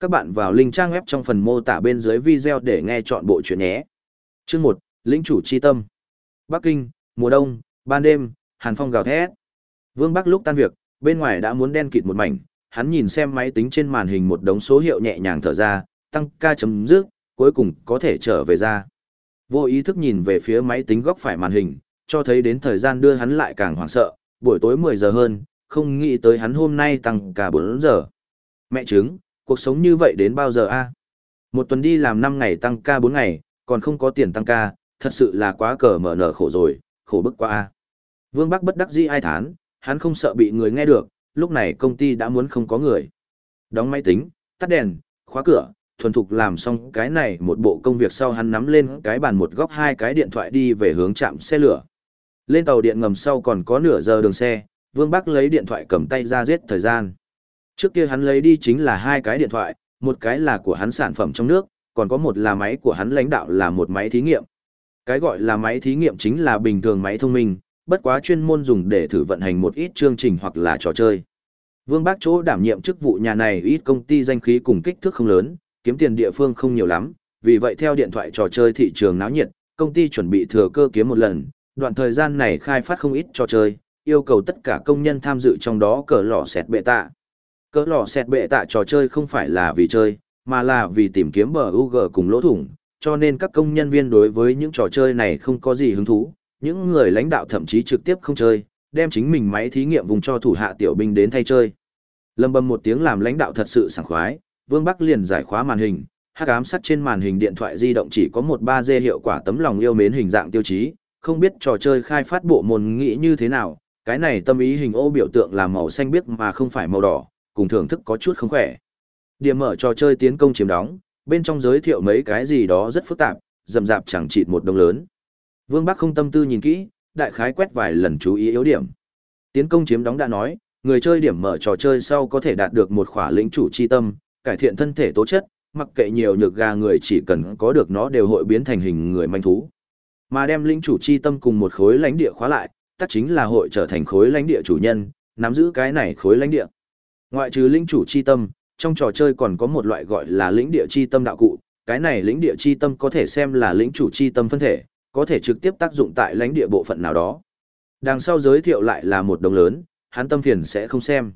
Các bạn vào link trang web trong phần mô tả bên dưới video để nghe chọn bộ chuyện nhé. Chương 1, Lĩnh chủ chi tâm. Bắc Kinh, mùa đông, ban đêm, hàn phong gào thét. Vương Bắc lúc tan việc, bên ngoài đã muốn đen kịt một mảnh, hắn nhìn xem máy tính trên màn hình một đống số hiệu nhẹ nhàng thở ra, tăng ca chấm dứt, cuối cùng có thể trở về ra. Vô ý thức nhìn về phía máy tính góc phải màn hình, cho thấy đến thời gian đưa hắn lại càng hoảng sợ, buổi tối 10 giờ hơn, không nghĩ tới hắn hôm nay tăng cả 4 giờ. Mẹ chứng, cuộc sống như vậy đến bao giờ a? Một tuần đi làm năm ngày tăng ca bốn ngày, còn không có tiền tăng ca, thật sự là quá cờ mở nở khổ rồi, khổ bức quá a. Vương Bắc bất đắc dĩ ai thán, hắn không sợ bị người nghe được, lúc này công ty đã muốn không có người. Đóng máy tính, tắt đèn, khóa cửa, thuần thục làm xong cái này một bộ công việc sau hắn nắm lên cái bàn một góc hai cái điện thoại đi về hướng trạm xe lửa. Lên tàu điện ngầm sau còn có nửa giờ đường xe, Vương Bắc lấy điện thoại cầm tay ra giết thời gian. Trước kia hắn lấy đi chính là hai cái điện thoại, một cái là của hắn sản phẩm trong nước, còn có một là máy của hắn lãnh đạo là một máy thí nghiệm. Cái gọi là máy thí nghiệm chính là bình thường máy thông minh, bất quá chuyên môn dùng để thử vận hành một ít chương trình hoặc là trò chơi. Vương Bác chỗ đảm nhiệm chức vụ nhà này ít công ty danh khí cùng kích thước không lớn, kiếm tiền địa phương không nhiều lắm, vì vậy theo điện thoại trò chơi thị trường náo nhiệt, công ty chuẩn bị thừa cơ kiếm một lần, đoạn thời gian này khai phát không ít trò chơi, yêu cầu tất cả công nhân tham dự trong đó cờ lò xẹt bệ tạ cỡ lò xẹt bệ tạ trò chơi không phải là vì chơi, mà là vì tìm kiếm bờ UG cùng lỗ thủng, cho nên các công nhân viên đối với những trò chơi này không có gì hứng thú, những người lãnh đạo thậm chí trực tiếp không chơi, đem chính mình máy thí nghiệm vùng cho thủ hạ tiểu binh đến thay chơi. Lâm bầm một tiếng làm lãnh đạo thật sự sảng khoái, Vương Bắc liền giải khóa màn hình, hắc ám sắt trên màn hình điện thoại di động chỉ có một ba d hiệu quả tấm lòng yêu mến hình dạng tiêu chí, không biết trò chơi khai phát bộ môn nghĩ như thế nào, cái này tâm ý hình ô biểu tượng là màu xanh biếc mà không phải màu đỏ, cùng thưởng thức có chút không khỏe. Điểm mở trò chơi tiến công chiếm đóng, bên trong giới thiệu mấy cái gì đó rất phức tạp, rầm rạp chẳng chịt một đồng lớn. Vương Bắc không tâm tư nhìn kỹ, đại khái quét vài lần chú ý yếu điểm. Tiến công chiếm đóng đã nói, người chơi điểm mở trò chơi sau có thể đạt được một khỏa lĩnh chủ chi tâm, cải thiện thân thể tố chất, mặc kệ nhiều nhược gà người chỉ cần có được nó đều hội biến thành hình người manh thú. Mà đem lĩnh chủ chi tâm cùng một khối lãnh địa khóa lại, tất chính là hội trở thành khối lãnh địa chủ nhân, nắm giữ cái này khối lãnh địa. Ngoại trừ lĩnh chủ chi tâm, trong trò chơi còn có một loại gọi là lĩnh địa chi tâm đạo cụ, cái này lĩnh địa chi tâm có thể xem là lĩnh chủ chi tâm phân thể, có thể trực tiếp tác dụng tại lãnh địa bộ phận nào đó. Đằng sau giới thiệu lại là một đồng lớn, hắn tâm phiền sẽ không xem.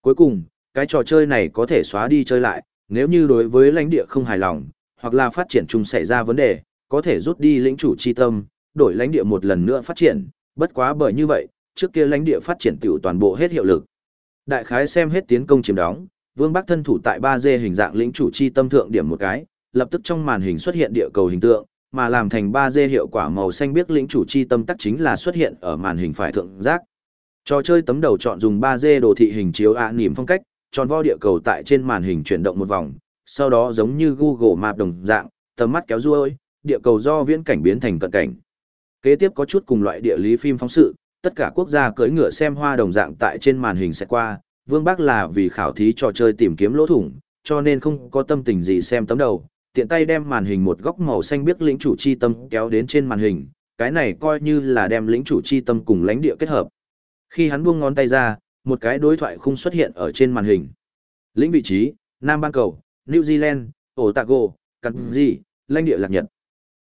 Cuối cùng, cái trò chơi này có thể xóa đi chơi lại, nếu như đối với lãnh địa không hài lòng, hoặc là phát triển chung xảy ra vấn đề, có thể rút đi lĩnh chủ chi tâm, đổi lãnh địa một lần nữa phát triển, bất quá bởi như vậy, trước kia lãnh địa phát triển tiểu toàn bộ hết hiệu lực. Đại khái xem hết tiến công chiếm đóng, Vương Bắc thân thủ tại 3D hình dạng lĩnh chủ chi tâm thượng điểm một cái, lập tức trong màn hình xuất hiện địa cầu hình tượng, mà làm thành 3D hiệu quả màu xanh biếc lĩnh chủ chi tâm tắc chính là xuất hiện ở màn hình phải thượng giác. Trò chơi tấm đầu chọn dùng 3D đồ thị hình chiếu ạ niệm phong cách, tròn vo địa cầu tại trên màn hình chuyển động một vòng, sau đó giống như Google Map đồng dạng, tầm mắt kéo ruôi, địa cầu do viễn cảnh biến thành cận cảnh. Kế tiếp có chút cùng loại địa lý phim phóng sự, tất cả quốc gia cưỡi ngựa xem hoa đồng dạng tại trên màn hình sẽ qua, Vương Bắc là vì khảo thí trò chơi tìm kiếm lỗ thủng, cho nên không có tâm tình gì xem tấm đầu, tiện tay đem màn hình một góc màu xanh biếc lĩnh chủ chi tâm kéo đến trên màn hình, cái này coi như là đem lĩnh chủ chi tâm cùng lãnh địa kết hợp. Khi hắn buông ngón tay ra, một cái đối thoại khung xuất hiện ở trên màn hình. Lĩnh vị trí, Nam Ban Cầu, New Zealand, Otago, Kanji, lãnh địa lạc nhật.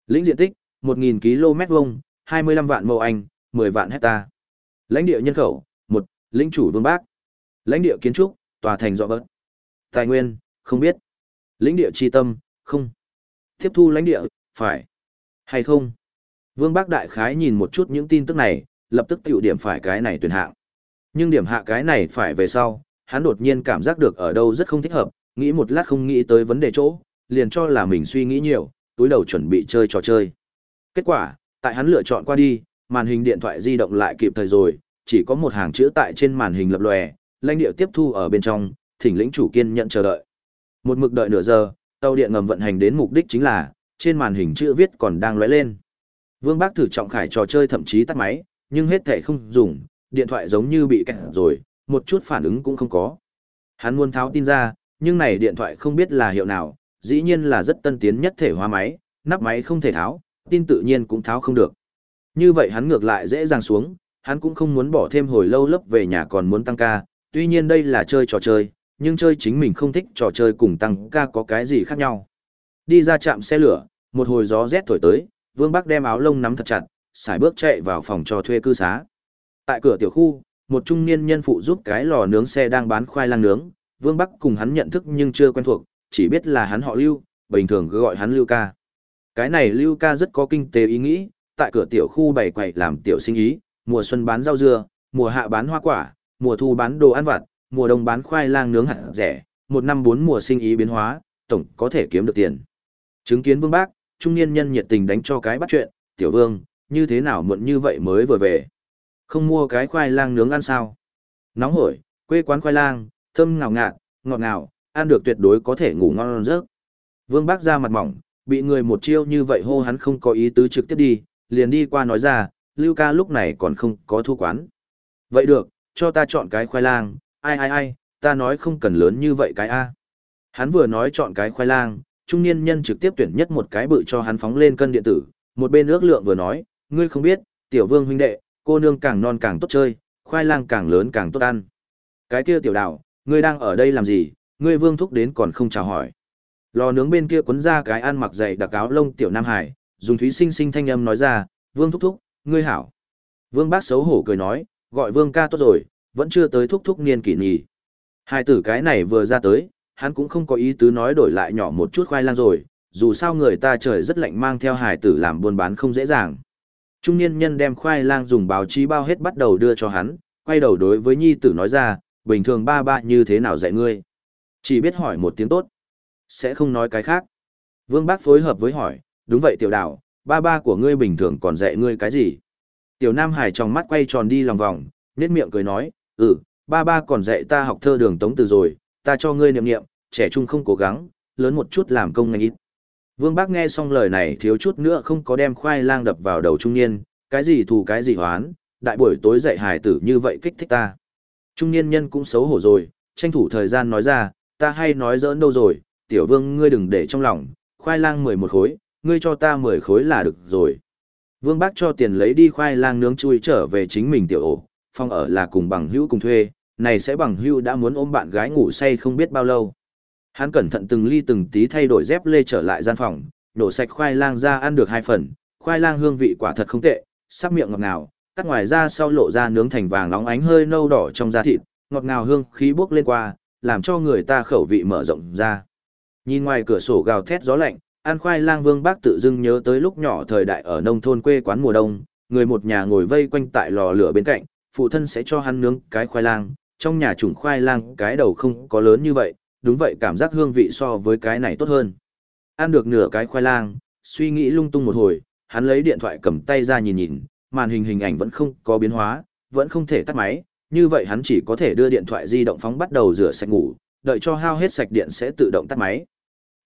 Lĩnh diện tích, 1.000 km vuông, 25 vạn mẫu Anh, 10 vạn hecta. Lãnh địa nhân khẩu, 1, lĩnh chủ vương bác. Lãnh địa kiến trúc, tòa thành dọ bớt. Tài nguyên, không biết. Lĩnh địa chi tâm, không. Tiếp thu lãnh địa, phải. Hay không? Vương Bác Đại Khái nhìn một chút những tin tức này, lập tức tiểu điểm phải cái này tuyển hạng. Nhưng điểm hạ cái này phải về sau, hắn đột nhiên cảm giác được ở đâu rất không thích hợp, nghĩ một lát không nghĩ tới vấn đề chỗ, liền cho là mình suy nghĩ nhiều, túi đầu chuẩn bị chơi trò chơi. Kết quả, tại hắn lựa chọn qua đi, màn hình điện thoại di động lại kịp thời rồi, chỉ có một hàng chữ tại trên màn hình lập lòe, lãnh địa tiếp thu ở bên trong, thỉnh lĩnh chủ kiên nhận chờ đợi. Một mực đợi nửa giờ, tàu điện ngầm vận hành đến mục đích chính là, trên màn hình chữ viết còn đang lóe lên. Vương Bác thử trọng khải trò chơi thậm chí tắt máy, nhưng hết thể không dùng, điện thoại giống như bị kẹt rồi, một chút phản ứng cũng không có. Hắn muốn tháo tin ra, nhưng này điện thoại không biết là hiệu nào, dĩ nhiên là rất tân tiến nhất thể hóa máy, nắp máy không thể tháo, tin tự nhiên cũng tháo không được. Như vậy hắn ngược lại dễ dàng xuống, hắn cũng không muốn bỏ thêm hồi lâu lớp về nhà còn muốn tăng ca, tuy nhiên đây là chơi trò chơi, nhưng chơi chính mình không thích trò chơi cùng tăng ca có cái gì khác nhau. Đi ra trạm xe lửa, một hồi gió rét thổi tới, Vương Bắc đem áo lông nắm thật chặt, xài bước chạy vào phòng cho thuê cư xá. Tại cửa tiểu khu, một trung niên nhân phụ giúp cái lò nướng xe đang bán khoai lang nướng, Vương Bắc cùng hắn nhận thức nhưng chưa quen thuộc, chỉ biết là hắn họ Lưu, bình thường cứ gọi hắn Lưu ca. Cái này Lưu ca rất có kinh tế ý nghĩ, tại cửa tiểu khu bày quầy làm tiểu sinh ý, mùa xuân bán rau dưa, mùa hạ bán hoa quả, mùa thu bán đồ ăn vặt, mùa đông bán khoai lang nướng hạt rẻ, một năm bốn mùa sinh ý biến hóa, tổng có thể kiếm được tiền. Chứng kiến Vương Bác, trung niên nhân nhiệt tình đánh cho cái bắt chuyện, "Tiểu Vương, như thế nào muộn như vậy mới vừa về? Không mua cái khoai lang nướng ăn sao?" Nóng hổi, quê quán khoai lang, thơm ngào ngạt, ngọt ngào, ăn được tuyệt đối có thể ngủ ngon giấc. Vương Bác ra mặt mỏng, bị người một chiêu như vậy hô hắn không có ý tứ trực tiếp đi, liền đi qua nói ra, Lưu ca lúc này còn không có thu quán. Vậy được, cho ta chọn cái khoai lang, ai ai ai, ta nói không cần lớn như vậy cái A. Hắn vừa nói chọn cái khoai lang, trung niên nhân trực tiếp tuyển nhất một cái bự cho hắn phóng lên cân điện tử, một bên ước lượng vừa nói, ngươi không biết, tiểu vương huynh đệ, cô nương càng non càng tốt chơi, khoai lang càng lớn càng tốt ăn. Cái kia tiểu đạo, ngươi đang ở đây làm gì, ngươi vương thúc đến còn không chào hỏi. Lò nướng bên kia cuốn ra cái ăn mặc dày đặc áo lông tiểu Nam Hải, dùng thúy sinh sinh thanh âm nói ra, vương thúc thúc, ngươi hảo. Vương bác xấu hổ cười nói, gọi vương ca tốt rồi, vẫn chưa tới thúc thúc niên kỷ nhì. Hai tử cái này vừa ra tới, hắn cũng không có ý tứ nói đổi lại nhỏ một chút khoai lang rồi, dù sao người ta trời rất lạnh mang theo hải tử làm buôn bán không dễ dàng. Trung niên nhân đem khoai lang dùng báo chí bao hết bắt đầu đưa cho hắn, quay đầu đối với nhi tử nói ra, bình thường ba ba như thế nào dạy ngươi. Chỉ biết hỏi một tiếng tốt, sẽ không nói cái khác. Vương bác phối hợp với hỏi, đúng vậy tiểu đảo, ba ba của ngươi bình thường còn dạy ngươi cái gì? Tiểu Nam Hải trong mắt quay tròn đi lòng vòng, nét miệng cười nói, ừ, ba ba còn dạy ta học thơ đường tống từ rồi, ta cho ngươi niệm niệm, trẻ trung không cố gắng, lớn một chút làm công ngành ít. Vương Bác nghe xong lời này thiếu chút nữa không có đem khoai lang đập vào đầu trung niên, cái gì thù cái gì hoán, đại buổi tối dạy hài tử như vậy kích thích ta. Trung niên nhân cũng xấu hổ rồi, tranh thủ thời gian nói ra, ta hay nói giỡn đâu rồi, tiểu vương ngươi đừng để trong lòng, khoai lang mười một khối, ngươi cho ta mười khối là được rồi. Vương Bác cho tiền lấy đi khoai lang nướng chui trở về chính mình tiểu ổ, phòng ở là cùng bằng hữu cùng thuê, này sẽ bằng hữu đã muốn ôm bạn gái ngủ say không biết bao lâu. Hắn cẩn thận từng ly từng tí thay đổi dép lê trở lại gian phòng, nổ sạch khoai lang ra ăn được hai phần, khoai lang hương vị quả thật không tệ, sắc miệng ngọt ngào, cắt ngoài ra sau lộ ra nướng thành vàng nóng ánh hơi nâu đỏ trong da thịt, ngọt ngào hương khí bốc lên qua, làm cho người ta khẩu vị mở rộng ra. Nhìn ngoài cửa sổ gào thét gió lạnh, An khoai lang vương bác tự dưng nhớ tới lúc nhỏ thời đại ở nông thôn quê quán mùa đông, người một nhà ngồi vây quanh tại lò lửa bên cạnh, phụ thân sẽ cho hắn nướng cái khoai lang, trong nhà chủng khoai lang cái đầu không có lớn như vậy, đúng vậy cảm giác hương vị so với cái này tốt hơn. Ăn được nửa cái khoai lang, suy nghĩ lung tung một hồi, hắn lấy điện thoại cầm tay ra nhìn nhìn, màn hình hình ảnh vẫn không có biến hóa, vẫn không thể tắt máy, như vậy hắn chỉ có thể đưa điện thoại di động phóng bắt đầu rửa sạch ngủ, đợi cho hao hết sạch điện sẽ tự động tắt máy.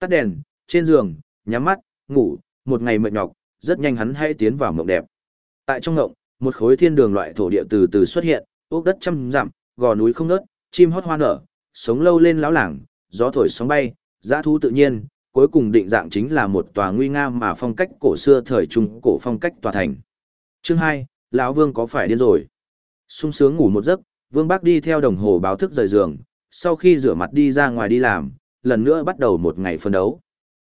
Tắt đèn, trên giường, nhắm mắt, ngủ, một ngày mệt nhọc, rất nhanh hắn hay tiến vào mộng đẹp. Tại trong ngộng, một khối thiên đường loại thổ địa từ từ xuất hiện, ốc đất trăm dặm, gò núi không nớt, chim hót hoa nở, sống lâu lên lão lảng, gió thổi sóng bay, dã thú tự nhiên, cuối cùng định dạng chính là một tòa nguy nga mà phong cách cổ xưa thời trung cổ phong cách tòa thành. Chương 2, lão Vương có phải điên rồi? sung sướng ngủ một giấc, Vương Bác đi theo đồng hồ báo thức rời giường, sau khi rửa mặt đi ra ngoài đi làm, lần nữa bắt đầu một ngày phân đấu.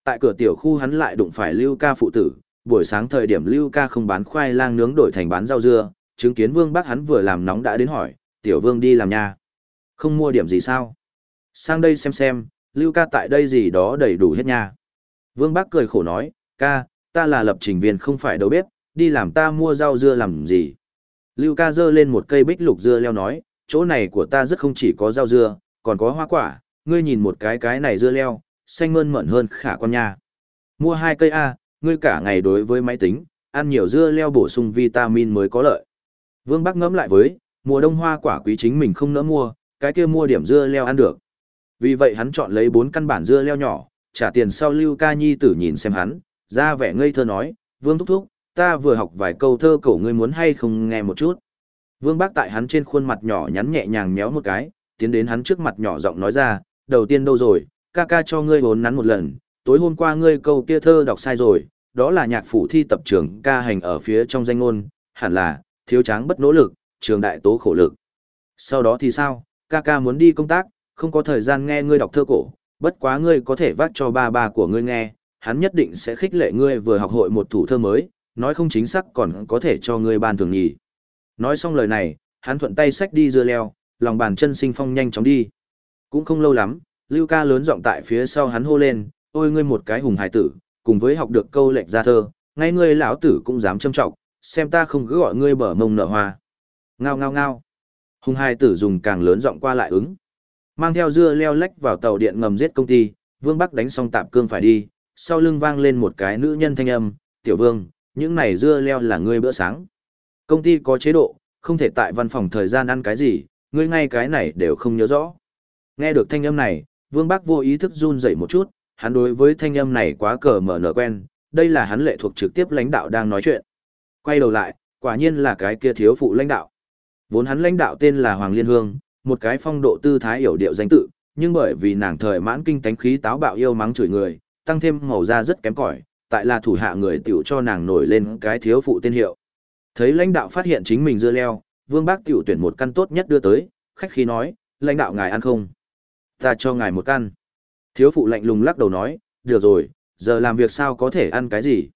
Tại cửa tiểu khu hắn lại đụng phải Lưu Ca phụ tử, buổi sáng thời điểm Lưu Ca không bán khoai lang nướng đổi thành bán rau dưa, chứng kiến Vương Bác hắn vừa làm nóng đã đến hỏi, "Tiểu Vương đi làm nha? Không mua điểm gì sao?" Sang đây xem xem, Lưu Ca tại đây gì đó đầy đủ hết nha. Vương Bác cười khổ nói, "Ca, ta là lập trình viên không phải đầu bếp, đi làm ta mua rau dưa làm gì?" Lưu Ca giơ lên một cây bích lục dưa leo nói, "Chỗ này của ta rất không chỉ có rau dưa, còn có hoa quả, ngươi nhìn một cái cái này dưa leo, xanh mơn mởn hơn khả con nha. Mua hai cây A, ngươi cả ngày đối với máy tính, ăn nhiều dưa leo bổ sung vitamin mới có lợi. Vương Bắc ngẫm lại với, mùa đông hoa quả quý chính mình không nỡ mua, cái kia mua điểm dưa leo ăn được. Vì vậy hắn chọn lấy bốn căn bản dưa leo nhỏ, trả tiền sau Lưu Ca Nhi tử nhìn xem hắn, ra vẻ ngây thơ nói, Vương Thúc Thúc, ta vừa học vài câu thơ cổ ngươi muốn hay không nghe một chút. Vương Bác tại hắn trên khuôn mặt nhỏ nhắn nhẹ nhàng méo một cái, tiến đến hắn trước mặt nhỏ giọng nói ra, đầu tiên đâu rồi, ca ca cho ngươi vốn nắn một lần, tối hôm qua ngươi câu kia thơ đọc sai rồi, đó là nhạc phủ thi tập trường ca hành ở phía trong danh ngôn, hẳn là, thiếu tráng bất nỗ lực, trường đại tố khổ lực. Sau đó thì sao, ca ca muốn đi công tác, không có thời gian nghe ngươi đọc thơ cổ, bất quá ngươi có thể vác cho ba ba của ngươi nghe, hắn nhất định sẽ khích lệ ngươi vừa học hội một thủ thơ mới, nói không chính xác còn có thể cho ngươi ban thường nghỉ. Nói xong lời này, hắn thuận tay xách đi dưa leo, lòng bàn chân sinh phong nhanh chóng đi. Cũng không lâu lắm, Lưu ca lớn giọng tại phía sau hắn hô lên, ôi ngươi một cái hùng hải tử, cùng với học được câu lệnh ra thơ, ngay ngươi lão tử cũng dám châm trọng, xem ta không cứ gọi ngươi bở mông nở hoa. Ngao ngao ngao. Hùng hải tử dùng càng lớn giọng qua lại ứng. Mang theo dưa leo lách vào tàu điện ngầm giết công ty, Vương Bắc đánh xong tạm cương phải đi, sau lưng vang lên một cái nữ nhân thanh âm, "Tiểu Vương, những này dưa leo là ngươi bữa sáng. Công ty có chế độ, không thể tại văn phòng thời gian ăn cái gì, ngươi ngay cái này đều không nhớ rõ." Nghe được thanh âm này, Vương Bắc vô ý thức run rẩy một chút, hắn đối với thanh âm này quá cờ mở nở quen, đây là hắn lệ thuộc trực tiếp lãnh đạo đang nói chuyện. Quay đầu lại, quả nhiên là cái kia thiếu phụ lãnh đạo. Vốn hắn lãnh đạo tên là Hoàng Liên Hương, một cái phong độ tư thái hiểu điệu danh tự, nhưng bởi vì nàng thời mãn kinh tánh khí táo bạo yêu mắng chửi người, tăng thêm màu da rất kém cỏi, tại là thủ hạ người tiểu cho nàng nổi lên cái thiếu phụ tên hiệu. Thấy lãnh đạo phát hiện chính mình dưa leo, Vương Bác tiểu tuyển một căn tốt nhất đưa tới, khách khí nói, lãnh đạo ngài ăn không? Ta cho ngài một căn. Thiếu phụ lạnh lùng lắc đầu nói, được rồi, giờ làm việc sao có thể ăn cái gì?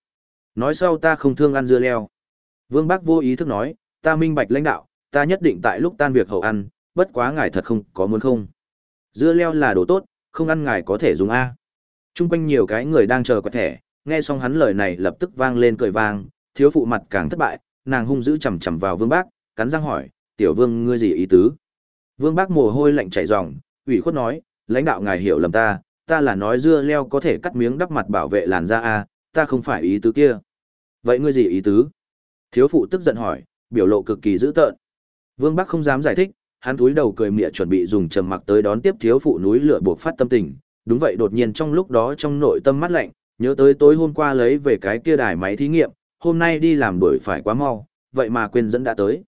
Nói sau ta không thương ăn dưa leo. Vương Bác vô ý thức nói, ta minh bạch lãnh đạo, ta nhất định tại lúc tan việc hậu ăn, bất quá ngài thật không có muốn không. Dưa leo là đồ tốt, không ăn ngài có thể dùng A. Trung quanh nhiều cái người đang chờ quẹt thẻ, nghe xong hắn lời này lập tức vang lên cười vang, thiếu phụ mặt càng thất bại, nàng hung dữ chầm chầm vào vương bác, cắn răng hỏi, tiểu vương ngươi gì ý tứ? Vương bác mồ hôi lạnh chảy ròng, ủy khuất nói, lãnh đạo ngài hiểu lầm ta, ta là nói dưa leo có thể cắt miếng đắp mặt bảo vệ làn da A, ta không phải ý tứ kia. Vậy ngươi gì ý tứ? Thiếu phụ tức giận hỏi, biểu lộ cực kỳ dữ tợn. Vương Bắc không dám giải thích, hắn túi đầu cười mỉa chuẩn bị dùng trầm mặc tới đón tiếp thiếu phụ núi lửa buộc phát tâm tình. Đúng vậy đột nhiên trong lúc đó trong nội tâm mắt lạnh, nhớ tới tối hôm qua lấy về cái kia đài máy thí nghiệm, hôm nay đi làm đuổi phải quá mau, vậy mà quên dẫn đã tới.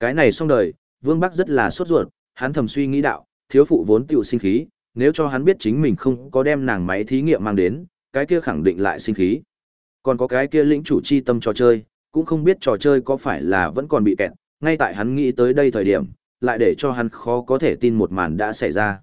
Cái này xong đời, Vương Bắc rất là sốt ruột, hắn thầm suy nghĩ đạo, thiếu phụ vốn tiểu sinh khí, nếu cho hắn biết chính mình không có đem nàng máy thí nghiệm mang đến, cái kia khẳng định lại sinh khí. Còn có cái kia lĩnh chủ chi tâm trò chơi, cũng không biết trò chơi có phải là vẫn còn bị kẹt, ngay tại hắn nghĩ tới đây thời điểm, lại để cho hắn khó có thể tin một màn đã xảy ra.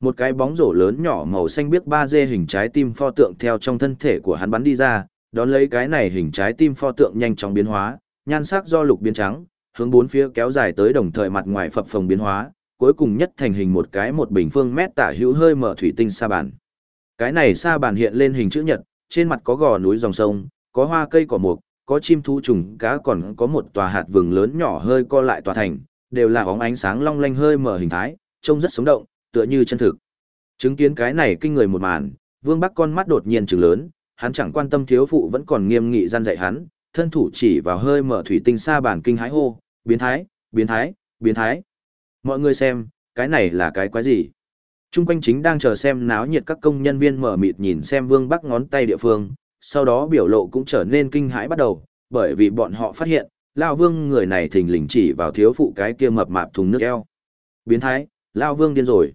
Một cái bóng rổ lớn nhỏ màu xanh biếc 3D hình trái tim pho tượng theo trong thân thể của hắn bắn đi ra, đón lấy cái này hình trái tim pho tượng nhanh chóng biến hóa, nhan sắc do lục biến trắng, hướng bốn phía kéo dài tới đồng thời mặt ngoài phập phồng biến hóa, cuối cùng nhất thành hình một cái một bình phương mét tả hữu hơi mở thủy tinh sa bàn. Cái này sa bàn hiện lên hình chữ nhật, trên mặt có gò núi dòng sông, có hoa cây cỏ mục, có chim thú trùng cá còn có một tòa hạt vừng lớn nhỏ hơi co lại tòa thành, đều là óng ánh sáng long lanh hơi mở hình thái, trông rất sống động, tựa như chân thực. Chứng kiến cái này kinh người một màn, Vương Bắc con mắt đột nhiên trừng lớn, hắn chẳng quan tâm thiếu phụ vẫn còn nghiêm nghị gian dạy hắn, thân thủ chỉ vào hơi mở thủy tinh sa bàn kinh hái hô, biến thái, biến thái, biến thái. Mọi người xem, cái này là cái quái gì? Trung quanh chính đang chờ xem náo nhiệt các công nhân viên mở mịt nhìn xem Vương Bắc ngón tay địa phương, sau đó biểu lộ cũng trở nên kinh hãi bắt đầu, bởi vì bọn họ phát hiện, Lao Vương người này thình lình chỉ vào thiếu phụ cái kia mập mạp thùng nước eo. Biến thái, Lao Vương điên rồi.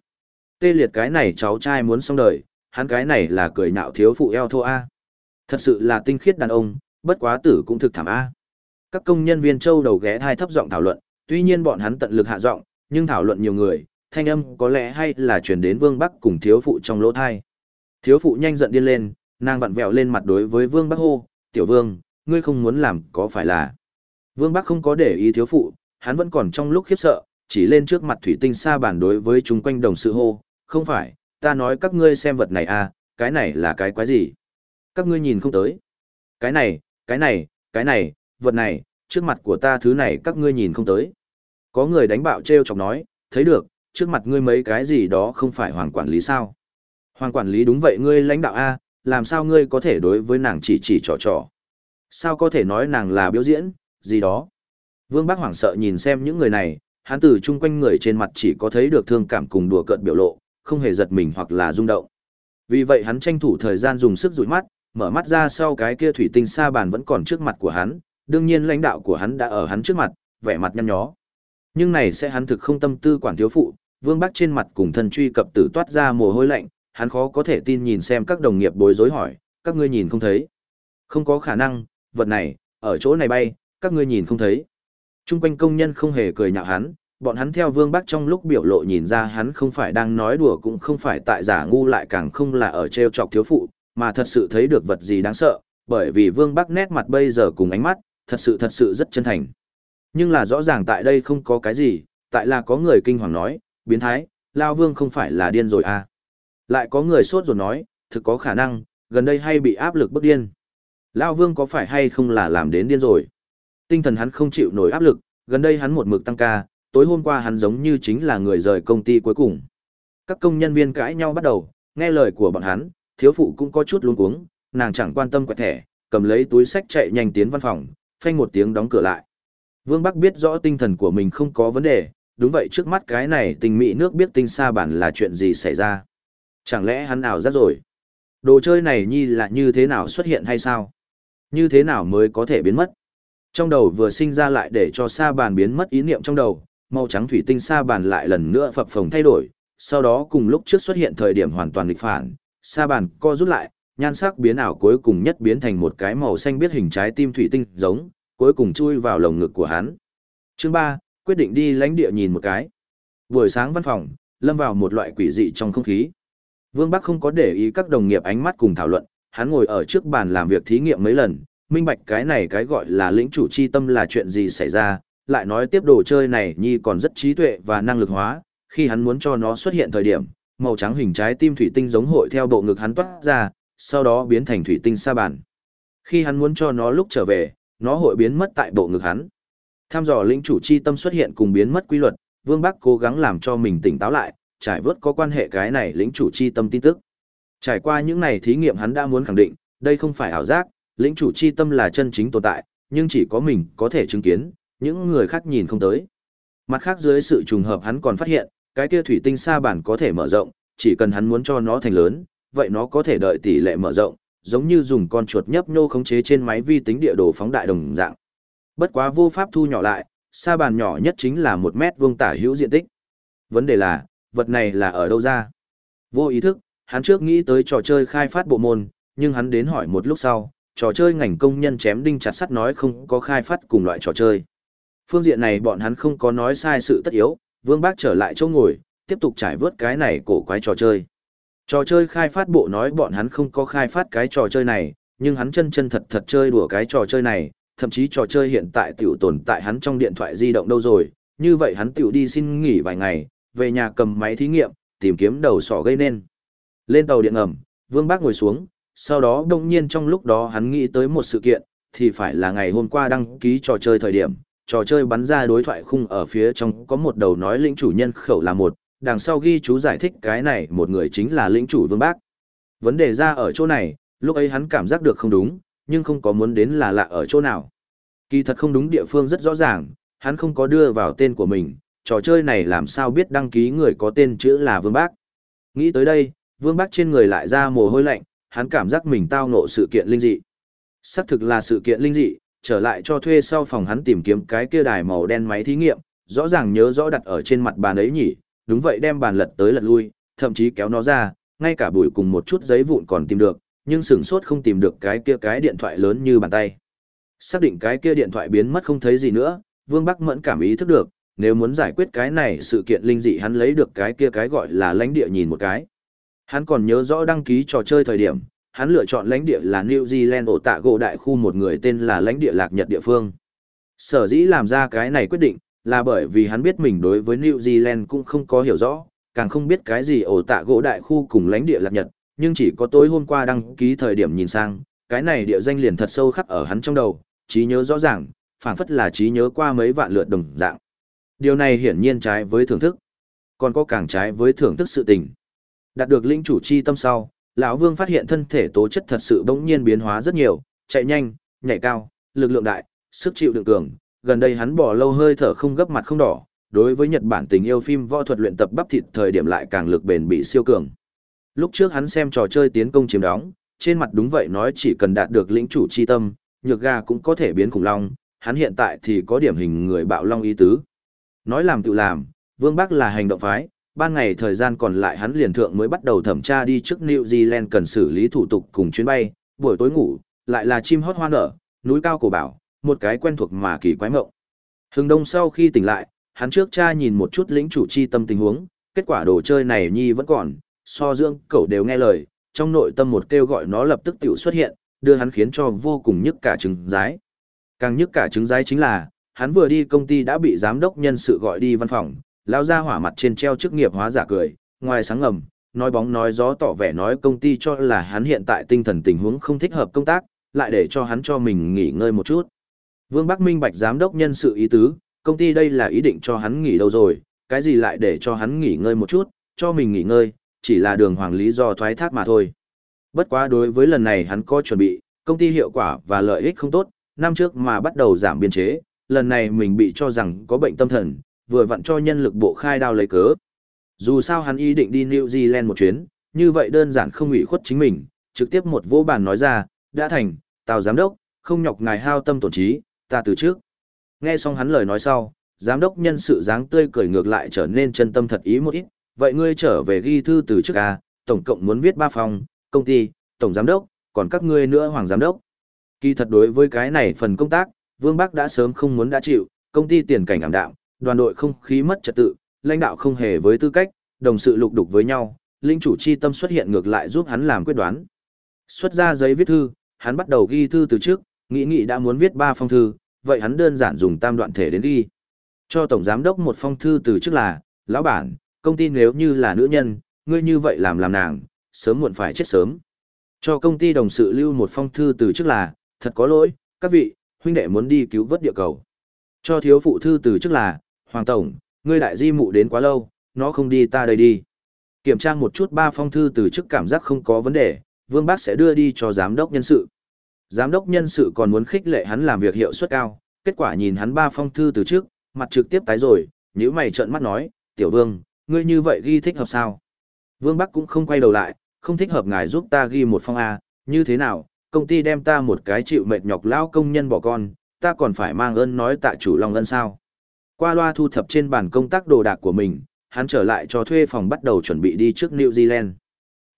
Tê liệt cái này cháu trai muốn xong đời, hắn cái này là cười nạo thiếu phụ eo thô A. Thật sự là tinh khiết đàn ông, bất quá tử cũng thực thảm A. Các công nhân viên châu đầu ghé thai thấp giọng thảo luận, tuy nhiên bọn hắn tận lực hạ giọng, nhưng thảo luận nhiều người, thanh âm có lẽ hay là chuyển đến Vương Bắc cùng thiếu phụ trong lỗ thai. Thiếu phụ nhanh giận điên lên, nàng vặn vẹo lên mặt đối với Vương Bắc hô, "Tiểu Vương, ngươi không muốn làm có phải là?" Vương Bắc không có để ý thiếu phụ, hắn vẫn còn trong lúc khiếp sợ, chỉ lên trước mặt thủy tinh xa bản đối với chúng quanh đồng sự hô, không phải, ta nói các ngươi xem vật này à, cái này là cái quái gì? Các ngươi nhìn không tới. Cái này, cái này, cái này, vật này, trước mặt của ta thứ này các ngươi nhìn không tới. Có người đánh bạo treo chọc nói, thấy được, trước mặt ngươi mấy cái gì đó không phải hoàng quản lý sao? Hoàng quản lý đúng vậy ngươi lãnh đạo A, làm sao ngươi có thể đối với nàng chỉ chỉ trò trò? Sao có thể nói nàng là biểu diễn, gì đó? Vương Bác hoảng sợ nhìn xem những người này, hắn từ chung quanh người trên mặt chỉ có thấy được thương cảm cùng đùa cợt biểu lộ, không hề giật mình hoặc là rung động. Vì vậy hắn tranh thủ thời gian dùng sức dụi mắt, mở mắt ra sau cái kia thủy tinh sa bàn vẫn còn trước mặt của hắn, đương nhiên lãnh đạo của hắn đã ở hắn trước mặt, vẻ mặt nhăn nhó. Nhưng này sẽ hắn thực không tâm tư quản thiếu phụ, Vương Bắc trên mặt cùng thân truy cập tử toát ra mồ hôi lạnh, hắn khó có thể tin nhìn xem các đồng nghiệp bối rối hỏi, các ngươi nhìn không thấy. Không có khả năng, vật này, ở chỗ này bay, các ngươi nhìn không thấy. Trung quanh công nhân không hề cười nhạo hắn, bọn hắn theo Vương Bắc trong lúc biểu lộ nhìn ra hắn không phải đang nói đùa cũng không phải tại giả ngu lại càng không là ở treo chọc thiếu phụ, mà thật sự thấy được vật gì đáng sợ, bởi vì Vương Bắc nét mặt bây giờ cùng ánh mắt, thật sự thật sự rất chân thành. Nhưng là rõ ràng tại đây không có cái gì, tại là có người kinh hoàng nói, biến thái, Lao Vương không phải là điên rồi à. Lại có người sốt rồi nói, thực có khả năng, gần đây hay bị áp lực bức điên. Lao Vương có phải hay không là làm đến điên rồi. Tinh thần hắn không chịu nổi áp lực, gần đây hắn một mực tăng ca, tối hôm qua hắn giống như chính là người rời công ty cuối cùng. Các công nhân viên cãi nhau bắt đầu, nghe lời của bọn hắn, thiếu phụ cũng có chút luống cuống, nàng chẳng quan tâm quẹt thẻ, cầm lấy túi sách chạy nhanh tiến văn phòng, phanh một tiếng đóng cửa lại. Vương Bắc biết rõ tinh thần của mình không có vấn đề, đúng vậy trước mắt cái này tình mỹ nước biết tinh xa bản là chuyện gì xảy ra. Chẳng lẽ hắn ảo giác rồi? Đồ chơi này nhi là như thế nào xuất hiện hay sao? Như thế nào mới có thể biến mất? Trong đầu vừa sinh ra lại để cho sa bàn biến mất ý niệm trong đầu, màu trắng thủy tinh sa bàn lại lần nữa phập phồng thay đổi, sau đó cùng lúc trước xuất hiện thời điểm hoàn toàn nghịch phản, sa bàn co rút lại, nhan sắc biến ảo cuối cùng nhất biến thành một cái màu xanh biết hình trái tim thủy tinh giống, cuối cùng chui vào lồng ngực của hắn. Chương 3, quyết định đi lãnh địa nhìn một cái. Buổi sáng văn phòng, lâm vào một loại quỷ dị trong không khí. Vương Bắc không có để ý các đồng nghiệp ánh mắt cùng thảo luận, hắn ngồi ở trước bàn làm việc thí nghiệm mấy lần, minh bạch cái này cái gọi là lĩnh chủ chi tâm là chuyện gì xảy ra, lại nói tiếp đồ chơi này nhi còn rất trí tuệ và năng lực hóa, khi hắn muốn cho nó xuất hiện thời điểm, màu trắng hình trái tim thủy tinh giống hội theo bộ ngực hắn toát ra, sau đó biến thành thủy tinh sa bàn. Khi hắn muốn cho nó lúc trở về, nó hội biến mất tại bộ ngực hắn. Tham dò lĩnh chủ chi tâm xuất hiện cùng biến mất quy luật, Vương Bắc cố gắng làm cho mình tỉnh táo lại, trải vớt có quan hệ cái này lĩnh chủ chi tâm tin tức. Trải qua những này thí nghiệm hắn đã muốn khẳng định, đây không phải ảo giác, lĩnh chủ chi tâm là chân chính tồn tại, nhưng chỉ có mình có thể chứng kiến, những người khác nhìn không tới. Mặt khác dưới sự trùng hợp hắn còn phát hiện, cái kia thủy tinh sa bản có thể mở rộng, chỉ cần hắn muốn cho nó thành lớn, vậy nó có thể đợi tỷ lệ mở rộng, giống như dùng con chuột nhấp nhô khống chế trên máy vi tính địa đồ phóng đại đồng dạng. Bất quá vô pháp thu nhỏ lại, sa bàn nhỏ nhất chính là một mét vuông tả hữu diện tích. Vấn đề là, vật này là ở đâu ra? Vô ý thức, hắn trước nghĩ tới trò chơi khai phát bộ môn, nhưng hắn đến hỏi một lúc sau, trò chơi ngành công nhân chém đinh chặt sắt nói không có khai phát cùng loại trò chơi. Phương diện này bọn hắn không có nói sai sự tất yếu, Vương Bác trở lại chỗ ngồi, tiếp tục trải vớt cái này cổ quái trò chơi. Trò chơi khai phát bộ nói bọn hắn không có khai phát cái trò chơi này, nhưng hắn chân chân thật thật chơi đùa cái trò chơi này, thậm chí trò chơi hiện tại tiểu tồn tại hắn trong điện thoại di động đâu rồi, như vậy hắn tiểu đi xin nghỉ vài ngày, về nhà cầm máy thí nghiệm, tìm kiếm đầu sỏ gây nên. Lên tàu điện ngầm, Vương Bác ngồi xuống, sau đó đông nhiên trong lúc đó hắn nghĩ tới một sự kiện, thì phải là ngày hôm qua đăng ký trò chơi thời điểm, trò chơi bắn ra đối thoại khung ở phía trong có một đầu nói lĩnh chủ nhân khẩu là một, đằng sau ghi chú giải thích cái này một người chính là lĩnh chủ Vương Bác. Vấn đề ra ở chỗ này, lúc ấy hắn cảm giác được không đúng, nhưng không có muốn đến là lạ ở chỗ nào. Kỳ thật không đúng địa phương rất rõ ràng, hắn không có đưa vào tên của mình, trò chơi này làm sao biết đăng ký người có tên chữ là Vương Bác. Nghĩ tới đây, Vương Bác trên người lại ra mồ hôi lạnh, hắn cảm giác mình tao ngộ sự kiện linh dị. Xác thực là sự kiện linh dị, trở lại cho thuê sau phòng hắn tìm kiếm cái kia đài màu đen máy thí nghiệm, rõ ràng nhớ rõ đặt ở trên mặt bàn ấy nhỉ, đúng vậy đem bàn lật tới lật lui, thậm chí kéo nó ra, ngay cả bụi cùng một chút giấy vụn còn tìm được, nhưng sửng sốt không tìm được cái kia cái điện thoại lớn như bàn tay. Xác định cái kia điện thoại biến mất không thấy gì nữa, Vương Bắc Mẫn cảm ý thức được, nếu muốn giải quyết cái này sự kiện linh dị hắn lấy được cái kia cái gọi là lãnh địa nhìn một cái. Hắn còn nhớ rõ đăng ký trò chơi thời điểm, hắn lựa chọn lãnh địa là New Zealand ổ tạ gỗ đại khu một người tên là lãnh địa lạc nhật địa phương. Sở dĩ làm ra cái này quyết định, là bởi vì hắn biết mình đối với New Zealand cũng không có hiểu rõ, càng không biết cái gì ổ tạ gỗ đại khu cùng lãnh địa lạc nhật, nhưng chỉ có tối hôm qua đăng ký thời điểm nhìn sang, cái này địa danh liền thật sâu khắc ở hắn trong đầu, trí nhớ rõ ràng, phảng phất là trí nhớ qua mấy vạn lượt đồng dạng. Điều này hiển nhiên trái với thưởng thức, còn có càng trái với thưởng thức sự tình. Đạt được linh chủ chi tâm sau, lão Vương phát hiện thân thể tố chất thật sự bỗng nhiên biến hóa rất nhiều, chạy nhanh, nhảy cao, lực lượng đại, sức chịu đựng cường, gần đây hắn bỏ lâu hơi thở không gấp mặt không đỏ, đối với Nhật Bản tình yêu phim võ thuật luyện tập bắp thịt thời điểm lại càng lực bền bị siêu cường. Lúc trước hắn xem trò chơi tiến công chiếm đóng, trên mặt đúng vậy nói chỉ cần đạt được lĩnh chủ chi tâm, nhược gà cũng có thể biến khủng long, hắn hiện tại thì có điểm hình người bạo long ý tứ. Nói làm tự làm, Vương Bắc là hành động phái, ban ngày thời gian còn lại hắn liền thượng mới bắt đầu thẩm tra đi trước New Zealand cần xử lý thủ tục cùng chuyến bay, buổi tối ngủ, lại là chim hót hoa nở, núi cao cổ bảo, một cái quen thuộc mà kỳ quái mộng. Hưng đông sau khi tỉnh lại, hắn trước cha nhìn một chút lĩnh chủ chi tâm tình huống, kết quả đồ chơi này nhi vẫn còn, so dưỡng cậu đều nghe lời, trong nội tâm một kêu gọi nó lập tức tiểu xuất hiện, đưa hắn khiến cho vô cùng nhức cả trứng rái. Càng nhức cả trứng rái chính là, hắn vừa đi công ty đã bị giám đốc nhân sự gọi đi văn phòng, lao ra hỏa mặt trên treo chức nghiệp hóa giả cười, ngoài sáng ngầm, nói bóng nói gió tỏ vẻ nói công ty cho là hắn hiện tại tinh thần tình huống không thích hợp công tác, lại để cho hắn cho mình nghỉ ngơi một chút. Vương Bắc Minh Bạch giám đốc nhân sự ý tứ, công ty đây là ý định cho hắn nghỉ đâu rồi, cái gì lại để cho hắn nghỉ ngơi một chút, cho mình nghỉ ngơi, chỉ là đường hoàng lý do thoái thác mà thôi. Bất quá đối với lần này hắn có chuẩn bị, công ty hiệu quả và lợi ích không tốt, năm trước mà bắt đầu giảm biên chế, lần này mình bị cho rằng có bệnh tâm thần, vừa vặn cho nhân lực bộ khai đao lấy cớ. Dù sao hắn ý định đi New Zealand một chuyến, như vậy đơn giản không ủy khuất chính mình, trực tiếp một vô bàn nói ra, đã thành, tào giám đốc, không nhọc ngài hao tâm tổn trí, ta từ trước. Nghe xong hắn lời nói sau, giám đốc nhân sự dáng tươi cười ngược lại trở nên chân tâm thật ý một ít, vậy ngươi trở về ghi thư từ trước à, tổng cộng muốn viết ba phòng, công ty, tổng giám đốc, còn các ngươi nữa hoàng giám đốc. Kỳ thật đối với cái này phần công tác, Vương Bắc đã sớm không muốn đã chịu, công ty tiền cảnh ảm đạm, đoàn đội không khí mất trật tự, lãnh đạo không hề với tư cách, đồng sự lục đục với nhau, linh chủ chi tâm xuất hiện ngược lại giúp hắn làm quyết đoán. Xuất ra giấy viết thư, hắn bắt đầu ghi thư từ trước, nghĩ nghĩ đã muốn viết ba phong thư, vậy hắn đơn giản dùng tam đoạn thể đến ghi. Cho tổng giám đốc một phong thư từ trước là, lão bản, công ty nếu như là nữ nhân, ngươi như vậy làm làm nàng, sớm muộn phải chết sớm. Cho công ty đồng sự lưu một phong thư từ trước là, thật có lỗi, các vị, huynh đệ muốn đi cứu vớt địa cầu. Cho thiếu phụ thư từ trước là, Hoàng Tổng, ngươi đại di mụ đến quá lâu, nó không đi ta đây đi. Kiểm tra một chút ba phong thư từ trước cảm giác không có vấn đề, Vương Bác sẽ đưa đi cho giám đốc nhân sự. Giám đốc nhân sự còn muốn khích lệ hắn làm việc hiệu suất cao, kết quả nhìn hắn ba phong thư từ trước, mặt trực tiếp tái rồi, nhíu mày trợn mắt nói, "Tiểu Vương, ngươi như vậy ghi thích hợp sao?" Vương Bắc cũng không quay đầu lại, "Không thích hợp ngài giúp ta ghi một phong a, như thế nào? Công ty đem ta một cái chịu mệt nhọc lao công nhân bỏ con, ta còn phải mang ơn nói tạ chủ lòng ân sao?" Qua loa thu thập trên bàn công tác đồ đạc của mình, hắn trở lại cho thuê phòng bắt đầu chuẩn bị đi trước New Zealand.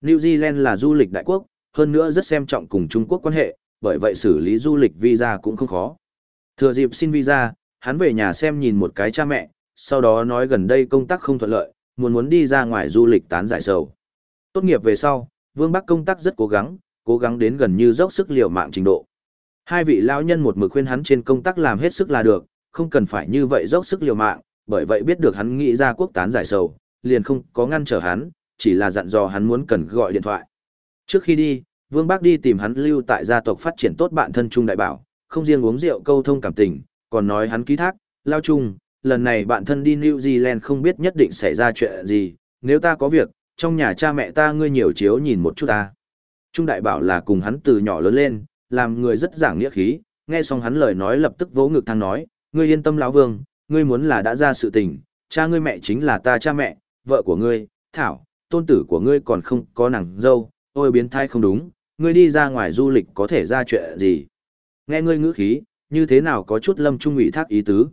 New Zealand là du lịch đại quốc, hơn nữa rất xem trọng cùng Trung Quốc quan hệ, bởi vậy xử lý du lịch visa cũng không khó. Thừa dịp xin visa, hắn về nhà xem nhìn một cái cha mẹ, sau đó nói gần đây công tác không thuận lợi, muốn muốn đi ra ngoài du lịch tán giải sầu. Tốt nghiệp về sau, Vương Bắc công tác rất cố gắng, cố gắng đến gần như dốc sức liều mạng trình độ. Hai vị lão nhân một mực khuyên hắn trên công tác làm hết sức là được, không cần phải như vậy dốc sức liều mạng, bởi vậy biết được hắn nghĩ ra quốc tán giải sầu, liền không có ngăn trở hắn, chỉ là dặn dò hắn muốn cần gọi điện thoại. Trước khi đi, Vương Bác đi tìm hắn lưu tại gia tộc phát triển tốt bạn thân Trung Đại Bảo, không riêng uống rượu câu thông cảm tình, còn nói hắn ký thác, lao chung, lần này bạn thân đi New Zealand không biết nhất định xảy ra chuyện gì, nếu ta có việc, trong nhà cha mẹ ta ngươi nhiều chiếu nhìn một chút ta. Trung Đại Bảo là cùng hắn từ nhỏ lớn lên, làm người rất giảng nghĩa khí, nghe xong hắn lời nói lập tức vỗ ngực thăng nói, ngươi yên tâm lão vương, ngươi muốn là đã ra sự tình, cha ngươi mẹ chính là ta cha mẹ, vợ của ngươi, Thảo, tôn tử của ngươi còn không có nàng dâu, ôi biến thai không đúng, ngươi đi ra ngoài du lịch có thể ra chuyện gì. Nghe ngươi ngữ khí, như thế nào có chút lâm trung ủy thác ý tứ.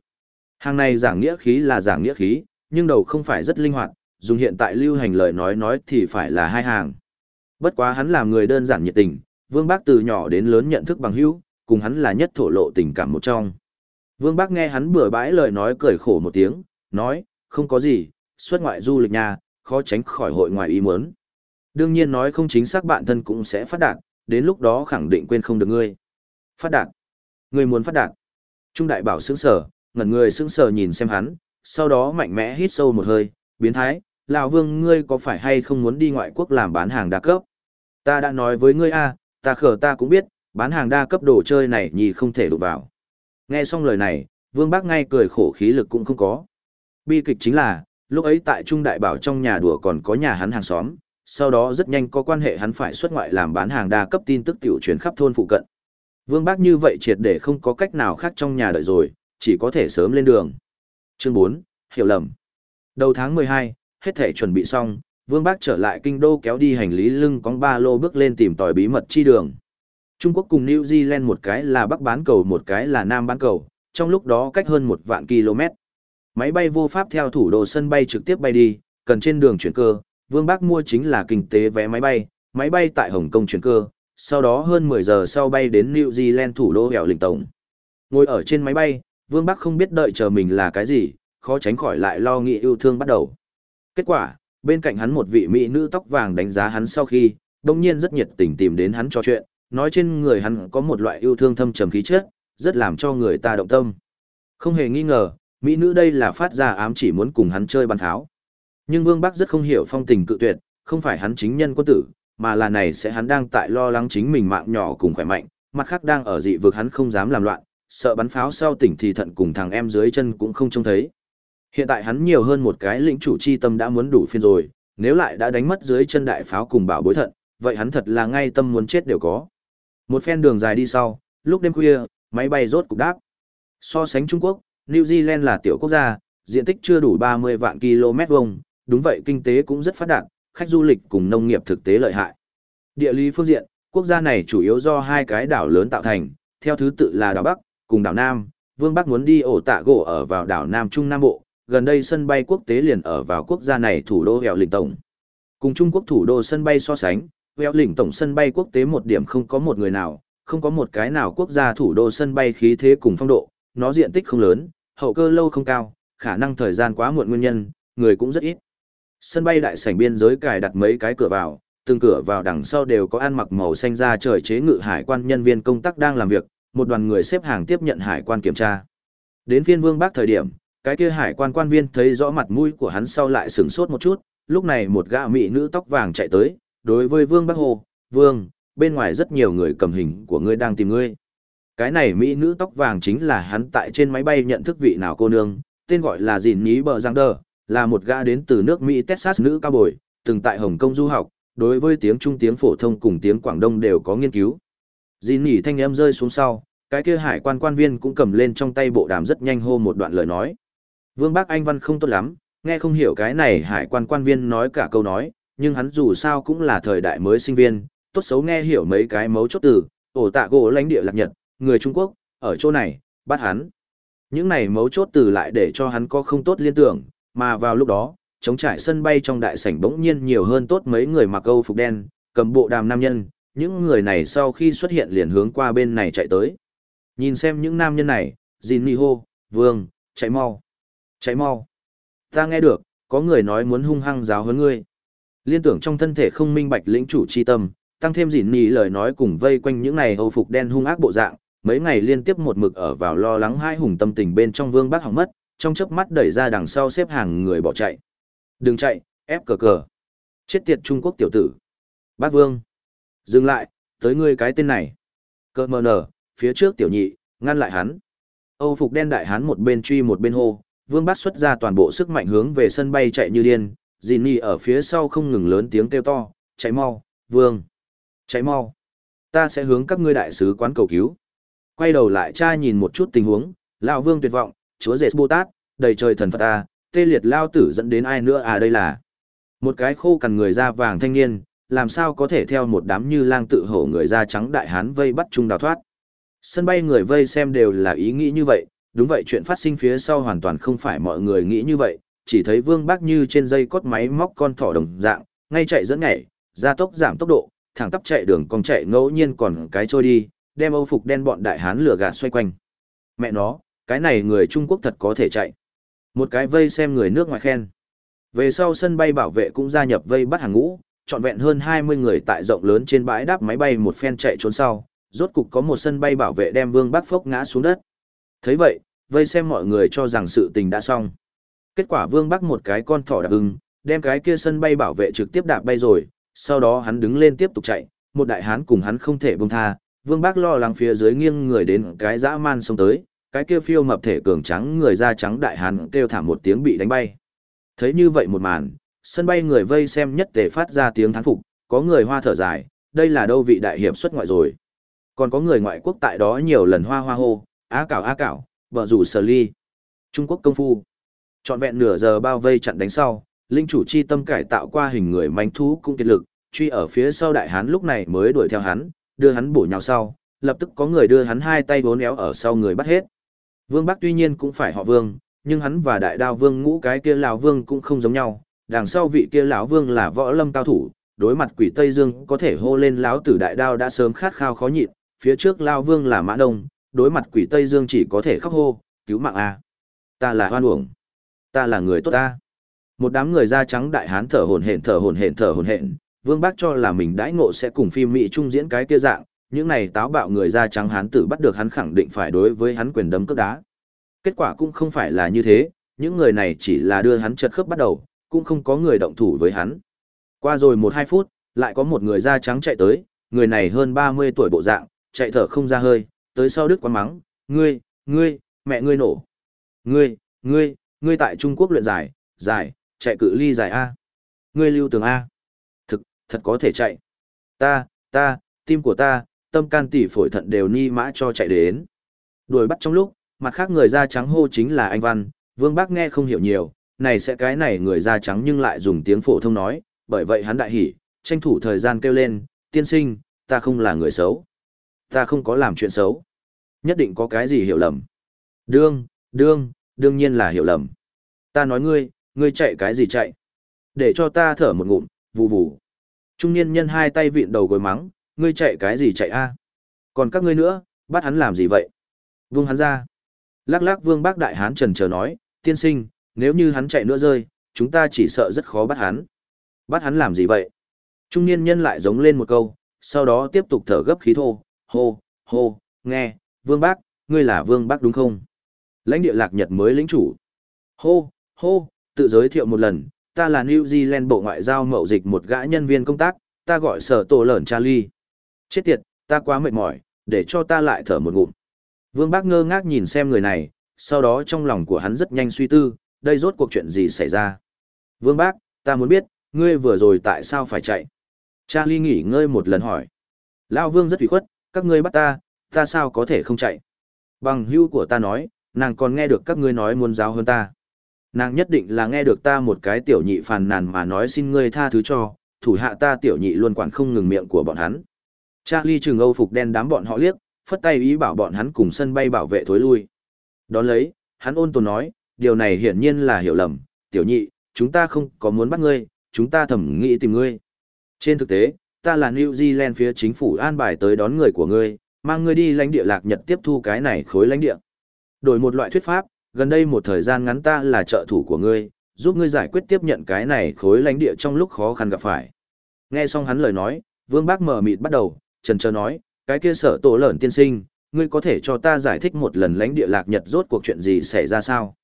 Hàng này giảng nghĩa khí là giảng nghĩa khí, nhưng đầu không phải rất linh hoạt, dùng hiện tại lưu hành lời nói nói thì phải là hai hàng. Bất quá hắn làm người đơn giản nhiệt tình, Vương Bác từ nhỏ đến lớn nhận thức bằng hữu, cùng hắn là nhất thổ lộ tình cảm một trong. Vương Bác nghe hắn bừa bãi lời nói cười khổ một tiếng, nói, không có gì, xuất ngoại du lịch nhà, khó tránh khỏi hội ngoài ý muốn. Đương nhiên nói không chính xác bạn thân cũng sẽ phát đạt, đến lúc đó khẳng định quên không được ngươi. Phát đạt. Ngươi muốn phát đạt. Trung đại bảo sững sờ, ngẩn người sững sờ nhìn xem hắn, sau đó mạnh mẽ hít sâu một hơi, biến thái, lão vương ngươi có phải hay không muốn đi ngoại quốc làm bán hàng đa cấp? Ta đã nói với ngươi a, ta khờ ta cũng biết, bán hàng đa cấp đồ chơi này nhì không thể đụng vào. Nghe xong lời này, Vương Bác ngay cười khổ khí lực cũng không có. Bi kịch chính là, lúc ấy tại Trung Đại Bảo trong nhà đùa còn có nhà hắn hàng xóm, sau đó rất nhanh có quan hệ hắn phải xuất ngoại làm bán hàng đa cấp tin tức tiểu truyền khắp thôn phụ cận. Vương Bác như vậy triệt để không có cách nào khác trong nhà đợi rồi, chỉ có thể sớm lên đường. Chương 4, hiểu lầm. Đầu tháng 12, hết thể chuẩn bị xong, Vương Bác trở lại kinh đô kéo đi hành lý lưng cóng ba lô bước lên tìm tòi bí mật chi đường. Trung Quốc cùng New Zealand một cái là bắc bán cầu một cái là nam bán cầu, trong lúc đó cách hơn một vạn km. Máy bay vô pháp theo thủ đô sân bay trực tiếp bay đi, cần trên đường chuyển cơ, Vương Bác mua chính là kinh tế vé máy bay, máy bay tại Hồng Kông chuyển cơ, sau đó hơn 10 giờ sau bay đến New Zealand thủ đô hẻo lĩnh tổng. Ngồi ở trên máy bay, Vương Bắc không biết đợi chờ mình là cái gì, khó tránh khỏi lại lo nghĩ yêu thương bắt đầu. Kết quả, bên cạnh hắn một vị mỹ nữ tóc vàng đánh giá hắn sau khi, đồng nhiên rất nhiệt tình tìm đến hắn trò chuyện, nói trên người hắn có một loại yêu thương thâm trầm khí chất, rất làm cho người ta động tâm. Không hề nghi ngờ, mỹ nữ đây là phát ra ám chỉ muốn cùng hắn chơi bàn tháo. Nhưng Vương Bắc rất không hiểu phong tình cự tuyệt, không phải hắn chính nhân quân tử, mà là này sẽ hắn đang tại lo lắng chính mình mạng nhỏ cùng khỏe mạnh, mặt khác đang ở dị vực hắn không dám làm loạn, sợ bắn pháo sau tỉnh thì thận cùng thằng em dưới chân cũng không trông thấy. Hiện tại hắn nhiều hơn một cái lĩnh chủ chi tâm đã muốn đủ phiên rồi, nếu lại đã đánh mất dưới chân đại pháo cùng bảo bối thận, vậy hắn thật là ngay tâm muốn chết đều có. Một phen đường dài đi sau, lúc đêm khuya, máy bay rốt cục đáp. So sánh Trung Quốc, New Zealand là tiểu quốc gia, diện tích chưa đủ 30 vạn km vuông, đúng vậy kinh tế cũng rất phát đạt, khách du lịch cùng nông nghiệp thực tế lợi hại. Địa lý phương diện, quốc gia này chủ yếu do hai cái đảo lớn tạo thành, theo thứ tự là đảo Bắc cùng đảo Nam. Vương Bắc muốn đi ổ tạ gỗ ở vào đảo Nam Trung Nam Bộ, gần đây sân bay quốc tế liền ở vào quốc gia này thủ đô Hèo Lĩnh Tổng. Cùng Trung Quốc thủ đô sân bay so sánh, Hèo Lĩnh Tổng sân bay quốc tế một điểm không có một người nào, không có một cái nào quốc gia thủ đô sân bay khí thế cùng phong độ, nó diện tích không lớn, hậu cơ lâu không cao, khả năng thời gian quá muộn nguyên nhân, người cũng rất ít. Sân bay đại sảnh biên giới cài đặt mấy cái cửa vào, từng cửa vào đằng sau đều có ăn mặc màu xanh da trời chế ngự hải quan nhân viên công tác đang làm việc, một đoàn người xếp hàng tiếp nhận hải quan kiểm tra. Đến phiên Vương Bác thời điểm, cái kia hải quan quan viên thấy rõ mặt mũi của hắn sau lại sửng sốt một chút, lúc này một gã mỹ nữ tóc vàng chạy tới, đối với Vương Bác hồ, "Vương, bên ngoài rất nhiều người cầm hình của ngươi đang tìm ngươi." Cái này mỹ nữ tóc vàng chính là hắn tại trên máy bay nhận thức vị nào cô nương, tên gọi là Dìn Nhí Bờ Giang Đờ, là một gã đến từ nước Mỹ Texas nữ cao bồi, từng tại Hồng Kông du học, đối với tiếng Trung tiếng phổ thông cùng tiếng Quảng Đông đều có nghiên cứu. Jin nhỉ thanh âm rơi xuống sau, cái kia hải quan quan viên cũng cầm lên trong tay bộ đàm rất nhanh hô một đoạn lời nói. Vương Bác Anh văn không tốt lắm, nghe không hiểu cái này hải quan quan viên nói cả câu nói, nhưng hắn dù sao cũng là thời đại mới sinh viên, tốt xấu nghe hiểu mấy cái mấu chốt từ, ổ tạ gỗ lãnh địa lạc nhật, người Trung Quốc, ở chỗ này, bắt hắn. Những này mấu chốt từ lại để cho hắn có không tốt liên tưởng, mà vào lúc đó, chống trải sân bay trong đại sảnh bỗng nhiên nhiều hơn tốt mấy người mặc câu phục đen, cầm bộ đàm nam nhân, những người này sau khi xuất hiện liền hướng qua bên này chạy tới. Nhìn xem những nam nhân này, Jin Mi hô, Vương, chạy mau, chạy mau. Ta nghe được, có người nói muốn hung hăng giáo huấn ngươi. Liên tưởng trong thân thể không minh bạch lĩnh chủ chi tâm, tăng thêm Jin Mi lời nói cùng vây quanh những này hầu phục đen hung ác bộ dạng, mấy ngày liên tiếp một mực ở vào lo lắng hai hùng tâm tình bên trong Vương Bác hỏng mất, trong chớp mắt đẩy ra đằng sau xếp hàng người bỏ chạy. Đừng chạy, ép cờ cờ. Chết tiệt Trung Quốc tiểu tử. Bác Vương. Dừng lại, tới ngươi cái tên này. Cờ mờ nở, phía trước tiểu nhị, ngăn lại hắn. Âu phục đen đại hắn một bên truy một bên hô, Vương Bác xuất ra toàn bộ sức mạnh hướng về sân bay chạy như điên, Jinny ở phía sau không ngừng lớn tiếng kêu to, chạy mau, Vương. Chạy mau. Ta sẽ hướng các ngươi đại sứ quán cầu cứu. Quay đầu lại cha nhìn một chút tình huống, lão Vương tuyệt vọng, chúa Dệt Bồ Tát, đầy trời thần Phật ta, tê liệt lao tử dẫn đến ai nữa à đây là. Một cái khô cằn người da vàng thanh niên, làm sao có thể theo một đám như lang tự hổ người da trắng đại hán vây bắt chung đào thoát. Sân bay người vây xem đều là ý nghĩ như vậy, đúng vậy chuyện phát sinh phía sau hoàn toàn không phải mọi người nghĩ như vậy, chỉ thấy vương bác như trên dây cốt máy móc con thỏ đồng dạng, ngay chạy dẫn nhảy, gia tốc giảm tốc độ, thẳng tắp chạy đường còn chạy ngẫu nhiên còn cái trôi đi, đem âu phục đen bọn đại hán lửa gạt xoay quanh. Mẹ nó, cái này người Trung Quốc thật có thể chạy. Một cái vây xem người nước ngoài khen. Về sau sân bay bảo vệ cũng gia nhập vây bắt hàng ngũ, trọn vẹn hơn 20 người tại rộng lớn trên bãi đáp máy bay một phen chạy trốn sau, rốt cục có một sân bay bảo vệ đem Vương Bắc Phốc ngã xuống đất. thấy vậy, vây xem mọi người cho rằng sự tình đã xong. Kết quả Vương Bắc một cái con thỏ đạp ưng, đem cái kia sân bay bảo vệ trực tiếp đạp bay rồi, sau đó hắn đứng lên tiếp tục chạy, một đại hán cùng hắn không thể buông tha, Vương bắc lo lắng phía dưới nghiêng người đến cái dã man xông tới, cái kia phiêu mập thể cường trắng người da trắng đại hán kêu thảm một tiếng bị đánh bay. Thấy như vậy một màn, sân bay người vây xem nhất tề phát ra tiếng thán phục, có người hoa thở dài, đây là đâu vị đại hiệp xuất ngoại rồi. Còn có người ngoại quốc tại đó nhiều lần hoa hoa hô, á cảo á cảo, vợ rủ sờ ly. Trung Quốc công phu. Trọn vẹn nửa giờ bao vây chặn đánh sau, linh chủ chi tâm cải tạo qua hình người manh thú cũng kiệt lực, truy ở phía sau đại hán lúc này mới đuổi theo hắn, đưa hắn bổ nhào sau, lập tức có người đưa hắn hai tay bốn éo ở sau người bắt hết. Vương Bắc tuy nhiên cũng phải họ Vương, nhưng hắn và đại đao vương ngũ cái kia lão vương cũng không giống nhau, đằng sau vị kia lão vương là võ lâm cao thủ, đối mặt quỷ Tây Dương có thể hô lên lão tử đại đao đã sớm khát khao khó nhịn, phía trước lão vương là mã đông, đối mặt quỷ Tây Dương chỉ có thể khóc hô, cứu mạng a. Ta là hoan uổng. Ta là người tốt ta. Một đám người da trắng đại hán thở hổn hển thở hổn hển thở hổn hển, Vương Bác cho là mình đãi ngộ sẽ cùng phim Mỹ trung diễn cái kia dạng, những này táo bạo người da trắng hán tử bắt được hắn khẳng định phải đối với hắn quyền đấm cướp đá. Kết quả cũng không phải là như thế, những người này chỉ là đưa hắn chật khớp bắt đầu, cũng không có người động thủ với hắn. Qua rồi một hai phút, lại có một người da trắng chạy tới, người này hơn 30 tuổi bộ dạng, chạy thở không ra hơi, tới sau đức quán mắng, ngươi, ngươi, mẹ ngươi nổ. Ngươi, ngươi, ngươi tại Trung Quốc luyện giải, giải, chạy cự ly giải A. Ngươi lưu tường A. Thực, thật có thể chạy. Ta, ta, tim của ta, tâm can tỷ phổi thận đều ni mã cho chạy đến. Đuổi bắt trong lúc, mặt khác người da trắng hô chính là anh Văn, Vương Bác nghe không hiểu nhiều, này sẽ cái này người da trắng nhưng lại dùng tiếng phổ thông nói, bởi vậy hắn đại hỉ, tranh thủ thời gian kêu lên, tiên sinh, ta không là người xấu. Ta không có làm chuyện xấu. Nhất định có cái gì hiểu lầm. Đương, đương, đương nhiên là hiểu lầm. Ta nói ngươi, ngươi chạy cái gì chạy? Để cho ta thở một ngụm, vù vù. Trung niên nhân hai tay vịn đầu gối mắng, ngươi chạy cái gì chạy a? Còn các ngươi nữa, bắt hắn làm gì vậy? Vương hắn ra. Lắc lắc vương bác đại hán trần chờ nói, tiên sinh, nếu như hắn chạy nữa rơi, chúng ta chỉ sợ rất khó bắt hắn. Bắt hắn làm gì vậy? Trung niên nhân lại giống lên một câu, sau đó tiếp tục thở gấp khí thô, hô, hô, nghe, vương bác, ngươi là vương bác đúng không? Lãnh địa lạc nhật mới lĩnh chủ. Hô, hô, tự giới thiệu một lần, ta là New Zealand Bộ Ngoại giao mậu dịch một gã nhân viên công tác, ta gọi sở tổ lởn Charlie. Chết tiệt, ta quá mệt mỏi, để cho ta lại thở một ngụm. Vương Bác ngơ ngác nhìn xem người này, sau đó trong lòng của hắn rất nhanh suy tư, đây rốt cuộc chuyện gì xảy ra. Vương Bác, ta muốn biết, ngươi vừa rồi tại sao phải chạy? Charlie nghỉ ngơi một lần hỏi. Lao Vương rất ủy khuất, các ngươi bắt ta, ta sao có thể không chạy? Bằng hưu của ta nói, nàng còn nghe được các ngươi nói muốn giáo hơn ta. Nàng nhất định là nghe được ta một cái tiểu nhị phàn nàn mà nói xin ngươi tha thứ cho, thủ hạ ta tiểu nhị luôn quản không ngừng miệng của bọn hắn. Charlie trừng Âu phục đen đám bọn họ liếc, phất tay ý bảo bọn hắn cùng sân bay bảo vệ thối lui. Đón lấy, hắn ôn tồn nói, điều này hiển nhiên là hiểu lầm, tiểu nhị, chúng ta không có muốn bắt ngươi, chúng ta thẩm nghĩ tìm ngươi. Trên thực tế, ta là New Zealand phía chính phủ an bài tới đón người của ngươi, mang ngươi đi lãnh địa lạc nhật tiếp thu cái này khối lãnh địa. Đổi một loại thuyết pháp, gần đây một thời gian ngắn ta là trợ thủ của ngươi, giúp ngươi giải quyết tiếp nhận cái này khối lãnh địa trong lúc khó khăn gặp phải. Nghe xong hắn lời nói, Vương Bác mở mịt bắt đầu, trần trơ nói, cái kia sở tổ lợn tiên sinh, ngươi có thể cho ta giải thích một lần lãnh địa lạc nhật rốt cuộc chuyện gì xảy ra sao?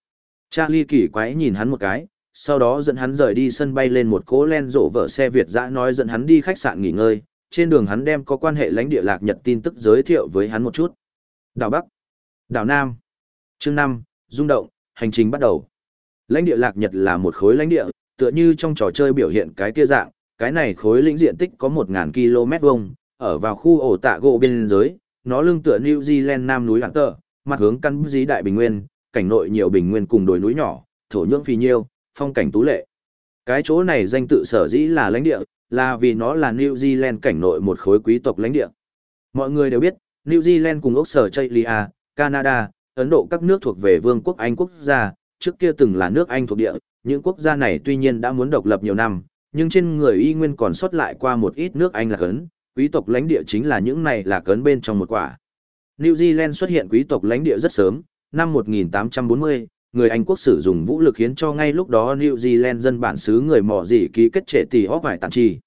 Charlie kỳ quái nhìn hắn một cái, sau đó dẫn hắn rời đi sân bay lên một cố len rộ vợ xe Việt dã nói dẫn hắn đi khách sạn nghỉ ngơi, trên đường hắn đem có quan hệ lãnh địa lạc nhật tin tức giới thiệu với hắn một chút. Đảo Bắc, Đảo Nam, chương năm, rung động, hành trình bắt đầu. Lãnh địa lạc nhật là một khối lãnh địa, tựa như trong trò chơi biểu hiện cái kia dạng, cái này khối lĩnh diện tích có 1.000 km vuông, ở vào khu ổ tạ gỗ biên giới, nó lưng tựa New Zealand nam núi hạng tờ, mặt hướng căn dí đại bình nguyên, cảnh nội nhiều bình nguyên cùng đồi núi nhỏ, thổ nhưỡng phì nhiêu, phong cảnh tú lệ. Cái chỗ này danh tự sở dĩ là lãnh địa, là vì nó là New Zealand cảnh nội một khối quý tộc lãnh địa. Mọi người đều biết, New Zealand cùng Australia, Canada, Ấn Độ các nước thuộc về Vương quốc Anh quốc gia, trước kia từng là nước Anh thuộc địa, những quốc gia này tuy nhiên đã muốn độc lập nhiều năm, nhưng trên người y nguyên còn sót lại qua một ít nước Anh là cấn, quý tộc lãnh địa chính là những này là cấn bên trong một quả. New Zealand xuất hiện quý tộc lãnh địa rất sớm, năm 1840, người Anh quốc sử dụng vũ lực khiến cho ngay lúc đó New Zealand dân bản xứ người mỏ gì ký kết trệ tỷ hóp phải tạm trì.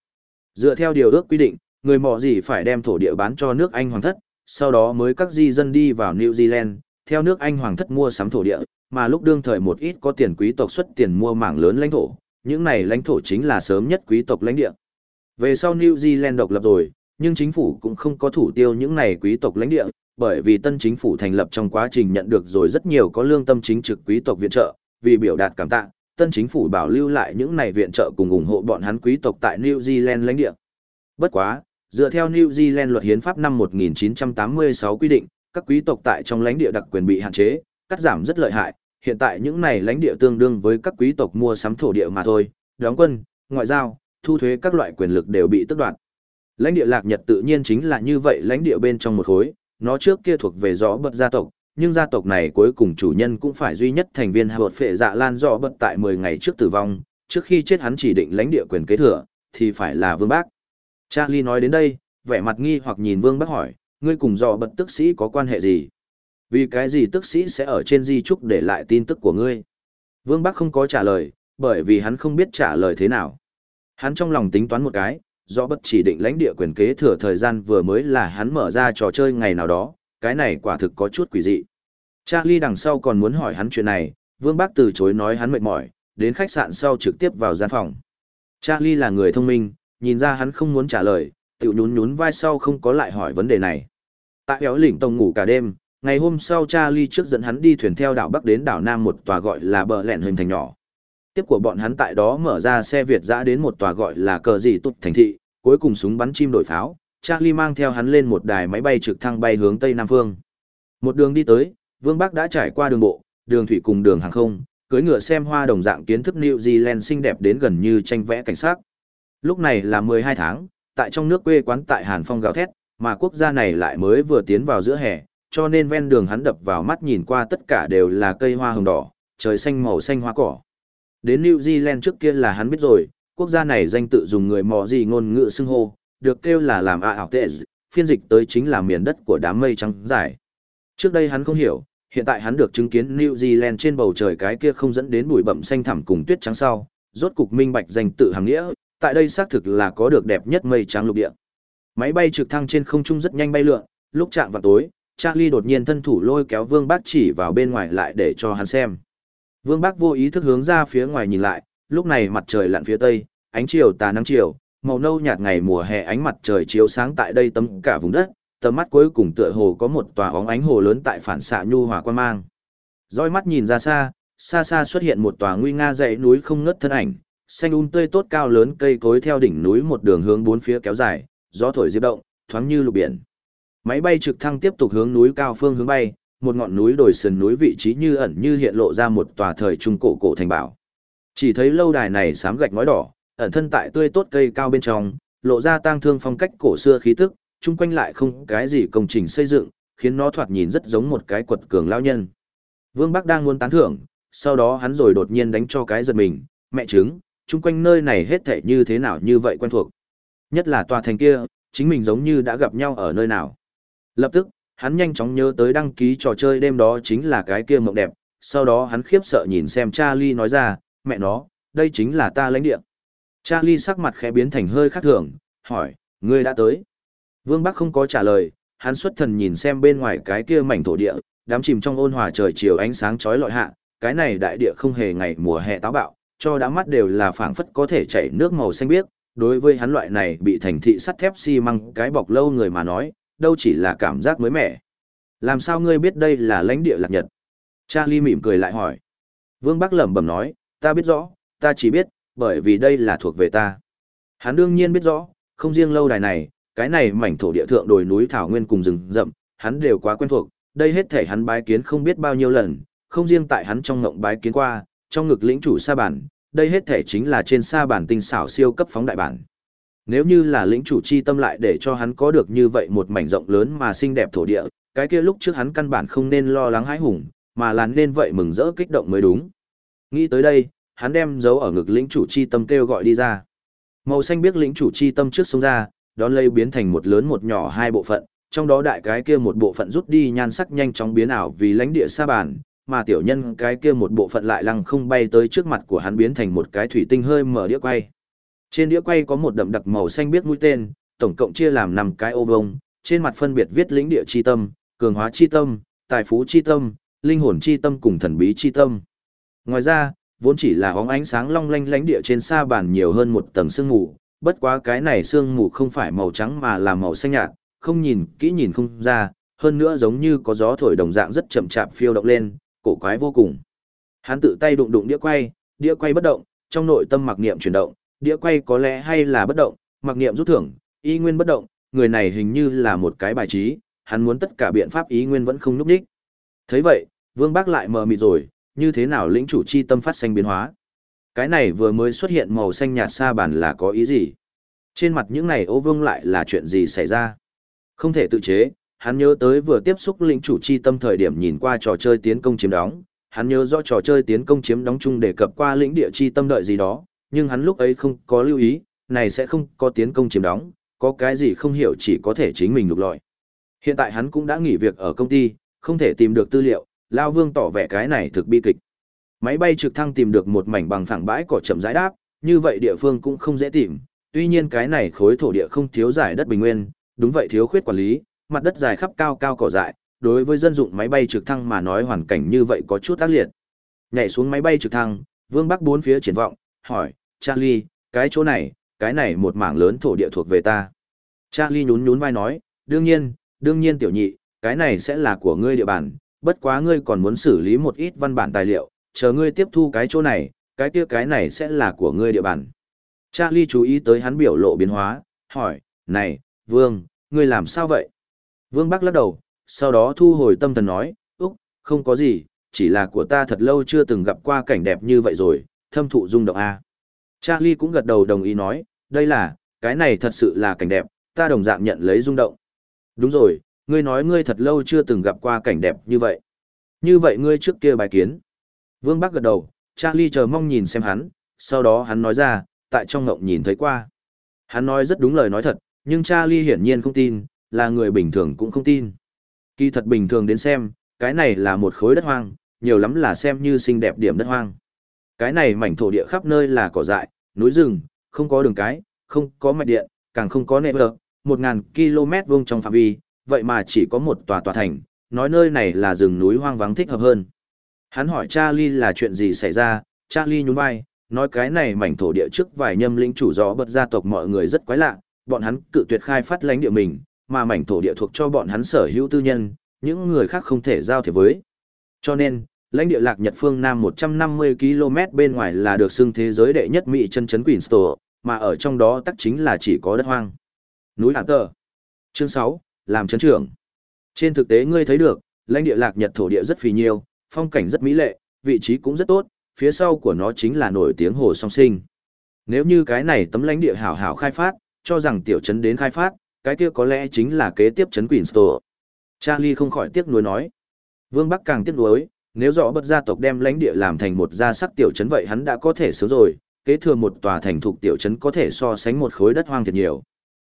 Dựa theo điều ước quy định, người mỏ gì phải đem thổ địa bán cho nước Anh hoàng thất, sau đó mới các di dân đi vào New Zealand, theo nước Anh hoàng thất mua sắm thổ địa, mà lúc đương thời một ít có tiền quý tộc xuất tiền mua mảng lớn lãnh thổ, những này lãnh thổ chính là sớm nhất quý tộc lãnh địa. Về sau New Zealand độc lập rồi, nhưng chính phủ cũng không có thủ tiêu những này quý tộc lãnh địa, bởi vì tân chính phủ thành lập trong quá trình nhận được rồi rất nhiều có lương tâm chính trực quý tộc viện trợ, vì biểu đạt cảm tạ, tân chính phủ bảo lưu lại những này viện trợ cùng ủng hộ bọn hắn quý tộc tại New Zealand lãnh địa. Bất quá, dựa theo New Zealand luật hiến pháp năm 1986 quy định, các quý tộc tại trong lãnh địa đặc quyền bị hạn chế, cắt giảm rất lợi hại, hiện tại những này lãnh địa tương đương với các quý tộc mua sắm thổ địa mà thôi, đóng quân, ngoại giao, thu thuế các loại quyền lực đều bị tước đoạt. Lãnh địa Lạc Nhật tự nhiên chính là như vậy lãnh địa bên trong một khối, nó trước kia thuộc về gió bật gia tộc, nhưng gia tộc này cuối cùng chủ nhân cũng phải duy nhất thành viên hợp phệ dạ lan gió bật tại 10 ngày trước tử vong, trước khi chết hắn chỉ định lãnh địa quyền kế thừa, thì phải là Vương Bác. Charlie nói đến đây, vẻ mặt nghi hoặc nhìn Vương Bác hỏi, ngươi cùng rõ bật tức sĩ có quan hệ gì? Vì cái gì tức sĩ sẽ ở trên di trúc để lại tin tức của ngươi? Vương bác không có trả lời, bởi vì hắn không biết trả lời thế nào. Hắn trong lòng tính toán một cái, do bất chỉ định lãnh địa quyền kế thừa thời gian vừa mới là hắn mở ra trò chơi ngày nào đó, cái này quả thực có chút quỷ dị. Charlie đằng sau còn muốn hỏi hắn chuyện này, Vương bác từ chối nói hắn mệt mỏi, đến khách sạn sau trực tiếp vào gian phòng. Charlie là người thông minh, nhìn ra hắn không muốn trả lời, tiểu nhún nhún vai sau không có lại hỏi vấn đề này. Tại éo lỉnh tông ngủ cả đêm, ngày hôm sau Charlie trước dẫn hắn đi thuyền theo đảo Bắc đến đảo Nam một tòa gọi là bờ lẹn hình thành nhỏ. Tiếp của bọn hắn tại đó mở ra xe Việt dã đến một tòa gọi là cờ gì tụt thành thị, cuối cùng súng bắn chim đổi pháo, Charlie mang theo hắn lên một đài máy bay trực thăng bay hướng Tây Nam Phương. Một đường đi tới, Vương Bắc đã trải qua đường bộ, đường thủy cùng đường hàng không, cưới ngựa xem hoa đồng dạng kiến thức New Zealand xinh đẹp đến gần như tranh vẽ cảnh sát. Lúc này là 12 tháng, tại trong nước quê quán tại Hàn Phong gào thét, mà quốc gia này lại mới vừa tiến vào giữa hè, cho nên ven đường hắn đập vào mắt nhìn qua tất cả đều là cây hoa hồng đỏ, trời xanh màu xanh hoa cỏ. Đến New Zealand trước kia là hắn biết rồi, quốc gia này danh tự dùng người mò gì ngôn ngữ xưng hô, được kêu là làm ạ ảo tệ, phiên dịch tới chính là miền đất của đám mây trắng dài. Trước đây hắn không hiểu, hiện tại hắn được chứng kiến New Zealand trên bầu trời cái kia không dẫn đến bụi bậm xanh thẳm cùng tuyết trắng sau, rốt cục minh bạch danh tự hàng nghĩa, tại đây xác thực là có được đẹp nhất mây trắng lục địa. Máy bay trực thăng trên không trung rất nhanh bay lượn, lúc chạm vào tối, Charlie đột nhiên thân thủ lôi kéo Vương Bác chỉ vào bên ngoài lại để cho hắn xem. Vương Bác vô ý thức hướng ra phía ngoài nhìn lại, lúc này mặt trời lặn phía tây, ánh chiều tà nắng chiều, màu nâu nhạt ngày mùa hè ánh mặt trời chiếu sáng tại đây tấm cả vùng đất, tầm mắt cuối cùng tựa hồ có một tòa óng ánh hồ lớn tại phản xạ nhu hòa quan mang. Dõi mắt nhìn ra xa, xa xa xuất hiện một tòa nguy nga dãy núi không ngớt thân ảnh, xanh um tươi tốt cao lớn cây cối theo đỉnh núi một đường hướng bốn phía kéo dài, gió thổi diệp động, thoáng như lục biển. Máy bay trực thăng tiếp tục hướng núi cao phương hướng bay, một ngọn núi đồi sườn núi vị trí như ẩn như hiện lộ ra một tòa thời trung cổ cổ thành bảo. Chỉ thấy lâu đài này sám gạch ngói đỏ, ẩn thân tại tươi tốt cây cao bên trong, lộ ra tang thương phong cách cổ xưa khí tức, chung quanh lại không cái gì công trình xây dựng, khiến nó thoạt nhìn rất giống một cái quật cường lao nhân. Vương Bắc đang muốn tán thưởng, sau đó hắn rồi đột nhiên đánh cho cái giật mình, mẹ chứng, chung quanh nơi này hết thảy như thế nào như vậy quen thuộc. Nhất là tòa thành kia, chính mình giống như đã gặp nhau ở nơi nào. Lập tức, hắn nhanh chóng nhớ tới đăng ký trò chơi đêm đó chính là cái kia mộng đẹp, sau đó hắn khiếp sợ nhìn xem Charlie nói ra, mẹ nó, đây chính là ta lãnh địa. Charlie sắc mặt khẽ biến thành hơi khác thường, hỏi, ngươi đã tới. Vương Bắc không có trả lời, hắn xuất thần nhìn xem bên ngoài cái kia mảnh thổ địa, đám chìm trong ôn hòa trời chiều ánh sáng chói lọi hạ, cái này đại địa không hề ngày mùa hè táo bạo, cho đã mắt đều là phảng phất có thể chảy nước màu xanh biếc, đối với hắn loại này bị thành thị sắt thép xi măng cái bọc lâu người mà nói, đâu chỉ là cảm giác mới mẻ. Làm sao ngươi biết đây là lãnh địa lạc nhật? Charlie mỉm cười lại hỏi. Vương Bắc lẩm bẩm nói, ta biết rõ, ta chỉ biết, bởi vì đây là thuộc về ta. Hắn đương nhiên biết rõ, không riêng lâu đài này, cái này mảnh thổ địa thượng đồi núi thảo nguyên cùng rừng rậm, hắn đều quá quen thuộc, đây hết thể hắn bái kiến không biết bao nhiêu lần, không riêng tại hắn trong ngộng bái kiến qua, trong ngực lĩnh chủ sa bản, đây hết thể chính là trên sa bản tinh xảo siêu cấp phóng đại bản. Nếu như là lĩnh chủ chi tâm lại để cho hắn có được như vậy một mảnh rộng lớn mà xinh đẹp thổ địa, cái kia lúc trước hắn căn bản không nên lo lắng hãi hùng, mà là nên vậy mừng rỡ kích động mới đúng. Nghĩ tới đây, hắn đem dấu ở ngực lĩnh chủ chi tâm kêu gọi đi ra. Màu xanh biết lĩnh chủ chi tâm trước sông ra, đón lấy biến thành một lớn một nhỏ hai bộ phận, trong đó đại cái kia một bộ phận rút đi nhan sắc nhanh chóng biến ảo vì lãnh địa sa bàn, mà tiểu nhân cái kia một bộ phận lại lăng không bay tới trước mặt của hắn biến thành một cái thủy tinh hơi mở đĩa quay. Trên đĩa quay có một đậm đặc màu xanh biết mũi tên, tổng cộng chia làm 5 cái ô vông, trên mặt phân biệt viết lĩnh địa chi tâm, cường hóa chi tâm, tài phú chi tâm, linh hồn chi tâm cùng thần bí chi tâm. Ngoài ra, vốn chỉ là óng ánh sáng long lanh lánh địa trên sa bàn nhiều hơn một tầng sương mù, bất quá cái này sương mù không phải màu trắng mà là màu xanh nhạt, không nhìn kỹ nhìn không ra, hơn nữa giống như có gió thổi đồng dạng rất chậm chạp phiêu động lên, cổ quái vô cùng. Hắn tự tay đụng đụng đĩa quay, đĩa quay bất động, trong nội tâm mặc niệm chuyển động, đĩa quay có lẽ hay là bất động, mặc niệm rút thưởng, y nguyên bất động, người này hình như là một cái bài trí, hắn muốn tất cả biện pháp ý nguyên vẫn không núp đích. Thấy vậy, Vương Bác lại mờ mịt rồi, như thế nào lĩnh chủ chi tâm phát xanh biến hóa? Cái này vừa mới xuất hiện màu xanh nhạt xa bản là có ý gì? Trên mặt những này ô vương lại là chuyện gì xảy ra? Không thể tự chế, hắn nhớ tới vừa tiếp xúc lĩnh chủ chi tâm thời điểm nhìn qua trò chơi tiến công chiếm đóng, hắn nhớ rõ trò chơi tiến công chiếm đóng chung đề cập qua lĩnh địa chi tâm đợi gì đó, nhưng hắn lúc ấy không có lưu ý, này sẽ không có tiến công chiếm đóng, có cái gì không hiểu chỉ có thể chính mình lục lọi. Hiện tại hắn cũng đã nghỉ việc ở công ty, không thể tìm được tư liệu, Lao Vương tỏ vẻ cái này thực bi kịch. Máy bay trực thăng tìm được một mảnh bằng phẳng bãi cỏ chậm rãi đáp, như vậy địa phương cũng không dễ tìm, tuy nhiên cái này khối thổ địa không thiếu giải đất bình nguyên, đúng vậy thiếu khuyết quản lý, mặt đất dài khắp cao cao cỏ dại, đối với dân dụng máy bay trực thăng mà nói hoàn cảnh như vậy có chút tác liệt. Nhảy xuống máy bay trực thăng, Vương Bắc bốn phía triển vọng, hỏi, Charlie, cái chỗ này, cái này một mảng lớn thổ địa thuộc về ta. Charlie nhún nhún vai nói, đương nhiên, đương nhiên tiểu nhị, cái này sẽ là của ngươi địa bàn, bất quá ngươi còn muốn xử lý một ít văn bản tài liệu, chờ ngươi tiếp thu cái chỗ này, cái kia cái này sẽ là của ngươi địa bàn. Charlie chú ý tới hắn biểu lộ biến hóa, hỏi, này, Vương, ngươi làm sao vậy? Vương Bắc lắc đầu, sau đó thu hồi tâm thần nói, Úc, không có gì, chỉ là của ta thật lâu chưa từng gặp qua cảnh đẹp như vậy rồi, thâm thụ rung động A. Charlie cũng gật đầu đồng ý nói, đây là, cái này thật sự là cảnh đẹp, ta đồng dạng nhận lấy rung động. Đúng rồi, ngươi nói ngươi thật lâu chưa từng gặp qua cảnh đẹp như vậy. Như vậy ngươi trước kia bài kiến. Vương Bắc gật đầu, Charlie chờ mong nhìn xem hắn, sau đó hắn nói ra, tại trong ngộng nhìn thấy qua. Hắn nói rất đúng lời nói thật, nhưng Charlie hiển nhiên không tin, là người bình thường cũng không tin. Kỳ thật bình thường đến xem, cái này là một khối đất hoang, nhiều lắm là xem như xinh đẹp điểm đất hoang. Cái này mảnh thổ địa khắp nơi là cỏ dại, núi rừng, không có đường cái, không có mạch điện, càng không có nệm vợ, 1.000 km vuông trong phạm vi, vậy mà chỉ có một tòa tòa thành, nói nơi này là rừng núi hoang vắng thích hợp hơn. Hắn hỏi Charlie là chuyện gì xảy ra, Charlie nhún vai, nói cái này mảnh thổ địa trước vài nhâm lĩnh chủ gió bật gia tộc mọi người rất quái lạ, bọn hắn cự tuyệt khai phát lãnh địa mình, mà mảnh thổ địa thuộc cho bọn hắn sở hữu tư nhân, những người khác không thể giao thiệp với. Cho nên, lãnh địa lạc Nhật phương Nam 150 km bên ngoài là được xưng thế giới đệ nhất Mỹ chân chấn tổ mà ở trong đó tắc chính là chỉ có đất hoang. Núi Hàn Tờ Chương 6, làm chấn trưởng. Trên thực tế ngươi thấy được, lãnh địa lạc Nhật thổ địa rất phì nhiêu, phong cảnh rất mỹ lệ, vị trí cũng rất tốt, phía sau của nó chính là nổi tiếng hồ song sinh. Nếu như cái này tấm lãnh địa hảo hảo khai phát, cho rằng tiểu trấn đến khai phát, cái kia có lẽ chính là kế tiếp trấn Queenstown. Charlie không khỏi tiếc nuối nói. Vương Bắc càng tiếc nuối, nếu rõ bất gia tộc đem lãnh địa làm thành một gia sắc tiểu trấn vậy hắn đã có thể sớm rồi, kế thừa một tòa thành thuộc tiểu trấn có thể so sánh một khối đất hoang thiệt nhiều.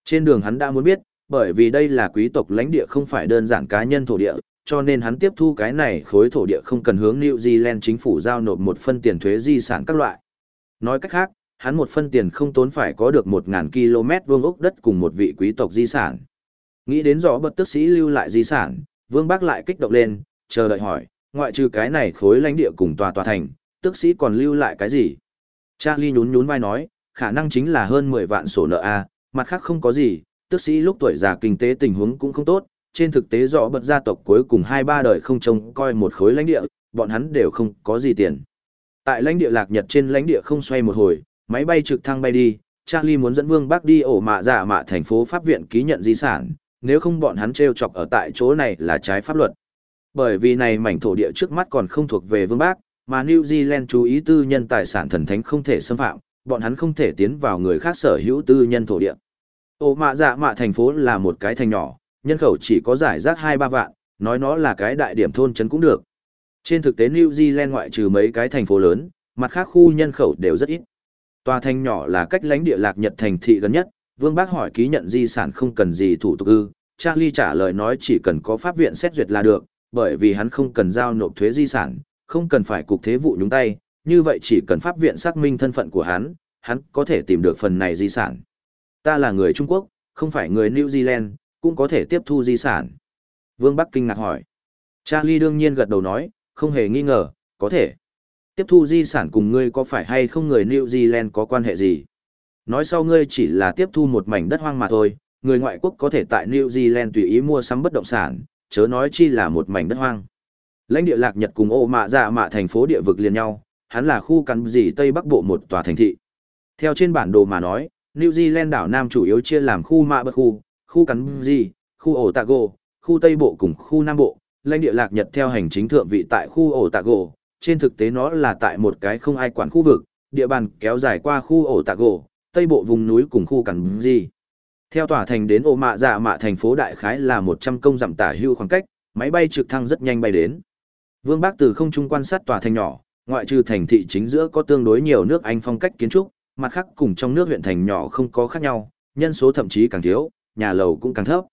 Trên đường hắn đã muốn biết, bởi vì đây là quý tộc lãnh địa không phải đơn giản cá nhân thổ địa, cho nên hắn tiếp thu cái này khối thổ địa không cần hướng New Zealand chính phủ giao nộp một phân tiền thuế di sản các loại. Nói cách khác, hắn một phân tiền không tốn phải có được 1.000 km vuông ốc đất cùng một vị quý tộc di sản. Nghĩ đến rõ bật tức sĩ lưu lại di sản, Vương Bác lại kích động lên, chờ đợi hỏi, ngoại trừ cái này khối lãnh địa cùng tòa tòa thành, tức sĩ còn lưu lại cái gì? Charlie nhún nhún vai nói, khả năng chính là hơn 10 vạn sổ nợ A, mặt khác không có gì, tức sĩ lúc tuổi già kinh tế tình huống cũng không tốt, trên thực tế rõ bật gia tộc cuối cùng hai ba đời không trông coi một khối lãnh địa, bọn hắn đều không có gì tiền. Tại lãnh địa lạc nhật trên lãnh địa không xoay một hồi, máy bay trực thăng bay đi, Charlie muốn dẫn Vương Bắc đi ổ mạ giả dạ mạ thành phố pháp viện ký nhận di sản, nếu không bọn hắn treo chọc ở tại chỗ này là trái pháp luật. Bởi vì này mảnh thổ địa trước mắt còn không thuộc về Vương bác mà New Zealand chú ý tư nhân tài sản thần thánh không thể xâm phạm, bọn hắn không thể tiến vào người khác sở hữu tư nhân thổ địa. Ô mạ dạ mạ thành phố là một cái thành nhỏ, nhân khẩu chỉ có giải rác 2-3 vạn, nói nó là cái đại điểm thôn trấn cũng được. Trên thực tế New Zealand ngoại trừ mấy cái thành phố lớn, mặt khác khu nhân khẩu đều rất ít. Tòa thành nhỏ là cách lãnh địa lạc Nhật thành thị gần nhất, Vương Bác hỏi ký nhận di sản không cần gì thủ tục ư, Charlie trả lời nói chỉ cần có pháp viện xét duyệt là được, bởi vì hắn không cần giao nộp thuế di sản, không cần phải cục thế vụ nhúng tay, như vậy chỉ cần pháp viện xác minh thân phận của hắn, hắn có thể tìm được phần này di sản. Ta là người Trung Quốc, không phải người New Zealand, cũng có thể tiếp thu di sản. Vương Bắc kinh ngạc hỏi. Charlie đương nhiên gật đầu nói, không hề nghi ngờ, có thể. Tiếp thu di sản cùng ngươi có phải hay không người New Zealand có quan hệ gì? Nói sau ngươi chỉ là tiếp thu một mảnh đất hoang mà thôi, người ngoại quốc có thể tại New Zealand tùy ý mua sắm bất động sản, chớ nói chi là một mảnh đất hoang. Lãnh địa lạc Nhật cùng ô mạ dạ mạ thành phố địa vực liền nhau, hắn là khu cắn gì Tây Bắc Bộ một tòa thành thị. Theo trên bản đồ mà nói, New Zealand đảo Nam chủ yếu chia làm khu mạ bất khu, khu cắn gì, khu ổ tạ gồ, khu Tây Bộ cùng khu Nam Bộ, lãnh địa lạc Nhật theo hành chính thượng vị tại khu ổ tạ gồ, trên thực tế nó là tại một cái không ai quản khu vực, địa bàn kéo dài qua khu ổ tạ gồ, Tây Bộ vùng núi cùng khu cắn gì. Theo tòa thành đến ổ mạ dạ mạ thành phố đại khái là 100 công dặm tả hưu khoảng cách, máy bay trực thăng rất nhanh bay đến. Vương Bác từ không trung quan sát tòa thành nhỏ, ngoại trừ thành thị chính giữa có tương đối nhiều nước Anh phong cách kiến trúc, mặt khác cùng trong nước huyện thành nhỏ không có khác nhau, nhân số thậm chí càng thiếu, nhà lầu cũng càng thấp.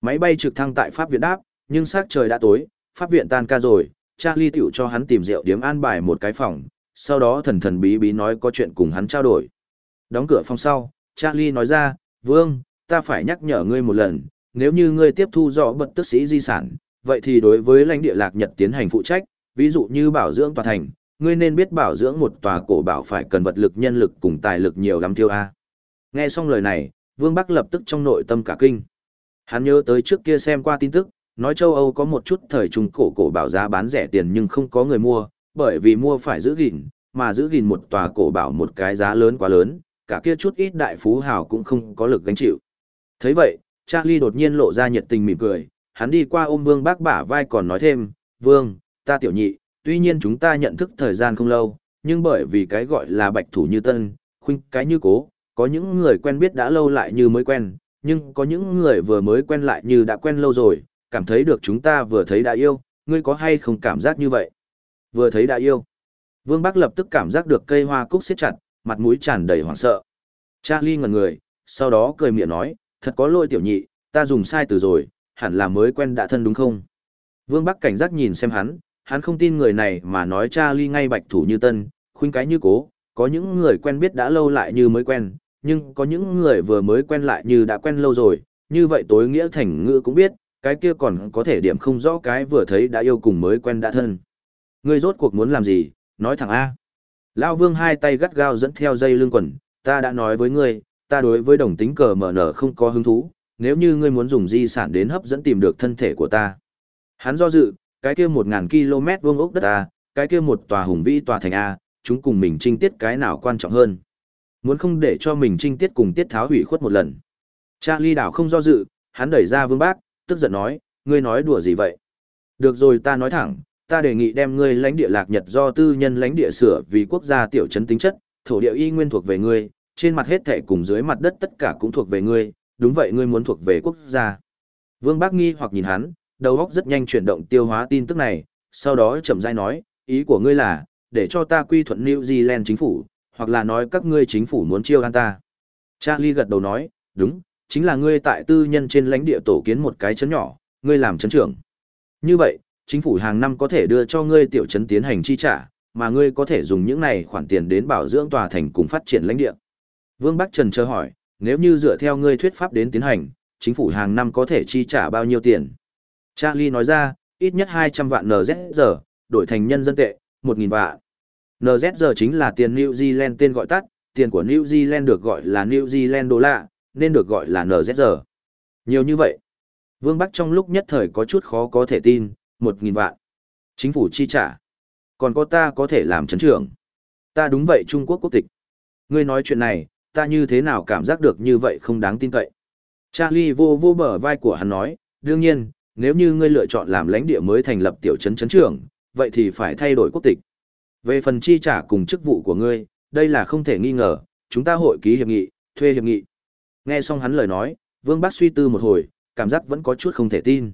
Máy bay trực thăng tại Pháp Viện đáp, nhưng sắc trời đã tối, Pháp Viện tan ca rồi, Charlie tiểu cho hắn tìm rượu điếm an bài một cái phòng, sau đó thần thần bí bí nói có chuyện cùng hắn trao đổi. Đóng cửa phòng sau, Charlie nói ra, Vương, ta phải nhắc nhở ngươi một lần, nếu như ngươi tiếp thu rõ bật tức sĩ di sản, vậy thì đối với lãnh địa lạc Nhật tiến hành phụ trách, ví dụ như bảo dưỡng tòa thành, ngươi nên biết bảo dưỡng một tòa cổ bảo phải cần vật lực nhân lực cùng tài lực nhiều lắm tiêu a. Nghe xong lời này, Vương Bắc lập tức trong nội tâm cả kinh. Hắn nhớ tới trước kia xem qua tin tức, nói châu Âu có một chút thời trung cổ cổ bảo giá bán rẻ tiền nhưng không có người mua, bởi vì mua phải giữ gìn, mà giữ gìn một tòa cổ bảo một cái giá lớn quá lớn, cả kia chút ít đại phú hào cũng không có lực gánh chịu thấy vậy, Charlie đột nhiên lộ ra nhiệt tình mỉm cười, hắn đi qua ôm Vương Bác bả vai còn nói thêm, Vương, ta tiểu nhị, tuy nhiên chúng ta nhận thức thời gian không lâu, nhưng bởi vì cái gọi là bạch thủ như tân, khuynh cái như cố, có những người quen biết đã lâu lại như mới quen, nhưng có những người vừa mới quen lại như đã quen lâu rồi, cảm thấy được chúng ta vừa thấy đã yêu, ngươi có hay không cảm giác như vậy? Vừa thấy đã yêu. Vương Bắc lập tức cảm giác được cây hoa cúc siết chặt, mặt mũi tràn đầy hoảng sợ. Charlie ngẩn người, sau đó cười miệng nói, thật có lỗi tiểu nhị, ta dùng sai từ rồi, hẳn là mới quen đã thân đúng không? Vương Bắc cảnh giác nhìn xem hắn, hắn không tin người này mà nói cha ly ngay bạch thủ như tân, khuynh cái như cố, có những người quen biết đã lâu lại như mới quen, nhưng có những người vừa mới quen lại như đã quen lâu rồi, như vậy tối nghĩa thành ngữ cũng biết, cái kia còn có thể điểm không rõ cái vừa thấy đã yêu cùng mới quen đã thân. Ngươi rốt cuộc muốn làm gì, nói thẳng A. Lao vương hai tay gắt gao dẫn theo dây lưng quần, ta đã nói với ngươi, ta đối với đồng tính cờ mở nở không có hứng thú, nếu như ngươi muốn dùng di sản đến hấp dẫn tìm được thân thể của ta. Hắn do dự, cái kia một ngàn km vuông ốc đất A, cái kia một tòa hùng vĩ tòa thành A, chúng cùng mình trinh tiết cái nào quan trọng hơn. Muốn không để cho mình trinh tiết cùng tiết tháo hủy khuất một lần. Charlie đảo không do dự, hắn đẩy ra vương bác, tức giận nói, ngươi nói đùa gì vậy? Được rồi ta nói thẳng, ta đề nghị đem ngươi lãnh địa lạc nhật do tư nhân lãnh địa sửa vì quốc gia tiểu trấn tính chất, thổ địa y nguyên thuộc về ngươi, trên mặt hết thể cùng dưới mặt đất tất cả cũng thuộc về ngươi, đúng vậy ngươi muốn thuộc về quốc gia. Vương Bác nghi hoặc nhìn hắn, đầu óc rất nhanh chuyển động tiêu hóa tin tức này, sau đó chậm rãi nói, ý của ngươi là, để cho ta quy thuận New Zealand chính phủ, hoặc là nói các ngươi chính phủ muốn chiêu an ta. Charlie gật đầu nói, đúng, chính là ngươi tại tư nhân trên lãnh địa tổ kiến một cái chấn nhỏ, ngươi làm chấn trưởng. Như vậy, chính phủ hàng năm có thể đưa cho ngươi tiểu chấn tiến hành chi trả, mà ngươi có thể dùng những này khoản tiền đến bảo dưỡng tòa thành cùng phát triển lãnh địa. Vương Bắc Trần chờ hỏi, nếu như dựa theo ngươi thuyết pháp đến tiến hành, chính phủ hàng năm có thể chi trả bao nhiêu tiền? Charlie nói ra, ít nhất 200 vạn NZ đổi thành nhân dân tệ, 1.000 vạn. NZ chính là tiền New Zealand tên gọi tắt, tiền của New Zealand được gọi là New Zealand đô la, nên được gọi là NZ. Nhiều như vậy. Vương Bắc trong lúc nhất thời có chút khó có thể tin, 1.000 vạn. Chính phủ chi trả. Còn có ta có thể làm chấn trưởng. Ta đúng vậy Trung Quốc quốc tịch. Ngươi nói chuyện này, ta như thế nào cảm giác được như vậy không đáng tin cậy. Charlie vô vô bờ vai của hắn nói, đương nhiên, nếu như ngươi lựa chọn làm lãnh địa mới thành lập tiểu trấn trấn trưởng, vậy thì phải thay đổi quốc tịch. Về phần chi trả cùng chức vụ của ngươi, đây là không thể nghi ngờ, chúng ta hội ký hiệp nghị, thuê hiệp nghị. Nghe xong hắn lời nói, Vương Bác suy tư một hồi, cảm giác vẫn có chút không thể tin.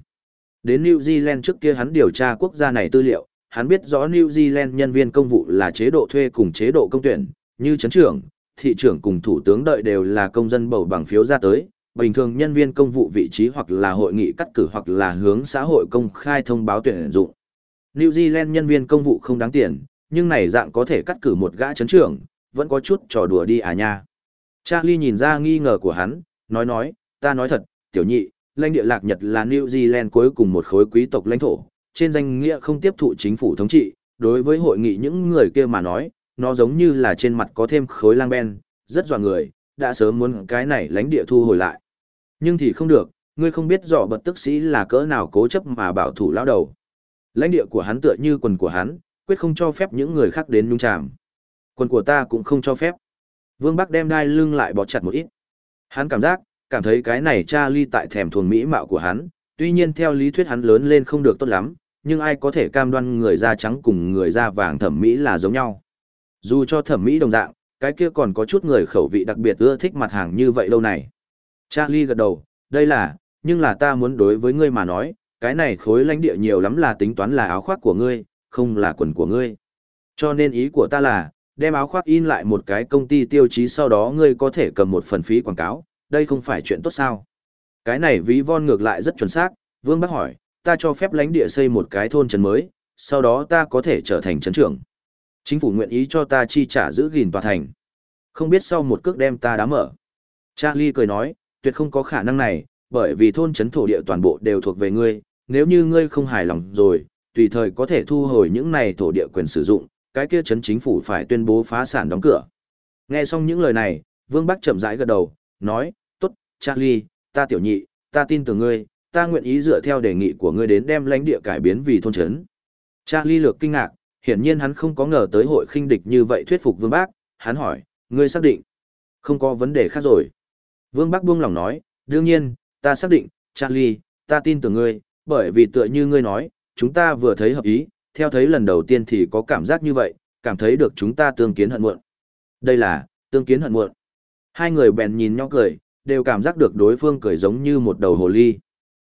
Đến New Zealand trước kia hắn điều tra quốc gia này tư liệu, hắn biết rõ New Zealand nhân viên công vụ là chế độ thuê cùng chế độ công tuyển, như chấn trưởng, thị trưởng cùng thủ tướng đợi đều là công dân bầu bằng phiếu ra tới. Bình thường nhân viên công vụ vị trí hoặc là hội nghị cắt cử hoặc là hướng xã hội công khai thông báo tuyển dụng. New Zealand nhân viên công vụ không đáng tiền, nhưng này dạng có thể cắt cử một gã chấn trưởng, vẫn có chút trò đùa đi à nha. Charlie nhìn ra nghi ngờ của hắn, nói nói, ta nói thật, tiểu nhị, lãnh địa lạc Nhật là New Zealand cuối cùng một khối quý tộc lãnh thổ, trên danh nghĩa không tiếp thụ chính phủ thống trị, đối với hội nghị những người kia mà nói, nó giống như là trên mặt có thêm khối lang ben, rất dọa người, đã sớm muốn cái này lãnh địa thu hồi lại. Nhưng thì không được, ngươi không biết rõ bật tức sĩ là cỡ nào cố chấp mà bảo thủ lao đầu. Lãnh địa của hắn tựa như quần của hắn, quyết không cho phép những người khác đến nhung chàm. Quần của ta cũng không cho phép. Vương Bắc đem đai lưng lại bó chặt một ít. Hắn cảm giác, cảm thấy cái này cha ly tại thèm thuồng mỹ mạo của hắn, tuy nhiên theo lý thuyết hắn lớn lên không được tốt lắm, nhưng ai có thể cam đoan người da trắng cùng người da vàng thẩm mỹ là giống nhau. Dù cho thẩm mỹ đồng dạng, cái kia còn có chút người khẩu vị đặc biệt ưa thích mặt hàng như vậy lâu này. Charlie gật đầu, đây là, nhưng là ta muốn đối với ngươi mà nói, cái này khối lãnh địa nhiều lắm là tính toán là áo khoác của ngươi, không là quần của ngươi. Cho nên ý của ta là, đem áo khoác in lại một cái công ty tiêu chí sau đó ngươi có thể cầm một phần phí quảng cáo, đây không phải chuyện tốt sao. Cái này ví von ngược lại rất chuẩn xác, Vương Bắc hỏi, ta cho phép lãnh địa xây một cái thôn trấn mới, sau đó ta có thể trở thành trấn trưởng. Chính phủ nguyện ý cho ta chi trả giữ gìn tòa thành. Không biết sau một cước đem ta đá mở. Charlie cười nói, tuyệt không có khả năng này, bởi vì thôn trấn thổ địa toàn bộ đều thuộc về ngươi, nếu như ngươi không hài lòng rồi, tùy thời có thể thu hồi những này thổ địa quyền sử dụng, cái kia trấn chính phủ phải tuyên bố phá sản đóng cửa. Nghe xong những lời này, Vương Bắc chậm rãi gật đầu, nói, tốt, Charlie, ta tiểu nhị, ta tin tưởng ngươi, ta nguyện ý dựa theo đề nghị của ngươi đến đem lãnh địa cải biến vì thôn trấn. Charlie lược kinh ngạc, hiển nhiên hắn không có ngờ tới hội khinh địch như vậy thuyết phục Vương Bác, hắn hỏi, ngươi xác định? Không có vấn đề khác rồi. Vương Bác buông lòng nói, đương nhiên, ta xác định, Charlie, ta tin tưởng ngươi, bởi vì tựa như ngươi nói, chúng ta vừa thấy hợp ý, theo thấy lần đầu tiên thì có cảm giác như vậy, cảm thấy được chúng ta tương kiến hận muộn. Đây là, tương kiến hận muộn. Hai người bèn nhìn nhau cười, đều cảm giác được đối phương cười giống như một đầu hồ ly.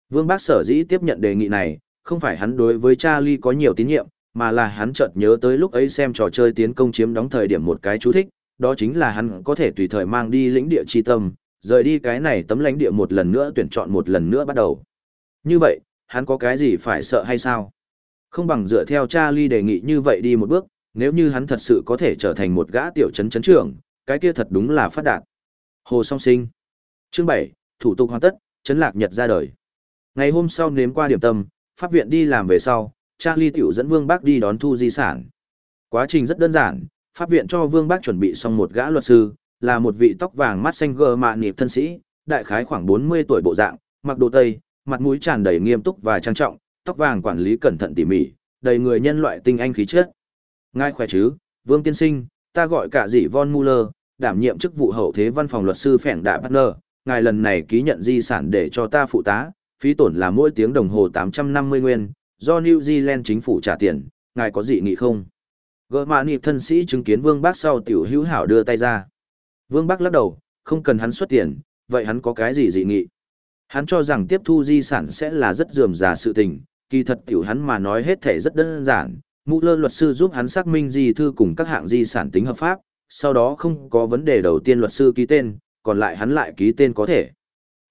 Vương Bác sở dĩ tiếp nhận đề nghị này, không phải hắn đối với Charlie có nhiều tín nhiệm, mà là hắn chợt nhớ tới lúc ấy xem trò chơi tiến công chiếm đóng thời điểm một cái chú thích, đó chính là hắn có thể tùy thời mang đi lĩnh địa chi tâm, rời đi cái này tấm lãnh địa một lần nữa tuyển chọn một lần nữa bắt đầu. Như vậy, hắn có cái gì phải sợ hay sao? Không bằng dựa theo Charlie đề nghị như vậy đi một bước, nếu như hắn thật sự có thể trở thành một gã tiểu trấn trấn trưởng, cái kia thật đúng là phát đạt. Hồ Song Sinh Chương 7, thủ tục hoàn tất, trấn lạc nhật ra đời. Ngày hôm sau nếm qua điểm tâm, pháp viện đi làm về sau, Charlie tiểu dẫn Vương Bác đi đón thu di sản. Quá trình rất đơn giản, pháp viện cho Vương Bác chuẩn bị xong một gã luật sư, là một vị tóc vàng mắt xanh gờ mạ nịp thân sĩ, đại khái khoảng 40 tuổi bộ dạng, mặc đồ tây, mặt mũi tràn đầy nghiêm túc và trang trọng, tóc vàng quản lý cẩn thận tỉ mỉ, đầy người nhân loại tinh anh khí chất. Ngài khỏe chứ, Vương Tiên Sinh, ta gọi cả dị Von Muller, đảm nhiệm chức vụ hậu thế văn phòng luật sư phèn đại partner, ngài lần này ký nhận di sản để cho ta phụ tá, phí tổn là mỗi tiếng đồng hồ 850 nguyên, do New Zealand chính phủ trả tiền, ngài có dị nghị không? Gỡ mạ nịp thân sĩ chứng kiến Vương Bác sau tiểu hữu hảo đưa tay ra. Vương Bác lắc đầu, không cần hắn xuất tiền, vậy hắn có cái gì dị nghị? Hắn cho rằng tiếp thu di sản sẽ là rất dườm già sự tình, kỳ thật tiểu hắn mà nói hết thể rất đơn giản. Mũ lơ luật sư giúp hắn xác minh di thư cùng các hạng di sản tính hợp pháp, sau đó không có vấn đề đầu tiên luật sư ký tên, còn lại hắn lại ký tên có thể.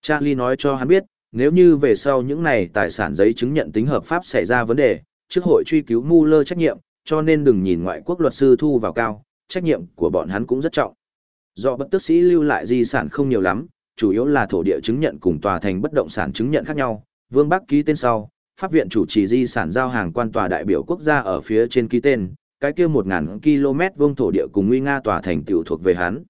Charlie nói cho hắn biết, nếu như về sau những này tài sản giấy chứng nhận tính hợp pháp xảy ra vấn đề, trước hội truy cứu mu lơ trách nhiệm, cho nên đừng nhìn ngoại quốc luật sư thu vào cao, trách nhiệm của bọn hắn cũng rất trọng. Do bất tức sĩ lưu lại di sản không nhiều lắm, chủ yếu là thổ địa chứng nhận cùng tòa thành bất động sản chứng nhận khác nhau. Vương Bắc ký tên sau, pháp viện chủ trì di sản giao hàng quan tòa đại biểu quốc gia ở phía trên ký tên, cái kia 1000 km vuông thổ địa cùng nguy nga tòa thành tiểu thuộc về hắn.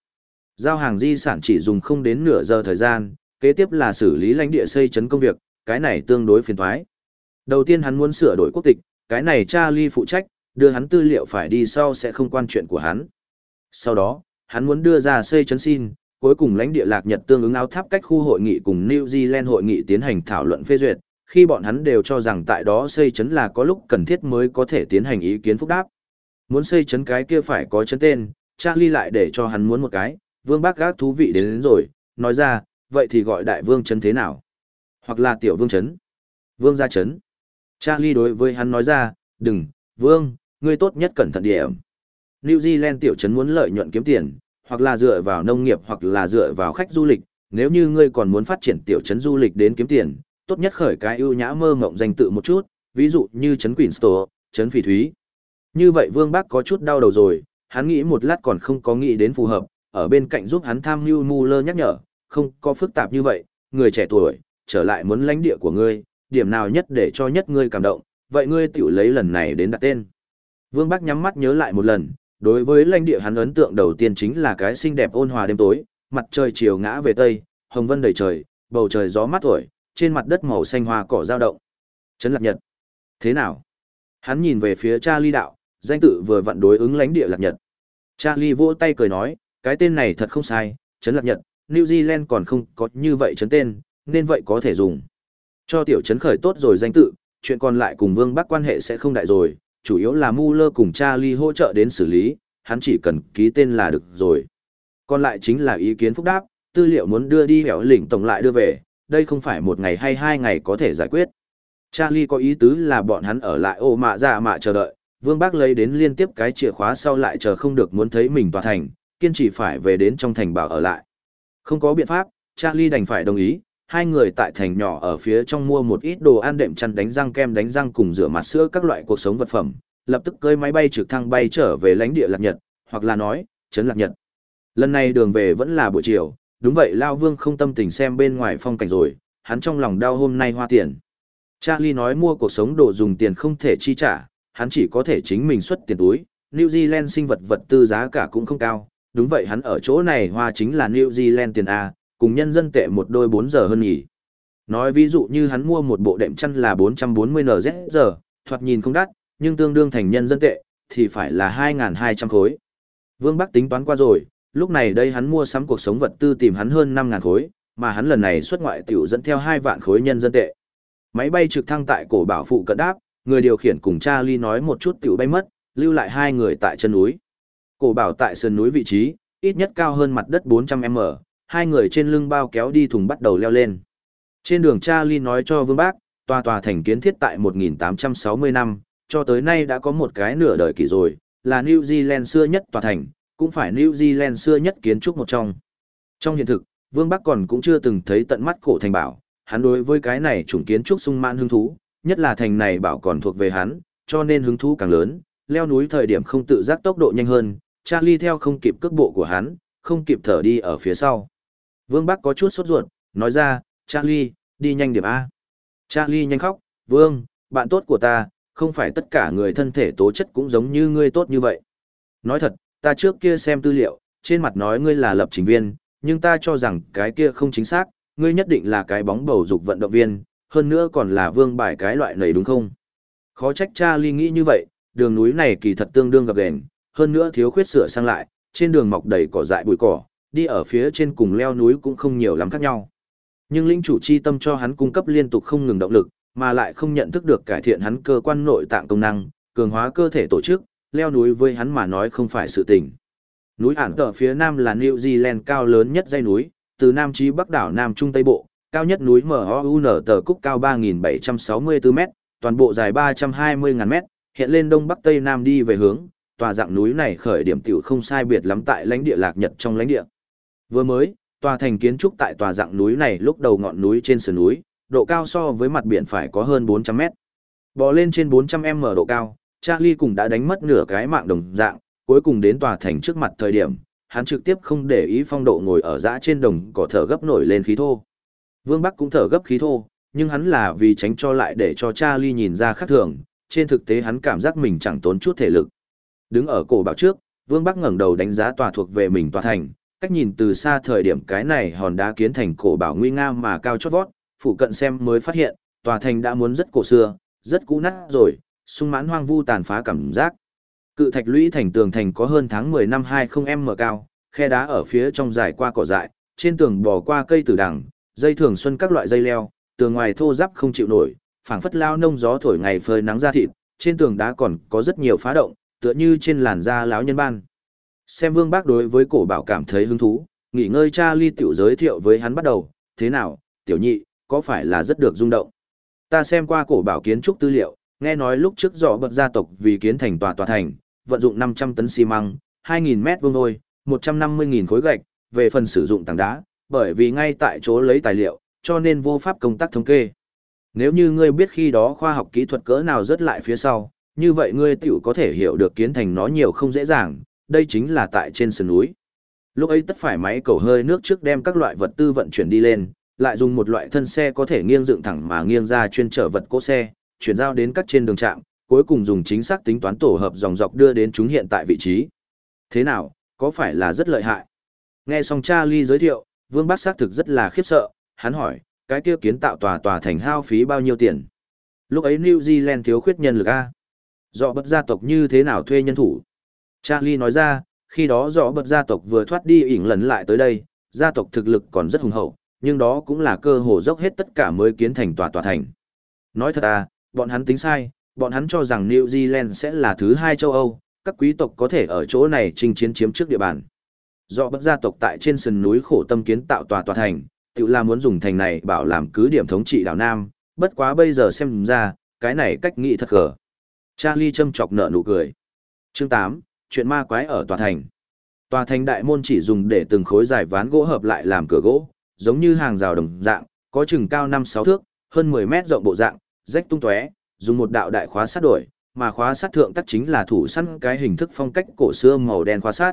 Giao hàng di sản chỉ dùng không đến nửa giờ thời gian, kế tiếp là xử lý lãnh địa xây chấn công việc, cái này tương đối phiền toái. Đầu tiên hắn muốn sửa đổi quốc tịch, cái này Charlie phụ trách, đưa hắn tư liệu phải đi sau sẽ không quan chuyện của hắn. Sau đó, hắn muốn đưa ra xây chấn xin, cuối cùng lãnh địa lạc Nhật tương ứng áo tháp cách khu hội nghị cùng New Zealand hội nghị tiến hành thảo luận phê duyệt, khi bọn hắn đều cho rằng tại đó xây chấn là có lúc cần thiết mới có thể tiến hành ý kiến phúc đáp. Muốn xây chấn cái kia phải có chấn tên, Charlie lại để cho hắn muốn một cái, vương bác gác thú vị đến, đến rồi, nói ra, vậy thì gọi đại vương chấn thế nào? Hoặc là tiểu vương chấn? Vương gia chấn. Charlie đối với hắn nói ra, đừng, vương, ngươi tốt nhất cẩn thận điểm. New Zealand tiểu chấn muốn lợi nhuận kiếm tiền, hoặc là dựa vào nông nghiệp hoặc là dựa vào khách du lịch, nếu như ngươi còn muốn phát triển tiểu chấn du lịch đến kiếm tiền, tốt nhất khởi cái ưu nhã mơ mộng danh tự một chút, ví dụ như chấn Queenstown, chấn Phỉ Thúy. Như vậy Vương Bác có chút đau đầu rồi, hắn nghĩ một lát còn không có nghĩ đến phù hợp, ở bên cạnh giúp hắn tham mưu mưu lơ nhắc nhở, không có phức tạp như vậy, người trẻ tuổi, trở lại muốn lãnh địa của ngươi, điểm nào nhất để cho nhất ngươi cảm động, vậy ngươi tiểu lấy lần này đến đặt tên. Vương Bắc nhắm mắt nhớ lại một lần, đối với lãnh địa hắn ấn tượng đầu tiên chính là cái xinh đẹp ôn hòa đêm tối, mặt trời chiều ngã về tây, hồng vân đầy trời, bầu trời gió mát thổi, trên mặt đất màu xanh hoa cỏ dao động. Trấn Lạc Nhật. Thế nào? Hắn nhìn về phía Charlie đạo, danh tự vừa vặn đối ứng lãnh địa Lạc Nhật. Charlie vỗ tay cười nói, cái tên này thật không sai, Trấn Lạc Nhật, New Zealand còn không có như vậy chấn tên, nên vậy có thể dùng. Cho tiểu chấn khởi tốt rồi danh tự, chuyện còn lại cùng Vương Bắc quan hệ sẽ không đại rồi, chủ yếu là Muller cùng Charlie hỗ trợ đến xử lý, hắn chỉ cần ký tên là được rồi. Còn lại chính là ý kiến phúc đáp, tư liệu muốn đưa đi hẻo lĩnh tổng lại đưa về, đây không phải một ngày hay hai ngày có thể giải quyết. Charlie có ý tứ là bọn hắn ở lại ô mạ ra mạ chờ đợi, Vương Bác lấy đến liên tiếp cái chìa khóa sau lại chờ không được muốn thấy mình tòa thành, kiên trì phải về đến trong thành bảo ở lại. Không có biện pháp, Charlie đành phải đồng ý, hai người tại thành nhỏ ở phía trong mua một ít đồ ăn đệm chăn đánh răng kem đánh răng cùng rửa mặt sữa các loại cuộc sống vật phẩm, lập tức cơi máy bay trực thăng bay trở về lãnh địa Lạc Nhật, hoặc là nói, trấn Lạc Nhật. Lần này đường về vẫn là buổi chiều, đúng vậy Lao Vương không tâm tình xem bên ngoài phong cảnh rồi, hắn trong lòng đau hôm nay hoa tiền. Charlie nói mua cuộc sống đồ dùng tiền không thể chi trả, hắn chỉ có thể chính mình xuất tiền túi, New Zealand sinh vật vật tư giá cả cũng không cao, đúng vậy hắn ở chỗ này hoa chính là New Zealand tiền A, cùng nhân dân tệ một đôi 4 giờ hơn nghỉ Nói ví dụ như hắn mua một bộ đệm chăn là 440 NZ giờ, thoạt nhìn không đắt, nhưng tương đương thành nhân dân tệ, thì phải là 2.200 khối. Vương Bắc tính toán qua rồi, lúc này đây hắn mua sắm cuộc sống vật tư tìm hắn hơn 5.000 khối, mà hắn lần này xuất ngoại tiểu dẫn theo 2 vạn khối nhân dân tệ. Máy bay trực thăng tại cổ bảo phụ cận đáp, người điều khiển cùng Charlie nói một chút tiểu bay mất, lưu lại hai người tại chân núi. Cổ bảo tại sườn núi vị trí, ít nhất cao hơn mặt đất 400m, hai người trên lưng bao kéo đi thùng bắt đầu leo lên. Trên đường Charlie nói cho Vương Bác, tòa tòa thành kiến thiết tại 1860 năm, cho tới nay đã có một cái nửa đời kỷ rồi, là New Zealand xưa nhất tòa thành, cũng phải New Zealand xưa nhất kiến trúc một trong. Trong hiện thực, Vương Bắc còn cũng chưa từng thấy tận mắt cổ thành bảo, hắn đối với cái này chủng kiến trúc sung mãn hứng thú, nhất là thành này bảo còn thuộc về hắn, cho nên hứng thú càng lớn, leo núi thời điểm không tự giác tốc độ nhanh hơn, Charlie theo không kịp cước bộ của hắn, không kịp thở đi ở phía sau. Vương Bắc có chút sốt ruột, nói ra, Charlie, đi nhanh điểm A. Charlie nhanh khóc, Vương, bạn tốt của ta, không phải tất cả người thân thể tố chất cũng giống như ngươi tốt như vậy. Nói thật, ta trước kia xem tư liệu, trên mặt nói ngươi là lập trình viên, nhưng ta cho rằng cái kia không chính xác, ngươi nhất định là cái bóng bầu dục vận động viên, hơn nữa còn là vương bài cái loại này đúng không? Khó trách Charlie nghĩ như vậy, đường núi này kỳ thật tương đương gặp gền, hơn nữa thiếu khuyết sửa sang lại, trên đường mọc đầy cỏ dại bụi cỏ, đi ở phía trên cùng leo núi cũng không nhiều lắm khác nhau. Nhưng linh chủ chi tâm cho hắn cung cấp liên tục không ngừng động lực, mà lại không nhận thức được cải thiện hắn cơ quan nội tạng công năng, cường hóa cơ thể tổ chức, leo núi với hắn mà nói không phải sự tình. Núi ản tờ phía nam là New Zealand cao lớn nhất dãy núi, từ nam chí bắc đảo nam trung tây bộ, cao nhất núi MOUN tờ cúc cao 3.764 m toàn bộ dài 320.000 m hiện lên đông bắc tây nam đi về hướng, tòa dạng núi này khởi điểm tiểu không sai biệt lắm tại lãnh địa lạc nhật trong lãnh địa. Vừa mới, tòa thành kiến trúc tại tòa dạng núi này lúc đầu ngọn núi trên sườn núi, độ cao so với mặt biển phải có hơn 400 mét. Bò lên trên 400m độ cao, Charlie cũng đã đánh mất nửa cái mạng đồng dạng, cuối cùng đến tòa thành trước mặt thời điểm, hắn trực tiếp không để ý phong độ ngồi ở dã trên đồng cỏ thở gấp nổi lên khí thô. Vương Bắc cũng thở gấp khí thô, nhưng hắn là vì tránh cho lại để cho Charlie nhìn ra khác thường, trên thực tế hắn cảm giác mình chẳng tốn chút thể lực. Đứng ở cổ bảo trước, Vương Bắc ngẩng đầu đánh giá tòa thuộc về mình tòa thành, cách nhìn từ xa thời điểm cái này hòn đá kiến thành cổ bảo nguy nga mà cao chót vót, phụ cận xem mới phát hiện, tòa thành đã muốn rất cổ xưa, rất cũ nát rồi, sung mãn hoang vu tàn phá cảm giác. Cự thạch lũy thành tường thành có hơn tháng 10 năm 20m cao, khe đá ở phía trong dài qua cỏ dại, trên tường bò qua cây tử đằng, dây thường xuân các loại dây leo, tường ngoài thô ráp không chịu nổi, phảng phất lao nông gió thổi ngày phơi nắng ra thịt, trên tường đá còn có rất nhiều phá động, tựa như trên làn da láo nhân ban. Xem Vương Bác đối với cổ bảo cảm thấy hứng thú, nghỉ ngơi cha ly tiểu giới thiệu với hắn bắt đầu, thế nào, tiểu nhị, có phải là rất được rung động. Ta xem qua cổ bảo kiến trúc tư liệu, nghe nói lúc trước dọ bật gia tộc vì kiến thành tòa tòa thành, vận dụng 500 tấn xi măng, 2.000 mét vuông vôi, 150.000 khối gạch, về phần sử dụng tảng đá, bởi vì ngay tại chỗ lấy tài liệu, cho nên vô pháp công tác thống kê. Nếu như ngươi biết khi đó khoa học kỹ thuật cỡ nào rất lại phía sau, như vậy ngươi tiểu có thể hiểu được kiến thành nó nhiều không dễ dàng, đây chính là tại trên sườn núi. Lúc ấy tất phải máy cầu hơi nước trước đem các loại vật tư vận chuyển đi lên, lại dùng một loại thân xe có thể nghiêng dựng thẳng mà nghiêng ra chuyên trở vật cỗ xe, chuyển giao đến các trên đường trạm, cuối cùng dùng chính xác tính toán tổ hợp dòng dọc đưa đến chúng hiện tại vị trí. Thế nào, có phải là rất lợi hại? Nghe xong Charlie giới thiệu, Vương Bác xác thực rất là khiếp sợ, hắn hỏi, cái kia kiến tạo tòa tòa thành hao phí bao nhiêu tiền? Lúc ấy New Zealand thiếu khuyết nhân lực A. Dọ bất gia tộc như thế nào thuê nhân thủ? Charlie nói ra, khi đó dọ bất gia tộc vừa thoát đi ỉn lần lại tới đây, gia tộc thực lực còn rất hùng hậu, nhưng đó cũng là cơ hồ dốc hết tất cả mới kiến thành tòa tòa thành. Nói thật à, bọn hắn tính sai, bọn hắn cho rằng New Zealand sẽ là thứ hai châu Âu, các quý tộc có thể ở chỗ này chinh chiến chiếm trước địa bàn. Do bất gia tộc tại trên sườn núi khổ tâm kiến tạo tòa tòa thành, tự là muốn dùng thành này bảo làm cứ điểm thống trị đảo Nam, bất quá bây giờ xem ra, cái này cách nghĩ thật gở. Charlie châm chọc nợ nụ cười. Chương 8, chuyện ma quái ở tòa thành. Tòa thành đại môn chỉ dùng để từng khối dài ván gỗ hợp lại làm cửa gỗ, giống như hàng rào đồng dạng, Có chừng cao 5-6 thước, hơn 10 mét rộng bộ dạng, rách tung tóe, dùng một đạo đại khóa sát đổi, mà khóa sát thượng tắc chính là thủ săn cái hình thức phong cách cổ xưa màu đen khóa sát.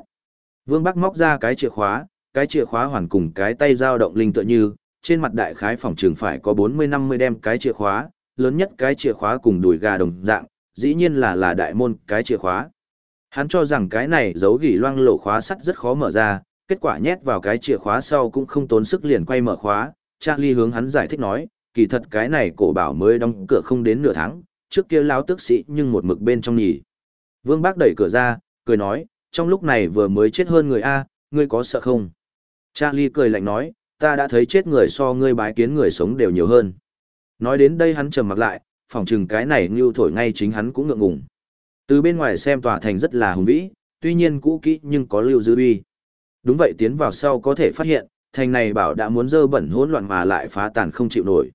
Vương Bắc móc ra cái chìa khóa, cái chìa khóa hoàn cùng cái tay dao động linh tựa như, trên mặt đại khái phòng trường phải có 40-50 đem cái chìa khóa, lớn nhất cái chìa khóa cùng đùi gà đồng dạng, dĩ nhiên là là đại môn cái chìa khóa. Hắn cho rằng cái này giấu gỉ loang lộ khóa sắt rất khó mở ra, kết quả nhét vào cái chìa khóa sau cũng không tốn sức liền quay mở khóa. Charlie hướng hắn giải thích nói, kỳ thật cái này cổ bảo mới đóng cửa không đến nửa tháng, trước kia lão tức sĩ nhưng một mực bên trong nhỉ. Vương Bác đẩy cửa ra, cười nói, trong lúc này vừa mới chết hơn người A, ngươi có sợ không? Charlie cười lạnh nói, ta đã thấy chết người so ngươi bái kiến người sống đều nhiều hơn. Nói đến đây hắn trầm mặt lại, phỏng chừng cái này như thổi ngay chính hắn cũng ngượng ngùng. Từ bên ngoài xem tòa thành rất là hùng vĩ, tuy nhiên cũ kỹ nhưng có lưu dư uy. Đúng vậy tiến vào sau có thể phát hiện, thành này bảo đã muốn dơ bẩn hỗn loạn mà lại phá tàn không chịu nổi.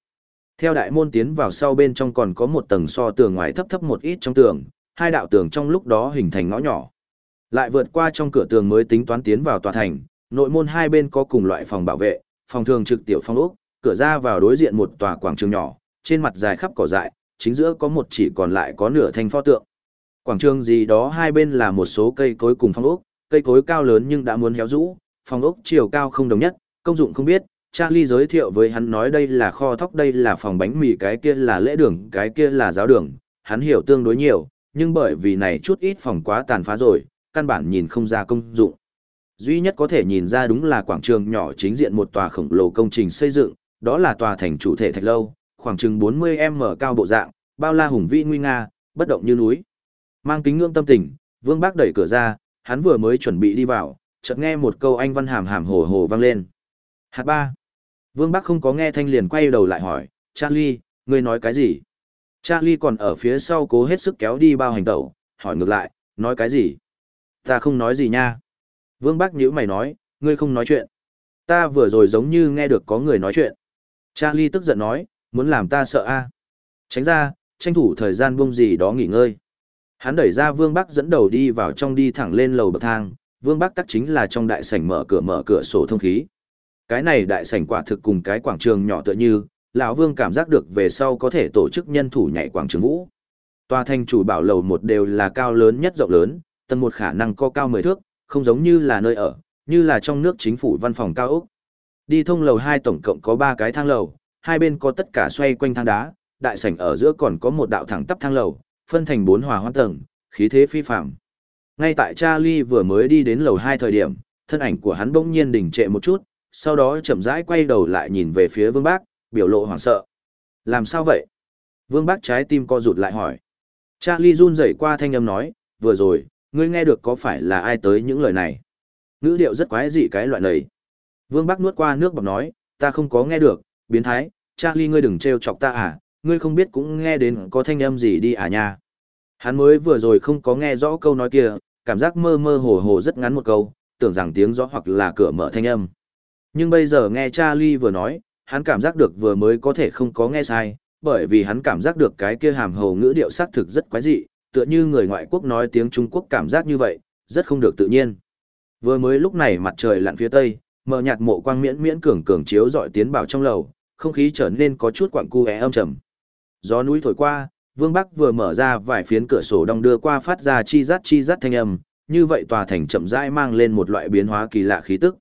Theo đại môn tiến vào sau bên trong còn có một tầng so tường ngoài thấp thấp một ít trong tường, hai đạo tường trong lúc đó hình thành ngõ nhỏ. Lại vượt qua trong cửa tường mới tính toán tiến vào tòa thành, nội môn hai bên có cùng loại phòng bảo vệ, phòng thường trực tiểu phong ốc, cửa ra vào đối diện một tòa quảng trường nhỏ, trên mặt dài khắp cỏ dại, chính giữa có một chỉ còn lại có nửa thanh pho tượng. Quảng trường gì đó hai bên là một số cây cối cùng phong ốc, cây cối cao lớn nhưng đã muốn héo rũ, phong ốc chiều cao không đồng nhất, công dụng không biết. Charlie giới thiệu với hắn nói đây là kho thóc đây là phòng bánh mì cái kia là lễ đường cái kia là giáo đường, hắn hiểu tương đối nhiều, nhưng bởi vì này chút ít phòng quá tàn phá rồi, căn bản nhìn không ra công dụng. Duy nhất có thể nhìn ra đúng là quảng trường nhỏ chính diện một tòa khổng lồ công trình xây dựng, đó là tòa thành chủ thể thạch lâu, khoảng chừng 40m cao bộ dạng, bao la hùng vĩ nguy nga, bất động như núi. Mang kính ngưỡng tâm tình, Vương Bác đẩy cửa ra, hắn vừa mới chuẩn bị đi vào, chợt nghe một câu anh văn hàm hàm hồ hồ vang lên. Hạt ba. Vương Bác không có nghe thanh liền quay đầu lại hỏi, Charlie, ngươi nói cái gì? Charlie còn ở phía sau cố hết sức kéo đi bao hành tẩu, hỏi ngược lại, nói cái gì? Ta không nói gì nha. Vương Bác nhữ mày nói, ngươi không nói chuyện. Ta vừa rồi giống như nghe được có người nói chuyện. Charlie tức giận nói, muốn làm ta sợ a Tránh ra, tranh thủ thời gian bông gì đó nghỉ ngơi. Hắn đẩy ra Vương Bắc dẫn đầu đi vào trong đi thẳng lên lầu bậc thang, Vương Bắc tắc chính là trong đại sảnh mở cửa mở cửa sổ thông khí. Cái này đại sảnh quả thực cùng cái quảng trường nhỏ tựa như, lão Vương cảm giác được về sau có thể tổ chức nhân thủ nhảy quảng trường vũ. Tòa thành chủ bảo lầu một đều là cao lớn nhất rộng lớn, tầng một khả năng có cao 10 thước, không giống như là nơi ở, như là trong nước chính phủ văn phòng cao ốc. Đi thông lầu hai tổng cộng có ba cái thang lầu, hai bên có tất cả xoay quanh thang đá, đại sảnh ở giữa còn có một đạo thẳng tắp thang lầu, phân thành bốn hòa hoan tầng, khí thế phi phàm. Ngay tại Charlie vừa mới đi đến lầu 2 thời điểm, thân ảnh của hắn bỗng nhiên đình trệ một chút, sau đó chậm rãi quay đầu lại nhìn về phía Vương Bác, biểu lộ hoảng sợ. Làm sao vậy? Vương Bác trái tim co rụt lại hỏi. Charlie run rẩy qua thanh âm nói, vừa rồi, ngươi nghe được có phải là ai tới những lời này? Ngữ điệu rất quái dị cái loại này. Vương Bác nuốt qua nước bọc nói, ta không có nghe được, biến thái, Charlie ngươi đừng trêu chọc ta à, ngươi không biết cũng nghe đến có thanh âm gì đi à nha. Hắn mới vừa rồi không có nghe rõ câu nói kia, cảm giác mơ mơ hồ hồ rất ngắn một câu, tưởng rằng tiếng rõ hoặc là cửa mở thanh âm. Nhưng bây giờ nghe Charlie vừa nói, hắn cảm giác được vừa mới có thể không có nghe sai, bởi vì hắn cảm giác được cái kia hàm hồ ngữ điệu xác thực rất quái dị, tựa như người ngoại quốc nói tiếng Trung Quốc cảm giác như vậy, rất không được tự nhiên. Vừa mới lúc này mặt trời lặn phía tây, mờ nhạt mộ quang miễn miễn cường cường chiếu dọi tiến bảo trong lầu, không khí trở nên có chút quặng cu é âm trầm. Gió núi thổi qua, Vương Bắc vừa mở ra vài phiến cửa sổ đong đưa qua phát ra chi rát chi rát thanh âm, như vậy tòa thành chậm rãi mang lên một loại biến hóa kỳ lạ khí tức.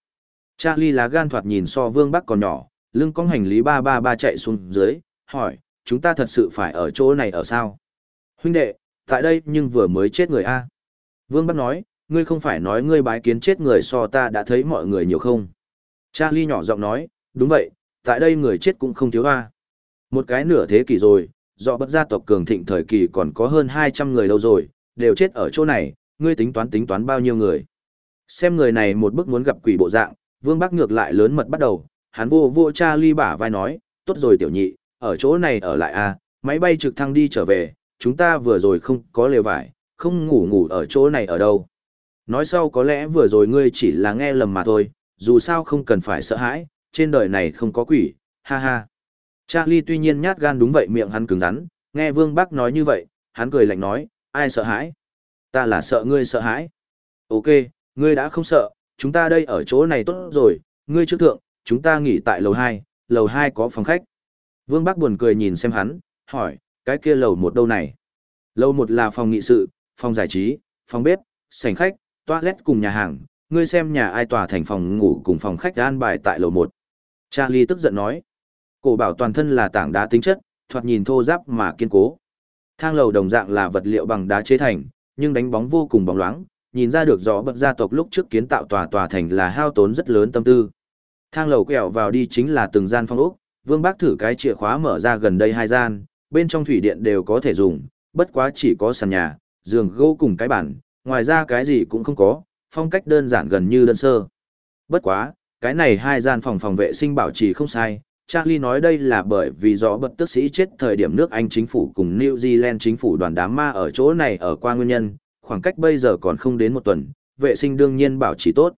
Charlie lá gan thoạt nhìn so Vương Bắc còn nhỏ, lưng cong hành lý ba ba ba chạy xuống dưới, hỏi, chúng ta thật sự phải ở chỗ này ở sao? Huynh đệ, tại đây nhưng vừa mới chết người a. Vương Bắc nói, ngươi không phải nói ngươi bái kiến chết người so ta đã thấy mọi người nhiều không? Charlie nhỏ giọng nói, đúng vậy, tại đây người chết cũng không thiếu a. Một cái nửa thế kỷ rồi, do bất gia tộc cường thịnh thời kỳ còn có hơn 200 người đâu rồi, đều chết ở chỗ này, ngươi tính toán tính toán bao nhiêu người. Xem người này một bức muốn gặp quỷ bộ dạng, vương bác ngược lại lớn mật bắt đầu, hắn vô vô cha ly bả vai nói, tốt rồi tiểu nhị, ở chỗ này ở lại a máy bay trực thăng đi trở về, chúng ta vừa rồi không có lều vải, không ngủ ngủ ở chỗ này ở đâu. Nói sau có lẽ vừa rồi ngươi chỉ là nghe lầm mà thôi, dù sao không cần phải sợ hãi, trên đời này không có quỷ, ha ha. Charlie tuy nhiên nhát gan đúng vậy miệng hắn cứng rắn, nghe Vương Bắc nói như vậy, hắn cười lạnh nói, ai sợ hãi? Ta là sợ ngươi sợ hãi. Ok, ngươi đã không sợ, chúng ta đây ở chỗ này tốt rồi, ngươi trước thượng, chúng ta nghỉ tại lầu 2, lầu 2 có phòng khách. Vương Bắc buồn cười nhìn xem hắn, hỏi, cái kia lầu một đâu này? Lầu một là phòng nghị sự, phòng giải trí, phòng bếp, sảnh khách, toilet cùng nhà hàng, ngươi xem nhà ai tòa thành phòng ngủ cùng phòng khách an bài tại lầu một. Charlie tức giận nói, cổ bảo toàn thân là tảng đá tính chất, thoạt nhìn thô ráp mà kiên cố. Thang lầu đồng dạng là vật liệu bằng đá chế thành, nhưng đánh bóng vô cùng bóng loáng, nhìn ra được rõ bậc gia tộc lúc trước kiến tạo tòa tòa thành là hao tốn rất lớn tâm tư. Thang lầu quẹo vào đi chính là từng gian phòng ốc, Vương Bác thử cái chìa khóa mở ra gần đây hai gian, bên trong thủy điện đều có thể dùng, bất quá chỉ có sàn nhà, giường gỗ cùng cái bàn, ngoài ra cái gì cũng không có, phong cách đơn giản gần như đơn sơ. Bất quá, cái này hai gian phòng phòng vệ sinh bảo trì không sai, Charlie nói đây là bởi vì rõ bật tức sĩ chết thời điểm nước Anh chính phủ cùng New Zealand chính phủ đoàn đám ma ở chỗ này ở qua nguyên nhân, khoảng cách bây giờ còn không đến một tuần, vệ sinh đương nhiên bảo trì tốt.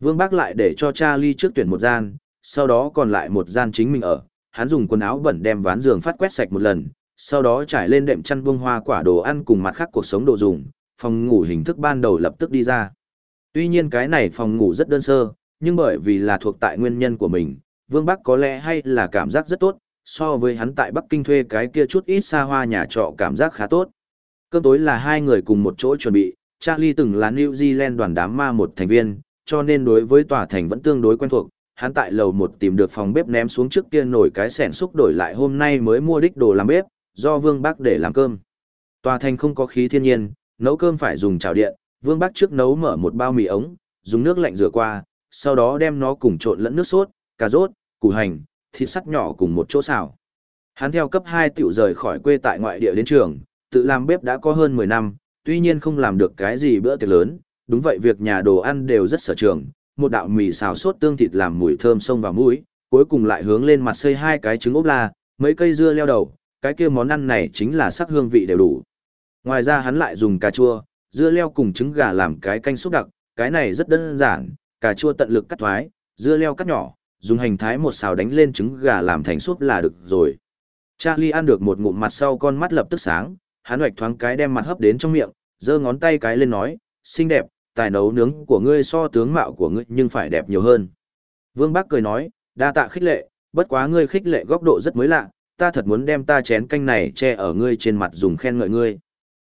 Vương Bác lại để cho Charlie trước tuyển một gian, sau đó còn lại một gian chính mình ở, hắn dùng quần áo bẩn đem ván giường phát quét sạch một lần, sau đó trải lên đệm chăn buông hoa quả đồ ăn cùng mặt khác cuộc sống đồ dùng, phòng ngủ hình thức ban đầu lập tức đi ra. Tuy nhiên cái này phòng ngủ rất đơn sơ, nhưng bởi vì là thuộc tại nguyên nhân của mình, Vương Bắc có lẽ hay là cảm giác rất tốt, so với hắn tại Bắc Kinh thuê cái kia chút ít xa hoa nhà trọ cảm giác khá tốt. Cơm tối là hai người cùng một chỗ chuẩn bị, Charlie từng là New Zealand đoàn đám ma một thành viên, cho nên đối với tòa thành vẫn tương đối quen thuộc. Hắn tại lầu một tìm được phòng bếp ném xuống trước kia nổi cái sẻn xúc đổi lại hôm nay mới mua đích đồ làm bếp, do Vương Bắc để làm cơm. Tòa thành không có khí thiên nhiên, nấu cơm phải dùng chảo điện, Vương Bắc trước nấu mở một bao mì ống, dùng nước lạnh rửa qua, sau đó đem nó cùng trộn lẫn nước sốt, cà rốt, củ hành, thịt sắt nhỏ cùng một chỗ xào. Hắn theo cấp 2 tiểu rời khỏi quê tại ngoại địa đến trường, tự làm bếp đã có hơn 10 năm, tuy nhiên không làm được cái gì bữa tiệc lớn, đúng vậy việc nhà đồ ăn đều rất sở trường, một đạo mì xào sốt tương thịt làm mùi thơm sông vào mũi, cuối cùng lại hướng lên mặt xây hai cái trứng ốp la, mấy cây dưa leo đầu, cái kia món ăn này chính là sắc hương vị đều đủ. Ngoài ra hắn lại dùng cà chua, dưa leo cùng trứng gà làm cái canh súp đặc, cái này rất đơn giản, cà chua tận lực cắt thoái, dưa leo cắt nhỏ, dùng hành thái một xào đánh lên trứng gà làm thành súp là được rồi. Charlie ăn được một ngụm mặt sau con mắt lập tức sáng, hắn hoạch thoáng cái đem mặt hấp đến trong miệng, giơ ngón tay cái lên nói, xinh đẹp, tài nấu nướng của ngươi so tướng mạo của ngươi nhưng phải đẹp nhiều hơn. Vương Bác cười nói, đa tạ khích lệ, bất quá ngươi khích lệ góc độ rất mới lạ, ta thật muốn đem ta chén canh này che ở ngươi trên mặt dùng khen ngợi ngươi.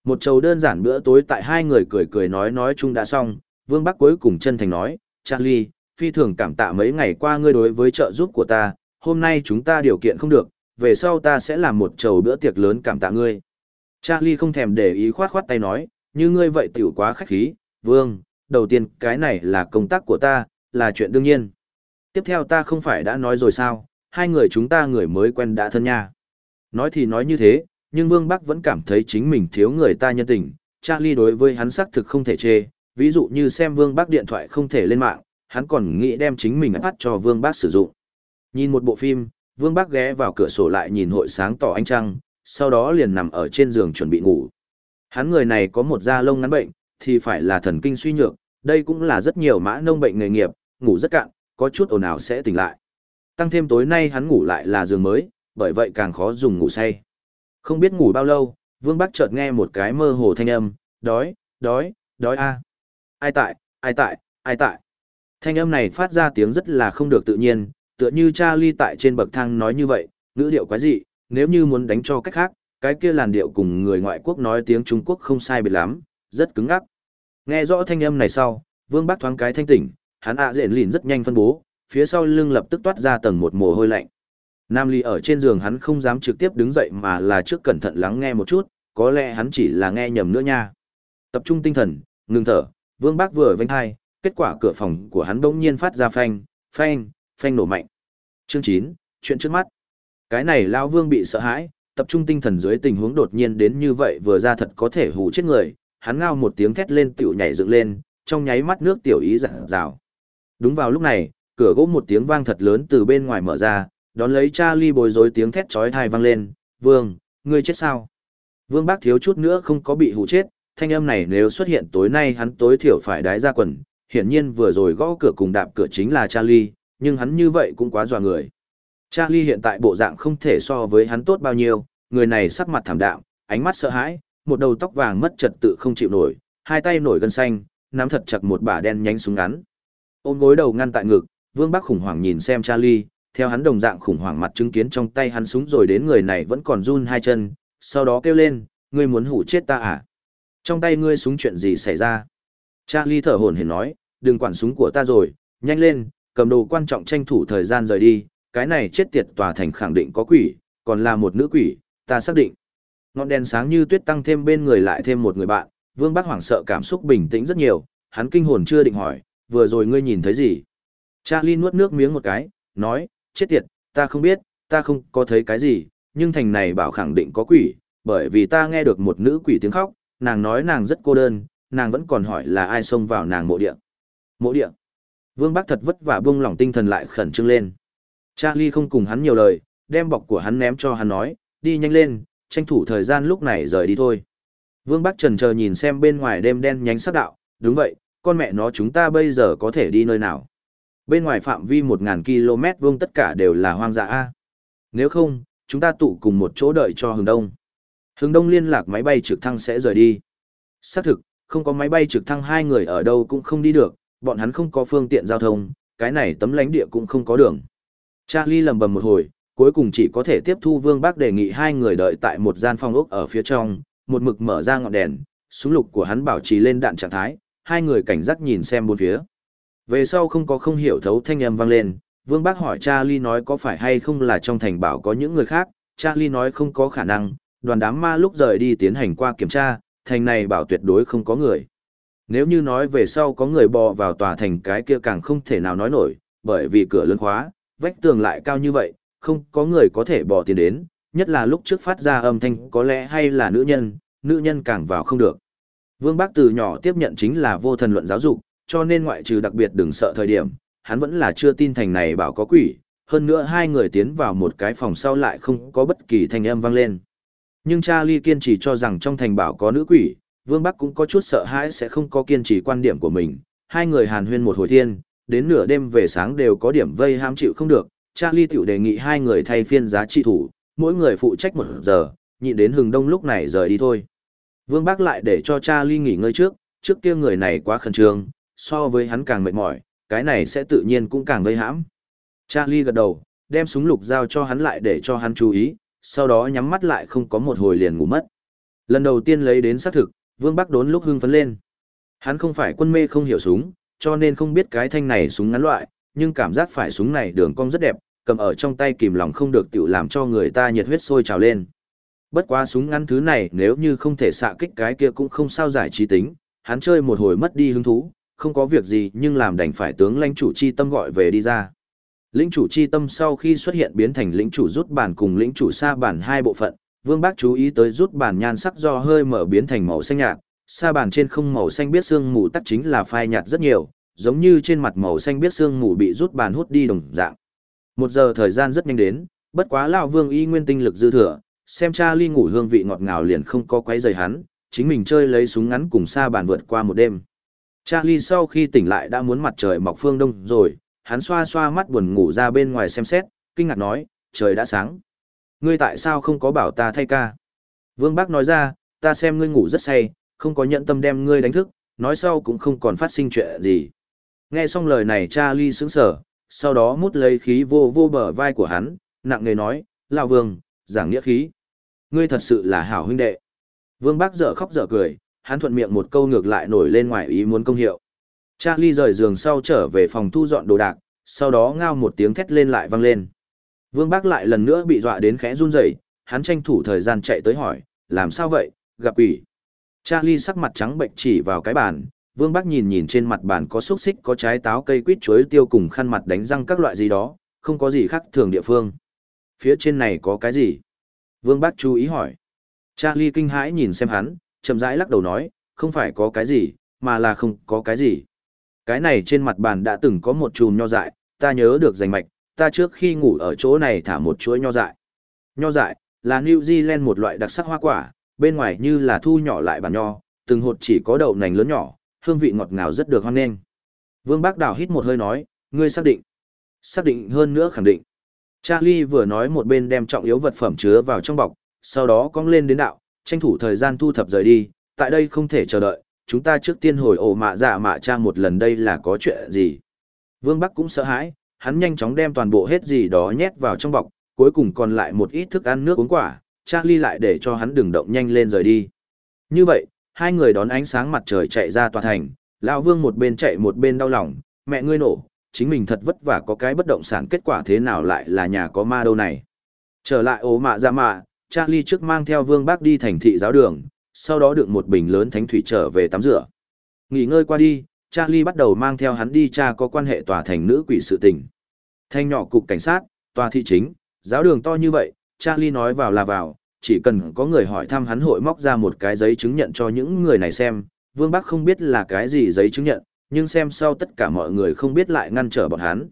Một chầu đơn giản bữa tối tại hai người cười cười nói nói chung đã xong, Vương Bắc cuối cùng chân thành nói, Charlie, phi thường cảm tạ mấy ngày qua ngươi đối với trợ giúp của ta, hôm nay chúng ta điều kiện không được, về sau ta sẽ làm một chầu bữa tiệc lớn cảm tạ ngươi. Charlie không thèm để ý khoát khoát tay nói, như ngươi vậy tiểu quá khách khí, Vương, đầu tiên cái này là công tác của ta, là chuyện đương nhiên. Tiếp theo ta không phải đã nói rồi sao, hai người chúng ta người mới quen đã thân nha. Nói thì nói như thế, nhưng Vương Bắc vẫn cảm thấy chính mình thiếu người ta nhân tình, Charlie đối với hắn xác thực không thể chê, ví dụ như xem Vương Bắc điện thoại không thể lên mạng, hắn còn nghĩ đem chính mình bắt cho Vương Bắc sử dụng. Nhìn một bộ phim, Vương Bắc ghé vào cửa sổ lại nhìn hội sáng tỏ ánh trăng, sau đó liền nằm ở trên giường chuẩn bị ngủ. Hắn người này có một da lông ngắn bệnh, thì phải là thần kinh suy nhược, đây cũng là rất nhiều mã nông bệnh nghề nghiệp, ngủ rất cạn, có chút ồn ào sẽ tỉnh lại. Tăng thêm tối nay hắn ngủ lại là giường mới, bởi vậy càng khó dùng ngủ say. Không biết ngủ bao lâu, Vương Bắc chợt nghe một cái mơ hồ thanh âm, đói, đói, đói a. Ai tại, ai tại, ai tại. Thanh âm này phát ra tiếng rất là không được tự nhiên, tựa như Charlie tại trên bậc thang nói như vậy, ngữ điệu quái dị, nếu như muốn đánh cho cách khác, cái kia làn điệu cùng người ngoại quốc nói tiếng Trung Quốc không sai biệt lắm, rất cứng ngắc. Nghe rõ thanh âm này sau, Vương Bắc thoáng cái thanh tỉnh, hắn ạ à dện lìn rất nhanh phân bố, phía sau lưng lập tức toát ra tầng một mồ hôi lạnh. Nam Ly ở trên giường hắn không dám trực tiếp đứng dậy mà là trước cẩn thận lắng nghe một chút, có lẽ hắn chỉ là nghe nhầm nữa nha. Tập trung tinh thần, ngừng thở, Vương Bác vừa vênh hai, kết quả cửa phòng của hắn bỗng nhiên phát ra phanh, phanh, phanh nổ mạnh. Chương 9, chuyện trước mắt. Cái này lão Vương bị sợ hãi, tập trung tinh thần dưới tình huống đột nhiên đến như vậy vừa ra thật có thể hù chết người, hắn ngao một tiếng thét lên tiểu nhảy dựng lên, trong nháy mắt nước tiểu ý rạng rào. Đúng vào lúc này, cửa gỗ một tiếng vang thật lớn từ bên ngoài mở ra, đón lấy Charlie bối rối tiếng thét chói tai vang lên, "Vương, ngươi chết sao?" Vương Bác thiếu chút nữa không có bị hù chết, thanh âm này nếu xuất hiện tối nay hắn tối thiểu phải đái ra quần, hiển nhiên vừa rồi gõ cửa cùng đạp cửa chính là Charlie, nhưng hắn như vậy cũng quá dọa người. Charlie hiện tại bộ dạng không thể so với hắn tốt bao nhiêu, người này sắc mặt thảm đạm, ánh mắt sợ hãi, một đầu tóc vàng mất trật tự không chịu nổi, hai tay nổi gân xanh, nắm thật chặt một bả đen nhánh súng ngắn. Ôm gối đầu ngăn tại ngực, Vương Bắc khủng hoảng nhìn xem Charlie, theo hắn đồng dạng khủng hoảng mặt chứng kiến trong tay hắn súng rồi đến người này vẫn còn run hai chân, sau đó kêu lên, ngươi muốn hủ chết ta à? Trong tay ngươi súng chuyện gì xảy ra? Charlie thở hổn hển nói, đừng quản súng của ta rồi, nhanh lên, cầm đồ quan trọng tranh thủ thời gian rời đi, cái này chết tiệt tòa thành khẳng định có quỷ, còn là một nữ quỷ, ta xác định. Ngọn đèn sáng như tuyết tăng thêm bên người lại thêm một người bạn, Vương Bắc hoảng sợ cảm xúc bình tĩnh rất nhiều, hắn kinh hồn chưa định hỏi, vừa rồi ngươi nhìn thấy gì? Charlie nuốt nước miếng một cái, nói, chết tiệt, ta không biết, ta không có thấy cái gì, nhưng thành này bảo khẳng định có quỷ, bởi vì ta nghe được một nữ quỷ tiếng khóc, nàng nói nàng rất cô đơn, nàng vẫn còn hỏi là ai xông vào nàng mộ địa. Mộ địa. Vương Bắc thật vất vả buông lỏng tinh thần lại khẩn trương lên. Charlie không cùng hắn nhiều lời, đem bọc của hắn ném cho hắn nói, đi nhanh lên, tranh thủ thời gian lúc này rời đi thôi. Vương Bắc trần chờ nhìn xem bên ngoài đêm đen nhánh sắc đạo, đúng vậy, con mẹ nó chúng ta bây giờ có thể đi nơi nào. Bên ngoài phạm vi 1.000 km vuông tất cả đều là hoang dã A. Nếu không, chúng ta tụ cùng một chỗ đợi cho hướng đông. Hướng đông liên lạc máy bay trực thăng sẽ rời đi. Xác thực, không có máy bay trực thăng hai người ở đâu cũng không đi được, bọn hắn không có phương tiện giao thông, cái này tấm lánh địa cũng không có đường. Charlie lầm bầm một hồi, cuối cùng chỉ có thể tiếp thu Vương Bác đề nghị hai người đợi tại một gian phòng ốc ở phía trong, một mực mở ra ngọn đèn, súng lục của hắn bảo trì lên đạn trạng thái, hai người cảnh giác nhìn xem bốn phía. Về sau không có không hiểu thấu thanh âm vang lên, Vương Bác hỏi Charlie nói có phải hay không là trong thành bảo có những người khác, Charlie nói không có khả năng, đoàn đám ma lúc rời đi tiến hành qua kiểm tra, thành này bảo tuyệt đối không có người. Nếu như nói về sau có người bò vào tòa thành cái kia càng không thể nào nói nổi, bởi vì cửa lớn khóa, vách tường lại cao như vậy, không có người có thể bò tiến đến, nhất là lúc trước phát ra âm thanh có lẽ hay là nữ nhân, nữ nhân càng vào không được. Vương Bác từ nhỏ tiếp nhận chính là vô thần luận giáo dục, cho nên ngoại trừ đặc biệt đừng sợ thời điểm, hắn vẫn là chưa tin thành này bảo có quỷ, hơn nữa hai người tiến vào một cái phòng sau lại không có bất kỳ thanh âm vang lên. Nhưng Charlie kiên trì cho rằng trong thành bảo có nữ quỷ, Vương Bắc cũng có chút sợ hãi sẽ không có kiên trì quan điểm của mình. Hai người hàn huyên một hồi thiên, đến nửa đêm về sáng đều có điểm vây ham chịu không được. Charlie tiểu đề nghị hai người thay phiên giá trị thủ, mỗi người phụ trách một giờ, nhịn đến hừng đông lúc này rời đi thôi. Vương Bắc lại để cho Charlie nghỉ ngơi trước, trước kia người này quá khẩn trương, so với hắn càng mệt mỏi, cái này sẽ tự nhiên cũng càng gây hãm. Charlie gật đầu, đem súng lục giao cho hắn lại để cho hắn chú ý, sau đó nhắm mắt lại không có một hồi liền ngủ mất. Lần đầu tiên lấy đến xác thực, Vương Bắc đốn lúc hưng phấn lên. Hắn không phải quân mê không hiểu súng, cho nên không biết cái thanh này súng ngắn loại, nhưng cảm giác phải súng này đường cong rất đẹp, cầm ở trong tay kìm lòng không được tiểu làm cho người ta nhiệt huyết sôi trào lên. Bất quá súng ngắn thứ này nếu như không thể xạ kích cái kia cũng không sao giải trí tính, hắn chơi một hồi mất đi hứng thú, không có việc gì nhưng làm đành phải tướng lãnh chủ chi tâm gọi về đi ra. Lĩnh chủ chi tâm sau khi xuất hiện biến thành lĩnh chủ rút bản cùng lĩnh chủ sa bản hai bộ phận, Vương Bác chú ý tới rút bản nhan sắc do hơi mở biến thành màu xanh nhạt, sa bản trên không màu xanh biết xương mù tắc chính là phai nhạt rất nhiều, giống như trên mặt màu xanh biết xương mù bị rút bản hút đi đồng dạng. Một giờ thời gian rất nhanh đến, bất quá lão Vương y nguyên tinh lực dư thừa, xem cha ly ngủ hương vị ngọt ngào liền không có quấy rầy hắn, chính mình chơi lấy súng ngắn cùng sa bản vượt qua một đêm. Charlie sau khi tỉnh lại đã muốn mặt trời mọc phương đông rồi, hắn xoa xoa mắt buồn ngủ ra bên ngoài xem xét, kinh ngạc nói, trời đã sáng. Ngươi tại sao không có bảo ta thay ca? Vương Bác nói ra, ta xem ngươi ngủ rất say, không có nhận tâm đem ngươi đánh thức, nói sau cũng không còn phát sinh chuyện gì. Nghe xong lời này Charlie sững sở, sau đó mút lấy khí vô vô bờ vai của hắn, nặng nề nói, Lão Vương, giảng nghĩa khí. Ngươi thật sự là hảo huynh đệ. Vương Bác dở khóc dở cười, hắn thuận miệng một câu ngược lại nổi lên ngoài ý muốn công hiệu. Charlie rời giường sau trở về phòng thu dọn đồ đạc, sau đó ngao một tiếng thét lên lại vang lên. Vương Bác lại lần nữa bị dọa đến khẽ run rẩy, hắn tranh thủ thời gian chạy tới hỏi, làm sao vậy, gặp quỷ. Charlie sắc mặt trắng bệnh chỉ vào cái bàn, Vương Bác nhìn nhìn trên mặt bàn có xúc xích có trái táo cây quýt chuối tiêu cùng khăn mặt đánh răng các loại gì đó, không có gì khác thường địa phương. Phía trên này có cái gì? Vương Bác chú ý hỏi. Charlie kinh hãi nhìn xem hắn, chậm rãi lắc đầu nói, không phải có cái gì, mà là không có cái gì. Cái này trên mặt bàn đã từng có một chùm nho dại, ta nhớ được rành mạch, ta trước khi ngủ ở chỗ này thả một chuỗi nho dại. Nho dại, là New Zealand một loại đặc sắc hoa quả, bên ngoài như là thu nhỏ lại bàn nho, từng hột chỉ có đậu nành lớn nhỏ, hương vị ngọt ngào rất được hoan nghênh. Vương Bác Đào hít một hơi nói, ngươi xác định. Xác định hơn nữa khẳng định. Charlie vừa nói một bên đem trọng yếu vật phẩm chứa vào trong bọc, sau đó cong lên đến đạo, tranh thủ thời gian thu thập rời đi, tại đây không thể chờ đợi, chúng ta trước tiên hồi ổ mạ dạ mạ cha một lần đây là có chuyện gì. Vương Bắc cũng sợ hãi, hắn nhanh chóng đem toàn bộ hết gì đó nhét vào trong bọc, cuối cùng còn lại một ít thức ăn nước uống quả, Charlie lại để cho hắn đừng động nhanh lên rời đi. Như vậy, hai người đón ánh sáng mặt trời chạy ra tòa thành, lão Vương một bên chạy một bên đau lòng, mẹ ngươi nổ, chính mình thật vất vả có cái bất động sản kết quả thế nào lại là nhà có ma đâu này. Trở lại ố mạ ra dạ mạ, Charlie trước mang theo Vương Bác đi thành thị giáo đường, sau đó đựng một bình lớn thánh thủy trở về tắm rửa. Nghỉ ngơi qua đi, Charlie bắt đầu mang theo hắn đi tra có quan hệ tòa thành nữ quỷ sự tình. Thanh nhỏ cục cảnh sát, tòa thị chính, giáo đường to như vậy, Charlie nói vào là vào, chỉ cần có người hỏi thăm hắn hội móc ra một cái giấy chứng nhận cho những người này xem, Vương Bắc không biết là cái gì giấy chứng nhận, nhưng xem sau tất cả mọi người không biết lại ngăn trở bọn hắn.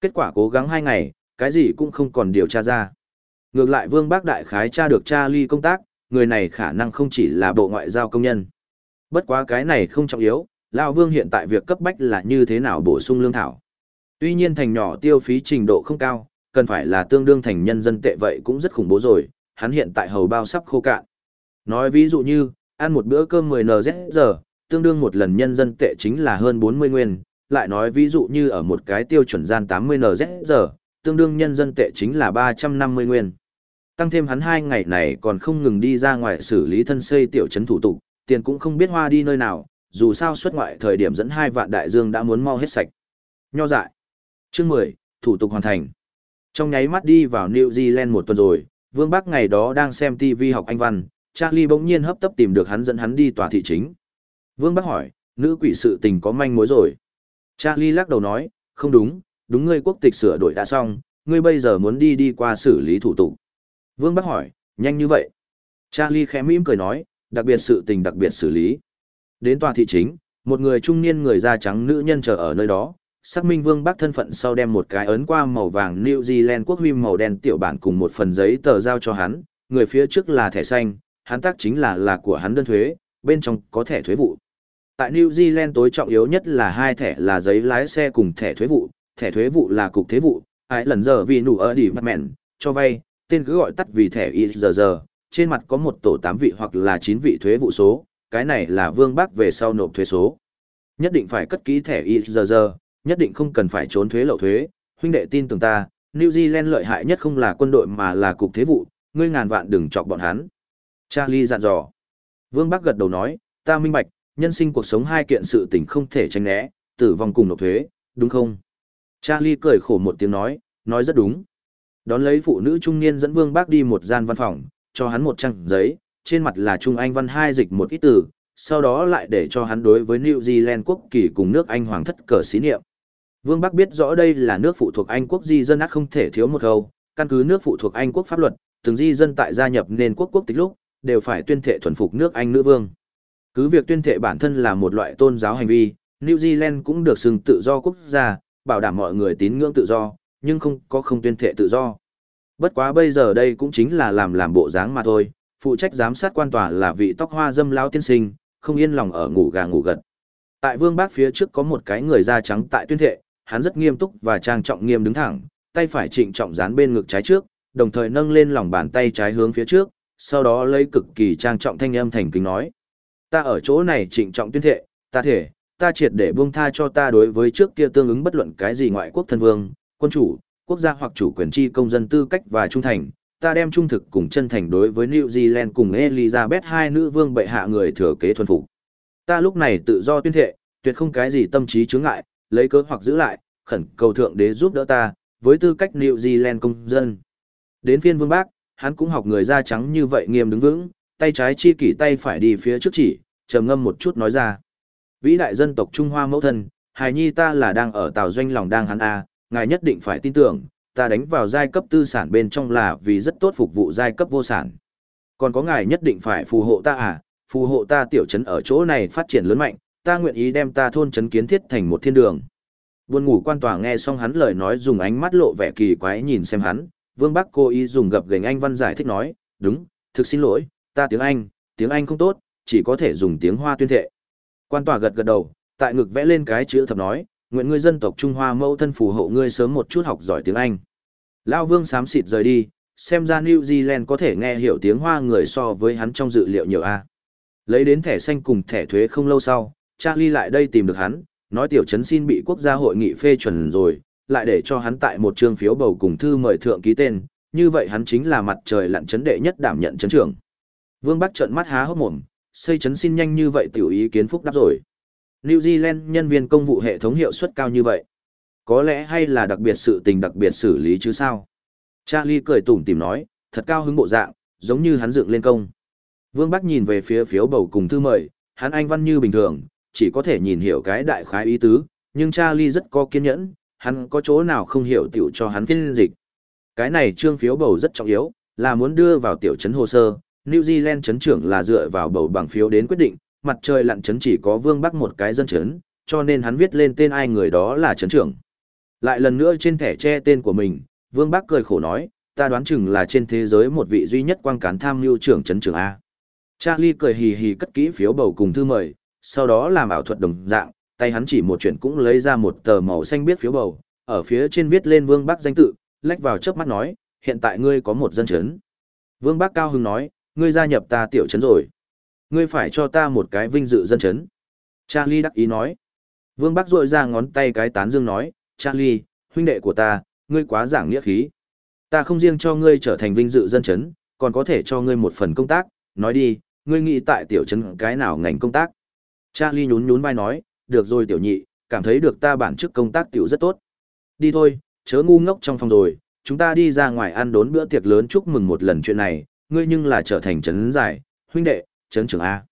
Kết quả cố gắng hai ngày, cái gì cũng không còn điều tra ra. Ngược lại Vương Bác Đại Khái tra được Charlie công tác, người này khả năng không chỉ là bộ ngoại giao công nhân. Bất quá cái này không trọng yếu, Lão Vương hiện tại việc cấp bách là như thế nào bổ sung lương thảo. Tuy nhiên thành nhỏ tiêu phí trình độ không cao, cần phải là tương đương thành nhân dân tệ vậy cũng rất khủng bố rồi, hắn hiện tại hầu bao sắp khô cạn. Nói ví dụ như, ăn một bữa cơm 10 NZ giờ, tương đương một lần nhân dân tệ chính là hơn 40 nguyên, lại nói ví dụ như ở một cái tiêu chuẩn gian 80 NZ giờ, tương đương nhân dân tệ chính là 350 nguyên. Tăng thêm hắn hai ngày này còn không ngừng đi ra ngoài xử lý thân xây tiểu trấn thủ tục, tiền cũng không biết hoa đi nơi nào, dù sao xuất ngoại thời điểm dẫn hai vạn đại dương đã muốn mau hết sạch. Nho dại. Chương 10, thủ tục hoàn thành. Trong nháy mắt đi vào New Zealand một tuần rồi, Vương Bắc ngày đó đang xem TV học Anh văn, Charlie bỗng nhiên hấp tấp tìm được hắn dẫn hắn đi tòa thị chính. Vương Bắc hỏi, nữ quỷ sự tình có manh mối rồi. Charlie lắc đầu nói, không đúng, đúng ngươi quốc tịch sửa đổi đã xong, ngươi bây giờ muốn đi đi qua xử lý thủ tục. Vương Bắc hỏi, nhanh như vậy. Charlie khẽ mỉm cười nói, đặc biệt sự tình đặc biệt xử lý. Đến tòa thị chính, một người trung niên người da trắng nữ nhân chờ ở nơi đó, xác minh Vương Bắc thân phận sau đem một cái ấn qua màu vàng New Zealand quốc huy màu đen tiểu bản cùng một phần giấy tờ giao cho hắn, người phía trước là thẻ xanh, hắn tác chính là là của hắn đơn thuế, bên trong có thẻ thuế vụ. Tại New Zealand tối trọng yếu nhất là hai thẻ là giấy lái xe cùng thẻ thuế vụ, thẻ thuế vụ là cục thuế vụ, ai lần giờ vì nụ ở đi mặt mẹn, cho vay, tên cứ gọi tắt vì thẻ IRR, trên mặt có một tổ 8 vị hoặc là 9 vị thuế vụ số, cái này là vương bác về sau nộp thuế số. Nhất định phải cất ký thẻ IRR, nhất định không cần phải trốn thuế lậu thuế, huynh đệ tin tưởng ta, New Zealand lợi hại nhất không là quân đội mà là cục thế vụ, ngươi ngàn vạn đừng chọc bọn hắn. Charlie dặn dò. Vương Bắc gật đầu nói, ta minh bạch, nhân sinh cuộc sống hai kiện sự tình không thể tránh né, tử vong cùng nộp thuế, đúng không? Charlie cười khổ một tiếng nói, nói rất đúng. Đón lấy phụ nữ trung niên dẫn Vương Bác đi một gian văn phòng, cho hắn một trang giấy, trên mặt là Trung Anh văn hai dịch một ít từ, sau đó lại để cho hắn đối với New Zealand quốc kỳ cùng nước Anh hoàng thất cờ xí niệm. Vương Bắc biết rõ đây là nước phụ thuộc Anh quốc di dân ác không thể thiếu một câu, căn cứ nước phụ thuộc Anh quốc pháp luật, từng di dân tại gia nhập nền quốc quốc tịch lúc, đều phải tuyên thệ thuần phục nước Anh nữ vương. Cứ việc tuyên thệ bản thân là một loại tôn giáo hành vi, New Zealand cũng được xưng tự do quốc gia, bảo đảm mọi người tín ngưỡng tự do, nhưng không có không tuyên thệ tự do. Bất quá bây giờ đây cũng chính là làm làm bộ dáng mà thôi, phụ trách giám sát quan tòa là vị tóc hoa dâm lao tiên sinh, không yên lòng ở ngủ gà ngủ gật. Tại vương bác phía trước có một cái người da trắng tại tuyên thệ, hắn rất nghiêm túc và trang trọng nghiêm đứng thẳng, tay phải trịnh trọng dán bên ngực trái trước, đồng thời nâng lên lòng bàn tay trái hướng phía trước, sau đó lấy cực kỳ trang trọng thanh âm thành kính nói. Ta ở chỗ này trịnh trọng tuyên thệ, ta thể, ta triệt để buông tha cho ta đối với trước kia tương ứng bất luận cái gì ngoại quốc thân vương, quân chủ, quốc gia hoặc chủ quyền chi công dân tư cách và trung thành, ta đem trung thực cùng chân thành đối với New Zealand cùng Elizabeth hai nữ vương bệ hạ người thừa kế thuần phục. Ta lúc này tự do tuyên thệ, tuyệt không cái gì tâm trí chướng ngại, lấy cớ hoặc giữ lại, khẩn cầu thượng đế giúp đỡ ta, với tư cách New Zealand công dân. Đến phiên vương bác, hắn cũng học người da trắng như vậy nghiêm đứng vững, tay trái chi kỷ tay phải đi phía trước chỉ, trầm ngâm một chút nói ra. Vĩ đại dân tộc Trung Hoa mẫu thân, hài nhi ta là đang ở tàu doanh lòng đang hắn a, ngài nhất định phải tin tưởng, ta đánh vào giai cấp tư sản bên trong là vì rất tốt phục vụ giai cấp vô sản. Còn có ngài nhất định phải phù hộ ta à, phù hộ ta tiểu trấn ở chỗ này phát triển lớn mạnh, ta nguyện ý đem ta thôn trấn kiến thiết thành một thiên đường. Buồn ngủ quan tòa nghe xong hắn lời nói dùng ánh mắt lộ vẻ kỳ quái nhìn xem hắn, Vương Bắc cô ý dùng gập gềnh anh văn giải thích nói, đúng, thực xin lỗi, ta tiếng Anh, tiếng Anh không tốt, chỉ có thể dùng tiếng Hoa tuyên thệ. Quan tòa gật gật đầu, tại ngực vẽ lên cái chữ thập nói, nguyện ngươi dân tộc Trung Hoa mẫu thân phù hộ ngươi sớm một chút học giỏi tiếng Anh. Lao Vương xám xịt rời đi, xem ra New Zealand có thể nghe hiểu tiếng Hoa người so với hắn trong dự liệu nhiều a. Lấy đến thẻ xanh cùng thẻ thuế không lâu sau, Charlie lại đây tìm được hắn, nói tiểu trấn xin bị quốc gia hội nghị phê chuẩn rồi, lại để cho hắn tại một trương phiếu bầu cùng thư mời thượng ký tên, như vậy hắn chính là mặt trời lặn chấn đệ nhất đảm nhận chấn trưởng. Vương Bắc trợn mắt há hốc mồm, xây chấn xin nhanh như vậy tiểu ý kiến phúc đáp rồi. New Zealand nhân viên công vụ hệ thống hiệu suất cao như vậy. Có lẽ hay là đặc biệt sự tình đặc biệt xử lý chứ sao? Charlie cười tủm tìm nói, thật cao hứng bộ dạng, giống như hắn dựng lên công. Vương Bắc nhìn về phía phiếu bầu cùng thư mời, hắn anh văn như bình thường, chỉ có thể nhìn hiểu cái đại khái ý tứ, nhưng Charlie rất có kiên nhẫn, hắn có chỗ nào không hiểu tiểu cho hắn phiên dịch. Cái này trương phiếu bầu rất trọng yếu, là muốn đưa vào tiểu trấn hồ sơ, New Zealand chấn trưởng là dựa vào bầu bằng phiếu đến quyết định, mặt trời lặn chấn chỉ có Vương Bắc một cái dân chấn, cho nên hắn viết lên tên ai người đó là chấn trưởng. Lại lần nữa trên thẻ che tên của mình, Vương Bắc cười khổ nói, ta đoán chừng là trên thế giới một vị duy nhất quang cán tham mưu trưởng chấn trưởng A. Charlie cười hì hì cất kỹ phiếu bầu cùng thư mời, sau đó làm ảo thuật đồng dạng, tay hắn chỉ một chuyện cũng lấy ra một tờ màu xanh biết phiếu bầu, ở phía trên viết lên Vương Bắc danh tự, lách vào chớp mắt nói, hiện tại ngươi có một dân chấn. Vương Bắc cao hứng nói, ngươi gia nhập ta tiểu chấn rồi. Ngươi phải cho ta một cái vinh dự dân chấn. Charlie đắc ý nói. Vương Bắc rội ra ngón tay cái tán dương nói, Charlie, huynh đệ của ta, ngươi quá giảng nghĩa khí. Ta không riêng cho ngươi trở thành vinh dự dân chấn, còn có thể cho ngươi một phần công tác, nói đi, ngươi nghĩ tại tiểu chấn cái nào ngành công tác. Charlie nhún nhún vai nói, được rồi tiểu nhị, cảm thấy được ta bản chức công tác tiểu rất tốt. Đi thôi, chớ ngu ngốc trong phòng rồi, chúng ta đi ra ngoài ăn đốn bữa tiệc lớn chúc mừng một lần chuyện này, ngươi nhưng là trở thành trấn giải, huynh đệ, trấn trưởng A.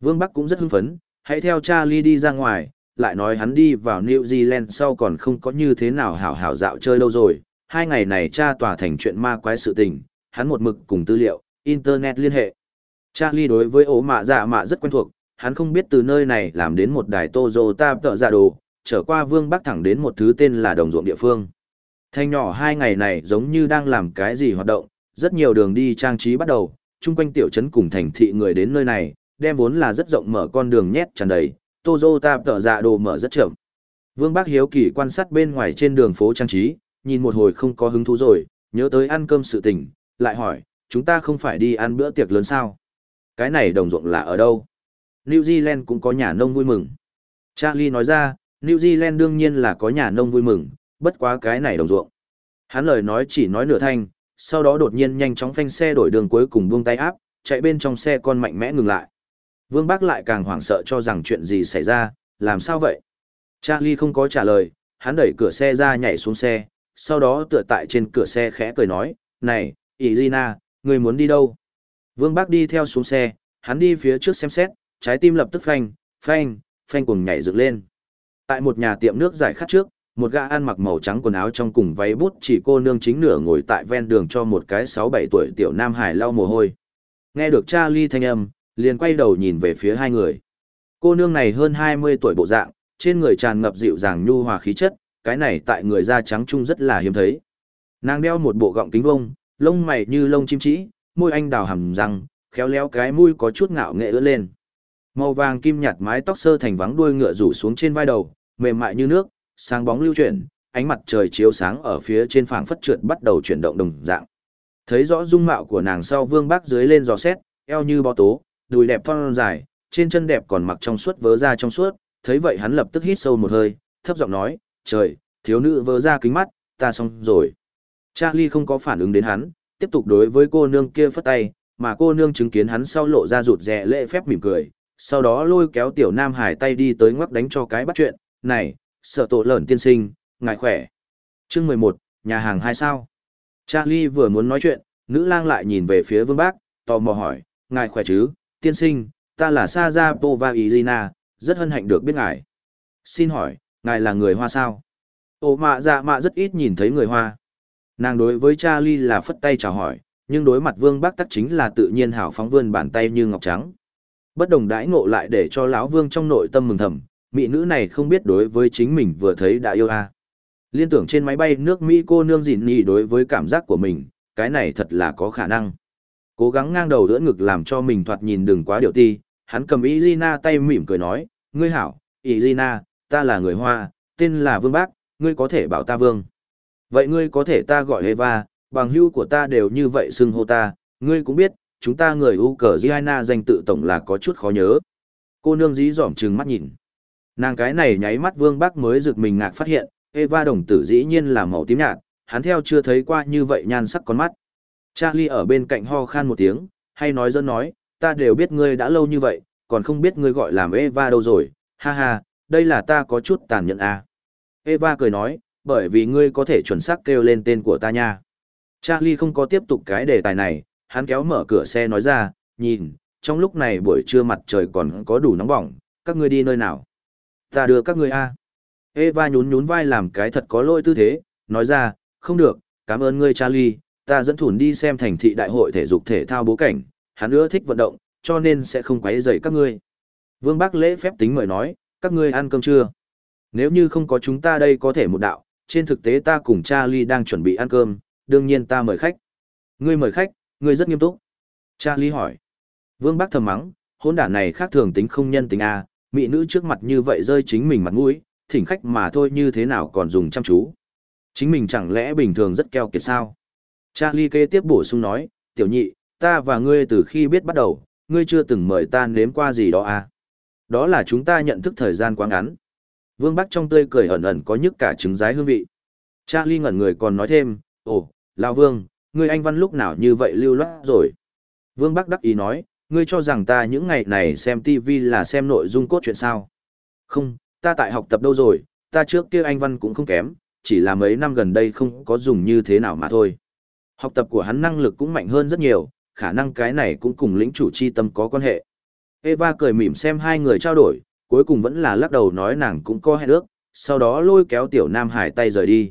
Vương Bắc cũng rất hưng phấn, hãy theo Charlie đi ra ngoài, lại nói hắn đi vào New Zealand sau còn không có như thế nào hảo hảo dạo chơi đâu rồi. Hai ngày này cha tòa thành chuyện ma quái sự tình, hắn một mực cùng tư liệu, Internet liên hệ. Charlie đối với ố mạ dạ mạ rất quen thuộc, hắn không biết từ nơi này làm đến một đài Toyota tợ dạ đồ, trở qua Vương Bắc thẳng đến một thứ tên là đồng ruộng địa phương. Thanh nhỏ hai ngày này giống như đang làm cái gì hoạt động, rất nhiều đường đi trang trí bắt đầu, chung quanh tiểu trấn cùng thành thị người đến nơi này, đem vốn là rất rộng mở con đường nhét tràn đầy, Toyota tợ dạ đồ mở rất chậm. Vương Bác Hiếu Kỳ quan sát bên ngoài trên đường phố trang trí, nhìn một hồi không có hứng thú rồi, nhớ tới ăn cơm sự tình, lại hỏi, chúng ta không phải đi ăn bữa tiệc lớn sao? Cái này đồng ruộng là ở đâu? New Zealand cũng có nhà nông vui mừng. Charlie nói ra, New Zealand đương nhiên là có nhà nông vui mừng, bất quá cái này đồng ruộng. Hắn lời nói chỉ nói nửa thanh, sau đó đột nhiên nhanh chóng phanh xe đổi đường cuối cùng buông tay áp, chạy bên trong xe con mạnh mẽ ngừng lại. Vương Bác lại càng hoảng sợ cho rằng chuyện gì xảy ra, làm sao vậy? Charlie không có trả lời, hắn đẩy cửa xe ra nhảy xuống xe, sau đó tựa tại trên cửa xe khẽ cười nói, này, Izina, người muốn đi đâu? Vương Bác đi theo xuống xe, hắn đi phía trước xem xét, trái tim lập tức phanh, phanh, phanh cùng nhảy dựng lên. Tại một nhà tiệm nước giải khát trước, một gã ăn mặc màu trắng quần áo trong cùng váy bút chỉ cô nương chính nửa ngồi tại ven đường cho một cái sáu bảy tuổi tiểu nam hải lau mồ hôi. Nghe được Charlie thanh âm, liền quay đầu nhìn về phía hai người. Cô nương này hơn hai mươi tuổi bộ dạng, trên người tràn ngập dịu dàng nhu hòa khí chất, cái này tại người da trắng trung rất là hiếm thấy. Nàng đeo một bộ gọng kính vông, lông mày như lông chim trĩ, môi anh đào hầm răng, khéo léo cái mũi có chút ngạo nghệ ứa lên. Màu vàng kim nhạt mái tóc sơ thành vắng đuôi ngựa rủ xuống trên vai đầu, mềm mại như nước, sáng bóng lưu chuyển, ánh mặt trời chiếu sáng ở phía trên phảng phất trượt bắt đầu chuyển động đồng dạng. Thấy rõ dung mạo của nàng sau Vương Bác dưới lên dò xét, eo như bó tố, đùi đẹp thon dài, trên chân đẹp còn mặc trong suốt vớ ra trong suốt, thấy vậy hắn lập tức hít sâu một hơi, thấp giọng nói, "Trời, thiếu nữ vớ ra kính mắt, ta xong rồi." Charlie không có phản ứng đến hắn, tiếp tục đối với cô nương kia phất tay, mà cô nương chứng kiến hắn sau lộ ra rụt rè lễ phép mỉm cười, sau đó lôi kéo tiểu nam hải tay đi tới ngoắc đánh cho cái bắt chuyện, "Này, sợ tổ lợn tiên sinh, ngài khỏe. Chương mười một, nhà hàng hai sao. Charlie vừa muốn nói chuyện, nữ lang lại nhìn về phía vương bác, tò mò hỏi, ngài khỏe chứ, tiên sinh, ta là Sa Ra Pova rất hân hạnh được biết ngài. Xin hỏi, ngài là người Hoa sao? Ồ mạ dạ mạ rất ít nhìn thấy người Hoa. Nàng đối với Charlie là phất tay chào hỏi, nhưng đối mặt vương bác tắc chính là tự nhiên hào phóng vươn bàn tay như ngọc trắng. Bất đồng đãi ngộ lại để cho lão vương trong nội tâm mừng thầm, mỹ nữ này không biết đối với chính mình vừa thấy đã yêu a. Liên tưởng trên máy bay nước mỹ cô nương dịn nhị đối với cảm giác của mình, cái này thật là có khả năng. Cố gắng ngang đầu đỡ ngực làm cho mình thoạt nhìn đừng quá điều ti, hắn cầm ý gina tay mỉm cười nói, ngươi hảo ý gina ta là người hoa, tên là vương bác, ngươi có thể bảo ta vương. Vậy ngươi có thể ta gọi eva, bằng hưu của ta đều như vậy xưng hô ta, ngươi cũng biết, chúng ta người u cờ giana danh tự tổng là có chút khó nhớ. Cô nương dí dỏm chừng mắt nhìn. Nàng cái này nháy mắt Vương Bắc mới rực mình ngạc phát hiện, Eva đồng tử dĩ nhiên là màu tím nhạt, hắn theo chưa thấy qua như vậy nhan sắc con mắt. Charlie ở bên cạnh ho khan một tiếng, hay nói dân nói, ta đều biết ngươi đã lâu như vậy, còn không biết ngươi gọi làm Eva đâu rồi, ha ha, đây là ta có chút tàn nhẫn à. Eva cười nói, bởi vì ngươi có thể chuẩn xác kêu lên tên của ta nha. Charlie không có tiếp tục cái đề tài này, hắn kéo mở cửa xe nói ra, nhìn, trong lúc này buổi trưa mặt trời còn có đủ nóng bỏng, các ngươi đi nơi nào? Ta đưa các ngươi a. Eva nhún nhún vai làm cái thật có lỗi tư thế, nói ra, không được, cảm ơn ngươi Charlie, ta dẫn thủn đi xem thành thị đại hội thể dục thể thao bố cảnh, hắn ưa thích vận động, cho nên sẽ không quấy rầy các ngươi. Vương Bác lễ phép tính mời nói, các ngươi ăn cơm chưa? Nếu như không có chúng ta đây có thể một đạo, trên thực tế ta cùng Charlie đang chuẩn bị ăn cơm, đương nhiên ta mời khách. Ngươi mời khách, ngươi rất nghiêm túc. Charlie hỏi. Vương Bác thầm mắng, hôn đản này khác thường tính không nhân tính a, mỹ nữ trước mặt như vậy rơi chính mình mặt mũi, thỉnh khách mà thôi như thế nào còn dùng chăm chú. Chính mình chẳng lẽ bình thường rất keo kiệt sao? Charlie kế tiếp bổ sung nói, tiểu nhị, ta và ngươi từ khi biết bắt đầu, ngươi chưa từng mời ta nếm qua gì đó à? Đó là chúng ta nhận thức thời gian quá ngắn. Vương Bắc trong tươi cười ẩn ẩn có nhức cả trứng rái hương vị. Charlie ngẩn người còn nói thêm, ồ, Lão Vương, ngươi anh văn lúc nào như vậy lưu loát rồi. Vương Bắc đắc ý nói, ngươi cho rằng ta những ngày này xem TV là xem nội dung cốt truyện sao. Không, ta tại học tập đâu rồi, ta trước kia anh văn cũng không kém, chỉ là mấy năm gần đây không có dùng như thế nào mà thôi. Học tập của hắn năng lực cũng mạnh hơn rất nhiều, khả năng cái này cũng cùng lĩnh chủ chi tâm có quan hệ. Eva cười mỉm xem hai người trao đổi, cuối cùng vẫn là lắc đầu nói nàng cũng có hẹn ước, sau đó lôi kéo tiểu Nam Hải tay rời đi.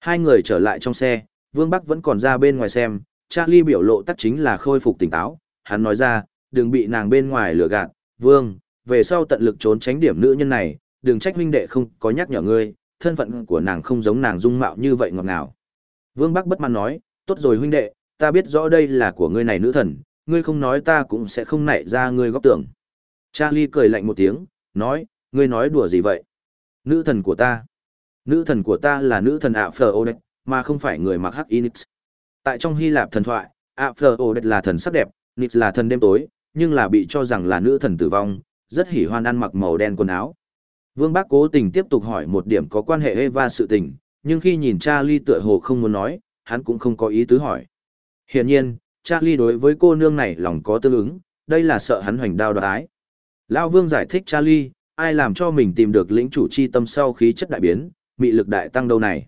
Hai người trở lại trong xe, Vương Bắc vẫn còn ra bên ngoài xem, Charlie biểu lộ tắc chính là khôi phục tỉnh táo, hắn nói ra, đừng bị nàng bên ngoài lừa gạt, Vương, về sau tận lực trốn tránh điểm nữ nhân này, đừng trách huynh đệ không có nhắc nhở ngươi, thân phận của nàng không giống nàng dung mạo như vậy ngọt ngào. Vương Bắc bất mãn nói, tốt rồi huynh đệ, ta biết rõ đây là của ngươi này nữ thần, ngươi không nói ta cũng sẽ không nảy ra ngươi góp tưởng. Charlie cười lạnh một tiếng, nói, ngươi nói đùa gì vậy? Nữ thần của ta. Nữ thần của ta là nữ thần Aphrodite, mà không phải người mặc hắc Inix. Tại trong Hy Lạp thần thoại, Aphrodite là thần sắc đẹp, Nix là thần đêm tối, nhưng là bị cho rằng là nữ thần tử vong, rất hỉ hoan ăn mặc màu đen quần áo. Vương Bác cố tình tiếp tục hỏi một điểm có quan hệ Eva sự tình, nhưng khi nhìn Charlie tựa hồ không muốn nói, hắn cũng không có ý tứ hỏi. Hiển nhiên, Charlie đối với cô nương này lòng có tương ứng, đây là sợ hắn hoành đao đoái. ái. Lão Vương giải thích Charlie, ai làm cho mình tìm được lĩnh chủ chi tâm sau khí chất đại biến, mị lực đại tăng đâu này.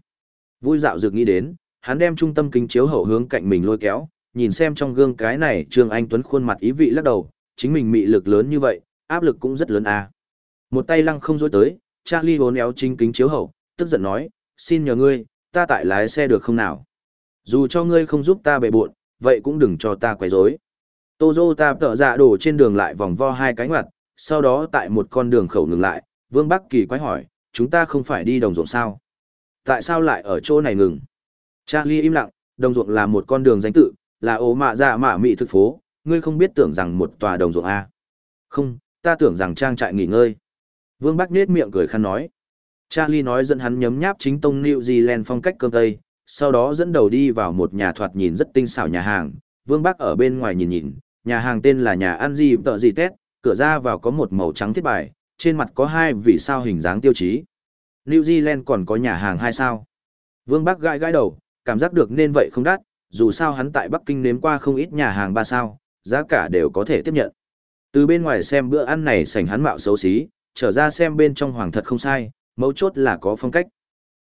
Vui dạo dược nghĩ đến, hắn đem trung tâm kính chiếu hậu hướng cạnh mình lôi kéo, nhìn xem trong gương cái này Trương Anh Tuấn khuôn mặt ý vị lắc đầu, chính mình mị lực lớn như vậy, áp lực cũng rất lớn à. Một tay lăng không dối tới, Charlie vốn éo chính kính chiếu hậu, tức giận nói, xin nhờ ngươi, ta tại lái xe được không nào? Dù cho ngươi không giúp ta bề buộn, vậy cũng đừng cho ta quấy rối. ta tợ dạ đổ trên đường lại vòng vo hai cánh mặt, sau đó tại một con đường khẩu ngừng lại, Vương Bắc Kỳ quái hỏi, chúng ta không phải đi đồng ruộng sao? Tại sao lại ở chỗ này ngừng? Charlie im lặng, đồng ruộng là một con đường danh tự, là ố mạ dạ mạ mị thực phố, ngươi không biết tưởng rằng một tòa đồng ruộng A. Không, ta tưởng rằng trang trại nghỉ ngơi. Vương Bắc nết miệng cười khăn nói. Charlie nói dẫn hắn nhấm nháp chính tông New Zealand phong cách cơm tây, sau đó dẫn đầu đi vào một nhà thoạt nhìn rất tinh xảo nhà hàng. Vương Bắc ở bên ngoài nhìn nhìn, nhà hàng tên là nhà ăn gì tợ gì tết, cửa ra vào có một màu trắng thiết bài, trên mặt có hai vì sao hình dáng tiêu chí. New Zealand còn có nhà hàng hai sao. Vương Bắc gãi gãi đầu, cảm giác được nên vậy không đắt, dù sao hắn tại Bắc Kinh nếm qua không ít nhà hàng ba sao, giá cả đều có thể tiếp nhận. Từ bên ngoài xem bữa ăn này sảnh hắn mạo xấu xí, trở ra xem bên trong hoàng thật không sai, mấu chốt là có phong cách.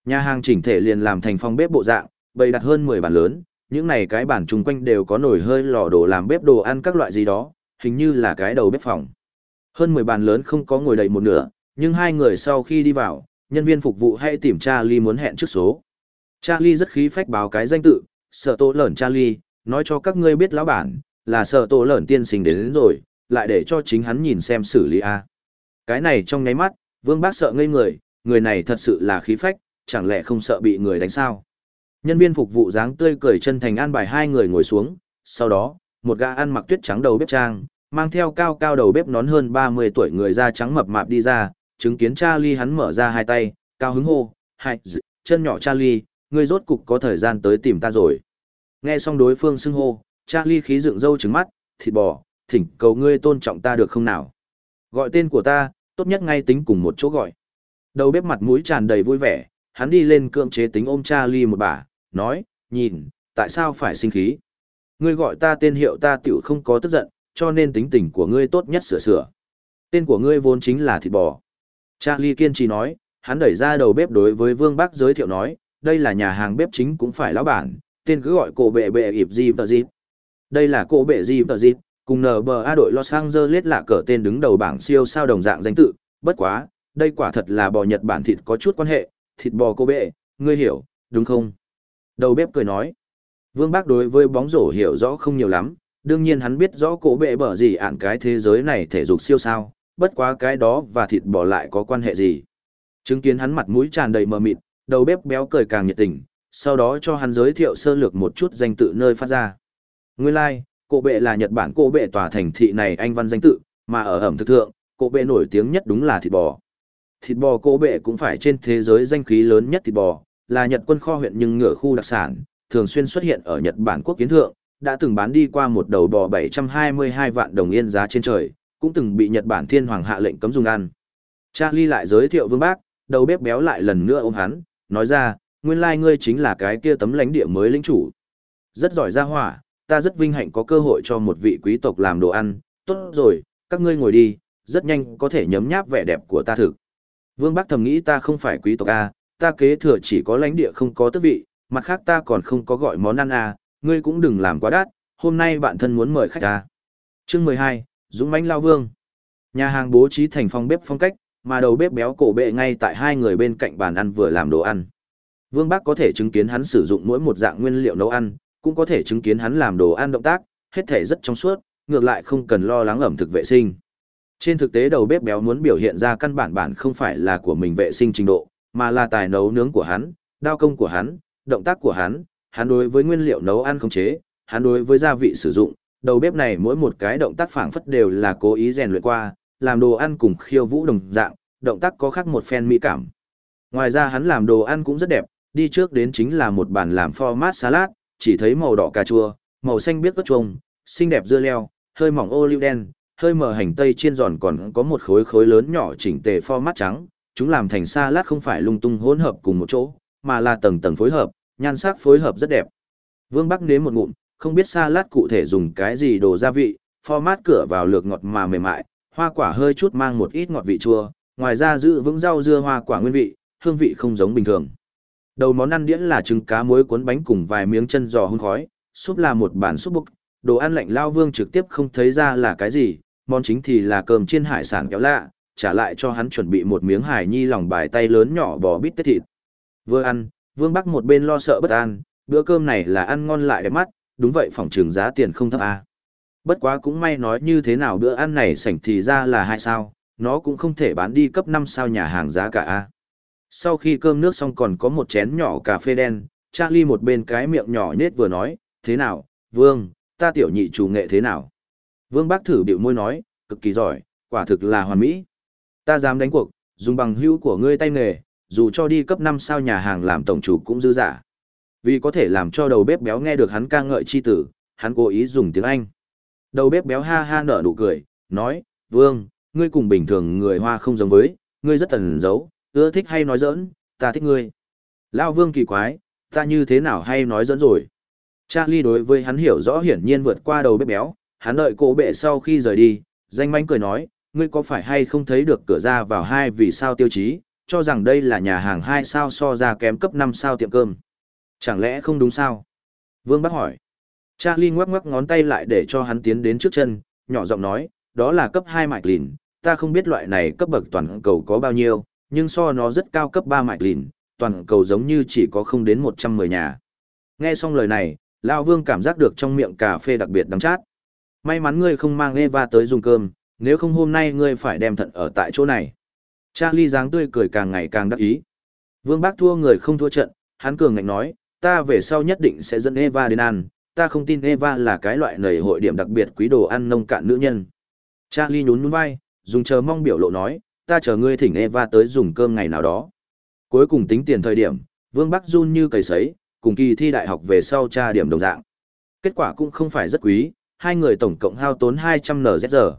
Nhà hàng chỉnh thể liền làm thành phòng bếp bộ dạng, bày đặt hơn 10 bàn lớn, những này cái bàn chung quanh đều có nồi hơi lò đồ làm bếp đồ ăn các loại gì đó, hình như là cái đầu bếp phòng. Hơn 10 bàn lớn không có ngồi đầy một nửa, nhưng hai người sau khi đi vào, nhân viên phục vụ hay tìm Charlie muốn hẹn trước số. Charlie rất khí phách báo cái danh tự, sợ tổ lởn Charlie, nói cho các ngươi biết lão bản, là sợ tổ lởn tiên sinh đến, đến rồi, lại để cho chính hắn nhìn xem xử lý A. Cái này trong nháy mắt, vương bác sợ ngây người, người này thật sự là khí phách, chẳng lẽ không sợ bị người đánh sao. Nhân viên phục vụ dáng tươi cười chân thành an bài hai người ngồi xuống, sau đó, một gã ăn mặc tuyết trắng đầu bếp trang, mang theo cao cao đầu bếp nón hơn 30 tuổi người da trắng mập mạp đi ra, chứng kiến Charlie hắn mở ra hai tay, cao hứng hô, hai, chân nhỏ Charlie, ngươi rốt cục có thời gian tới tìm ta rồi. Nghe xong đối phương xưng hô, Charlie khí dựng râu trứng mắt, thịt bò, thỉnh cầu ngươi tôn trọng ta được không nào? Gọi tên của ta, tốt nhất ngay tính cùng một chỗ gọi. Đầu bếp mặt mũi tràn đầy vui vẻ, hắn đi lên cưỡng chế tính ôm Charlie một bà, nói, nhìn, tại sao phải sinh khí? Ngươi gọi ta tên hiệu ta tiểu không có tức giận, cho nên tính tình của ngươi tốt nhất sửa sửa. Tên của ngươi vốn chính là thịt bò. Charlie kiên trì nói, hắn đẩy ra đầu bếp đối với Vương Bắc giới thiệu nói, đây là nhà hàng bếp chính cũng phải lão bản, tên cứ gọi cổ bệ bệ ịp gì tờ dịp. Đây là cổ bệ gì tờ dịp, cùng NBA đội Los Angeles là cờ tên đứng đầu bảng siêu sao đồng dạng danh tự, bất quá, đây quả thật là bò Nhật Bản thịt có chút quan hệ, thịt bò cô bệ, ngươi hiểu, đúng không? Đầu bếp cười nói, Vương Bác đối với bóng rổ hiểu rõ không nhiều lắm, đương nhiên hắn biết rõ cổ bệ bở gì ạn cái thế giới này thể dục siêu sao, bất quá cái đó và thịt bò lại có quan hệ gì. Chứng kiến hắn mặt mũi tràn đầy mờ mịt, đầu bếp béo cười càng nhiệt tình, sau đó cho hắn giới thiệu sơ lược một chút danh tự nơi phát ra. Nguyên lai, like, cổ bệ là Nhật Bản cổ bệ tòa thành thị này anh văn danh tự, mà ở ẩm thực thượng, cổ bệ nổi tiếng nhất đúng là thịt bò. Thịt bò cổ bệ cũng phải trên thế giới danh khí lớn nhất thịt bò, là Nhật quân kho huyện nhưng ngựa khu đặc sản, thường xuyên xuất hiện ở Nhật Bản quốc kiến thượng, đã từng bán đi qua một đầu bò 722 vạn đồng yên giá trên trời, cũng từng bị Nhật Bản thiên hoàng hạ lệnh cấm dùng ăn. Charlie lại giới thiệu Vương Bác, đầu bếp béo lại lần nữa ôm hắn, nói ra, nguyên lai ngươi chính là cái kia tấm lãnh địa mới lĩnh chủ. Rất giỏi ra hỏa, ta rất vinh hạnh có cơ hội cho một vị quý tộc làm đồ ăn, tốt rồi, các ngươi ngồi đi, rất nhanh có thể nhấm nháp vẻ đẹp của ta thực. Vương Bắc thầm nghĩ ta không phải quý tộc A, ta kế thừa chỉ có lãnh địa không có tước vị, mặt khác ta còn không có gọi món ăn A, ngươi cũng đừng làm quá đắt, hôm nay bạn thân muốn mời khách A. Chương mười hai, Dũng mãnh lao vương. Nhà hàng bố trí thành phòng bếp phong cách, mà đầu bếp béo cổ bệ ngay tại hai người bên cạnh bàn ăn vừa làm đồ ăn. Vương bác có thể chứng kiến hắn sử dụng mỗi một dạng nguyên liệu nấu ăn, cũng có thể chứng kiến hắn làm đồ ăn động tác, hết thể rất trong suốt, ngược lại không cần lo lắng ẩm thực vệ sinh. Trên thực tế đầu bếp béo muốn biểu hiện ra căn bản bản không phải là của mình vệ sinh trình độ, mà là tài nấu nướng của hắn, đao công của hắn, động tác của hắn, hắn đối với nguyên liệu nấu ăn không chế, hắn đối với gia vị sử dụng, đầu bếp này mỗi một cái động tác phảng phất đều là cố ý rèn luyện qua, làm đồ ăn cùng khiêu vũ đồng dạng, động tác có khác một phen mỹ cảm. Ngoài ra hắn làm đồ ăn cũng rất đẹp, đi trước đến chính là một bàn làm format salad, chỉ thấy màu đỏ cà chua, màu xanh biếc cất chuông, xinh đẹp dưa leo, hơi mỏng ô liu đen, hơi mờ hành tây chiên giòn còn có một khối khối lớn nhỏ chỉnh tề format trắng, chúng làm thành salad không phải lung tung hỗn hợp cùng một chỗ, mà là tầng tầng phối hợp, nhan sắc phối hợp rất đẹp. Vương Bắc nếm một ngụm, không biết salad cụ thể dùng cái gì đồ gia vị, format cửa vào lược ngọt mà mềm mại, hoa quả hơi chút mang một ít ngọt vị chua, ngoài ra giữ vững rau dưa hoa quả nguyên vị, hương vị không giống bình thường. Đầu món ăn điển là trứng cá muối cuốn bánh cùng vài miếng chân giò hun khói, súp là một bản súp bục, đồ ăn lạnh lao vương trực tiếp không thấy ra là cái gì, món chính thì là cơm chiên hải sản kéo lạ, trả lại cho hắn chuẩn bị một miếng hải nhi lòng bài tay lớn nhỏ bò bít tết thịt. Vừa ăn, vương bắc một bên lo sợ bất an, bữa cơm này là ăn ngon lại đẹp mắt, đúng vậy phòng trường giá tiền không thấp à. Bất quá cũng may nói như thế nào bữa ăn này sảnh thì ra là hai sao, nó cũng không thể bán đi cấp 5 sao nhà hàng giá cả a. Sau khi cơm nước xong còn có một chén nhỏ cà phê đen, Charlie một bên cái miệng nhỏ nết vừa nói, thế nào, Vương, ta tiểu nhị chủ nghệ thế nào? Vương bác thử biểu môi nói, cực kỳ giỏi, quả thực là hoàn mỹ. Ta dám đánh cuộc, dùng bằng hữu của ngươi tay nghề, dù cho đi cấp 5 sao nhà hàng làm tổng chủ cũng dư giả. Vì có thể làm cho đầu bếp béo nghe được hắn ca ngợi chi tử, hắn cố ý dùng tiếng Anh. Đầu bếp béo ha ha nở nụ cười, nói, Vương, ngươi cùng bình thường người Hoa không giống với, ngươi rất tần giấu, ưa thích hay nói giỡn, ta thích ngươi. Lao Vương kỳ quái, ta như thế nào hay nói giỡn rồi. Charlie đối với hắn hiểu rõ hiển nhiên vượt qua đầu bếp béo, hắn đợi cổ bệ sau khi rời đi, danh mánh cười nói, ngươi có phải hay không thấy được cửa ra vào hai vì sao tiêu chí, cho rằng đây là nhà hàng hai sao so ra kém cấp 5 sao tiệm cơm. Chẳng lẽ không đúng sao? Vương bác hỏi. Charlie ngoắc ngoắc ngón tay lại để cho hắn tiến đến trước chân, nhỏ giọng nói, đó là cấp 2 mạch lìn, ta không biết loại này cấp bậc toàn cầu có bao nhiêu, nhưng so nó rất cao cấp 3 mạch lìn, toàn cầu giống như chỉ có không đến 110 nhà. Nghe xong lời này, Lão Vương cảm giác được trong miệng cà phê đặc biệt đắng chát. May mắn ngươi không mang Eva tới dùng cơm, nếu không hôm nay ngươi phải đem thận ở tại chỗ này. Charlie dáng tươi cười càng ngày càng đắc ý. Vương Bác thua người không thua trận, hắn cường ngạnh nói, ta về sau nhất định sẽ dẫn Eva đến ăn, ta không tin Eva là cái loại nầy hội điểm đặc biệt quý đồ ăn nông cạn nữ nhân. Charlie nhún nhún vai, dùng chờ mong biểu lộ nói, ta chờ ngươi thỉnh Eva tới dùng cơm ngày nào đó. Cuối cùng tính tiền thời điểm, Vương Bắc run như cầy sấy, cùng kỳ thi đại học về sau tra điểm đồng dạng. Kết quả cũng không phải rất quý, hai người tổng cộng hao tốn 200 NZ.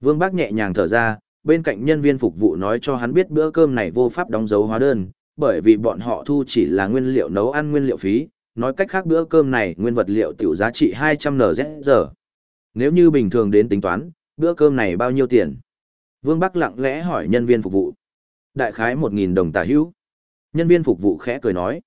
Vương Bắc nhẹ nhàng thở ra, bên cạnh nhân viên phục vụ nói cho hắn biết bữa cơm này vô pháp đóng dấu hóa đơn, bởi vì bọn họ thu chỉ là nguyên liệu nấu ăn nguyên liệu phí, nói cách khác bữa cơm này nguyên vật liệu tiểu giá trị 200 NZ giờ. Nếu như bình thường đến tính toán, bữa cơm này bao nhiêu tiền? Vương Bắc lặng lẽ hỏi nhân viên phục vụ. Đại khái 1.000 đồng tả hữu. Nhân viên phục vụ khẽ cười nói.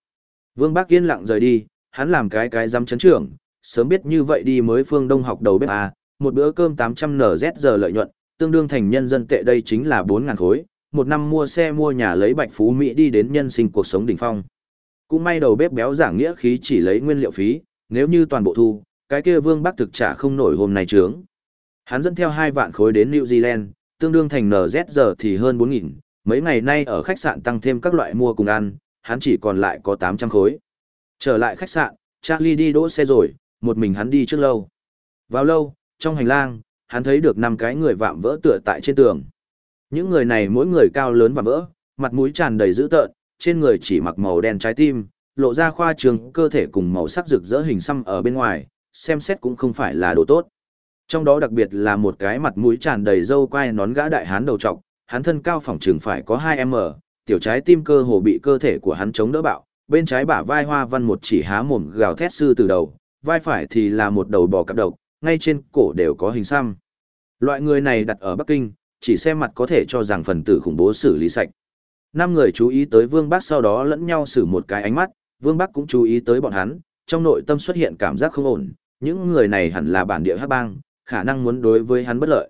Vương Bắc yên lặng rời đi, hắn làm cái cái giám chấn trưởng, sớm biết như vậy đi mới phương đông học đầu bếp à, một bữa cơm 800 NZ giờ lợi nhuận, tương đương thành nhân dân tệ đây chính là 4.000 khối, một năm mua xe mua nhà lấy bạch phú Mỹ đi đến nhân sinh cuộc sống đỉnh phong. Cũng may đầu bếp béo giảng nghĩa khí chỉ lấy nguyên liệu phí, nếu như toàn bộ thu, cái kia Vương Bắc thực trả không nổi hôm nay trướng. Hắn dẫn theo 2 vạn khối đến New Zealand, tương đương thành NZ giờ thì hơn 4.000, mấy ngày nay ở khách sạn tăng thêm các loại mua cùng ăn, hắn chỉ còn lại có 800 khối. Trở lại khách sạn, Charlie đi đỗ xe rồi, một mình hắn đi trước lâu. Vào lâu, trong hành lang, hắn thấy được năm cái người vạm vỡ tựa tại trên tường. Những người này mỗi người cao lớn và vỡ, mặt mũi tràn đầy dữ tợn, trên người chỉ mặc màu đen trái tim, lộ ra khoa trường cơ thể cùng màu sắc rực rỡ hình xăm ở bên ngoài, xem xét cũng không phải là đồ tốt. Trong đó đặc biệt là một cái mặt mũi tràn đầy râu quai nón gã đại hán đầu trọc, hắn thân cao phòng trường phải có 2m, tiểu trái tim cơ hồ bị cơ thể của hắn chống đỡ bạo, bên trái bả vai hoa văn một chỉ há mồm gào thét sư từ đầu, vai phải thì là một đầu bò cặp độc, ngay trên cổ đều có hình xăm. Loại người này đặt ở Bắc Kinh, chỉ xem mặt có thể cho rằng phần tử khủng bố xử lý sạch. Năm người chú ý tới Vương Bắc sau đó lẫn nhau xử một cái ánh mắt, Vương Bắc cũng chú ý tới bọn hắn, trong nội tâm xuất hiện cảm giác không ổn, những người này hẳn là bản địa hắc bang, khả năng muốn đối với hắn bất lợi.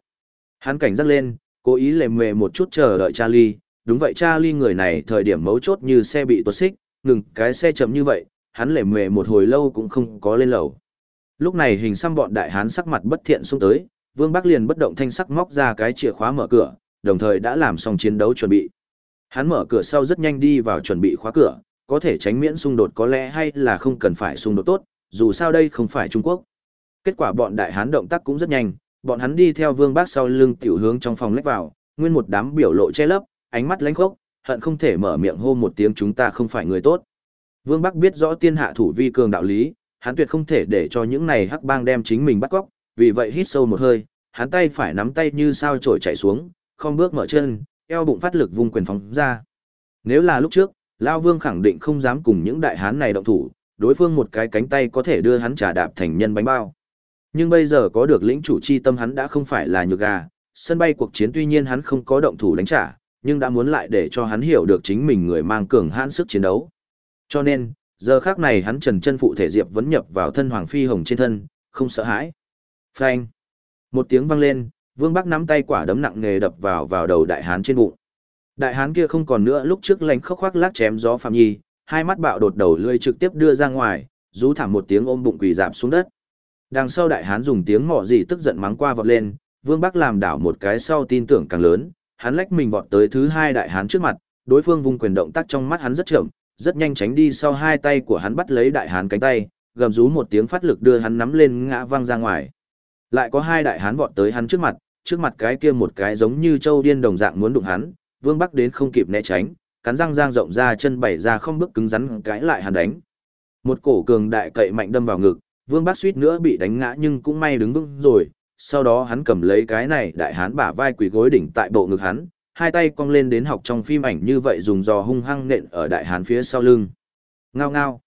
Hắn cảnh giác lên, cố ý lề mề một chút chờ đợi Charlie, đúng vậy Charlie người này thời điểm mấu chốt như xe bị tuột xích, ngừng cái xe chậm như vậy, hắn lề mề một hồi lâu cũng không có lên lầu. Lúc này hình xăm bọn đại hán sắc mặt bất thiện xuống tới, Vương Bắc liền bất động thanh sắc móc ra cái chìa khóa mở cửa, đồng thời đã làm xong chiến đấu chuẩn bị. Hắn mở cửa sau rất nhanh đi vào chuẩn bị khóa cửa, có thể tránh miễn xung đột có lẽ hay là không cần phải xung đột tốt, dù sao đây không phải Trung Quốc. Kết quả bọn đại hán động tác cũng rất nhanh, bọn hắn đi theo Vương Bác sau lưng tiểu hướng trong phòng lách vào, nguyên một đám biểu lộ che lấp, ánh mắt lánh khốc, hận không thể mở miệng hô một tiếng chúng ta không phải người tốt. Vương Bắc biết rõ tiên hạ thủ vi cường đạo lý, hắn tuyệt không thể để cho những này hắc bang đem chính mình bắt cóc, vì vậy hít sâu một hơi, hắn tay phải nắm tay như sao trổi chạy xuống, không bước mở chân, eo bụng phát lực vung quyền phóng ra. Nếu là lúc trước, Lao Vương khẳng định không dám cùng những đại hán này động thủ, đối phương một cái cánh tay có thể đưa hắn trả đạp thành nhân bánh bao. Nhưng bây giờ có được lĩnh chủ chi tâm hắn đã không phải là nhược gà, sân bay cuộc chiến tuy nhiên hắn không có động thủ đánh trả, nhưng đã muốn lại để cho hắn hiểu được chính mình người mang cường hãn sức chiến đấu. Cho nên, giờ khác này hắn trần chân phụ thể diệp vẫn nhập vào thân Hoàng Phi Hồng trên thân, không sợ hãi. Phanh. Một tiếng vang lên, Vương Bắc nắm tay quả đấm nặng nề đập vào vào đầu đại hán trên bụng. Đại hán kia không còn nữa lúc trước lành khóc khoác lác chém gió phạm nhi, hai mắt bạo đột đầu lươi trực tiếp đưa ra ngoài, rú thảm một tiếng ôm bụng quỳ dạp xuống đất. Đằng sau đại hán dùng tiếng mọ gì tức giận mắng qua vọt lên, Vương Bắc làm đảo một cái sau tin tưởng càng lớn, hắn lách mình vọt tới thứ hai đại hán trước mặt, đối phương vung quyền động tác trong mắt hắn rất chậm, rất nhanh tránh đi sau hai tay của hắn bắt lấy đại hán cánh tay, gầm rú một tiếng phát lực đưa hắn nắm lên ngã văng ra ngoài. Lại có hai đại hán vọt tới hắn trước mặt, trước mặt cái kia một cái giống như châu điên đồng dạng muốn đụng hắn, Vương Bắc đến không kịp né tránh, cắn răng giang rộng ra chân bày ra không bước cứng rắn cãi lại hắn đánh. Một cổ cường đại cậy mạnh đâm vào ngực, Vương Bắc suýt nữa bị đánh ngã nhưng cũng may đứng vững rồi, sau đó hắn cầm lấy cái này đại hán bả vai quỳ gối đỉnh tại bộ ngực hắn, hai tay cong lên đến học trong phim ảnh như vậy dùng giò hung hăng nện ở đại hán phía sau lưng. Ngao ngao.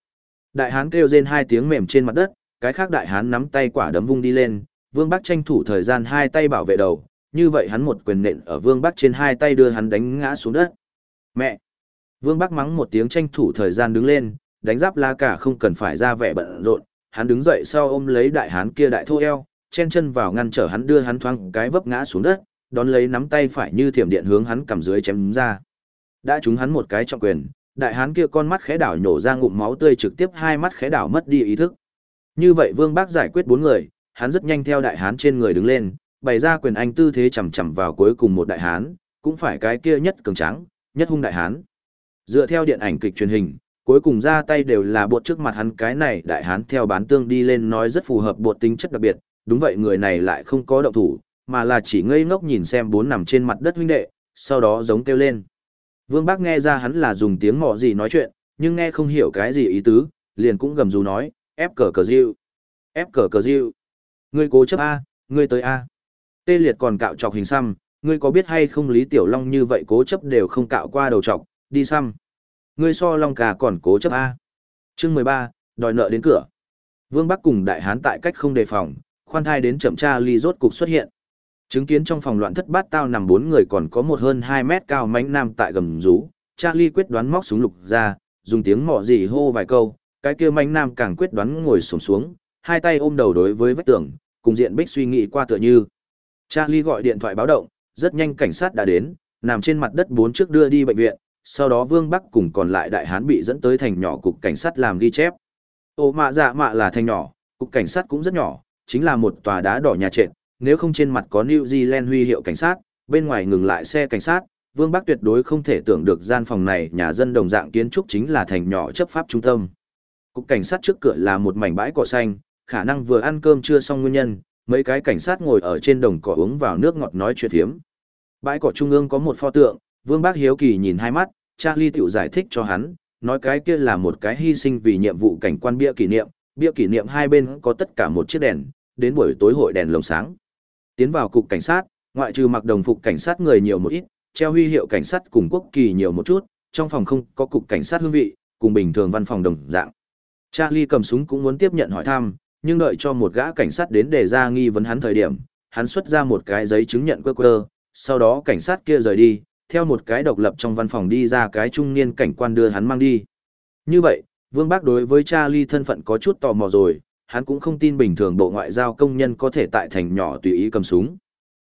Đại hán kêu rên hai tiếng mềm trên mặt đất, cái khác đại hán nắm tay quả đấm vung đi lên, Vương Bắc tranh thủ thời gian hai tay bảo vệ đầu, như vậy hắn một quyền nện ở Vương Bắc trên hai tay đưa hắn đánh ngã xuống đất. Mẹ! Vương Bắc mắng một tiếng tranh thủ thời gian đứng lên, đánh giáp la cả không cần phải ra vẻ bận rộn, hắn đứng dậy sau ôm lấy đại hán kia đại thô eo, chen chân vào ngăn trở hắn đưa hắn thoáng cái vấp ngã xuống đất, đón lấy nắm tay phải như thiểm điện hướng hắn cầm dưới chém ra. Đã trúng hắn một cái trọng quyền, đại hán kia con mắt khẽ đảo nhổ ra ngụm máu tươi trực tiếp hai mắt khẽ đảo mất đi ý thức. Như vậy Vương Bác giải quyết bốn người, hắn rất nhanh theo đại hán trên người đứng lên, bày ra quyền anh tư thế chầm chầm vào cuối cùng một đại hán, cũng phải cái kia nhất cường tráng, nhất hung đại hán. Dựa theo điện ảnh kịch truyền hình, cuối cùng ra tay đều là buộc trước mặt hắn cái này đại hán theo bán tương đi lên nói rất phù hợp bộ tính chất đặc biệt, đúng vậy người này lại không có động thủ, mà là chỉ ngây ngốc nhìn xem bốn nằm trên mặt đất huynh đệ, sau đó giống kêu lên. Vương Bác nghe ra hắn là dùng tiếng mọ gì nói chuyện, nhưng nghe không hiểu cái gì ý tứ, liền cũng gầm rú nói, ép cờ cờ diệu, ép cờ cờ diệu. Ngươi cố chấp A, ngươi tới A. Tê liệt còn cạo chọc hình xăm, ngươi có biết hay không Lý Tiểu Long như vậy cố chấp đều không cạo qua đầu chọc, đi xăm. Ngươi so Long cà còn cố chấp A. chương mười ba đòi nợ đến cửa. Vương Bắc cùng đại hán tại cách không đề phòng, khoan thai đến chậm tra ly rốt cục xuất hiện. Chứng kiến trong phòng loạn thất bát tao nằm bốn người còn có một hơn hai mét cao mánh nam tại gầm rú, Charlie quyết đoán móc súng lục ra, dùng tiếng mọ gì hô vài câu, cái kia mánh nam càng quyết đoán ngồi xổm xuống, hai tay ôm đầu đối với vách tường, cùng diện bích suy nghĩ qua tựa như. Charlie gọi điện thoại báo động, rất nhanh cảnh sát đã đến, nằm trên mặt đất bốn trước đưa đi bệnh viện, sau đó Vương Bắc cùng còn lại đại hán bị dẫn tới thành nhỏ cục cảnh sát làm ghi chép. Ô mạ dạ mạ là thành nhỏ, cục cảnh sát cũng rất nhỏ, chính là một tòa đá đỏ nhà trệt, nếu không trên mặt có New Zealand huy hiệu cảnh sát, bên ngoài ngừng lại xe cảnh sát, Vương Bắc tuyệt đối không thể tưởng được gian phòng này nhà dân đồng dạng kiến trúc chính là thành nhỏ chấp pháp trung tâm. Cục cảnh sát trước cửa là một mảnh bãi cỏ xanh, khả năng vừa ăn cơm chưa xong nguyên nhân, mấy cái cảnh sát ngồi ở trên đồng cỏ uống vào nước ngọt nói chuyện thiếm. Bãi cỏ trung ương có một pho tượng, Vương Bác Hiếu Kỳ nhìn hai mắt, Charlie tiểu giải thích cho hắn, nói cái kia là một cái hy sinh vì nhiệm vụ cảnh quan bia kỷ niệm, bia kỷ niệm hai bên có tất cả một chiếc đèn, đến buổi tối hội đèn lồng sáng. Tiến vào cục cảnh sát, ngoại trừ mặc đồng phục cảnh sát người nhiều một ít, treo huy hiệu cảnh sát cùng quốc kỳ nhiều một chút, trong phòng không có cục cảnh sát hương vị, cùng bình thường văn phòng đồng dạng. Charlie cầm súng cũng muốn tiếp nhận hỏi thăm, nhưng đợi cho một gã cảnh sát đến để ra nghi vấn hắn thời điểm, hắn xuất ra một cái giấy chứng nhận quơ quơ, sau đó cảnh sát kia rời đi, theo một cái độc lập trong văn phòng đi ra cái trung niên cảnh quan đưa hắn mang đi. Như vậy, Vương Bác đối với Charlie thân phận có chút tò mò rồi, hắn cũng không tin bình thường bộ ngoại giao công nhân có thể tại thành nhỏ tùy ý cầm súng.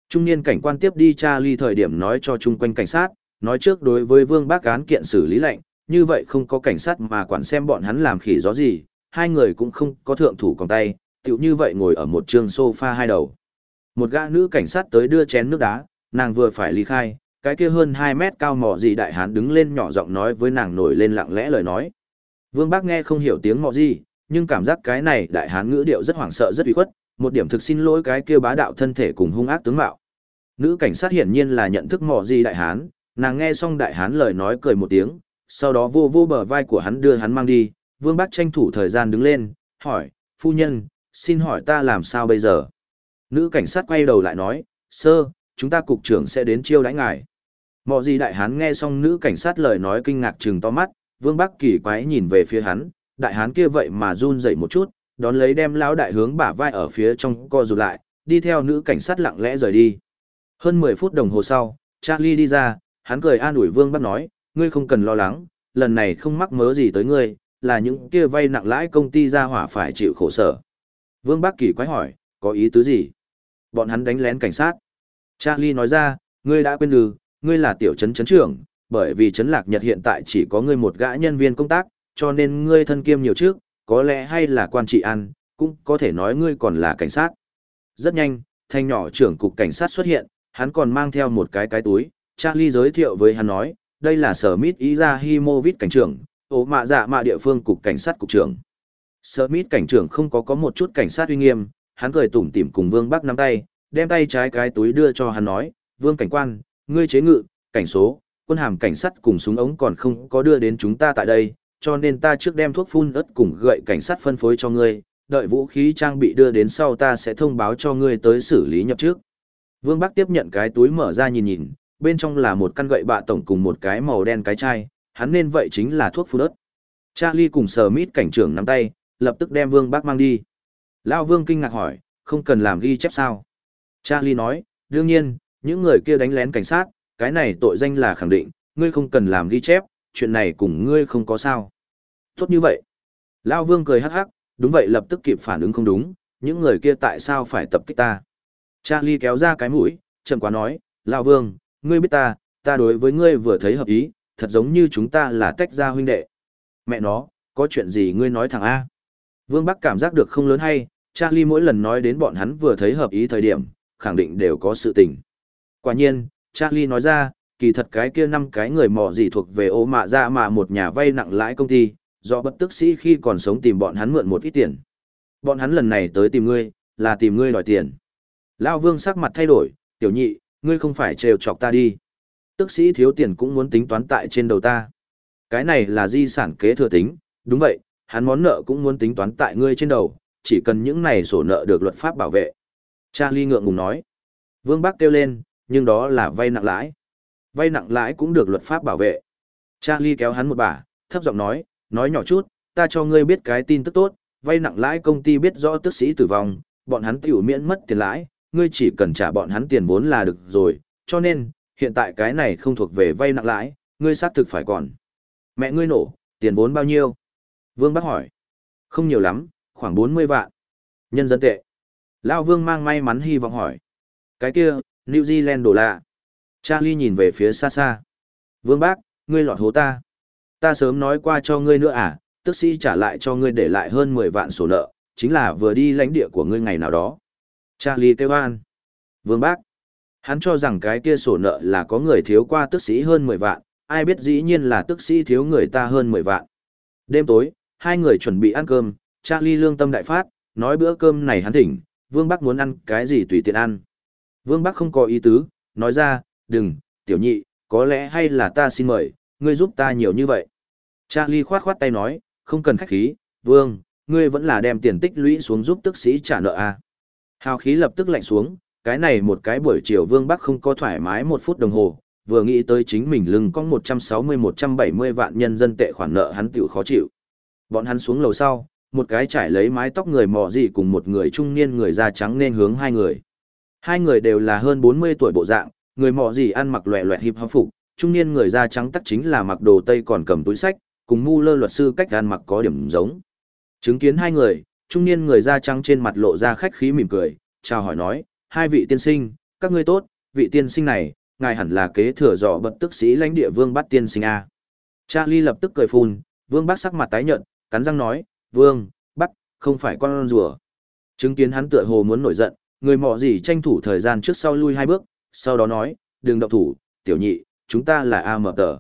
Trung niên cảnh quan tiếp đi Charlie thời điểm nói cho chung quanh cảnh sát, nói trước đối với Vương Bác án kiện xử lý lệnh, như vậy không có cảnh sát mà quản xem bọn hắn làm khỉ gió gì, hai người cũng không có thượng thủ còn tay, tiểu như vậy ngồi ở một trường sofa hai đầu. Một gã nữ cảnh sát tới đưa chén nước đá, nàng vừa phải ly khai, cái kia hơn 2 mét cao mỏ gì đại hán đứng lên nhỏ giọng nói với nàng nổi lên lặng lẽ lời nói. Vương Bác nghe không hiểu tiếng mọ gì, nhưng cảm giác cái này đại hán ngữ điệu rất hoảng sợ rất uy khuất, một điểm thực xin lỗi cái kia bá đạo thân thể cùng hung ác tướng mạo. Nữ cảnh sát hiển nhiên là nhận thức mọ gì đại hán, nàng nghe xong đại hán lời nói cười một tiếng, sau đó vô vô bờ vai của hắn đưa hắn mang đi, Vương Bác tranh thủ thời gian đứng lên, hỏi, phu nhân, xin hỏi ta làm sao bây giờ? Nữ cảnh sát quay đầu lại nói, sơ, chúng ta cục trưởng sẽ đến chiêu đãi ngài. Mọ gì đại hán nghe xong nữ cảnh sát lời nói kinh ngạc trừng to mắt, Vương Bắc kỳ quái nhìn về phía hắn, đại hán kia vậy mà run dậy một chút, đón lấy đem lão đại hướng bả vai ở phía trong co rụt lại, đi theo nữ cảnh sát lặng lẽ rời đi. Hơn 10 phút đồng hồ sau, Charlie đi ra, hắn cười an ủi Vương Bắc nói, ngươi không cần lo lắng, lần này không mắc mớ gì tới ngươi, là những kia vay nặng lãi công ty ra hỏa phải chịu khổ sở. Vương Bắc kỳ quái hỏi, có ý tứ gì? Bọn hắn đánh lén cảnh sát. Charlie nói ra, ngươi đã quên lừ, ngươi là tiểu trấn trấn trưởng, bởi vì trấn lạc nhật hiện tại chỉ có ngươi một gã nhân viên công tác, cho nên ngươi thân kiêm nhiều trước, có lẽ hay là quan trị an, cũng có thể nói ngươi còn là cảnh sát. Rất nhanh, thanh nhỏ trưởng cục cảnh sát xuất hiện, hắn còn mang theo một cái cái túi, Charlie giới thiệu với hắn nói, đây là sở Mit Izahimovic cảnh trưởng, ổ mạ dạ mạ địa phương cục cảnh sát cục trưởng. Smith cảnh trưởng không có có một chút cảnh sát uy nghiêm, hắn cười tủm tỉm cùng Vương Bắc nắm tay, đem tay trái cái túi đưa cho hắn nói, Vương cảnh quan, ngươi chế ngự, cảnh số, quân hàm cảnh sát cùng súng ống còn không có đưa đến chúng ta tại đây, cho nên ta trước đem thuốc phun ớt cùng gậy cảnh sát phân phối cho ngươi, đợi vũ khí trang bị đưa đến sau ta sẽ thông báo cho ngươi tới xử lý nhập trước. Vương Bắc tiếp nhận cái túi mở ra nhìn nhìn, bên trong là một căn gậy bạ tổng cùng một cái màu đen cái chai, hắn nên vậy chính là thuốc phun đất. Charlie cùng sờ mít cảnh trưởng nắm tay, lập tức đem Vương Bác mang đi. Lao Vương kinh ngạc hỏi, không cần làm ghi chép sao? Charlie nói, đương nhiên, những người kia đánh lén cảnh sát, cái này tội danh là khẳng định, ngươi không cần làm ghi chép, chuyện này cùng ngươi không có sao. Tốt như vậy. Lao Vương cười hắc hắc, đúng vậy lập tức kịp phản ứng không đúng, những người kia tại sao phải tập kích ta. Charlie kéo ra cái mũi, chậm quá nói, Lao Vương, ngươi biết ta, ta đối với ngươi vừa thấy hợp ý, thật giống như chúng ta là tách ra huynh đệ. Mẹ nó, có chuyện gì ngươi nói thẳng A. Vương Bắc cảm giác được không lớn hay, Charlie mỗi lần nói đến bọn hắn vừa thấy hợp ý thời điểm, khẳng định đều có sự tình. Quả nhiên, Charlie nói ra, kỳ thật cái kia năm cái người mò gì thuộc về ô mạ ra mà một nhà vay nặng lãi công ty, do bất tức sĩ khi còn sống tìm bọn hắn mượn một ít tiền. Bọn hắn lần này tới tìm ngươi, là tìm ngươi đòi tiền. Lao vương sắc mặt thay đổi, tiểu nhị, ngươi không phải trêu chọc ta đi. Tức sĩ thiếu tiền cũng muốn tính toán tại trên đầu ta. Cái này là di sản kế thừa tính, đúng vậy, hắn món nợ cũng muốn tính toán tại ngươi trên đầu, chỉ cần những này sổ nợ được luật pháp bảo vệ. Charlie ngượng ngùng nói. Vương Bắc kêu lên, nhưng đó là vay nặng lãi. Vay nặng lãi cũng được luật pháp bảo vệ. Charlie kéo hắn một bả, thấp giọng nói, nói nhỏ chút, ta cho ngươi biết cái tin tức tốt, vay nặng lãi công ty biết rõ tức sĩ tử vong, bọn hắn tiểu miễn mất tiền lãi, ngươi chỉ cần trả bọn hắn tiền vốn là được rồi, cho nên, hiện tại cái này không thuộc về vay nặng lãi, ngươi xác thực phải còn. Mẹ ngươi nổ, tiền vốn bao nhiêu? Vương bác hỏi. Không nhiều lắm, khoảng 40 vạn. Nhân dân tệ. Lao Vương mang may mắn hy vọng hỏi. Cái kia, New Zealand đổ lạ. Charlie nhìn về phía xa xa. Vương bác, ngươi lọt hố ta. Ta sớm nói qua cho ngươi nữa à, tức sĩ trả lại cho ngươi để lại hơn 10 vạn sổ nợ, chính là vừa đi lãnh địa của ngươi ngày nào đó. Charlie kêu an. Vương bác. Hắn cho rằng cái kia sổ nợ là có người thiếu qua tức sĩ hơn 10 vạn, ai biết dĩ nhiên là tức sĩ thiếu người ta hơn 10 vạn. Đêm tối, hai người chuẩn bị ăn cơm, Charlie lương tâm đại phát, nói bữa cơm này hắn thỉnh, Vương Bắc muốn ăn cái gì tùy tiện ăn. Vương Bắc không có ý tứ, nói ra, đừng, tiểu nhị, có lẽ hay là ta xin mời, ngươi giúp ta nhiều như vậy. Charlie khoát khoát tay nói, không cần khách khí, Vương, ngươi vẫn là đem tiền tích lũy xuống giúp tức sĩ trả nợ à. Hào khí lập tức lạnh xuống, cái này một cái buổi chiều Vương Bắc không có thoải mái một phút đồng hồ, vừa nghĩ tới chính mình lưng có 160-170 vạn nhân dân tệ khoản nợ hắn tiểu khó chịu. Bọn hắn xuống lầu sau, một cái trải lấy mái tóc người mò gì cùng một người trung niên người da trắng nên hướng hai người. Hai người đều là hơn 40 tuổi bộ dạng, người mò gì ăn mặc loẹ loẹt hiệp hấp phục, trung niên người da trắng tắc chính là mặc đồ tây còn cầm túi sách, cùng mu lơ luật sư cách ăn mặc có điểm giống. Chứng kiến hai người, trung niên người da trắng trên mặt lộ ra khách khí mỉm cười, chào hỏi nói, hai vị tiên sinh, các ngươi tốt, vị tiên sinh này, ngài hẳn là kế thừa dọ bật tức sĩ lãnh địa vương bắt tiên sinh A. Charlie lập tức cười phun, vương bác sắc mặt tái nhợt, cắn răng nói, vương, bắt, không phải con rùa. Chứng kiến hắn tựa hồ muốn nổi giận, người mọ gì tranh thủ thời gian trước sau lui hai bước, sau đó nói, đừng động thủ, tiểu nhị, chúng ta là A mở tờ.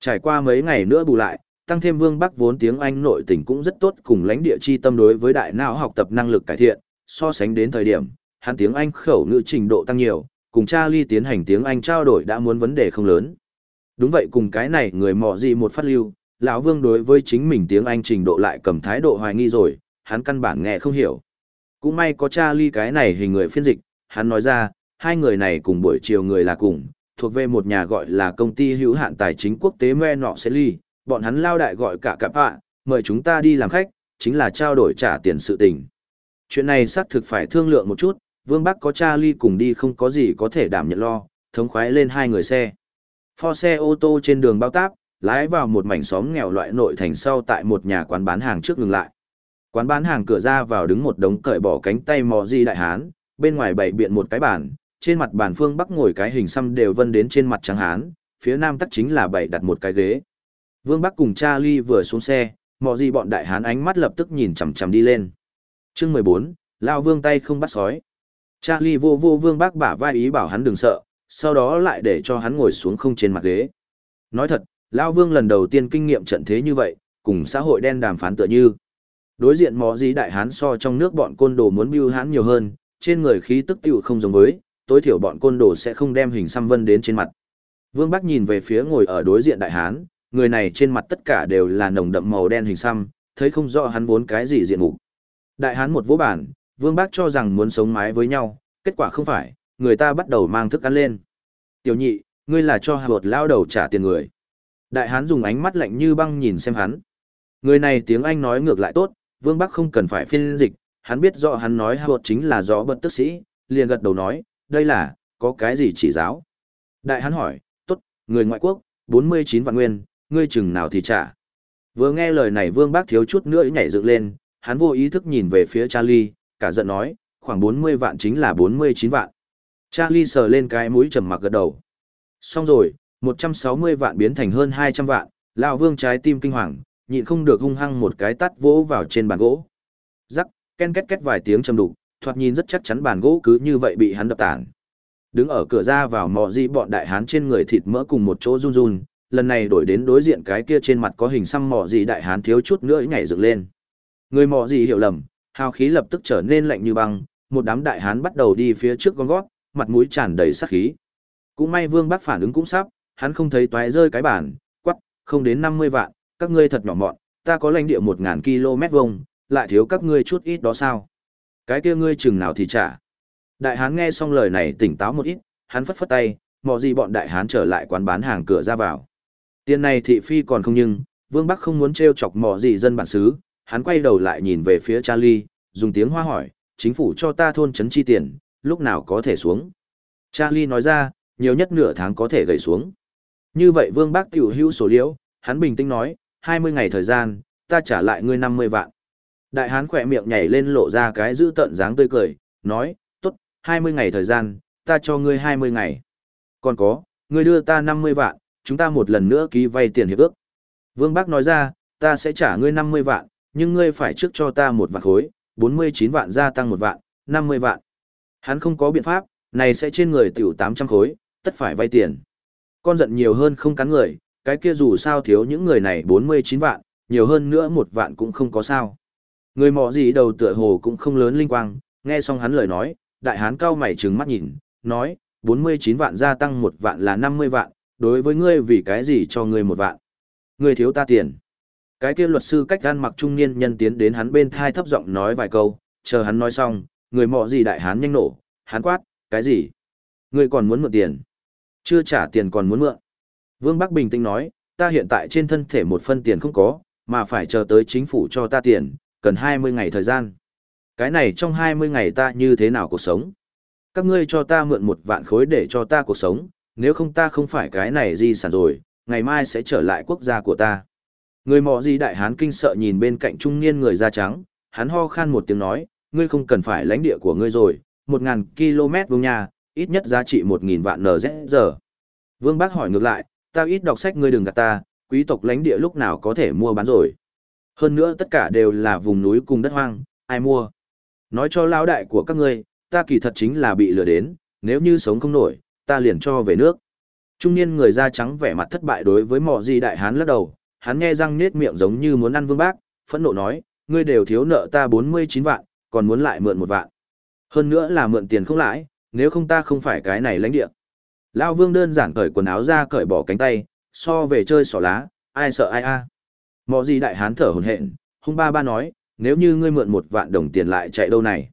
Trải qua mấy ngày nữa bù lại, tăng thêm vương bắc vốn tiếng Anh nội tình cũng rất tốt cùng lãnh địa chi tâm đối với đại não học tập năng lực cải thiện, so sánh đến thời điểm, hắn tiếng Anh khẩu ngữ trình độ tăng nhiều, cùng Charlie tiến hành tiếng Anh trao đổi đã muốn vấn đề không lớn. Đúng vậy cùng cái này người mò gì một phát lưu, lão Vương đối với chính mình tiếng Anh trình độ lại cầm thái độ hoài nghi rồi, hắn căn bản nghe không hiểu. Cũng may có Charlie cái này hình người phiên dịch, hắn nói ra, hai người này cùng buổi chiều người là cùng, thuộc về một nhà gọi là công ty hữu hạn tài chính quốc tế Me Nọ Sê Ly, bọn hắn lao đại gọi cả cặp ạ, mời chúng ta đi làm khách, chính là trao đổi trả tiền sự tình. Chuyện này xác thực phải thương lượng một chút, Vương Bắc có Charlie cùng đi không có gì có thể đảm nhận lo, thống khoái lên hai người xe. Pho xe ô tô trên đường bao táp, lái vào một mảnh xóm nghèo loại nội thành sau tại một nhà quán bán hàng trước ngừng lại. Quán bán hàng cửa ra vào đứng một đống cởi bỏ cánh tay mò di đại hán, bên ngoài bày biện một cái bàn, trên mặt bàn phương bắc ngồi cái hình xăm đều vân đến trên mặt trắng hán, phía nam tắc chính là bày đặt một cái ghế. Vương Bắc cùng Charlie vừa xuống xe, mò di bọn đại hán ánh mắt lập tức nhìn chằm chằm đi lên. Chương mười bốn, Lao Vương tay không bắt sói. Charlie vô vô Vương bác bả vai ý bảo hắn đừng sợ, sau đó lại để cho hắn ngồi xuống không trên mặt ghế. Nói thật, Lao Vương lần đầu tiên kinh nghiệm trận thế như vậy, cùng xã hội đen đàm phán tựa như. Đối diện mò gì đại hán so trong nước bọn côn đồ muốn bưu hán nhiều hơn, trên người khí tức tiểu không giống với, tối thiểu bọn côn đồ sẽ không đem hình xăm vân đến trên mặt. Vương Bắc nhìn về phía ngồi ở đối diện đại hán, người này trên mặt tất cả đều là nồng đậm màu đen hình xăm, thấy không rõ hắn vốn cái gì diện mục. Đại hán một vỗ bản, Vương bác cho rằng muốn sống mái với nhau, kết quả không phải, người ta bắt đầu mang thức ăn lên. Tiểu nhị, ngươi là cho hợp lao đầu trả tiền người. Đại hán dùng ánh mắt lạnh như băng nhìn xem hắn. Người này tiếng Anh nói ngược lại tốt, Vương Bắc không cần phải phiên dịch, hắn biết rõ hắn nói hợp chính là gió bật tức sĩ, liền gật đầu nói, đây là, có cái gì chỉ giáo. Đại hán hỏi, tốt, người ngoại quốc, 49 vạn nguyên, ngươi chừng nào thì trả. Vừa nghe lời này Vương Bác thiếu chút nữa nhảy dựng lên, hắn vô ý thức nhìn về phía Charlie, cả giận nói, khoảng 40 vạn chính là 49 vạn. Charlie sờ lên cái mũi trầm mặc gật đầu. Xong rồi, 160 vạn biến thành hơn 200 vạn, lão Vương trái tim kinh hoàng, nhịn không được hung hăng một cái tát vỗ vào trên bàn gỗ. Rắc, ken két két vài tiếng trầm đục, thoạt nhìn rất chắc chắn bàn gỗ cứ như vậy bị hắn đập tàn. Đứng ở cửa ra vào mò dị bọn đại hán trên người thịt mỡ cùng một chỗ run run, lần này đổi đến đối diện cái kia trên mặt có hình xăm mò dị đại hán thiếu chút nữa nhảy dựng lên. Người mò dị hiểu lầm, hào khí lập tức trở nên lạnh như băng, một đám đại hán bắt đầu đi phía trước con gót, mặt mũi tràn đầy sát khí. Cũng may Vương Bắc phản ứng cũng sắp, hắn không thấy toái rơi cái bản, quắc, không đến 50 vạn, các ngươi thật nhỏ mọn, ta có lãnh địa 1000 km vuông, lại thiếu các ngươi chút ít đó sao? Cái kia ngươi chừng nào thì trả. Đại hán nghe xong lời này tỉnh táo một ít, hắn phất phất tay, mò gì bọn đại hán trở lại quán bán hàng cửa ra vào. Tiền này thị phi còn không nhưng, Vương Bắc không muốn trêu chọc mò gì dân bản xứ, hắn quay đầu lại nhìn về phía Charlie, dùng tiếng hoa hỏi, chính phủ cho ta thôn trấn chi tiền, lúc nào có thể xuống. Charlie nói ra, nhiều nhất nửa tháng có thể gầy xuống. Như vậy Vương bác tiểu hữu sổ liễu, hắn bình tĩnh nói, 20 ngày thời gian, ta trả lại ngươi 50 vạn. Đại hán khỏe miệng nhảy lên lộ ra cái giữ tận dáng tươi cười, nói, tốt, 20 ngày thời gian, ta cho ngươi 20 ngày. Còn có, ngươi đưa ta 50 vạn, chúng ta một lần nữa ký vay tiền hiệp ước. Vương Bắc nói ra, ta sẽ trả ngươi 50 vạn, nhưng ngươi phải trước cho ta một vạn khối, 49 vạn gia tăng một vạn, 50 vạn. Hắn không có biện pháp, này sẽ trên người tiểu 800 khối, tất phải vay tiền. Con giận nhiều hơn không cắn người, cái kia dù sao thiếu những người này 49 vạn, nhiều hơn nữa một vạn cũng không có sao. Người mọ gì đầu tựa hồ cũng không lớn linh quang, nghe xong hắn lời nói, đại hán cao mày trừng mắt nhìn, nói, 49 vạn gia tăng một vạn là 50 vạn, đối với ngươi vì cái gì cho ngươi một vạn. Ngươi thiếu ta tiền. Cái kia luật sư cách gan mặc trung niên nhân tiến đến hắn bên thai thấp giọng nói vài câu, chờ hắn nói xong, người mọ gì đại hán nhanh nổ, hắn quát, cái gì? Người còn muốn mượn tiền? Chưa trả tiền còn muốn mượn. Vương Bắc bình tĩnh nói, ta hiện tại trên thân thể một phân tiền không có, mà phải chờ tới chính phủ cho ta tiền, cần 20 ngày thời gian. Cái này trong 20 ngày ta như thế nào cuộc sống? Các ngươi cho ta mượn một vạn khối để cho ta cuộc sống, nếu không ta không phải cái này di sản rồi, ngày mai sẽ trở lại quốc gia của ta. Người mọ gì đại hán kinh sợ nhìn bên cạnh trung niên người da trắng, hắn ho khan một tiếng nói, ngươi không cần phải lãnh địa của ngươi rồi, 1.000 km vuông nhà, ít nhất giá trị 1.000 vạn NZ giờ. Vương Bác hỏi ngược lại, ta ít đọc sách ngươi đừng gạt ta, quý tộc lãnh địa lúc nào có thể mua bán rồi. Hơn nữa tất cả đều là vùng núi cùng đất hoang, ai mua. Nói cho lão đại của các ngươi, ta kỳ thật chính là bị lừa đến, nếu như sống không nổi, ta liền cho về nước. Trung niên người da trắng vẻ mặt thất bại đối với mọ gì đại hán lắc đầu, hắn nghe răng nết miệng giống như muốn ăn vương bác, phẫn nộ nói, ngươi đều thiếu nợ ta 49 vạn, còn muốn lại mượn một vạn. Hơn nữa là mượn tiền không lãi, nếu không ta không phải cái này lãnh địa. Lao vương đơn giản cởi quần áo ra cởi bỏ cánh tay, so về chơi xỏ lá, ai sợ ai a. À. Mọ gì đại hán thở hồn hện, hung ba ba nói, nếu như ngươi mượn một vạn đồng tiền lại chạy đâu này.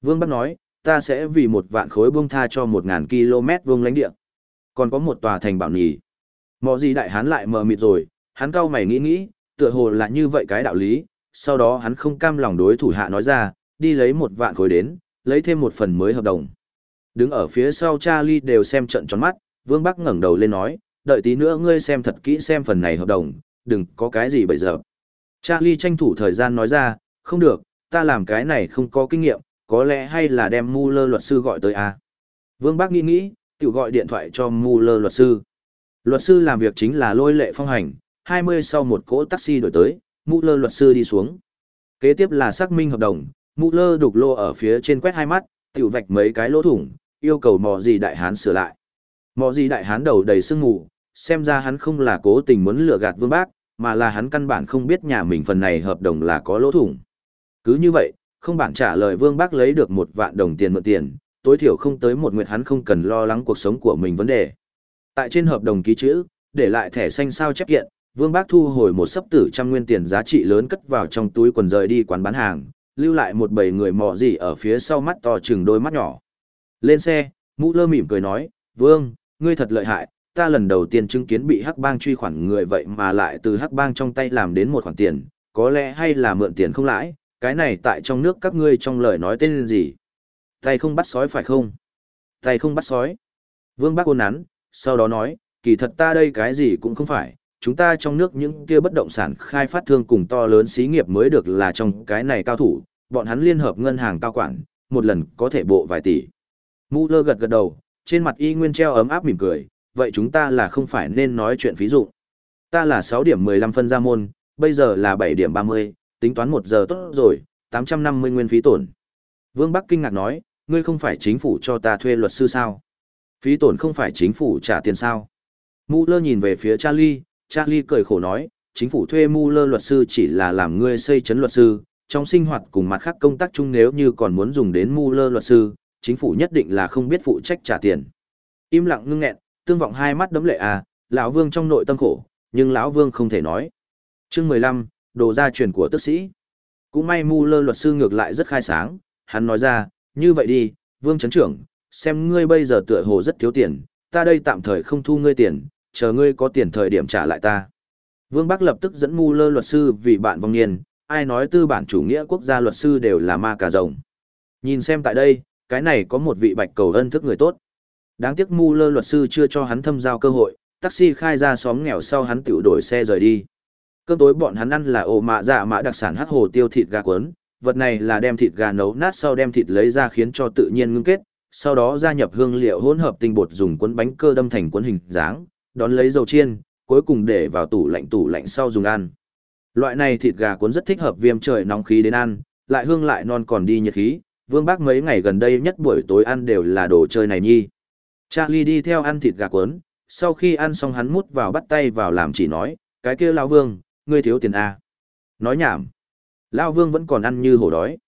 Vương Bắc nói, ta sẽ vì một vạn khối buông tha cho một ngàn km vuông lãnh địa. Còn có một tòa thành bảo nhì. Mọ gì đại hán lại mờ mịt rồi, hắn cau mày nghĩ nghĩ, tựa hồ là như vậy cái đạo lý, sau đó hắn không cam lòng đối thủ hạ nói ra, đi lấy một vạn khối đến, lấy thêm một phần mới hợp đồng. Đứng ở phía sau Charlie đều xem trận tròn mắt, Vương Bắc ngẩng đầu lên nói, đợi tí nữa ngươi xem thật kỹ xem phần này hợp đồng, đừng có cái gì bây giờ. Charlie tranh thủ thời gian nói ra, không được, ta làm cái này không có kinh nghiệm, có lẽ hay là đem Muller luật sư gọi tới à. Vương Bác nghĩ nghĩ, tự gọi điện thoại cho Muller luật sư. Luật sư làm việc chính là lôi lệ phong hành, 20 sau một cỗ taxi đổi tới, Muller luật sư đi xuống. Kế tiếp là xác minh hợp đồng, Muller đục lô ở phía trên quét hai mắt, tiểu vạch mấy cái lỗ thủng, yêu cầu mò gì đại hán sửa lại. Mò gì đại hán đầu đầy sương ngủ, xem ra hắn không là cố tình muốn lừa gạt vương bác, mà là hắn căn bản không biết nhà mình phần này hợp đồng là có lỗ thủng. Cứ như vậy, không bản trả lời vương bác lấy được một vạn đồng tiền mượn tiền, tối thiểu không tới một nguyệt hắn không cần lo lắng cuộc sống của mình vấn đề. Tại trên hợp đồng ký chữ, để lại thẻ xanh sao chép kiện, vương bác thu hồi một sấp tử trăm nguyên tiền giá trị lớn cất vào trong túi quần rời đi quán bán hàng, lưu lại một bầy người mò gì ở phía sau mắt to chừng đôi mắt nhỏ. Lên xe, mũ lơ mỉm cười nói, vương, ngươi thật lợi hại, ta lần đầu tiên chứng kiến bị hắc bang truy khoản người vậy mà lại từ hắc bang trong tay làm đến một khoản tiền, có lẽ hay là mượn tiền không lãi, cái này tại trong nước các ngươi trong lời nói tên gì? Tay không bắt sói phải không? Tay không bắt sói. Vương Bác ôn nắn, sau đó nói, kỳ thật ta đây cái gì cũng không phải, chúng ta trong nước những kia bất động sản khai phát thương cùng to lớn xí nghiệp mới được là trong cái này cao thủ, bọn hắn liên hợp ngân hàng cao quản, một lần có thể bộ vài tỷ. Mũ lơ gật gật đầu, trên mặt y nguyên treo ấm áp mỉm cười, vậy chúng ta là không phải nên nói chuyện ví dụ. Ta là 6 điểm 15 phân ra môn, bây giờ là 7 điểm 30, tính toán 1 giờ tốt rồi, 850 nguyên phí tổn. Vương Bắc kinh ngạc nói, ngươi không phải chính phủ cho ta thuê luật sư sao? Phí tổn không phải chính phủ trả tiền sao? Mu lơ nhìn về phía Charlie, Charlie cười khổ nói, chính phủ thuê Muller luật sư chỉ là làm ngươi xây chấn luật sư, trong sinh hoạt cùng mặt khác công tác chung nếu như còn muốn dùng đến Muller luật sư, chính phủ nhất định là không biết phụ trách trả tiền. Im lặng ngưng nghẹn, tương vọng hai mắt đấm lệ à, lão vương trong nội tâm khổ, nhưng lão vương không thể nói. Chương mười lăm, đồ gia truyền của tức sĩ. Cũng may Muller luật sư ngược lại rất khai sáng, hắn nói ra, như vậy đi, vương chấn trưởng, xem ngươi bây giờ tựa hồ rất thiếu tiền, ta đây tạm thời không thu ngươi tiền, chờ ngươi có tiền thời điểm trả lại ta. Vương Bắc lập tức dẫn mu lơ luật sư vì bạn vong niên, ai nói tư bản chủ nghĩa quốc gia luật sư đều là ma cà rồng. Nhìn xem tại đây, cái này có một vị bạch cầu ân thức người tốt. Đáng tiếc mu lơ luật sư chưa cho hắn thâm giao cơ hội, taxi khai ra xóm nghèo sau hắn tiểu đổi xe rời đi. Cơm tối bọn hắn ăn là ổ mạ dạ mã đặc sản hắc hồ tiêu thịt gà cuốn, vật này là đem thịt gà nấu nát sau đem thịt lấy ra khiến cho tự nhiên ngưng kết, sau đó gia nhập hương liệu hỗn hợp tinh bột dùng cuốn bánh cơ đâm thành cuốn hình dáng, đón lấy dầu chiên, cuối cùng để vào tủ lạnh tủ lạnh sau dùng ăn. Loại này thịt gà cuốn rất thích hợp viêm trời nóng khí đến ăn, lại hương lại non còn đi nhiệt khí, Vương Bác mấy ngày gần đây nhất buổi tối ăn đều là đồ chơi này nhi. Charlie đi theo ăn thịt gà cuốn, sau khi ăn xong hắn mút vào bắt tay vào làm chỉ nói, cái kia lão Vương, ngươi thiếu tiền à. Nói nhảm. Lão Vương vẫn còn ăn như hổ đói.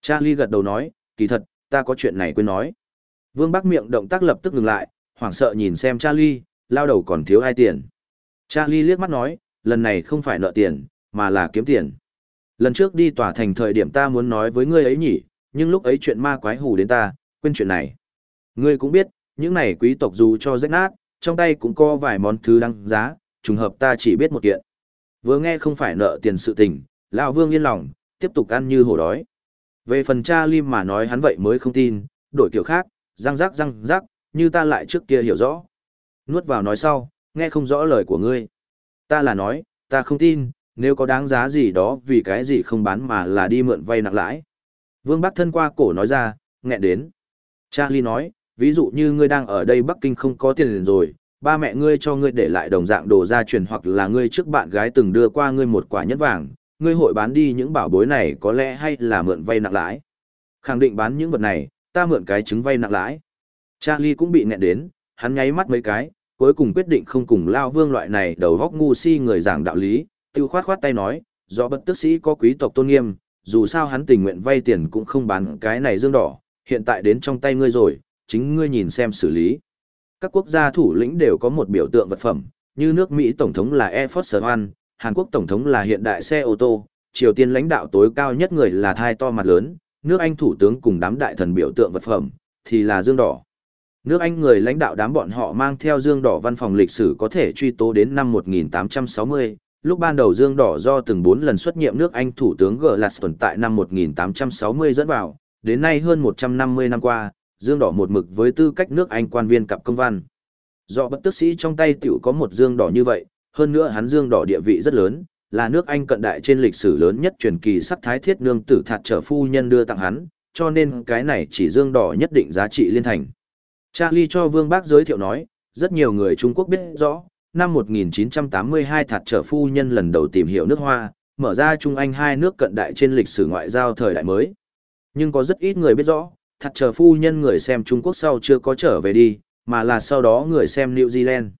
Charlie gật đầu nói, kỳ thật, ta có chuyện này quên nói. Vương Bắc miệng động tác lập tức ngừng lại, hoảng sợ nhìn xem Charlie, lao đầu còn thiếu ai tiền. Charlie liếc mắt nói, lần này không phải nợ tiền, mà là kiếm tiền. Lần trước đi tòa thành thời điểm ta muốn nói với ngươi ấy nhỉ, nhưng lúc ấy chuyện ma quái hù đến ta, quên chuyện này. Ngươi cũng biết, những này quý tộc dù cho rách nát, trong tay cũng có vài món thứ đăng giá, trùng hợp ta chỉ biết một kiện. Vừa nghe không phải nợ tiền sự tình, lão Vương yên lòng, tiếp tục ăn như hổ đói. Về phần cha Lim mà nói hắn vậy mới không tin, đổi kiểu khác, răng rắc răng rắc, như ta lại trước kia hiểu rõ. Nuốt vào nói sau, nghe không rõ lời của ngươi. Ta là nói, ta không tin, nếu có đáng giá gì đó vì cái gì không bán mà là đi mượn vay nặng lãi. Vương Bắc thân qua cổ nói ra, nghẹn đến. Charlie nói, ví dụ như ngươi đang ở đây Bắc Kinh không có tiền rồi, ba mẹ ngươi cho ngươi để lại đồng dạng đồ gia truyền hoặc là ngươi trước bạn gái từng đưa qua ngươi một quả nhất vàng, ngươi hội bán đi những bảo bối này có lẽ hay là mượn vay nặng lãi. Khẳng định bán những vật này, ta mượn cái chứng vay nặng lãi. Charlie cũng bị nghẹn đến, hắn nháy mắt mấy cái, cuối cùng quyết định không cùng Lao Vương loại này đầu góc ngu si người giảng đạo lý, tiêu khoát khoát tay nói, do bất tức sĩ có quý tộc tôn nghiêm, dù sao hắn tình nguyện vay tiền cũng không bán cái này dương đỏ, hiện tại đến trong tay ngươi rồi, chính ngươi nhìn xem xử lý. Các quốc gia thủ lĩnh đều có một biểu tượng vật phẩm, như nước Mỹ Tổng thống là Air Force One, Hàn Quốc Tổng thống là hiện đại xe ô tô, Triều Tiên lãnh đạo tối cao nhất người là thai to mặt lớn, nước Anh thủ tướng cùng đám đại thần biểu tượng vật phẩm, thì là dương đỏ. Nước Anh người lãnh đạo đám bọn họ mang theo dương đỏ văn phòng lịch sử có thể truy tố đến năm 1860, lúc ban đầu dương đỏ do từng bốn lần xuất nhiệm nước Anh thủ tướng Gladstone tại năm 1860 dẫn vào, đến nay hơn 150 năm qua, dương đỏ một mực với tư cách nước Anh quan viên cặp công văn. Do bất tức sĩ trong tay tiểu có một dương đỏ như vậy, hơn nữa hắn dương đỏ địa vị rất lớn, là nước Anh cận đại trên lịch sử lớn nhất truyền kỳ sắc thái thiết nương tử thạt trở phu nhân đưa tặng hắn, cho nên cái này chỉ dương đỏ nhất định giá trị liên thành. Charlie cho Vương Bác giới thiệu nói, rất nhiều người Trung Quốc biết rõ, năm 1982 thạt trở phu nhân lần đầu tìm hiểu nước Hoa, mở ra Trung Anh hai nước cận đại trên lịch sử ngoại giao thời đại mới. Nhưng có rất ít người biết rõ, thạt trở phu nhân người xem Trung Quốc sau chưa có trở về đi, mà là sau đó người xem New Zealand.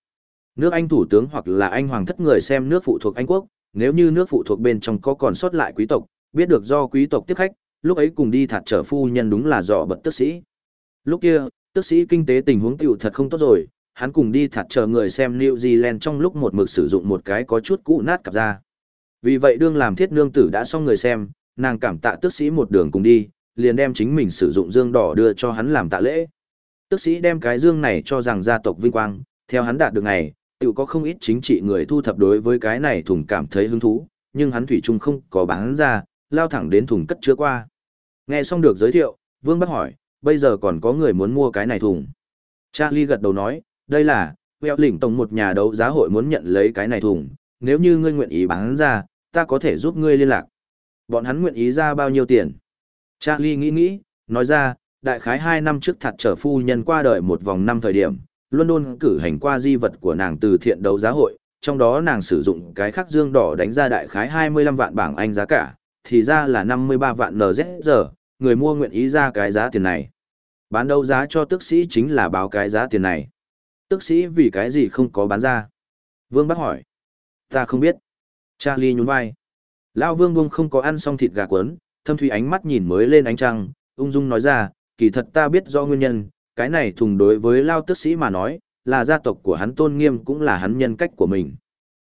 Nước Anh thủ tướng hoặc là Anh hoàng thất người xem nước phụ thuộc Anh quốc, nếu như nước phụ thuộc bên trong có còn sót lại quý tộc, biết được do quý tộc tiếp khách, lúc ấy cùng đi thạt trở phu nhân đúng là dọ bật tức sĩ. Lúc kia, tức sĩ kinh tế tình huống tiểu thật không tốt rồi, hắn cùng đi thật chờ người xem New Zealand trong lúc một mực sử dụng một cái có chút cũ nát cặp ra. Vì vậy đương làm thiết nương tử đã xong người xem, nàng cảm tạ tức sĩ một đường cùng đi, liền đem chính mình sử dụng dương đỏ đưa cho hắn làm tạ lễ. Tức sĩ đem cái dương này cho rằng gia tộc vinh quang, theo hắn đạt được này, tự có không ít chính trị người thu thập đối với cái này thùng cảm thấy hứng thú, nhưng hắn thủy chung không có bán ra, lao thẳng đến thùng cất chứa qua. Nghe xong được giới thiệu, Vương Bắc hỏi, bây giờ còn có người muốn mua cái này thùng. Charlie gật đầu nói, đây là, Vẹo lỉnh tổng một nhà đấu giá hội muốn nhận lấy cái này thùng, nếu như ngươi nguyện ý bán ra, ta có thể giúp ngươi liên lạc. Bọn hắn nguyện ý ra bao nhiêu tiền? Charlie nghĩ nghĩ, nói ra, đại khái 2 năm trước thật trở phu nhân qua đời một vòng năm thời điểm, London cử hành qua di vật của nàng từ thiện đấu giá hội, trong đó nàng sử dụng cái khắc dương đỏ đánh ra đại khái 25 vạn bảng Anh giá cả, thì ra là 53 vạn NZR người mua nguyện ý ra cái giá tiền này. Bán đấu giá cho tức sĩ chính là báo cái giá tiền này. Tức sĩ vì cái gì không có bán ra? Vương bác hỏi. Ta không biết. Charlie nhún vai. Lao vương buông không có ăn xong thịt gà cuốn, thâm thủy ánh mắt nhìn mới lên ánh trăng, ung dung nói ra, kỳ thật ta biết do nguyên nhân, cái này thùng đối với Lao tức sĩ mà nói, là gia tộc của hắn tôn nghiêm cũng là hắn nhân cách của mình.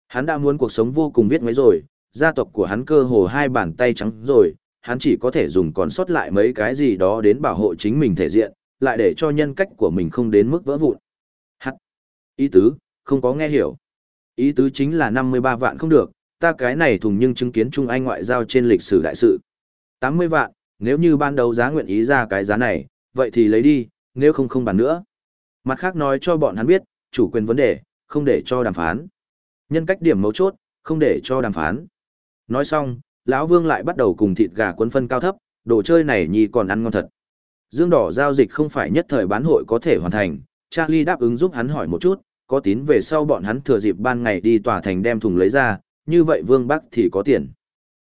Hắn đã muốn cuộc sống vô cùng viết mấy rồi, gia tộc của hắn cơ hồ hai bàn tay trắng rồi, hắn chỉ có thể dùng còn sót lại mấy cái gì đó đến bảo hộ chính mình thể diện, lại để cho nhân cách của mình không đến mức vỡ vụn. Hắc. Ý tứ, không có nghe hiểu. Ý tứ chính là 53 vạn không được, ta cái này thùng nhưng chứng kiến Trung Anh ngoại giao trên lịch sử đại sự. 80 vạn, nếu như ban đầu giá nguyện ý ra cái giá này, vậy thì lấy đi, nếu không không bàn nữa. Mặt khác nói cho bọn hắn biết, chủ quyền vấn đề, không để cho đàm phán. Nhân cách điểm mấu chốt, không để cho đàm phán. Nói xong, lão Vương lại bắt đầu cùng thịt gà cuốn phân cao thấp, đồ chơi này nhì còn ăn ngon thật. Dương đỏ giao dịch không phải nhất thời bán hội có thể hoàn thành, Charlie đáp ứng giúp hắn hỏi một chút, có tín về sau bọn hắn thừa dịp ban ngày đi tòa thành đem thùng lấy ra, như vậy Vương Bắc thì có tiền.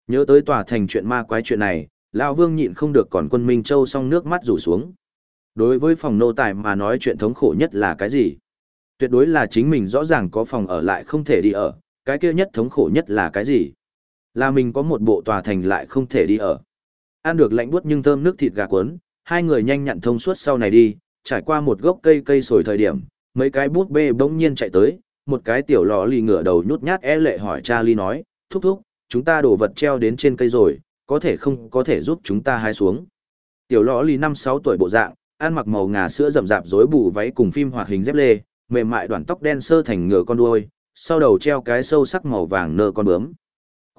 Nhớ tới tòa thành chuyện ma quái chuyện này, lão Vương nhịn không được còn quân Minh Châu xong nước mắt rủ xuống. Đối với phòng nô tài mà nói chuyện thống khổ nhất là cái gì? Tuyệt đối là chính mình rõ ràng có phòng ở lại không thể đi ở, cái kia nhất thống khổ nhất là cái gì? Là mình có một bộ tòa thành lại không thể đi ở. Ăn được lạnh buốt nhưng thơm nước thịt gà cuốn, hai người nhanh nhặn thông suốt sau này đi, trải qua một gốc cây cây sồi thời điểm, mấy cái bút bê bỗng nhiên chạy tới, một cái tiểu lò lì ngửa đầu nhút nhát e lệ hỏi Charlie nói, thúc thúc, chúng ta đổ vật treo đến trên cây rồi, có thể không có thể giúp chúng ta hái xuống. Tiểu lò lì năm sáu tuổi bộ dạng, ăn mặc màu ngà sữa rậm rạp rối bù váy cùng phim hoạt hình dép lê, mềm mại đoạn tóc đen sơ thành ngựa con đuôi, sau đầu treo cái sâu sắc màu vàng nơ con bướm.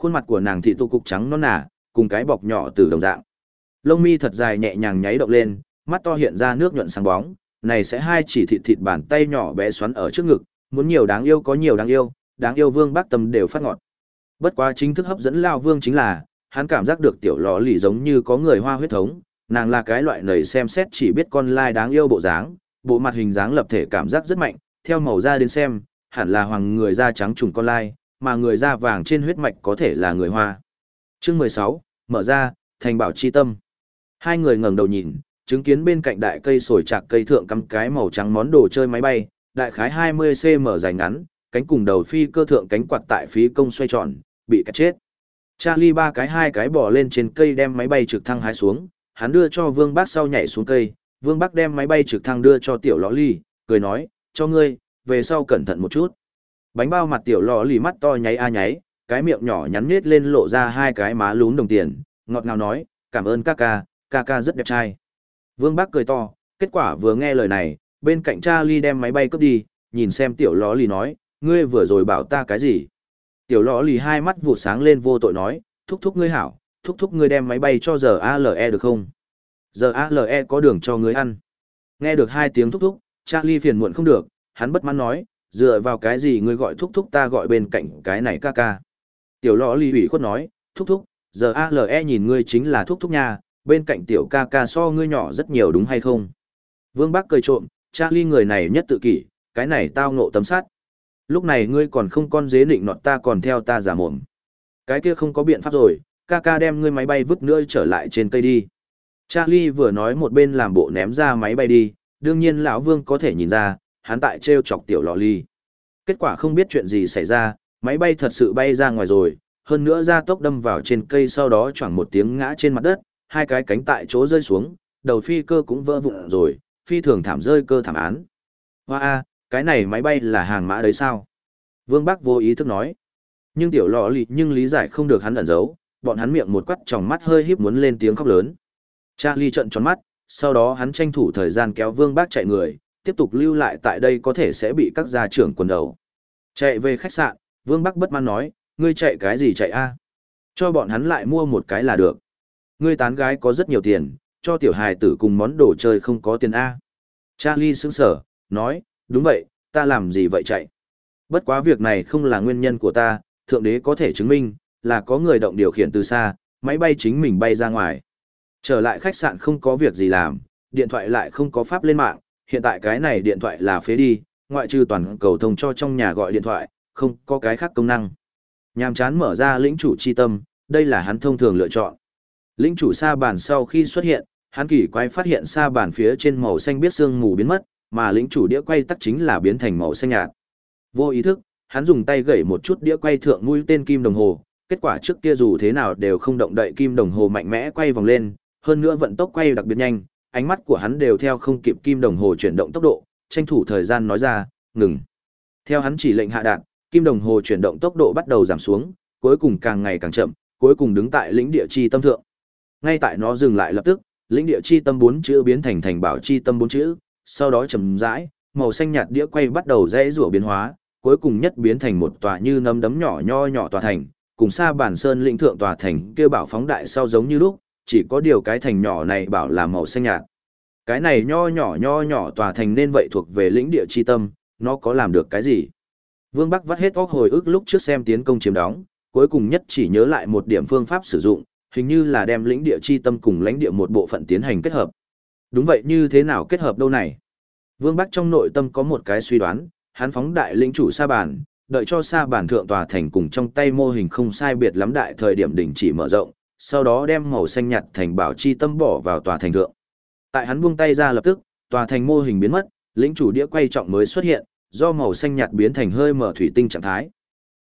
Khuôn mặt của nàng thị tụ cục trắng non nả, cùng cái bọc nhỏ từ đồng dạng. Lông mi thật dài nhẹ nhàng nháy động lên, mắt to hiện ra nước nhuận sáng bóng, này sẽ hai chỉ thịt thịt bàn tay nhỏ bé xoắn ở trước ngực, muốn nhiều đáng yêu có nhiều đáng yêu, đáng yêu Vương Bác Tâm đều phát ngọt. Bất quá chính thức hấp dẫn Lao Vương chính là, hắn cảm giác được tiểu lò lì giống như có người hoa huyết thống, nàng là cái loại nầy xem xét chỉ biết con lai đáng yêu bộ dáng, bộ mặt hình dáng lập thể cảm giác rất mạnh, theo màu da đến xem, hẳn là hoàng người da trắng trùng con lai, mà người da vàng trên huyết mạch có thể là người hoa. Chương 16, mở ra, thành bảo chi tâm. Hai người ngẩng đầu nhìn, chứng kiến bên cạnh đại cây sồi chạc cây thượng cắm cái màu trắng món đồ chơi máy bay, đại khái 20cm dài ngắn, cánh cùng đầu phi cơ thượng cánh quạt tại phí công xoay tròn, bị cắt chết. Charlie ba cái hai cái bỏ lên trên cây đem máy bay trực thăng hái xuống, hắn đưa cho Vương Bác sau nhảy xuống cây, Vương Bác đem máy bay trực thăng đưa cho tiểu lõ ly, cười nói, cho ngươi, về sau cẩn thận một chút. Bánh bao mặt tiểu lò lì mắt to nháy a nháy, cái miệng nhỏ nhắn nhết lên lộ ra hai cái má lún đồng tiền, ngọt ngào nói, cảm ơn ca ca, ca ca rất đẹp trai. Vương Bác cười to, kết quả vừa nghe lời này, bên cạnh Charlie đem máy bay cướp đi, nhìn xem tiểu lò lì nói, ngươi vừa rồi bảo ta cái gì? Tiểu lò lì hai mắt vụ sáng lên vô tội nói, thúc thúc ngươi hảo, thúc thúc ngươi đem máy bay cho giờ ALE được không? Giờ ALE có đường cho ngươi ăn. Nghe được hai tiếng thúc thúc, Charlie phiền muộn không được, hắn bất mãn nói, dựa vào cái gì ngươi gọi thúc thúc ta gọi bên cạnh cái này ca ca. Tiểu lọ lì ủy khuất nói, thúc thúc, giờ ALE nhìn ngươi chính là thúc thúc nha, bên cạnh tiểu ca ca so ngươi nhỏ rất nhiều đúng hay không? Vương Bắc cười trộm, Charlie người này nhất tự kỷ, cái này tao ngộ tấm sát. Lúc này ngươi còn không con dế nịnh nọt ta còn theo ta giả mồm. Cái kia không có biện pháp rồi, ca ca đem ngươi máy bay vứt nữa trở lại trên cây đi. Charlie vừa nói một bên làm bộ ném ra máy bay đi, đương nhiên lão Vương có thể nhìn ra, hắn tại treo chọc tiểu lò ly. Kết quả không biết chuyện gì xảy ra, máy bay thật sự bay ra ngoài rồi, hơn nữa ra tốc đâm vào trên cây sau đó choảng một tiếng ngã trên mặt đất, hai cái cánh tại chỗ rơi xuống, đầu phi cơ cũng vỡ vụn rồi, phi thường thảm rơi cơ thảm án. Hoa a, cái này máy bay là hàng mã đấy sao? Vương Bắc vô ý thức nói. Nhưng tiểu lọ lì nhưng lý giải không được hắn ẩn giấu, bọn hắn miệng một quắt tròng mắt hơi híp muốn lên tiếng khóc lớn. Charlie trợn tròn mắt, sau đó hắn tranh thủ thời gian kéo Vương Bác chạy người, tiếp tục lưu lại tại đây có thể sẽ bị các gia trưởng quần đầu. Chạy về khách sạn, Vương Bắc bất mãn nói, ngươi chạy cái gì chạy a? Cho bọn hắn lại mua một cái là được. Ngươi tán gái có rất nhiều tiền, cho tiểu hài tử cùng món đồ chơi không có tiền A. Charlie sững sở, nói, đúng vậy, ta làm gì vậy chạy. Bất quá việc này không là nguyên nhân của ta, thượng đế có thể chứng minh, là có người động điều khiển từ xa, máy bay chính mình bay ra ngoài. Trở lại khách sạn không có việc gì làm, điện thoại lại không có pháp lên mạng, hiện tại cái này điện thoại là phế đi, ngoại trừ toàn cầu thông cho trong nhà gọi điện thoại, không có cái khác công năng. Nhàm chán mở ra lĩnh chủ chi tâm, đây là hắn thông thường lựa chọn. Lĩnh chủ sa bàn sau khi xuất hiện, hắn kỳ quái phát hiện sa bàn phía trên màu xanh biết xương mù biến mất, mà lĩnh chủ đĩa quay tắc chính là biến thành màu xanh nhạt. Vô ý thức, hắn dùng tay gẩy một chút đĩa quay thượng mũi tên kim đồng hồ, kết quả trước kia dù thế nào đều không động đậy kim đồng hồ mạnh mẽ quay vòng lên, hơn nữa vận tốc quay đặc biệt nhanh, ánh mắt của hắn đều theo không kịp kim đồng hồ chuyển động tốc độ, tranh thủ thời gian nói ra, ngừng. Theo hắn chỉ lệnh hạ đạn, kim đồng hồ chuyển động tốc độ bắt đầu giảm xuống, cuối cùng càng ngày càng chậm, cuối cùng đứng tại lĩnh địa chi tâm thượng. Ngay tại nó dừng lại lập tức, lĩnh địa chi tâm bốn chữ biến thành thành bảo chi tâm bốn chữ, sau đó chậm rãi, màu xanh nhạt đĩa quay bắt đầu rẽ rủa biến hóa, cuối cùng nhất biến thành một tòa như nấm đấm nhỏ nho nhỏ tòa thành, cùng xa bản sơn lĩnh thượng tòa thành kia bảo phóng đại sau giống như lúc, chỉ có điều cái thành nhỏ này bảo là màu xanh nhạt. Cái này nho nhỏ nho nhỏ tòa thành nên vậy thuộc về lĩnh địa chi tâm, nó có làm được cái gì? Vương Bắc vắt hết óc hồi ức lúc trước xem tiến công chiếm đóng, cuối cùng nhất chỉ nhớ lại một điểm phương pháp sử dụng, hình như là đem lĩnh địa chi tâm cùng lãnh địa một bộ phận tiến hành kết hợp. Đúng vậy như thế nào kết hợp đâu này? Vương Bắc trong nội tâm có một cái suy đoán, hắn phóng đại lĩnh chủ sa bản, đợi cho sa bản thượng tòa thành cùng trong tay mô hình không sai biệt lắm đại thời điểm đỉnh chỉ mở rộng, sau đó đem màu xanh nhạt thành bảo chi tâm bỏ vào tòa thành thượng. Tại hắn buông tay ra lập tức, tòa thành mô hình biến mất, lĩnh chủ đĩa quay trọng mới xuất hiện, do màu xanh nhạt biến thành hơi mở thủy tinh trạng thái.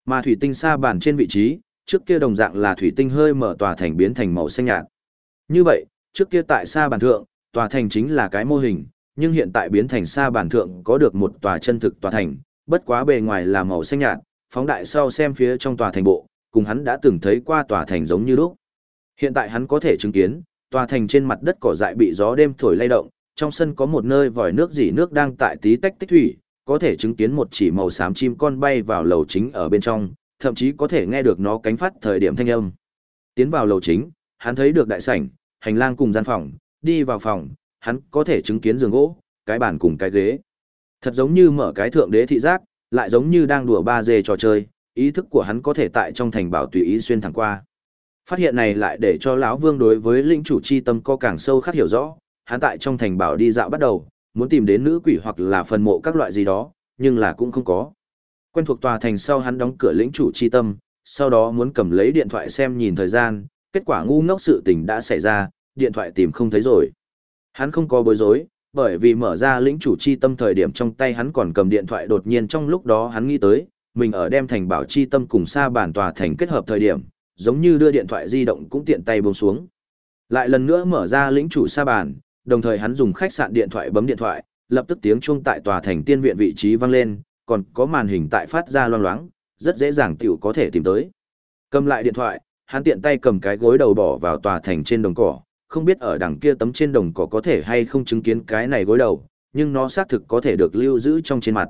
Mà thủy tinh sa bản trên vị trí, trước kia đồng dạng là thủy tinh hơi mở tòa thành biến thành màu xanh nhạt. Như vậy, trước kia tại sa bản thượng, tòa thành chính là cái mô hình, nhưng hiện tại biến thành sa bản thượng có được một tòa chân thực tòa thành, bất quá bề ngoài là màu xanh nhạt, phóng đại sau xem phía trong tòa thành bộ, cùng hắn đã từng thấy qua tòa thành giống như lúc. Hiện tại hắn có thể chứng kiến, tòa thành trên mặt đất cỏ dại bị gió đêm thổi lay động, trong sân có một nơi vòi nước dỉ nước đang tại tí tách tích thủy, có thể chứng kiến một chỉ màu xám chim con bay vào lầu chính ở bên trong, thậm chí có thể nghe được nó cánh phát thời điểm thanh âm. Tiến vào lầu chính, hắn thấy được đại sảnh, hành lang cùng gian phòng, đi vào phòng, hắn có thể chứng kiến giường gỗ, cái bàn cùng cái ghế. Thật giống như mở cái thượng đế thị giác, lại giống như đang đùa ba dê trò chơi, ý thức của hắn có thể tại trong thành bảo tùy ý xuyên thẳng qua. Phát hiện này lại để cho lão Vương đối với lĩnh chủ chi tâm có càng sâu khắc hiểu rõ, hắn tại trong thành bảo đi dạo bắt đầu, muốn tìm đến nữ quỷ hoặc là phần mộ các loại gì đó, nhưng là cũng không có. Quen thuộc tòa thành sau hắn đóng cửa lĩnh chủ chi tâm, sau đó muốn cầm lấy điện thoại xem nhìn thời gian, kết quả ngu ngốc sự tình đã xảy ra, điện thoại tìm không thấy rồi. Hắn không có bối rối, bởi vì mở ra lĩnh chủ chi tâm thời điểm trong tay hắn còn cầm điện thoại đột nhiên trong lúc đó hắn nghĩ tới, mình ở đem thành bảo chi tâm cùng xa bản tòa thành kết hợp thời điểm, giống như đưa điện thoại di động cũng tiện tay buông xuống. Lại lần nữa mở ra lĩnh chủ xa bàn, đồng thời hắn dùng khách sạn điện thoại bấm điện thoại, lập tức tiếng chuông tại tòa thành tiên viện vị trí vang lên, còn có màn hình tại phát ra loang loáng, rất dễ dàng tiểu có thể tìm tới. Cầm lại điện thoại, hắn tiện tay cầm cái gối đầu bỏ vào tòa thành trên đồng cỏ, không biết ở đằng kia tấm trên đồng cỏ có thể hay không chứng kiến cái này gối đầu, nhưng nó xác thực có thể được lưu giữ trong trên mặt.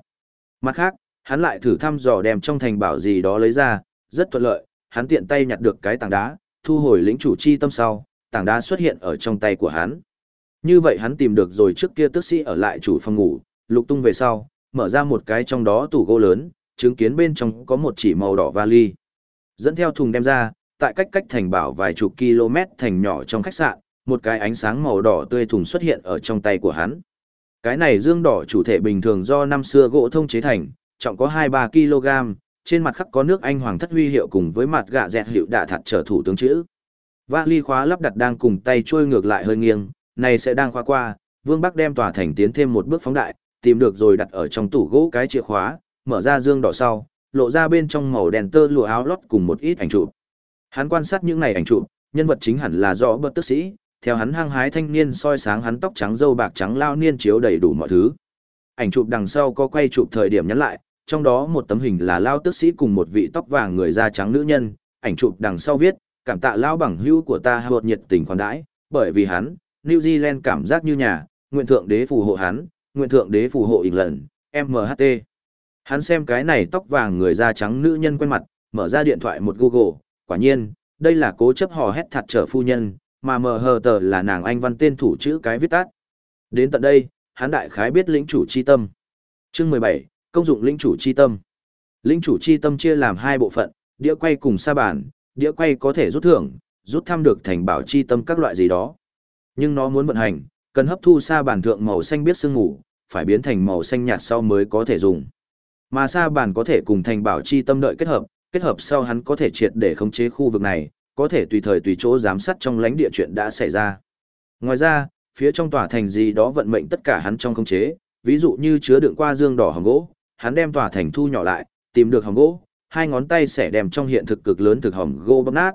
Mặt khác, hắn lại thử thăm dò đem trong thành bảo gì đó lấy ra, rất thuận lợi, hắn tiện tay nhặt được cái tảng đá, thu hồi lĩnh chủ chi tâm sau, tảng đá xuất hiện ở trong tay của hắn. Như vậy hắn tìm được rồi trước kia tức sĩ ở lại chủ phòng ngủ, lục tung về sau, mở ra một cái trong đó tủ gỗ lớn, chứng kiến bên trong có một chỉ màu đỏ vali. Dẫn theo thùng đem ra, tại cách cách thành bảo vài chục km thành nhỏ trong khách sạn, một cái ánh sáng màu đỏ tươi thùng xuất hiện ở trong tay của hắn. Cái này dương đỏ chủ thể bình thường do năm xưa gỗ thông chế thành, trọng có 2-3 kg, trên mặt khắc có nước Anh Hoàng thất huy hiệu cùng với mặt gạ dẹt hiệu đạ thật trở thủ tướng chữ. Vali khóa lắp đặt đang cùng tay trôi ngược lại hơi nghiêng, này sẽ đang khóa qua, Vương Bắc đem tòa thành tiến thêm một bước phóng đại, tìm được rồi đặt ở trong tủ gỗ cái chìa khóa, mở ra dương đỏ sau, lộ ra bên trong màu đèn tơ lụa áo lót cùng một ít ảnh chụp. Hắn quan sát những này ảnh chụp, nhân vật chính hẳn là do bất tức sĩ, theo hắn hăng hái thanh niên soi sáng hắn tóc trắng dâu bạc trắng lao niên chiếu đầy đủ mọi thứ. Ảnh chụp đằng sau có quay chụp thời điểm nhắn lại, trong đó một tấm hình là lao tước sĩ cùng một vị tóc vàng người da trắng nữ nhân, ảnh chụp đằng sau viết, cảm tạ lao bằng hữu của ta hợp nhiệt tình khoản đãi, bởi vì hắn, New Zealand cảm giác như nhà, nguyện thượng đế phù hộ hắn, nguyện thượng đế phù hộ ỉnh lần, MHT. Hắn xem cái này tóc vàng người da trắng nữ nhân quen mặt, mở ra điện thoại một Google, quả nhiên, đây là cố chấp hò hét thật trở phu nhân, mà mờ hờ tờ là nàng anh văn tên thủ chữ cái viết tắt. Đến tận đây, hắn đại khái biết lĩnh chủ chi tâm. Chương 17, công dụng lĩnh chủ chi tâm. Lĩnh chủ chi tâm chia làm hai bộ phận, đĩa quay cùng sa bàn, đĩa quay có thể rút thưởng, rút thăm được thành bảo chi tâm các loại gì đó. Nhưng nó muốn vận hành, cần hấp thu sa bàn thượng màu xanh biết sương ngủ, phải biến thành màu xanh nhạt sau mới có thể dùng. Mà sa bàn có thể cùng thành bảo chi tâm đợi kết hợp, kết hợp sau hắn có thể triệt để khống chế khu vực này, có thể tùy thời tùy chỗ giám sát trong lãnh địa chuyện đã xảy ra. Ngoài ra, phía trong tòa thành gì đó vận mệnh tất cả hắn trong khống chế, ví dụ như chứa đựng qua dương đỏ hồng gỗ, hắn đem tòa thành thu nhỏ lại, tìm được hòm gỗ, hai ngón tay sẽ đem trong hiện thực cực lớn thực hòm gỗ bóp nát.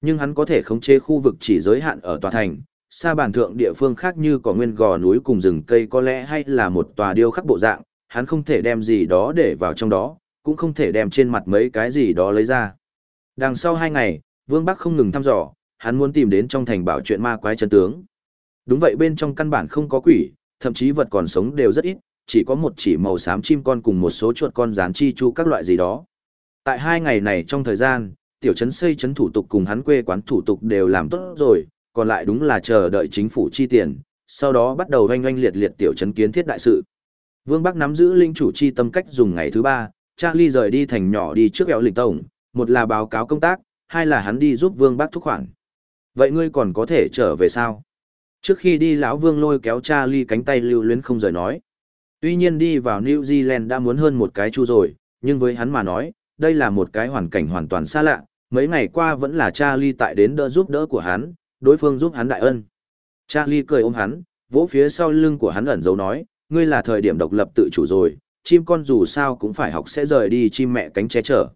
Nhưng hắn có thể khống chế khu vực chỉ giới hạn ở tòa thành, xa bản thượng địa phương khác như có nguyên gò núi cùng rừng cây có lẽ hay là một tòa điêu khắc bộ dạng, hắn không thể đem gì đó để vào trong đó, cũng không thể đem trên mặt mấy cái gì đó lấy ra. Đằng sau hai ngày, Vương Bắc không ngừng thăm dò, hắn muốn tìm đến trong thành bảo chuyện ma quái chân tướng. Đúng vậy bên trong căn bản không có quỷ, thậm chí vật còn sống đều rất ít, chỉ có một chỉ màu xám chim con cùng một số chuột con rán chi chu các loại gì đó. Tại hai ngày này trong thời gian, tiểu trấn xây trấn thủ tục cùng hắn quê quán thủ tục đều làm tốt rồi, còn lại đúng là chờ đợi chính phủ chi tiền, sau đó bắt đầu oanh oanh liệt liệt tiểu trấn kiến thiết đại sự. Vương Bắc nắm giữ linh chủ chi tâm cách dùng ngày thứ ba, Charlie rời đi thành nhỏ đi trước kéo lịch tổng, một là báo cáo công tác, hai là hắn đi giúp Vương Bắc thúc khoản. Vậy ngươi còn có thể trở về sao? Trước khi đi lão Vương lôi kéo Charlie cánh tay lưu luyến không rời nói. Tuy nhiên đi vào New Zealand đã muốn hơn một cái chu rồi, nhưng với hắn mà nói, đây là một cái hoàn cảnh hoàn toàn xa lạ, mấy ngày qua vẫn là Charlie tại đến đỡ giúp đỡ của hắn, đối phương giúp hắn đại ân. Charlie cười ôm hắn, vỗ phía sau lưng của hắn ẩn dấu nói, ngươi là thời điểm độc lập tự chủ rồi, chim con dù sao cũng phải học sẽ rời đi chim mẹ cánh che chở.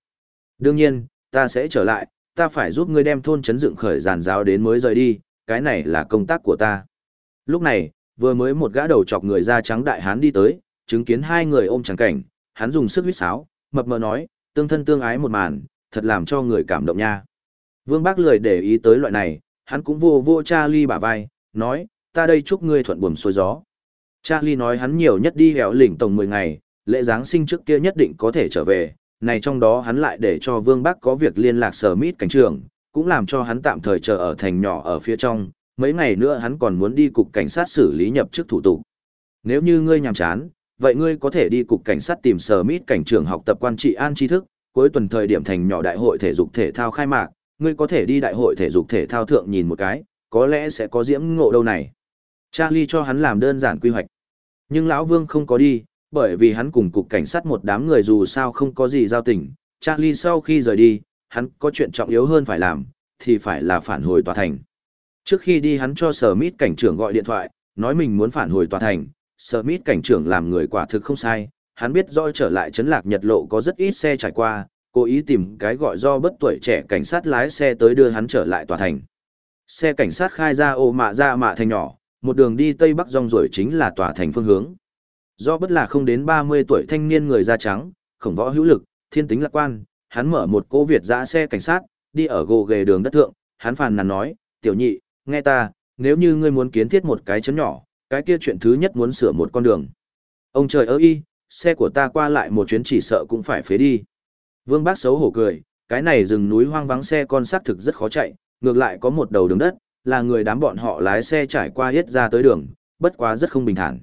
Đương nhiên, ta sẽ trở lại, ta phải giúp ngươi đem thôn chấn dựng khởi giàn giáo đến mới rời đi, cái này là công tác của ta. Lúc này, vừa mới một gã đầu chọc người da trắng đại hán đi tới, chứng kiến hai người ôm chẳng cảnh, hắn dùng sức huyết sáo, mập mờ nói, tương thân tương ái một màn, thật làm cho người cảm động nha. Vương Bác lười để ý tới loại này, hắn cũng vô vô Charlie bả vai, nói, ta đây chúc ngươi thuận buồm xuôi gió. Charlie nói hắn nhiều nhất đi hẻo lỉnh tổng 10 ngày, lễ Giáng sinh trước kia nhất định có thể trở về, này trong đó hắn lại để cho Vương Bắc có việc liên lạc sở mít cảnh trường, cũng làm cho hắn tạm thời chờ ở thành nhỏ ở phía trong, mấy ngày nữa hắn còn muốn đi cục cảnh sát xử lý nhập chức thủ tục. Nếu như ngươi nhàm chán, vậy ngươi có thể đi cục cảnh sát tìm sở mít cảnh trưởng học tập quan trị an tri thức, cuối tuần thời điểm thành nhỏ đại hội thể dục thể thao khai mạc, ngươi có thể đi đại hội thể dục thể thao thượng nhìn một cái, có lẽ sẽ có diễm ngộ đâu này. Charlie cho hắn làm đơn giản quy hoạch. Nhưng lão Vương không có đi, bởi vì hắn cùng cục cảnh sát một đám người dù sao không có gì giao tình. Charlie sau khi rời đi, hắn có chuyện trọng yếu hơn phải làm, thì phải là phản hồi tòa thành. Trước khi đi hắn cho Sở Mít cảnh trưởng gọi điện thoại, nói mình muốn phản hồi tòa thành, Sở Mít cảnh trưởng làm người quả thực không sai, hắn biết rõ trở lại chấn lạc nhật lộ có rất ít xe trải qua, cố ý tìm cái gọi do bất tuổi trẻ cảnh sát lái xe tới đưa hắn trở lại tòa thành. Xe cảnh sát khai ra ô mạ ra mạ thành nhỏ, một đường đi tây bắc rong rồi chính là tòa thành phương hướng. Do bất là không đến 30 tuổi thanh niên người da trắng, khổng võ hữu lực, thiên tính lạc quan, hắn mở một cô Việt dã xe cảnh sát, đi ở gồ ghề đường đất thượng, hắn phàn nàn nói, tiểu nhị, nghe ta, nếu như ngươi muốn kiến thiết một cái chấn nhỏ, cái kia chuyện thứ nhất muốn sửa một con đường. Ông trời ơi, xe của ta qua lại một chuyến chỉ sợ cũng phải phế đi. Vương Bác xấu hổ cười, cái này rừng núi hoang vắng xe con xác thực rất khó chạy, ngược lại có một đầu đường đất, là người đám bọn họ lái xe trải qua hết ra tới đường, bất quá rất không bình thản.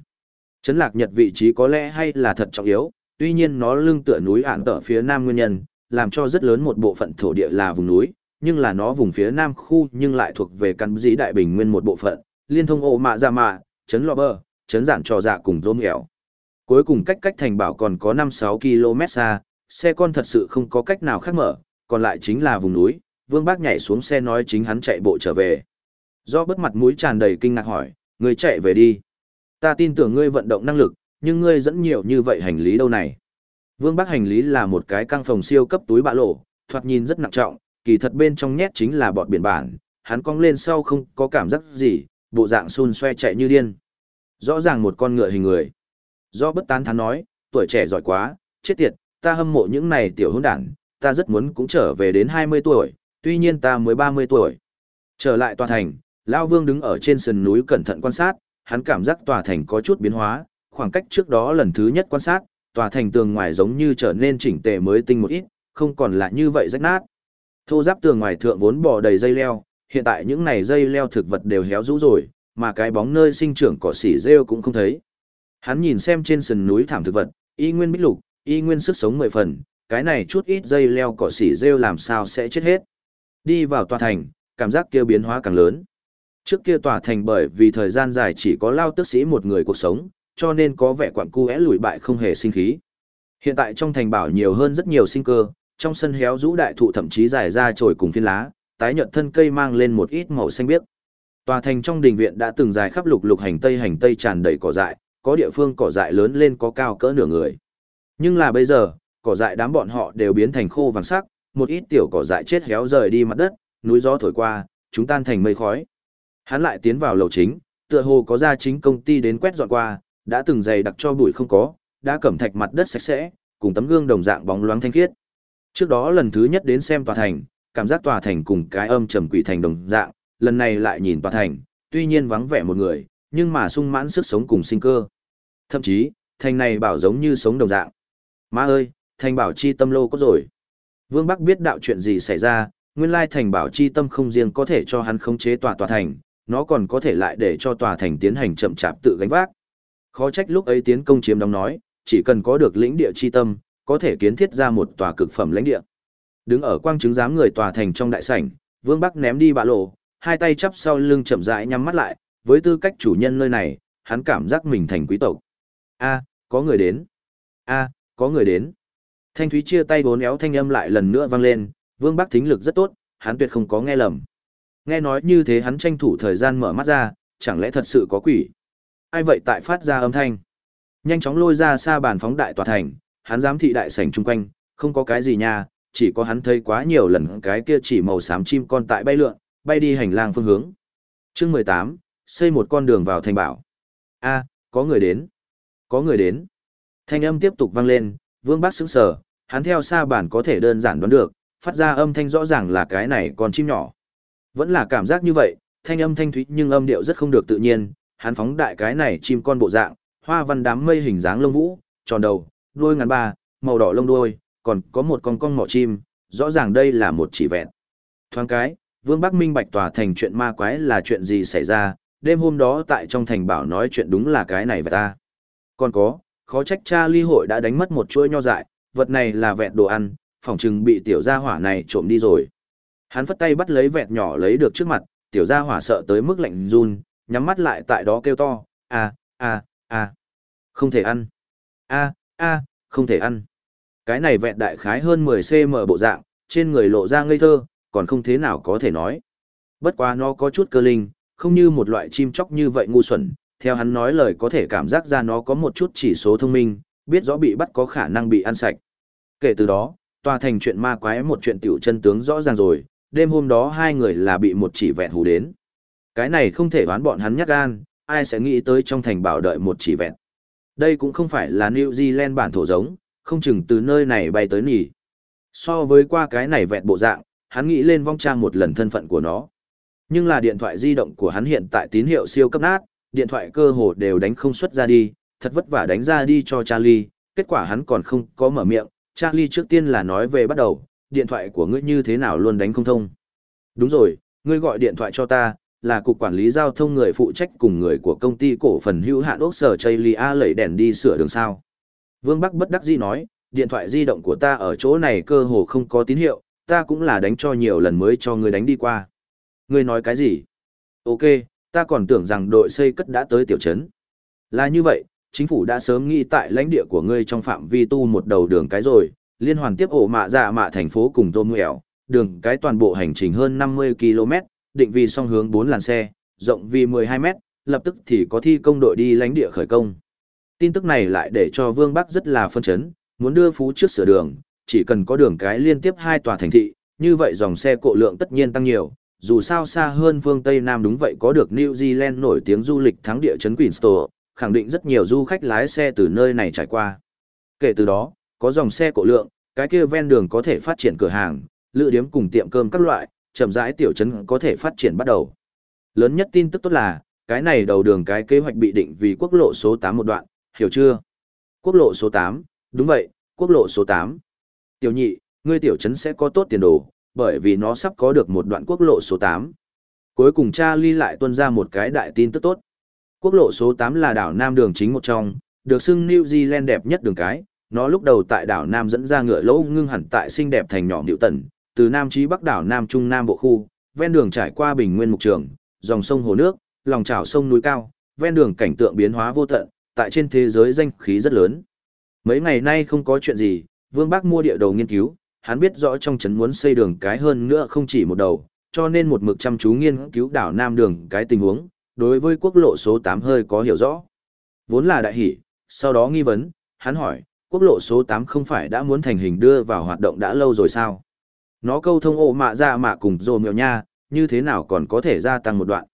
Trấn lạc nhật vị trí có lẽ hay là thật trọng yếu, tuy nhiên nó lưng tựa núi ản tở phía nam nguyên nhân, làm cho rất lớn một bộ phận thổ địa là vùng núi, nhưng là nó vùng phía nam khu nhưng lại thuộc về căn dĩ đại bình nguyên một bộ phận, liên thông ổ mạ ra mạ, trấn lò bơ, trấn giản trò dạ cùng rôm nghèo. Cuối cùng cách cách thành bảo còn có 5-6 km xa, xe con thật sự không có cách nào khác mở, còn lại chính là vùng núi, vương bác nhảy xuống xe nói chính hắn chạy bộ trở về. Do bất mặt mũi tràn đầy kinh ngạc hỏi, người chạy về đi. Ta tin tưởng ngươi vận động năng lực, nhưng ngươi dẫn nhiều như vậy hành lý đâu này. Vương bác hành lý là một cái căng phòng siêu cấp túi bạ lộ, thoạt nhìn rất nặng trọng, kỳ thật bên trong nhét chính là bọt biển bản, hắn cong lên sau không có cảm giác gì, bộ dạng xun xoe chạy như điên. Rõ ràng một con ngựa hình người. Do bất tán thán nói, tuổi trẻ giỏi quá, chết tiệt, ta hâm mộ những này tiểu hôn đảng, ta rất muốn cũng trở về đến 20 tuổi, tuy nhiên ta mới 30 tuổi. Trở lại tòa thành, Lao Vương đứng ở trên sườn núi cẩn thận quan sát, hắn cảm giác tòa thành có chút biến hóa, khoảng cách trước đó lần thứ nhất quan sát, tòa thành tường ngoài giống như trở nên chỉnh tề mới tinh một ít, không còn là như vậy rách nát. Thô giáp tường ngoài thượng vốn bò đầy dây leo, hiện tại những này dây leo thực vật đều héo rũ rồi, mà cái bóng nơi sinh trưởng cỏ xỉ rêu cũng không thấy. Hắn nhìn xem trên sườn núi thảm thực vật, y nguyên bích lục, y nguyên sức sống mười phần, cái này chút ít dây leo cỏ xỉ rêu làm sao sẽ chết hết. Đi vào tòa thành, cảm giác kia biến hóa càng lớn. Trước kia tòa thành bởi vì thời gian dài chỉ có lao tước sĩ một người cuộc sống, cho nên có vẻ quặng cu é lùi bại không hề sinh khí. Hiện tại trong thành bảo nhiều hơn rất nhiều sinh cơ, trong sân héo rũ đại thụ thậm chí dài ra trồi cùng phiên lá, tái nhợt thân cây mang lên một ít màu xanh biếc. Tòa thành trong đình viện đã từng dài khắp lục lục hành tây hành tây tràn đầy cỏ dại, có địa phương cỏ dại lớn lên có cao cỡ nửa người. Nhưng là bây giờ, cỏ dại đám bọn họ đều biến thành khô vàng sắc, một ít tiểu cỏ dại chết héo rời đi mặt đất, núi gió thổi qua, chúng tan thành mây khói. Hắn lại tiến vào lầu chính, tựa hồ có gia chính công ty đến quét dọn qua, đã từng dày đặc cho bụi không có, đã cẩm thạch mặt đất sạch sẽ, cùng tấm gương đồng dạng bóng loáng thanh khiết. Trước đó lần thứ nhất đến xem tòa thành, cảm giác tòa thành cùng cái âm trầm quỷ thành đồng dạng, lần này lại nhìn tòa thành, tuy nhiên vắng vẻ một người, nhưng mà sung mãn sức sống cùng sinh cơ. Thậm chí, thành này bảo giống như sống đồng dạng. Má ơi, thành bảo chi tâm lô có rồi. Vương Bắc biết đạo chuyện gì xảy ra, nguyên lai thành bảo chi tâm không riêng có thể cho hắn khống chế tòa tòa thành, nó còn có thể lại để cho tòa thành tiến hành chậm chạp tự gánh vác. Khó trách lúc ấy tiến công chiếm đóng nói, chỉ cần có được lĩnh địa chi tâm, có thể kiến thiết ra một tòa cực phẩm lãnh địa. Đứng ở quang chứng giám người tòa thành trong đại sảnh, Vương Bắc ném đi bạ lộ, hai tay chắp sau lưng chậm rãi nhắm mắt lại, với tư cách chủ nhân nơi này, hắn cảm giác mình thành quý tộc. A, có người đến. A, có người đến. Thanh Thúy chia tay bốn éo thanh âm lại lần nữa vang lên, Vương Bắc thính lực rất tốt, hắn tuyệt không có nghe lầm. Nghe nói như thế hắn tranh thủ thời gian mở mắt ra, chẳng lẽ thật sự có quỷ? Ai vậy tại phát ra âm thanh? Nhanh chóng lôi ra xa bàn phóng đại tòa thành, hắn giám thị đại sảnh chung quanh, không có cái gì nha, chỉ có hắn thấy quá nhiều lần cái kia chỉ màu xám chim con tại bay lượn, bay đi hành lang phương hướng. Chương mười tám xây một con đường vào thành bảo. A, có người đến. Có người đến. Thanh âm tiếp tục vang lên, Vương bác sững sờ, hắn theo xa bản có thể đơn giản đoán được, phát ra âm thanh rõ ràng là cái này con chim nhỏ. Vẫn là cảm giác như vậy, thanh âm thanh thúy nhưng âm điệu rất không được tự nhiên, hắn phóng đại cái này chim con bộ dạng, hoa văn đám mây hình dáng lông vũ, tròn đầu, đuôi ngắn ba, màu đỏ lông đuôi, còn có một con con mỏ chim, rõ ràng đây là một chỉ vẹn. Thoáng cái, Vương Bắc Minh bạch tòa thành chuyện ma quái là chuyện gì xảy ra, đêm hôm đó tại trong thành bảo nói chuyện đúng là cái này và ta. Còn có, khó trách cha ly hội đã đánh mất một chuỗi nho dại, vật này là vẹn đồ ăn, phỏng chừng bị tiểu gia hỏa này trộm đi rồi. Hắn phất tay bắt lấy vẹt nhỏ lấy được trước mặt, tiểu gia hỏa sợ tới mức lạnh run, nhắm mắt lại tại đó kêu to, a a a không thể ăn, a a không thể ăn. Cái này vẹn đại khái hơn 10cm bộ dạng, trên người lộ ra ngây thơ, còn không thế nào có thể nói. Bất quá nó có chút cơ linh, không như một loại chim chóc như vậy ngu xuẩn, theo hắn nói lời có thể cảm giác ra nó có một chút chỉ số thông minh, biết rõ bị bắt có khả năng bị ăn sạch. Kể từ đó, tòa thành chuyện ma quái một chuyện tiểu chân tướng rõ ràng rồi, đêm hôm đó hai người là bị một chỉ vẹn hù đến. Cái này không thể đoán bọn hắn nhát gan, ai sẽ nghĩ tới trong thành bảo đợi một chỉ vẹn. Đây cũng không phải là New Zealand bản thổ giống, không chừng từ nơi này bay tới nỉ. So với qua cái này vẹn bộ dạng, hắn nghĩ lên vong trang một lần thân phận của nó. Nhưng là điện thoại di động của hắn hiện tại tín hiệu siêu cấp nát, điện thoại cơ hồ đều đánh không xuất ra đi, thật vất vả đánh ra đi cho Charlie, kết quả hắn còn không có mở miệng, Charlie trước tiên là nói về bắt đầu, điện thoại của ngươi như thế nào luôn đánh không thông. Đúng rồi, ngươi gọi điện thoại cho ta, là cục quản lý giao thông người phụ trách cùng người của công ty cổ phần hữu hạn ốc sở Charlie A lẩy đèn đi sửa đường sao. Vương Bắc bất đắc dĩ nói, điện thoại di động của ta ở chỗ này cơ hồ không có tín hiệu, ta cũng là đánh cho nhiều lần mới cho ngươi đánh đi qua. Ngươi nói cái gì? Ok, ta còn tưởng rằng đội xây cất đã tới tiểu trấn. Là như vậy, chính phủ đã sớm nghĩ tại lãnh địa của ngươi trong phạm vi tu một đầu đường cái rồi, liên hoàn tiếp ổ mạ dạ mạ thành phố cùng Tô Nguẻo, đường cái toàn bộ hành trình hơn 50 km, định vì song hướng 4 làn xe, rộng vì 12 mét, lập tức thì có thi công đội đi lãnh địa khởi công. Tin tức này lại để cho Vương Bắc rất là phân chấn, muốn đưa phú trước sửa đường, chỉ cần có đường cái liên tiếp hai tòa thành thị, như vậy dòng xe cộ lượng tất nhiên tăng nhiều, dù sao xa hơn phương Tây Nam đúng vậy có được New Zealand nổi tiếng du lịch thắng địa chấn Queenstown, khẳng định rất nhiều du khách lái xe từ nơi này trải qua. Kể từ đó, có dòng xe cộ lượng, cái kia ven đường có thể phát triển cửa hàng, lựa điếm cùng tiệm cơm các loại, chậm rãi tiểu trấn có thể phát triển bắt đầu. Lớn nhất tin tức tốt là, cái này đầu đường cái kế hoạch bị định vì quốc lộ số 8 một đoạn, hiểu chưa? Quốc lộ số 8, đúng vậy, quốc lộ số 8. Tiểu nhị, ngươi tiểu trấn sẽ có tốt tiền đồ, bởi vì nó sắp có được một đoạn quốc lộ số 8. Cuối cùng Charlie lại tuân ra một cái đại tin tức tốt. Quốc lộ số 8 là đảo Nam đường chính một trong, được xưng New Zealand đẹp nhất đường cái. Nó lúc đầu tại đảo Nam dẫn ra ngựa lỗ ngưng hẳn tại xinh đẹp thành nhỏ Newton, từ Nam chí Bắc đảo Nam Trung Nam bộ khu, ven đường trải qua bình nguyên mục trường, dòng sông hồ nước, lòng trào sông núi cao, ven đường cảnh tượng biến hóa vô tận, tại trên thế giới danh khí rất lớn. Mấy ngày nay không có chuyện gì, Vương Bác mua địa đầu nghiên cứu, hắn biết rõ trong trấn muốn xây đường cái hơn nữa không chỉ một đầu, cho nên một mực chăm chú nghiên cứu đảo Nam đường cái tình huống, đối với quốc lộ số 8 hơi có hiểu rõ. Vốn là đại hỷ, sau đó nghi vấn, hắn hỏi, quốc lộ số 8 không phải đã muốn thành hình đưa vào hoạt động đã lâu rồi sao? Nó câu thông ổ mạ ra mạ cùng rồ mèo nha, như thế nào còn có thể gia tăng một đoạn?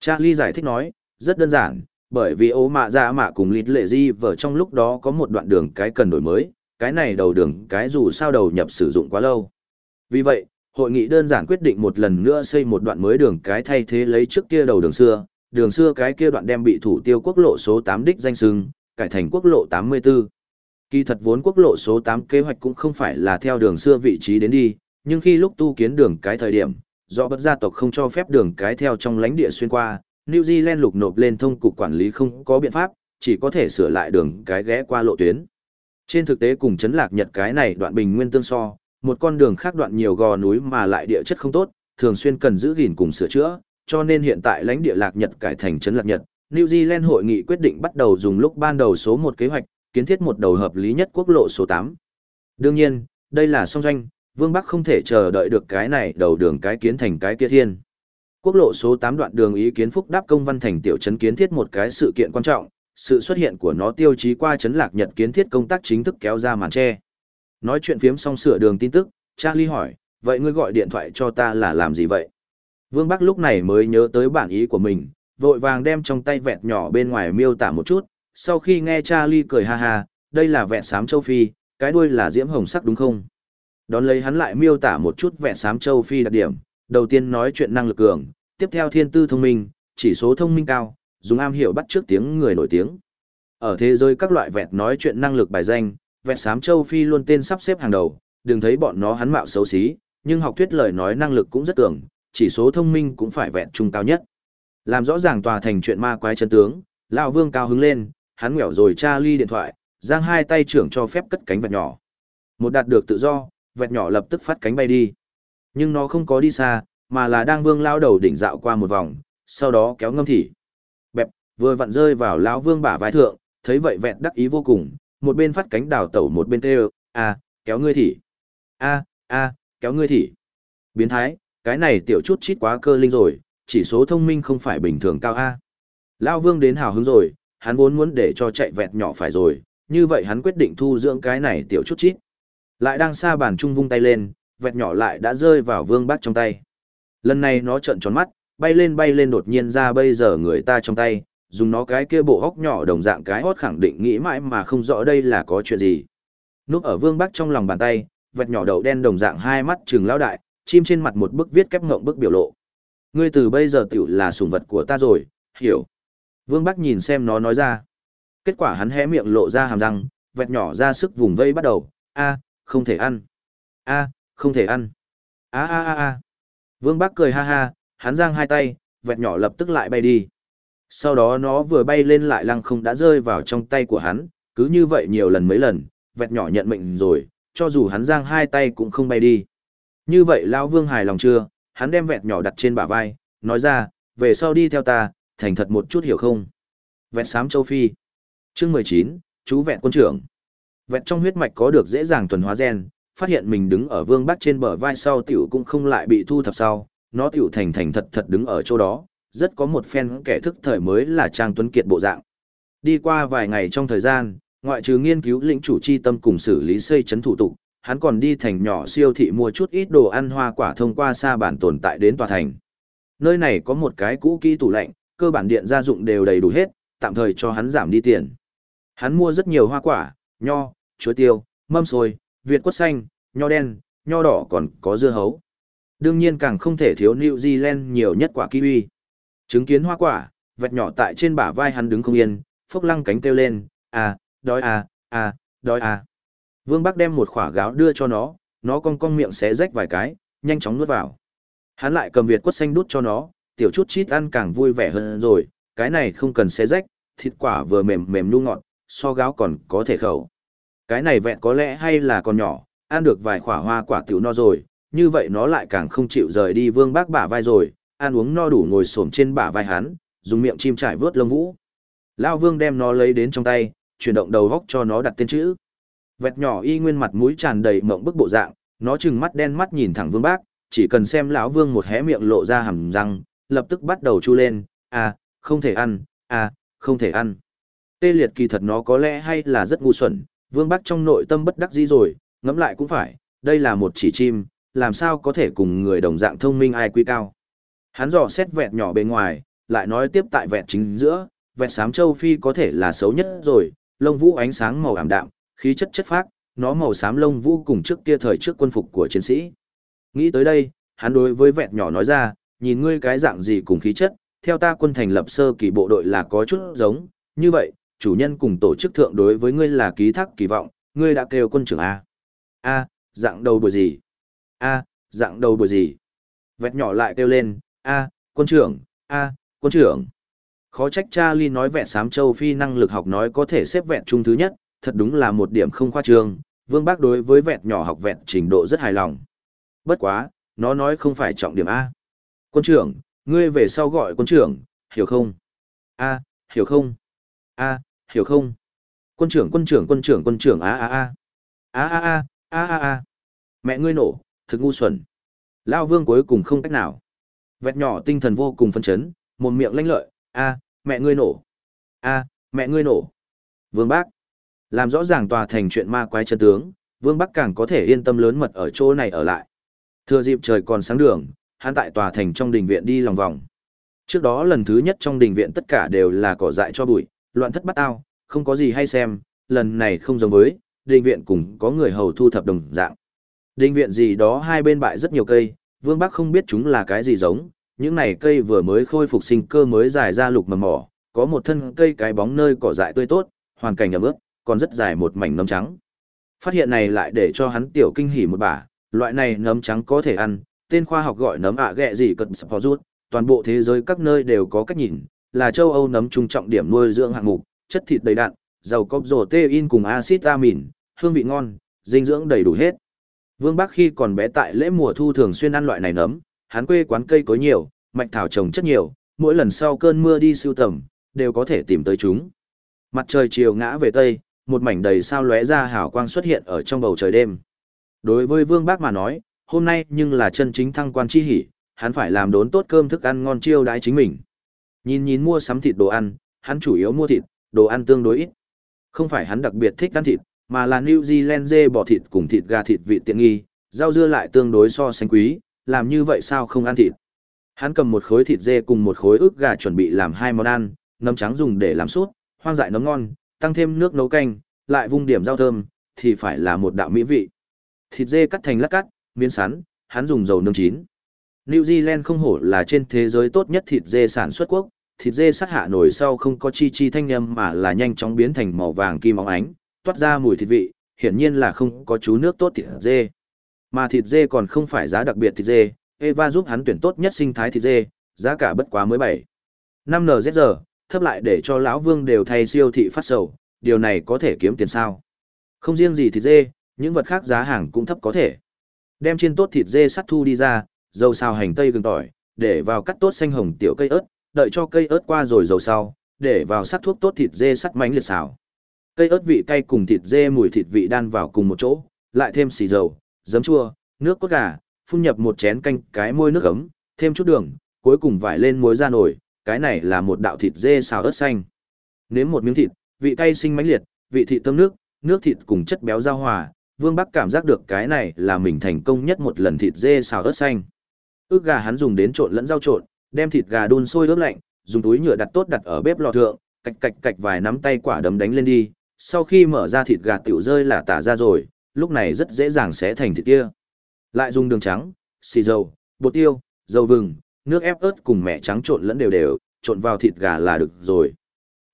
Charlie giải thích nói, rất đơn giản, bởi vì ố mạ ra mạ cùng lịt lệ di vở trong lúc đó có một đoạn đường cái cần đổi mới, cái này đầu đường cái dù sao đầu nhập sử dụng quá lâu. Vì vậy, hội nghị đơn giản quyết định một lần nữa xây một đoạn mới đường cái thay thế lấy trước kia đầu đường xưa, đường xưa cái kia đoạn đem bị thủ tiêu quốc lộ số 8 đích danh sưng, cải thành quốc lộ 84. Kỳ thật vốn quốc lộ số 8 kế hoạch cũng không phải là theo đường xưa vị trí đến đi, nhưng khi lúc tu kiến đường cái thời điểm, do bất gia tộc không cho phép đường cái theo trong lãnh địa xuyên qua, New Zealand lục nộp lên thông cục quản lý không có biện pháp, chỉ có thể sửa lại đường cái ghé qua lộ tuyến. Trên thực tế cùng chấn lạc Nhật cái này đoạn bình nguyên tương so, một con đường khác đoạn nhiều gò núi mà lại địa chất không tốt, thường xuyên cần giữ gìn cùng sửa chữa, cho nên hiện tại lãnh địa lạc Nhật cải thành chấn lạc Nhật. New Zealand hội nghị quyết định bắt đầu dùng lúc ban đầu số một kế hoạch, kiến thiết một đầu hợp lý nhất quốc lộ số 8. Đương nhiên, đây là song doanh, Vương Bắc không thể chờ đợi được cái này đầu đường cái kiến thành cái kia thiên. Quốc lộ số 8 đoạn đường ý kiến phúc đáp công văn thành tiểu trấn kiến thiết một cái sự kiện quan trọng, sự xuất hiện của nó tiêu chí qua trấn lạc nhật kiến thiết công tác chính thức kéo ra màn che. Nói chuyện phiếm xong sửa đường tin tức, Charlie hỏi, vậy ngươi gọi điện thoại cho ta là làm gì vậy? Vương Bắc lúc này mới nhớ tới bản ý của mình, vội vàng đem trong tay vẹt nhỏ bên ngoài miêu tả một chút, sau khi nghe Charlie cười ha ha, đây là vẹt xám châu Phi, cái đuôi là diễm hồng sắc đúng không? Đón lấy hắn lại miêu tả một chút vẹt sám châu Phi đặc điểm, đầu tiên nói chuyện năng lực cường, tiếp theo thiên tư thông minh, chỉ số thông minh cao, dùng am hiểu bắt trước tiếng người nổi tiếng. Ở thế giới các loại vẹt nói chuyện năng lực bài danh, vẹt sám châu Phi luôn tên sắp xếp hàng đầu, đừng thấy bọn nó hắn mạo xấu xí, nhưng học thuyết lời nói năng lực cũng rất cường, chỉ số thông minh cũng phải vẹn trung cao nhất. Làm rõ ràng tòa thành chuyện ma quái chân tướng, lão Vương cao hứng lên, hắn ngẹo rồi tra ly điện thoại, giang hai tay trưởng cho phép cất cánh vật nhỏ. Một đạt được tự do, vẹt nhỏ lập tức phát cánh bay đi. Nhưng nó không có đi xa, mà là đang Vương lao đầu đỉnh dạo qua một vòng, sau đó kéo ngâm thỉ. Bẹp, vừa vặn rơi vào lão Vương bả vai thượng, thấy vậy vẹt đắc ý vô cùng, một bên phát cánh đào tẩu một bên kêu, a, kéo ngươi thỉ. A, a, kéo ngươi thỉ. Biến thái, cái này tiểu chút chít quá cơ linh rồi, chỉ số thông minh không phải bình thường cao a. Lão Vương đến hào hứng rồi, hắn vốn muốn để cho chạy vẹt nhỏ phải rồi, như vậy hắn quyết định thu dưỡng cái này tiểu chút chít. Lại đang xa bàn trung vung tay lên, vẹt nhỏ lại đã rơi vào Vương Bác trong tay. Lần này nó trợn tròn mắt, bay lên bay lên đột nhiên ra bây giờ người ta trong tay, dùng nó cái kia bộ hốc nhỏ đồng dạng cái hót khẳng định nghĩ mãi mà không rõ đây là có chuyện gì. Núp ở Vương Bác trong lòng bàn tay, vẹt nhỏ đầu đen đồng dạng hai mắt trừng lão đại, chim trên mặt một bức viết kép ngộng bức biểu lộ. Ngươi từ bây giờ tiểu là sủng vật của ta rồi, hiểu. Vương Bắc nhìn xem nó nói ra. Kết quả hắn hé miệng lộ ra hàm răng, vẹt nhỏ ra sức vùng vây bắt đầu, a, không thể ăn. a, không thể ăn. a a a a. Vương Bắc cười ha ha, hắn giang hai tay, vẹt nhỏ lập tức lại bay đi. Sau đó nó vừa bay lên lại lăng không đã rơi vào trong tay của hắn, cứ như vậy nhiều lần mấy lần, vẹt nhỏ nhận mệnh rồi, cho dù hắn giang hai tay cũng không bay đi. Như vậy Lão Vương hài lòng chưa, hắn đem vẹt nhỏ đặt trên bả vai, nói ra, về sau đi theo ta, thành thật một chút hiểu không? Vẹt xám châu Phi. Chương mười chín, chú vẹt quân trưởng vẹn trong huyết mạch có được dễ dàng tuần hóa gen, phát hiện mình đứng ở vương bắc trên bờ vai sau tiểu cũng không lại bị thu thập sau, nó tiểu thành thành thật thật đứng ở chỗ đó, rất có một phen kẻ thức thời mới là Trang Tuấn Kiệt bộ dạng. Đi qua vài ngày trong thời gian, ngoại trừ nghiên cứu lĩnh chủ chi tâm cùng xử lý xây chấn thủ tục, hắn còn đi thành nhỏ siêu thị mua chút ít đồ ăn hoa quả thông qua xa bản tồn tại đến tòa thành. Nơi này có một cái cũ kỹ tủ lạnh, cơ bản điện gia dụng đều đầy đủ hết, tạm thời cho hắn giảm đi tiền. Hắn mua rất nhiều hoa quả, nho, chuối tiêu, mâm xôi, việt quất xanh, nho đen, nho đỏ còn có dưa hấu. Đương nhiên càng không thể thiếu New Zealand nhiều nhất quả kiwi. Chứng kiến hoa quả, vẹt nhỏ tại trên bả vai hắn đứng không yên, phốc lăng cánh kêu lên, à, đói à, à, đói à. Vương Bắc đem một quả gáo đưa cho nó, nó cong cong miệng xé rách vài cái, nhanh chóng nuốt vào. Hắn lại cầm việt quất xanh đút cho nó, tiểu chút chít ăn càng vui vẻ hơn rồi, cái này không cần xé rách, thịt quả vừa mềm mềm nu ngọt, so gáo còn có thể khẩu. Cái này vẹn có lẽ hay là còn nhỏ, ăn được vài quả hoa quả tiểu no rồi, như vậy nó lại càng không chịu rời đi vương bác bả vai rồi, ăn uống no đủ ngồi xổm trên bả vai hắn, dùng miệng chim trải vớt lông vũ. Lao vương đem nó lấy đến trong tay, chuyển động đầu góc cho nó đặt tên chữ. Vẹt nhỏ y nguyên mặt mũi tràn đầy mộng bức bộ dạng, nó trừng mắt đen mắt nhìn thẳng vương bác, chỉ cần xem lão vương một hé miệng lộ ra hàm răng, lập tức bắt đầu chu lên, à, không thể ăn, à, không thể ăn. Tê liệt kỳ thật nó có lẽ hay là rất ngu xuẩn, vương Bắc trong nội tâm bất đắc dĩ rồi, ngẫm lại cũng phải, đây là một chỉ chim, làm sao có thể cùng người đồng dạng thông minh ai quy cao. Hắn dò xét vẹt nhỏ bên ngoài, lại nói tiếp tại vẹt chính giữa, vẹt xám châu Phi có thể là xấu nhất rồi, lông vũ ánh sáng màu ảm đạm, khí chất chất phác, nó màu xám lông vũ cùng trước kia thời trước quân phục của chiến sĩ. Nghĩ tới đây, hắn đối với vẹt nhỏ nói ra, nhìn ngươi cái dạng gì cùng khí chất, theo ta quân thành lập sơ kỳ bộ đội là có chút giống, như vậy, chủ nhân cùng tổ chức thượng đối với ngươi là ký thác kỳ vọng, ngươi đã kêu quân trưởng A. A, dạng đầu buổi gì? A, dạng đầu buổi gì? Vẹt nhỏ lại kêu lên, A, quân trưởng, A, quân trưởng. Khó trách Charlie nói vẹn sám châu phi năng lực học nói có thể xếp vẹn trung thứ nhất, thật đúng là một điểm không khoa trương, Vương Bác đối với vẹn nhỏ học vẹn trình độ rất hài lòng. Bất quá, nó nói không phải trọng điểm A. Quân trưởng, ngươi về sau gọi quân trưởng, hiểu không? A, hiểu không? A, hiểu không? Quân trưởng quân trưởng quân trưởng quân trưởng a a a. A a a, a a a. Mẹ ngươi nổ, thực ngu xuẩn. lão Vương cuối cùng không cách nào. Vẹt nhỏ tinh thần vô cùng phấn chấn, một miệng lanh lợi, a, mẹ ngươi nổ. A, mẹ ngươi nổ. Vương Bác. Làm rõ ràng tòa thành chuyện ma quái chân tướng, Vương Bắc càng có thể yên tâm lớn mật ở chỗ này ở lại. Thừa dịp trời còn sáng đường, hắn tại tòa thành trong đình viện đi lòng vòng. Trước đó lần thứ nhất trong đình viện tất cả đều là cỏ dại cho bụi, loạn thất bắt ao, không có gì hay xem, lần này không giống với, đình viện cùng có người hầu thu thập đồng dạng. Đình viện gì đó hai bên bại rất nhiều cây, Vương Bắc không biết chúng là cái gì giống, những này cây vừa mới khôi phục sinh cơ mới dài ra lục mầm mỏ, có một thân cây cái bóng nơi cỏ dại tươi tốt, hoàn cảnh ẩm ướt, còn rất dài một mảnh nấm trắng. Phát hiện này lại để cho hắn tiểu kinh hỉ một bả, loại này nấm trắng có thể ăn, tên khoa học gọi nấm ạ à ghẹ gì cận sập rút, toàn bộ thế giới các nơi đều có cách nhìn, là châu Âu nấm trung trọng điểm nuôi dưỡng hạng mục, chất thịt đầy đặn, giàu có protein cùng axit amin, hương vị ngon, dinh dưỡng đầy đủ hết. Vương Bắc khi còn bé tại lễ mùa thu thường xuyên ăn loại này nấm, hắn quê quán cây có nhiều, mạch thảo trồng chất nhiều, mỗi lần sau cơn mưa đi siêu tầm, đều có thể tìm tới chúng. Mặt trời chiều ngã về tây, một mảnh đầy sao lóe ra hào quang xuất hiện ở trong bầu trời đêm. Đối với Vương Bác mà nói, hôm nay nhưng là chân chính thăng quan chi hỉ, hắn phải làm đốn tốt cơm thức ăn ngon chiêu đãi chính mình. Nhìn nhìn mua sắm thịt đồ ăn, hắn chủ yếu mua thịt, đồ ăn tương đối ít. Không phải hắn đặc biệt thích ăn thịt, mà là New Zealand dê bò thịt cùng thịt gà thịt vị tiện nghi, rau dưa lại tương đối so sánh quý, làm như vậy sao không ăn thịt. Hắn cầm một khối thịt dê cùng một khối ức gà chuẩn bị làm hai món ăn, nấm trắng dùng để làm sốt, hoang dại nấm ngon, tăng thêm nước nấu canh, lại vung điểm rau thơm, thì phải là một đạo mỹ vị. Thịt dê cắt thành lát cắt, miếng sắn, hắn dùng dầu nướng chín. New Zealand không hổ là trên thế giới tốt nhất thịt dê sản xuất quốc, thịt dê sát hạ nổi sau không có chi chi thanh nhâm mà là nhanh chóng biến thành màu vàng kim óng ánh, toát ra mùi thịt vị, hiển nhiên là không có chú nước tốt thịt dê. Mà thịt dê còn không phải giá đặc biệt thịt dê, Eva giúp hắn tuyển tốt nhất sinh thái thịt dê, giá cả bất quá mới 7. 5 NZR, thấp lại để cho lão vương đều thay siêu thị phát sầu, điều này có thể kiếm tiền sao. Không riêng gì thịt dê, những vật khác giá hàng cũng thấp có thể. Đem trên tốt thịt dê sắt thu đi ra, dầu xào hành tây gừng tỏi, để vào cắt tốt xanh hồng tiểu cây ớt, đợi cho cây ớt qua rồi dầu sau, để vào sắc thuốc tốt thịt dê sắt mánh liệt xào. Cây ớt vị cay cùng thịt dê mùi thịt vị đan vào cùng một chỗ, lại thêm xì dầu, giấm chua, nước cốt gà, phun nhập một chén canh cái môi nước ấm, thêm chút đường, cuối cùng vải lên muối ra nồi, cái này là một đạo thịt dê xào ớt xanh. Nếm một miếng thịt, vị cay sinh mãnh liệt, vị thịt thơm nước, nước thịt cùng chất béo giao hòa, Vương Bắc cảm giác được cái này là mình thành công nhất một lần thịt dê xào ớt xanh ức gà hắn dùng đến trộn lẫn rau trộn, đem thịt gà đun sôi ướp lạnh, dùng túi nhựa đặt tốt đặt ở bếp lò thượng, cạch cạch cạch vài nắm tay quả đấm đánh lên đi, sau khi mở ra thịt gà tiểu rơi là tả ra rồi, lúc này rất dễ dàng sẽ thành thịt kia. Lại dùng đường trắng, xì dầu, bột tiêu, dầu vừng, nước ép ớt cùng mẹ trắng trộn lẫn đều đều, trộn vào thịt gà là được rồi.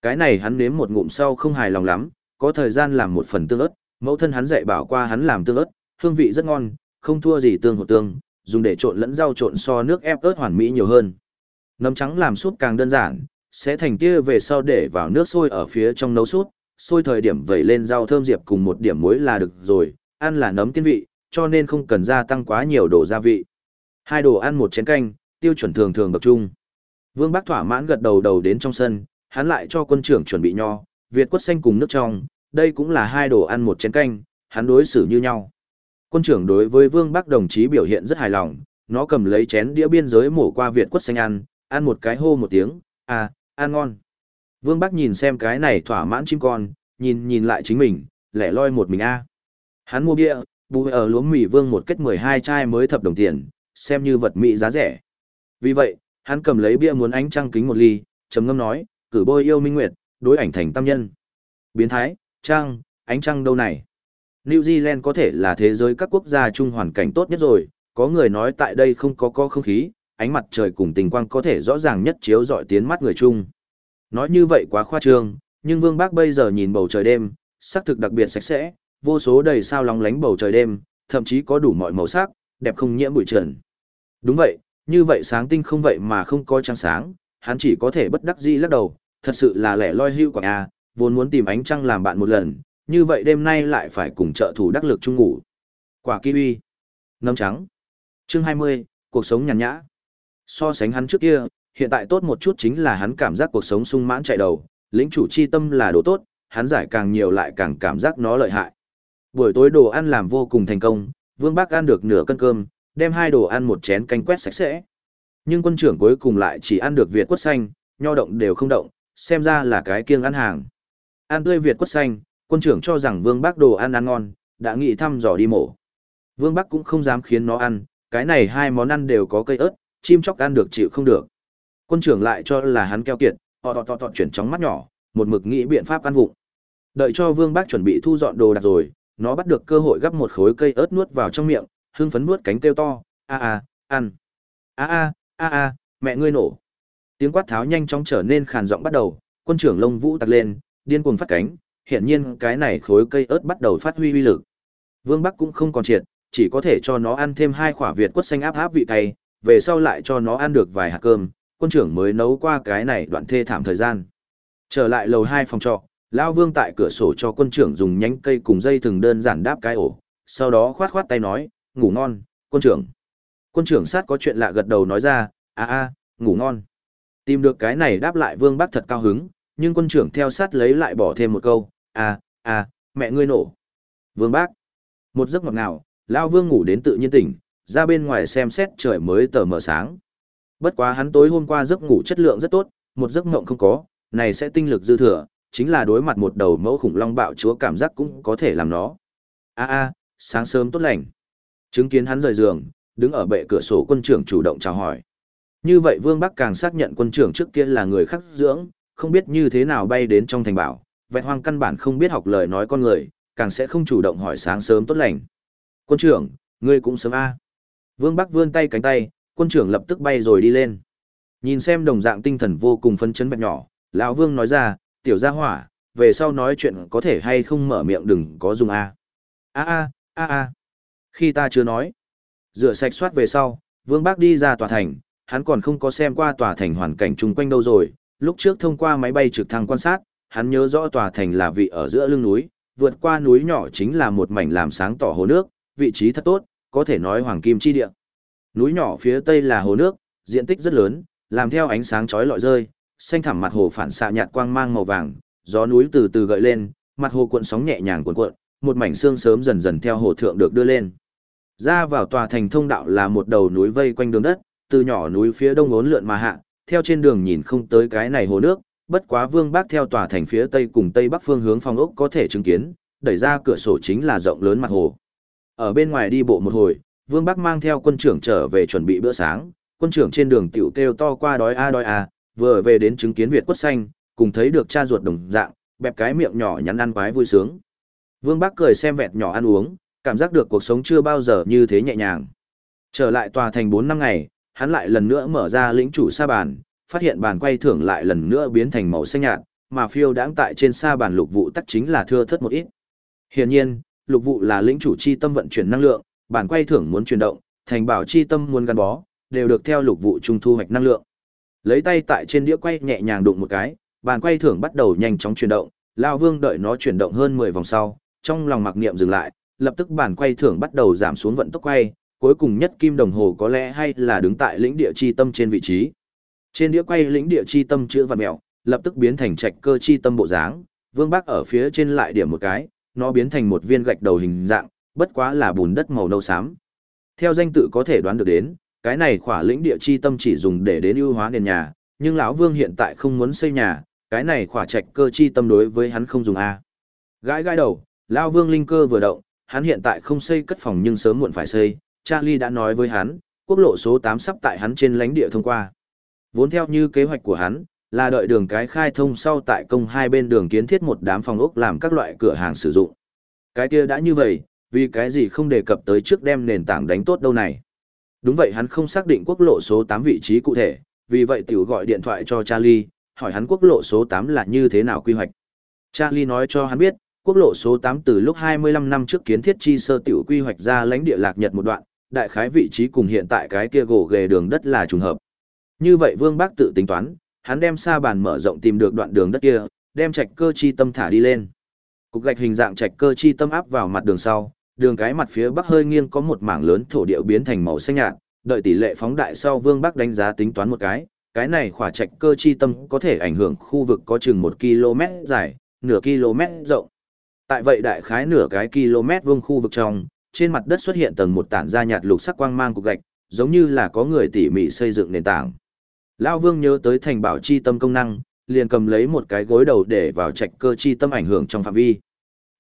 Cái này hắn nếm một ngụm sau không hài lòng lắm, có thời gian làm một phần tương ớt, mẫu thân hắn dạy bảo qua hắn làm tương ớt, hương vị rất ngon, không thua gì tương hột tương, dùng để trộn lẫn rau trộn so nước ép ớt hoàn mỹ nhiều hơn. Nấm trắng làm súp càng đơn giản, sẽ thành kia về sau để vào nước sôi ở phía trong nấu súp, sôi thời điểm vẩy lên rau thơm diệp cùng một điểm muối là được rồi, ăn là nấm tiên vị, cho nên không cần gia tăng quá nhiều đồ gia vị. Hai đồ ăn một chén canh, tiêu chuẩn thường thường tập trung. Vương Bắc thỏa mãn gật đầu đầu đến trong sân, hắn lại cho quân trưởng chuẩn bị nho, Việt quất xanh cùng nước trong, đây cũng là hai đồ ăn một chén canh, hắn đối xử như nhau. Quân trưởng đối với Vương Bắc đồng chí biểu hiện rất hài lòng, nó cầm lấy chén đĩa biên giới mổ qua Việt quất xanh ăn, ăn một cái hô một tiếng, à, ăn ngon. Vương Bắc nhìn xem cái này thỏa mãn chim con, nhìn nhìn lại chính mình, lẻ loi một mình a. Hắn mua bia, bù ở lúa mì vương một kết 12 chai mới thập đồng tiền, xem như vật mỹ giá rẻ. Vì vậy, hắn cầm lấy bia muốn ánh trăng kính một ly, trầm ngâm nói, cử bôi yêu minh nguyệt, đối ảnh thành tam nhân. Biến thái, trăng, ánh trăng đâu này? New Zealand có thể là thế giới các quốc gia chung hoàn cảnh tốt nhất rồi, có người nói tại đây không có có không khí, ánh mặt trời cùng tình quang có thể rõ ràng nhất chiếu dọi tiến mắt người chung. Nói như vậy quá khoa trương, nhưng Vương Bác bây giờ nhìn bầu trời đêm, sắc thực đặc biệt sạch sẽ, vô số đầy sao lóng lánh bầu trời đêm, thậm chí có đủ mọi màu sắc, đẹp không nhiễm bụi trần. Đúng vậy, như vậy sáng tinh không vậy mà không có trăng sáng, hắn chỉ có thể bất đắc dĩ lắc đầu, thật sự là lẻ loi hưu quảng a, vốn muốn tìm ánh trăng làm bạn một lần, như vậy đêm nay lại phải cùng trợ thủ đắc lực chung ngủ. Quả kiwi, nấm trắng. Chương 20, cuộc sống nhàn nhã. So sánh hắn trước kia, hiện tại tốt một chút chính là hắn cảm giác cuộc sống sung mãn chạy đầu, lĩnh chủ chi tâm là đồ tốt, hắn giải càng nhiều lại càng cảm giác nó lợi hại. Buổi tối đồ ăn làm vô cùng thành công, Vương Bác ăn được nửa cân cơm, đem hai đồ ăn một chén canh quét sạch sẽ. Nhưng quân trưởng cuối cùng lại chỉ ăn được Việt quất xanh, nho động đều không động, xem ra là cái kiêng ăn hàng. Ăn tươi Việt quất xanh, quân trưởng cho rằng Vương Bác đồ ăn ăn ngon, đã nghĩ thăm dò đi mổ. Vương bác cũng không dám khiến nó ăn, cái này hai món ăn đều có cây ớt, chim chóc ăn được chịu không được. Quân trưởng lại cho là hắn keo kiệt, họ tọt tọt tọt chuyển chóng mắt nhỏ, một mực nghĩ biện pháp ăn vụng. Đợi cho Vương Bác chuẩn bị thu dọn đồ đạc rồi, nó bắt được cơ hội gắp một khối cây ớt nuốt vào trong miệng, hưng phấn nuốt cánh kêu to, a a, ăn. A a, a a, mẹ ngươi nổ. Tiếng quát tháo nhanh chóng trở nên khàn giọng bắt đầu, quân trưởng lông vũ tặc lên, điên cuồng phát cánh, hiển nhiên cái này khối cây ớt bắt đầu phát huy uy lực. Vương Bắc cũng không còn triệt, chỉ có thể cho nó ăn thêm hai quả Việt quất xanh áp áp vị cay, về sau lại cho nó ăn được vài hạt cơm, quân trưởng mới nấu qua cái này đoạn thê thảm thời gian. Trở lại lầu hai phòng trọ, Lão Vương tại cửa sổ cho quân trưởng dùng nhánh cây cùng dây thừng đơn giản đáp cái ổ, sau đó khoát khoát tay nói, ngủ ngon, quân trưởng. Quân trưởng sát có chuyện lạ gật đầu nói ra, a a, ngủ ngon. Tìm được cái này đáp lại Vương Bắc thật cao hứng, nhưng quân trưởng theo sát lấy lại bỏ thêm một câu, à à mẹ ngươi nổ. Vương Bác. Một giấc ngọt ngào, Lão Vương ngủ đến tự nhiên tỉnh, ra bên ngoài xem xét trời mới tờ mờ sáng. Bất quá hắn tối hôm qua giấc ngủ chất lượng rất tốt, một giấc mộng không có, này sẽ tinh lực dư thừa, chính là đối mặt một đầu mẫu khủng long bạo chúa cảm giác cũng có thể làm nó. A a, sáng sớm tốt lành. Chứng kiến hắn rời giường, đứng ở bệ cửa sổ quân trưởng chủ động chào hỏi. Như vậy Vương Bắc càng xác nhận quân trưởng trước kia là người khắc dưỡng, không biết như thế nào bay đến trong thành bảo, vẹn hoang căn bản không biết học lời nói con người, càng sẽ không chủ động hỏi sáng sớm tốt lành. Quân trưởng, ngươi cũng sớm a. Vương Bắc vươn tay cánh tay, quân trưởng lập tức bay rồi đi lên. Nhìn xem đồng dạng tinh thần vô cùng phấn chấn vẹn nhỏ, lão Vương nói ra, tiểu gia hỏa, về sau nói chuyện có thể hay không mở miệng đừng có dùng a. A a, a a. Khi ta chưa nói. Rửa sạch soát về sau, Vương Bác đi ra tòa thành, hắn còn không có xem qua tòa thành hoàn cảnh chung quanh đâu rồi, lúc trước thông qua máy bay trực thăng quan sát, hắn nhớ rõ tòa thành là vị ở giữa lưng núi, vượt qua núi nhỏ chính là một mảnh làm sáng tỏ hồ nước, vị trí thật tốt, có thể nói hoàng kim chi địa. Núi nhỏ phía tây là hồ nước, diện tích rất lớn, làm theo ánh sáng chói lọi rơi, xanh thẳm mặt hồ phản xạ nhạt quang mang màu vàng, gió núi từ từ gợi lên, mặt hồ cuộn sóng nhẹ nhàng cuộn cuộn, một mảnh xương sớm dần dần theo hồ thượng được đưa lên. Ra vào tòa thành thông đạo là một đầu núi vây quanh đường đất, từ nhỏ núi phía đông uốn lượn mà hạ, theo trên đường nhìn không tới cái này hồ nước, bất quá Vương Bác theo tòa thành phía tây cùng tây bắc phương hướng phòng ốc có thể chứng kiến, đẩy ra cửa sổ chính là rộng lớn mặt hồ. Ở bên ngoài đi bộ một hồi, Vương Bác mang theo quân trưởng trở về chuẩn bị bữa sáng, quân trưởng trên đường tiểu kêu to qua đói a đói a, vừa về đến chứng kiến Việt quất xanh, cùng thấy được cha ruột đồng dạng, bẹp cái miệng nhỏ nhắn ăn quái vui sướng. Vương bác cười xem vẹt nhỏ ăn uống, cảm giác được cuộc sống chưa bao giờ như thế nhẹ nhàng. Trở lại tòa thành 4 năm ngày, hắn lại lần nữa mở ra lĩnh chủ sa bàn, phát hiện bàn quay thưởng lại lần nữa biến thành màu xanh nhạt, mà phiêu đáng tại trên xa bàn lục vụ tắc chính là thưa thất một ít. Hiển nhiên, lục vụ là lĩnh chủ chi tâm vận chuyển năng lượng, bàn quay thưởng muốn chuyển động, thành bảo chi tâm muốn gắn bó, đều được theo lục vụ trung thu hoạch năng lượng. Lấy tay tại trên đĩa quay nhẹ nhàng đụng một cái, bàn quay thưởng bắt đầu nhanh chóng chuyển động, Lão Vương đợi nó chuyển động hơn 10 vòng sau, trong lòng mặc niệm dừng lại, lập tức bàn quay thưởng bắt đầu giảm xuống vận tốc quay, cuối cùng nhất kim đồng hồ có lẽ hay là đứng tại lĩnh địa chi tâm trên vị trí. Trên đĩa quay lĩnh địa chi tâm chữ vạn mèo, lập tức biến thành trạch cơ chi tâm bộ dáng, Vương Bắc ở phía trên lại điểm một cái, nó biến thành một viên gạch đầu hình dạng, bất quá là bùn đất màu nâu xám. Theo danh tự có thể đoán được đến, cái này khỏa lĩnh địa chi tâm chỉ dùng để đến ưu hóa nền nhà, nhưng lão Vương hiện tại không muốn xây nhà, cái này khỏa trạch cơ chi tâm đối với hắn không dùng a. Gãi gãi đầu, lão Vương linh cơ vừa động, hắn hiện tại không xây cất phòng nhưng sớm muộn phải xây, Charlie đã nói với hắn, quốc lộ số 8 sắp tại hắn trên lãnh địa thông qua. Vốn theo như kế hoạch của hắn, là đợi đường cái khai thông sau tại công hai bên đường kiến thiết một đám phòng ốc làm các loại cửa hàng sử dụng. Cái kia đã như vậy, vì cái gì không đề cập tới trước đem nền tảng đánh tốt đâu này. Đúng vậy hắn không xác định quốc lộ số 8 vị trí cụ thể, vì vậy tiểu gọi điện thoại cho Charlie, hỏi hắn quốc lộ số 8 là như thế nào quy hoạch. Charlie nói cho hắn biết, quốc lộ số 8 từ lúc 25 năm trước kiến thiết chi sơ tiểu quy hoạch ra lãnh địa lạc Nhật một đoạn, đại khái vị trí cùng hiện tại cái kia gỗ ghề đường đất là trùng hợp. Như vậy Vương Bác tự tính toán, hắn đem sa bàn mở rộng tìm được đoạn đường đất kia, đem trạch cơ chi tâm thả đi lên. Cục gạch hình dạng trạch cơ chi tâm áp vào mặt đường sau, đường cái mặt phía bắc hơi nghiêng có một mảng lớn thổ địa biến thành màu xanh nhạt, đợi tỷ lệ phóng đại sau Vương Bắc đánh giá tính toán một cái, cái này khỏa trạch cơ chi tâm có thể ảnh hưởng khu vực có chừng 1 km dài, nửa km rộng. Tại vậy đại khái nửa cái km vuông khu vực trong, trên mặt đất xuất hiện tầng một tản ra nhạt lục sắc quang mang cục gạch, giống như là có người tỉ mỉ xây dựng nền tảng. Lão Vương nhớ tới thành bảo chi tâm công năng, liền cầm lấy một cái gối đầu để vào trạch cơ chi tâm ảnh hưởng trong phạm vi.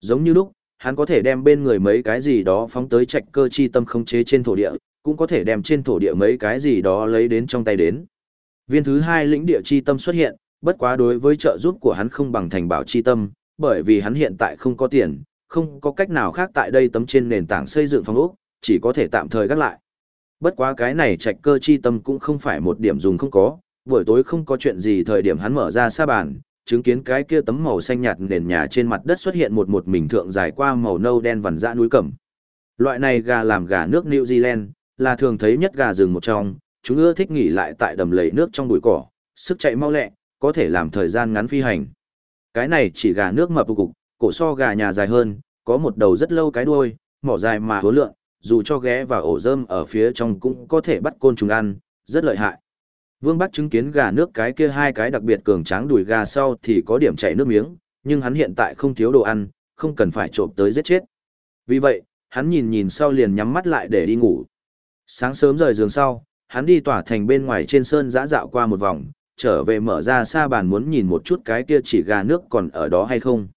Giống như lúc, hắn có thể đem bên người mấy cái gì đó phóng tới trạch cơ chi tâm khống chế trên thổ địa, cũng có thể đem trên thổ địa mấy cái gì đó lấy đến trong tay đến. Viên thứ hai lĩnh địa chi tâm xuất hiện, bất quá đối với trợ giúp của hắn không bằng thành bảo chi tâm, bởi vì hắn hiện tại không có tiền, không có cách nào khác tại đây tấm trên nền tảng xây dựng phòng ốc, chỉ có thể tạm thời gác lại. Bất quá cái này trạch cơ chi tâm cũng không phải một điểm dùng không có, buổi tối không có chuyện gì thời điểm hắn mở ra xa bàn, chứng kiến cái kia tấm màu xanh nhạt nền nhà trên mặt đất xuất hiện một một mình thượng dài qua màu nâu đen vằn dã núi cẩm. Loại này gà làm gà nước New Zealand, là thường thấy nhất gà rừng một trong, chúng ưa thích nghỉ lại tại đầm lầy nước trong bụi cỏ, sức chạy mau lẹ, có thể làm thời gian ngắn phi hành. Cái này chỉ gà nước mập cục, cổ so gà nhà dài hơn, có một đầu rất lâu cái đuôi, mỏ dài mà hố lượng, dù cho ghé vào ổ rơm ở phía trong cũng có thể bắt côn trùng ăn, rất lợi hại. Vương Bắc chứng kiến gà nước cái kia hai cái đặc biệt cường tráng đùi gà sau thì có điểm chảy nước miếng, nhưng hắn hiện tại không thiếu đồ ăn, không cần phải trộm tới giết chết. Vì vậy, hắn nhìn nhìn sau liền nhắm mắt lại để đi ngủ. Sáng sớm rời giường sau, hắn đi tỏa thành bên ngoài trên sơn dã dạo qua một vòng, trở về mở ra xa bàn muốn nhìn một chút cái kia chỉ gà nước còn ở đó hay không.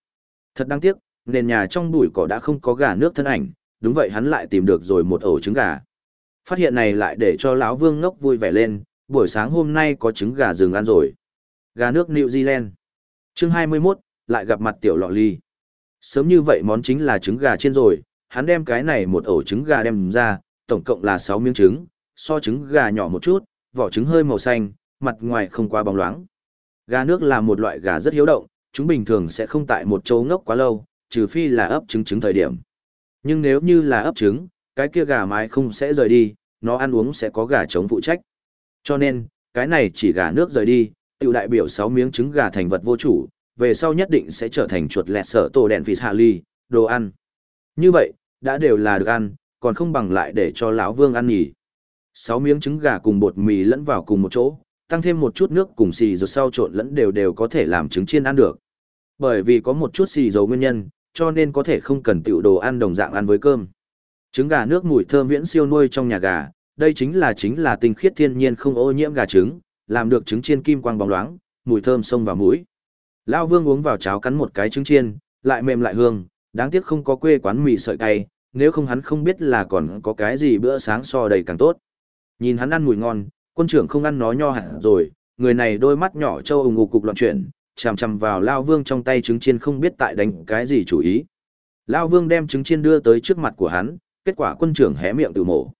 Thật đáng tiếc, nền nhà trong bụi cỏ đã không có gà nước thân ảnh, đúng vậy hắn lại tìm được rồi một ổ trứng gà. Phát hiện này lại để cho lão Vương ngốc vui vẻ lên, buổi sáng hôm nay có trứng gà rừng ăn rồi. Gà nước New Zealand. Chương 21, lại gặp mặt tiểu lọ ly. Sớm như vậy món chính là trứng gà chiên rồi, hắn đem cái này một ổ trứng gà đem ra, tổng cộng là 6 miếng trứng, so trứng gà nhỏ một chút, vỏ trứng hơi màu xanh, mặt ngoài không quá bóng loáng. Gà nước là một loại gà rất hiếu động, chúng bình thường sẽ không tại một chỗ ngốc quá lâu, trừ phi là ấp trứng trứng thời điểm. Nhưng nếu như là ấp trứng, cái kia gà mái không sẽ rời đi, nó ăn uống sẽ có gà chống phụ trách. Cho nên, cái này chỉ gà nước rời đi, tiểu đại biểu 6 miếng trứng gà thành vật vô chủ, về sau nhất định sẽ trở thành chuột lẹt sở tổ đèn phì hạ ly, đồ ăn. Như vậy, đã đều là được ăn, còn không bằng lại để cho lão vương ăn nhỉ. 6 miếng trứng gà cùng bột mì lẫn vào cùng một chỗ, tăng thêm một chút nước cùng xì rồi sau trộn lẫn đều đều có thể làm trứng chiên ăn được. Bởi vì có một chút xì dầu nguyên nhân, cho nên có thể không cần tiểu đồ ăn đồng dạng ăn với cơm. Trứng gà nước mùi thơm viễn siêu nuôi trong nhà gà, đây chính là chính là tinh khiết thiên nhiên không ô nhiễm gà trứng, làm được trứng chiên kim quang bóng loáng, mùi thơm xông vào mũi. Lão Vương uống vào cháo cắn một cái trứng chiên, lại mềm lại hương, đáng tiếc không có quê quán mì sợi cay, nếu không hắn không biết là còn có cái gì bữa sáng so đầy càng tốt. Nhìn hắn ăn mùi ngon, quân trưởng không ăn nó nho hẳn rồi, người này đôi mắt nhỏ trâu ủng ngục cục loạn chuyển, chằm chằm vào Lao Vương trong tay trứng chiên không biết tại đánh cái gì chủ ý. Lao Vương đem trứng chiên đưa tới trước mặt của hắn, kết quả quân trưởng hé miệng tự mổ.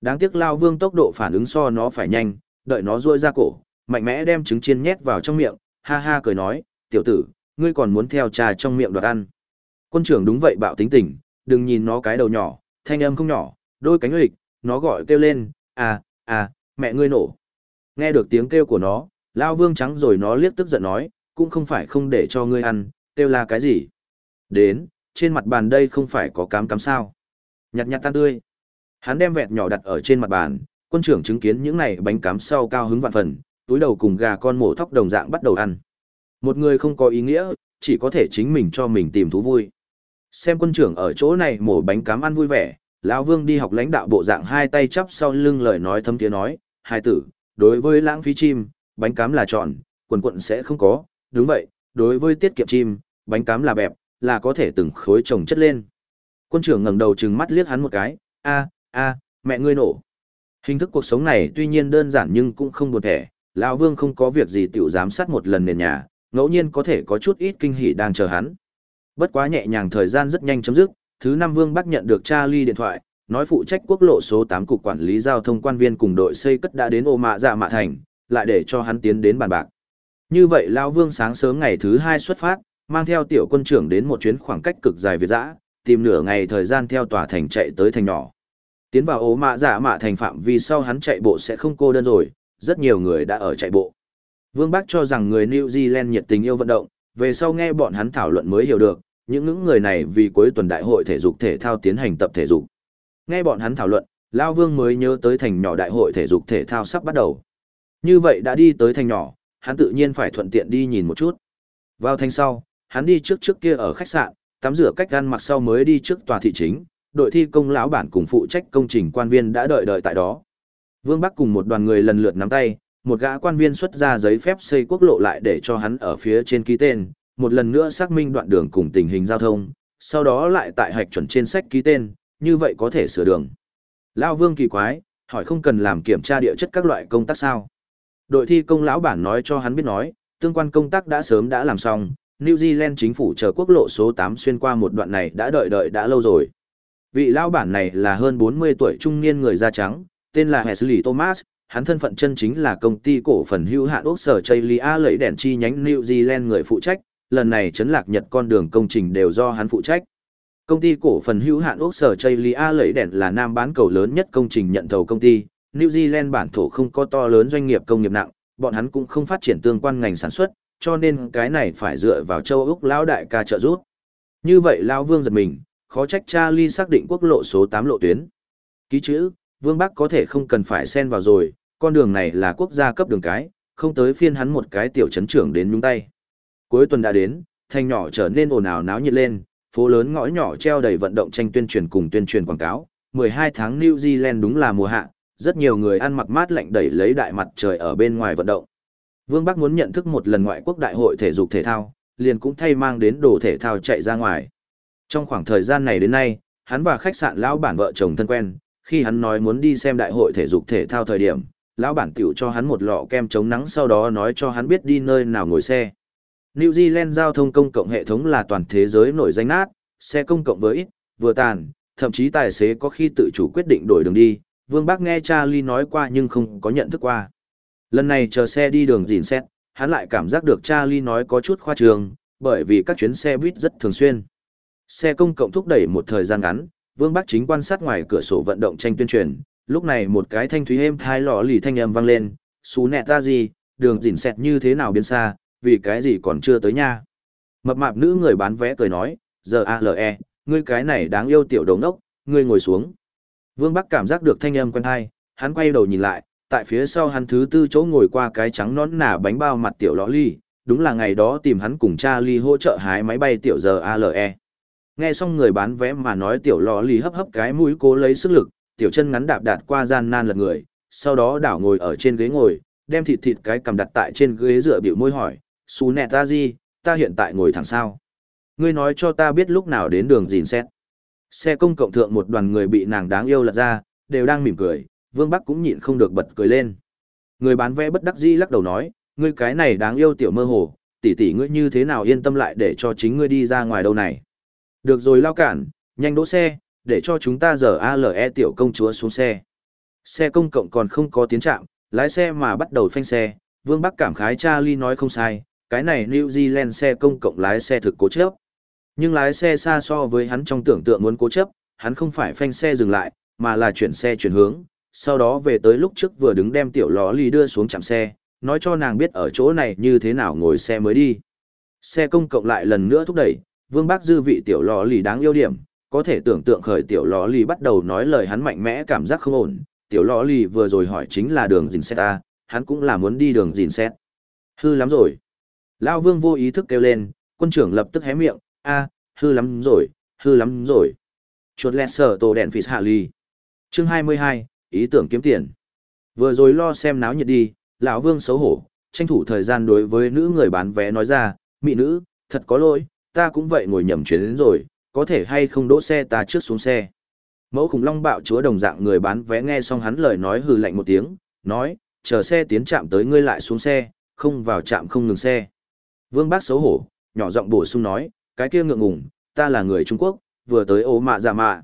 Đáng tiếc Lao Vương tốc độ phản ứng so nó phải nhanh, đợi nó ruôi ra cổ, mạnh mẽ đem trứng chiên nhét vào trong miệng, ha ha cười nói, tiểu tử, ngươi còn muốn theo trà trong miệng đoạt ăn. Quân trưởng đúng vậy bạo tính tình, đừng nhìn nó cái đầu nhỏ, thanh âm không nhỏ, đôi cánh lịch, nó gọi kêu lên, à, à, mẹ ngươi nổ. Nghe được tiếng kêu của nó, Lao Vương trắng rồi nó liếc tức giận nói, cũng không phải không để cho ngươi ăn, kêu là cái gì. Đến, trên mặt bàn đây không phải có cám cám sao. Nhặt nhặt tan tươi. Hắn đem vẹt nhỏ đặt ở trên mặt bàn, quân trưởng chứng kiến những này bánh cám sau cao hứng vạn phần, túi đầu cùng gà con mổ thóc đồng dạng bắt đầu ăn. Một người không có ý nghĩa, chỉ có thể chính mình cho mình tìm thú vui. Xem quân trưởng ở chỗ này mổ bánh cám ăn vui vẻ, lão Vương đi học lãnh đạo bộ dạng hai tay chắp sau lưng lời nói thâm tiếng nói, hai tử, đối với lãng phí chim, bánh cám là tròn, quần quận sẽ không có, đúng vậy, đối với tiết kiệm chim, bánh cám là bẹp, là có thể từng khối chồng chất lên. Quân trưởng ngẩng đầu trừng mắt liếc hắn một cái, a, a, mẹ ngươi nổ. Hình thức cuộc sống này tuy nhiên đơn giản nhưng cũng không buồn thẻ, lão Vương không có việc gì tiểu giám sát một lần nền nhà, ngẫu nhiên có thể có chút ít kinh hỉ đang chờ hắn. Bất quá nhẹ nhàng thời gian rất nhanh chấm dứt, thứ năm Vương Bắc nhận được Charlie điện thoại, nói phụ trách quốc lộ số 8 cục quản lý giao thông quan viên cùng đội xây cất đã đến ô mạ dạ mạ thành, lại để cho hắn tiến đến bàn bạc. Như vậy Lão Vương sáng sớm ngày thứ hai xuất phát, mang theo tiểu quân trưởng đến một chuyến khoảng cách cực dài Việt dã, tìm nửa ngày thời gian theo tòa thành chạy tới thành nhỏ. Tiến vào ố mạ giả mạ thành phạm vì sau hắn chạy bộ sẽ không cô đơn rồi, rất nhiều người đã ở chạy bộ. Vương Bắc cho rằng người New Zealand nhiệt tình yêu vận động, về sau nghe bọn hắn thảo luận mới hiểu được, những những người này vì cuối tuần đại hội thể dục thể thao tiến hành tập thể dục. Nghe bọn hắn thảo luận, Lao Vương mới nhớ tới thành nhỏ đại hội thể dục thể thao sắp bắt đầu. Như vậy đã đi tới thành nhỏ, hắn tự nhiên phải thuận tiện đi nhìn một chút. Vào thành sau, hắn đi trước trước kia ở khách sạn, tắm rửa cách ăn mặc sau mới đi trước tòa thị chính, đội thi công lão bản cùng phụ trách công trình quan viên đã đợi đợi tại đó. Vương Bắc cùng một đoàn người lần lượt nắm tay, một gã quan viên xuất ra giấy phép xây quốc lộ lại để cho hắn ở phía trên ký tên, một lần nữa xác minh đoạn đường cùng tình hình giao thông, sau đó lại tại hạch chuẩn trên sách ký tên, như vậy có thể sửa đường. Lão Vương kỳ quái, hỏi không cần làm kiểm tra địa chất các loại công tác sao? Đội thi công lão bản nói cho hắn biết nói, tương quan công tác đã sớm đã làm xong, New Zealand chính phủ chờ quốc lộ số 8 xuyên qua một đoạn này đã đợi đợi đã lâu rồi. Vị lão bản này là hơn 40 tuổi trung niên người da trắng, tên là Wesley Thomas, hắn thân phận chân chính là công ty cổ phần hữu hạn ốc sở Chaylia lấy đèn chi nhánh New Zealand người phụ trách, lần này chấn lạc nhật con đường công trình đều do hắn phụ trách. Công ty cổ phần hữu hạn ốc sở Chaylia lấy đèn là nam bán cầu lớn nhất công trình nhận thầu công ty, New Zealand bản thổ không có to lớn doanh nghiệp công nghiệp nặng, bọn hắn cũng không phát triển tương quan ngành sản xuất, cho nên cái này phải dựa vào châu Úc lão đại ca trợ giúp. Như vậy lão Vương giật mình, khó trách Charlie xác định quốc lộ số 8 lộ tuyến. Ký chữ, Vương Bắc có thể không cần phải xen vào rồi, con đường này là quốc gia cấp đường cái, không tới phiên hắn một cái tiểu chấn trưởng đến nhúng tay. Cuối tuần đã đến, thành nhỏ trở nên ồn ào náo nhiệt lên, phố lớn ngõ nhỏ treo đầy vận động tranh tuyên truyền cùng tuyên truyền quảng cáo. 12 tháng New Zealand đúng là mùa hạ, rất nhiều người ăn mặc mát lạnh đẩy lấy đại mặt trời ở bên ngoài vận động. Vương Bắc muốn nhận thức một lần ngoại quốc đại hội thể dục thể thao, liền cũng thay mang đến đồ thể thao chạy ra ngoài. Trong khoảng thời gian này đến nay, hắn và khách sạn lão bản vợ chồng thân quen, khi hắn nói muốn đi xem đại hội thể dục thể thao thời điểm, lão bản tiểu cho hắn một lọ kem chống nắng sau đó nói cho hắn biết đi nơi nào ngồi xe. New Zealand giao thông công cộng hệ thống là toàn thế giới nổi danh nát, xe công cộng với ít, vừa tàn, thậm chí tài xế có khi tự chủ quyết định đổi đường đi, Vương Bác nghe Charlie nói qua nhưng không có nhận thức qua. Lần này chờ xe đi đường dìn xét, hắn lại cảm giác được Charlie nói có chút khoa trường, bởi vì các chuyến xe buýt rất thường xuyên. Xe công cộng thúc đẩy một thời gian ngắn, Vương Bắc chính quan sát ngoài cửa sổ vận động tranh tuyên truyền, lúc này một cái thanh thúy êm thai lọ lì thanh âm vang lên, xú nẹt ra gì, đường dỉn xẹt như thế nào biến xa, vì cái gì còn chưa tới nha. Mập mạp nữ người bán vé cười nói, giờ ALE, ngươi cái này đáng yêu tiểu đồng đốc, ngươi ngồi xuống. Vương Bắc cảm giác được thanh âm quen thai, hắn quay đầu nhìn lại, tại phía sau hắn thứ tư chỗ ngồi qua cái trắng nón nả bánh bao mặt tiểu lõ ly, đúng là ngày đó tìm hắn cùng cha ly hỗ trợ hái máy bay tiểu giờ ALE. Nghe xong người bán vé mà nói tiểu lò ly hấp hấp cái mũi cố lấy sức lực, tiểu chân ngắn đạp đạt qua gian nan lật người, sau đó đảo ngồi ở trên ghế ngồi, đem thịt thịt cái cầm đặt tại trên ghế dựa biểu môi hỏi, Su nẹ ta gì, ta hiện tại ngồi thẳng sao? Ngươi nói cho ta biết lúc nào đến đường gìn xét. Xe công cộng thượng một đoàn người bị nàng đáng yêu lật ra, đều đang mỉm cười, Vương Bắc cũng nhịn không được bật cười lên. Người bán vé bất đắc dĩ lắc đầu nói, ngươi cái này đáng yêu tiểu mơ hồ, tỷ tỷ ngươi như thế nào yên tâm lại để cho chính ngươi đi ra ngoài đâu này. Được rồi lao cản, nhanh đỗ xe, để cho chúng ta giờ ALE tiểu công chúa xuống xe. Xe công cộng còn không có tiến trạng, lái xe mà bắt đầu phanh xe, Vương Bắc cảm khái Charlie nói không sai, cái này New Zealand xe công cộng lái xe thực cố chấp. Nhưng lái xe xa so với hắn trong tưởng tượng muốn cố chấp, hắn không phải phanh xe dừng lại, mà là chuyển xe chuyển hướng, sau đó về tới lúc trước vừa đứng đem tiểu ló ly đưa xuống chạm xe, nói cho nàng biết ở chỗ này như thế nào ngồi xe mới đi. Xe công cộng lại lần nữa thúc đẩy, Vương Bác dư vị tiểu ló lì đáng yêu điểm, có thể tưởng tượng khởi tiểu ló lì bắt đầu nói lời hắn mạnh mẽ cảm giác không ổn. Tiểu ló lì vừa rồi hỏi chính là đường dình xét ta, hắn cũng là muốn đi đường dình xét. Hư lắm rồi. Lao Vương vô ý thức kêu lên, quân trưởng lập tức hé miệng, a hư lắm rồi, hư lắm rồi. Chuột lẹt sở tổ đèn phì hạ ly. Chương 22, ý tưởng kiếm tiền. Vừa rồi lo xem náo nhiệt đi, lão Vương xấu hổ, tranh thủ thời gian đối với nữ người bán vé nói ra, mỹ nữ, thật có lỗi, ta cũng vậy ngồi nhầm chuyến đến rồi, có thể hay không đỗ xe ta trước xuống xe. Mẫu khủng long bạo chúa đồng dạng người bán vé nghe xong hắn lời nói hừ lạnh một tiếng, nói, chờ xe tiến chạm tới ngươi lại xuống xe, không vào chạm không ngừng xe. Vương bác xấu hổ, nhỏ giọng bổ sung nói, cái kia ngượng ngùng, ta là người Trung Quốc, vừa tới ố mạ dạ mạ.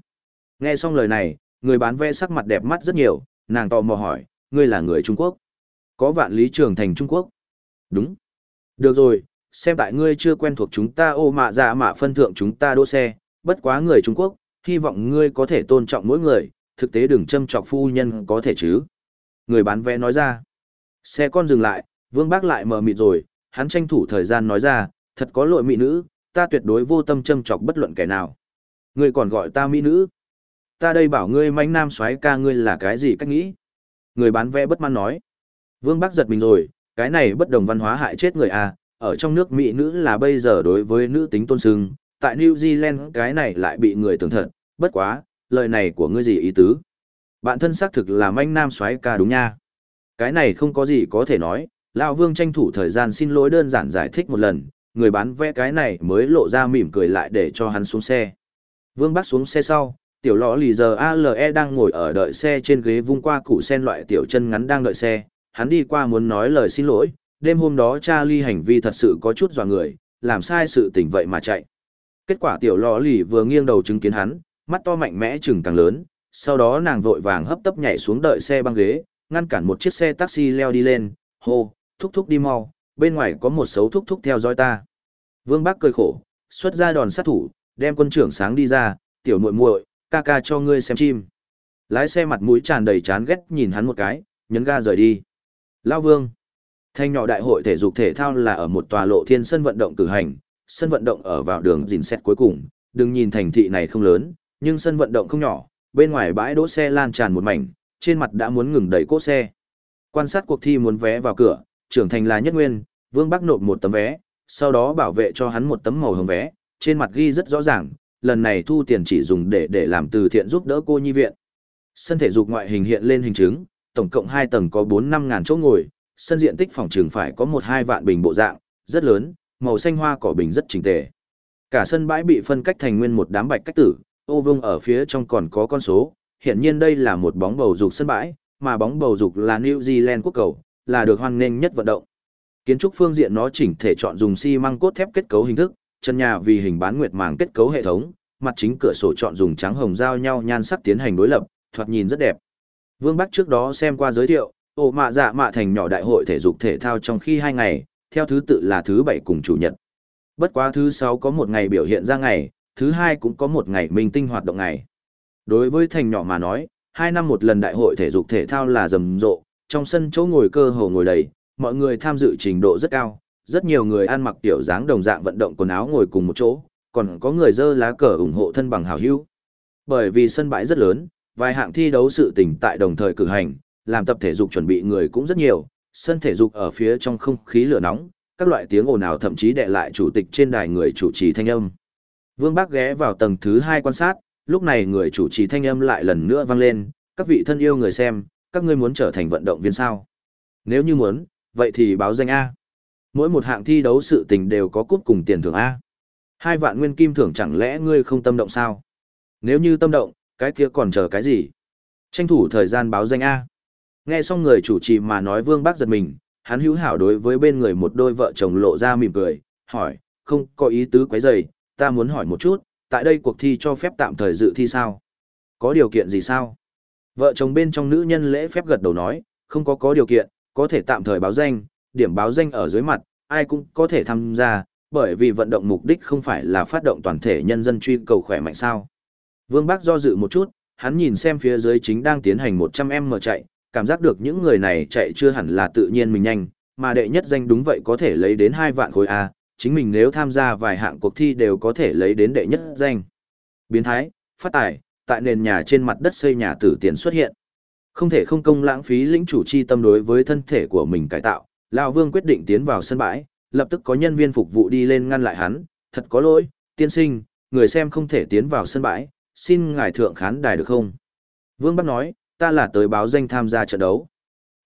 Nghe xong lời này, người bán vé sắc mặt đẹp mắt rất nhiều, nàng tò mò hỏi, ngươi là người Trung Quốc. Có vạn lý trường thành Trung Quốc. Đúng. Được rồi, xem tại ngươi chưa quen thuộc chúng ta ô mạ dạ mạ phân thượng chúng ta đỗ xe, bất quá người Trung Quốc, hy vọng ngươi có thể tôn trọng mỗi người, thực tế đừng châm chọc phu nhân có thể chứ. Người bán vé nói ra. Xe con dừng lại, Vương Bác lại mờ mịt rồi, hắn tranh thủ thời gian nói ra, thật có lỗi mỹ nữ, ta tuyệt đối vô tâm châm chọc bất luận kẻ nào. Ngươi còn gọi ta mỹ nữ. Ta đây bảo ngươi manh nam xoái ca ngươi là cái gì cách nghĩ. Người bán vé bất mãn nói. Vương Bác giật mình rồi, cái này bất đồng văn hóa hại chết người à, ở trong nước mỹ nữ là bây giờ đối với nữ tính tôn sưng, tại New Zealand cái này lại bị người tưởng thật, bất quá, lời này của ngươi gì ý tứ? Bạn thân xác thực là manh nam xoái ca đúng nha. Cái này không có gì có thể nói, Lão Vương tranh thủ thời gian xin lỗi đơn giản giải thích một lần, người bán vé cái này mới lộ ra mỉm cười lại để cho hắn xuống xe. Vương Bắc xuống xe sau, tiểu lọ lì giờ ALE đang ngồi ở đợi xe trên ghế vung qua củ sen loại tiểu chân ngắn đang đợi xe, hắn đi qua muốn nói lời xin lỗi, đêm hôm đó Charlie hành vi thật sự có chút dọa người, làm sai sự tình vậy mà chạy. Kết quả tiểu lọ lì vừa nghiêng đầu chứng kiến hắn, mắt to mạnh mẽ chừng càng lớn, sau đó nàng vội vàng hấp tấp nhảy xuống đợi xe băng ghế, ngăn cản một chiếc xe taxi leo đi lên, hô, thúc thúc đi mau, bên ngoài có một xấu thúc thúc theo dõi ta. Vương Bác cười khổ, xuất ra đòn sát thủ, đem quân trưởng sáng đi ra, tiểu muội muội, ca ca cho ngươi xem chim. Lái xe mặt mũi tràn đầy chán ghét nhìn hắn một cái, nhấn ga rời đi. Lao Vương. Thanh nhỏ đại hội thể dục thể thao là ở một tòa lộ thiên sân vận động cử hành, sân vận động ở vào đường dìn xét cuối cùng, đừng nhìn thành thị này không lớn, nhưng sân vận động không nhỏ, bên ngoài bãi đỗ xe lan tràn một mảnh, trên mặt đã muốn ngừng đầy cỗ xe. Quan sát cuộc thi muốn vé vào cửa, trưởng thành là nhất nguyên, Vương Bắc nộp một tấm vé, sau đó bảo vệ cho hắn một tấm màu hồng vé, trên mặt ghi rất rõ ràng, lần này thu tiền chỉ dùng để để làm từ thiện giúp đỡ cô nhi viện. Sân thể dục ngoại hình hiện lên hình chứng, tổng cộng 2 tầng có 4-5 ngàn chỗ ngồi, sân diện tích phòng trường phải có 1-2 vạn bình bộ dạng, rất lớn, màu xanh hoa cỏ bình rất chỉnh tề. Cả sân bãi bị phân cách thành nguyên một đám bạch cách tử, ô vương ở phía trong còn có con số, hiện nhiên đây là một bóng bầu dục sân bãi, mà bóng bầu dục là New Zealand quốc cầu, là được hoan nghênh nhất vận động. Kiến trúc phương diện nó chỉnh thể chọn dùng xi măng cốt thép kết cấu hình thức, chân nhà vì hình bán nguyệt màng kết cấu hệ thống, mặt chính cửa sổ chọn dùng trắng hồng giao nhau nhan sắc tiến hành đối lập, thoạt nhìn rất đẹp. Vương Bắc trước đó xem qua giới thiệu, ổ mạ dạ mạ thành nhỏ đại hội thể dục thể thao trong khi hai ngày, theo thứ tự là thứ bảy cùng chủ nhật. Bất quá thứ sáu có một ngày biểu hiện ra ngày, thứ hai cũng có một ngày minh tinh hoạt động ngày. Đối với thành nhỏ mà nói, hai năm một lần đại hội thể dục thể thao là rầm rộ, trong sân chỗ ngồi cơ hồ ngồi đầy, mọi người tham dự trình độ rất cao, rất nhiều người ăn mặc tiểu dáng đồng dạng vận động quần áo ngồi cùng một chỗ, còn có người dơ lá cờ ủng hộ thân bằng hào hữu. Bởi vì sân bãi rất lớn, vài hạng thi đấu sự tình tại đồng thời cử hành, làm tập thể dục chuẩn bị người cũng rất nhiều, sân thể dục ở phía trong không khí lửa nóng, các loại tiếng ồn ào thậm chí đè lại chủ tịch trên đài người chủ trì thanh âm. Vương Bác ghé vào tầng thứ hai quan sát, lúc này người chủ trì thanh âm lại lần nữa vang lên, các vị thân yêu người xem, các ngươi muốn trở thành vận động viên sao? Nếu như muốn, vậy thì báo danh A. Mỗi một hạng thi đấu sự tình đều có cúp cùng tiền thưởng A. Hai vạn nguyên kim thưởng chẳng lẽ ngươi không tâm động sao? Nếu như tâm động, cái kia còn chờ cái gì? Tranh thủ thời gian báo danh A. Nghe xong người chủ trì mà nói vương bác giật mình, hắn hữu hảo đối với bên người một đôi vợ chồng lộ ra mỉm cười, hỏi, không có ý tứ quấy rầy, ta muốn hỏi một chút, tại đây cuộc thi cho phép tạm thời dự thi sao? Có điều kiện gì sao? Vợ chồng bên trong nữ nhân lễ phép gật đầu nói, không có có điều kiện, có thể tạm thời báo danh, điểm báo danh ở dưới mặt, ai cũng có thể tham gia, bởi vì vận động mục đích không phải là phát động toàn thể nhân dân truy cầu khỏe mạnh sao. Vương Bác do dự một chút, hắn nhìn xem phía dưới chính đang tiến hành 100m chạy, cảm giác được những người này chạy chưa hẳn là tự nhiên mình nhanh, mà đệ nhất danh đúng vậy có thể lấy đến 2 vạn khối A, chính mình nếu tham gia vài hạng cuộc thi đều có thể lấy đến đệ nhất danh. Biến thái, phát tài, tại nền nhà trên mặt đất xây nhà tử tiền xuất hiện. Không thể không công lãng phí lĩnh chủ chi tâm đối với thân thể của mình cải tạo, lão Vương quyết định tiến vào sân bãi, lập tức có nhân viên phục vụ đi lên ngăn lại hắn, thật có lỗi, tiên sinh, người xem không thể tiến vào sân bãi, xin ngài thượng khán đài được không? Vương Bắc nói, ta là tới báo danh tham gia trận đấu.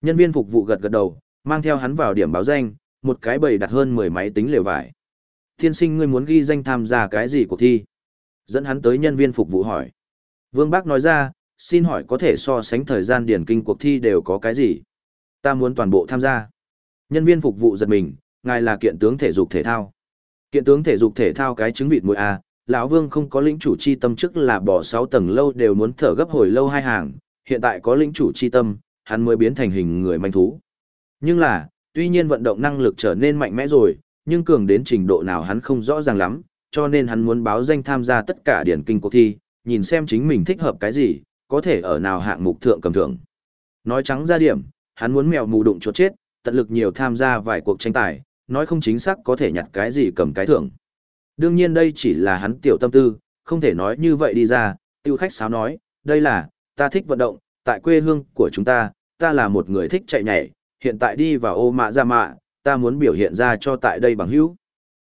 Nhân viên phục vụ gật gật đầu, mang theo hắn vào điểm báo danh, một cái bầy đặt hơn 10 máy tính lều vải. Tiên sinh ngươi muốn ghi danh tham gia cái gì cuộc thi? Dẫn hắn tới nhân viên phục vụ hỏi. Vương Bác nói ra, xin hỏi có thể so sánh thời gian điển kinh cuộc thi đều có cái gì? Ta muốn toàn bộ tham gia. Nhân viên phục vụ giật mình, ngài là kiện tướng thể dục thể thao. Kiện tướng thể dục thể thao cái chứng vịt mũi A, à, lão Vương không có lĩnh chủ chi tâm trước là bỏ 6 tầng lâu đều muốn thở gấp hồi lâu hai hàng, hiện tại có lĩnh chủ chi tâm, hắn mới biến thành hình người manh thú. Nhưng là, tuy nhiên vận động năng lực trở nên mạnh mẽ rồi, nhưng cường đến trình độ nào hắn không rõ ràng lắm, cho nên hắn muốn báo danh tham gia tất cả điển kinh cuộc thi, nhìn xem chính mình thích hợp cái gì, có thể ở nào hạng mục thượng cầm thưởng. Nói trắng ra điểm, hắn muốn mèo mù đụng chốt chết, tận lực nhiều tham gia vài cuộc tranh tài, nói không chính xác có thể nhặt cái gì cầm cái thưởng. Đương nhiên đây chỉ là hắn tiểu tâm tư, không thể nói như vậy đi ra, tiêu khách sáo nói, đây là, ta thích vận động, tại quê hương của chúng ta, ta là một người thích chạy nhảy, hiện tại đi vào ô mạ ra mạ, ta muốn biểu hiện ra cho tại đây bằng hữu.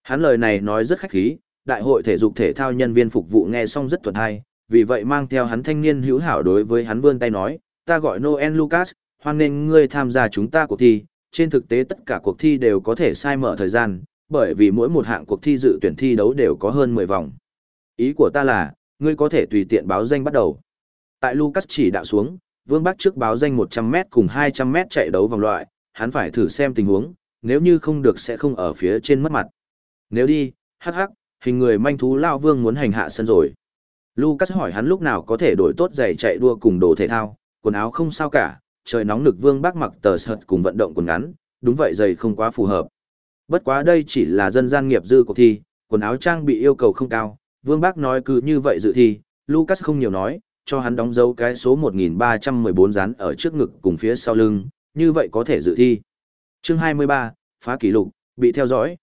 Hắn lời này nói rất khách khí, đại hội thể dục thể thao nhân viên phục vụ nghe xong rất thuận hay, vì vậy mang theo hắn thanh niên hữu hảo đối với hắn vươn tay nói, ta gọi Noel Lucas, hoan nghênh ngươi tham gia chúng ta cuộc thi, trên thực tế tất cả cuộc thi đều có thể sai mở thời gian, bởi vì mỗi một hạng cuộc thi dự tuyển thi đấu đều có hơn 10 vòng. Ý của ta là, ngươi có thể tùy tiện báo danh bắt đầu. Tại Lucas chỉ đạo xuống, Vương Bắc trước báo danh 100m cùng 200m chạy đấu vòng loại, hắn phải thử xem tình huống, nếu như không được sẽ không ở phía trên mất mặt. Nếu đi, hắc hắc, hình người manh thú lao vương muốn hành hạ sân rồi. Lucas hỏi hắn lúc nào có thể đổi tốt giày chạy đua cùng đồ thể thao, quần áo không sao cả, trời nóng nực vương bác mặc tờ sợt cùng vận động quần ngắn, đúng vậy giày không quá phù hợp. Bất quá đây chỉ là dân gian nghiệp dư cuộc thi, quần áo trang bị yêu cầu không cao, vương bác nói cứ như vậy dự thi, Lucas không nhiều nói, cho hắn đóng dấu cái số 1314 dán ở trước ngực cùng phía sau lưng, như vậy có thể dự thi. Chương 23, phá kỷ lục, bị theo dõi.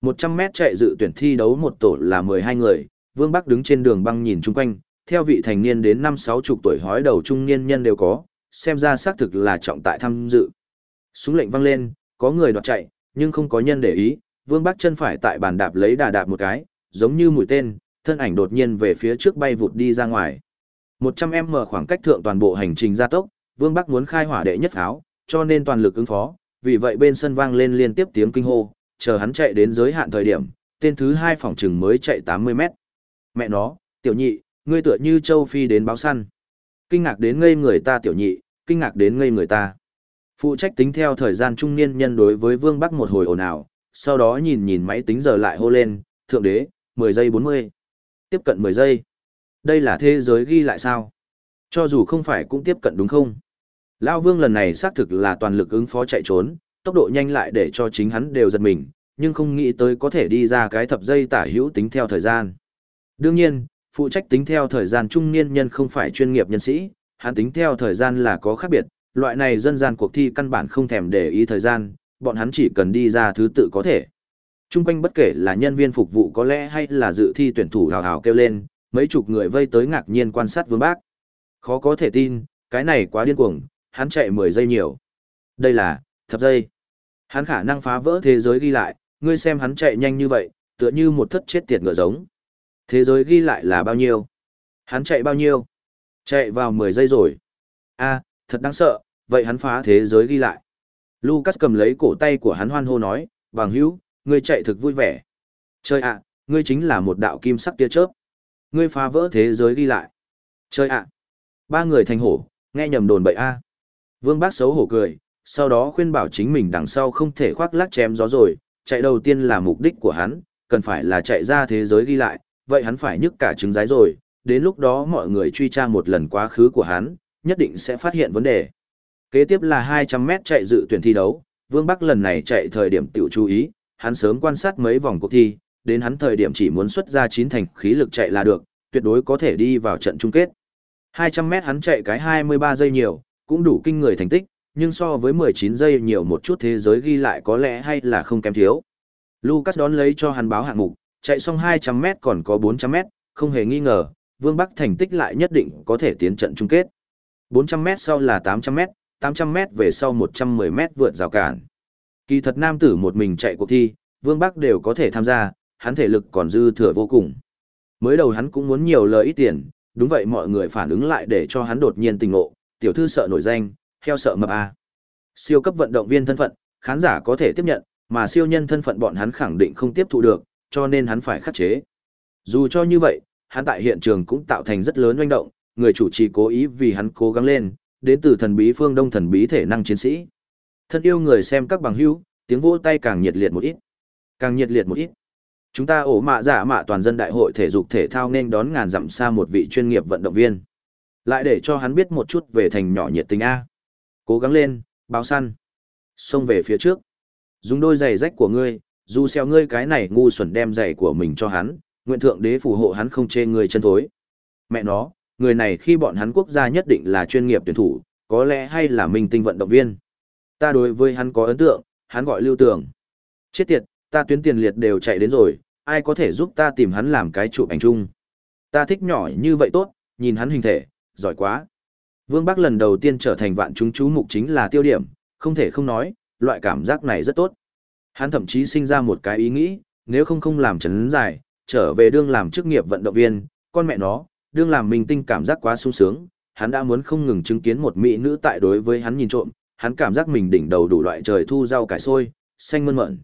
100 mét chạy dự tuyển thi đấu một tổ là 12 người, Vương Bắc đứng trên đường băng nhìn chung quanh, theo vị thành niên đến năm sáu chục tuổi hói đầu trung niên nhân đều có, xem ra xác thực là trọng tại tham dự. Súng lệnh văng lên, có người đoạt chạy, nhưng không có nhân để ý, Vương Bắc chân phải tại bàn đạp lấy đà đạp một cái, giống như mũi tên, thân ảnh đột nhiên về phía trước bay vụt đi ra ngoài. 100m khoảng cách thượng toàn bộ hành trình gia tốc, Vương Bắc muốn khai hỏa đệ nhất áo, cho nên toàn lực ứng phó, vì vậy bên sân vang lên liên tiếp tiếng kinh hô, chờ hắn chạy đến giới hạn thời điểm, tên thứ hai phòng trừng mới chạy 80 mét. Mẹ nó, tiểu nhị, ngươi tựa như châu phi đến báo săn. Kinh ngạc đến ngây người ta tiểu nhị, kinh ngạc đến ngây người ta. Phụ trách tính theo thời gian trung niên nhân đối với Vương Bắc một hồi ồn ào, sau đó nhìn nhìn máy tính giờ lại hô lên, thượng đế, 10 giây 40. Tiếp cận 10 giây. Đây là thế giới ghi lại sao? Cho dù không phải cũng tiếp cận đúng không? Lao Vương lần này xác thực là toàn lực ứng phó chạy trốn, tốc độ nhanh lại để cho chính hắn đều giật mình, nhưng không nghĩ tới có thể đi ra cái thập dây tả hữu tính theo thời gian. Đương nhiên, phụ trách tính theo thời gian trung niên nhân không phải chuyên nghiệp nhân sĩ, hắn tính theo thời gian là có khác biệt, loại này dân gian cuộc thi căn bản không thèm để ý thời gian, bọn hắn chỉ cần đi ra thứ tự có thể. Trung quanh bất kể là nhân viên phục vụ có lẽ hay là dự thi tuyển thủ hào hào kêu lên, mấy chục người vây tới ngạc nhiên quan sát vương bác. Khó có thể tin, cái này quá điên cuồng, hắn chạy 10 giây nhiều. Đây là, thập giây. Hắn khả năng phá vỡ thế giới ghi lại, ngươi xem hắn chạy nhanh như vậy, tựa như một thất chết tiệt ngựa giống. Thế giới ghi lại là bao nhiêu? Hắn chạy bao nhiêu? Chạy vào 10 giây rồi. a thật đáng sợ, vậy hắn phá thế giới ghi lại. Lucas cầm lấy cổ tay của hắn hoan hô nói, bằng hữu, ngươi chạy thực vui vẻ. Chơi ạ, ngươi chính là một đạo kim sắc tia chớp. Ngươi phá vỡ thế giới ghi lại. Chơi ạ. Ba người thành hổ, nghe nhầm đồn bậy a. Vương Bác xấu hổ cười, sau đó khuyên bảo chính mình đằng sau không thể khoác lác chém gió rồi, chạy đầu tiên là mục đích của hắn, cần phải là chạy ra thế giới ghi lại, vậy hắn phải nhức cả trứng rái rồi, đến lúc đó mọi người truy tra một lần quá khứ của hắn, nhất định sẽ phát hiện vấn đề. Kế tiếp là 200 mét chạy dự tuyển thi đấu, Vương Bắc lần này chạy thời điểm tiểu chú ý, hắn sớm quan sát mấy vòng cuộc thi, đến hắn thời điểm chỉ muốn xuất ra chín thành khí lực chạy là được, tuyệt đối có thể đi vào trận chung kết. 200 mét hắn chạy cái 23 giây nhiều, cũng đủ kinh người thành tích, nhưng so với 19 giây nhiều một chút thế giới ghi lại có lẽ hay là không kém thiếu. Lucas đón lấy cho hắn báo hạng mục, chạy xong 200m còn có 400m không hề nghi ngờ, Vương Bắc thành tích lại nhất định có thể tiến trận chung kết. 400m sau là 800m 800m về sau 110m vượt rào cản. Kỳ thật nam tử một mình chạy cuộc thi, Vương Bắc đều có thể tham gia, hắn thể lực còn dư thừa vô cùng. Mới đầu hắn cũng muốn nhiều lời ít tiền, đúng vậy mọi người phản ứng lại để cho hắn đột nhiên tình ngộ, tiểu thư sợ nổi danh, heo sợ mập a. Siêu cấp vận động viên thân phận, khán giả có thể tiếp nhận, mà siêu nhân thân phận bọn hắn khẳng định không tiếp thu được, cho nên hắn phải khắc chế. Dù cho như vậy, hắn tại hiện trường cũng tạo thành rất lớn oanh động, người chủ trì cố ý vì hắn cố gắng lên, đến từ thần bí phương đông thần bí thể năng chiến sĩ. Thân yêu người xem các bằng hữu, tiếng vỗ tay càng nhiệt liệt một ít. Càng nhiệt liệt một ít. Chúng ta ổ mạ giả mạ toàn dân đại hội thể dục thể thao nên đón ngàn dặm xa một vị chuyên nghiệp vận động viên. Lại để cho hắn biết một chút về thành nhỏ nhiệt tình A. Cố gắng lên, báo săn. Xông về phía trước. Dùng đôi giày rách của ngươi, Dù xeo ngươi cái này ngu xuẩn đem giày của mình cho hắn, nguyện thượng đế phù hộ hắn không chê người chân thối. Mẹ nó, người này khi bọn hắn quốc gia nhất định là chuyên nghiệp tuyển thủ, có lẽ hay là minh tinh vận động viên. Ta đối với hắn có ấn tượng, hắn gọi Lưu Tường. Chết tiệt, ta tuyến tiền liệt đều chạy đến rồi, ai có thể giúp ta tìm hắn làm cái chụp ảnh chung. Ta thích nhỏ như vậy tốt, nhìn hắn hình thể, giỏi quá. Vương Bắc lần đầu tiên trở thành vạn chúng chú mục chính là tiêu điểm, không thể không nói, loại cảm giác này rất tốt. Hắn thậm chí sinh ra một cái ý nghĩ, nếu không không làm chấn dài, trở về đương làm chức nghiệp vận động viên, con mẹ nó, đương làm mình tinh cảm giác quá sung sướng, hắn đã muốn không ngừng chứng kiến một mỹ nữ tại đối với hắn nhìn trộm, hắn cảm giác mình đỉnh đầu đủ loại trời thu rau cải xôi, xanh mơn mởn.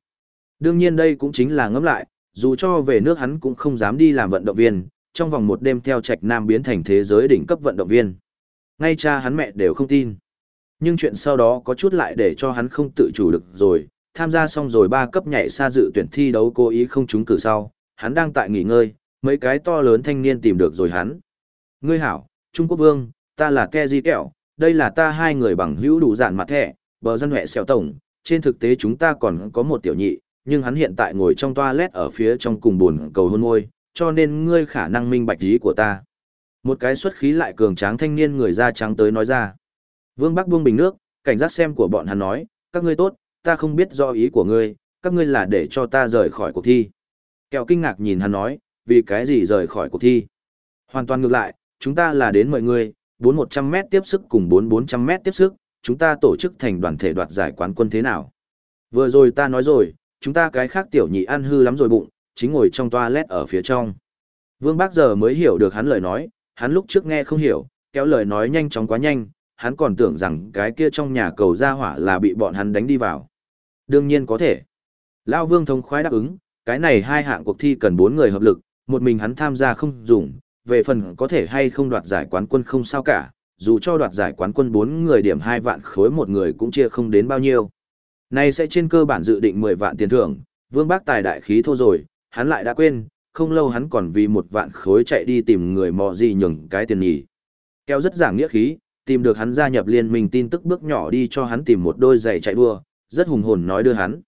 Đương nhiên đây cũng chính là ngẫm lại, dù cho về nước hắn cũng không dám đi làm vận động viên, trong vòng một đêm theo trạch nam biến thành thế giới đỉnh cấp vận động viên. Ngay cha hắn mẹ đều không tin. Nhưng chuyện sau đó có chút lại để cho hắn không tự chủ được rồi, tham gia xong rồi ba cấp nhảy xa dự tuyển thi đấu cố ý không trúng cử sau, hắn đang tại nghỉ ngơi, mấy cái to lớn thanh niên tìm được rồi hắn. Ngươi hảo, Trung Quốc Vương, ta là Ke Di Kẹo, đây là ta hai người bằng hữu đủ dạn mặt thẻ, bờ dân huệ xèo tổng, trên thực tế chúng ta còn có một tiểu nhị, nhưng hắn hiện tại ngồi trong toilet ở phía trong cùng buồn cầu hôn môi, cho nên ngươi khả năng minh bạch ý của ta. Một cái xuất khí lại cường tráng thanh niên người da trắng tới nói ra. Vương Bắc buông bình nước, cảnh giác xem của bọn hắn nói, các ngươi tốt, ta không biết do ý của ngươi, các ngươi là để cho ta rời khỏi cuộc thi. Kẹo kinh ngạc nhìn hắn nói, vì cái gì rời khỏi cuộc thi. Hoàn toàn ngược lại, chúng ta là đến mọi người, 4-100 mét tiếp sức cùng 4-400 mét tiếp sức, chúng ta tổ chức thành đoàn thể đoạt giải quán quân thế nào. Vừa rồi ta nói rồi, chúng ta cái khác tiểu nhị ăn hư lắm rồi bụng, chính ngồi trong toilet ở phía trong. Vương Bác giờ mới hiểu được hắn lời nói, hắn lúc trước nghe không hiểu, kéo lời nói nhanh chóng quá nhanh, hắn còn tưởng rằng cái kia trong nhà cầu ra hỏa là bị bọn hắn đánh đi vào. Đương nhiên có thể. Lao Vương thông khoái đáp ứng, cái này hai hạng cuộc thi cần bốn người hợp lực, một mình hắn tham gia không dùng, về phần có thể hay không đoạt giải quán quân không sao cả, dù cho đoạt giải quán quân bốn người điểm hai vạn khối một người cũng chia không đến bao nhiêu. Này sẽ trên cơ bản dự định 10 vạn tiền thưởng, Vương Bác tài đại khí thô rồi, hắn lại đã quên, không lâu hắn còn vì một vạn khối chạy đi tìm người mò gì nhường cái tiền nhỉ. Kéo rất giảng nghĩa khí, tìm được hắn gia nhập liên minh tin tức bước nhỏ đi cho hắn tìm một đôi giày chạy đua, rất hùng hồn nói đưa hắn.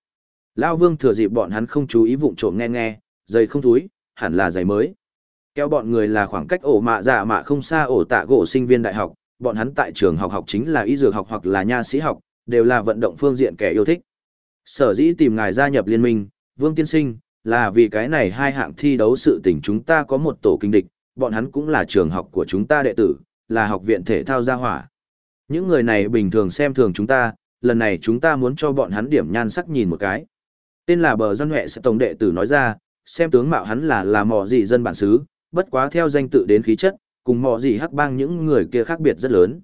Lao Vương thừa dịp bọn hắn không chú ý vụng trộm nghe nghe, giày không túi, hẳn là giày mới. Kéo bọn người là khoảng cách ổ mạ dạ mạ không xa ổ tạ gỗ sinh viên đại học, bọn hắn tại trường học học chính là y dược học hoặc là nha sĩ học, đều là vận động phương diện kẻ yêu thích. Sở dĩ tìm ngài gia nhập liên minh, Vương Tiên Sinh, là vì cái này hai hạng thi đấu sự tình chúng ta có một tổ kinh địch, bọn hắn cũng là trường học của chúng ta đệ tử, là học viện thể thao gia hỏa. Những người này bình thường xem thường chúng ta, lần này chúng ta muốn cho bọn hắn điểm nhan sắc nhìn một cái. Tên là bờ dân huệ sẽ tổng đệ tử nói ra, xem tướng mạo hắn là là mò gì dân bản xứ, bất quá theo danh tự đến khí chất, cùng mò gì hắc bang những người kia khác biệt rất lớn.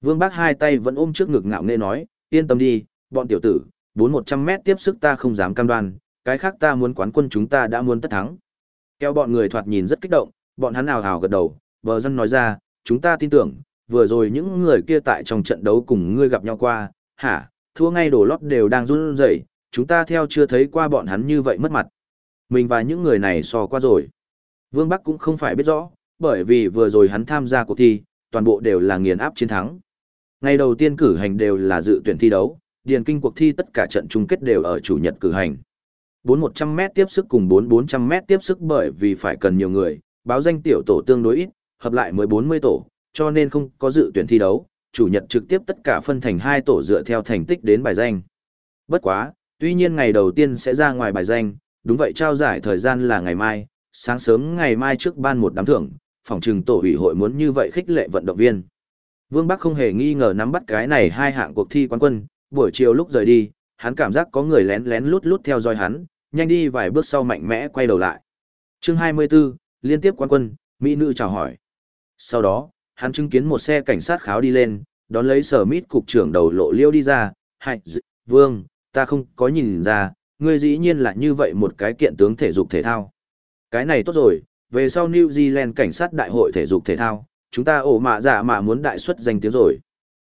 Vương Bác hai tay vẫn ôm trước ngực ngạo nghễ nói, yên tâm đi, bọn tiểu tử, bốn một trăm mét tiếp sức ta không dám cam đoan, cái khác ta muốn quán quân chúng ta đã muốn tất thắng. Kéo bọn người thoạt nhìn rất kích động, bọn hắn nào hào gật đầu, bờ dân nói ra, chúng ta tin tưởng, vừa rồi những người kia tại trong trận đấu cùng ngươi gặp nhau qua, hả, thua ngay đổ lót đều đang run rẩy, chúng ta theo chưa thấy qua bọn hắn như vậy mất mặt. Mình và những người này so qua rồi. Vương Bắc cũng không phải biết rõ, bởi vì vừa rồi hắn tham gia cuộc thi, toàn bộ đều là nghiền áp chiến thắng. Ngày đầu tiên cử hành đều là dự tuyển thi đấu, điền kinh cuộc thi tất cả trận chung kết đều ở chủ nhật cử hành. 4-100m tiếp sức cùng 4-400m tiếp sức bởi vì phải cần nhiều người, báo danh tiểu tổ tương đối ít, hợp lại mới 40 tổ, cho nên không có dự tuyển thi đấu, chủ nhật trực tiếp tất cả phân thành hai tổ dựa theo thành tích đến bài danh. Bất quá, tuy nhiên ngày đầu tiên sẽ ra ngoài bài danh, đúng vậy trao giải thời gian là ngày mai, sáng sớm ngày mai trước ban một đám thưởng, phòng trừng tổ ủy hội muốn như vậy khích lệ vận động viên. Vương Bắc không hề nghi ngờ nắm bắt cái này hai hạng cuộc thi quán quân, buổi chiều lúc rời đi, hắn cảm giác có người lén lén lút lút theo dõi hắn, nhanh đi vài bước sau mạnh mẽ quay đầu lại. Chương 24, liên tiếp quan quân, mỹ nữ chào hỏi. Sau đó, hắn chứng kiến một xe cảnh sát kháo đi lên, đón lấy sở mít cục trưởng đầu lộ liêu đi ra, hại, vương, ta không có nhìn ra, ngươi dĩ nhiên là như vậy một cái kiện tướng thể dục thể thao. Cái này tốt rồi, về sau New Zealand cảnh sát đại hội thể dục thể thao, chúng ta ổ mạ giả mà mạ muốn đại xuất danh tiếng rồi.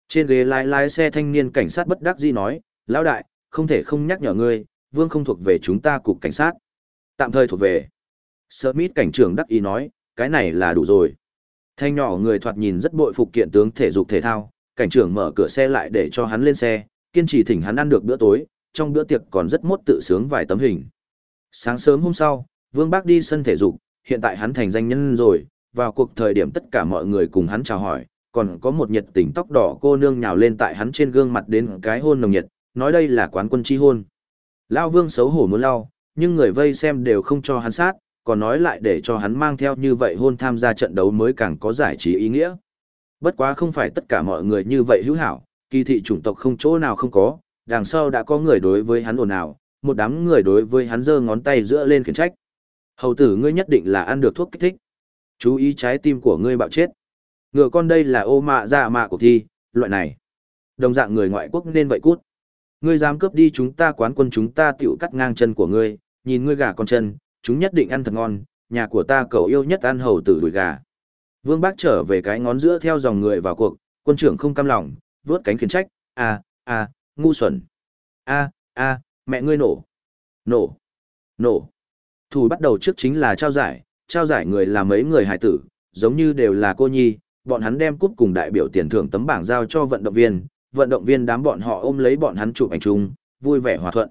Trên ghế lái lái xe thanh niên cảnh sát bất đắc dĩ nói, lão đại, không thể không nhắc nhở ngươi, vương không thuộc về chúng ta cục cảnh sát. Tạm thời thuộc về. Smith cảnh trưởng đắc ý nói, cái này là đủ rồi. Thanh nhỏ người thoạt nhìn rất bội phục kiện tướng thể dục thể thao, cảnh trưởng mở cửa xe lại để cho hắn lên xe, kiên trì thỉnh hắn ăn được bữa tối, trong bữa tiệc còn rất mốt tự sướng vài tấm hình. Sáng sớm hôm sau, Vương Bác đi sân thể dục, hiện tại hắn thành danh nhân rồi, vào cuộc thời điểm tất cả mọi người cùng hắn chào hỏi, còn có một nhiệt tình tóc đỏ cô nương nhào lên tại hắn trên gương mặt đến cái hôn nồng nhiệt, nói đây là quán quân chi hôn. Lao Vương xấu hổ muốn lao, nhưng người vây xem đều không cho hắn sát, còn nói lại để cho hắn mang theo như vậy hôn tham gia trận đấu mới càng có giải trí ý nghĩa. Bất quá không phải tất cả mọi người như vậy hữu hảo, kỳ thị chủng tộc không chỗ nào không có, đằng sau đã có người đối với hắn ồn ào, một đám người đối với hắn giơ ngón tay giữa lên khiển trách. Hầu tử ngươi nhất định là ăn được thuốc kích thích. Chú ý trái tim của ngươi bạo chết. Ngựa con đây là ô mạ dạ mạ của thi, loại này. Đồng dạng người ngoại quốc nên vậy cút. Ngươi dám cướp đi chúng ta quán quân chúng ta tiểu cắt ngang chân của ngươi, nhìn ngươi gà con chân, chúng nhất định ăn thật ngon, nhà của ta cậu yêu nhất ăn hầu tử đùi gà. Vương Bác trở về cái ngón giữa theo dòng người vào cuộc, quân trưởng không cam lòng, vớt cánh khiển trách, À, à, ngu xuẩn. a a mẹ ngươi nổ. Nổ. Nổ. Thủ bắt đầu trước chính là trao giải, trao giải người là mấy người hải tử, giống như đều là cô nhi, bọn hắn đem cúp cùng đại biểu tiền thưởng tấm bảng giao cho vận động viên, vận động viên đám bọn họ ôm lấy bọn hắn chụp ảnh chung, vui vẻ hòa thuận.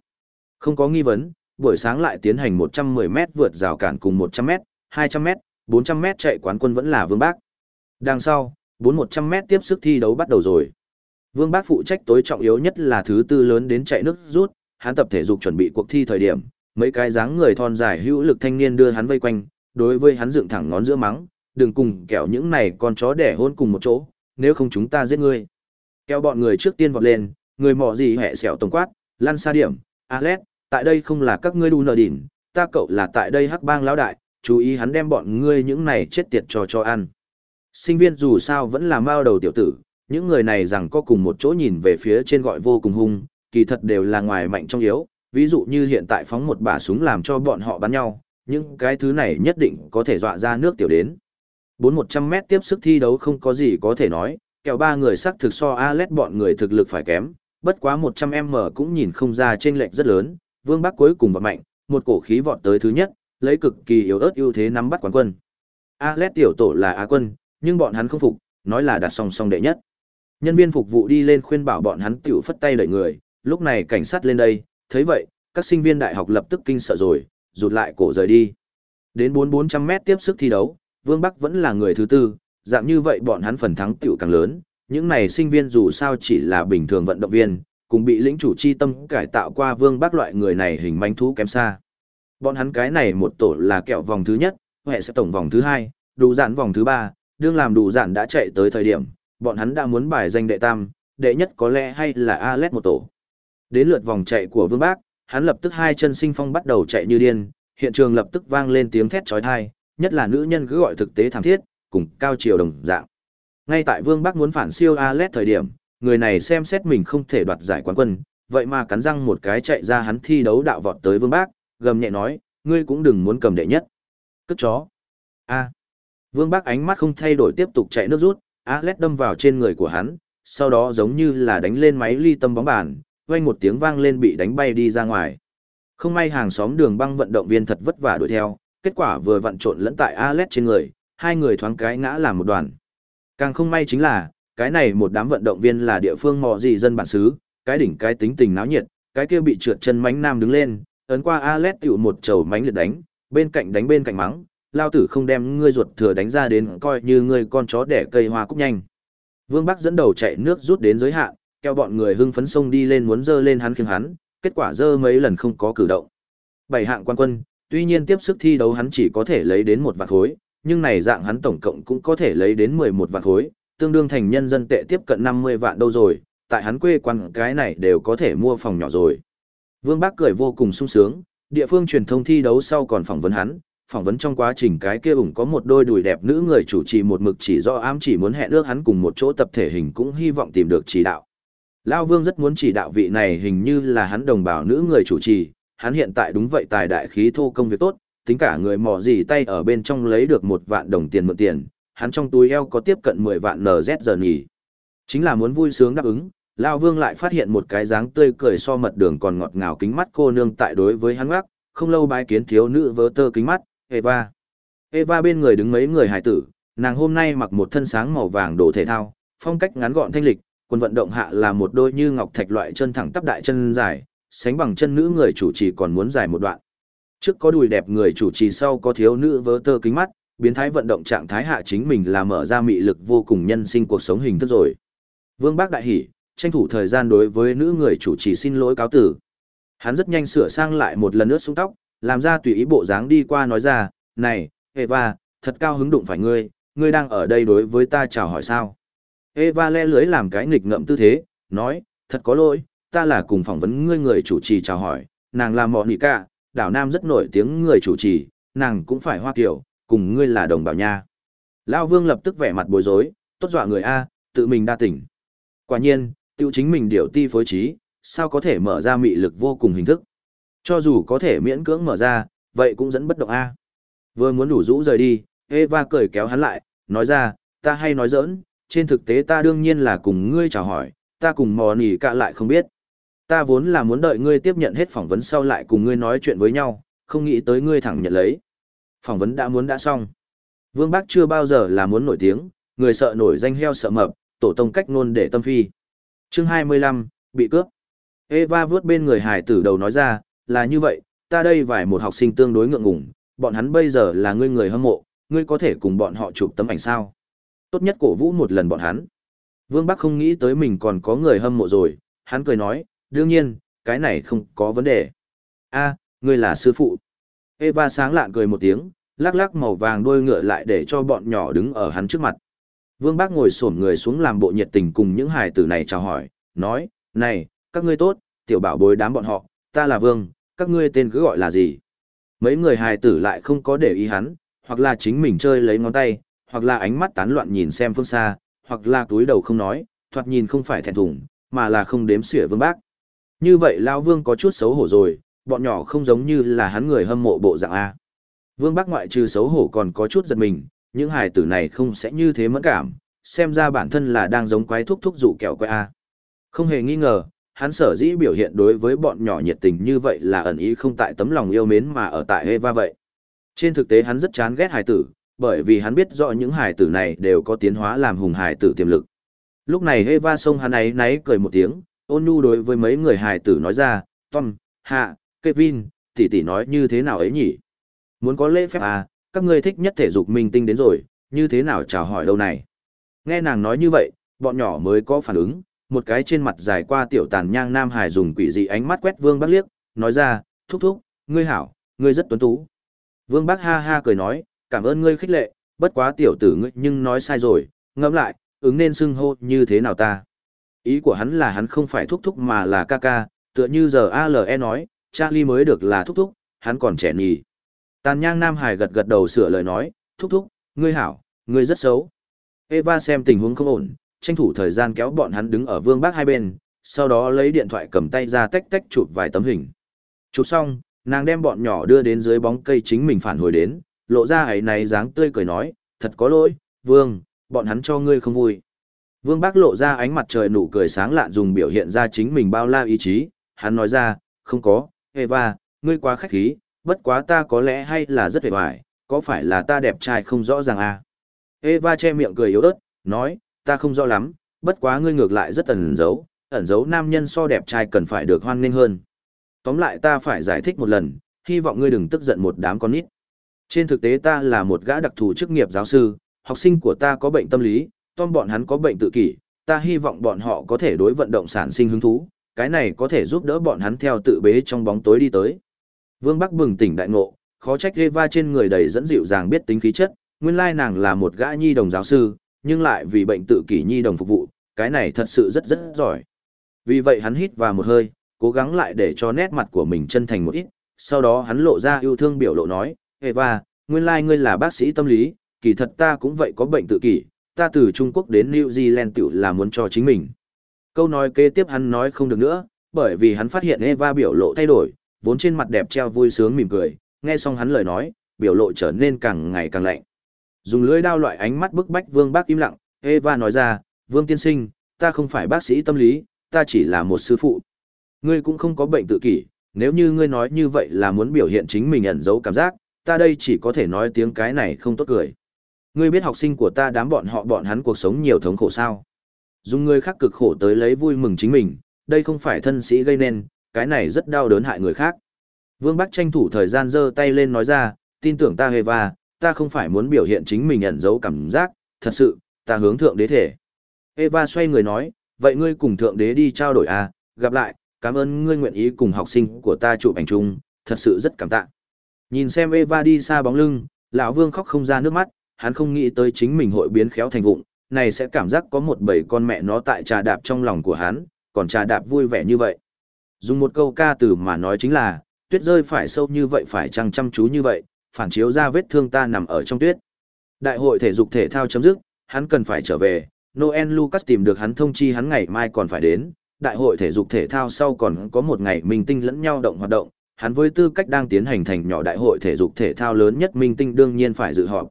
Không có nghi vấn, buổi sáng lại tiến hành 110m vượt rào cản cùng 100m, 200m, 400m chạy quán quân vẫn là Vương Bác. Đằng sau, 4100m tiếp sức thi đấu bắt đầu rồi. Vương Bác phụ trách tối trọng yếu nhất là thứ tư lớn đến chạy nước rút, hắn tập thể dục chuẩn bị cuộc thi thời điểm, mấy cái dáng người thon dài hữu lực thanh niên đưa hắn vây quanh, đối với hắn dựng thẳng ngón giữa mắng, đừng cùng kẻo những này con chó đẻ hôn cùng một chỗ, nếu không chúng ta giết ngươi. Kéo bọn người trước tiên vọt lên, người mỏ gì hẹ xẻo tổng quát, lăn xa điểm, Alex, tại đây không là các ngươi đu nợ đỉnh, ta cậu là tại đây hắc bang lão đại, chú ý hắn đem bọn ngươi những này chết tiệt cho cho ăn. Sinh viên dù sao vẫn là mao đầu tiểu tử, những người này rằng có cùng một chỗ nhìn về phía trên gọi vô cùng hung, kỳ thật đều là ngoài mạnh trong yếu, ví dụ như hiện tại phóng một bả súng làm cho bọn họ bắn nhau, những cái thứ này nhất định có thể dọa ra nước tiểu đến. 4-100 mét tiếp sức thi đấu không có gì có thể nói, kẹo ba người sắc thực so Alet bọn người thực lực phải kém, bất quá 100m cũng nhìn không ra trên lệch rất lớn, Vương Bắc cuối cùng và mạnh, một cổ khí vọt tới thứ nhất, lấy cực kỳ yếu ớt ưu thế nắm bắt quán quân. Alet tiểu tổ là Á quân, nhưng bọn hắn không phục, nói là đặt song song đệ nhất. Nhân viên phục vụ đi lên khuyên bảo bọn hắn tiểu phất tay đợi người, lúc này cảnh sát lên đây, thấy vậy, các sinh viên đại học lập tức kinh sợ rồi, rụt lại cổ rời đi. Đến 4-400 mét tiếp sức thi đấu, Vương Bắc vẫn là người thứ tư, dạng như vậy bọn hắn phần thắng tiểu càng lớn, những này sinh viên dù sao chỉ là bình thường vận động viên, cùng bị lĩnh chủ chi tâm cải tạo qua Vương bác loại người này hình manh thú kém xa. Bọn hắn cái này một tổ là kẹo vòng thứ nhất, hệ sẽ tổng vòng thứ hai, đủ dạn vòng thứ ba, đương làm đủ dạn đã chạy tới thời điểm, bọn hắn đã muốn bài danh đệ tam, đệ nhất có lẽ hay là Alet một tổ. Đến lượt vòng chạy của Vương Bác, hắn lập tức hai chân sinh phong bắt đầu chạy như điên, hiện trường lập tức vang lên tiếng thét chói tai, nhất là nữ nhân cứ gọi thực tế thảm thiết, cùng cao chiều đồng dạng. Ngay tại Vương Bắc muốn phản siêu Alet thời điểm, người này xem xét mình không thể đoạt giải quán quân, vậy mà cắn răng một cái chạy ra hắn thi đấu đạo vọt tới Vương Bác, gầm nhẹ nói, ngươi cũng đừng muốn cầm đệ nhất. Cất chó. A. Vương Bác ánh mắt không thay đổi tiếp tục chạy nước rút, Alet đâm vào trên người của hắn, sau đó giống như là đánh lên máy ly tâm bóng bàn, vang một tiếng vang lên bị đánh bay đi ra ngoài. Không may hàng xóm đường băng vận động viên thật vất vả đuổi theo, kết quả vừa vặn trộn lẫn tại Alet trên người, hai người thoáng cái ngã làm một đoàn. Càng không may chính là, cái này một đám vận động viên là địa phương mò gì dân bản xứ, cái đỉnh cái tính tình náo nhiệt, cái kia bị trượt chân mánh nam đứng lên, ấn qua Alet tiểu một chầu mánh liệt đánh, bên cạnh đánh bên cạnh mắng, lao tử không đem ngươi ruột thừa đánh ra đến coi như ngươi con chó đẻ cây hoa cúc nhanh. Vương Bắc dẫn đầu chạy nước rút đến giới hạn, kêu bọn người hưng phấn sông đi lên muốn dơ lên hắn khiêng hắn, kết quả dơ mấy lần không có cử động. Bảy hạng quan quân, tuy nhiên tiếp sức thi đấu hắn chỉ có thể lấy đến một vạn khối, nhưng này dạng hắn tổng cộng cũng có thể lấy đến 11 vạn khối, tương đương thành nhân dân tệ tiếp cận 50 vạn đâu rồi, tại hắn quê quan cái này đều có thể mua phòng nhỏ rồi. Vương Bác cười vô cùng sung sướng, địa phương truyền thông thi đấu sau còn phỏng vấn hắn, phỏng vấn trong quá trình cái kia ủng có một đôi đùi đẹp nữ người chủ trì một mực chỉ do ám chỉ muốn hẹn ước hắn cùng một chỗ tập thể hình cũng hy vọng tìm được chỉ đạo. Lao Vương rất muốn chỉ đạo vị này hình như là hắn đồng bào nữ người chủ trì, hắn hiện tại đúng vậy tài đại khí thô công việc tốt, tính cả người mò gì tay ở bên trong lấy được một vạn đồng tiền mượn tiền, hắn trong túi eo có tiếp cận 10 vạn NZ giờ nghỉ. Chính là muốn vui sướng đáp ứng, Lao Vương lại phát hiện một cái dáng tươi cười so mật đường còn ngọt ngào kính mắt cô nương tại đối với hắn ngoác, không lâu bái kiến thiếu nữ vớ tơ kính mắt, Eva. Eva bên người đứng mấy người hải tử, nàng hôm nay mặc một thân sáng màu vàng đồ thể thao, phong cách ngắn gọn thanh lịch, quần vận động hạ là một đôi như ngọc thạch loại chân thẳng tắp đại chân dài, sánh bằng chân nữ người chủ trì còn muốn dài một đoạn. Trước có đùi đẹp người chủ trì sau có thiếu nữ vớ tơ kính mắt, biến thái vận động trạng thái hạ chính mình là mở ra mị lực vô cùng nhân sinh cuộc sống hình thức rồi. Vương Bác đại hỉ, tranh thủ thời gian đối với nữ người chủ trì xin lỗi cáo tử. Hắn rất nhanh sửa sang lại một lần nữa xuống tóc, làm ra tùy ý bộ dáng đi qua nói ra, này, Eva, thật cao hứng đụng phải ngươi, ngươi đang ở đây đối với ta chào hỏi sao. Eva le lưới làm cái nghịch ngợm tư thế, nói, thật có lỗi, ta là cùng phỏng vấn ngươi người chủ trì chào hỏi, nàng là mọ nị cả, đảo Nam rất nổi tiếng người chủ trì, nàng cũng phải hoa kiểu, cùng ngươi là đồng bào nha. Lao Vương lập tức vẻ mặt bối rối, tốt dọa người A, tự mình đa tỉnh. Quả nhiên, tiêu chính mình điều ti phối trí, sao có thể mở ra mị lực vô cùng hình thức. Cho dù có thể miễn cưỡng mở ra, vậy cũng dẫn bất động A. Vừa muốn đủ rũ rời đi, Eva cười kéo hắn lại, nói ra, ta hay nói giỡn, trên thực tế ta đương nhiên là cùng ngươi chào hỏi, ta cùng mò nỉ cả lại không biết. Ta vốn là muốn đợi ngươi tiếp nhận hết phỏng vấn sau lại cùng ngươi nói chuyện với nhau, không nghĩ tới ngươi thẳng nhận lấy. Phỏng vấn đã muốn đã xong. Vương Bác chưa bao giờ là muốn nổi tiếng, người sợ nổi danh heo sợ mập, tổ tông cách ngôn để tâm phi. chương 25, bị cướp. Eva vướt bên người hải tử đầu nói ra, là như vậy, ta đây vài một học sinh tương đối ngượng ngùng, bọn hắn bây giờ là ngươi người hâm mộ, ngươi có thể cùng bọn họ chụp tấm ảnh sao. Tốt nhất cổ vũ một lần bọn hắn. Vương Bắc không nghĩ tới mình còn có người hâm mộ rồi, hắn cười nói, đương nhiên, cái này không có vấn đề. a ngươi là sư phụ. Eva sáng lạn cười một tiếng, lắc lắc màu vàng đôi ngựa lại để cho bọn nhỏ đứng ở hắn trước mặt. Vương Bác ngồi xổm người xuống làm bộ nhiệt tình cùng những hài tử này chào hỏi, nói, này, các ngươi tốt, tiểu bảo bối đám bọn họ, ta là Vương, các ngươi tên cứ gọi là gì? Mấy người hài tử lại không có để ý hắn, hoặc là chính mình chơi lấy ngón tay, hoặc là ánh mắt tán loạn nhìn xem phương xa, hoặc là túi đầu không nói, thoạt nhìn không phải thẹn thùng, mà là không đếm xỉa Vương Bác. Như vậy Lao Vương có chút xấu hổ rồi, bọn nhỏ không giống như là hắn người hâm mộ bộ dạng A. Vương Bắc ngoại trừ xấu hổ còn có chút giật mình, những hài tử này không sẽ như thế mẫn cảm, xem ra bản thân là đang giống quái thúc thúc dụ kẹo quái A. Không hề nghi ngờ, hắn sở dĩ biểu hiện đối với bọn nhỏ nhiệt tình như vậy là ẩn ý không tại tấm lòng yêu mến mà ở tại Eva vậy. Trên thực tế hắn rất chán ghét hài tử, bởi vì hắn biết rõ những hài tử này đều có tiến hóa làm hùng hài tử tiềm lực. Lúc này Eva xông hắn ấy náy cười một tiếng, ôn nhu đối với mấy người hài tử nói ra, Tom, Hạ, Kevin, tỷ tỷ nói như thế nào ấy nhỉ? Muốn có lễ phép à, các ngươi thích nhất thể dục minh tinh đến rồi, như thế nào chào hỏi đâu này? Nghe nàng nói như vậy, bọn nhỏ mới có phản ứng, một cái trên mặt dài qua tiểu tàn nhang nam hải dùng quỷ dị ánh mắt quét vương bác liếc, nói ra, thúc thúc, ngươi hảo, ngươi rất tuấn tú. Vương bác ha ha cười nói, cảm ơn ngươi khích lệ, bất quá tiểu tử ngươi nhưng nói sai rồi, ngẫm lại, ứng nên xưng hô như thế nào ta? Ý của hắn là hắn không phải thúc thúc mà là ca ca, tựa như giờ ALE nói, Charlie mới được là thúc thúc, hắn còn trẻ nhỉ. Tàn nhang Nam Hải gật gật đầu sửa lời nói, thúc thúc, ngươi hảo, ngươi rất xấu. Eva xem tình huống không ổn, tranh thủ thời gian kéo bọn hắn đứng ở vương bác hai bên, sau đó lấy điện thoại cầm tay ra tách tách chụp vài tấm hình. Chụp xong, nàng đem bọn nhỏ đưa đến dưới bóng cây chính mình phản hồi đến, lộ ra ấy này dáng tươi cười nói, thật có lỗi, vương, bọn hắn cho ngươi không vui. Vương bác lộ ra ánh mặt trời nụ cười sáng lạn dùng biểu hiện ra chính mình bao la ý chí, hắn nói ra, không có, Eva, ngươi quá khách khí, bất quá ta có lẽ hay là rất hề hoài, có phải là ta đẹp trai không rõ ràng à? Eva che miệng cười yếu ớt, nói, ta không rõ lắm, bất quá ngươi ngược lại rất ẩn giấu, ẩn giấu nam nhân so đẹp trai cần phải được hoan nghênh hơn. Tóm lại ta phải giải thích một lần, hy vọng ngươi đừng tức giận một đám con nít. Trên thực tế ta là một gã đặc thù chức nghiệp giáo sư, học sinh của ta có bệnh tâm lý, tom bọn hắn có bệnh tự kỷ, ta hy vọng bọn họ có thể đối vận động sản sinh hứng thú, cái này có thể giúp đỡ bọn hắn theo tự bế trong bóng tối đi tới. Vương Bắc bừng tỉnh đại ngộ, khó trách Eva trên người đầy dẫn dịu dàng biết tính khí chất, nguyên lai nàng là một gã nhi đồng giáo sư, nhưng lại vì bệnh tự kỷ nhi đồng phục vụ, cái này thật sự rất rất giỏi. Vì vậy hắn hít vào một hơi, cố gắng lại để cho nét mặt của mình chân thành một ít, sau đó hắn lộ ra yêu thương biểu lộ nói, Eva, nguyên lai ngươi là bác sĩ tâm lý, kỳ thật ta cũng vậy có bệnh tự kỷ, ta từ Trung Quốc đến New Zealand tiểu là muốn cho chính mình. Câu nói kế tiếp hắn nói không được nữa, bởi vì hắn phát hiện Eva biểu lộ thay đổi, vốn trên mặt đẹp treo vui sướng mỉm cười, nghe xong hắn lời nói, biểu lộ trở nên càng ngày càng lạnh. Dùng lưỡi đao loại ánh mắt bức bách Vương Bác im lặng, Eva nói ra, Vương Tiên Sinh, ta không phải bác sĩ tâm lý, ta chỉ là một sư phụ. Ngươi cũng không có bệnh tự kỷ, nếu như ngươi nói như vậy là muốn biểu hiện chính mình ẩn giấu cảm giác, ta đây chỉ có thể nói tiếng cái này không tốt cười. Ngươi biết học sinh của ta đám bọn họ bọn hắn cuộc sống nhiều thống khổ sao? Dùng người khác cực khổ tới lấy vui mừng chính mình, đây không phải thân sĩ gây nên, cái này rất đau đớn hại người khác. Vương Bắc tranh thủ thời gian giơ tay lên nói ra, tin tưởng ta Eva, ta không phải muốn biểu hiện chính mình ẩn giấu cảm giác, thật sự, ta hướng thượng đế thể. Eva xoay người nói, vậy ngươi cùng thượng đế đi trao đổi à, gặp lại, cảm ơn ngươi nguyện ý cùng học sinh của ta chụp ảnh chung, thật sự rất cảm tạ. Nhìn xem Eva đi xa bóng lưng, lão Vương khóc không ra nước mắt, hắn không nghĩ tới chính mình hội biến khéo thành vụng, này sẽ cảm giác có một bầy con mẹ nó tại trà đạp trong lòng của hắn, còn trà đạp vui vẻ như vậy. Dùng một câu ca từ mà nói chính là, tuyết rơi phải sâu như vậy phải chăng chăm chú như vậy, phản chiếu ra vết thương ta nằm ở trong tuyết. Đại hội thể dục thể thao chấm dứt, hắn cần phải trở về, Noel Lucas tìm được hắn thông chi hắn ngày mai còn phải đến, đại hội thể dục thể thao sau còn có một ngày minh tinh lẫn nhau động hoạt động, hắn với tư cách đang tiến hành thành nhỏ đại hội thể dục thể thao lớn nhất minh tinh đương nhiên phải dự họp.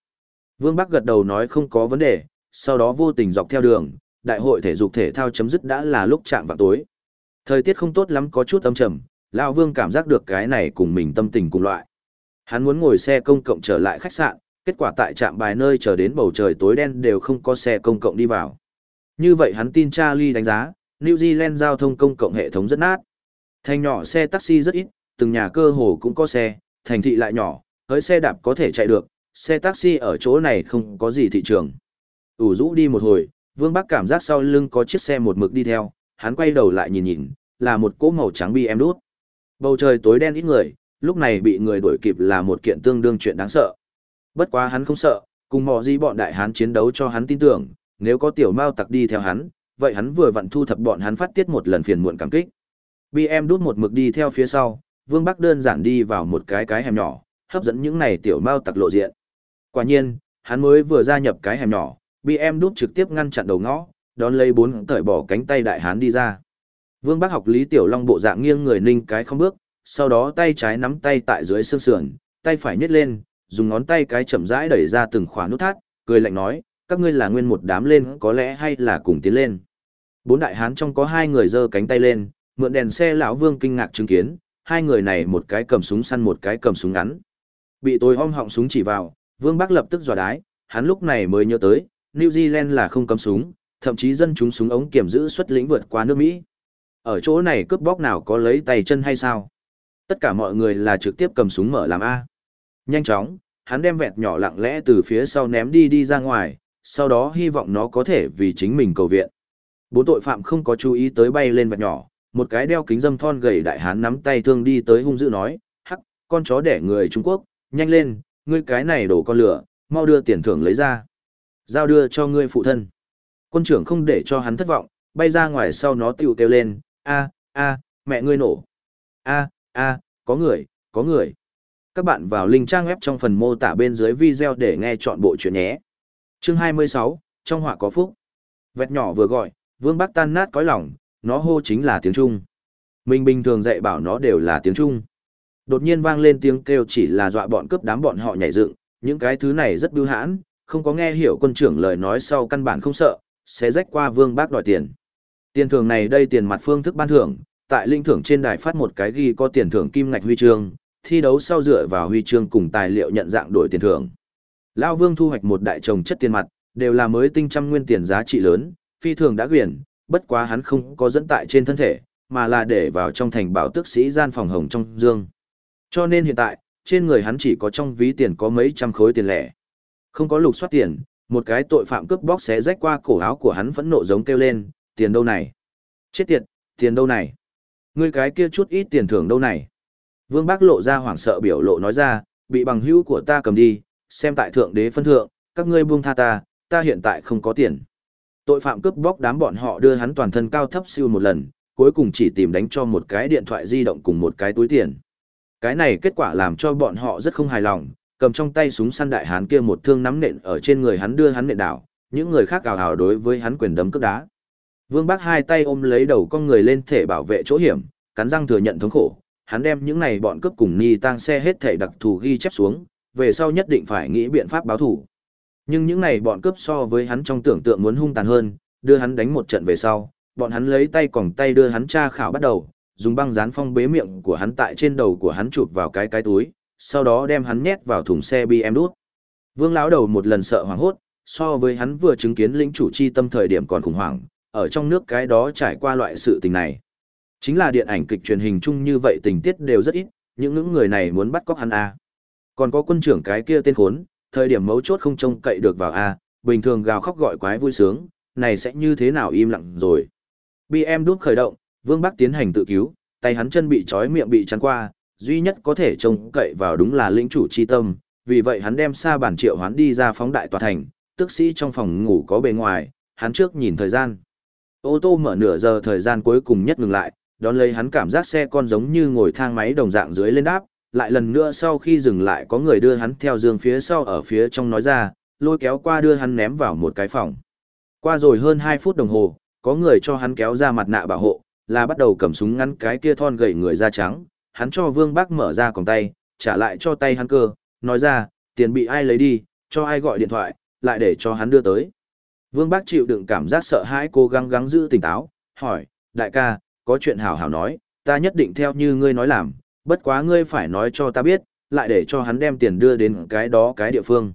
Vương Bắc gật đầu nói không có vấn đề, sau đó vô tình dọc theo đường, đại hội thể dục thể thao chấm dứt đã là lúc chạm vào tối. Thời tiết không tốt lắm có chút âm trầm, lão Vương cảm giác được cái này cùng mình tâm tình cùng loại. Hắn muốn ngồi xe công cộng trở lại khách sạn, kết quả tại trạm bài nơi chờ đến bầu trời tối đen đều không có xe công cộng đi vào. Như vậy hắn tin Charlie đánh giá, New Zealand giao thông công cộng hệ thống rất nát. Thành nhỏ xe taxi rất ít, từng nhà cơ hồ cũng có xe, thành thị lại nhỏ, hỡi xe đạp có thể chạy được, xe taxi ở chỗ này không có gì thị trường. ủ rũ đi một hồi, Vương Bắc cảm giác sau lưng có chiếc xe một mực đi theo, hắn quay đầu lại nhìn nhìn, là một cỗ màu trắng bi em đút. Bầu trời tối đen ít người, lúc này bị người đuổi kịp là một kiện tương đương chuyện đáng sợ. Bất quá hắn không sợ, cùng mò gì bọn đại hán chiến đấu cho hắn tin tưởng, nếu có tiểu mao tặc đi theo hắn, vậy hắn vừa vặn thu thập bọn hắn phát tiết một lần phiền muộn cảm kích. BM đút một mực đi theo phía sau, Vương Bắc đơn giản đi vào một cái cái hẻm nhỏ, hấp dẫn những này tiểu mao tặc lộ diện. Quả nhiên, hắn mới vừa gia nhập cái hẻm nhỏ, BM đút trực tiếp ngăn chặn đầu ngõ, đón lấy bốn cởi bỏ cánh tay đại hán đi ra. Vương Bác học Lý Tiểu Long bộ dạng nghiêng người ninh cái không bước, sau đó tay trái nắm tay tại dưới xương sườn, tay phải nhét lên, dùng ngón tay cái chậm rãi đẩy ra từng khóa nút thắt, cười lạnh nói, các ngươi là nguyên một đám lên có lẽ hay là cùng tiến lên. Bốn đại hán trong có hai người giơ cánh tay lên, mượn đèn xe lão Vương kinh ngạc chứng kiến, hai người này một cái cầm súng săn một cái cầm súng ngắn. Bị tôi om họng súng chỉ vào, Vương Bắc lập tức dò đái, hắn lúc này mới nhớ tới, New Zealand là không cấm súng, thậm chí dân chúng súng ống kiểm giữ xuất lĩnh vượt qua nước Mỹ. Ở chỗ này cướp bóc nào có lấy tay chân hay sao? Tất cả mọi người là trực tiếp cầm súng mở làm A. Nhanh chóng, hắn đem vẹt nhỏ lặng lẽ từ phía sau ném đi đi ra ngoài, sau đó hy vọng nó có thể vì chính mình cầu viện. Bốn tội phạm không có chú ý tới bay lên vẹt nhỏ, một cái đeo kính dâm thon gầy đại hán nắm tay thương đi tới hung dữ nói, hắc, con chó đẻ người Trung Quốc, nhanh lên, ngươi cái này đổ con lửa, mau đưa tiền thưởng lấy ra. Giao đưa cho ngươi phụ thân. Quân trưởng không để cho hắn thất vọng, bay ra ngoài sau nó tiêu kêu lên, a a mẹ ngươi nổ. a a có người, có người. Các bạn vào link trang web trong phần mô tả bên dưới video để nghe chọn bộ chuyện nhé. Chương 26, trong họa có phúc. Vẹt nhỏ vừa gọi, Vương bác tan nát cõi lòng, nó hô chính là tiếng Trung. Mình bình thường dạy bảo nó đều là tiếng Trung. Đột nhiên vang lên tiếng kêu chỉ là dọa bọn cướp đám bọn họ nhảy dựng, những cái thứ này rất bưu hãn, không có nghe hiểu quân trưởng lời nói sau căn bản không sợ, sẽ rách qua Vương Bác đòi tiền. Tiền thưởng này đây tiền mặt phương thức ban thưởng, tại linh thưởng trên đài phát một cái ghi có tiền thưởng kim ngạch huy chương, thi đấu sau dựa vào huy chương cùng tài liệu nhận dạng đổi tiền thưởng. Lão Vương thu hoạch một đại chồng chất tiền mặt, đều là mới tinh trăm nguyên tiền giá trị lớn, phi thường đã quyển, bất quá hắn không có dẫn tại trên thân thể, mà là để vào trong thành bảo tước sĩ gian phòng hồng trong dương. Cho nên hiện tại, trên người hắn chỉ có trong ví tiền có mấy trăm khối tiền lẻ. Không có lục soát tiền, một cái tội phạm cướp bóc xé rách qua cổ áo của hắn phẫn nộ giống kêu lên, tiền đâu này? Chết tiệt, tiền đâu này? Ngươi cái kia chút ít tiền thưởng đâu này? Vương Bác lộ ra hoảng sợ biểu lộ nói ra, bị bằng hữu của ta cầm đi, xem tại thượng đế phân thượng, các ngươi buông tha ta, ta hiện tại không có tiền. Tội phạm cướp bóc đám bọn họ đưa hắn toàn thân cao thấp siêu một lần, cuối cùng chỉ tìm đánh cho một cái điện thoại di động cùng một cái túi tiền. Cái này kết quả làm cho bọn họ rất không hài lòng, cầm trong tay súng săn đại hán kia một thương nắm nện ở trên người hắn đưa hắn nện đảo, những người khác ảo hào đối với hắn quyền đấm cướp đá. Vương Bác hai tay ôm lấy đầu con người lên thể bảo vệ chỗ hiểm, cắn răng thừa nhận thống khổ, hắn đem những này bọn cướp cùng ni tang xe hết thể đặc thù ghi chép xuống, về sau nhất định phải nghĩ biện pháp báo thủ. Nhưng những này bọn cướp so với hắn trong tưởng tượng muốn hung tàn hơn, đưa hắn đánh một trận về sau, bọn hắn lấy tay còng tay đưa hắn tra khảo bắt đầu, dùng băng dán phong bế miệng của hắn tại trên đầu của hắn chụp vào cái cái túi, sau đó đem hắn nhét vào thùng xe BM đút. Vương lão đầu một lần sợ hoảng hốt, so với hắn vừa chứng kiến lĩnh chủ chi tâm thời điểm còn khủng hoảng, ở trong nước cái đó trải qua loại sự tình này. Chính là điện ảnh kịch truyền hình chung như vậy tình tiết đều rất ít, những những người này muốn bắt cóc hắn à. Còn có quân trưởng cái kia tên khốn, thời điểm mấu chốt không trông cậy được vào à, bình thường gào khóc gọi quái vui sướng, này sẽ như thế nào im lặng rồi. BM đút khởi động, Vương Bắc tiến hành tự cứu, tay hắn chân bị trói miệng bị chắn qua, duy nhất có thể trông cậy vào đúng là lĩnh chủ chi tâm, vì vậy hắn đem xa bản triệu hoán đi ra phóng đại tòa thành, tức sĩ trong phòng ngủ có bề ngoài, hắn trước nhìn thời gian. Ô tô mở nửa giờ thời gian cuối cùng nhất ngừng lại, đón lấy hắn cảm giác xe con giống như ngồi thang máy đồng dạng dưới lên đáp, lại lần nữa sau khi dừng lại có người đưa hắn theo giường phía sau ở phía trong nói ra, lôi kéo qua đưa hắn ném vào một cái phòng. Qua rồi hơn 2 phút đồng hồ, có người cho hắn kéo ra mặt nạ bảo hộ, là bắt đầu cầm súng ngắn cái kia thon gầy người da trắng, hắn cho Vương Bác mở ra còng tay, trả lại cho tay hắn cơ, nói ra, tiền bị ai lấy đi, cho ai gọi điện thoại, lại để cho hắn đưa tới. Vương Bác chịu đựng cảm giác sợ hãi cố gắng gắng giữ tỉnh táo, hỏi, đại ca, có chuyện hảo hảo nói, ta nhất định theo như ngươi nói làm, bất quá ngươi phải nói cho ta biết, lại để cho hắn đem tiền đưa đến cái đó cái địa phương.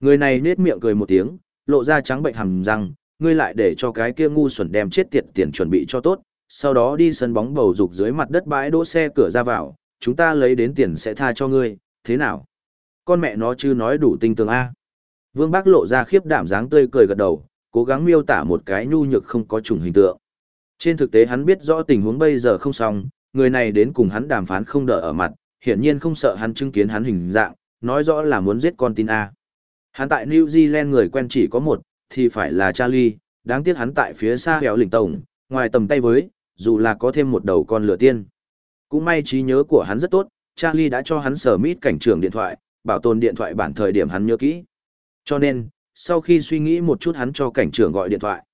Người này nết miệng cười một tiếng, lộ ra trắng bệnh hầm răng, ngươi lại để cho cái kia ngu xuẩn đem chết tiệt tiền chuẩn bị cho tốt, sau đó đi sân bóng bầu dục dưới mặt đất bãi đỗ xe cửa ra vào, chúng ta lấy đến tiền sẽ tha cho ngươi, thế nào? Con mẹ nó chưa nói đủ tinh tường A. Vương Bác lộ ra khiếp đảm dáng tươi cười gật đầu, cố gắng miêu tả một cái nhu nhược không có trùng hình tượng. Trên thực tế hắn biết rõ tình huống bây giờ không xong, người này đến cùng hắn đàm phán không đợi ở mặt, hiển nhiên không sợ hắn chứng kiến hắn hình dạng, nói rõ là muốn giết con tin A. Hắn tại New Zealand người quen chỉ có một, thì phải là Charlie, đáng tiếc hắn tại phía xa hẻo lĩnh tổng, ngoài tầm tay với, dù là có thêm một đầu con lửa tiên. Cũng may trí nhớ của hắn rất tốt, Charlie đã cho hắn sở mít cảnh trưởng điện thoại, bảo tồn điện thoại bản thời điểm hắn nhớ kỹ. Cho nên, sau khi suy nghĩ một chút hắn cho cảnh trưởng gọi điện thoại.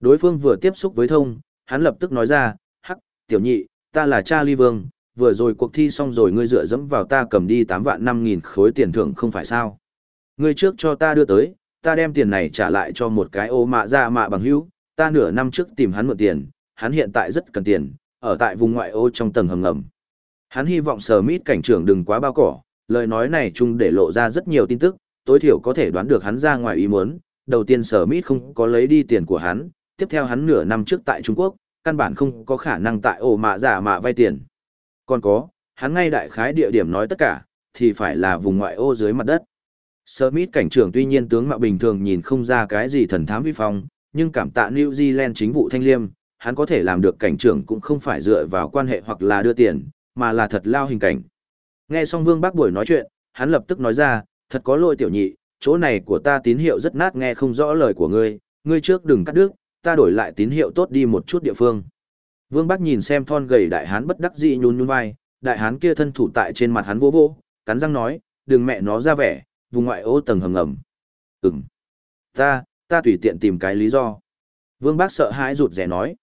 Đối phương vừa tiếp xúc với thông, hắn lập tức nói ra, hắc, tiểu nhị, ta là Charlie Vương, vừa rồi cuộc thi xong rồi ngươi dựa dẫm vào ta cầm đi 8 vạn 5 nghìn khối tiền thưởng không phải sao. Ngươi trước cho ta đưa tới, ta đem tiền này trả lại cho một cái ô mạ ra mạ bằng hữu, ta nửa năm trước tìm hắn mượn tiền, hắn hiện tại rất cần tiền, ở tại vùng ngoại ô trong tầng hầm ngầm. Hắn hy vọng sở mít cảnh trưởng đừng quá bao cỏ, lời nói này chung để lộ ra rất nhiều tin tức, tối thiểu có thể đoán được hắn ra ngoài ý muốn. Đầu tiên sở mít không có lấy đi tiền của hắn, tiếp theo hắn nửa năm trước tại Trung Quốc, căn bản không có khả năng tại ổ mạ giả mạ vay tiền. Còn có, hắn ngay đại khái địa điểm nói tất cả, thì phải là vùng ngoại ô dưới mặt đất. Smith cảnh trưởng tuy nhiên tướng mạo bình thường nhìn không ra cái gì thần thám vi phong, nhưng cảm tạ New Zealand chính vụ thanh liêm, hắn có thể làm được cảnh trưởng cũng không phải dựa vào quan hệ hoặc là đưa tiền, mà là thật lao hình cảnh. Nghe xong Vương Bác Buổi nói chuyện, hắn lập tức nói ra, thật có lỗi tiểu nhị, chỗ này của ta tín hiệu rất nát nghe không rõ lời của ngươi, ngươi trước đừng cắt đứt, ta đổi lại tín hiệu tốt đi một chút địa phương. Vương Bác nhìn xem thon gầy đại hán bất đắc dĩ nhún nhún vai, đại hán kia thân thủ tại trên mặt hắn vô vô, cắn răng nói, đừng mẹ nó ra vẻ, vùng ngoại ô tầng hầm ngầm. Ừm. Ta, ta tùy tiện tìm cái lý do. Vương Bác sợ hãi rụt rẻ nói.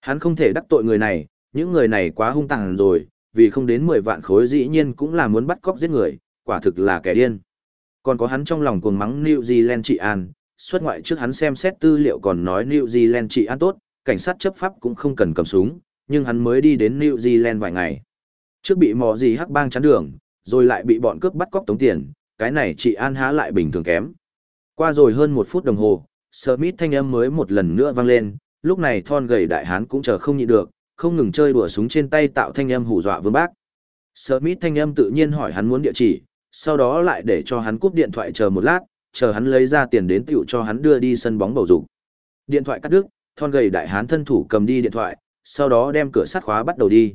Hắn không thể đắc tội người này, những người này quá hung tàn rồi, vì không đến 10 vạn khối dĩ nhiên cũng là muốn bắt cóc giết người, quả thực là kẻ điên. Còn có hắn trong lòng cuồng mắng New Zealand trị an, xuất ngoại trước hắn xem xét tư liệu còn nói New Zealand trị an tốt, cảnh sát chấp pháp cũng không cần cầm súng, nhưng hắn mới đi đến New Zealand vài ngày. Trước bị mò gì hắc bang chắn đường, rồi lại bị bọn cướp bắt cóc tống tiền, cái này trị an há lại bình thường kém. Qua rồi hơn một phút đồng hồ, Smith thanh âm mới một lần nữa vang lên, lúc này thon gầy đại hán cũng chờ không nhịn được, không ngừng chơi đùa súng trên tay tạo thanh âm hù dọa vương bác. Smith thanh âm tự nhiên hỏi hắn muốn địa chỉ, sau đó lại để cho hắn cúp điện thoại chờ một lát, chờ hắn lấy ra tiền đến tiểu cho hắn đưa đi sân bóng bầu dục. Điện thoại cắt đứt, thon gầy đại hán thân thủ cầm đi điện thoại, sau đó đem cửa sắt khóa bắt đầu đi.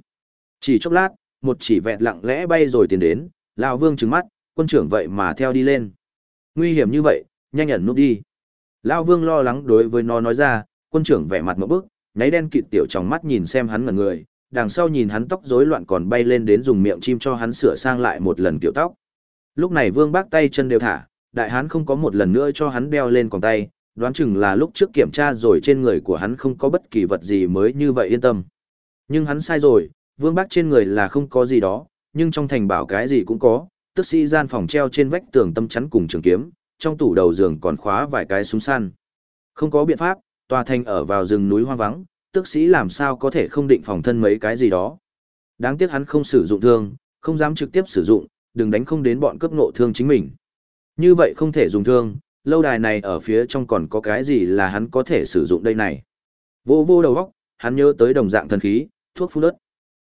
Chỉ chốc lát, một chỉ vẹt lặng lẽ bay rồi tiền đến, lão Vương trừng mắt, quân trưởng vậy mà theo đi lên. Nguy hiểm như vậy, nhanh nhẩn núp đi. Lão Vương lo lắng đối với nó nói ra, quân trưởng vẻ mặt ngộp bức, nháy đen kịt tiểu trong mắt nhìn xem hắn ngẩn người, đằng sau nhìn hắn tóc rối loạn còn bay lên đến dùng miệng chim cho hắn sửa sang lại một lần kiểu tóc. Lúc này Vương Bác tay chân đều thả, đại hán không có một lần nữa cho hắn đeo lên còn tay, đoán chừng là lúc trước kiểm tra rồi trên người của hắn không có bất kỳ vật gì mới như vậy yên tâm. Nhưng hắn sai rồi, Vương Bác trên người là không có gì đó, nhưng trong thành bảo cái gì cũng có, tức sĩ gian phòng treo trên vách tường tâm chắn cùng trường kiếm, trong tủ đầu giường còn khóa vài cái súng săn. Không có biện pháp, tòa thành ở vào rừng núi hoang vắng, tức sĩ làm sao có thể không định phòng thân mấy cái gì đó. Đáng tiếc hắn không sử dụng thương, không dám trực tiếp sử dụng, đừng đánh không đến bọn cướp ngộ thương chính mình. Như vậy không thể dùng thương, lâu đài này ở phía trong còn có cái gì là hắn có thể sử dụng đây này. Vô vô đầu góc, hắn nhớ tới đồng dạng thần khí, thuốc phun đất.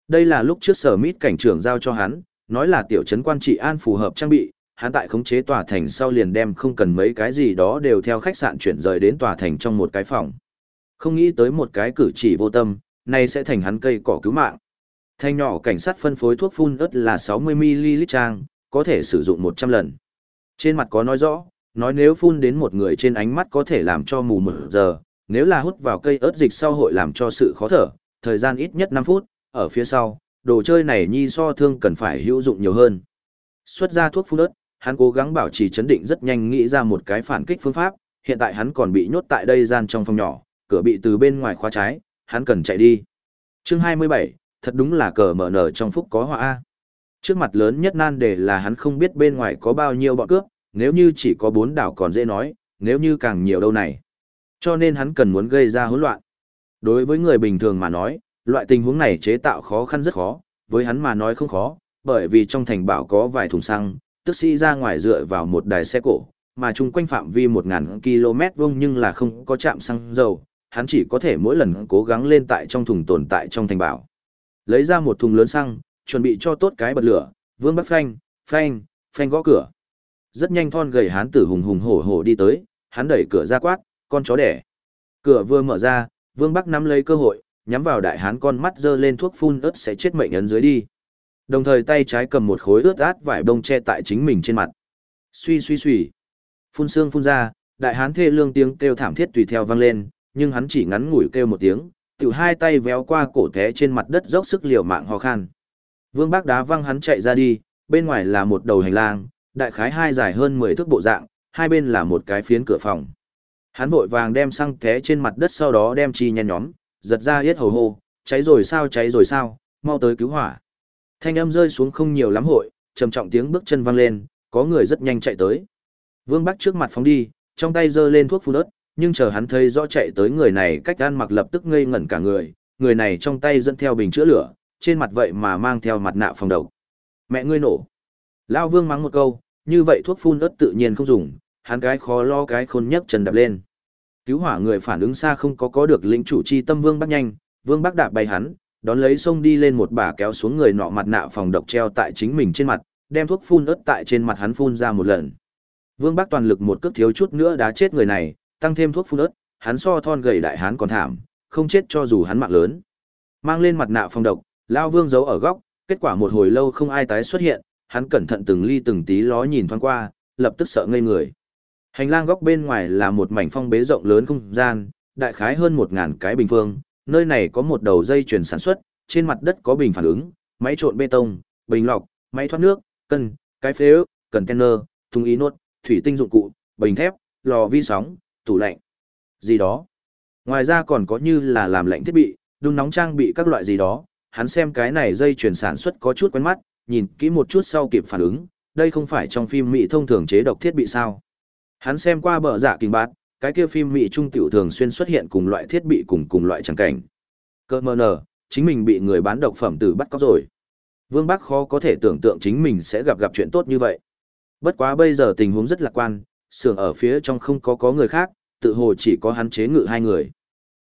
Đây là lúc trước sở mít cảnh trưởng giao cho hắn, nói là tiểu trấn quan trị an phù hợp trang bị, hắn tại khống chế tòa thành sau liền đem không cần mấy cái gì đó đều theo khách sạn chuyển rời đến tòa thành trong một cái phòng. Không nghĩ tới một cái cử chỉ vô tâm, này sẽ thành hắn cây cỏ cứu mạng. Thanh nhỏ cảnh sát phân phối thuốc phun ớt là 60ml trang, có thể sử dụng 100 lần. Trên mặt có nói rõ, nói nếu phun đến một người trên ánh mắt có thể làm cho mù mờ giờ, nếu là hút vào cây ớt dịch sau hội làm cho sự khó thở, thời gian ít nhất 5 phút, ở phía sau, đồ chơi này nhi so thương cần phải hữu dụng nhiều hơn. Xuất ra thuốc phun ớt, hắn cố gắng bảo trì chấn định rất nhanh nghĩ ra một cái phản kích phương pháp, hiện tại hắn còn bị nhốt tại đây gian trong phòng nhỏ, cửa bị từ bên ngoài khóa trái, hắn cần chạy đi. Chương 27, thật đúng là cờ mở nở trong phúc có họa A. Trước mặt lớn nhất nan đề là hắn không biết bên ngoài có bao nhiêu bọn cướp, nếu như chỉ có bốn đảo còn dễ nói, nếu như càng nhiều đâu này. Cho nên hắn cần muốn gây ra hỗn loạn. Đối với người bình thường mà nói, loại tình huống này chế tạo khó khăn rất khó, với hắn mà nói không khó, bởi vì trong thành bảo có vài thùng xăng, tức sĩ ra ngoài dựa vào một đài xe cổ, mà chung quanh phạm vi 1.000 km vuông nhưng là không có chạm xăng dầu, hắn chỉ có thể mỗi lần cố gắng lên tại trong thùng tồn tại trong thành bảo. Lấy ra một thùng lớn xăng, chuẩn bị cho tốt cái bật lửa, vương bắt phanh, phanh, phanh gõ cửa. Rất nhanh thon gầy hán tử hùng hùng hổ hổ đi tới, hắn đẩy cửa ra quát, con chó đẻ. Cửa vừa mở ra, vương bắc nắm lấy cơ hội, nhắm vào đại hán con mắt dơ lên thuốc phun ớt sẽ chết mệnh ấn dưới đi. Đồng thời tay trái cầm một khối ướt át vải bông che tại chính mình trên mặt. Suy suy suy. Phun xương phun ra, đại hán thê lương tiếng kêu thảm thiết tùy theo vang lên, nhưng hắn chỉ ngắn ngủi kêu một tiếng, tiểu hai tay véo qua cổ té trên mặt đất dốc sức liều mạng ho khan. Vương Bác đá văng hắn chạy ra đi, bên ngoài là một đầu hành lang, đại khái hai dài hơn 10 thước bộ dạng, hai bên là một cái phiến cửa phòng. Hắn vội vàng đem xăng té trên mặt đất sau đó đem chi nhen nhóm, giật ra yết hầu hô, cháy rồi sao cháy rồi sao, mau tới cứu hỏa. Thanh âm rơi xuống không nhiều lắm hội, trầm trọng tiếng bước chân vang lên, có người rất nhanh chạy tới. Vương Bắc trước mặt phóng đi, trong tay giơ lên thuốc phun ớt, nhưng chờ hắn thấy rõ chạy tới người này cách gan mặc lập tức ngây ngẩn cả người, người này trong tay dẫn theo bình chữa lửa, trên mặt vậy mà mang theo mặt nạ phòng độc. Mẹ ngươi nổ. Lao Vương mắng một câu, như vậy thuốc phun ớt tự nhiên không dùng, hắn cái khó lo cái khôn nhấc chân đạp lên. Cứu hỏa người phản ứng xa không có có được lĩnh chủ chi tâm Vương Bắc nhanh, Vương Bắc đạp bay hắn, đón lấy sông đi lên một bà kéo xuống người nọ mặt nạ phòng độc treo tại chính mình trên mặt, đem thuốc phun ớt tại trên mặt hắn phun ra một lần. Vương Bắc toàn lực một cước thiếu chút nữa đã chết người này, tăng thêm thuốc phun ớt, hắn so thon gầy đại hán còn thảm, không chết cho dù hắn mạng lớn. Mang lên mặt nạ phòng độc, Lao Vương giấu ở góc, kết quả một hồi lâu không ai tái xuất hiện, hắn cẩn thận từng ly từng tí ló nhìn thoáng qua, lập tức sợ ngây người. Hành lang góc bên ngoài là một mảnh phong bế rộng lớn không gian, đại khái hơn một ngàn cái bình phương, nơi này có một đầu dây chuyển sản xuất, trên mặt đất có bình phản ứng, máy trộn bê tông, bình lọc, máy thoát nước, cân, cái phế ức, container, thùng ý nốt, thủy tinh dụng cụ, bình thép, lò vi sóng, tủ lạnh, gì đó. Ngoài ra còn có như là làm lạnh thiết bị, đun nóng trang bị các loại gì đó, hắn xem cái này dây chuyển sản xuất có chút quen mắt, nhìn kỹ một chút sau kịp phản ứng, đây không phải trong phim Mỹ thông thường chế độc thiết bị sao. Hắn xem qua bờ dạ kinh bát, cái kia phim Mỹ trung tiểu thường xuyên xuất hiện cùng loại thiết bị cùng cùng loại chẳng cảnh. Cơ mơ nở, chính mình bị người bán độc phẩm tử bắt cóc rồi. Vương Bắc khó có thể tưởng tượng chính mình sẽ gặp gặp chuyện tốt như vậy. Bất quá bây giờ tình huống rất lạc quan, xưởng ở phía trong không có có người khác, tự hồ chỉ có hắn chế ngự hai người.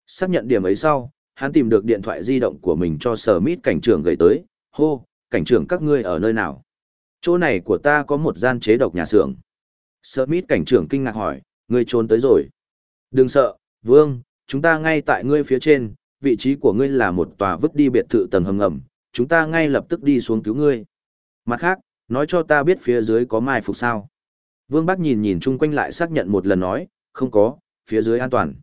Xác nhận điểm ấy sau, hắn tìm được điện thoại di động của mình cho sở mít cảnh trưởng gửi tới, hô, cảnh trưởng các ngươi ở nơi nào? Chỗ này của ta có một gian chế độc nhà xưởng. Sở mít cảnh trưởng kinh ngạc hỏi, ngươi trốn tới rồi. Đừng sợ, vương, chúng ta ngay tại ngươi phía trên, vị trí của ngươi là một tòa vứt đi biệt thự tầng hầm ngầm, chúng ta ngay lập tức đi xuống cứu ngươi. Mặt khác, nói cho ta biết phía dưới có mai phục sao. Vương Bắc nhìn nhìn chung quanh lại xác nhận một lần nói, không có, phía dưới an toàn.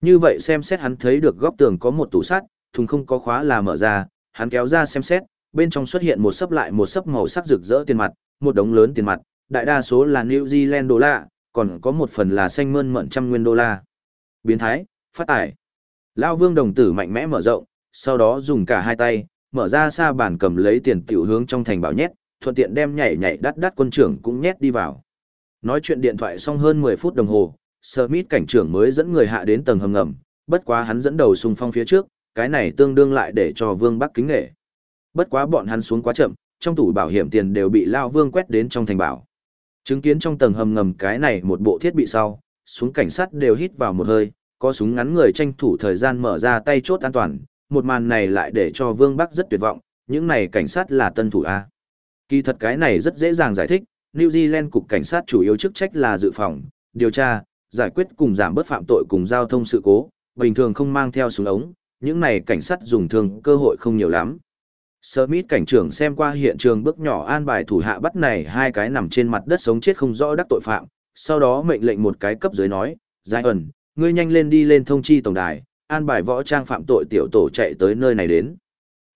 Như vậy xem xét hắn thấy được góc tường có một tủ sắt, thùng không có khóa là mở ra, hắn kéo ra xem xét, bên trong xuất hiện một sấp lại một sấp màu sắc rực rỡ tiền mặt, một đống lớn tiền mặt, đại đa số là New Zealand đô la, còn có một phần là xanh mơn mận trăm nguyên đô la. Biến thái, phát tải. Lao vương đồng tử mạnh mẽ mở rộng, sau đó dùng cả hai tay, mở ra xa bàn cầm lấy tiền tiểu hướng trong thành bảo nhét, thuận tiện đem nhảy nhảy đắt đắt quân trưởng cũng nhét đi vào. Nói chuyện điện thoại xong hơn 10 phút đồng hồ, Smith cảnh trưởng mới dẫn người hạ đến tầng hầm ngầm, bất quá hắn dẫn đầu xung phong phía trước, cái này tương đương lại để cho Vương Bắc kính nghệ. Bất quá bọn hắn xuống quá chậm, trong tủ bảo hiểm tiền đều bị Lao Vương quét đến trong thành bảo. Chứng kiến trong tầng hầm ngầm cái này một bộ thiết bị sau, xuống cảnh sát đều hít vào một hơi, có súng ngắn người tranh thủ thời gian mở ra tay chốt an toàn, một màn này lại để cho Vương Bắc rất tuyệt vọng, những này cảnh sát là tân thủ A. Kỳ thật cái này rất dễ dàng giải thích, New Zealand cục cảnh sát chủ yếu chức trách là dự phòng, điều tra, giải quyết cùng giảm bớt phạm tội cùng giao thông sự cố, bình thường không mang theo súng ống, những này cảnh sát dùng thường cơ hội không nhiều lắm. Smith cảnh trưởng xem qua hiện trường bước nhỏ an bài thủ hạ bắt này hai cái nằm trên mặt đất sống chết không rõ đắc tội phạm, sau đó mệnh lệnh một cái cấp dưới nói, Giai ẩn, ngươi nhanh lên đi lên thông chi tổng đài, an bài võ trang phạm tội tiểu tổ chạy tới nơi này đến.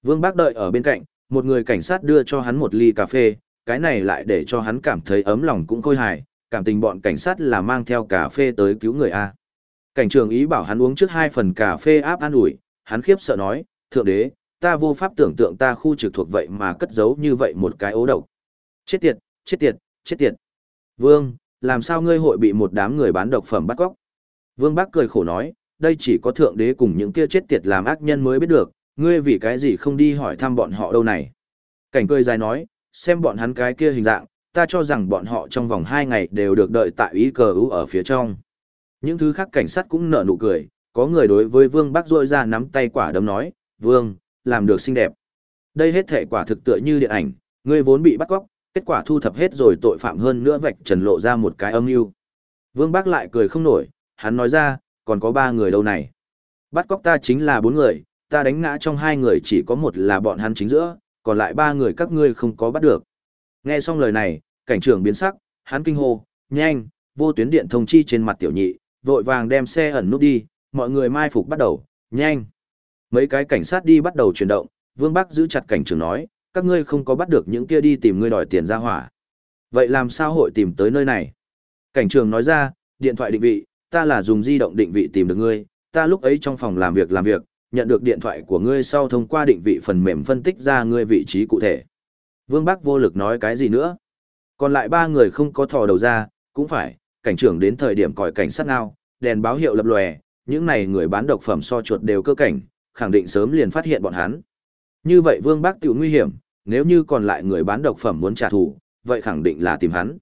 Vương Bác đợi ở bên cạnh, một người cảnh sát đưa cho hắn một ly cà phê, cái này lại để cho hắn cảm thấy ấm lòng cũng khôi hài, cảm tình bọn cảnh sát là mang theo cà phê tới cứu người A. Cảnh trưởng ý bảo hắn uống trước hai phần cà phê áp an ủi, hắn khiếp sợ nói, thượng đế, ta vô pháp tưởng tượng ta khu trực thuộc vậy mà cất giấu như vậy một cái ố độc. Chết tiệt, chết tiệt, chết tiệt. Vương, làm sao ngươi hội bị một đám người bán độc phẩm bắt cóc? Vương Bác cười khổ nói, đây chỉ có thượng đế cùng những kia chết tiệt làm ác nhân mới biết được, ngươi vì cái gì không đi hỏi thăm bọn họ đâu này. Cảnh cười dài nói, xem bọn hắn cái kia hình dạng, ta cho rằng bọn họ trong vòng hai ngày đều được đợi tại ý cờ ú ở phía trong. Những thứ khác cảnh sát cũng nở nụ cười, có người đối với Vương Bắc rôi ra nắm tay quả đấm nói, Vương, làm được xinh đẹp. Đây hết thể quả thực tựa như điện ảnh, ngươi vốn bị bắt cóc, kết quả thu thập hết rồi tội phạm hơn nữa vạch trần lộ ra một cái âm mưu. Vương bác lại cười không nổi, hắn nói ra, còn có ba người đâu này. Bắt cóc ta chính là bốn người, ta đánh ngã trong hai người chỉ có một là bọn hắn chính giữa, còn lại ba người các ngươi không có bắt được. Nghe xong lời này, cảnh trưởng biến sắc, hắn kinh hô, nhanh, vô tuyến điện thông chi trên mặt tiểu nhị, vội vàng đem xe ẩn nút đi, mọi người mai phục bắt đầu, nhanh. Mấy cái cảnh sát đi bắt đầu chuyển động, Vương Bắc giữ chặt cảnh trưởng nói, các ngươi không có bắt được những kia đi tìm ngươi đòi tiền ra hỏa. Vậy làm sao hội tìm tới nơi này? Cảnh trưởng nói ra, điện thoại định vị, ta là dùng di động định vị tìm được ngươi, ta lúc ấy trong phòng làm việc làm việc, nhận được điện thoại của ngươi sau thông qua định vị phần mềm phân tích ra ngươi vị trí cụ thể. Vương Bắc vô lực nói cái gì nữa? Còn lại ba người không có thò đầu ra, cũng phải, cảnh trưởng đến thời điểm còi cảnh sát nào, đèn báo hiệu lập lòe, những này người bán độc phẩm so chuột đều cơ cảnh, khẳng định sớm liền phát hiện bọn hắn. Như vậy Vương bác tiểu nguy hiểm, nếu như còn lại người bán độc phẩm muốn trả thù, vậy khẳng định là tìm hắn.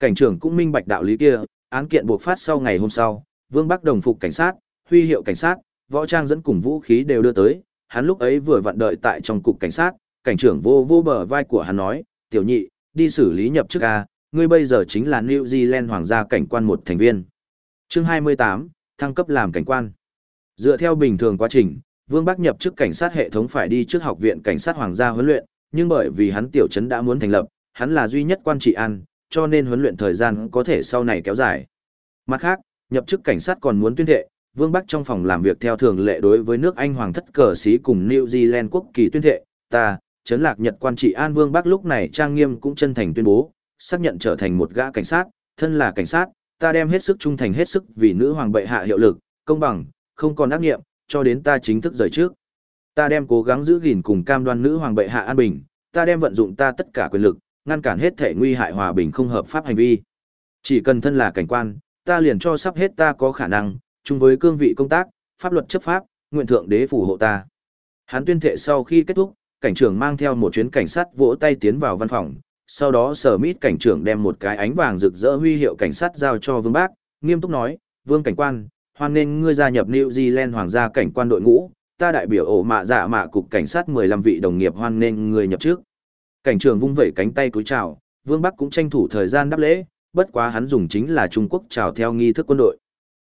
Cảnh trưởng cũng minh bạch đạo lý kia, án kiện buộc phát sau ngày hôm sau, Vương Bắc đồng phục cảnh sát, huy hiệu cảnh sát, võ trang dẫn cùng vũ khí đều đưa tới, hắn lúc ấy vừa vặn đợi tại trong cục cảnh sát, cảnh trưởng vô vô bờ vai của hắn nói, tiểu nhị, đi xử lý nhập chức A, ngươi bây giờ chính là New Zealand hoàng gia cảnh quan một thành viên. Chương 28, thăng cấp làm cảnh quan. Dựa theo bình thường quá trình, Vương Bắc nhập chức cảnh sát hệ thống phải đi trước học viện cảnh sát hoàng gia huấn luyện, nhưng bởi vì hắn tiểu trấn đã muốn thành lập, hắn là duy nhất quan trị an, cho nên huấn luyện thời gian có thể sau này kéo dài. Mặt khác, nhập chức cảnh sát còn muốn tuyên thệ, Vương Bắc trong phòng làm việc theo thường lệ đối với nước Anh hoàng thất cờ sĩ cùng New Zealand quốc kỳ tuyên thệ, ta, trấn lạc Nhật quan trị an Vương Bắc lúc này trang nghiêm cũng chân thành tuyên bố, xác nhận trở thành một gã cảnh sát, thân là cảnh sát, ta đem hết sức trung thành hết sức vì nữ hoàng bệ hạ hiệu lực, công bằng, không còn ác nghiệm, cho đến ta chính thức rời trước. Ta đem cố gắng giữ gìn cùng cam đoan nữ hoàng bệ hạ an bình, ta đem vận dụng ta tất cả quyền lực, ngăn cản hết thể nguy hại hòa bình không hợp pháp hành vi. Chỉ cần thân là cảnh quan, ta liền cho sắp hết ta có khả năng, chung với cương vị công tác, pháp luật chấp pháp, nguyện thượng đế phù hộ ta. Hắn tuyên thệ sau khi kết thúc, cảnh trưởng mang theo một chuyến cảnh sát vỗ tay tiến vào văn phòng, sau đó sở mít cảnh trưởng đem một cái ánh vàng rực rỡ huy hiệu cảnh sát giao cho vương bác, nghiêm túc nói, vương cảnh quan, hoan nên ngươi gia nhập New Zealand hoàng gia cảnh quan đội ngũ, ta đại biểu ổ mạ dạ mạ cục cảnh sát 15 vị đồng nghiệp hoan nên người nhập trước. Cảnh trưởng vung vẩy cánh tay cúi chào, Vương Bắc cũng tranh thủ thời gian đáp lễ, bất quá hắn dùng chính là Trung Quốc chào theo nghi thức quân đội.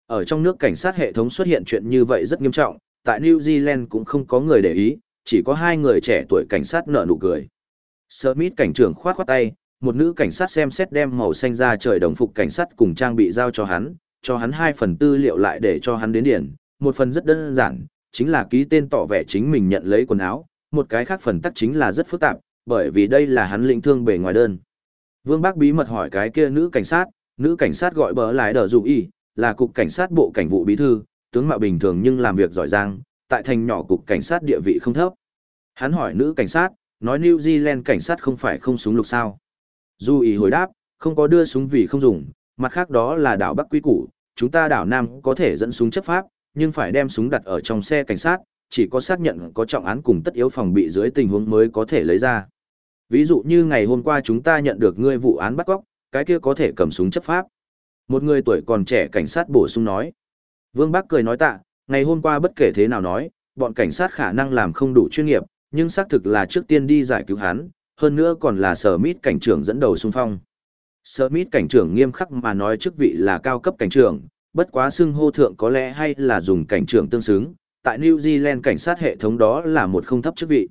Ở trong nước cảnh sát hệ thống xuất hiện chuyện như vậy rất nghiêm trọng, tại New Zealand cũng không có người để ý, chỉ có hai người trẻ tuổi cảnh sát nở nụ cười. Smith cảnh trưởng khoát khoát tay, một nữ cảnh sát xem xét đem màu xanh ra trời đồng phục cảnh sát cùng trang bị giao cho hắn, cho hắn hai phần tư liệu lại để cho hắn đến điển, một phần rất đơn giản, chính là ký tên tỏ vẻ chính mình nhận lấy quần áo, một cái khác phần tắc chính là rất phức tạp, bởi vì đây là hắn lĩnh thương bề ngoài đơn. Vương Bác bí mật hỏi cái kia nữ cảnh sát, nữ cảnh sát gọi bờ lại đỡ dụ y, là cục cảnh sát bộ cảnh vụ bí thư, tướng mạo bình thường nhưng làm việc giỏi giang, tại thành nhỏ cục cảnh sát địa vị không thấp. Hắn hỏi nữ cảnh sát, nói New Zealand cảnh sát không phải không súng lục sao. Du ý hồi đáp, không có đưa súng vì không dùng, mặt khác đó là đảo Bắc Quy Củ, chúng ta đảo Nam có thể dẫn súng chấp pháp, nhưng phải đem súng đặt ở trong xe cảnh sát, chỉ có xác nhận có trọng án cùng tất yếu phòng bị dưới tình huống mới có thể lấy ra. Ví dụ như ngày hôm qua chúng ta nhận được ngươi vụ án bắt cóc, cái kia có thể cầm súng chấp pháp. Một người tuổi còn trẻ cảnh sát bổ sung nói. Vương Bắc cười nói tạ, ngày hôm qua bất kể thế nào nói, bọn cảnh sát khả năng làm không đủ chuyên nghiệp, nhưng xác thực là trước tiên đi giải cứu hắn, hơn nữa còn là sở mít cảnh trưởng dẫn đầu xung phong. Sở mít cảnh trưởng nghiêm khắc mà nói chức vị là cao cấp cảnh trưởng, bất quá xưng hô thượng có lẽ hay là dùng cảnh trưởng tương xứng, tại New Zealand cảnh sát hệ thống đó là một không thấp chức vị.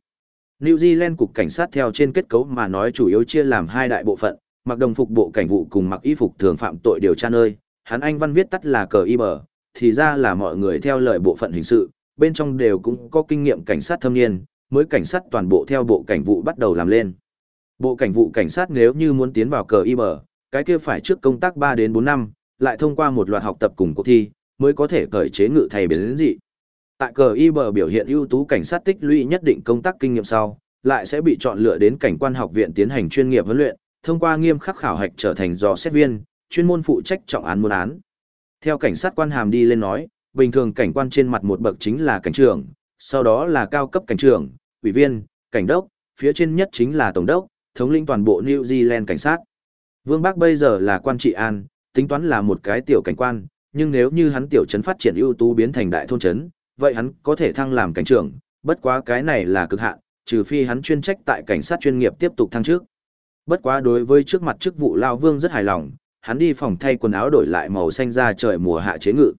New Zealand cục cảnh sát theo trên kết cấu mà nói chủ yếu chia làm hai đại bộ phận, mặc đồng phục bộ cảnh vụ cùng mặc y phục thường phạm tội điều tra nơi, hắn anh văn viết tắt là cờ y bờ, thì ra là mọi người theo lời bộ phận hình sự, bên trong đều cũng có kinh nghiệm cảnh sát thâm niên, mới cảnh sát toàn bộ theo bộ cảnh vụ bắt đầu làm lên. Bộ cảnh vụ cảnh sát nếu như muốn tiến vào cờ y bờ, cái kia phải trước công tác 3 đến 4 năm, lại thông qua một loạt học tập cùng cuộc thi, mới có thể cởi chế ngự thầy biến dị. Tại cờ y bờ biểu hiện ưu tú cảnh sát tích lũy nhất định công tác kinh nghiệm sau, lại sẽ bị chọn lựa đến cảnh quan học viện tiến hành chuyên nghiệp huấn luyện, thông qua nghiêm khắc khảo hạch trở thành dò xét viên, chuyên môn phụ trách trọng án muôn án. Theo cảnh sát quan hàm đi lên nói, bình thường cảnh quan trên mặt một bậc chính là cảnh trưởng, sau đó là cao cấp cảnh trưởng, ủy viên, cảnh đốc, phía trên nhất chính là tổng đốc, thống lĩnh toàn bộ New Zealand cảnh sát. Vương Bắc bây giờ là quan trị an, tính toán là một cái tiểu cảnh quan, nhưng nếu như hắn tiểu trấn phát triển ưu tú biến thành đại thôn trấn, vậy hắn có thể thăng làm cảnh trưởng, bất quá cái này là cực hạn, trừ phi hắn chuyên trách tại cảnh sát chuyên nghiệp tiếp tục thăng trước. Bất quá đối với trước mặt chức vụ Lao Vương rất hài lòng, hắn đi phòng thay quần áo đổi lại màu xanh ra trời mùa hạ chế ngự.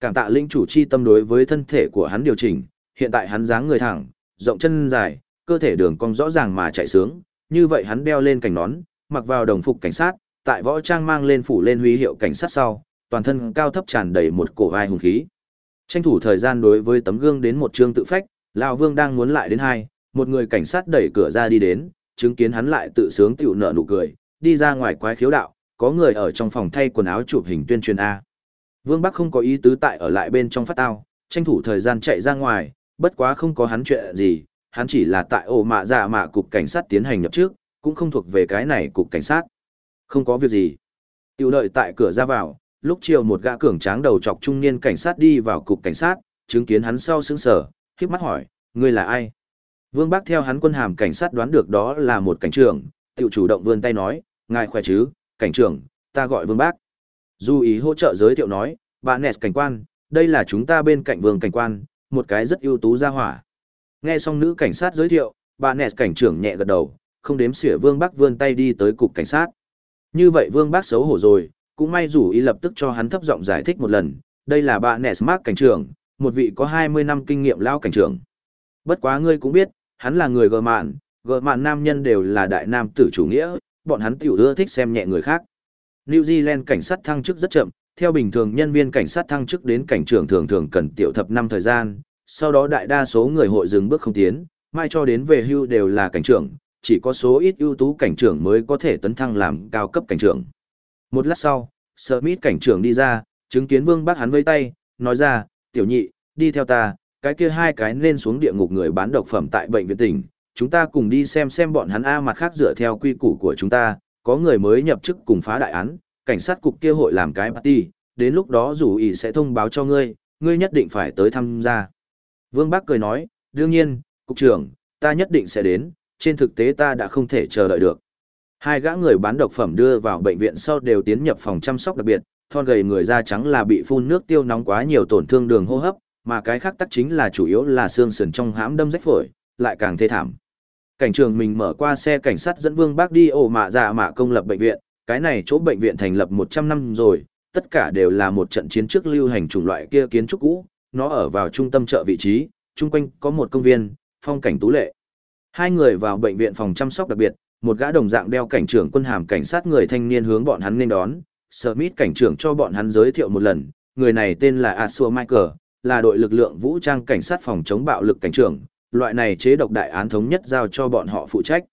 Cảm tạ linh chủ chi tâm đối với thân thể của hắn điều chỉnh, hiện tại hắn dáng người thẳng, rộng chân dài, cơ thể đường cong rõ ràng mà chạy sướng, như vậy hắn đeo lên cảnh nón, mặc vào đồng phục cảnh sát, tại võ trang mang lên phủ lên huy hiệu cảnh sát sau, toàn thân cao thấp tràn đầy một cổ vai hùng khí. Tranh thủ thời gian đối với tấm gương đến một chương tự phách, lão Vương đang muốn lại đến hai, một người cảnh sát đẩy cửa ra đi đến, chứng kiến hắn lại tự sướng tiểu nở nụ cười, đi ra ngoài quái khiếu đạo, có người ở trong phòng thay quần áo chụp hình tuyên truyền A. Vương Bắc không có ý tứ tại ở lại bên trong phát tao, tranh thủ thời gian chạy ra ngoài, bất quá không có hắn chuyện gì, hắn chỉ là tại ổ mạ dạ mạ cục cảnh sát tiến hành nhập trước, cũng không thuộc về cái này cục cảnh sát. Không có việc gì. Tiểu đợi tại cửa ra vào, lúc chiều một gã cường tráng đầu chọc trung niên cảnh sát đi vào cục cảnh sát, chứng kiến hắn sau sững sờ, khiếp mắt hỏi, ngươi là ai? Vương Bác theo hắn quân hàm cảnh sát đoán được đó là một cảnh trưởng, tiểu chủ động vươn tay nói, ngài khỏe chứ, cảnh trưởng, ta gọi Vương Bác. Du ý hỗ trợ giới thiệu nói, bạn nè cảnh quan, đây là chúng ta bên cạnh vương cảnh quan, một cái rất ưu tú gia hỏa. Nghe xong nữ cảnh sát giới thiệu, bà Nẹt cảnh trưởng nhẹ gật đầu, không đếm xỉa Vương Bác vươn tay đi tới cục cảnh sát. Như vậy Vương Bác xấu hổ rồi, cũng may rủ ý lập tức cho hắn thấp giọng giải thích một lần, đây là bà Nẹt Mark cảnh trưởng, một vị có 20 năm kinh nghiệm lao cảnh trưởng. Bất quá ngươi cũng biết, hắn là người gờ mạn, gờ mạn nam nhân đều là đại nam tử chủ nghĩa, bọn hắn tiểu ưa thích xem nhẹ người khác. New Zealand cảnh sát thăng chức rất chậm, theo bình thường nhân viên cảnh sát thăng chức đến cảnh trưởng thường thường cần tiểu thập năm thời gian, sau đó đại đa số người hội dừng bước không tiến, mai cho đến về hưu đều là cảnh trưởng, chỉ có số ít ưu tú cảnh trưởng mới có thể tấn thăng làm cao cấp cảnh trưởng. Một lát sau, Smith cảnh trưởng đi ra, chứng kiến Vương Bác hắn vây tay, nói ra, tiểu nhị, đi theo ta, cái kia hai cái nên xuống địa ngục người bán độc phẩm tại bệnh viện tỉnh, chúng ta cùng đi xem xem bọn hắn A mặt khác dựa theo quy củ của chúng ta, có người mới nhập chức cùng phá đại án, cảnh sát cục kia hội làm cái party, đến lúc đó dù ý sẽ thông báo cho ngươi, ngươi nhất định phải tới tham gia. Vương Bắc cười nói, đương nhiên, cục trưởng, ta nhất định sẽ đến, trên thực tế ta đã không thể chờ đợi được. Hai gã người bán độc phẩm đưa vào bệnh viện sau đều tiến nhập phòng chăm sóc đặc biệt, thon gầy người da trắng là bị phun nước tiêu nóng quá nhiều tổn thương đường hô hấp, mà cái khác tắc chính là chủ yếu là xương sườn trong hãm đâm rách phổi, lại càng thê thảm. Cảnh trường mình mở qua xe cảnh sát dẫn Vương Bác đi ổ mạ dạ mạ công lập bệnh viện, cái này chỗ bệnh viện thành lập 100 năm rồi, tất cả đều là một trận chiến trước lưu hành chủng loại kia kiến trúc cũ, nó ở vào trung tâm chợ vị trí, chung quanh có một công viên, phong cảnh tú lệ. Hai người vào bệnh viện phòng chăm sóc đặc biệt, một gã đồng dạng đeo cảnh trưởng quân hàm cảnh sát người thanh niên hướng bọn hắn nên đón, Smith cảnh trưởng cho bọn hắn giới thiệu một lần, người này tên là Asua Michael, là đội lực lượng vũ trang cảnh sát phòng chống bạo lực cảnh trưởng, loại này chế độc đại án thống nhất giao cho bọn họ phụ trách.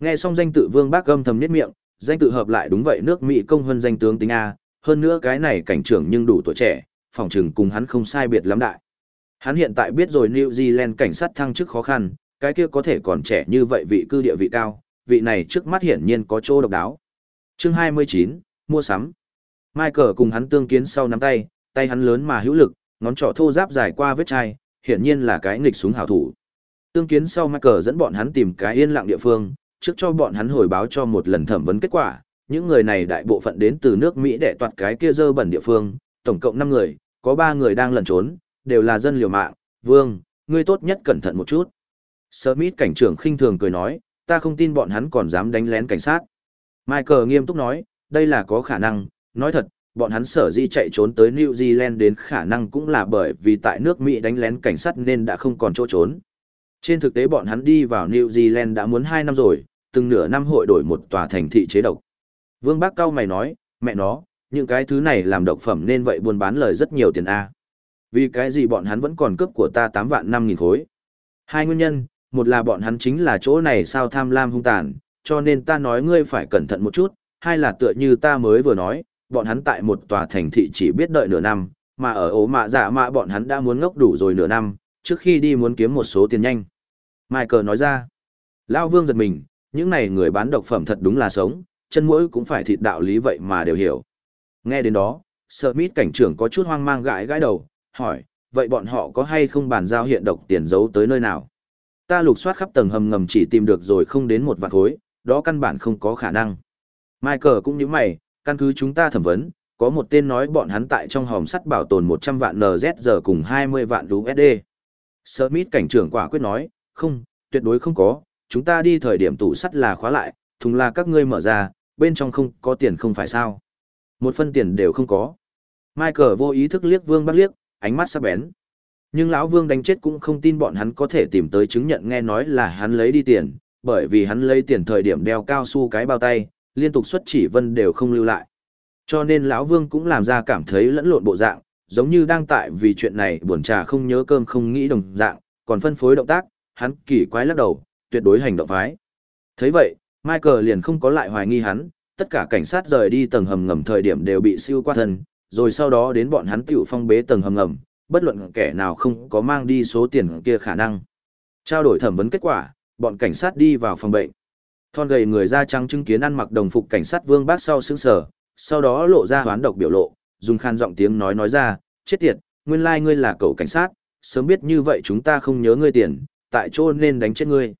Nghe xong danh tự Vương Bác gầm thầm niết miệng, danh tự hợp lại đúng vậy nước Mỹ công hơn danh tướng tính A, hơn nữa cái này cảnh trưởng nhưng đủ tuổi trẻ, phòng trừng cùng hắn không sai biệt lắm đại. Hắn hiện tại biết rồi New Zealand cảnh sát thăng chức khó khăn, cái kia có thể còn trẻ như vậy vị cư địa vị cao, vị này trước mắt hiển nhiên có chỗ độc đáo. Chương 29, mua sắm. Michael cùng hắn tương kiến sau nắm tay, tay hắn lớn mà hữu lực, ngón trỏ thô giáp dài qua vết chai, hiển nhiên là cái nghịch súng hảo thủ. Tương kiến sau Michael dẫn bọn hắn tìm cái yên lặng địa phương, trước cho bọn hắn hồi báo cho một lần thẩm vấn kết quả, những người này đại bộ phận đến từ nước Mỹ để toạt cái kia dơ bẩn địa phương, tổng cộng 5 người, có ba người đang lẩn trốn, đều là dân liều mạng, vương, ngươi tốt nhất cẩn thận một chút. Smith cảnh trưởng khinh thường cười nói, ta không tin bọn hắn còn dám đánh lén cảnh sát. Michael nghiêm túc nói, đây là có khả năng, nói thật, bọn hắn sở di chạy trốn tới New Zealand đến khả năng cũng là bởi vì tại nước Mỹ đánh lén cảnh sát nên đã không còn chỗ trốn. Trên thực tế bọn hắn đi vào New Zealand đã muốn 2 năm rồi, từng nửa năm hội đổi một tòa thành thị chế độc. Vương Bác Cao mày nói, mẹ nó, những cái thứ này làm độc phẩm nên vậy buôn bán lời rất nhiều tiền A. Vì cái gì bọn hắn vẫn còn cướp của ta tám vạn năm nghìn khối. Hai nguyên nhân, một là bọn hắn chính là chỗ này sao tham lam hung tàn, cho nên ta nói ngươi phải cẩn thận một chút, hai là tựa như ta mới vừa nói, bọn hắn tại một tòa thành thị chỉ biết đợi nửa năm, mà ở ố mạ dạ mạ bọn hắn đã muốn ngốc đủ rồi nửa năm, trước khi đi muốn kiếm một số tiền nhanh. Michael nói ra, Lao Vương giật mình, những này người bán độc phẩm thật đúng là sống, chân mũi cũng phải thịt đạo lý vậy mà đều hiểu. Nghe đến đó, Smith cảnh trưởng có chút hoang mang gãi gãi đầu, hỏi, vậy bọn họ có hay không bàn giao hiện độc tiền giấu tới nơi nào? Ta lục soát khắp tầng hầm ngầm chỉ tìm được rồi không đến một vạn khối, đó căn bản không có khả năng. Michael cũng như mày, căn cứ chúng ta thẩm vấn, có một tên nói bọn hắn tại trong hòm sắt bảo tồn 100 vạn NZ cùng 20 vạn USD. Smith cảnh trưởng quả quyết nói, không, tuyệt đối không có, chúng ta đi thời điểm tủ sắt là khóa lại, thùng là các ngươi mở ra, bên trong không có tiền không phải sao. Một phân tiền đều không có. Michael vô ý thức liếc Vương Bắc liếc, ánh mắt sắc bén. Nhưng lão Vương đánh chết cũng không tin bọn hắn có thể tìm tới chứng nhận nghe nói là hắn lấy đi tiền, bởi vì hắn lấy tiền thời điểm đeo cao su cái bao tay, liên tục xuất chỉ vân đều không lưu lại. Cho nên lão Vương cũng làm ra cảm thấy lẫn lộn bộ dạng, giống như đang tại vì chuyện này buồn trà không nhớ cơm không nghĩ đồng dạng, còn phân phối động tác, hắn kỳ quái lắc đầu, tuyệt đối hành động phái. Thấy vậy, Michael liền không có lại hoài nghi hắn, tất cả cảnh sát rời đi tầng hầm ngầm thời điểm đều bị siêu qua thân, rồi sau đó đến bọn hắn tiểu phong bế tầng hầm ngầm, bất luận kẻ nào không có mang đi số tiền kia khả năng. Trao đổi thẩm vấn kết quả, bọn cảnh sát đi vào phòng bệnh. Thon gầy người da trắng chứng kiến ăn mặc đồng phục cảnh sát Vương Bác sau sững sờ, sau đó lộ ra hoán độc biểu lộ, dùng khan giọng tiếng nói nói ra, chết tiệt, nguyên lai ngươi là cậu cảnh sát, sớm biết như vậy chúng ta không nhớ ngươi tiền, tại chỗ nên đánh chết ngươi.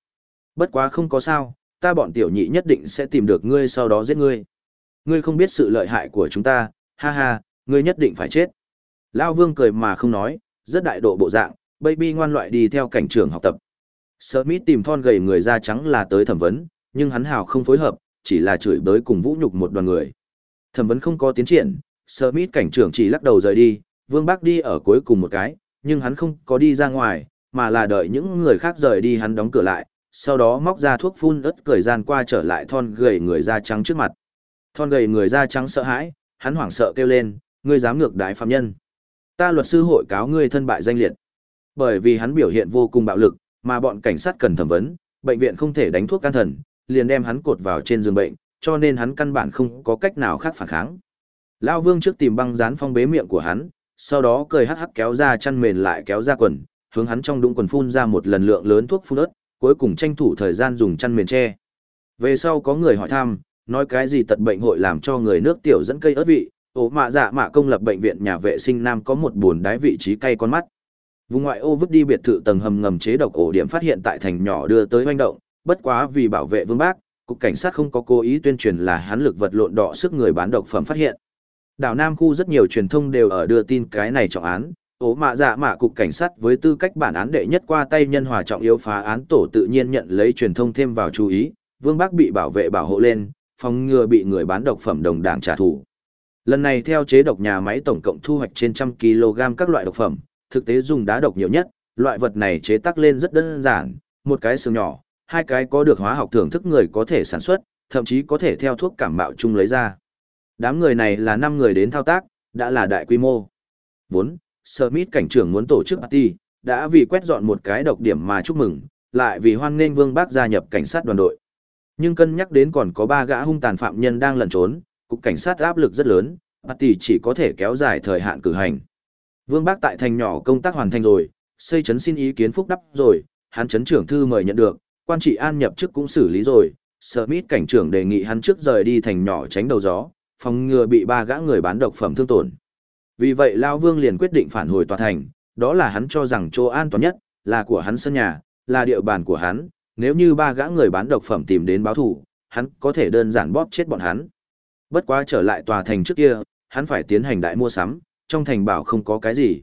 Bất quá không có sao, ta bọn tiểu nhị nhất định sẽ tìm được ngươi sau đó giết ngươi. Ngươi không biết sự lợi hại của chúng ta, ha ha, ngươi nhất định phải chết. Lao vương cười mà không nói, rất đại độ bộ dạng, baby ngoan loại đi theo cảnh trường học tập. Smith tìm thon gầy người da trắng là tới thẩm vấn, nhưng hắn hào không phối hợp, chỉ là chửi bới cùng vũ nhục một đoàn người. Thẩm vấn không có tiến triển, Smith cảnh trưởng chỉ lắc đầu rời đi, Vương bác đi ở cuối cùng một cái, nhưng hắn không có đi ra ngoài, mà là đợi những người khác rời đi hắn đóng cửa lại, sau đó móc ra thuốc phun ớt cười gian qua trở lại thon gầy người da trắng trước mặt. Thon gầy người da trắng sợ hãi, hắn hoảng sợ kêu lên, ngươi dám ngược đái phạm nhân. Ta luật sư hội cáo ngươi thân bại danh liệt. Bởi vì hắn biểu hiện vô cùng bạo lực, mà bọn cảnh sát cần thẩm vấn, bệnh viện không thể đánh thuốc can thần, liền đem hắn cột vào trên giường bệnh, cho nên hắn căn bản không có cách nào khác phản kháng. Lão Vương trước tìm băng dán phong bế miệng của hắn, sau đó cười hắc hắc kéo ra chăn mền lại kéo ra quần, hướng hắn trong đũng quần phun ra một lần lượng lớn thuốc phun ớt, cuối cùng tranh thủ thời gian dùng chăn mền tre Về sau có người hỏi thăm, nói cái gì tật bệnh hội làm cho người nước tiểu dẫn cây ớt vị, ổ mạ dạ mạ công lập bệnh viện nhà vệ sinh nam có một buồn đái vị trí cay con mắt. Vùng ngoại ô vứt đi biệt thự tầng hầm ngầm chế độc ổ điểm phát hiện tại thành nhỏ đưa tới hoành động, bất quá vì bảo vệ vương bác, cục cảnh sát không có cố ý tuyên truyền là hắn lực vật lộn đỏ sức người bán độc phẩm phát hiện. Đảo Nam khu rất nhiều truyền thông đều ở đưa tin cái này trọng án, ố mạ dạ mạ cục cảnh sát với tư cách bản án đệ nhất qua tay nhân hòa trọng yếu phá án tổ tự nhiên nhận lấy truyền thông thêm vào chú ý, Vương Bác bị bảo vệ bảo hộ lên, phòng ngừa bị người bán độc phẩm đồng đảng trả thù. Lần này theo chế độc nhà máy tổng cộng thu hoạch trên trăm kg các loại độc phẩm, thực tế dùng đá độc nhiều nhất, loại vật này chế tác lên rất đơn giản, một cái xương nhỏ, hai cái có được hóa học thưởng thức người có thể sản xuất, thậm chí có thể theo thuốc cảm mạo chung lấy ra. Đám người này là 5 người đến thao tác, đã là đại quy mô. Vốn, Smith cảnh trưởng muốn tổ chức party, đã vì quét dọn một cái độc điểm mà chúc mừng, lại vì hoan nghênh Vương Bác gia nhập cảnh sát đoàn đội. Nhưng cân nhắc đến còn có 3 gã hung tàn phạm nhân đang lẩn trốn, cục cảnh sát áp lực rất lớn, party chỉ có thể kéo dài thời hạn cử hành. Vương Bác tại thành nhỏ công tác hoàn thành rồi, xây chấn xin ý kiến phúc đắp rồi, hắn chấn trưởng thư mời nhận được, quan trị an nhập chức cũng xử lý rồi, Smith cảnh trưởng đề nghị hắn trước rời đi thành nhỏ tránh đầu gió, phòng ngừa bị ba gã người bán độc phẩm thương tổn. Vì vậy Lao Vương liền quyết định phản hồi tòa thành, đó là hắn cho rằng chỗ an toàn nhất, là của hắn sân nhà, là địa bàn của hắn, nếu như ba gã người bán độc phẩm tìm đến báo thủ, hắn có thể đơn giản bóp chết bọn hắn. Bất quá trở lại tòa thành trước kia, hắn phải tiến hành đại mua sắm, trong thành bảo không có cái gì.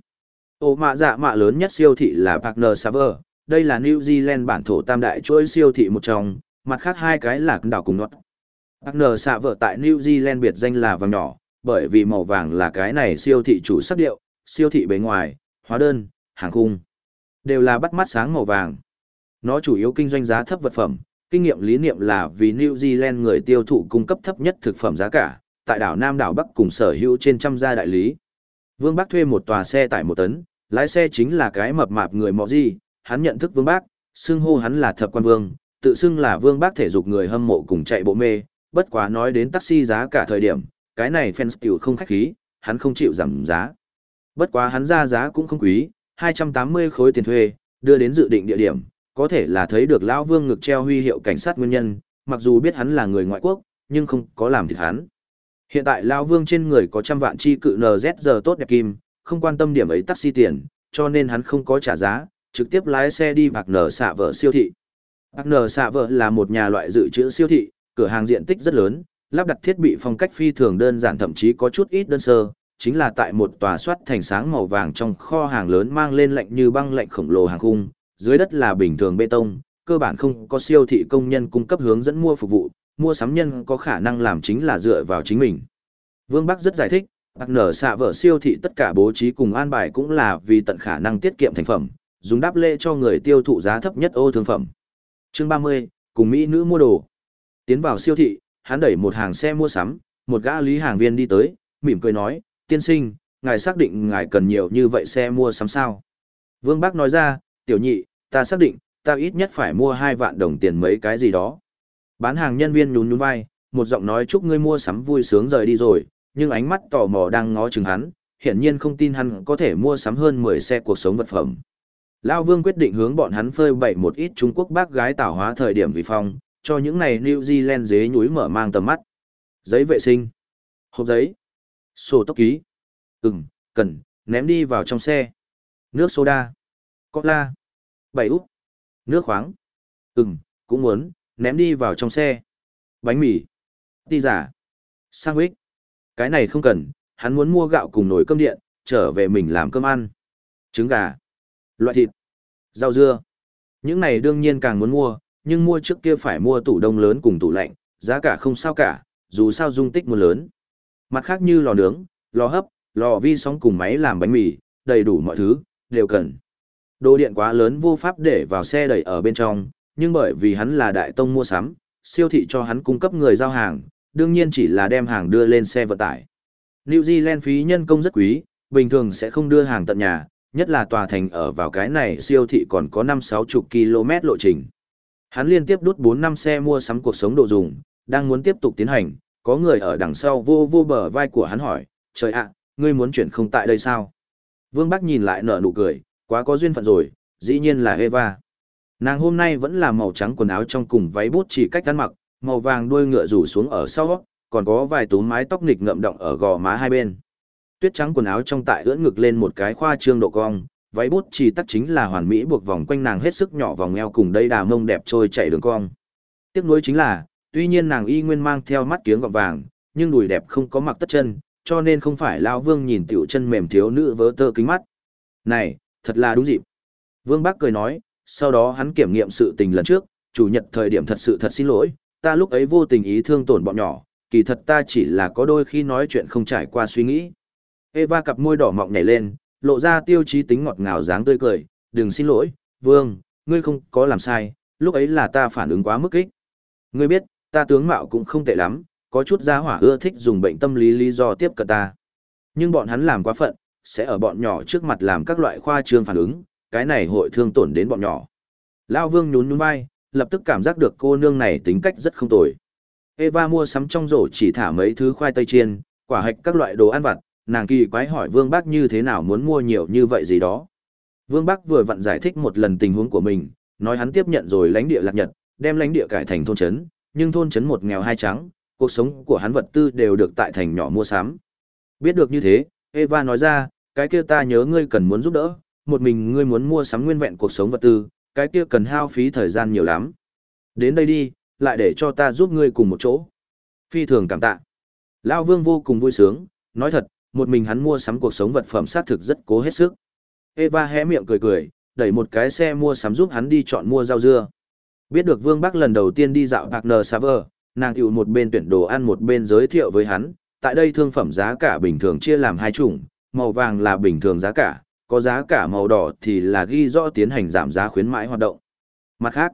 Ô mạ dạ mạ lớn nhất siêu thị là Partner Saver, đây là New Zealand bản thổ tam đại chuỗi siêu thị một trong, mặt khác hai cái là đảo cùng nọt. Partner Saver tại New Zealand biệt danh là vàng nhỏ, bởi vì màu vàng là cái này siêu thị chủ sắc điệu, siêu thị bề ngoài, hóa đơn, hàng khung, đều là bắt mắt sáng màu vàng. Nó chủ yếu kinh doanh giá thấp vật phẩm, kinh nghiệm lý niệm là vì New Zealand người tiêu thụ cung cấp thấp nhất thực phẩm giá cả, tại đảo Nam đảo Bắc cùng sở hữu trên trăm gia đại lý. Vương Bắc thuê một tòa xe tải một tấn, lái xe chính là cái mập mạp người mọ gì, hắn nhận thức Vương Bác, xưng hô hắn là thập quan vương, tự xưng là Vương Bác thể dục người hâm mộ cùng chạy bộ mê, bất quá nói đến taxi giá cả thời điểm, cái này fans tiểu không khách khí, hắn không chịu giảm giá. Bất quá hắn ra giá cũng không quý, 280 khối tiền thuê, đưa đến dự định địa điểm, có thể là thấy được lão Vương ngực treo huy hiệu cảnh sát nguyên nhân, mặc dù biết hắn là người ngoại quốc, nhưng không có làm thịt hắn. Hiện tại lão Vương trên người có trăm vạn chi cự NZ giờ tốt đẹp kim, không quan tâm điểm ấy taxi tiền, cho nên hắn không có trả giá, trực tiếp lái xe đi bạc nở xạ vợ siêu thị. Bạc nở xạ vợ là một nhà loại dự trữ siêu thị, cửa hàng diện tích rất lớn, lắp đặt thiết bị phong cách phi thường đơn giản thậm chí có chút ít đơn sơ, chính là tại một tòa soát thành sáng màu vàng trong kho hàng lớn mang lên lạnh như băng lạnh khổng lồ hàng khung, dưới đất là bình thường bê tông, cơ bản không có siêu thị công nhân cung cấp hướng dẫn mua phục vụ, mua sắm nhân có khả năng làm chính là dựa vào chính mình. Vương Bắc rất giải thích, bạc nở xạ vở siêu thị tất cả bố trí cùng an bài cũng là vì tận khả năng tiết kiệm thành phẩm, dùng đáp lệ cho người tiêu thụ giá thấp nhất ô thương phẩm. Chương 30, cùng Mỹ nữ mua đồ. Tiến vào siêu thị, hắn đẩy một hàng xe mua sắm, một gã lý hàng viên đi tới, mỉm cười nói, tiên sinh, ngài xác định ngài cần nhiều như vậy xe mua sắm sao. Vương Bác nói ra, tiểu nhị, ta xác định, ta ít nhất phải mua hai vạn đồng tiền mấy cái gì đó. Bán hàng nhân viên nhún nhún vai, một giọng nói chúc ngươi mua sắm vui sướng rời đi rồi, nhưng ánh mắt tò mò đang ngó chừng hắn, hiển nhiên không tin hắn có thể mua sắm hơn 10 xe cuộc sống vật phẩm. Lao Vương quyết định hướng bọn hắn phơi bày một ít Trung Quốc bác gái tảo hóa thời điểm vì phong, cho những này New Zealand dế nhúi mở mang tầm mắt. Giấy vệ sinh, hộp giấy, sổ tốc ký. Ừm, cần, ném đi vào trong xe. Nước soda, cola, bảy úp, nước khoáng. Ừm, cũng muốn, ném đi vào trong xe. Bánh mì, ti giả, sandwich. Cái này không cần, hắn muốn mua gạo cùng nồi cơm điện, trở về mình làm cơm ăn. Trứng gà, loại thịt, rau dưa. Những này đương nhiên càng muốn mua, nhưng mua trước kia phải mua tủ đông lớn cùng tủ lạnh, giá cả không sao cả, dù sao dung tích mua lớn. Mặt khác như lò nướng, lò hấp, lò vi sóng cùng máy làm bánh mì, đầy đủ mọi thứ, đều cần. Đồ điện quá lớn vô pháp để vào xe đẩy ở bên trong, nhưng bởi vì hắn là đại tông mua sắm, siêu thị cho hắn cung cấp người giao hàng, đương nhiên chỉ là đem hàng đưa lên xe vận tải. New Zealand phí nhân công rất quý, bình thường sẽ không đưa hàng tận nhà, nhất là tòa thành ở vào cái này siêu thị còn có 5-60 km lộ trình. Hắn liên tiếp đút 4 năm xe mua sắm cuộc sống đồ dùng, đang muốn tiếp tục tiến hành, có người ở đằng sau vô vô bờ vai của hắn hỏi, trời ạ, ngươi muốn chuyển không tại đây sao? Vương Bắc nhìn lại nở nụ cười, quá có duyên phận rồi, dĩ nhiên là Eva. Nàng hôm nay vẫn là màu trắng quần áo trong cùng váy bút chỉ cách ăn mặc, màu vàng đuôi ngựa rủ xuống ở sau, còn có vài túm mái tóc nịch ngậm động ở gò má hai bên. Tuyết trắng quần áo trong tại ưỡn ngực lên một cái khoa trương độ cong, váy bút chỉ tắc chính là hoàn mỹ buộc vòng quanh nàng hết sức nhỏ vòng eo cùng đây đà mông đẹp trôi chạy đường cong. Tiếc nuối chính là, tuy nhiên nàng y nguyên mang theo mắt kiếng gọng vàng, nhưng đùi đẹp không có mặc tất chân, cho nên không phải lao vương nhìn tiểu chân mềm thiếu nữ vớ tơ kính mắt. Này, thật là đúng dịp. Vương Bác cười nói, sau đó hắn kiểm nghiệm sự tình lần trước, chủ nhật thời điểm thật sự thật xin lỗi, ta lúc ấy vô tình ý thương tổn bọn nhỏ, kỳ thật ta chỉ là có đôi khi nói chuyện không trải qua suy nghĩ. Eva cặp môi đỏ mọng nhảy lên, lộ ra tiêu chí tính ngọt ngào dáng tươi cười, đừng xin lỗi, vương, ngươi không có làm sai, lúc ấy là ta phản ứng quá mức kích. Ngươi biết, ta tướng mạo cũng không tệ lắm, có chút gia hỏa ưa thích dùng bệnh tâm lý lý do tiếp cận ta. Nhưng bọn hắn làm quá phận, sẽ ở bọn nhỏ trước mặt làm các loại khoa trương phản ứng, cái này hội thương tổn đến bọn nhỏ. Lao vương nhún nhún vai, lập tức cảm giác được cô nương này tính cách rất không tồi. Eva mua sắm trong rổ chỉ thả mấy thứ khoai tây chiên, quả hạch các loại đồ ăn vặt, nàng kỳ quái hỏi Vương Bác như thế nào muốn mua nhiều như vậy gì đó. Vương Bác vừa vặn giải thích một lần tình huống của mình, nói hắn tiếp nhận rồi lãnh địa lạc nhật, đem lãnh địa cải thành thôn trấn, nhưng thôn trấn một nghèo hai trắng, cuộc sống của hắn vật tư đều được tại thành nhỏ mua sắm. Biết được như thế, Eva nói ra, cái kia ta nhớ ngươi cần muốn giúp đỡ, một mình ngươi muốn mua sắm nguyên vẹn cuộc sống vật tư, cái kia cần hao phí thời gian nhiều lắm. Đến đây đi, lại để cho ta giúp ngươi cùng một chỗ. Phi thường cảm tạ. Lao Vương vô cùng vui sướng, nói thật, một mình hắn mua sắm cuộc sống vật phẩm sát thực rất cố hết sức. Eva hé miệng cười cười, đẩy một cái xe mua sắm giúp hắn đi chọn mua rau dưa. Biết được Vương Bắc lần đầu tiên đi dạo Partner Server, nàng chịu một bên tuyển đồ ăn một bên giới thiệu với hắn, tại đây thương phẩm giá cả bình thường chia làm hai chủng, màu vàng là bình thường giá cả, có giá cả màu đỏ thì là ghi rõ tiến hành giảm giá khuyến mãi hoạt động. Mặt khác,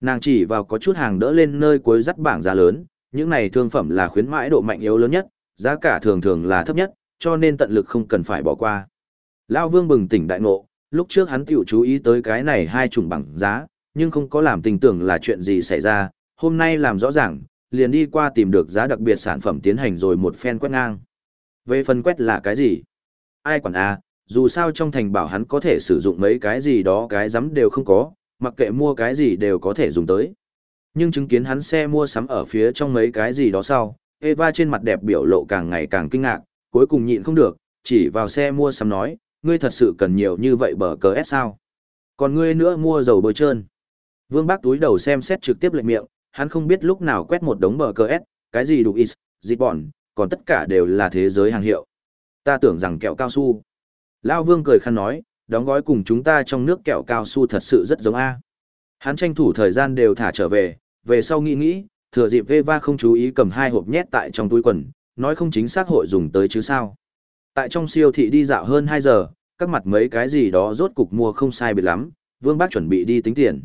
nàng chỉ vào có chút hàng đỡ lên nơi cuối dắt bảng giá lớn, những này thương phẩm là khuyến mãi độ mạnh yếu lớn nhất, giá cả thường thường là thấp nhất, cho nên tận lực không cần phải bỏ qua. Lão Vương bừng tỉnh đại ngộ, lúc trước hắn tiểu chú ý tới cái này hai chủng bảng giá, nhưng không có làm tình tưởng là chuyện gì xảy ra, hôm nay làm rõ ràng, liền đi qua tìm được giá đặc biệt sản phẩm tiến hành rồi một phen quét ngang. Về phần quét là cái gì? Ai quản à, dù sao trong thành bảo hắn có thể sử dụng mấy cái gì đó cái giấm đều không có, mặc kệ mua cái gì đều có thể dùng tới. Nhưng chứng kiến hắn xe mua sắm ở phía trong mấy cái gì đó sau, Eva trên mặt đẹp biểu lộ càng ngày càng kinh ngạc, cuối cùng nhịn không được, chỉ vào xe mua sắm nói, ngươi thật sự cần nhiều như vậy bờ cờ S sao? Còn ngươi nữa mua dầu bôi trơn. Vương Bác túi đầu xem xét trực tiếp lệnh miệng, hắn không biết lúc nào quét một đống bờ cờ S, cái gì đủ is, dịch bọn, còn tất cả đều là thế giới hàng hiệu. Ta tưởng rằng kẹo cao su. Lao Vương cười khăn nói, đóng gói cùng chúng ta trong nước kẹo cao su thật sự rất giống A. Hắn tranh thủ thời gian đều thả trở về, về sau nghĩ nghĩ, thừa dịp Veva không chú ý cầm hai hộp nhét tại trong túi quần, nói không chính xác hội dùng tới chứ sao. Tại trong siêu thị đi dạo hơn 2 giờ, các mặt mấy cái gì đó rốt cục mua không sai biệt lắm, Vương Bác chuẩn bị đi tính tiền.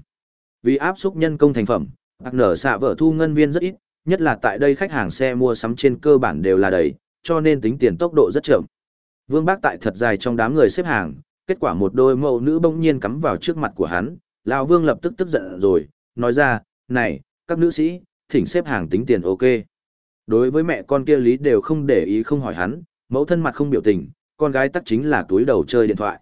Vì áp xúc nhân công thành phẩm, bạc nở xạ vợ thu ngân viên rất ít, nhất là tại đây khách hàng xe mua sắm trên cơ bản đều là đầy, cho nên tính tiền tốc độ rất chậm. Vương Bác tại thật dài trong đám người xếp hàng, kết quả một đôi mẫu nữ bỗng nhiên cắm vào trước mặt của hắn, lão Vương lập tức tức giận rồi, nói ra, "Này, các nữ sĩ, thỉnh xếp hàng tính tiền ok." Đối với mẹ con kia lý đều không để ý không hỏi hắn, mẫu thân mặt không biểu tình, con gái tắc chính là túi đầu chơi điện thoại.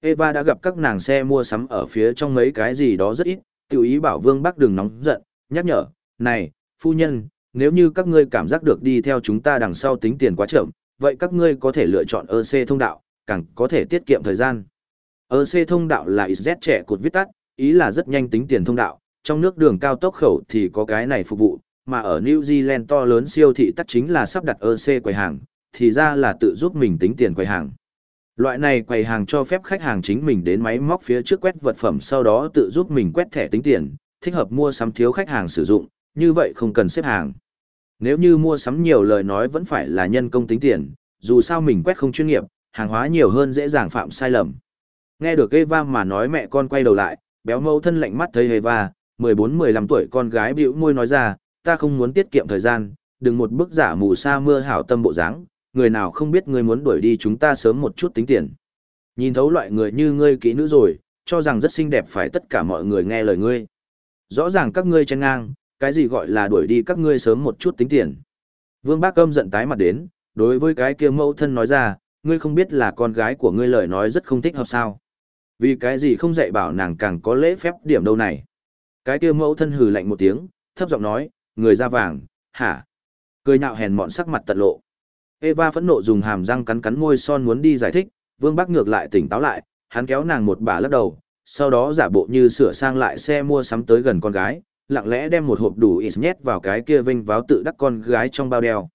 Eva đã gặp các nàng xe mua sắm ở phía trong mấy cái gì đó rất ít, tiểu ý bảo Vương Bắc đừng nóng giận, nhắc nhở, này, phu nhân, nếu như các ngươi cảm giác được đi theo chúng ta đằng sau tính tiền quá chậm, vậy các ngươi có thể lựa chọn EC thông đạo, càng có thể tiết kiệm thời gian. EC thông đạo là IZ trẻ cột viết tắt, ý là rất nhanh tính tiền thông đạo, trong nước đường cao tốc khẩu thì có cái này phục vụ, mà ở New Zealand to lớn siêu thị tắt chính là sắp đặt EC quầy hàng, thì ra là tự giúp mình tính tiền quầy hàng. Loại này quầy hàng cho phép khách hàng chính mình đến máy móc phía trước quét vật phẩm sau đó tự giúp mình quét thẻ tính tiền, thích hợp mua sắm thiếu khách hàng sử dụng, như vậy không cần xếp hàng. Nếu như mua sắm nhiều lời nói vẫn phải là nhân công tính tiền, dù sao mình quét không chuyên nghiệp, hàng hóa nhiều hơn dễ dàng phạm sai lầm. Nghe được Eva mà nói mẹ con quay đầu lại, béo mâu thân lạnh mắt thấy Eva, 14-15 tuổi con gái bĩu môi nói ra, ta không muốn tiết kiệm thời gian, đừng một bức giả mù sa mưa hảo tâm bộ dáng, người nào không biết ngươi muốn đuổi đi chúng ta sớm một chút tính tiền. Nhìn thấu loại người như ngươi kỹ nữ rồi, cho rằng rất xinh đẹp phải tất cả mọi người nghe lời ngươi. Rõ ràng các ngươi chen ngang, cái gì gọi là đuổi đi các ngươi sớm một chút tính tiền. Vương Bác Câm giận tái mặt đến, đối với cái kia mẫu thân nói ra, ngươi không biết là con gái của ngươi lời nói rất không thích hợp sao. Vì cái gì không dạy bảo nàng càng có lễ phép điểm đâu này. Cái kia mẫu thân hừ lạnh một tiếng, thấp giọng nói, người da vàng, hả? Cười nhạo hèn mọn sắc mặt tận lộ. Eva phẫn nộ dùng hàm răng cắn cắn môi son muốn đi giải thích, Vương Bắc ngược lại tỉnh táo lại, hắn kéo nàng một bà lắc đầu, sau đó giả bộ như sửa sang lại xe mua sắm tới gần con gái, lặng lẽ đem một hộp đủ ít nhét vào cái kia vinh váo tự đắc con gái trong bao đeo.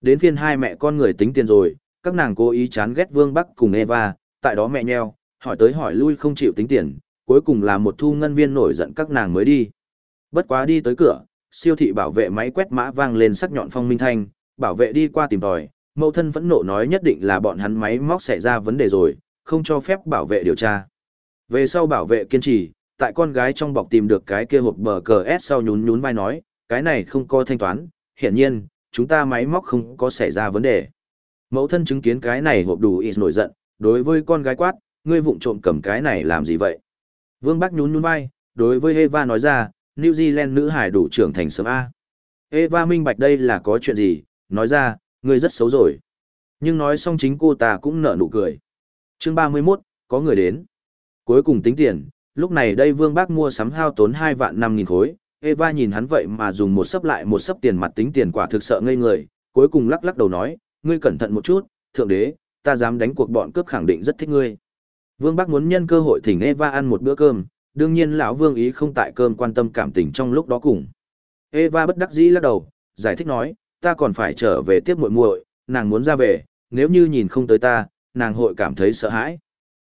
Đến phiên hai mẹ con người tính tiền rồi, các nàng cố ý chán ghét Vương Bắc cùng Eva, tại đó mẹ nheo, hỏi tới hỏi lui không chịu tính tiền, cuối cùng là một thu ngân viên nổi giận các nàng mới đi. Bất quá đi tới cửa, siêu thị bảo vệ máy quét mã vang lên sắc nhọn phong minh thanh, bảo vệ đi qua tìm tòi, mẫu thân vẫn nộ nói nhất định là bọn hắn máy móc xảy ra vấn đề rồi, không cho phép bảo vệ điều tra. Về sau bảo vệ kiên trì, tại con gái trong bọc tìm được cái kia hộp bờ cờ S sau nhún nhún vai nói, cái này không có thanh toán, hiển nhiên, chúng ta máy móc không có xảy ra vấn đề. Mẫu thân chứng kiến cái này hộp đủ ít nổi giận, đối với con gái quát, ngươi vụng trộm cầm cái này làm gì vậy? Vương Bắc nhún nhún vai, đối với Eva nói ra, New Zealand nữ hải đủ trưởng thành sớm A. Eva minh bạch đây là có chuyện gì, nói ra, ngươi rất xấu rồi. Nhưng nói xong chính cô ta cũng nở nụ cười. chương 31, có người đến. Cuối cùng tính tiền, lúc này đây Vương Bác mua sắm hao tốn 2 vạn 5 nghìn khối. Eva nhìn hắn vậy mà dùng một sấp lại một sấp tiền mặt tính tiền quả thực sợ ngây người, cuối cùng lắc lắc đầu nói, ngươi cẩn thận một chút, thượng đế, ta dám đánh cuộc bọn cướp khẳng định rất thích ngươi. Vương Bác muốn nhân cơ hội thỉnh Eva ăn một bữa cơm, đương nhiên lão Vương ý không tại cơm quan tâm cảm tình trong lúc đó cùng. Eva bất đắc dĩ lắc đầu, giải thích nói, ta còn phải trở về tiếp muội muội, nàng muốn ra về, nếu như nhìn không tới ta, nàng hội cảm thấy sợ hãi.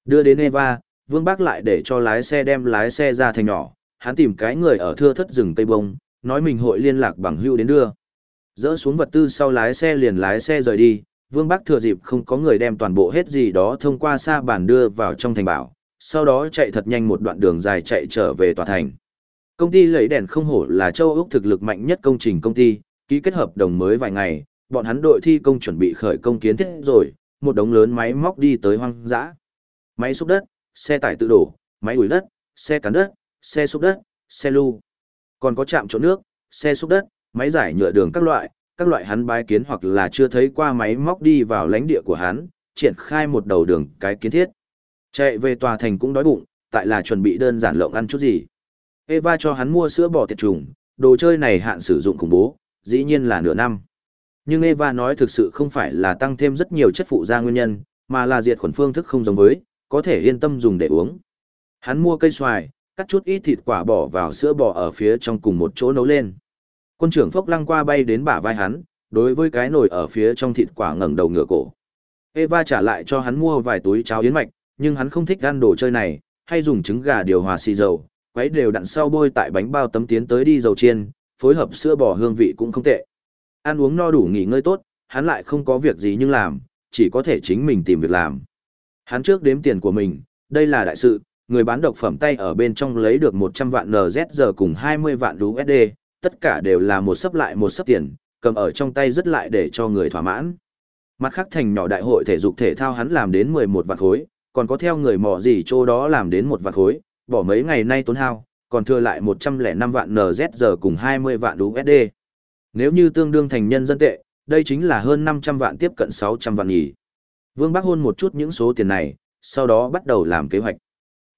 Đưa đến Eva, Vương Bác lại để cho lái xe đem lái xe ra thành nhỏ, hắn tìm cái người ở thưa thất rừng Tây Bông, nói mình hội liên lạc bằng hưu đến đưa. Dỡ xuống vật tư sau lái xe liền lái xe rời đi, Vương Bắc thừa dịp không có người đem toàn bộ hết gì đó thông qua xa bản đưa vào trong thành bảo, sau đó chạy thật nhanh một đoạn đường dài chạy trở về tòa thành. Công ty lấy đèn không hổ là châu Úc thực lực mạnh nhất công trình công ty, ký kết hợp đồng mới vài ngày, bọn hắn đội thi công chuẩn bị khởi công kiến thiết rồi, một đống lớn máy móc đi tới hoang dã. Máy xúc đất, xe tải tự đổ, máy ủi đất, xe cán đất, xe xúc đất, xe lưu. Còn có trạm trộn nước, xe xúc đất, máy giải nhựa đường các loại, các loại hắn bái kiến hoặc là chưa thấy qua máy móc đi vào lãnh địa của hắn, triển khai một đầu đường cái kiến thiết. Chạy về tòa thành cũng đói bụng, tại là chuẩn bị đơn giản lộng ăn chút gì. Eva cho hắn mua sữa bò tiệt trùng, đồ chơi này hạn sử dụng khủng bố, dĩ nhiên là nửa năm. Nhưng Eva nói thực sự không phải là tăng thêm rất nhiều chất phụ ra nguyên nhân, mà là diệt khuẩn phương thức không giống với, có thể yên tâm dùng để uống. Hắn mua cây xoài, cắt chút ít thịt quả bỏ vào sữa bò ở phía trong cùng một chỗ nấu lên. Quân trưởng Phốc Lăng qua bay đến bả vai hắn, đối với cái nồi ở phía trong thịt quả ngẩng đầu ngửa cổ. Eva trả lại cho hắn mua vài túi cháo yến mạch, nhưng hắn không thích ăn đồ chơi này, hay dùng trứng gà điều hòa xì dầu, quấy đều đặn sau bôi tại bánh bao tấm tiến tới đi dầu chiên, phối hợp sữa bò hương vị cũng không tệ. Ăn uống no đủ nghỉ ngơi tốt, hắn lại không có việc gì nhưng làm, chỉ có thể chính mình tìm việc làm. Hắn trước đếm tiền của mình, đây là đại sự, người bán độc phẩm tay ở bên trong lấy được 100 vạn NZ cùng 20 vạn USD, tất cả đều là một sấp lại một sấp tiền, cầm ở trong tay rất lại để cho người thỏa mãn. Mặt khác thành nhỏ đại hội thể dục thể thao hắn làm đến 11 vạn khối, còn có theo người mò gì chỗ đó làm đến một vạn khối, bỏ mấy ngày nay tốn hao, còn thừa lại 105 vạn NZ cùng 20 vạn USD. Nếu như tương đương thành nhân dân tệ, đây chính là hơn 500 vạn tiếp cận 600 vạn nhỉ. Vương Bắc hôn một chút những số tiền này, sau đó bắt đầu làm kế hoạch.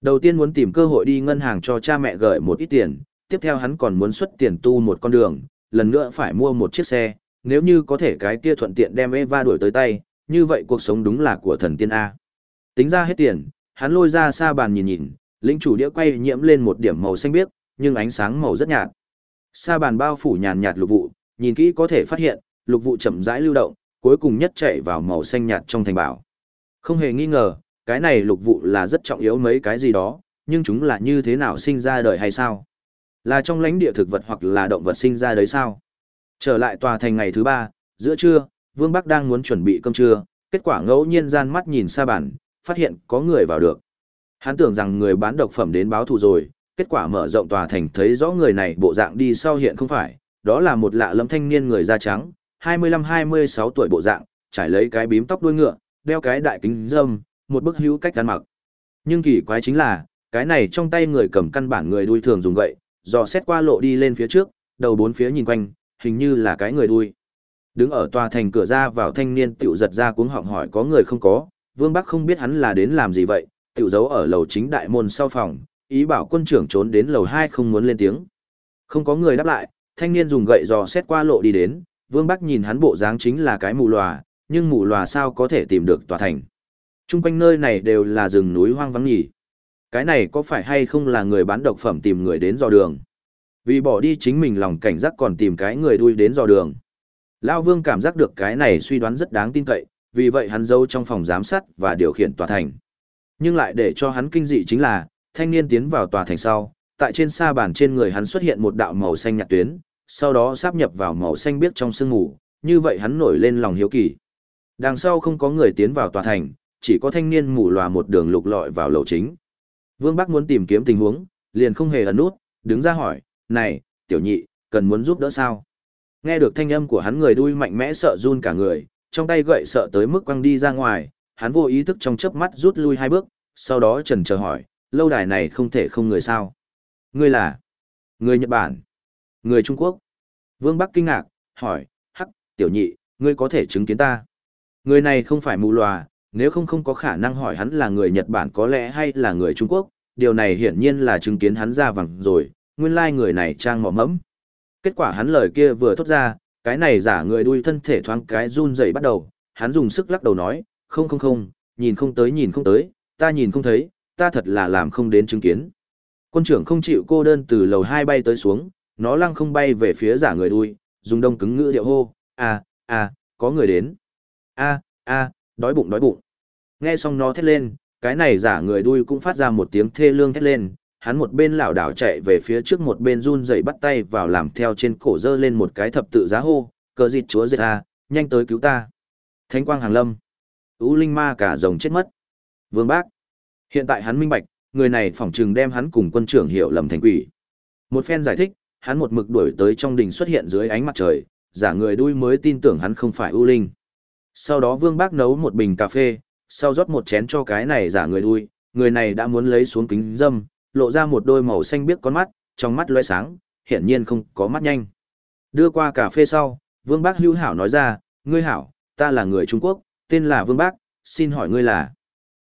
Đầu tiên muốn tìm cơ hội đi ngân hàng cho cha mẹ gửi một ít tiền, tiếp theo hắn còn muốn xuất tiền tu một con đường, lần nữa phải mua một chiếc xe, nếu như có thể cái kia thuận tiện đem Eva đuổi tới tay, như vậy cuộc sống đúng là của thần tiên A. Tính ra hết tiền, hắn lôi ra xa bàn nhìn nhìn, lĩnh chủ đĩa quay nhiễm lên một điểm màu xanh biếc, nhưng ánh sáng màu rất nhạt. Sa bàn bao phủ nhàn nhạt lục vụ, nhìn kỹ có thể phát hiện, lục vụ chậm rãi lưu động, cuối cùng nhất chạy vào màu xanh nhạt trong thành bảo. Không hề nghi ngờ, cái này lục vụ là rất trọng yếu mấy cái gì đó, nhưng chúng là như thế nào sinh ra đời hay sao? Là trong lãnh địa thực vật hoặc là động vật sinh ra đấy sao? Trở lại tòa thành ngày thứ ba, giữa trưa, Vương Bắc đang muốn chuẩn bị cơm trưa, kết quả ngẫu nhiên gian mắt nhìn xa bản, phát hiện có người vào được. Hắn tưởng rằng người bán độc phẩm đến báo thù rồi, kết quả mở rộng tòa thành thấy rõ người này bộ dạng đi sau hiện không phải, đó là một lạ lâm thanh niên người da trắng, 25-26 tuổi bộ dạng, trải lấy cái bím tóc đuôi ngựa, đeo cái đại kính dâm, một bức hữu cách ăn mặc. Nhưng kỳ quái chính là, cái này trong tay người cầm căn bản người đuôi thường dùng gậy, dò xét qua lộ đi lên phía trước, đầu bốn phía nhìn quanh, hình như là cái người đuôi. Đứng ở tòa thành cửa ra vào thanh niên tiểu giật ra cuống họng hỏi có người không có, Vương Bắc không biết hắn là đến làm gì vậy, tiểu giấu ở lầu chính đại môn sau phòng, ý bảo quân trưởng trốn đến lầu 2 không muốn lên tiếng. Không có người đáp lại, thanh niên dùng gậy dò xét qua lộ đi đến, Vương Bắc nhìn hắn bộ dáng chính là cái mù lòa, nhưng mù lòa sao có thể tìm được tòa thành. Trung quanh nơi này đều là rừng núi hoang vắng nhỉ. Cái này có phải hay không là người bán độc phẩm tìm người đến dò đường? Vì bỏ đi chính mình lòng cảnh giác còn tìm cái người đuôi đến dò đường. Lao Vương cảm giác được cái này suy đoán rất đáng tin cậy, vì vậy hắn giấu trong phòng giám sát và điều khiển tòa thành. Nhưng lại để cho hắn kinh dị chính là, thanh niên tiến vào tòa thành sau, tại trên sa bàn trên người hắn xuất hiện một đạo màu xanh nhạt tuyến, sau đó sáp nhập vào màu xanh biếc trong sương ngủ, như vậy hắn nổi lên lòng hiếu kỳ. Đằng sau không có người tiến vào tòa thành, chỉ có thanh niên mù lòa một đường lục lọi vào lầu chính. Vương Bắc muốn tìm kiếm tình huống, liền không hề ẩn nút, đứng ra hỏi, này, tiểu nhị, cần muốn giúp đỡ sao? Nghe được thanh âm của hắn người đuôi mạnh mẽ sợ run cả người, trong tay gậy sợ tới mức quăng đi ra ngoài, hắn vô ý thức trong chớp mắt rút lui hai bước, sau đó trần chờ hỏi, lâu đài này không thể không người sao? Ngươi là? Người Nhật Bản? Người Trung Quốc? Vương Bắc kinh ngạc, hỏi, hắc, tiểu nhị, ngươi có thể chứng kiến ta? Người này không phải mù lòa, nếu không không có khả năng hỏi hắn là người Nhật Bản có lẽ hay là người Trung Quốc, điều này hiển nhiên là chứng kiến hắn ra vẳng rồi, nguyên lai người này trang mỏ mẫm. Kết quả hắn lời kia vừa thốt ra, cái này giả người đuôi thân thể thoáng cái run rẩy bắt đầu, hắn dùng sức lắc đầu nói, không không không, nhìn không tới nhìn không tới, ta nhìn không thấy, ta thật là làm không đến chứng kiến. Quân trưởng không chịu cô đơn từ lầu hai bay tới xuống, nó lăng không bay về phía giả người đuôi, dùng đông cứng ngữ điệu hô, a a có người đến. a a đói bụng đói bụng. Nghe xong nó thét lên, Cái này giả người đuôi cũng phát ra một tiếng thê lương thét lên, hắn một bên lảo đảo chạy về phía trước một bên run rẩy bắt tay vào làm theo trên cổ dơ lên một cái thập tự giá hô, cờ dịt chúa dệt ra, nhanh tới cứu ta. Thánh quang hàng lâm. Ú linh ma cả rồng chết mất. Vương bác. Hiện tại hắn minh bạch, người này phỏng chừng đem hắn cùng quân trưởng hiểu lầm thành quỷ. Một phen giải thích, hắn một mực đuổi tới trong đình xuất hiện dưới ánh mặt trời, giả người đuôi mới tin tưởng hắn không phải ưu linh. Sau đó Vương Bác nấu một bình cà phê, sau rót một chén cho cái này giả người đuôi, người này đã muốn lấy xuống kính dâm, lộ ra một đôi màu xanh biếc con mắt, trong mắt lóe sáng, hiển nhiên không có mắt nhanh. Đưa qua cà phê sau, Vương Bác hữu hảo nói ra, ngươi hảo, ta là người Trung Quốc, tên là Vương Bác, xin hỏi ngươi là.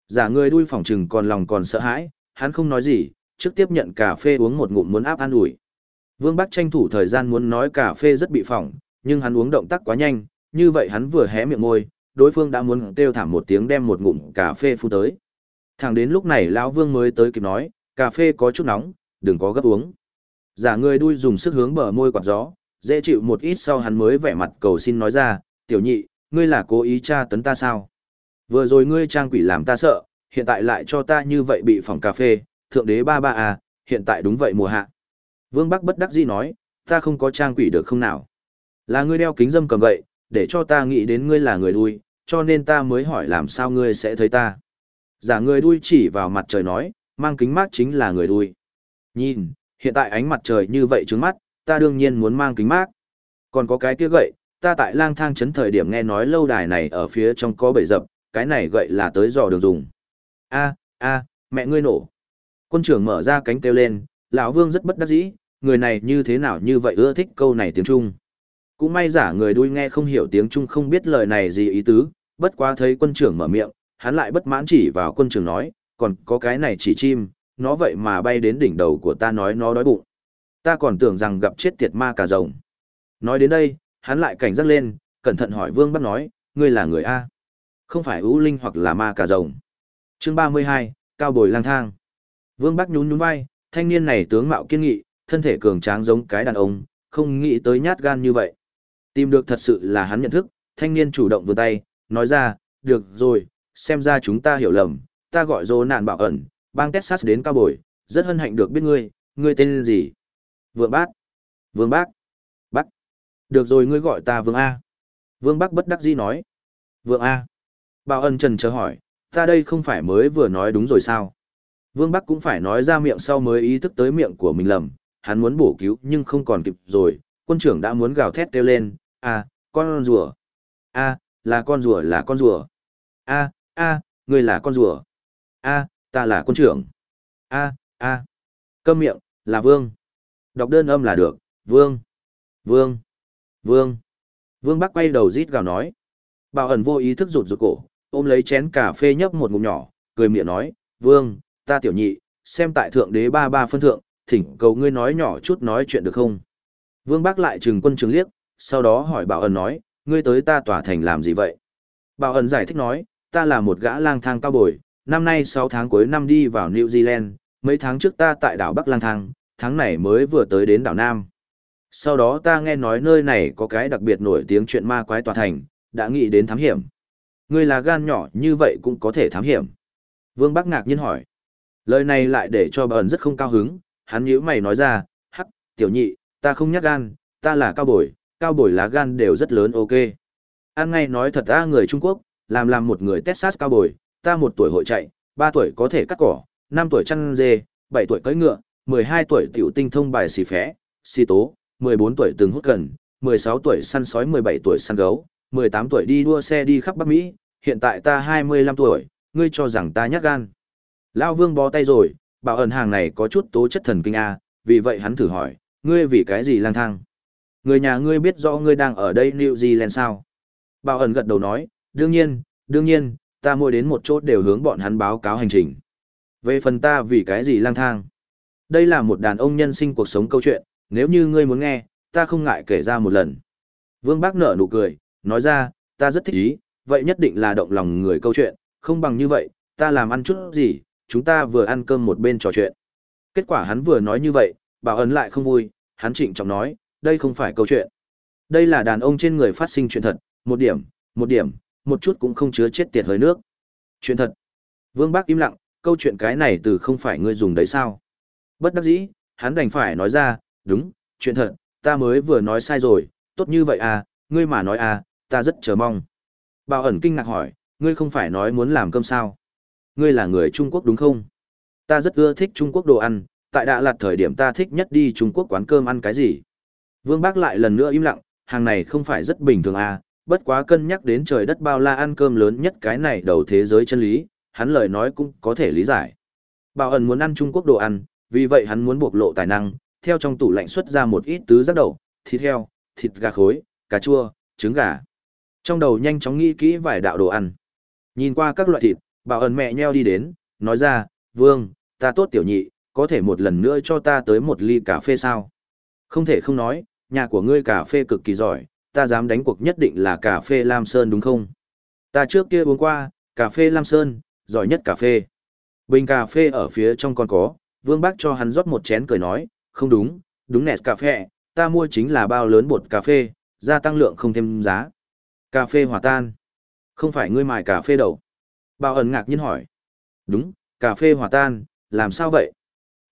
Giả người đuôi phòng trừng còn lòng còn sợ hãi, hắn không nói gì, trước tiếp nhận cà phê uống một ngụm muốn áp an ủi. Vương Bắc tranh thủ thời gian muốn nói cà phê rất bị phỏng, nhưng hắn uống động tác quá nhanh, như vậy hắn vừa hé miệng môi, đối phương đã muốn kêu thảm một tiếng đem một ngụm cà phê phu tới. Thẳng đến lúc này lão Vương mới tới kịp nói, cà phê có chút nóng, đừng có gấp uống. Giả người đuôi dùng sức hướng bờ môi quạt gió, dễ chịu một ít sau hắn mới vẻ mặt cầu xin nói ra, tiểu nhị, ngươi là cố ý tra tấn ta sao? Vừa rồi ngươi trang quỷ làm ta sợ, hiện tại lại cho ta như vậy bị phòng cà phê, thượng đế ba ba à, hiện tại đúng vậy mùa hạ. Vương Bắc bất đắc dĩ nói, ta không có trang quỷ được không nào? Là ngươi đeo kính dâm cầm gậy, để cho ta nghĩ đến ngươi là người đuôi, cho nên ta mới hỏi làm sao ngươi sẽ thấy ta. Giả người đuôi chỉ vào mặt trời nói, mang kính mát chính là người đuôi. Nhìn, hiện tại ánh mặt trời như vậy trướng mắt, ta đương nhiên muốn mang kính mát. Còn có cái kia gậy, ta tại lang thang chấn thời điểm nghe nói lâu đài này ở phía trong có bể dập, cái này gậy là tới dò đường dùng. A, a, mẹ ngươi nổ. Quân trưởng mở ra cánh kêu lên, lão Vương rất bất đắc dĩ, người này như thế nào như vậy ưa thích câu này tiếng Trung. Cũng may giả người đuôi nghe không hiểu tiếng Trung không biết lời này gì ý tứ, bất quá thấy quân trưởng mở miệng, hắn lại bất mãn chỉ vào quân trưởng nói, còn có cái này chỉ chim, nó vậy mà bay đến đỉnh đầu của ta nói nó đói bụng. Ta còn tưởng rằng gặp chết tiệt ma cà rồng. Nói đến đây, hắn lại cảnh giác lên, cẩn thận hỏi Vương Bắc nói, ngươi là người A. Không phải ưu linh hoặc là ma cà rồng. chương 32, Cao Bồi lang thang. Vương Bắc nhún nhún vai, thanh niên này tướng mạo kiên nghị, thân thể cường tráng giống cái đàn ông, không nghĩ tới nhát gan như vậy. Tìm được thật sự là hắn nhận thức, thanh niên chủ động vươn tay, nói ra, được rồi, xem ra chúng ta hiểu lầm, ta gọi dô nạn bảo ẩn, bang Texas đến cao bồi, rất hân hạnh được biết ngươi, ngươi tên gì? Vương Bác. Vương Bác. Bác. Được rồi ngươi gọi ta Vương A. Vương Bác bất đắc dĩ nói. Vương A. Bảo ẩn trần chờ hỏi, ta đây không phải mới vừa nói đúng rồi sao? Vương Bắc cũng phải nói ra miệng sau mới ý thức tới miệng của mình lầm, hắn muốn bổ cứu nhưng không còn kịp rồi, quân trưởng đã muốn gào thét kêu lên, a, con rùa, a, là con rùa là con rùa, a, a, người là con rùa, a, ta là quân trưởng, a, a, câm miệng, là vương, đọc đơn âm là được, vương, vương, vương, vương Bắc quay đầu rít gào nói, bảo ẩn vô ý thức rụt rụt cổ, ôm lấy chén cà phê nhấp một ngụm nhỏ, cười miệng nói, vương, ta tiểu nhị, xem tại thượng đế ba ba phân thượng, thỉnh cầu ngươi nói nhỏ chút nói chuyện được không? Vương Bác lại trừng quân trường liếc, sau đó hỏi Bảo ẩn nói, ngươi tới ta tòa thành làm gì vậy? Bảo ẩn giải thích nói, ta là một gã lang thang cao bồi, năm nay 6 tháng cuối năm đi vào New Zealand, mấy tháng trước ta tại đảo Bắc lang thang, tháng này mới vừa tới đến đảo Nam. Sau đó ta nghe nói nơi này có cái đặc biệt nổi tiếng chuyện ma quái tòa thành, đã nghĩ đến thám hiểm. Ngươi là gan nhỏ như vậy cũng có thể thám hiểm. Vương Bắc ngạc nhiên hỏi. Lời này lại để cho bờn rất không cao hứng, hắn nhíu mày nói ra, hắc, tiểu nhị, ta không nhắc gan, ta là cao bồi, cao bồi lá gan đều rất lớn ok. Ăn ngay nói thật ra người Trung Quốc, làm làm một người Texas cao bồi, ta một tuổi hội chạy, ba tuổi có thể cắt cỏ, năm tuổi chăn dê, bảy tuổi cưỡi ngựa, mười hai tuổi tiểu tinh thông bài xì phé, xì tố, mười bốn tuổi từng hút cần, mười sáu tuổi săn sói mười bảy tuổi săn gấu, mười tám tuổi đi đua xe đi khắp Bắc Mỹ, hiện tại ta hai mươi lăm tuổi, ngươi cho rằng ta nhát gan. Lao vương bó tay rồi, bảo ẩn hàng này có chút tố chất thần kinh A, vì vậy hắn thử hỏi, ngươi vì cái gì lang thang? Người nhà ngươi biết rõ ngươi đang ở đây New Zealand sao? Bảo ẩn gật đầu nói, đương nhiên, đương nhiên, ta mỗi đến một chốt đều hướng bọn hắn báo cáo hành trình. Về phần ta vì cái gì lang thang? Đây là một đàn ông nhân sinh cuộc sống câu chuyện, nếu như ngươi muốn nghe, ta không ngại kể ra một lần. Vương Bác nở nụ cười, nói ra, ta rất thích ý, vậy nhất định là động lòng người câu chuyện, không bằng như vậy, ta làm ăn chút gì, chúng ta vừa ăn cơm một bên trò chuyện. Kết quả hắn vừa nói như vậy, bảo ấn lại không vui, hắn trịnh trọng nói, đây không phải câu chuyện. Đây là đàn ông trên người phát sinh chuyện thật, một điểm, một điểm, một chút cũng không chứa chết tiệt hơi nước. Chuyện thật. Vương Bác im lặng, câu chuyện cái này từ không phải ngươi dùng đấy sao? Bất đắc dĩ, hắn đành phải nói ra, đúng, chuyện thật, ta mới vừa nói sai rồi, tốt như vậy à, ngươi mà nói à, ta rất chờ mong. Bảo ẩn kinh ngạc hỏi, ngươi không phải nói muốn làm cơm sao? Ngươi là người Trung Quốc đúng không? Ta rất ưa thích Trung Quốc đồ ăn, tại Đà Lạt thời điểm ta thích nhất đi Trung Quốc quán cơm ăn cái gì? Vương Bác lại lần nữa im lặng, hàng này không phải rất bình thường à, bất quá cân nhắc đến trời đất bao la ăn cơm lớn nhất cái này đầu thế giới chân lý, hắn lời nói cũng có thể lý giải. Bảo ẩn muốn ăn Trung Quốc đồ ăn, vì vậy hắn muốn bộc lộ tài năng, theo trong tủ lạnh xuất ra một ít tứ giác đầu, thịt heo, thịt gà khối, cà chua, trứng gà. Trong đầu nhanh chóng nghĩ kỹ vài đạo đồ ăn. Nhìn qua các loại thịt, bảo ẩn mẹ nheo đi đến, nói ra, Vương, ta tốt tiểu nhị, có thể một lần nữa cho ta tới một ly cà phê sao? Không thể không nói, nhà của ngươi cà phê cực kỳ giỏi, ta dám đánh cuộc nhất định là cà phê Lam Sơn đúng không? Ta trước kia uống qua, cà phê Lam Sơn, giỏi nhất cà phê. Bình cà phê ở phía trong còn có, Vương Bác cho hắn rót một chén cười nói, không đúng, đúng nẹt cà phê, ta mua chính là bao lớn bột cà phê, gia tăng lượng không thêm giá. Cà phê hòa tan. Không phải ngươi mài cà phê đâu. Bao ẩn ngạc nhiên hỏi. Đúng, cà phê hòa tan, làm sao vậy?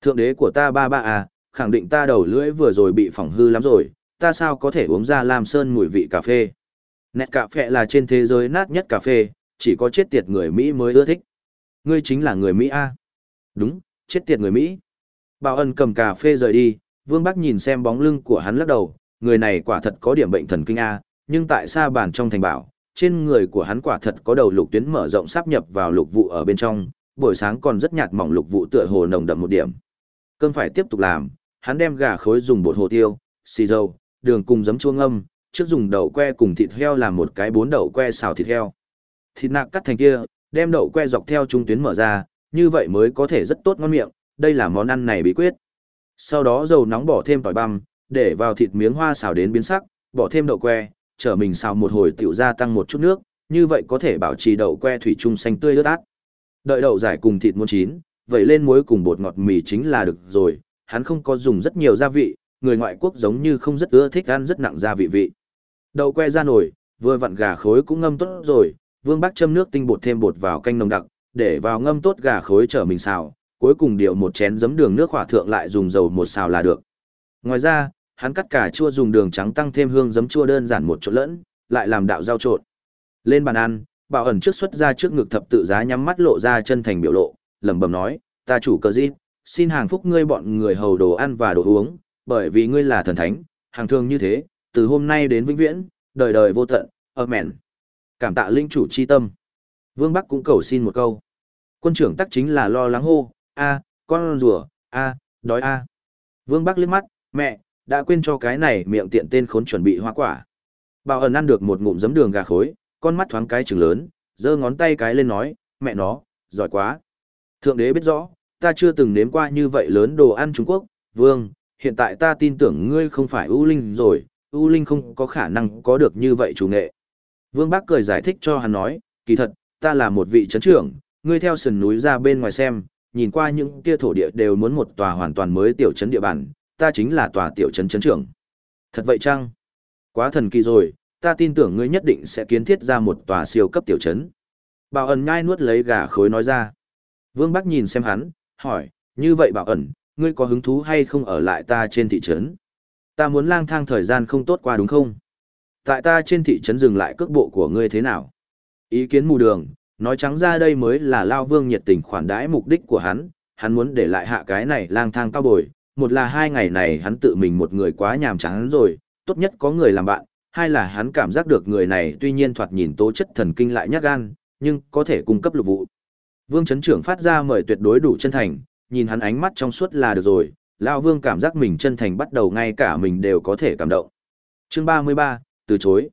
Thượng đế của ta ba ba à, khẳng định ta đầu lưỡi vừa rồi bị phỏng hư lắm rồi, ta sao có thể uống ra Lam Sơn mùi vị cà phê. Nét cà phê là trên thế giới nát nhất cà phê, chỉ có chết tiệt người Mỹ mới ưa thích. Ngươi chính là người Mỹ A. Đúng, chết tiệt người Mỹ. Bảo ân cầm cà phê rời đi, Vương Bắc nhìn xem bóng lưng của hắn lắc đầu, người này quả thật có điểm bệnh thần kinh A, nhưng tại sao bàn trong thành bảo, trên người của hắn quả thật có đầu lục tuyến mở rộng sáp nhập vào lục vụ ở bên trong, buổi sáng còn rất nhạt mỏng lục vụ tựa hồ nồng đậm một điểm. Cơn phải tiếp tục làm, hắn đem gà khối dùng bột hồ tiêu, xì dầu, đường cùng giấm chua ngâm, trước dùng đậu que cùng thịt heo làm một cái bốn đậu que xào thịt heo. Thịt nạc cắt thành kia, đem đậu que dọc theo trung tuyến mở ra, như vậy mới có thể rất tốt ngon miệng, đây là món ăn này bí quyết. Sau đó dầu nóng bỏ thêm tỏi băm, để vào thịt miếng hoa xào đến biến sắc, bỏ thêm đậu que, trở mình xào một hồi tiểu ra tăng một chút nước, như vậy có thể bảo trì đậu que thủy chung xanh tươi ướt át. Đợi đậu giải cùng thịt muôn chín, vậy lên muối cùng bột ngọt mì chính là được rồi, hắn không có dùng rất nhiều gia vị, người ngoại quốc giống như không rất ưa thích ăn rất nặng gia vị vị. Đậu que ra nổi, vừa vặn gà khối cũng ngâm tốt rồi, Vương Bắc châm nước tinh bột thêm bột vào canh nồng đặc, để vào ngâm tốt gà khối trở mình xào, cuối cùng điều một chén giấm đường nước hỏa thượng lại dùng dầu một xào là được. Ngoài ra, hắn cắt cà chua dùng đường trắng tăng thêm hương giấm chua đơn giản một chỗ lẫn, lại làm đạo rau trộn. Lên bàn ăn, Bảo ẩn trước xuất ra trước ngực thập tự giá nhắm mắt lộ ra chân thành biểu lộ, lẩm bẩm nói, "Ta chủ cờ gì, xin hàng phúc ngươi bọn người hầu đồ ăn và đồ uống, bởi vì ngươi là thần thánh, hàng thường như thế, từ hôm nay đến vĩnh viễn, đời đời vô tận, amen." Cảm tạ linh chủ chi tâm. Vương Bắc cũng cầu xin một câu. Quân trưởng tắc chính là lo lắng hô, a, con rùa, a, đói a. Vương Bắc liếc mắt, mẹ, đã quên cho cái này miệng tiện tên khốn chuẩn bị hoa quả. Bảo ẩn ăn được một ngụm giấm đường gà khối, con mắt thoáng cái trừng lớn, giơ ngón tay cái lên nói, mẹ nó, giỏi quá. Thượng đế biết rõ, ta chưa từng nếm qua như vậy lớn đồ ăn Trung Quốc, vương, hiện tại ta tin tưởng ngươi không phải U Linh rồi, U Linh không có khả năng có được như vậy chủ nghệ. Vương Bác cười giải thích cho hắn nói, kỳ thật, ta là một vị chấn trưởng, ngươi theo sườn núi ra bên ngoài xem, nhìn qua những kia thổ địa đều muốn một tòa hoàn toàn mới tiểu trấn địa bàn, ta chính là tòa tiểu trấn chấn trưởng. Thật vậy chăng? Quá thần kỳ rồi, ta tin tưởng ngươi nhất định sẽ kiến thiết ra một tòa siêu cấp tiểu trấn. Bảo ẩn nhai nuốt lấy gà khối nói ra. Vương Bắc nhìn xem hắn, hỏi, như vậy bảo ẩn, ngươi có hứng thú hay không ở lại ta trên thị trấn? Ta muốn lang thang thời gian không tốt qua đúng không? Tại ta trên thị trấn dừng lại cước bộ của ngươi thế nào? Ý kiến mù đường, nói trắng ra đây mới là Lao Vương nhiệt tình khoản đãi mục đích của hắn, hắn muốn để lại hạ cái này lang thang cao bồi, một là hai ngày này hắn tự mình một người quá nhàm chán rồi, tốt nhất có người làm bạn, hai là hắn cảm giác được người này tuy nhiên thoạt nhìn tố chất thần kinh lại nhát gan, nhưng có thể cung cấp lục vụ. Vương Trấn Trưởng phát ra mời tuyệt đối đủ chân thành, nhìn hắn ánh mắt trong suốt là được rồi, Lão Vương cảm giác mình chân thành bắt đầu ngay cả mình đều có thể cảm động. Chương 33, từ chối.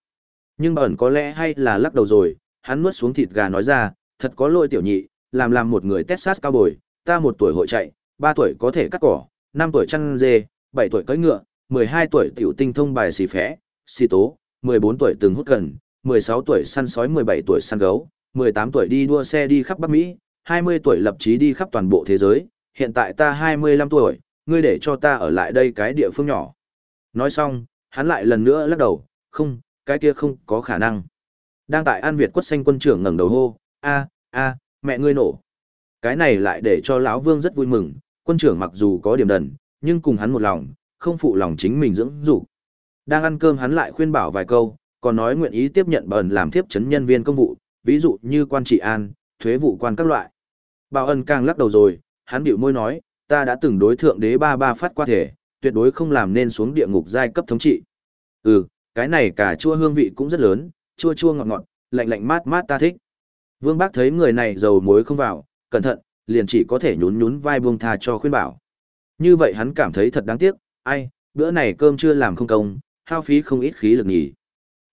Nhưng bẩn có lẽ hay là lắc đầu rồi, hắn nuốt xuống thịt gà nói ra, thật có lỗi tiểu nhị, làm làm một người Texas cao bồi, ta một tuổi hội chạy, ba tuổi có thể cắt cỏ, năm tuổi chăn dê, bảy tuổi cưỡi ngựa, mười hai tuổi tiểu tinh thông bài xì phé, xì tố, mười bốn tuổi từng hút cần, mười sáu tuổi săn sói mười bảy tuổi săn gấu, mười tám tuổi đi đua xe đi khắp Bắc Mỹ, hai mươi tuổi lập chí đi khắp toàn bộ thế giới, hiện tại ta hai mươi lăm tuổi, ngươi để cho ta ở lại đây cái địa phương nhỏ. Nói xong, hắn lại lần nữa lắc đầu, không, cái kia không có khả năng. Đang tại An Việt quất xanh quân trưởng ngẩng đầu hô, a, a, mẹ ngươi nổ. Cái này lại để cho lão Vương rất vui mừng, quân trưởng mặc dù có điểm đần, nhưng cùng hắn một lòng, không phụ lòng chính mình dưỡng dục. Đang ăn cơm hắn lại khuyên bảo vài câu, còn nói nguyện ý tiếp nhận bẩn làm tiếp chấn nhân viên công vụ, ví dụ như quan trị an, thuế vụ quan các loại. Bảo ân càng lắc đầu rồi, hắn bĩu môi nói, ta đã từng đối thượng đế ba ba phát qua thể, tuyệt đối không làm nên xuống địa ngục giai cấp thống trị. Ừ, cái này cả chua hương vị cũng rất lớn, chua chua ngọt ngọt, lạnh lạnh mát mát ta thích. Vương Bác thấy người này dầu muối không vào, cẩn thận, liền chỉ có thể nhún nhún vai buông tha cho khuyên bảo. Như vậy hắn cảm thấy thật đáng tiếc, ai, bữa này cơm chưa làm không công, hao phí không ít khí lực nhỉ.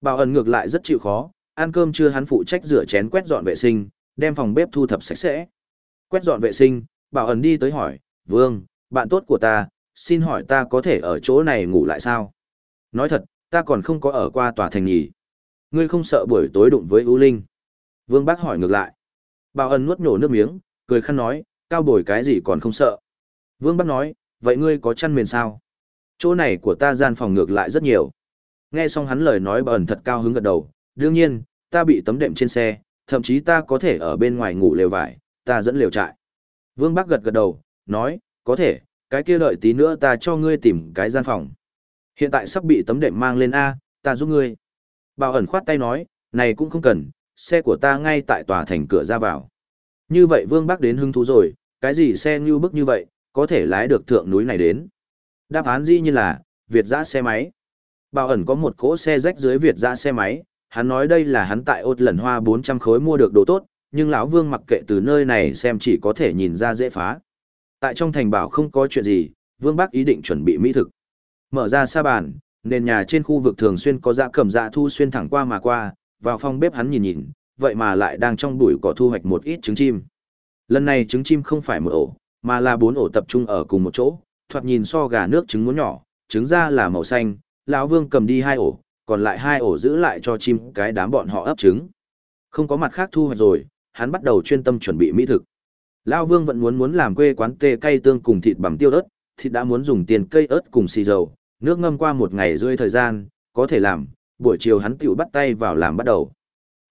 Bảo ẩn ngược lại rất chịu khó, ăn cơm chưa hắn phụ trách rửa chén quét dọn vệ sinh, đem phòng bếp thu thập sạch sẽ. Quét dọn vệ sinh, bảo ẩn đi tới hỏi, Vương, bạn tốt của ta, xin hỏi ta có thể ở chỗ này ngủ lại sao? Nói thật, ta còn không có ở qua tòa thành nhỉ. Ngươi không sợ buổi tối đụng với ưu linh. Vương Bác hỏi ngược lại. Bảo ẩn nuốt nhổ nước miếng, cười khăn nói, cao bồi cái gì còn không sợ. Vương Bác nói, vậy ngươi có chăn mền sao? Chỗ này của ta gian phòng ngược lại rất nhiều. Nghe xong hắn lời nói bảo ẩn thật cao hứng gật đầu, đương nhiên, ta bị tấm đệm trên xe, thậm chí ta có thể ở bên ngoài ngủ lều vải, ta dẫn lều trại. Vương Bác gật gật đầu, nói, có thể, cái kia đợi tí nữa ta cho ngươi tìm cái gian phòng. Hiện tại sắp bị tấm đệm mang lên A, ta giúp ngươi. Bảo ẩn khoát tay nói, này cũng không cần, xe của ta ngay tại tòa thành cửa ra vào. Như vậy Vương Bác đến hứng thú rồi, cái gì xe như bức như vậy, có thể lái được thượng núi này đến. Đáp án dĩ như là, Việt giã xe máy. Bảo ẩn có một cỗ xe rách dưới Việt giã xe máy, hắn nói đây là hắn tại ốt lần hoa 400 khối mua được đồ tốt, nhưng lão Vương mặc kệ từ nơi này xem chỉ có thể nhìn ra dễ phá. Tại trong thành bảo không có chuyện gì, Vương Bác ý định chuẩn bị mỹ thực. Mở ra sa bàn, nền nhà trên khu vực thường xuyên có dạ cầm dạ thu xuyên thẳng qua mà qua, vào phòng bếp hắn nhìn nhìn, vậy mà lại đang trong bụi cỏ thu hoạch một ít trứng chim. Lần này trứng chim không phải một ổ, mà là bốn ổ tập trung ở cùng một chỗ, thoạt nhìn so gà nước trứng muốn nhỏ, trứng ra là màu xanh, lão Vương cầm đi hai ổ, còn lại hai ổ giữ lại cho chim cái đám bọn họ ấp trứng. Không có mặt khác thu hoạch rồi, hắn bắt đầu chuyên tâm chuẩn bị mỹ thực. Lão Vương vẫn muốn muốn làm quê quán tê cay tương cùng thịt bằm tiêu ớt, thịt đã muốn dùng tiền cây ớt cùng xì dầu, nước ngâm qua một ngày rưỡi thời gian, có thể làm, buổi chiều hắn tiểu bắt tay vào làm bắt đầu.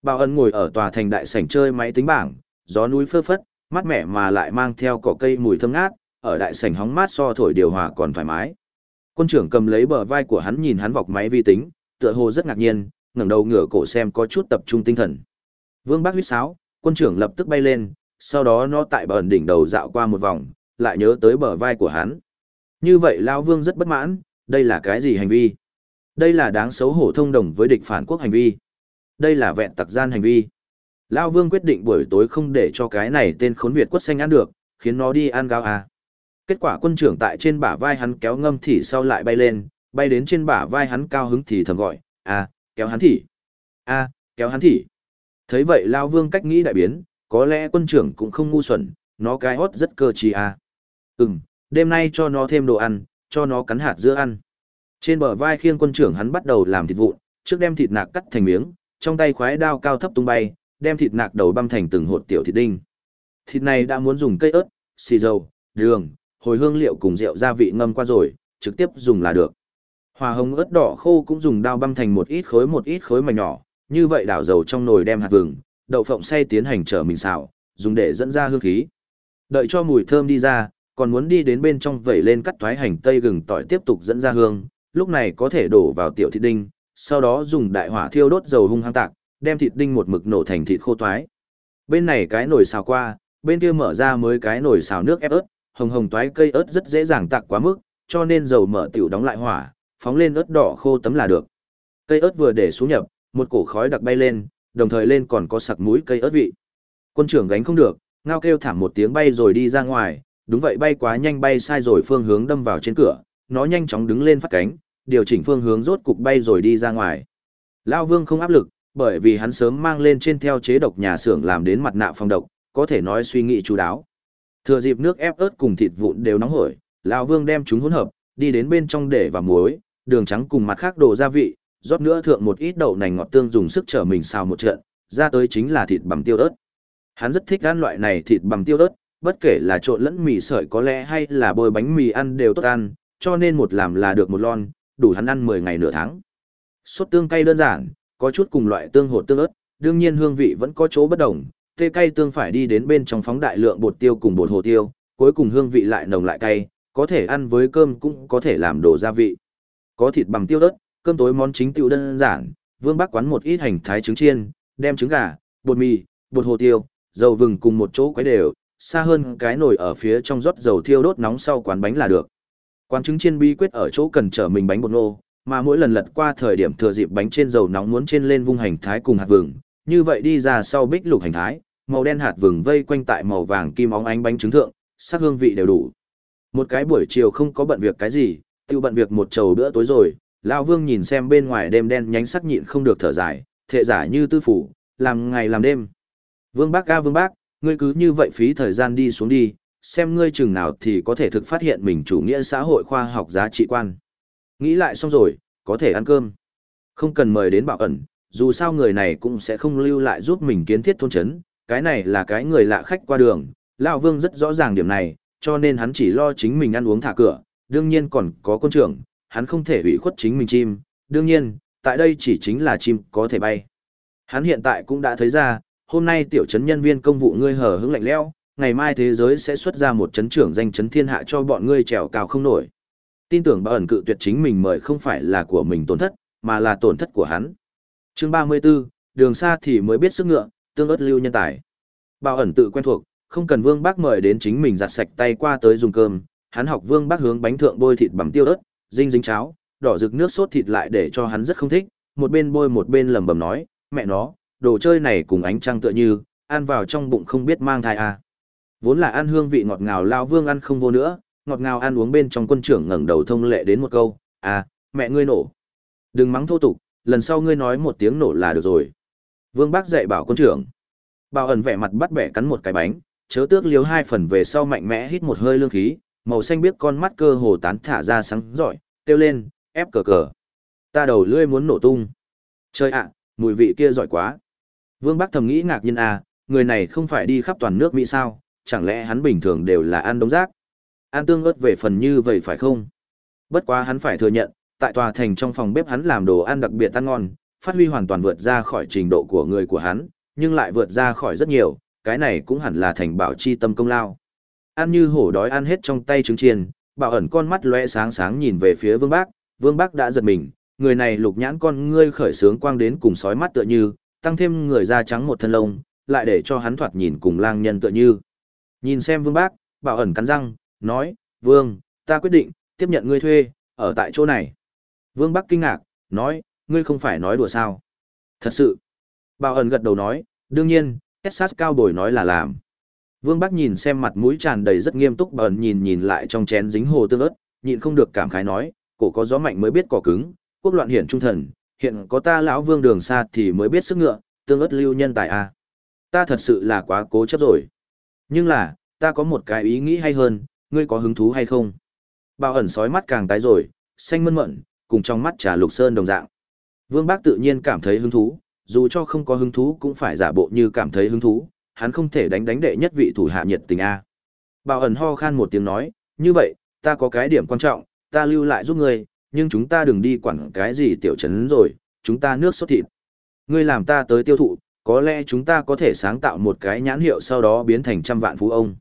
Bảo ân ngồi ở tòa thành đại sảnh chơi máy tính bảng, gió núi phơ phất, mát mẻ mà lại mang theo cỏ cây mùi thơm ngát, ở đại sảnh hóng mát so thổi điều hòa còn thoải mái. Quân trưởng cầm lấy bờ vai của hắn nhìn hắn vọc máy vi tính, tựa hồ rất ngạc nhiên, ngẩng đầu ngửa cổ xem có chút tập trung tinh thần. Vương Bác huyết sáo, quân trưởng lập tức bay lên, sau đó nó tại bờ đỉnh đầu dạo qua một vòng, lại nhớ tới bờ vai của hắn. Như vậy Lão Vương rất bất mãn, đây là cái gì hành vi? Đây là đáng xấu hổ thông đồng với địch phản quốc hành vi. Đây là vẹn tặc gian hành vi. Lão Vương quyết định buổi tối không để cho cái này tên khốn Việt quất xanh ăn được, khiến nó đi ăn gao à. Kết quả quân trưởng tại trên bả vai hắn kéo ngâm thì sau lại bay lên, bay đến trên bả vai hắn cao hứng thì thầm gọi, à, kéo hắn thì, a kéo hắn thì. Thấy vậy Lao Vương cách nghĩ đại biến, có lẽ quân trưởng cũng không ngu xuẩn, nó cái hót rất cơ trí à. Ừm, đêm nay cho nó thêm đồ ăn, cho nó cắn hạt dưa ăn. Trên bờ vai khiêng quân trưởng hắn bắt đầu làm thịt vụn, trước đem thịt nạc cắt thành miếng, trong tay khoái đao cao thấp tung bay, đem thịt nạc đầu băm thành từng hột tiểu thịt đinh. Thịt này đã muốn dùng cây ớt, xì dầu, đường, hồi hương liệu cùng rượu gia vị ngâm qua rồi, trực tiếp dùng là được. Hòa hồng ớt đỏ khô cũng dùng dao băm thành một ít khối một ít khối mảnh nhỏ, như vậy đảo dầu trong nồi đem hạt vừng, đậu phộng xay tiến hành trở mình xào, dùng để dẫn ra hương khí. Đợi cho mùi thơm đi ra, còn muốn đi đến bên trong vẩy lên cắt thoái hành tây gừng tỏi tiếp tục dẫn ra hương, lúc này có thể đổ vào tiểu thịt đinh, sau đó dùng đại hỏa thiêu đốt dầu hung hăng tạc, đem thịt đinh một mực nổ thành thịt khô toái. Bên này cái nồi xào qua, bên kia mở ra mới cái nồi xào nước ép ớt, hồng hồng toái cây ớt rất dễ dàng tạc quá mức, cho nên dầu mở tiểu đóng lại hỏa, phóng lên ớt đỏ khô tấm là được. Cây ớt vừa để xuống nhập, một cổ khói đặc bay lên, đồng thời lên còn có sặc mũi cây ớt vị. Quân trưởng gánh không được, ngao kêu thảm một tiếng bay rồi đi ra ngoài, đúng vậy bay quá nhanh bay sai rồi phương hướng đâm vào trên cửa, nó nhanh chóng đứng lên phát cánh, điều chỉnh phương hướng rốt cục bay rồi đi ra ngoài. Lao Vương không áp lực, bởi vì hắn sớm mang lên trên theo chế độc nhà xưởng làm đến mặt nạ phòng độc, có thể nói suy nghĩ chú đáo. Thừa dịp nước ép ớt cùng thịt vụn đều nóng hổi, lão Vương đem chúng hỗn hợp, đi đến bên trong để vào muối, đường trắng cùng mặt khác đồ gia vị, rót nữa thượng một ít đậu nành ngọt tương dùng sức trở mình xào một trận, ra tới chính là thịt bằm tiêu ớt. Hắn rất thích ăn loại này thịt bằm tiêu ớt, bất kể là trộn lẫn mì sợi có lẽ hay là bôi bánh mì ăn đều tốt ăn, cho nên một làm là được một lon, đủ hắn ăn 10 ngày nửa tháng. Sốt tương cay đơn giản, có chút cùng loại tương hột tương ớt, đương nhiên hương vị vẫn có chỗ bất đồng, tê cay tương phải đi đến bên trong phóng đại lượng bột tiêu cùng bột hồ tiêu, cuối cùng hương vị lại nồng lại cay, có thể ăn với cơm cũng có thể làm đồ gia vị. Có thịt bằng tiêu đất, cơm tối món chính tựu đơn giản, Vương Bắc quán một ít hành thái trứng chiên, đem trứng gà, bột mì, bột hồ tiêu, dầu vừng cùng một chỗ quấy đều, xa hơn cái nồi ở phía trong rót dầu thiêu đốt nóng sau quán bánh là được. Quán trứng chiên bí quyết ở chỗ cần trở mình bánh bột nô, mà mỗi lần lật qua thời điểm thừa dịp bánh trên dầu nóng muốn trên lên vung hành thái cùng hạt vừng, như vậy đi ra sau bích lục hành thái, màu đen hạt vừng vây quanh tại màu vàng kim óng ánh bánh trứng thượng, sắc hương vị đều đủ. Một cái buổi chiều không có bận việc cái gì, tiêu bận việc một chầu bữa tối rồi, lão Vương nhìn xem bên ngoài đêm đen nhánh sắc nhịn không được thở dài, thệ giả như tư phủ, làm ngày làm đêm. Vương Bác ca Vương Bác, ngươi cứ như vậy phí thời gian đi xuống đi, xem ngươi chừng nào thì có thể thực phát hiện mình chủ nghĩa xã hội khoa học giá trị quan. Nghĩ lại xong rồi, có thể ăn cơm. Không cần mời đến bảo ẩn, dù sao người này cũng sẽ không lưu lại giúp mình kiến thiết thôn chấn, cái này là cái người lạ khách qua đường, lão Vương rất rõ ràng điểm này, cho nên hắn chỉ lo chính mình ăn uống thả cửa, đương nhiên còn có quân trưởng, hắn không thể hủy khuất chính mình chim, đương nhiên, tại đây chỉ chính là chim có thể bay. Hắn hiện tại cũng đã thấy ra, hôm nay tiểu trấn nhân viên công vụ ngươi hở hững lạnh lẽo, ngày mai thế giới sẽ xuất ra một trấn trưởng danh trấn thiên hạ cho bọn ngươi trèo cao không nổi. Tin tưởng bảo ẩn cự tuyệt chính mình mời không phải là của mình tổn thất, mà là tổn thất của hắn. Chương 34, đường xa thì mới biết sức ngựa, tương ớt lưu nhân tài. Bảo ẩn tự quen thuộc, không cần Vương Bác mời đến chính mình giặt sạch tay qua tới dùng cơm, hắn học Vương Bác hướng bánh thượng bôi thịt bằng tiêu ớt, dinh dính cháo, đỏ rực nước sốt thịt lại để cho hắn rất không thích, một bên bôi một bên lẩm bẩm nói, mẹ nó, đồ chơi này cùng ánh trăng tựa như, ăn vào trong bụng không biết mang thai à. Vốn là ăn hương vị ngọt ngào lao Vương ăn không vô nữa, ngọt ngào ăn uống bên trong quân trưởng ngẩng đầu thông lệ đến một câu, à, mẹ ngươi nổ. Đừng mắng thô tục, lần sau ngươi nói một tiếng nổ là được rồi. Vương Bác dạy bảo quân trưởng. Bảo ẩn vẻ mặt bắt bẻ cắn một cái bánh, chớ tước liếu hai phần về sau mạnh mẽ hít một hơi lương khí, màu xanh biết con mắt cơ hồ tán thả ra sáng rọi, kêu lên, ép cờ cờ. Ta đầu lưỡi muốn nổ tung. Chơi ạ, mùi vị kia giỏi quá. Vương Bắc thầm nghĩ ngạc nhiên à, người này không phải đi khắp toàn nước Mỹ sao, chẳng lẽ hắn bình thường đều là ăn đống rác. Ăn tương ớt về phần như vậy phải không? Bất quá hắn phải thừa nhận, tại tòa thành trong phòng bếp hắn làm đồ ăn đặc biệt ăn ngon, phát huy hoàn toàn vượt ra khỏi trình độ của người của hắn, nhưng lại vượt ra khỏi rất nhiều, cái này cũng hẳn là thành bảo chi tâm công lao. Ăn như hổ đói ăn hết trong tay trứng chiên, bảo ẩn con mắt lóe sáng sáng nhìn về phía vương bác, vương bác đã giật mình, người này lục nhãn con ngươi khởi sướng quang đến cùng sói mắt tựa như, tăng thêm người da trắng một thân lông, lại để cho hắn thoạt nhìn cùng lang nhân tựa như. Nhìn xem vương bác, bảo ẩn cắn răng, nói, vương, ta quyết định, tiếp nhận ngươi thuê, ở tại chỗ này. Vương Bác kinh ngạc, nói, ngươi không phải nói đùa sao. Thật sự. Bảo ẩn gật đầu nói, đương nhiên, Texas cao bồi nói là làm. Vương Bắc nhìn xem mặt mũi tràn đầy rất nghiêm túc bẩn nhìn nhìn lại trong chén dính hồ tương ớt, nhịn không được cảm khái nói, cổ có gió mạnh mới biết cỏ cứng, quốc loạn hiển trung thần, hiện có ta lão vương đường xa thì mới biết sức ngựa, tương ớt lưu nhân tài a. À. Ta thật sự là quá cố chấp rồi. Nhưng là, ta có một cái ý nghĩ hay hơn, ngươi có hứng thú hay không? Bao ẩn sói mắt càng tái rồi, xanh mơn mận, cùng trong mắt trà lục sơn đồng dạng. Vương Bác tự nhiên cảm thấy hứng thú, dù cho không có hứng thú cũng phải giả bộ như cảm thấy hứng thú, hắn không thể đánh đánh đệ nhất vị thủ hạ nhiệt tình A. Bảo ẩn ho khan một tiếng nói, như vậy, ta có cái điểm quan trọng, ta lưu lại giúp ngươi, nhưng chúng ta đừng đi quản cái gì tiểu trấn rồi, chúng ta nước sốt thịt. Ngươi làm ta tới tiêu thụ, có lẽ chúng ta có thể sáng tạo một cái nhãn hiệu sau đó biến thành trăm vạn phú ông.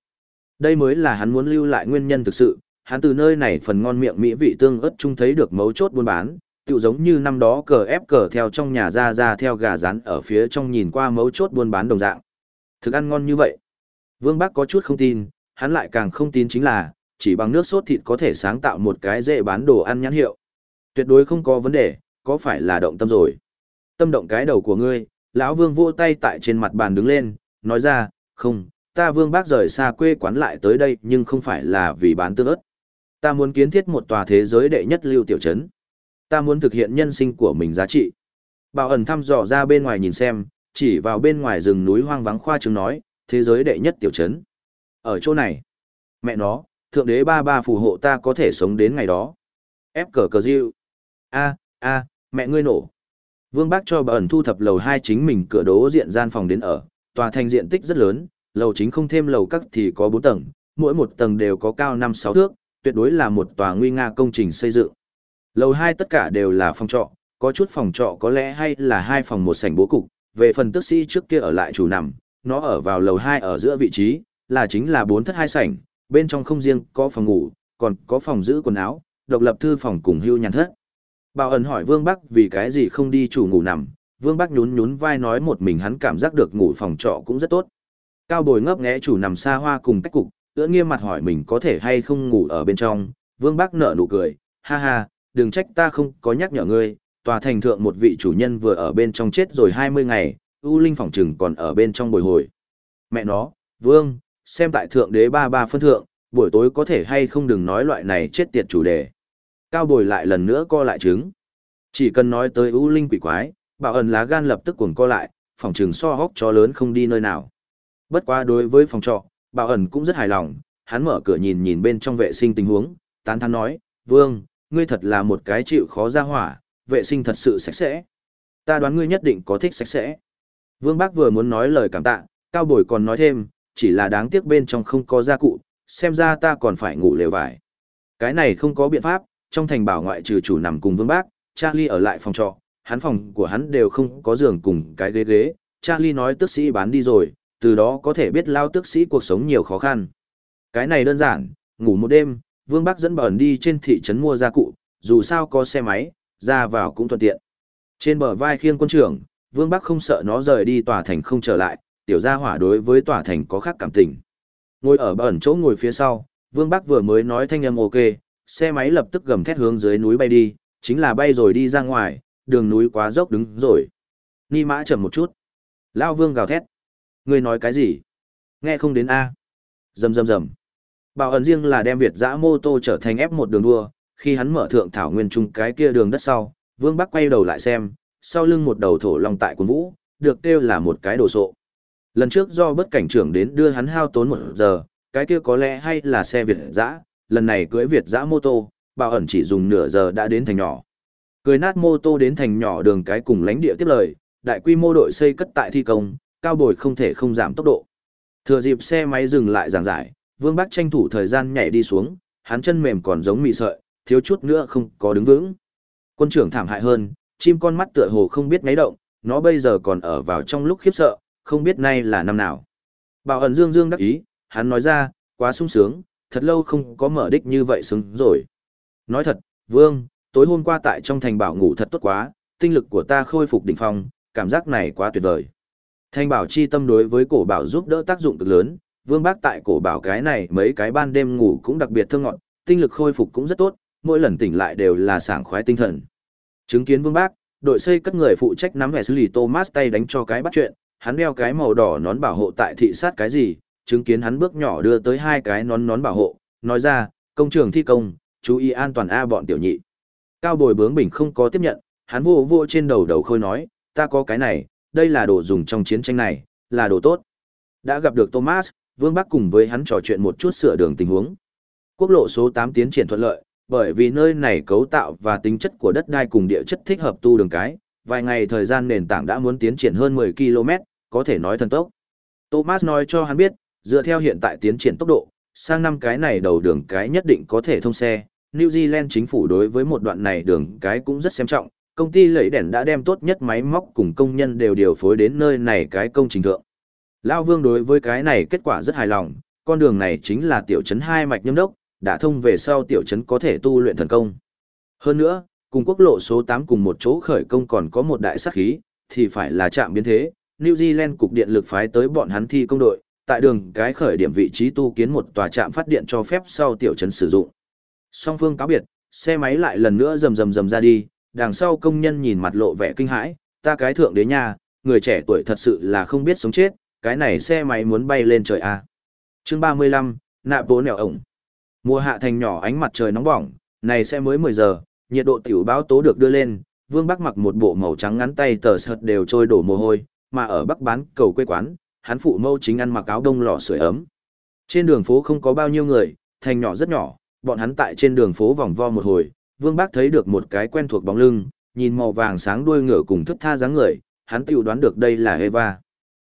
Đây mới là hắn muốn lưu lại nguyên nhân thực sự, hắn từ nơi này phần ngon miệng mỹ vị tương ớt chung thấy được mấu chốt buôn bán, tựu giống như năm đó cờ ép cờ theo trong nhà ra ra theo gà rán ở phía trong nhìn qua mấu chốt buôn bán đồng dạng. Thực ăn ngon như vậy. Vương Bắc có chút không tin, hắn lại càng không tin chính là, chỉ bằng nước sốt thịt có thể sáng tạo một cái dễ bán đồ ăn nhãn hiệu. Tuyệt đối không có vấn đề, có phải là động tâm rồi. Tâm động cái đầu của ngươi, lão Vương vỗ tay tại trên mặt bàn đứng lên, nói ra, không, ta Vương Bác rời xa quê quán lại tới đây nhưng không phải là vì bán tương ớt. Ta muốn kiến thiết một tòa thế giới đệ nhất lưu tiểu trấn. Ta muốn thực hiện nhân sinh của mình giá trị. Bảo ẩn thăm dò ra bên ngoài nhìn xem, chỉ vào bên ngoài rừng núi hoang vắng khoa trương nói, thế giới đệ nhất tiểu trấn. Ở chỗ này, mẹ nó, thượng đế ba ba phù hộ ta có thể sống đến ngày đó. Ép cờ cờ diêu. A, a, mẹ ngươi nổ. Vương Bác cho bà ẩn thu thập lầu hai chính mình cửa đố diện gian phòng đến ở, tòa thành diện tích rất lớn, lầu chính không thêm lầu các thì có bốn tầng, mỗi một tầng đều có cao năm sáu thước, tuyệt đối là một tòa nguy nga công trình xây dựng. Lầu hai tất cả đều là phòng trọ, có chút phòng trọ có lẽ hay là hai phòng một sảnh bố cục, về phần tức sĩ trước kia ở lại chủ nằm, nó ở vào lầu 2 ở giữa vị trí, là chính là bốn thất hai sảnh, bên trong không riêng có phòng ngủ, còn có phòng giữ quần áo, độc lập thư phòng cùng hưu nhàn thất. Bảo ẩn hỏi Vương Bắc vì cái gì không đi chủ ngủ nằm, Vương Bắc nhún nhún vai nói một mình hắn cảm giác được ngủ phòng trọ cũng rất tốt. Cao bồi ngấp nghé chủ nằm xa hoa cùng cách cục, ưỡn nghiêm mặt hỏi mình có thể hay không ngủ ở bên trong, Vương Bắc nở nụ cười, ha ha, đừng trách ta không có nhắc nhở ngươi, tòa thành thượng một vị chủ nhân vừa ở bên trong chết rồi 20 ngày, U Linh phòng trừng còn ở bên trong bồi hồi. Mẹ nó, Vương, xem tại thượng đế ba ba phân thượng, buổi tối có thể hay không đừng nói loại này chết tiệt chủ đề. Cao bồi lại lần nữa co lại trứng. Chỉ cần nói tới U Linh quỷ quái, bảo ẩn lá gan lập tức cuồng co lại, phòng trừng so hốc chó lớn không đi nơi nào. Bất quá đối với phòng trọ, bảo ẩn cũng rất hài lòng, hắn mở cửa nhìn nhìn bên trong vệ sinh tình huống, tán thán nói, Vương, ngươi thật là một cái chịu khó ra hỏa, vệ sinh thật sự sạch sẽ. Ta đoán ngươi nhất định có thích sạch sẽ. Vương Bác vừa muốn nói lời cảm tạ, Cao Bồi còn nói thêm, chỉ là đáng tiếc bên trong không có gia cụ, xem ra ta còn phải ngủ lều vải. Cái này không có biện pháp, trong thành bảo ngoại trừ chủ nằm cùng Vương Bác, Charlie ở lại phòng trọ, hắn phòng của hắn đều không có giường cùng cái ghế ghế. Charlie nói tức sĩ bán đi rồi, từ đó có thể biết lao tức sĩ cuộc sống nhiều khó khăn. Cái này đơn giản, ngủ một đêm, Vương Bắc dẫn bẩn đi trên thị trấn mua gia cụ, dù sao có xe máy, ra vào cũng thuận tiện. Trên bờ vai khiêng quân trưởng, Vương Bắc không sợ nó rời đi tòa thành không trở lại, tiểu gia hỏa đối với tòa thành có khác cảm tình. Ngồi ở bẩn chỗ ngồi phía sau, Vương Bắc vừa mới nói thanh âm ok, xe máy lập tức gầm thét hướng dưới núi bay đi, chính là bay rồi đi ra ngoài, đường núi quá dốc đứng rồi. Ni mã chậm một chút. Lao Vương gào thét. Người nói cái gì? Nghe không đến A. Dầm dầm dầm. Bảo ẩn riêng là đem Việt dã mô tô trở thành ép một đường đua, khi hắn mở thượng thảo nguyên trung cái kia đường đất sau, Vương Bắc quay đầu lại xem, sau lưng một đầu thổ long tại quân vũ, được kêu là một cái đồ sộ. Lần trước do bất cảnh trưởng đến đưa hắn hao tốn một giờ, cái kia có lẽ hay là xe Việt dã, lần này cưới Việt dã mô tô, bảo ẩn chỉ dùng nửa giờ đã đến thành nhỏ. Cười nát mô tô đến thành nhỏ đường cái cùng lãnh địa tiếp lời, đại quy mô đội xây cất tại thi công, cao bồi không thể không giảm tốc độ. Thừa dịp xe máy dừng lại giảng giải, Vương Bắc tranh thủ thời gian nhảy đi xuống, hắn chân mềm còn giống mì sợi, thiếu chút nữa không có đứng vững. Quân trưởng thảm hại hơn, chim con mắt tựa hồ không biết ngáy động, nó bây giờ còn ở vào trong lúc khiếp sợ, không biết nay là năm nào. Bảo ẩn dương dương đắc ý, hắn nói ra, quá sung sướng, thật lâu không có mở đích như vậy sướng rồi. Nói thật, Vương, tối hôm qua tại trong thành bảo ngủ thật tốt quá, tinh lực của ta khôi phục đỉnh phong, cảm giác này quá tuyệt vời. Thanh bảo chi tâm đối với cổ bảo giúp đỡ tác dụng cực lớn, Vương Bác tại cổ bảo cái này mấy cái ban đêm ngủ cũng đặc biệt thương ngọn, tinh lực khôi phục cũng rất tốt, mỗi lần tỉnh lại đều là sảng khoái tinh thần. Chứng kiến Vương Bác, đội xây cất người phụ trách nắm vẻ xử lý Thomas tay đánh cho cái bắt chuyện, hắn đeo cái màu đỏ nón bảo hộ tại thị sát cái gì, chứng kiến hắn bước nhỏ đưa tới hai cái nón nón bảo hộ, nói ra, công trường thi công, chú ý an toàn A bọn tiểu nhị. Cao bồi bướng bình không có tiếp nhận, hắn vô vô trên đầu đầu khôi nói, ta có cái này, đây là đồ dùng trong chiến tranh này, là đồ tốt. Đã gặp được Thomas, Vương Bắc cùng với hắn trò chuyện một chút sửa đường tình huống. Quốc lộ số 8 tiến triển thuận lợi, bởi vì nơi này cấu tạo và tính chất của đất đai cùng địa chất thích hợp tu đường cái, vài ngày thời gian nền tảng đã muốn tiến triển hơn 10 km, có thể nói thần tốc. Thomas nói cho hắn biết, dựa theo hiện tại tiến triển tốc độ, sang năm cái này đầu đường cái nhất định có thể thông xe. New Zealand chính phủ đối với một đoạn này đường cái cũng rất xem trọng, công ty lấy đèn đã đem tốt nhất máy móc cùng công nhân đều điều phối đến nơi này cái công trình thượng. Lao Vương đối với cái này kết quả rất hài lòng, con đường này chính là tiểu trấn hai mạch nhâm đốc, đã thông về sau tiểu trấn có thể tu luyện thần công. Hơn nữa, cùng quốc lộ số 8 cùng một chỗ khởi công còn có một đại sát khí, thì phải là trạm biến thế, New Zealand cục điện lực phái tới bọn hắn thi công đội, tại đường cái khởi điểm vị trí tu kiến một tòa trạm phát điện cho phép sau tiểu trấn sử dụng. Song phương cáo biệt, xe máy lại lần nữa rầm rầm rầm ra đi, đằng sau công nhân nhìn mặt lộ vẻ kinh hãi, ta cái thượng đế nha, người trẻ tuổi thật sự là không biết sống chết, cái này xe máy muốn bay lên trời à. chương 35, nạp bố nẻo ổng. Mùa hạ thành nhỏ ánh mặt trời nóng bỏng, này sẽ mới 10 giờ, nhiệt độ tiểu báo tố được đưa lên, Vương Bắc mặc một bộ màu trắng ngắn tay tờ sợt đều trôi đổ mồ hôi, mà ở Bắc bán cầu quê quán, hắn phụ mâu chính ăn mặc áo đông lò sưởi ấm. Trên đường phố không có bao nhiêu người, thành nhỏ rất nhỏ, bọn hắn tại trên đường phố vòng vo một hồi, Vương Bắc thấy được một cái quen thuộc bóng lưng, nhìn màu vàng sáng đuôi ngựa cùng thức tha dáng người, hắn tiểu đoán được đây là Eva.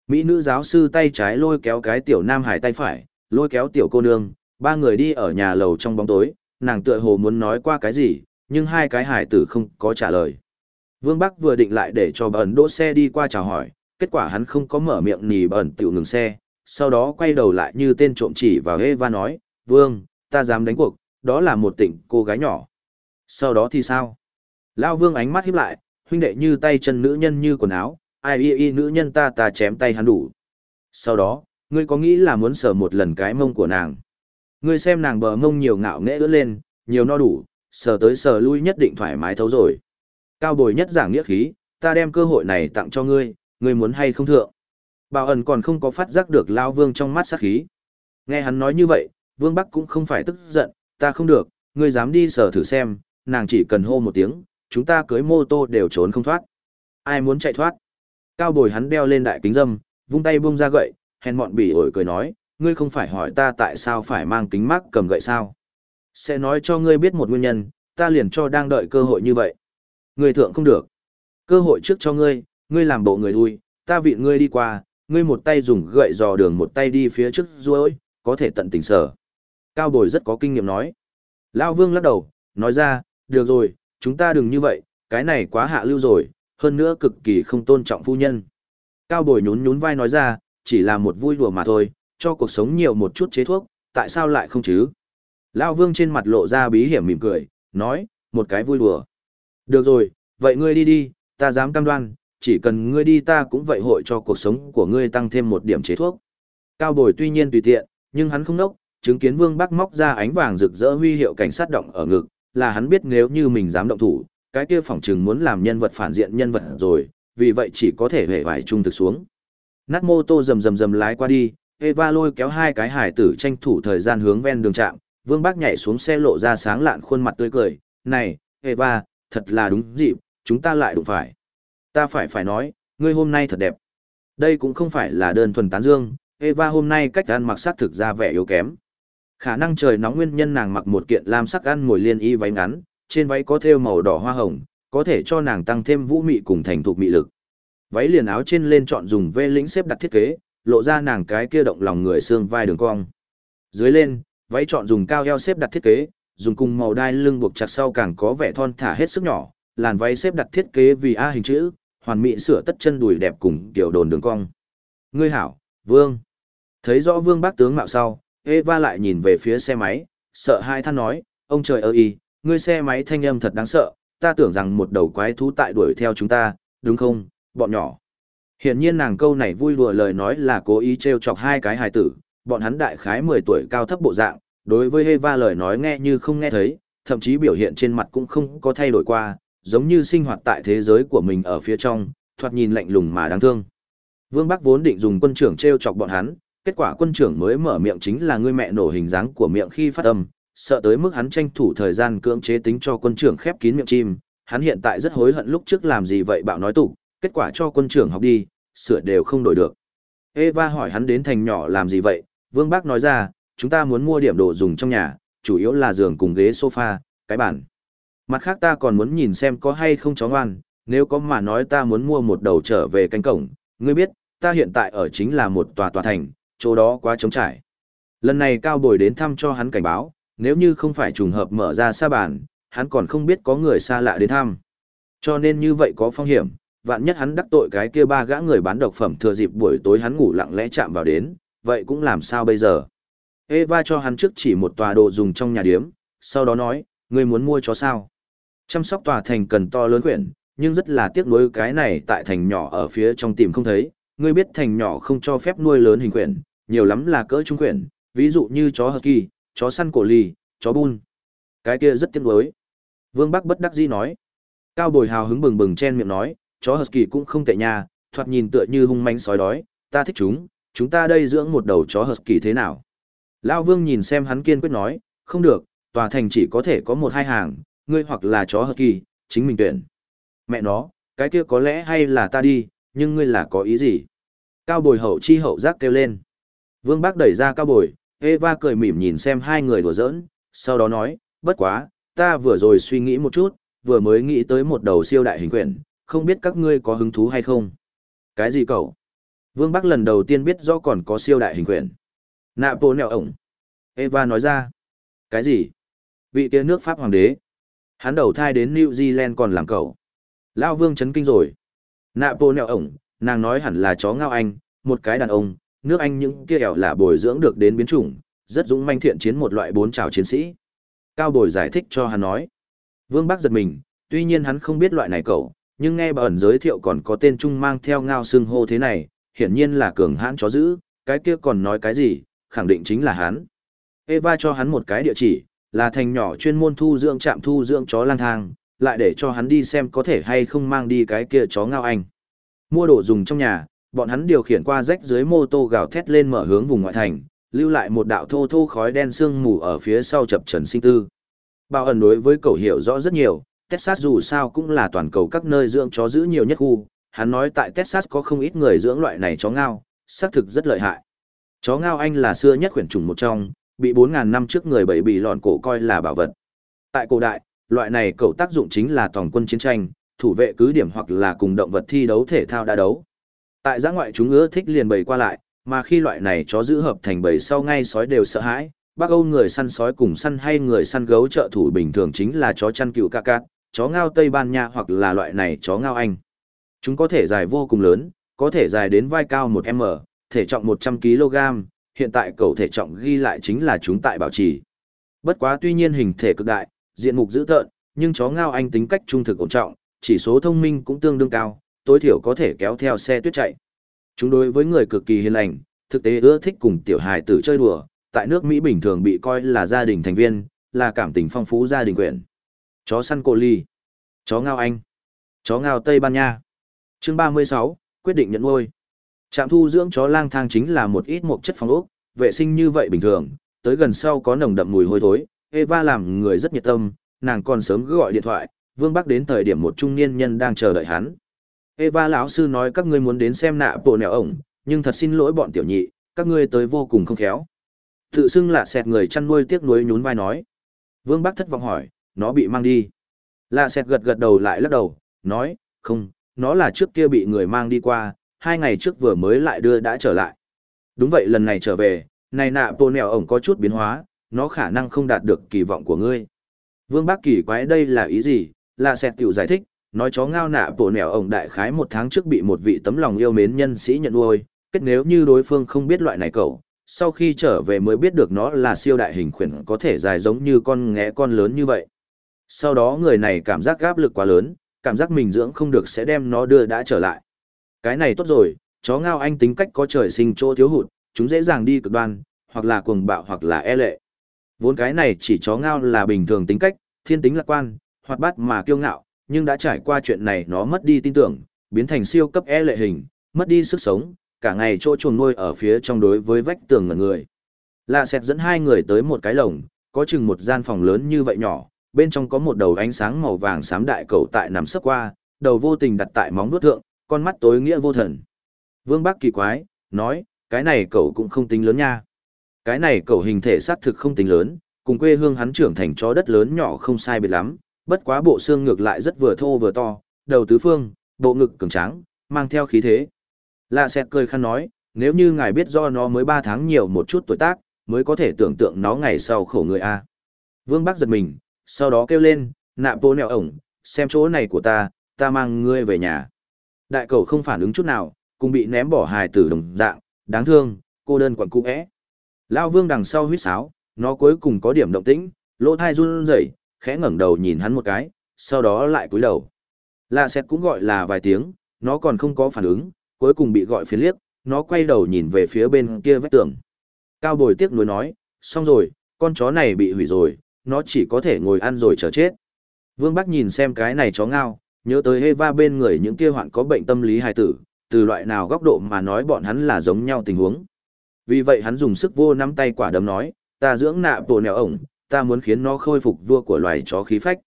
Mỹ nữ giáo sư tay trái lôi kéo cái tiểu nam hải tay phải, lôi kéo tiểu cô nương, ba người đi ở nhà lầu trong bóng tối, nàng tựa hồ muốn nói qua cái gì, nhưng hai cái hải tử không có trả lời. Vương Bắc vừa định lại để cho bà ẩn đỗ xe đi qua chào hỏi, kết quả hắn không có mở miệng nì bẩn tiểu ngừng xe, sau đó quay đầu lại như tên trộm chỉ vào Eva nói, Vương, ta dám đánh cuộc, đó là một tỉnh cô gái nhỏ. Sau đó thì sao? Lao Vương ánh mắt híp lại, huynh đệ như tay chân nữ nhân như quần áo, ai y y nữ nhân ta ta chém tay hắn đủ. Sau đó, ngươi có nghĩ là muốn sờ một lần cái mông của nàng? Ngươi xem nàng bờ ngông nhiều ngạo nghễ ưỡn lên, nhiều no đủ, sờ tới sờ lui nhất định thoải mái thấu rồi. Cao bồi nhất giảng nghĩa khí, ta đem cơ hội này tặng cho ngươi, ngươi muốn hay không thượng. Bảo ẩn còn không có phát giác được Lao Vương trong mắt sát khí. Nghe hắn nói như vậy, Vương Bắc cũng không phải tức giận, ta không được, ngươi dám đi sờ thử xem, nàng chỉ cần hô một tiếng, chúng ta cưới mô tô đều trốn không thoát. Ai muốn chạy thoát? Cao bồi hắn đeo lên đại kính dâm, vung tay buông ra gậy, hèn mọn bỉ ổi cười nói, ngươi không phải hỏi ta tại sao phải mang kính mắt cầm gậy sao? Sẽ nói cho ngươi biết một nguyên nhân, ta liền cho đang đợi cơ hội như vậy. Ngươi thượng không được. Cơ hội trước cho ngươi, ngươi làm bộ người đuôi, ta vịn ngươi đi qua, ngươi một tay dùng gậy dò đường một tay đi phía trước ruôi, có thể tận tình sở. Cao bồi rất có kinh nghiệm nói. Lao vương lắc đầu, nói ra, được rồi, chúng ta đừng như vậy, cái này quá hạ lưu rồi, hơn nữa cực kỳ không tôn trọng phu nhân. Cao bồi nhún nhún vai nói ra, chỉ là một vui đùa mà thôi, cho cuộc sống nhiều một chút chế thuốc, tại sao lại không chứ? Lao vương trên mặt lộ ra bí hiểm mỉm cười, nói, một cái vui đùa. Được rồi, vậy ngươi đi đi, ta dám cam đoan, chỉ cần ngươi đi ta cũng vậy hội cho cuộc sống của ngươi tăng thêm một điểm chế thuốc. Cao bồi tuy nhiên tùy tiện, nhưng hắn không nốc, chứng kiến vương bắc móc ra ánh vàng rực rỡ huy hiệu cảnh sát động ở ngực, là hắn biết nếu như mình dám động thủ, cái kia phỏng chừng muốn làm nhân vật phản diện nhân vật rồi, vì vậy chỉ có thể hề vải trung thực xuống. Nát mô tô rầm rầm rầm lái qua đi, Eva lôi kéo hai cái hải tử tranh thủ thời gian hướng ven đường trạm, Vương Bác nhảy xuống xe lộ ra sáng lạn khuôn mặt tươi cười, "Này, Eva, thật là đúng dịp, chúng ta lại đụng phải." "Ta phải phải nói, ngươi hôm nay thật đẹp." Đây cũng không phải là đơn thuần tán dương, Eva hôm nay cách ăn mặc sắc thực ra vẻ yếu kém. Khả năng trời nóng nguyên nhân nàng mặc một kiện lam sắc ăn ngồi liên y váy ngắn, trên váy có thêu màu đỏ hoa hồng, có thể cho nàng tăng thêm vũ mị cùng thành thục mị lực. Váy liền áo trên lên chọn dùng vê lĩnh xếp đặt thiết kế, lộ ra nàng cái kia động lòng người xương vai đường cong. Dưới lên, váy chọn dùng cao eo xếp đặt thiết kế, dùng cùng màu đai lưng buộc chặt sau càng có vẻ thon thả hết sức nhỏ, làn váy xếp đặt thiết kế vì A hình chữ, hoàn mỹ sửa tất chân đùi đẹp cùng kiểu đồn đường cong. Ngươi hảo, Vương. Thấy rõ Vương bác tướng mạo sau, Eva lại nhìn về phía xe máy, sợ hai than nói, ông trời ơi, ngươi xe máy thanh âm thật đáng sợ, ta tưởng rằng một đầu quái thú tại đuổi theo chúng ta, đúng không, bọn nhỏ. Hiển nhiên nàng câu này vui đùa lời nói là cố ý trêu chọc hai cái hài tử, bọn hắn đại khái 10 tuổi cao thấp bộ dạng, đối với Heva lời nói nghe như không nghe thấy, thậm chí biểu hiện trên mặt cũng không có thay đổi qua, giống như sinh hoạt tại thế giới của mình ở phía trong, thoạt nhìn lạnh lùng mà đáng thương. Vương Bắc vốn định dùng quân trưởng trêu chọc bọn hắn, kết quả quân trưởng mới mở miệng chính là người mẹ nổ hình dáng của miệng khi phát âm, sợ tới mức hắn tranh thủ thời gian cưỡng chế tính cho quân trưởng khép kín miệng chim, hắn hiện tại rất hối hận lúc trước làm gì vậy bạo nói tụ, kết quả cho quân trưởng học đi, sửa đều không đổi được. Eva hỏi hắn đến thành nhỏ làm gì vậy, Vương Bác nói ra, chúng ta muốn mua điểm đồ dùng trong nhà, chủ yếu là giường cùng ghế sofa, cái bàn. Mặt khác ta còn muốn nhìn xem có hay không chó ngoan, nếu có mà nói ta muốn mua một đầu trở về cánh cổng, ngươi biết, ta hiện tại ở chính là một tòa tòa thành, chỗ đó quá trống trải. Lần này Cao Bồi đến thăm cho hắn cảnh báo, nếu như không phải trùng hợp mở ra xa bàn, hắn còn không biết có người xa lạ đến thăm. Cho nên như vậy có phong hiểm, vạn nhất hắn đắc tội cái kia ba gã người bán độc phẩm thừa dịp buổi tối hắn ngủ lặng lẽ chạm vào đến, vậy cũng làm sao bây giờ? Eva cho hắn trước chỉ một tòa đồ dùng trong nhà điếm, sau đó nói, ngươi muốn mua chó sao? Chăm sóc tòa thành cần to lớn quyển, nhưng rất là tiếc nuối cái này tại thành nhỏ ở phía trong tìm không thấy, ngươi biết thành nhỏ không cho phép nuôi lớn hình quyển, nhiều lắm là cỡ trung quyển, ví dụ như chó husky, chó săn cổ lì, chó bun. Cái kia rất tiếc nuối. Vương Bắc bất đắc dĩ nói. Cao Bồi hào hứng bừng bừng chen miệng nói, chó husky cũng không tệ nha, thoạt nhìn tựa như hung manh sói đói, ta thích chúng, chúng ta đây dưỡng một đầu chó husky thế nào? Lão Vương nhìn xem hắn kiên quyết nói, không được, tòa thành chỉ có thể có một hai hàng, ngươi hoặc là chó husky, chính mình tuyển. Mẹ nó, cái kia có lẽ hay là ta đi, nhưng ngươi là có ý gì? Cao Bồi hậu chi hậu giác kêu lên. Vương Bác đẩy ra Cao Bồi, Eva cười mỉm nhìn xem hai người đùa giỡn, sau đó nói, bất quá, ta vừa rồi suy nghĩ một chút, vừa mới nghĩ tới một đầu siêu đại hình quyển, không biết các ngươi có hứng thú hay không? Cái gì cậu? Vương Bắc lần đầu tiên biết rõ còn có siêu đại hình quyển. Nạ bồ nèo ổng. Eva nói ra. Cái gì? Vị kia nước Pháp hoàng đế. Hắn đầu thai đến New Zealand còn làm cậu. Lao Vương chấn kinh rồi. Nạ bồ nèo ổng, nàng nói hẳn là chó ngao anh, một cái đàn ông, nước anh những kia ẻo là bồi dưỡng được đến biến chủng, rất dũng manh thiện chiến một loại bốn trào chiến sĩ. Cao bồi giải thích cho hắn nói. Vương Bắc giật mình, tuy nhiên hắn không biết loại này cậu, nhưng nghe bà ẩn giới thiệu còn có tên trung mang theo ngao xưng hô thế này, hiển nhiên là cường hãn chó giữ, cái kia còn nói cái gì, khẳng định chính là hắn. Eva cho hắn một cái địa chỉ, là thành nhỏ chuyên môn thu dưỡng trạm thu dưỡng chó lang thang, lại để cho hắn đi xem có thể hay không mang đi cái kia chó ngao anh. Mua đồ dùng trong nhà, bọn hắn điều khiển qua rách dưới mô tô gào thét lên mở hướng vùng ngoại thành, lưu lại một đạo thô thô khói đen sương mù ở phía sau chập trần sinh tư. Bao ẩn đối với cầu hiểu rõ rất nhiều, Texas dù sao cũng là toàn cầu các nơi dưỡng chó giữ nhiều nhất khu, hắn nói tại Texas có không ít người dưỡng loại này chó ngao, xác thực rất lợi hại. Chó ngao anh là xưa nhất khuyển chủng một trong, bị 4.000 năm trước người bậy bị lòn cổ coi là bảo vật. Tại cổ đại, loại này cậu tác dụng chính là toàn quân chiến tranh, thủ vệ cứ điểm hoặc là cùng động vật thi đấu thể thao đa đấu. Tại giã ngoại chúng ưa thích liền bầy qua lại, mà khi loại này chó giữ hợp thành bầy sau ngay sói đều sợ hãi, Bắc Âu người săn sói cùng săn hay người săn gấu trợ thủ bình thường chính là chó chăn cựu ca cát, chó ngao Tây Ban Nha hoặc là loại này chó ngao Anh. Chúng có thể dài vô cùng lớn, có thể dài đến vai cao 1m, thể trọng 100kg, hiện tại cầu thể trọng ghi lại chính là chúng tại bảo trì. Bất quá tuy nhiên hình thể cực đại, diện mục dữ tợn, nhưng chó ngao Anh tính cách trung thực ổn trọng, chỉ số thông minh cũng tương đương cao, tối thiểu có thể kéo theo xe tuyết chạy. Chúng đối với người cực kỳ hiền lành, thực tế ưa thích cùng tiểu hài tử chơi đùa, tại nước Mỹ bình thường bị coi là gia đình thành viên, là cảm tình phong phú gia đình quyển. Chó săn cô ly, chó ngao Anh, chó ngao Tây Ban Nha. Chương 36, quyết định nhận nuôi. Trạm thu dưỡng chó lang thang chính là một ít một chất phòng ốc, vệ sinh như vậy bình thường, tới gần sau có nồng đậm mùi hôi thối. Eva làm người rất nhiệt tâm, nàng còn sớm gọi điện thoại, Vương Bắc đến thời điểm một trung niên nhân đang chờ đợi hắn. Eva lão sư nói các ngươi muốn đến xem nạ bộ nẻo ổng, nhưng thật xin lỗi bọn tiểu nhị, các ngươi tới vô cùng không khéo. Tự xưng là sẹt người chăn nuôi tiếc nuối nhún vai nói. Vương Bắc thất vọng hỏi, nó bị mang đi. Lạ sẹt gật gật đầu lại lắc đầu, nói, không, nó là trước kia bị người mang đi qua, hai ngày trước vừa mới lại đưa đã trở lại. Đúng vậy lần này trở về, này nạ bộ nèo ổng có chút biến hóa, nó khả năng không đạt được kỳ vọng của ngươi. Vương Bắc kỳ quái đây là ý gì, lạ sẹt tiểu giải thích, nói chó ngao nạ bộ nẻo ổng đại khái một tháng trước bị một vị tấm lòng yêu mến nhân sĩ nhận nuôi, kết nếu như đối phương không biết loại này cậu, sau khi trở về mới biết được nó là siêu đại hình khuyển có thể dài giống như con nghé con lớn như vậy. Sau đó người này cảm giác gáp lực quá lớn, cảm giác mình dưỡng không được sẽ đem nó đưa đã trở lại. Cái này tốt rồi, chó ngao anh tính cách có trời sinh chỗ thiếu hụt, chúng dễ dàng đi cực đoan, hoặc là cuồng bạo hoặc là e lệ. Vốn cái này chỉ chó ngao là bình thường tính cách, thiên tính lạc quan, hoạt bát mà kiêu ngạo, nhưng đã trải qua chuyện này nó mất đi tin tưởng, biến thành siêu cấp e lệ hình, mất đi sức sống, cả ngày chỗ chuồng nuôi ở phía trong đối với vách tường ngẩn người. Lạ xẹt dẫn hai người tới một cái lồng, có chừng một gian phòng lớn như vậy nhỏ, bên trong có một đầu ánh sáng màu vàng xám đại cầu tại nằm sấp qua, đầu vô tình đặt tại móng vuốt thượng, con mắt tối nghĩa vô thần. Vương Bắc kỳ quái, nói, cái này cậu cũng không tính lớn nha. Cái này cậu hình thể xác thực không tính lớn, cùng quê hương hắn trưởng thành chó đất lớn nhỏ không sai biệt lắm, bất quá bộ xương ngược lại rất vừa thô vừa to, đầu tứ phương, bộ ngực cường tráng, mang theo khí thế. Lạ xẹt cười khăn nói, nếu như ngài biết do nó mới 3 tháng nhiều một chút tuổi tác, mới có thể tưởng tượng nó ngày sau khổ người a. Vương Bắc giật mình, sau đó kêu lên, nạp bố nèo ổng, xem chỗ này của ta, ta mang ngươi về nhà. Đại cầu không phản ứng chút nào, cùng bị ném bỏ hài tử đồng dạng, đáng thương, cô đơn quặn cũ é. Lao vương đằng sau huýt sáo, nó cuối cùng có điểm động tĩnh, lỗ thai run rẩy, khẽ ngẩng đầu nhìn hắn một cái, sau đó lại cúi đầu. Lạ xét cũng gọi là vài tiếng, nó còn không có phản ứng, cuối cùng bị gọi phiến liếc, nó quay đầu nhìn về phía bên kia vách tường. Cao bồi tiếc nuối nói, xong rồi, con chó này bị hủy rồi, nó chỉ có thể ngồi ăn rồi chờ chết. Vương Bắc nhìn xem cái này chó ngao, nhớ tới Eva bên người những kia hoạn có bệnh tâm lý hài tử, từ loại nào góc độ mà nói bọn hắn là giống nhau tình huống. Vì vậy hắn dùng sức vô nắm tay quả đấm nói, ta dưỡng nạ bộ nèo ổng, ta muốn khiến nó khôi phục vua của loài chó khí phách.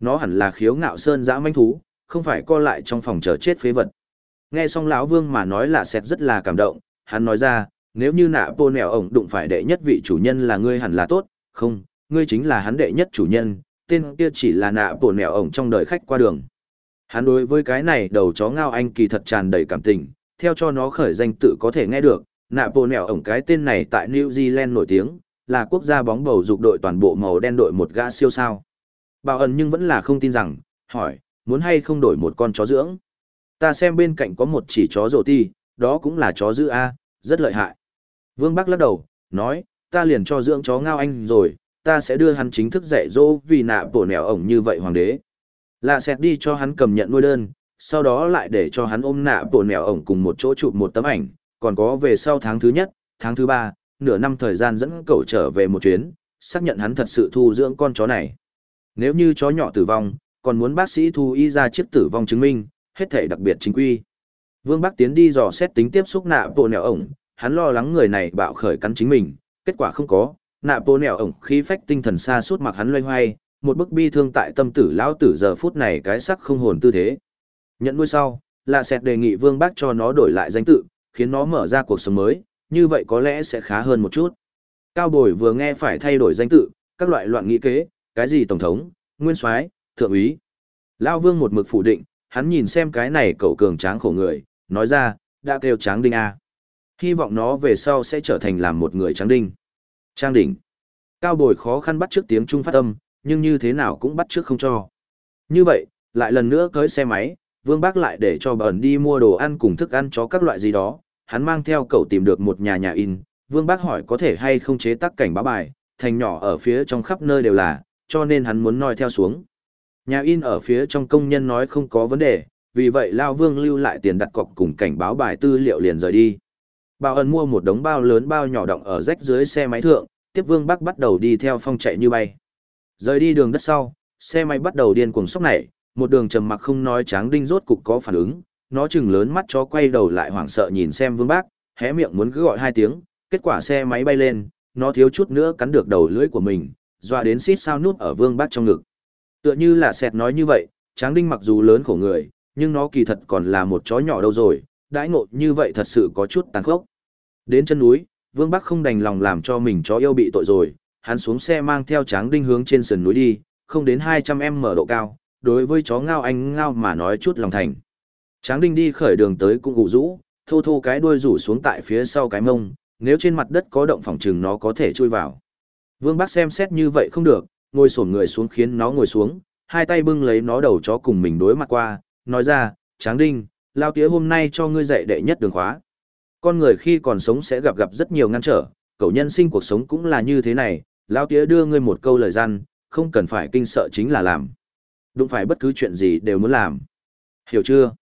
Nó hẳn là khiếu ngạo sơn dã manh thú, không phải co lại trong phòng chờ chết phế vật. Nghe xong lão vương mà nói là sẹt rất là cảm động, hắn nói ra, nếu như nạ bô nèo ổng đụng phải đệ nhất vị chủ nhân là ngươi hẳn là tốt, không, ngươi chính là hắn đệ nhất chủ nhân, tên kia chỉ là nạ bổ nẻo ổng trong đời khách qua đường. Hắn đối với cái này đầu chó ngao anh kỳ thật tràn đầy cảm tình, theo cho nó khởi danh tự có thể nghe được, nạ bổ nẻo ổng cái tên này tại New Zealand nổi tiếng, là quốc gia bóng bầu dục đội toàn bộ màu đen đội một gã siêu sao. Bảo ẩn nhưng vẫn là không tin rằng, hỏi, muốn hay không đổi một con chó dưỡng. Ta xem bên cạnh có một chỉ chó rổ ti, đó cũng là chó giữ A, rất lợi hại. Vương Bắc lắc đầu, nói, ta liền cho dưỡng chó ngao anh rồi, ta sẽ đưa hắn chính thức dạy dỗ vì nạ bổ nẻo ổng như vậy hoàng đế. Lạ xẹt đi cho hắn cầm nhận nuôi đơn, sau đó lại để cho hắn ôm nạ bổ nẻo ổng cùng một chỗ chụp một tấm ảnh, còn có về sau tháng thứ nhất, tháng thứ ba, nửa năm thời gian dẫn cậu trở về một chuyến, xác nhận hắn thật sự thu dưỡng con chó này. Nếu như chó nhỏ tử vong, còn muốn bác sĩ thu y ra chiếc tử vong chứng minh, hết thể đặc biệt chính quy. Vương Bắc tiến đi dò xét tính tiếp xúc nạ bộ nẻo ổng, hắn lo lắng người này bạo khởi cắn chính mình, kết quả không có, nạ bồ nẻo ổng khí phách tinh thần xa suốt mặc hắn loay hoay, một bức bi thương tại tâm tử lão tử giờ phút này cái sắc không hồn tư thế. Nhận nuôi sau, lạ sẹt đề nghị Vương bác cho nó đổi lại danh tự, khiến nó mở ra cuộc sống mới, như vậy có lẽ sẽ khá hơn một chút. Cao Bồi vừa nghe phải thay đổi danh tự, các loại loạn nghĩ kế, cái gì tổng thống, nguyên soái, thượng úy. Lao Vương một mực phủ định, hắn nhìn xem cái này cậu cường tráng khổ người, nói ra, đã kêu tráng đinh A. Hy vọng nó về sau sẽ trở thành làm một người tráng đinh. Trang đỉnh. Cao bồi khó khăn bắt trước tiếng Trung phát âm, nhưng như thế nào cũng bắt trước không cho. Như vậy, lại lần nữa cưới xe máy, Vương Bác lại để cho bẩn đi mua đồ ăn cùng thức ăn cho các loại gì đó. Hắn mang theo cậu tìm được một nhà nhà in. Vương Bác hỏi có thể hay không chế tác cảnh báo bài, thành nhỏ ở phía trong khắp nơi đều là, cho nên hắn muốn noi theo xuống. Nhà in ở phía trong công nhân nói không có vấn đề, vì vậy Lao Vương lưu lại tiền đặt cọc cùng cảnh báo bài tư liệu liền rời đi. Bảo ẩn mua một đống bao lớn bao nhỏ động ở rách dưới xe máy thượng, tiếp Vương Bắc bắt đầu đi theo phong chạy như bay. Rời đi đường đất sau, xe máy bắt đầu điên cuồng sốc nảy, một đường trầm mặc không nói tráng đinh rốt cục có phản ứng, nó chừng lớn mắt chó quay đầu lại hoảng sợ nhìn xem Vương Bác, hé miệng muốn cứ gọi hai tiếng, kết quả xe máy bay lên, nó thiếu chút nữa cắn được đầu lưỡi của mình, dọa đến xít sao nút ở Vương Bác trong ngực. Tựa như là sẹt nói như vậy, tráng đinh mặc dù lớn khổ người, nhưng nó kỳ thật còn là một chó nhỏ đâu rồi, đãi ngộ như vậy thật sự có chút tàn khốc. Đến chân núi, Vương Bắc không đành lòng làm cho mình chó yêu bị tội rồi, hắn xuống xe mang theo tráng đinh hướng trên sườn núi đi, không đến 200m độ cao, đối với chó ngao anh ngao mà nói chút lòng thành. Tráng đinh đi khởi đường tới cũng gù rũ, thô thô cái đuôi rủ xuống tại phía sau cái mông, nếu trên mặt đất có động phòng trừng nó có thể chui vào. Vương Bắc xem xét như vậy không được, ngồi xổm người xuống khiến nó ngồi xuống, hai tay bưng lấy nó đầu chó cùng mình đối mặt qua, nói ra, Tráng Đinh, lao tía hôm nay cho ngươi dạy đệ nhất đường khóa. Con người khi còn sống sẽ gặp gặp rất nhiều ngăn trở, cậu nhân sinh cuộc sống cũng là như thế này, lao tía đưa ngươi một câu lời gian, không cần phải kinh sợ chính là làm. Đụng phải bất cứ chuyện gì đều muốn làm. Hiểu chưa?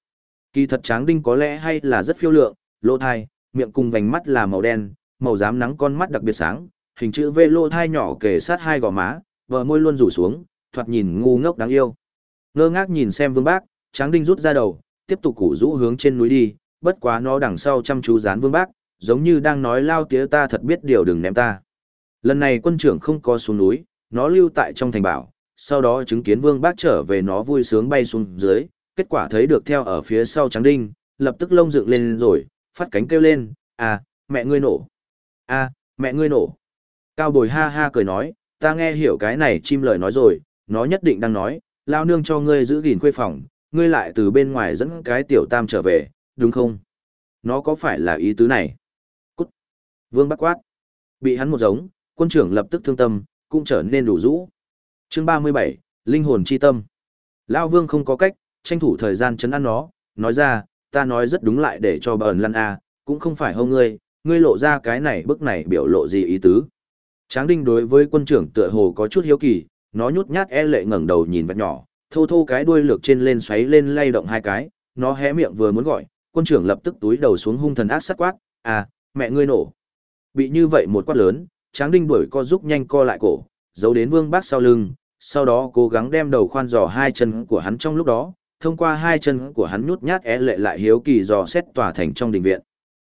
Kỳ thật Tráng Đinh có lẽ hay là rất phiêu lượng, lỗ thai, miệng cùng vành mắt là màu đen, màu dám nắng con mắt đặc biệt sáng, hình chữ V lỗ thai nhỏ kề sát hai gò má, vợ môi luôn rủ xuống, thoạt nhìn ngu ngốc đáng yêu. Ngơ ngác nhìn xem Vương Bác, Tráng Đinh rút ra đầu, tiếp tục củ rũ hướng trên núi đi, bất quá nó đằng sau chăm chú dán Vương Bác, giống như đang nói lao tía ta thật biết điều đừng ném ta. Lần này quân trưởng không có xuống núi, nó lưu tại trong thành bảo, sau đó chứng kiến Vương Bác trở về nó vui sướng bay xuống dưới, kết quả thấy được theo ở phía sau trắng Đinh, lập tức lông dựng lên rồi, phát cánh kêu lên, à, mẹ ngươi nổ. À, mẹ ngươi nổ. Cao bồi ha ha cười nói, ta nghe hiểu cái này chim lời nói rồi, nó nhất định đang nói, lao nương cho ngươi giữ gìn khuê phòng, ngươi lại từ bên ngoài dẫn cái tiểu tam trở về, đúng không? Nó có phải là ý tứ này? Cút! Vương bắt quát. Bị hắn một giống, quân trưởng lập tức thương tâm, cũng trở nên đủ rũ. Chương 37, Linh hồn chi tâm. Lao vương không có cách, tranh thủ thời gian chấn an nó, nói ra, ta nói rất đúng lại để cho bờn lăn a, cũng không phải hông ngươi, ngươi lộ ra cái này bức này biểu lộ gì ý tứ. Tráng đinh đối với quân trưởng tựa hồ có chút hiếu kỳ, nó nhút nhát e lệ ngẩng đầu nhìn vật nhỏ, thô thô cái đuôi lược trên lên xoáy lên lay động hai cái, nó hé miệng vừa muốn gọi, quân trưởng lập tức túi đầu xuống hung thần ác sát quát, à, mẹ ngươi nổ. Bị như vậy một quát lớn, tráng đinh đuổi co giúp nhanh co lại cổ, giấu đến vương bác sau lưng, sau đó cố gắng đem đầu khoan dò hai chân của hắn trong lúc đó, thông qua hai chân của hắn nhút nhát é lệ lại hiếu kỳ dò xét tòa thành trong đình viện.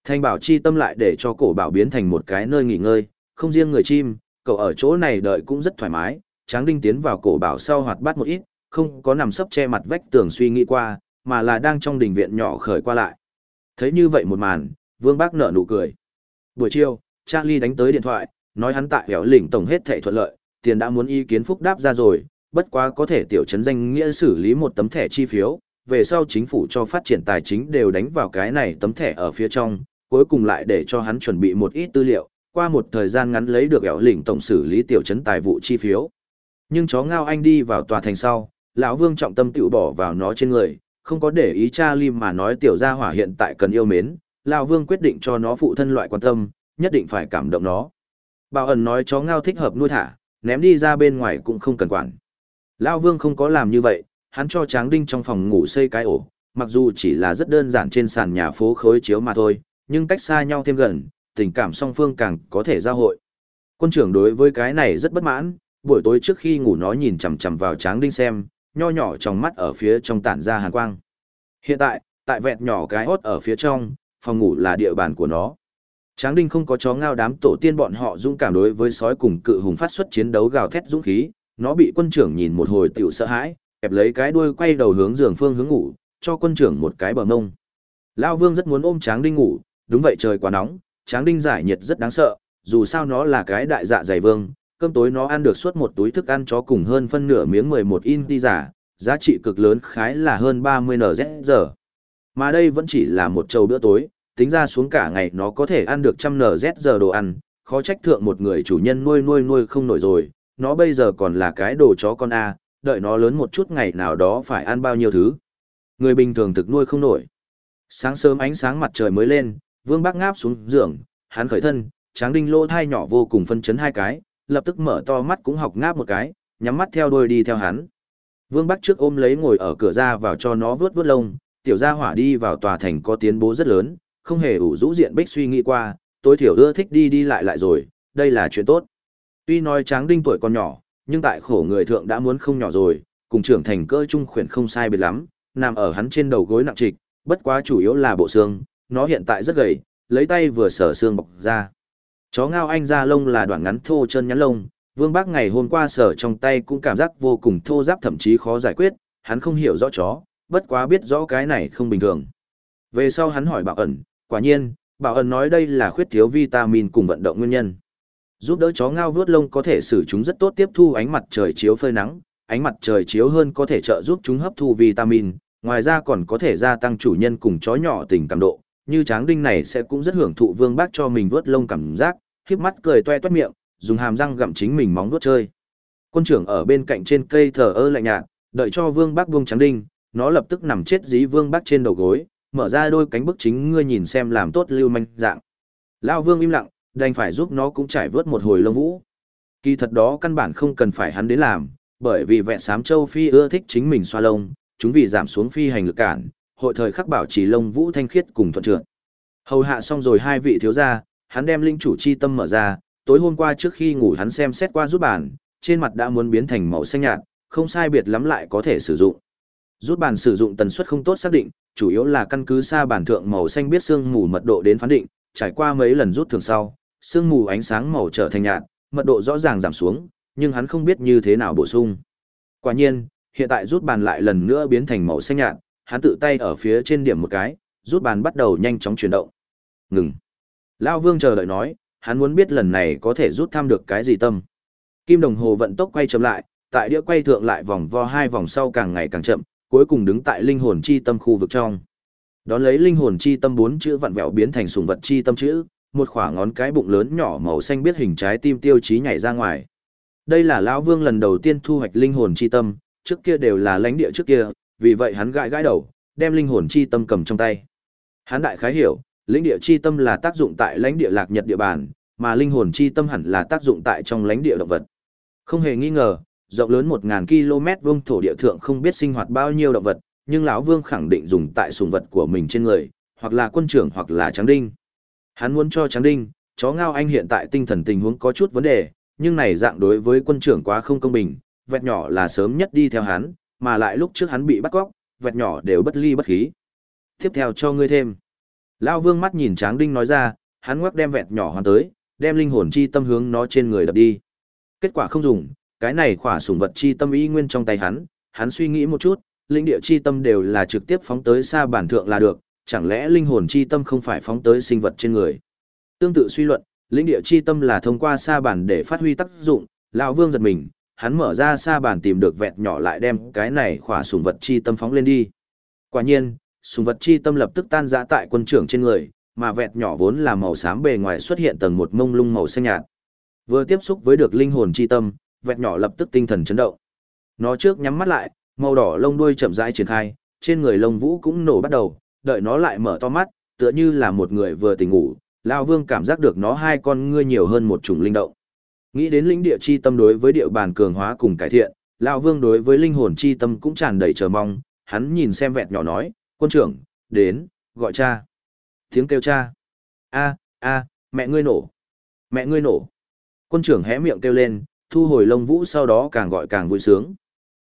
Thanh bảo chi tâm lại để cho cổ bảo biến thành một cái nơi nghỉ ngơi, không riêng người chim, cậu ở chỗ này đợi cũng rất thoải mái, tráng đinh tiến vào cổ bảo sau hoạt bát một ít, không có nằm sấp che mặt vách tường suy nghĩ qua, mà là đang trong đình viện nhỏ khởi qua lại. Thấy như vậy một màn, Vương Bác nở nụ cười. Buổi chiều, Charlie đánh tới điện thoại, nói hắn tại hẻo lĩnh tổng hết thảy thuận lợi, tiền đã muốn ý kiến phúc đáp ra rồi, bất quá có thể tiểu chấn danh nghĩa xử lý một tấm thẻ chi phiếu, về sau chính phủ cho phát triển tài chính đều đánh vào cái này tấm thẻ ở phía trong, cuối cùng lại để cho hắn chuẩn bị một ít tư liệu, qua một thời gian ngắn lấy được hẻo lĩnh tổng xử lý tiểu chấn tài vụ chi phiếu. Nhưng chó ngao anh đi vào tòa thành sau, lão vương trọng tâm tự bỏ vào nó trên người không có để ý cha Lim mà nói tiểu gia hỏa hiện tại cần yêu mến, Lão Vương quyết định cho nó phụ thân loại quan tâm, nhất định phải cảm động nó. Bảo ẩn nói chó ngao thích hợp nuôi thả, ném đi ra bên ngoài cũng không cần quản. Lão Vương không có làm như vậy, hắn cho Tráng Đinh trong phòng ngủ xây cái ổ, mặc dù chỉ là rất đơn giản trên sàn nhà phố khối chiếu mà thôi, nhưng cách xa nhau thêm gần, tình cảm song phương càng có thể giao hội. Quân trưởng đối với cái này rất bất mãn, buổi tối trước khi ngủ nó nhìn chằm chằm vào Tráng Đinh xem, nho nhỏ trong mắt ở phía trong tản ra hàn quang. Hiện tại, tại vẹt nhỏ cái hốt ở phía trong, phòng ngủ là địa bàn của nó. Tráng Đinh không có chó ngao đám tổ tiên bọn họ dũng cảm đối với sói cùng cự hùng phát xuất chiến đấu gào thét dũng khí, nó bị quân trưởng nhìn một hồi tiểu sợ hãi, kẹp lấy cái đuôi quay đầu hướng giường phương hướng ngủ, cho quân trưởng một cái bờ mông. Lão Vương rất muốn ôm Tráng Đinh ngủ, đúng vậy trời quá nóng, Tráng Đinh giải nhiệt rất đáng sợ, dù sao nó là cái đại dạ dày vương, cơm tối nó ăn được suốt một túi thức ăn chó cùng hơn phân nửa miếng 11 in đi giả, giá trị cực lớn khái là hơn 30 NZ giờ. Mà đây vẫn chỉ là một chầu bữa tối, tính ra xuống cả ngày nó có thể ăn được trăm NZ giờ đồ ăn, khó trách thượng một người chủ nhân nuôi nuôi nuôi không nổi rồi, nó bây giờ còn là cái đồ chó con A, đợi nó lớn một chút ngày nào đó phải ăn bao nhiêu thứ. Người bình thường thực nuôi không nổi. Sáng sớm ánh sáng mặt trời mới lên, Vương Bác ngáp xuống giường, hắn khởi thân, tráng đinh lỗ thai nhỏ vô cùng phân chấn hai cái, lập tức mở to mắt cũng học ngáp một cái, nhắm mắt theo đuôi đi theo hắn. Vương Bắc trước ôm lấy ngồi ở cửa ra vào cho nó vướt vướt lông, tiểu gia hỏa đi vào tòa thành có tiến bố rất lớn, không hề ủ rũ diện bích suy nghĩ qua, tối thiểu ưa thích đi đi lại lại rồi, đây là chuyện tốt. Tuy nói tráng đinh tuổi còn nhỏ, nhưng tại khổ người thượng đã muốn không nhỏ rồi, cùng trưởng thành cơ trung khuyển không sai biệt lắm, nằm ở hắn trên đầu gối nặng trịch, bất quá chủ yếu là bộ xương, nó hiện tại rất gầy, lấy tay vừa sở xương bọc ra. Chó ngao anh ra lông là đoạn ngắn thô chân nhắn lông, Vương Bác ngày hôm qua sở trong tay cũng cảm giác vô cùng thô giáp thậm chí khó giải quyết, hắn không hiểu rõ chó, bất quá biết rõ cái này không bình thường. Về sau hắn hỏi Bảo ẩn, quả nhiên, Bảo ẩn nói đây là khuyết thiếu vitamin cùng vận động nguyên nhân. Giúp đỡ chó ngao vớt lông có thể xử chúng rất tốt tiếp thu ánh mặt trời chiếu phơi nắng, ánh mặt trời chiếu hơn có thể trợ giúp chúng hấp thu vitamin, ngoài ra còn có thể gia tăng chủ nhân cùng chó nhỏ tình cảm độ, như tráng đinh này sẽ cũng rất hưởng thụ vương bác cho mình vuốt lông cảm giác, khiếp mắt cười toe toét miệng, dùng hàm răng gặm chính mình móng vuốt chơi. Quân trưởng ở bên cạnh trên cây thờ ơ lạnh nhạt, đợi cho vương bác buông tráng đinh, nó lập tức nằm chết dí vương bác trên đầu gối, mở ra đôi cánh bức chính ngươi nhìn xem làm tốt lưu manh dạng. Lao vương im lặng, đành phải giúp nó cũng trải vớt một hồi lông vũ. Kỳ thật đó căn bản không cần phải hắn đến làm, bởi vì vẹn sám châu phi ưa thích chính mình xoa lông, chúng vì giảm xuống phi hành lực cản, hội thời khắc bảo trì lông vũ thanh khiết cùng thuận trượt. Hầu hạ xong rồi hai vị thiếu gia, hắn đem linh chủ chi tâm mở ra, tối hôm qua trước khi ngủ hắn xem xét qua rút bàn, trên mặt đã muốn biến thành màu xanh nhạt, không sai biệt lắm lại có thể sử dụng. Rút bàn sử dụng tần suất không tốt xác định, chủ yếu là căn cứ xa bản thượng màu xanh biết xương mù mật độ đến phán định, trải qua mấy lần rút thường sau, xương mù ánh sáng màu trở thành nhạt, mật độ rõ ràng giảm xuống, nhưng hắn không biết như thế nào bổ sung. Quả nhiên, hiện tại rút bàn lại lần nữa biến thành màu xanh nhạt, hắn tự tay ở phía trên điểm một cái, rút bàn bắt đầu nhanh chóng chuyển động. Ngừng. Lao Vương chờ đợi nói, hắn muốn biết lần này có thể rút thăm được cái gì tâm. Kim đồng hồ vận tốc quay chậm lại, tại đĩa quay thượng lại vòng vo hai vòng sau càng ngày càng chậm, cuối cùng đứng tại linh hồn chi tâm khu vực trong. Đón lấy linh hồn chi tâm bốn chữ vặn vẹo biến thành sùng vật chi tâm chữ, một khoảng ngón cái bụng lớn nhỏ màu xanh biết hình trái tim tiêu chí nhảy ra ngoài. Đây là lão Vương lần đầu tiên thu hoạch linh hồn chi tâm, trước kia đều là lãnh địa trước kia, vì vậy hắn gãi gãi đầu, đem linh hồn chi tâm cầm trong tay. Hắn đại khái hiểu, lãnh địa chi tâm là tác dụng tại lãnh địa lạc nhật địa bàn, mà linh hồn chi tâm hẳn là tác dụng tại trong lãnh địa động vật. Không hề nghi ngờ, rộng lớn 1000 km vuông thổ địa thượng không biết sinh hoạt bao nhiêu động vật, nhưng lão Vương khẳng định dùng tại sùng vật của mình trên người, hoặc là quân trưởng hoặc là trắng đinh. Hắn muốn cho trắng đinh, chó ngao anh hiện tại tinh thần tình huống có chút vấn đề, nhưng này dạng đối với quân trưởng quá không công bình, vẹt nhỏ là sớm nhất đi theo hắn, mà lại lúc trước hắn bị bắt cóc, vẹt nhỏ đều bất ly bất khí. Tiếp theo cho ngươi thêm. Lão Vương mắt nhìn Tráng Đinh nói ra, hắn ngoắc đem vẹt nhỏ hoàn tới, đem linh hồn chi tâm hướng nó trên người đập đi. Kết quả không dùng, cái này khỏa sủng vật chi tâm y nguyên trong tay hắn, hắn suy nghĩ một chút, linh địa chi tâm đều là trực tiếp phóng tới xa bản thượng là được, chẳng lẽ linh hồn chi tâm không phải phóng tới sinh vật trên người. Tương tự suy luận, linh địa chi tâm là thông qua xa bản để phát huy tác dụng, lão Vương giật mình, hắn mở ra xa bàn tìm được vẹt nhỏ lại đem cái này khỏa sùng vật chi tâm phóng lên đi. Quả nhiên, sùng vật chi tâm lập tức tan rã tại quân trưởng trên người, mà vẹt nhỏ vốn là màu xám bề ngoài xuất hiện tầng một mông lung màu xanh nhạt. Vừa tiếp xúc với được linh hồn chi tâm, vẹt nhỏ lập tức tinh thần chấn động. Nó trước nhắm mắt lại, màu đỏ lông đuôi chậm rãi triển khai, trên người lông vũ cũng nổ bắt đầu, đợi nó lại mở to mắt, tựa như là một người vừa tỉnh ngủ, Lao Vương cảm giác được nó hai con ngươi nhiều hơn một chủng linh động. Nghĩ đến lĩnh địa chi tâm đối với địa bàn cường hóa cùng cải thiện, lão Vương đối với linh hồn chi tâm cũng tràn đầy chờ mong, hắn nhìn xem vẹt nhỏ nói, quân trưởng, đến, gọi cha. Tiếng kêu cha. a a mẹ ngươi nổ. Mẹ ngươi nổ. Quân trưởng hé miệng kêu lên, thu hồi lông vũ sau đó càng gọi càng vui sướng.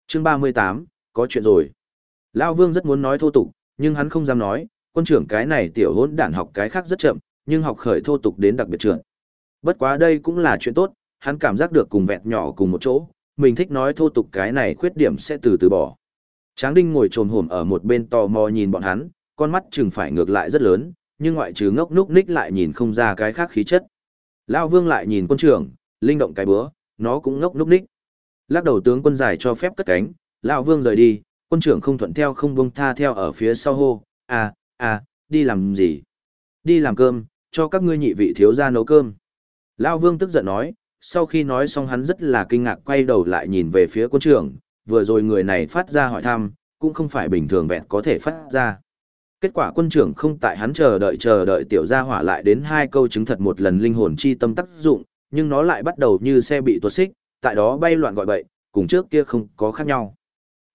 chương ba mươi tám có chuyện rồi. lão Vương rất muốn nói thô tục, nhưng hắn không dám nói, quân trưởng cái này tiểu hỗn đản học cái khác rất chậm, nhưng học khởi thô tục đến đặc biệt trưởng. Bất quá đây cũng là chuyện tốt, hắn cảm giác được cùng vẹt nhỏ cùng một chỗ, mình thích nói thô tục cái này khuyết điểm sẽ từ từ bỏ. Tráng Đinh ngồi trồm hổm ở một bên tò mò nhìn bọn hắn, con mắt chừng phải ngược lại rất lớn, nhưng ngoại trừ ngốc núc ních lại nhìn không ra cái khác khí chất. Lao Vương lại nhìn quân trưởng, linh động cái bữa, nó cũng ngốc núc ních. Lắc đầu tướng quân giải cho phép cất cánh, Lao Vương rời đi, quân trưởng không thuận theo không buông tha theo ở phía sau hô, à, à, đi làm gì? Đi làm cơm, cho các ngươi nhị vị thiếu gia nấu cơm. Lao Vương tức giận nói, sau khi nói xong hắn rất là kinh ngạc quay đầu lại nhìn về phía quân trưởng, vừa rồi người này phát ra hỏi thăm, cũng không phải bình thường vẹn có thể phát ra. Kết quả quân trưởng không tại hắn chờ đợi chờ đợi tiểu gia hỏa lại đến hai câu chứng thật một lần linh hồn chi tâm tác dụng, nhưng nó lại bắt đầu như xe bị tuột xích, tại đó bay loạn gọi bậy, cùng trước kia không có khác nhau.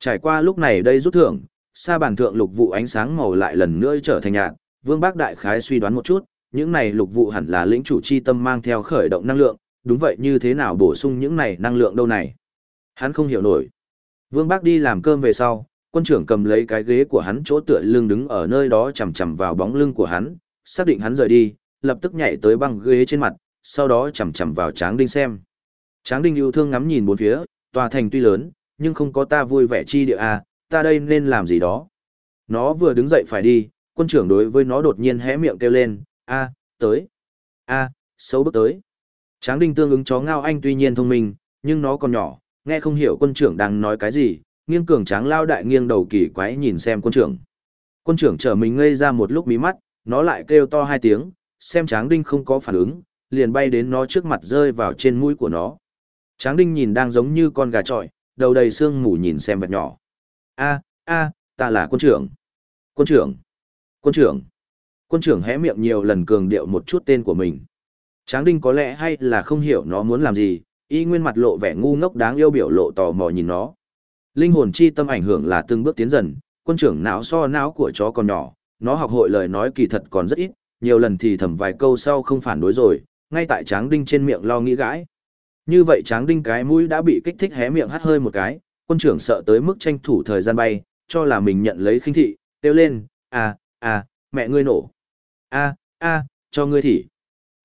Trải qua lúc này đây rút thưởng, sa bàn thượng lục vụ ánh sáng màu lại lần nữa trở thành nhạt, Vương Bác Đại Khái suy đoán một chút, những này lục vụ hẳn là lĩnh chủ chi tâm mang theo khởi động năng lượng, đúng vậy như thế nào bổ sung những này năng lượng đâu này. Hắn không hiểu nổi. Vương Bác đi làm cơm về sau, quân trưởng cầm lấy cái ghế của hắn chỗ tựa lưng đứng ở nơi đó chầm chầm vào bóng lưng của hắn, xác định hắn rời đi, lập tức nhảy tới băng ghế trên mặt, sau đó chầm chầm vào Tráng Đinh xem. Tráng Đinh yêu thương ngắm nhìn bốn phía, tòa thành tuy lớn, nhưng không có ta vui vẻ chi địa à, ta đây nên làm gì đó. Nó vừa đứng dậy phải đi, quân trưởng đối với nó đột nhiên hé miệng kêu lên, a tới, a xấu bước tới. Tráng đinh tương ứng chó ngao anh tuy nhiên thông minh, nhưng nó còn nhỏ, nghe không hiểu quân trưởng đang nói cái gì, nghiêng cường tráng lao đại nghiêng đầu kỳ quái nhìn xem quân trưởng. Quân trưởng trở mình ngây ra một lúc mí mắt, nó lại kêu to hai tiếng, xem tráng đinh không có phản ứng, liền bay đến nó trước mặt rơi vào trên mũi của nó. Tráng đinh nhìn đang giống như con gà trọi, đầu đầy xương mù nhìn xem vật nhỏ. A, a, ta là quân trưởng. Quân trưởng. Quân trưởng. Quân trưởng hé miệng nhiều lần cường điệu một chút tên của mình. Tráng đinh có lẽ hay là không hiểu nó muốn làm gì, y nguyên mặt lộ vẻ ngu ngốc đáng yêu biểu lộ tò mò nhìn nó. Linh hồn chi tâm ảnh hưởng là từng bước tiến dần, quân trưởng não so não của chó còn nhỏ, nó học hội lời nói kỳ thật còn rất ít, nhiều lần thì thầm vài câu sau không phản đối rồi, ngay tại tráng đinh trên miệng lo nghĩ gãi. Như vậy tráng đinh cái mũi đã bị kích thích hé miệng hắt hơi một cái, quân trưởng sợ tới mức tranh thủ thời gian bay, cho là mình nhận lấy khinh thị, kêu lên, à, à, mẹ ngươi nổ. a a cho ngươi thỉ.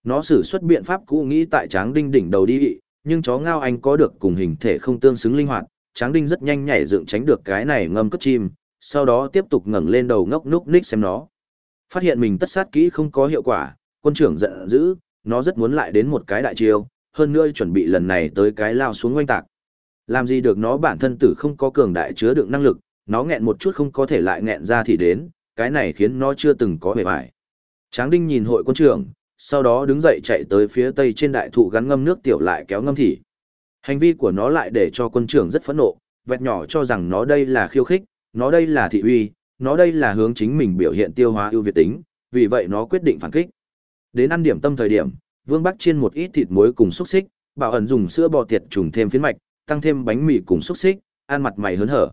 Nó sử xuất biện pháp cũ nghĩ tại tráng đinh đỉnh đầu đi nhưng chó ngao anh có được cùng hình thể không tương xứng linh hoạt, tráng đinh rất nhanh nhảy dựng tránh được cái này ngâm cất chim, sau đó tiếp tục ngẩng lên đầu ngốc núc ních xem nó. Phát hiện mình tất sát kỹ không có hiệu quả, quân trưởng giận dữ, nó rất muốn lại đến một cái đại chiêu, hơn nữa chuẩn bị lần này tới cái lao xuống oanh tạc. Làm gì được nó bản thân tử không có cường đại chứa đựng năng lực, nó nghẹn một chút không có thể lại nghẹn ra thì đến, cái này khiến nó chưa từng có vẻ vải. Tráng đinh nhìn hội quân trưởng, sau đó đứng dậy chạy tới phía tây trên đại thụ gắn ngâm nước tiểu lại kéo ngâm thỉ. Hành vi của nó lại để cho quân trưởng rất phẫn nộ, vẹt nhỏ cho rằng nó đây là khiêu khích, nó đây là thị uy, nó đây là hướng chính mình biểu hiện tiêu hóa ưu việt tính, vì vậy nó quyết định phản kích. Đến ăn điểm tâm thời điểm, Vương Bắc chiên một ít thịt muối cùng xúc xích, bảo ẩn dùng sữa bò tiệt trùng thêm phiến mạch, tăng thêm bánh mì cùng xúc xích, ăn mặt mày hớn hở.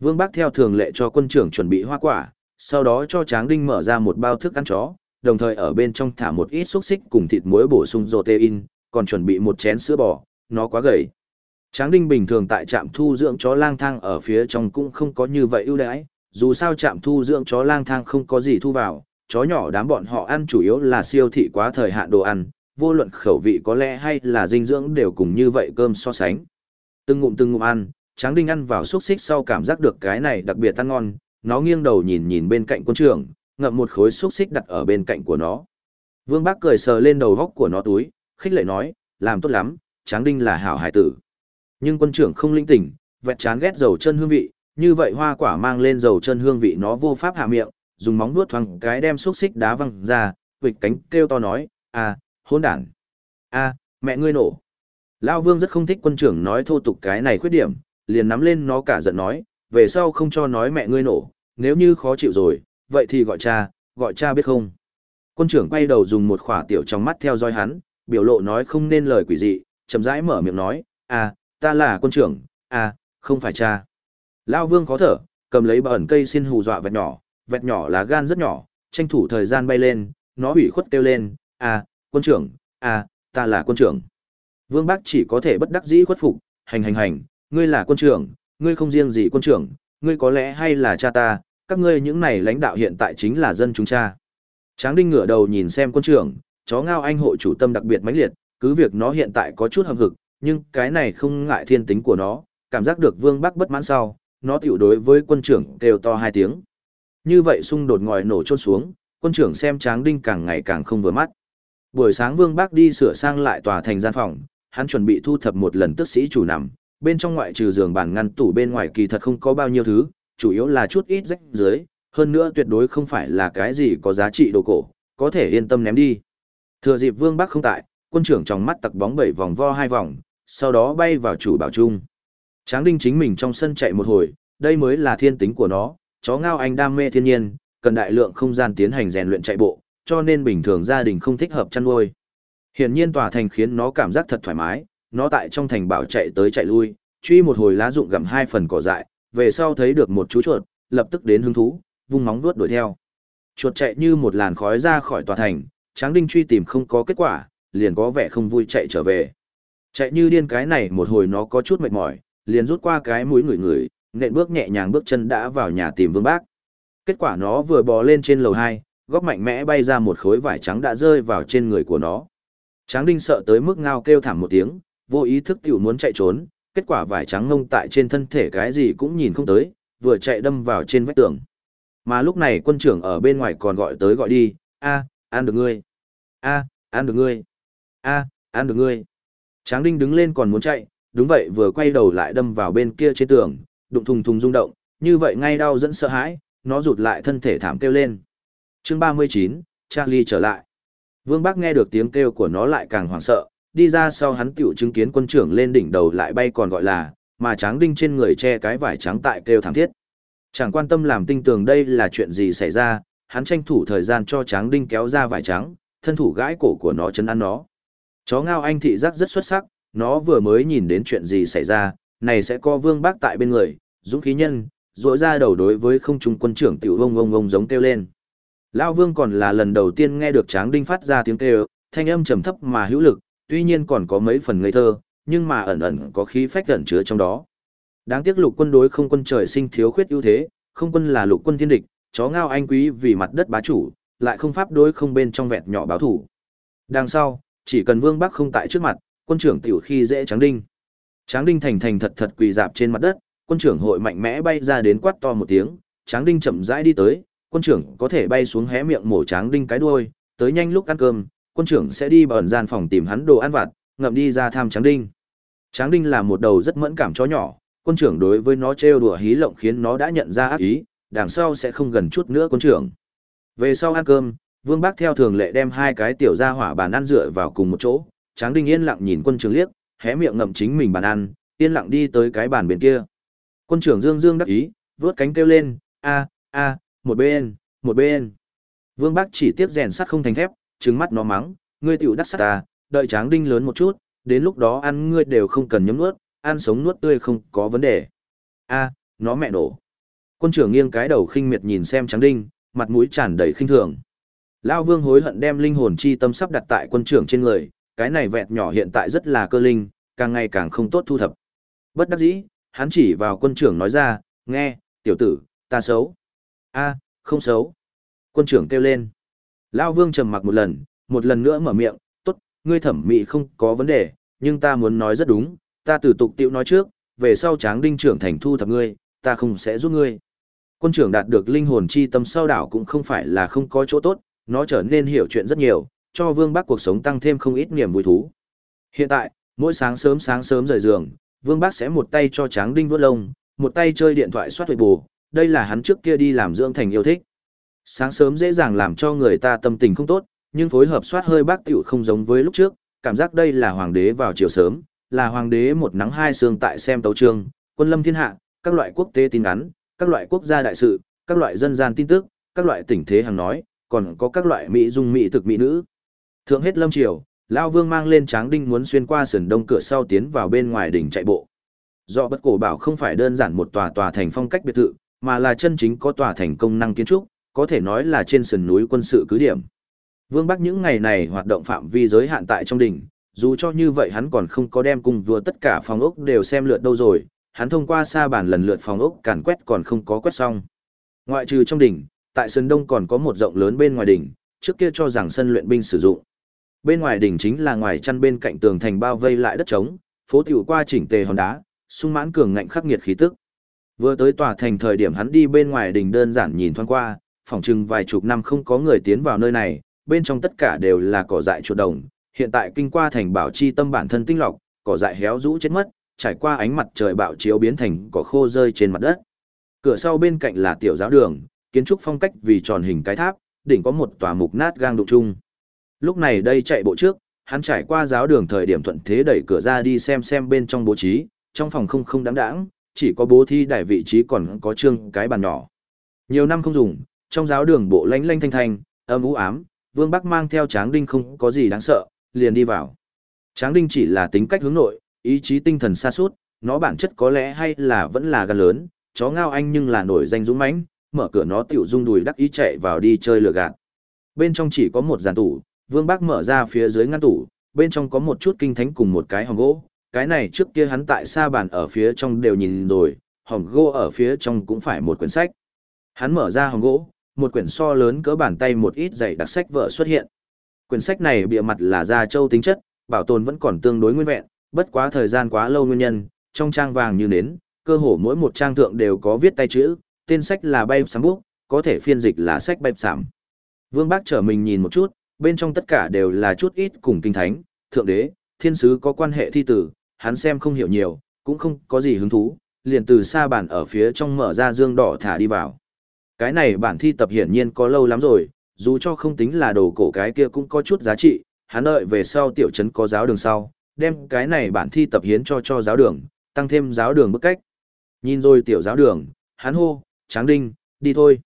Vương Bắc theo thường lệ cho quân trưởng chuẩn bị hoa quả, sau đó cho Tráng Đinh mở ra một bao thức ăn chó, đồng thời ở bên trong thả một ít xúc xích cùng thịt muối bổ sung protein, còn chuẩn bị một chén sữa bò, nó quá gầy. Tráng Đinh bình thường tại trạm thu dưỡng chó lang thang ở phía trong cũng không có như vậy ưu đãi, dù sao trạm thu dưỡng chó lang thang không có gì thu vào, chó nhỏ đám bọn họ ăn chủ yếu là siêu thị quá thời hạn đồ ăn, vô luận khẩu vị có lẽ hay là dinh dưỡng đều cùng như vậy cơm so sánh. Từng ngụm từng ngụm ăn, Tráng Đinh ăn vào xúc xích sau cảm giác được cái này đặc biệt ăn ngon, nó nghiêng đầu nhìn nhìn bên cạnh quân trưởng, ngậm một khối xúc xích đặt ở bên cạnh của nó. Vương Bác cười sờ lên đầu góc của nó túi, khích lệ nói, làm tốt lắm, Tráng Đinh là hảo hải tử. Nhưng quân trưởng không linh tỉnh, vẹt chán ghét dầu chân hương vị, như vậy hoa quả mang lên dầu chân hương vị nó vô pháp hạ miệng, dùng móng vuốt thoáng cái đem xúc xích đá văng ra, vịch cánh kêu to nói, à, hôn đản. a mẹ ngươi nổ. Lao Vương rất không thích quân trưởng nói thô tục cái này khuyết điểm, liền nắm lên nó cả giận nói, về sau không cho nói mẹ ngươi nổ, nếu như khó chịu rồi, vậy thì gọi cha, gọi cha biết không. Quân trưởng quay đầu dùng một khỏa tiểu trong mắt theo dõi hắn, biểu lộ nói không nên lời quỷ dị, chậm rãi mở miệng nói, à, ta là quân trưởng, à, không phải cha. Lao vương khó thở, cầm lấy bẩn cây xin hù dọa vẹt nhỏ, vẹt nhỏ là gan rất nhỏ, tranh thủ thời gian bay lên, nó ủy khuất kêu lên, à, quân trưởng, à, ta là quân trưởng. Vương Bắc chỉ có thể bất đắc dĩ khuất phục, hành hành hành, ngươi là quân trưởng, ngươi không riêng gì quân trưởng, ngươi có lẽ hay là cha ta, các ngươi những này lãnh đạo hiện tại chính là dân chúng cha. Tráng Đinh ngửa đầu nhìn xem quân trưởng, chó ngao anh hộ chủ tâm đặc biệt mãnh liệt, cứ việc nó hiện tại có chút hầm hực, nhưng cái này không ngại thiên tính của nó, cảm giác được Vương Bắc bất mãn sau, nó tiểu đối với quân trưởng kêu to hai tiếng. Như vậy xung đột ngòi nổ chôn xuống, quân trưởng xem Tráng Đinh càng ngày càng không vừa mắt. Buổi sáng Vương Bắc đi sửa sang lại tòa thành gian phòng, hắn chuẩn bị thu thập một lần tức sĩ chủ nằm, bên trong ngoại trừ giường bàn ngăn tủ bên ngoài kỳ thật không có bao nhiêu thứ, chủ yếu là chút ít rách dưới, hơn nữa tuyệt đối không phải là cái gì có giá trị đồ cổ, có thể yên tâm ném đi. Thừa dịp Vương Bắc không tại, quân trưởng trong mắt tặc bóng bảy vòng vo hai vòng, sau đó bay vào chủ bảo trung. Tráng Đinh chính mình trong sân chạy một hồi, đây mới là thiên tính của nó, chó ngao anh đam mê thiên nhiên, cần đại lượng không gian tiến hành rèn luyện chạy bộ, cho nên bình thường gia đình không thích hợp chăn nuôi. Hiển nhiên tòa thành khiến nó cảm giác thật thoải mái, nó tại trong thành bảo chạy tới chạy lui, truy một hồi lá dụng gặm hai phần cỏ dại, về sau thấy được một chú chuột, lập tức đến hứng thú, vung móng vuốt đuổi theo. Chuột chạy như một làn khói ra khỏi tòa thành, Tráng Đinh truy tìm không có kết quả, liền có vẻ không vui chạy trở về. Chạy như điên cái này một hồi nó có chút mệt mỏi, liền rút qua cái mũi người người, nện bước nhẹ nhàng bước chân đã vào nhà tìm Vương Bác. Kết quả nó vừa bò lên trên lầu 2, góc mạnh mẽ bay ra một khối vải trắng đã rơi vào trên người của nó. Tráng Đinh sợ tới mức ngao kêu thảm một tiếng, vô ý thức tiểu muốn chạy trốn, kết quả vải trắng ngông tại trên thân thể cái gì cũng nhìn không tới, vừa chạy đâm vào trên vách tường. Mà lúc này quân trưởng ở bên ngoài còn gọi tới gọi đi, a, ăn được ngươi, a, ăn được ngươi, a, ăn được ngươi. Tráng Đinh đứng lên còn muốn chạy, đúng vậy vừa quay đầu lại đâm vào bên kia trên tường, đụng thùng thùng rung động, như vậy ngay đau dẫn sợ hãi, nó rụt lại thân thể thảm kêu lên. Chương 39, Charlie trở lại. Vương Bắc nghe được tiếng kêu của nó lại càng hoảng sợ, đi ra sau hắn tiểu chứng kiến quân trưởng lên đỉnh đầu lại bay còn gọi là, mà tráng đinh trên người che cái vải trắng tại kêu thảm thiết. Chẳng quan tâm làm tinh tường đây là chuyện gì xảy ra, hắn tranh thủ thời gian cho tráng đinh kéo ra vải trắng, thân thủ gãi cổ của nó chấn ăn nó. Chó ngao anh thị giác rất xuất sắc, nó vừa mới nhìn đến chuyện gì xảy ra, này sẽ có vương bác tại bên người, dũng khí nhân, rỗi ra đầu đối với không trung quân trưởng tiểu ông ông ông giống kêu lên. Lao vương còn là lần đầu tiên nghe được tráng đinh phát ra tiếng kêu, thanh âm trầm thấp mà hữu lực, tuy nhiên còn có mấy phần ngây thơ, nhưng mà ẩn ẩn có khí phách ẩn chứa trong đó. Đáng tiếc lục quân đối không quân trời sinh thiếu khuyết ưu thế, không quân là lục quân thiên địch, chó ngao anh quý vì mặt đất bá chủ, lại không pháp đối không bên trong vẹt nhỏ báo thủ. Đằng sau, chỉ cần Vương Bắc không tại trước mặt, quân trưởng tiểu khi dễ Tráng Đinh. Tráng Đinh thành thành thật thật quỳ dạp trên mặt đất, quân trưởng hội mạnh mẽ bay ra đến quát to một tiếng, Tráng Đinh chậm rãi đi tới, quân trưởng có thể bay xuống hé miệng mổ Tráng Đinh cái đuôi, tới nhanh lúc ăn cơm, quân trưởng sẽ đi bẩn gian phòng tìm hắn đồ ăn vặt, ngậm đi ra tham Tráng Đinh. Tráng Đinh là một đầu rất mẫn cảm chó nhỏ, quân trưởng đối với nó trêu đùa hí lộng khiến nó đã nhận ra ác ý, đằng sau sẽ không gần chút nữa quân trưởng. Về sau ăn cơm, Vương Bác theo thường lệ đem hai cái tiểu gia hỏa bàn ăn dựa vào cùng một chỗ, Tráng Đinh yên lặng nhìn quân trưởng liếc, hé miệng ngậm chính mình bàn ăn, yên lặng đi tới cái bàn bên kia. Quân trưởng Dương Dương đắc ý, vướt cánh kêu lên, a a, một bên, một bên. Vương Bác chỉ tiếp rèn sắt không thành thép, trừng mắt nó mắng, ngươi tiểu đắc sắt ta, đợi Tráng Đinh lớn một chút, đến lúc đó ăn ngươi đều không cần nhấm nuốt, ăn sống nuốt tươi không có vấn đề. A, nó mẹ nổ. Quân trưởng nghiêng cái đầu khinh miệt nhìn xem Tráng Đinh, mặt mũi tràn đầy khinh thường. lão Vương hối hận đem linh hồn chi tâm sắp đặt tại quân trưởng trên người, cái này vẹt nhỏ hiện tại rất là cơ linh, càng ngày càng không tốt thu thập. Bất đắc dĩ, hắn chỉ vào quân trưởng nói ra, nghe, tiểu tử, ta xấu. a không xấu. Quân trưởng kêu lên. Lao Vương trầm mặc một lần, một lần nữa mở miệng, tốt, ngươi thẩm mỹ không có vấn đề, nhưng ta muốn nói rất đúng, ta từ tục tiệu nói trước, về sau tráng đinh trưởng thành thu thập ngươi, ta không sẽ giúp ngươi. Quân trưởng đạt được linh hồn chi tâm sau đảo cũng không phải là không có chỗ tốt, nó trở nên hiểu chuyện rất nhiều, cho Vương Bắc cuộc sống tăng thêm không ít niềm vui thú. Hiện tại, mỗi sáng sớm sáng sớm rời giường, Vương Bắc sẽ một tay cho Tráng Đinh vuốt lông, một tay chơi điện thoại soát huệ bù, đây là hắn trước kia đi làm dưỡng thành yêu thích. Sáng sớm dễ dàng làm cho người ta tâm tình không tốt, nhưng phối hợp soát hơi bác tiểu không giống với lúc trước, cảm giác đây là hoàng đế vào chiều sớm, là hoàng đế một nắng hai sương tại xem tấu trương, quân lâm thiên hạ, các loại quốc tế tin ngắn, các loại quốc gia đại sự, các loại dân gian tin tức, các loại tình thế hàng nói, còn có các loại mỹ dung mỹ thực mỹ nữ. Thượng hết lâm triều, Lao Vương mang lên tráng đinh muốn xuyên qua sườn đông cửa sau tiến vào bên ngoài đỉnh chạy bộ. Do bất cổ bảo không phải đơn giản một tòa tòa thành phong cách biệt thự, mà là chân chính có tòa thành công năng kiến trúc, có thể nói là trên sườn núi quân sự cứ điểm. Vương Bắc những ngày này hoạt động phạm vi giới hạn tại trong đỉnh, dù cho như vậy hắn còn không có đem cùng vừa tất cả phòng ốc đều xem lượt đâu rồi, hắn thông qua xa bản lần lượt phòng ốc càn quét còn không có quét xong. Ngoại trừ trong đỉnh, tại sân đông còn có một rộng lớn bên ngoài đỉnh, trước kia cho rằng sân luyện binh sử dụng. Bên ngoài đỉnh chính là ngoài chăn bên cạnh tường thành bao vây lại đất trống, phố tiểu qua chỉnh tề hòn đá, sung mãn cường ngạnh khắc nghiệt khí tức. Vừa tới tòa thành thời điểm hắn đi bên ngoài đỉnh đơn giản nhìn thoáng qua, phòng chừng vài chục năm không có người tiến vào nơi này, bên trong tất cả đều là cỏ dại chuột đồng. Hiện tại kinh qua thành bảo chi tâm bản thân tinh lọc, cỏ dại héo rũ chết mất, trải qua ánh mặt trời bạo chiếu biến thành cỏ khô rơi trên mặt đất. Cửa sau bên cạnh là tiểu giáo đường, kiến trúc phong cách vì tròn hình cái tháp, đỉnh có một tòa mục nát gang đục chung. Lúc này đây chạy bộ trước, hắn trải qua giáo đường thời điểm thuận thế đẩy cửa ra đi xem xem bên trong bố trí, trong phòng không không đáng đáng, chỉ có bố thi đại vị trí còn có trương cái bàn nhỏ. Nhiều năm không dùng, trong giáo đường bộ lánh lanh thanh thanh, âm u ám, Vương Bắc mang theo Tráng Đinh không có gì đáng sợ, liền đi vào. Tráng Đinh chỉ là tính cách hướng nội, ý chí tinh thần xa suốt, nó bản chất có lẽ hay là vẫn là gan lớn, chó ngao anh nhưng là nổi danh dũng mãnh, mở cửa nó tiểu dung đùi đắc ý chạy vào đi chơi lừa gạt. Bên trong chỉ có một giàn tủ, Vương bắc mở ra phía dưới ngăn tủ, bên trong có một chút kinh thánh cùng một cái hòm gỗ, cái này trước kia hắn tại xa bàn ở phía trong đều nhìn rồi, hòm gỗ ở phía trong cũng phải một quyển sách. Hắn mở ra hòm gỗ, một quyển so lớn cỡ bàn tay một ít dày đặc sách vợ xuất hiện. Quyển sách này bìa mặt là da châu tính chất, bảo tồn vẫn còn tương đối nguyên vẹn, bất quá thời gian quá lâu nguyên nhân, trong trang vàng như nến, cơ hồ mỗi một trang thượng đều có viết tay chữ, tên sách là bay sám bút, có thể phiên dịch là sách bay sám. Vương Bác trở mình nhìn một chút, bên trong tất cả đều là chút ít cùng kinh thánh, thượng đế, thiên sứ có quan hệ thi tử, hắn xem không hiểu nhiều, cũng không có gì hứng thú, liền từ xa bàn ở phía trong mở ra dương đỏ thả đi vào. Cái này bản thi tập hiển nhiên có lâu lắm rồi, dù cho không tính là đồ cổ cái kia cũng có chút giá trị, hắn đợi về sau tiểu trấn có giáo đường sau, đem cái này bản thi tập hiến cho cho giáo đường, tăng thêm giáo đường bức cách. Nhìn rồi tiểu giáo đường, hắn hô, Tráng Đinh, đi thôi.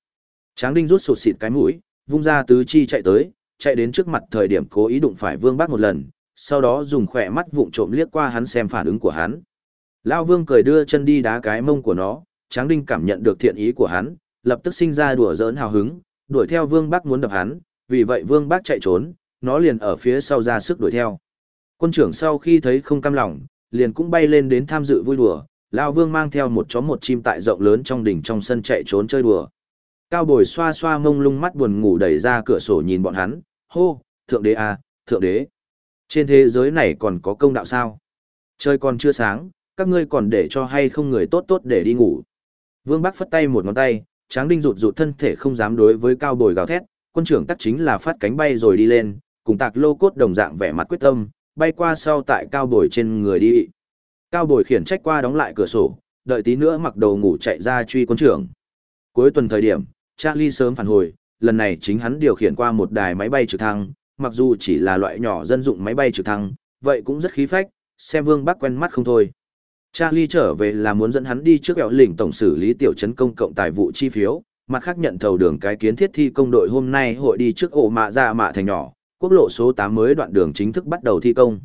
Tráng Đinh rút sụt xịt cái mũi, vung ra tứ chi chạy tới, chạy đến trước mặt thời điểm cố ý đụng phải Vương Bác một lần, sau đó dùng khỏe mắt vụng trộm liếc qua hắn xem phản ứng của hắn. Lão Vương cười đưa chân đi đá cái mông của nó, Tráng Đinh cảm nhận được thiện ý của hắn, lập tức sinh ra đùa giỡn hào hứng, đuổi theo Vương Bác muốn đập hắn, vì vậy Vương Bác chạy trốn, nó liền ở phía sau ra sức đuổi theo. Quân trưởng sau khi thấy không cam lòng, liền cũng bay lên đến tham dự vui đùa, Lão Vương mang theo một chó một chim tại rộng lớn trong đỉnh trong sân chạy trốn chơi đùa. Cao Bồi xoa xoa mông lung mắt buồn ngủ đẩy ra cửa sổ nhìn bọn hắn, hô, thượng đế à, thượng đế. Trên thế giới này còn có công đạo sao? Trời còn chưa sáng, các ngươi còn để cho hay không người tốt tốt để đi ngủ. Vương Bắc phất tay một ngón tay, tráng đinh rụt rụt thân thể không dám đối với cao bồi gào thét, quân trưởng tắc chính là phát cánh bay rồi đi lên, cùng tạc lô cốt đồng dạng vẻ mặt quyết tâm, bay qua sau tại cao bồi trên người đi. Cao bồi khiển trách qua đóng lại cửa sổ, đợi tí nữa mặc đồ ngủ chạy ra truy quân trưởng. Cuối tuần thời điểm, Charlie sớm phản hồi, lần này chính hắn điều khiển qua một đài máy bay trực thăng, mặc dù chỉ là loại nhỏ dân dụng máy bay trực thăng, vậy cũng rất khí phách, xem Vương Bắc quen mắt không thôi. Charlie trở về là muốn dẫn hắn đi trước kẹo lỉnh tổng xử lý tiểu trấn công cộng tài vụ chi phiếu, mặt khác nhận thầu đường cái kiến thiết thi công đội hôm nay hội đi trước ổ mạ ra mạ thành nhỏ, quốc lộ số 8 mới đoạn đường chính thức bắt đầu thi công.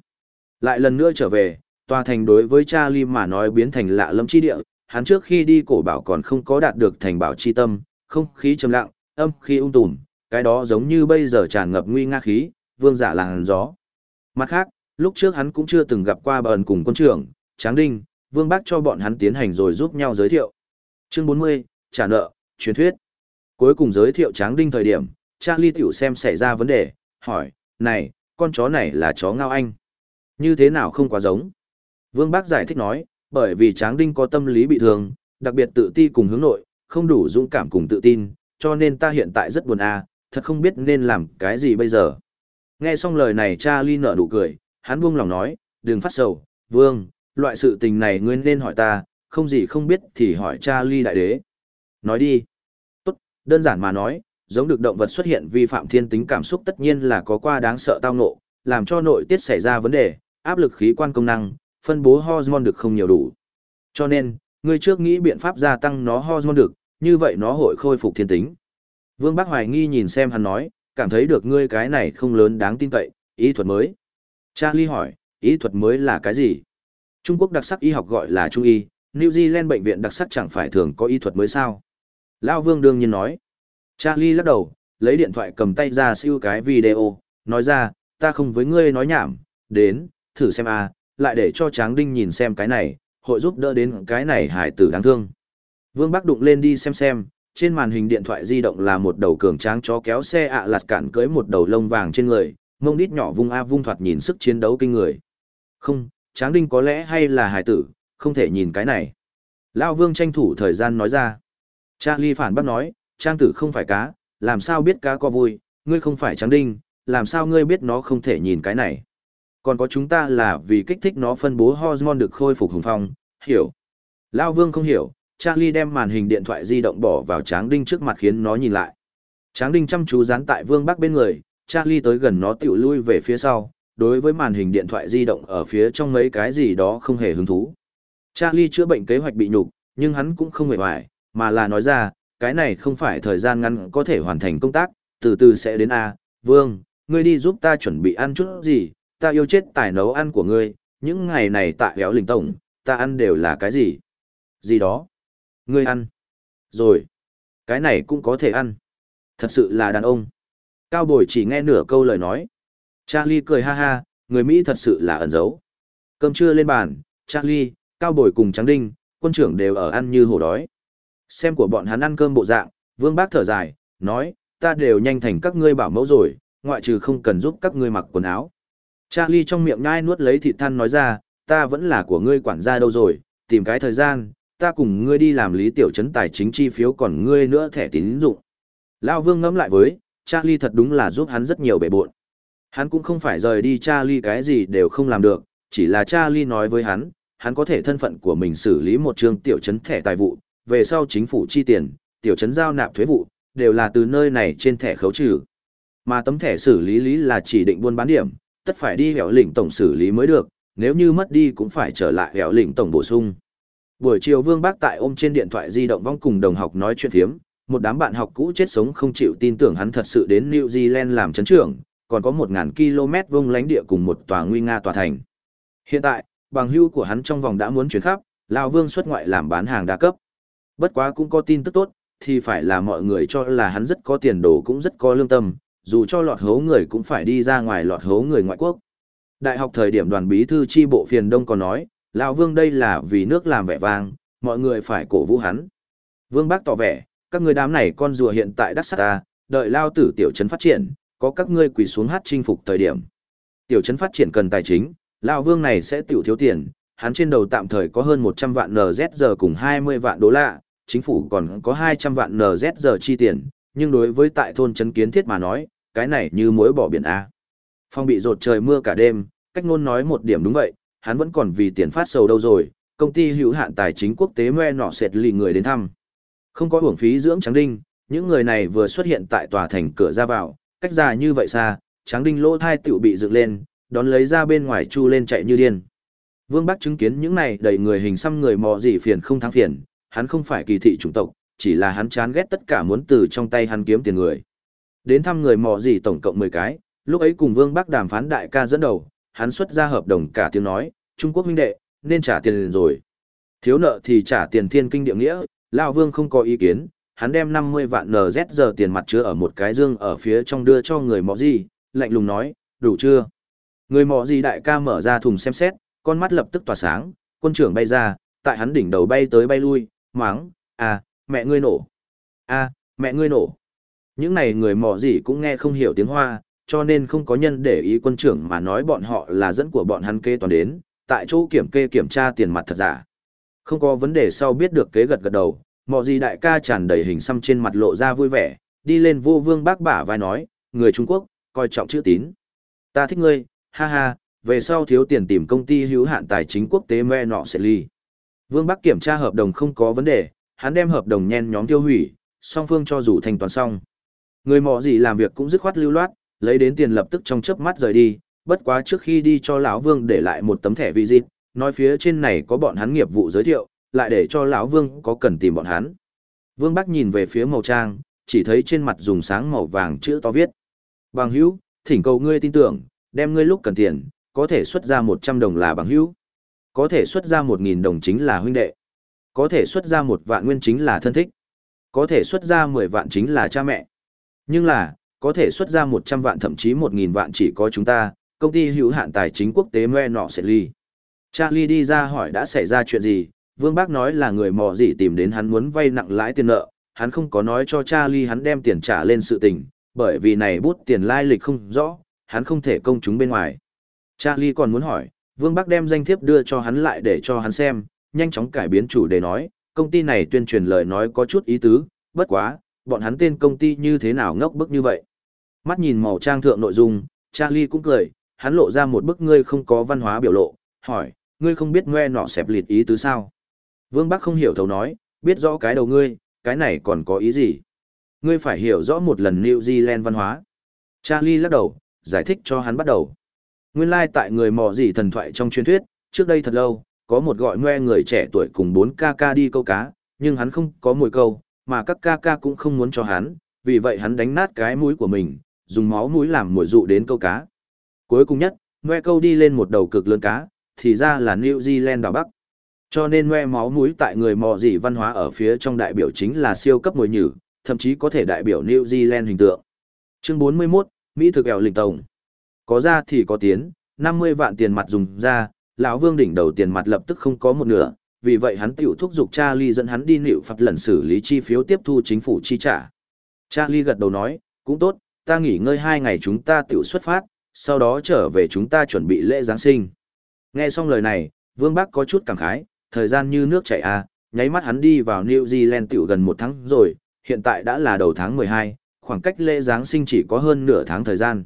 Lại lần nữa trở về, tòa thành đối với Charlie mà nói biến thành lạ lâm chi địa, hắn trước khi đi cổ bảo còn không có đạt được thành bảo chi tâm, không khí trầm lặng, âm khí ung tùm, cái đó giống như bây giờ tràn ngập nguy nga khí, vương giả làng gió. Mặt khác, lúc trước hắn cũng chưa từng gặp qua bờn cùng quân trưởng, Tráng Đinh, Vương Bác cho bọn hắn tiến hành rồi giúp nhau giới thiệu. Chương 40, trả nợ, truyền thuyết. Cuối cùng giới thiệu Tráng Đinh thời điểm, Charlie tiểu xem xảy ra vấn đề, hỏi, này, con chó này là chó ngao anh. Như thế nào không quá giống? Vương Bác giải thích nói, bởi vì Tráng Đinh có tâm lý bị thương, đặc biệt tự ti cùng hướng nội, không đủ dũng cảm cùng tự tin, cho nên ta hiện tại rất buồn à, thật không biết nên làm cái gì bây giờ. Nghe xong lời này Charlie nở nụ cười, hắn buông lòng nói, đừng phát sầu, vương, loại sự tình này ngươi nên hỏi ta, không gì không biết thì hỏi cha ly đại đế. Nói đi. Tốt, đơn giản mà nói, giống được động vật xuất hiện vi phạm thiên tính cảm xúc tất nhiên là có qua đáng sợ tao ngộ, làm cho nội tiết xảy ra vấn đề, áp lực khí quan công năng, phân bố hormone được không nhiều đủ. Cho nên, ngươi trước nghĩ biện pháp gia tăng nó hormone được, như vậy nó hội khôi phục thiên tính. Vương Bắc hoài nghi nhìn xem hắn nói, cảm thấy được ngươi cái này không lớn đáng tin cậy, ý thuật mới. Charlie hỏi, ý thuật mới là cái gì? Trung Quốc đặc sắc y học gọi là Trung y, New Zealand bệnh viện đặc sắc chẳng phải thường có y thuật mới sao? Lao Vương đương nhiên nói. Charlie lắc đầu, lấy điện thoại cầm tay ra siêu cái video, nói ra, ta không với ngươi nói nhảm, đến, thử xem a, lại để cho Tráng Đinh nhìn xem cái này, hội giúp đỡ đến cái này hải tử đáng thương. Vương Bắc đụng lên đi xem xem, trên màn hình điện thoại di động là một đầu cường tráng chó kéo xe ạ lạt cản cưới một đầu lông vàng trên người, mông đít nhỏ vung a vung thoạt nhìn sức chiến đấu kinh người. Không, Tráng Đinh có lẽ hay là hải tử, không thể nhìn cái này. Lao Vương tranh thủ thời gian nói ra. Charlie phản bác nói, Trang tử không phải cá, làm sao biết cá có vui, ngươi không phải Tráng Đinh, làm sao ngươi biết nó không thể nhìn cái này. Còn có chúng ta là vì kích thích nó phân bố hormone được khôi phục hùng phong, hiểu. Lao Vương không hiểu, Charlie đem màn hình điện thoại di động bỏ vào Tráng Đinh trước mặt khiến nó nhìn lại. Tráng Đinh chăm chú dán tại Vương Bắc bên người, Charlie tới gần nó tiểu lui về phía sau, đối với màn hình điện thoại di động ở phía trong mấy cái gì đó không hề hứng thú. Charlie chữa bệnh kế hoạch bị nhục, nhưng hắn cũng không hề hoài, mà là nói ra, cái này không phải thời gian ngắn có thể hoàn thành công tác, từ từ sẽ đến A, Vương, ngươi đi giúp ta chuẩn bị ăn chút gì, ta yêu chết tài nấu ăn của ngươi, những ngày này tại béo lình tổng, ta ăn đều là cái gì? Gì đó? Ngươi ăn. Rồi. Cái này cũng có thể ăn. Thật sự là đàn ông. Cao bồi chỉ nghe nửa câu lời nói. Charlie cười ha ha, người Mỹ thật sự là ẩn giấu. Cơm trưa lên bàn, Charlie, Cao bồi cùng Trắng Đinh, quân trưởng đều ở ăn như hổ đói. Xem của bọn hắn ăn cơm bộ dạng, Vương Bác thở dài, nói, ta đều nhanh thành các ngươi bảo mẫu rồi, ngoại trừ không cần giúp các ngươi mặc quần áo. Charlie trong miệng nhai nuốt lấy thịt than nói ra, ta vẫn là của ngươi quản gia đâu rồi, tìm cái thời gian, ta cùng ngươi đi làm lý tiểu trấn tài chính chi phiếu còn ngươi nữa thẻ tín dụng. Lao Vương ngẫm lại với, Charlie thật đúng là giúp hắn rất nhiều bể bộn. Hắn cũng không phải rời đi Charlie cái gì đều không làm được, chỉ là Charlie nói với hắn, hắn có thể thân phận của mình xử lý một trường tiểu trấn thẻ tài vụ, về sau chính phủ chi tiền, tiểu trấn giao nạp thuế vụ, đều là từ nơi này trên thẻ khấu trừ. Mà tấm thẻ xử lý lý là chỉ định buôn bán điểm, tất phải đi hẻo lĩnh tổng xử lý mới được, nếu như mất đi cũng phải trở lại hẻo lĩnh tổng bổ sung. Buổi chiều Vương Bác tại ôm trên điện thoại di động vong cùng đồng học nói chuyện thiếm, một đám bạn học cũ chết sống không chịu tin tưởng hắn thật sự đến New Zealand làm chấn trưởng, còn có 1000 km vuông lãnh địa cùng một tòa nguy nga tòa thành. Hiện tại, bằng hưu của hắn trong vòng đã muốn chuyển khắp, Lão Vương xuất ngoại làm bán hàng đa cấp. Bất quá cũng có tin tức tốt, thì phải là mọi người cho là hắn rất có tiền đồ cũng rất có lương tâm, dù cho lọt hố người cũng phải đi ra ngoài lọt hố người ngoại quốc. Đại học thời điểm đoàn bí thư chi bộ phiền đông còn nói, Lão Vương đây là vì nước làm vẻ vang, mọi người phải cổ vũ hắn. Vương Bác tỏ vẻ, các người đám này con rùa hiện tại đắc sát ta, đợi lao tử tiểu trấn phát triển, có các ngươi quỳ xuống hát chinh phục thời điểm. Tiểu trấn phát triển cần tài chính, Lão Vương này sẽ tiểu thiếu tiền, hắn trên đầu tạm thời có hơn 100 vạn NZR cùng 20 vạn đô la, chính phủ còn có 200 vạn NZR chi tiền, nhưng đối với tại thôn trấn kiến thiết mà nói, cái này như muối bỏ biển A. Phong bị rột trời mưa cả đêm, cách ngôn nói một điểm đúng vậy, hắn vẫn còn vì tiền phát sầu đâu rồi, công ty hữu hạn tài chính quốc tế me nọ sệt lì người đến thăm. Không có hưởng phí dưỡng trắng đinh, những người này vừa xuất hiện tại tòa thành cửa ra vào, cách ra như vậy xa, Tráng đinh lỗ thai tiểu bị dựng lên, đón lấy ra bên ngoài chu lên chạy như điên. Vương Bắc chứng kiến những này đầy người hình xăm người mò gì phiền không thắng phiền, hắn không phải kỳ thị chủng tộc, chỉ là hắn chán ghét tất cả muốn từ trong tay hắn kiếm tiền người. Đến thăm người mò gì tổng cộng 10 cái, lúc ấy cùng Vương Bắc đàm phán đại ca dẫn đầu, hắn xuất ra hợp đồng cả tiếng nói, Trung Quốc huynh đệ, nên trả tiền rồi. Thiếu nợ thì trả tiền thiên kinh địa nghĩa, Lão Vương không có ý kiến, hắn đem 50 vạn NZ giờ tiền mặt chứa ở một cái dương ở phía trong đưa cho người mọ gì, lạnh lùng nói, đủ chưa? Người mọ gì đại ca mở ra thùng xem xét, con mắt lập tức tỏa sáng, quân trưởng bay ra, tại hắn đỉnh đầu bay tới bay lui, máng, à, mẹ ngươi nổ, a mẹ ngươi nổ. Những này người mọ gì cũng nghe không hiểu tiếng Hoa, cho nên không có nhân để ý quân trưởng mà nói bọn họ là dẫn của bọn hắn kê toàn đến, tại chỗ kiểm kê kiểm tra tiền mặt thật giả. Không có vấn đề sau biết được kế gật gật đầu, mò gì đại ca tràn đầy hình xăm trên mặt lộ ra vui vẻ, đi lên vô vương bác bả vai nói, người Trung Quốc, coi trọng chữ tín. Ta thích ngươi, ha ha, về sau thiếu tiền tìm công ty hữu hạn tài chính quốc tế me nọ sẽ ly. Vương Bắc kiểm tra hợp đồng không có vấn đề, hắn đem hợp đồng nhen nhóm tiêu hủy, song phương cho dù thanh toán xong. Người mò gì làm việc cũng dứt khoát lưu loát, lấy đến tiền lập tức trong chớp mắt rời đi, bất quá trước khi đi cho lão Vương để lại một tấm thẻ visit, nói phía trên này có bọn hắn nghiệp vụ giới thiệu, lại để cho lão Vương có cần tìm bọn hắn. Vương Bắc nhìn về phía màu trang, chỉ thấy trên mặt dùng sáng màu vàng chữ to viết. Bằng hữu, thỉnh cầu ngươi tin tưởng, đem ngươi lúc cần tiền, có thể xuất ra 100 đồng là bằng hữu. Có thể xuất ra 1.000 đồng chính là huynh đệ. Có thể xuất ra một vạn nguyên chính là thân thích. Có thể xuất ra 10 vạn chính là cha mẹ. Nhưng là, có thể xuất ra 100 vạn thậm chí 1.000 vạn chỉ có chúng ta, công ty hữu hạn tài chính quốc tế Moe Nọ Sẽ Ly. Charlie đi ra hỏi đã xảy ra chuyện gì, Vương Bác nói là người mò gì tìm đến hắn muốn vay nặng lãi tiền nợ, hắn không có nói cho Charlie hắn đem tiền trả lên sự tình, bởi vì này bút tiền lai lịch không rõ, hắn không thể công chúng bên ngoài. Charlie còn muốn hỏi, Vương Bắc đem danh thiếp đưa cho hắn lại để cho hắn xem, nhanh chóng cải biến chủ đề nói, công ty này tuyên truyền lời nói có chút ý tứ, bất quá, bọn hắn tên công ty như thế nào ngốc bức như vậy. Mắt nhìn màu trang thượng nội dung, Charlie cũng cười, hắn lộ ra một bức ngươi không có văn hóa biểu lộ, hỏi, ngươi không biết ngoe nọ xẹp lịt ý tứ sao? Vương Bắc không hiểu thấu nói, biết rõ cái đầu ngươi, cái này còn có ý gì? Ngươi phải hiểu rõ một lần New Zealand văn hóa. Charlie lắc đầu, giải thích cho hắn bắt đầu. Nguyên lai like tại người mò gì thần thoại trong truyền thuyết, trước đây thật lâu, có một gọi ngoe người trẻ tuổi cùng bốn ca ca đi câu cá, nhưng hắn không có mồi câu, mà các ca ca cũng không muốn cho hắn, vì vậy hắn đánh nát cái mũi của mình, dùng máu mũi làm mồi dụ đến câu cá. Cuối cùng nhất, ngoe câu đi lên một đầu cực lớn cá, thì ra là New Zealand đảo Bắc. Cho nên ngoe máu mũi tại người mò gì văn hóa ở phía trong đại biểu chính là siêu cấp mùi nhử, thậm chí có thể đại biểu New Zealand hình tượng. Chương 41, Mỹ thực ẻo lịch tổng. Có ra thì có tiến, 50 vạn tiền mặt dùng ra, lão Vương đỉnh đầu tiền mặt lập tức không có một nửa, vì vậy hắn tiểu thúc giục Charlie dẫn hắn đi nịu phạt lần xử lý chi phiếu tiếp thu chính phủ chi trả. Charlie gật đầu nói, cũng tốt, ta nghỉ ngơi hai ngày chúng ta tiểu xuất phát, sau đó trở về chúng ta chuẩn bị lễ Giáng sinh. Nghe xong lời này, Vương Bắc có chút cảm khái, thời gian như nước chảy à, nháy mắt hắn đi vào New Zealand tiểu gần một tháng rồi, hiện tại đã là đầu tháng 12, khoảng cách lễ Giáng sinh chỉ có hơn nửa tháng thời gian.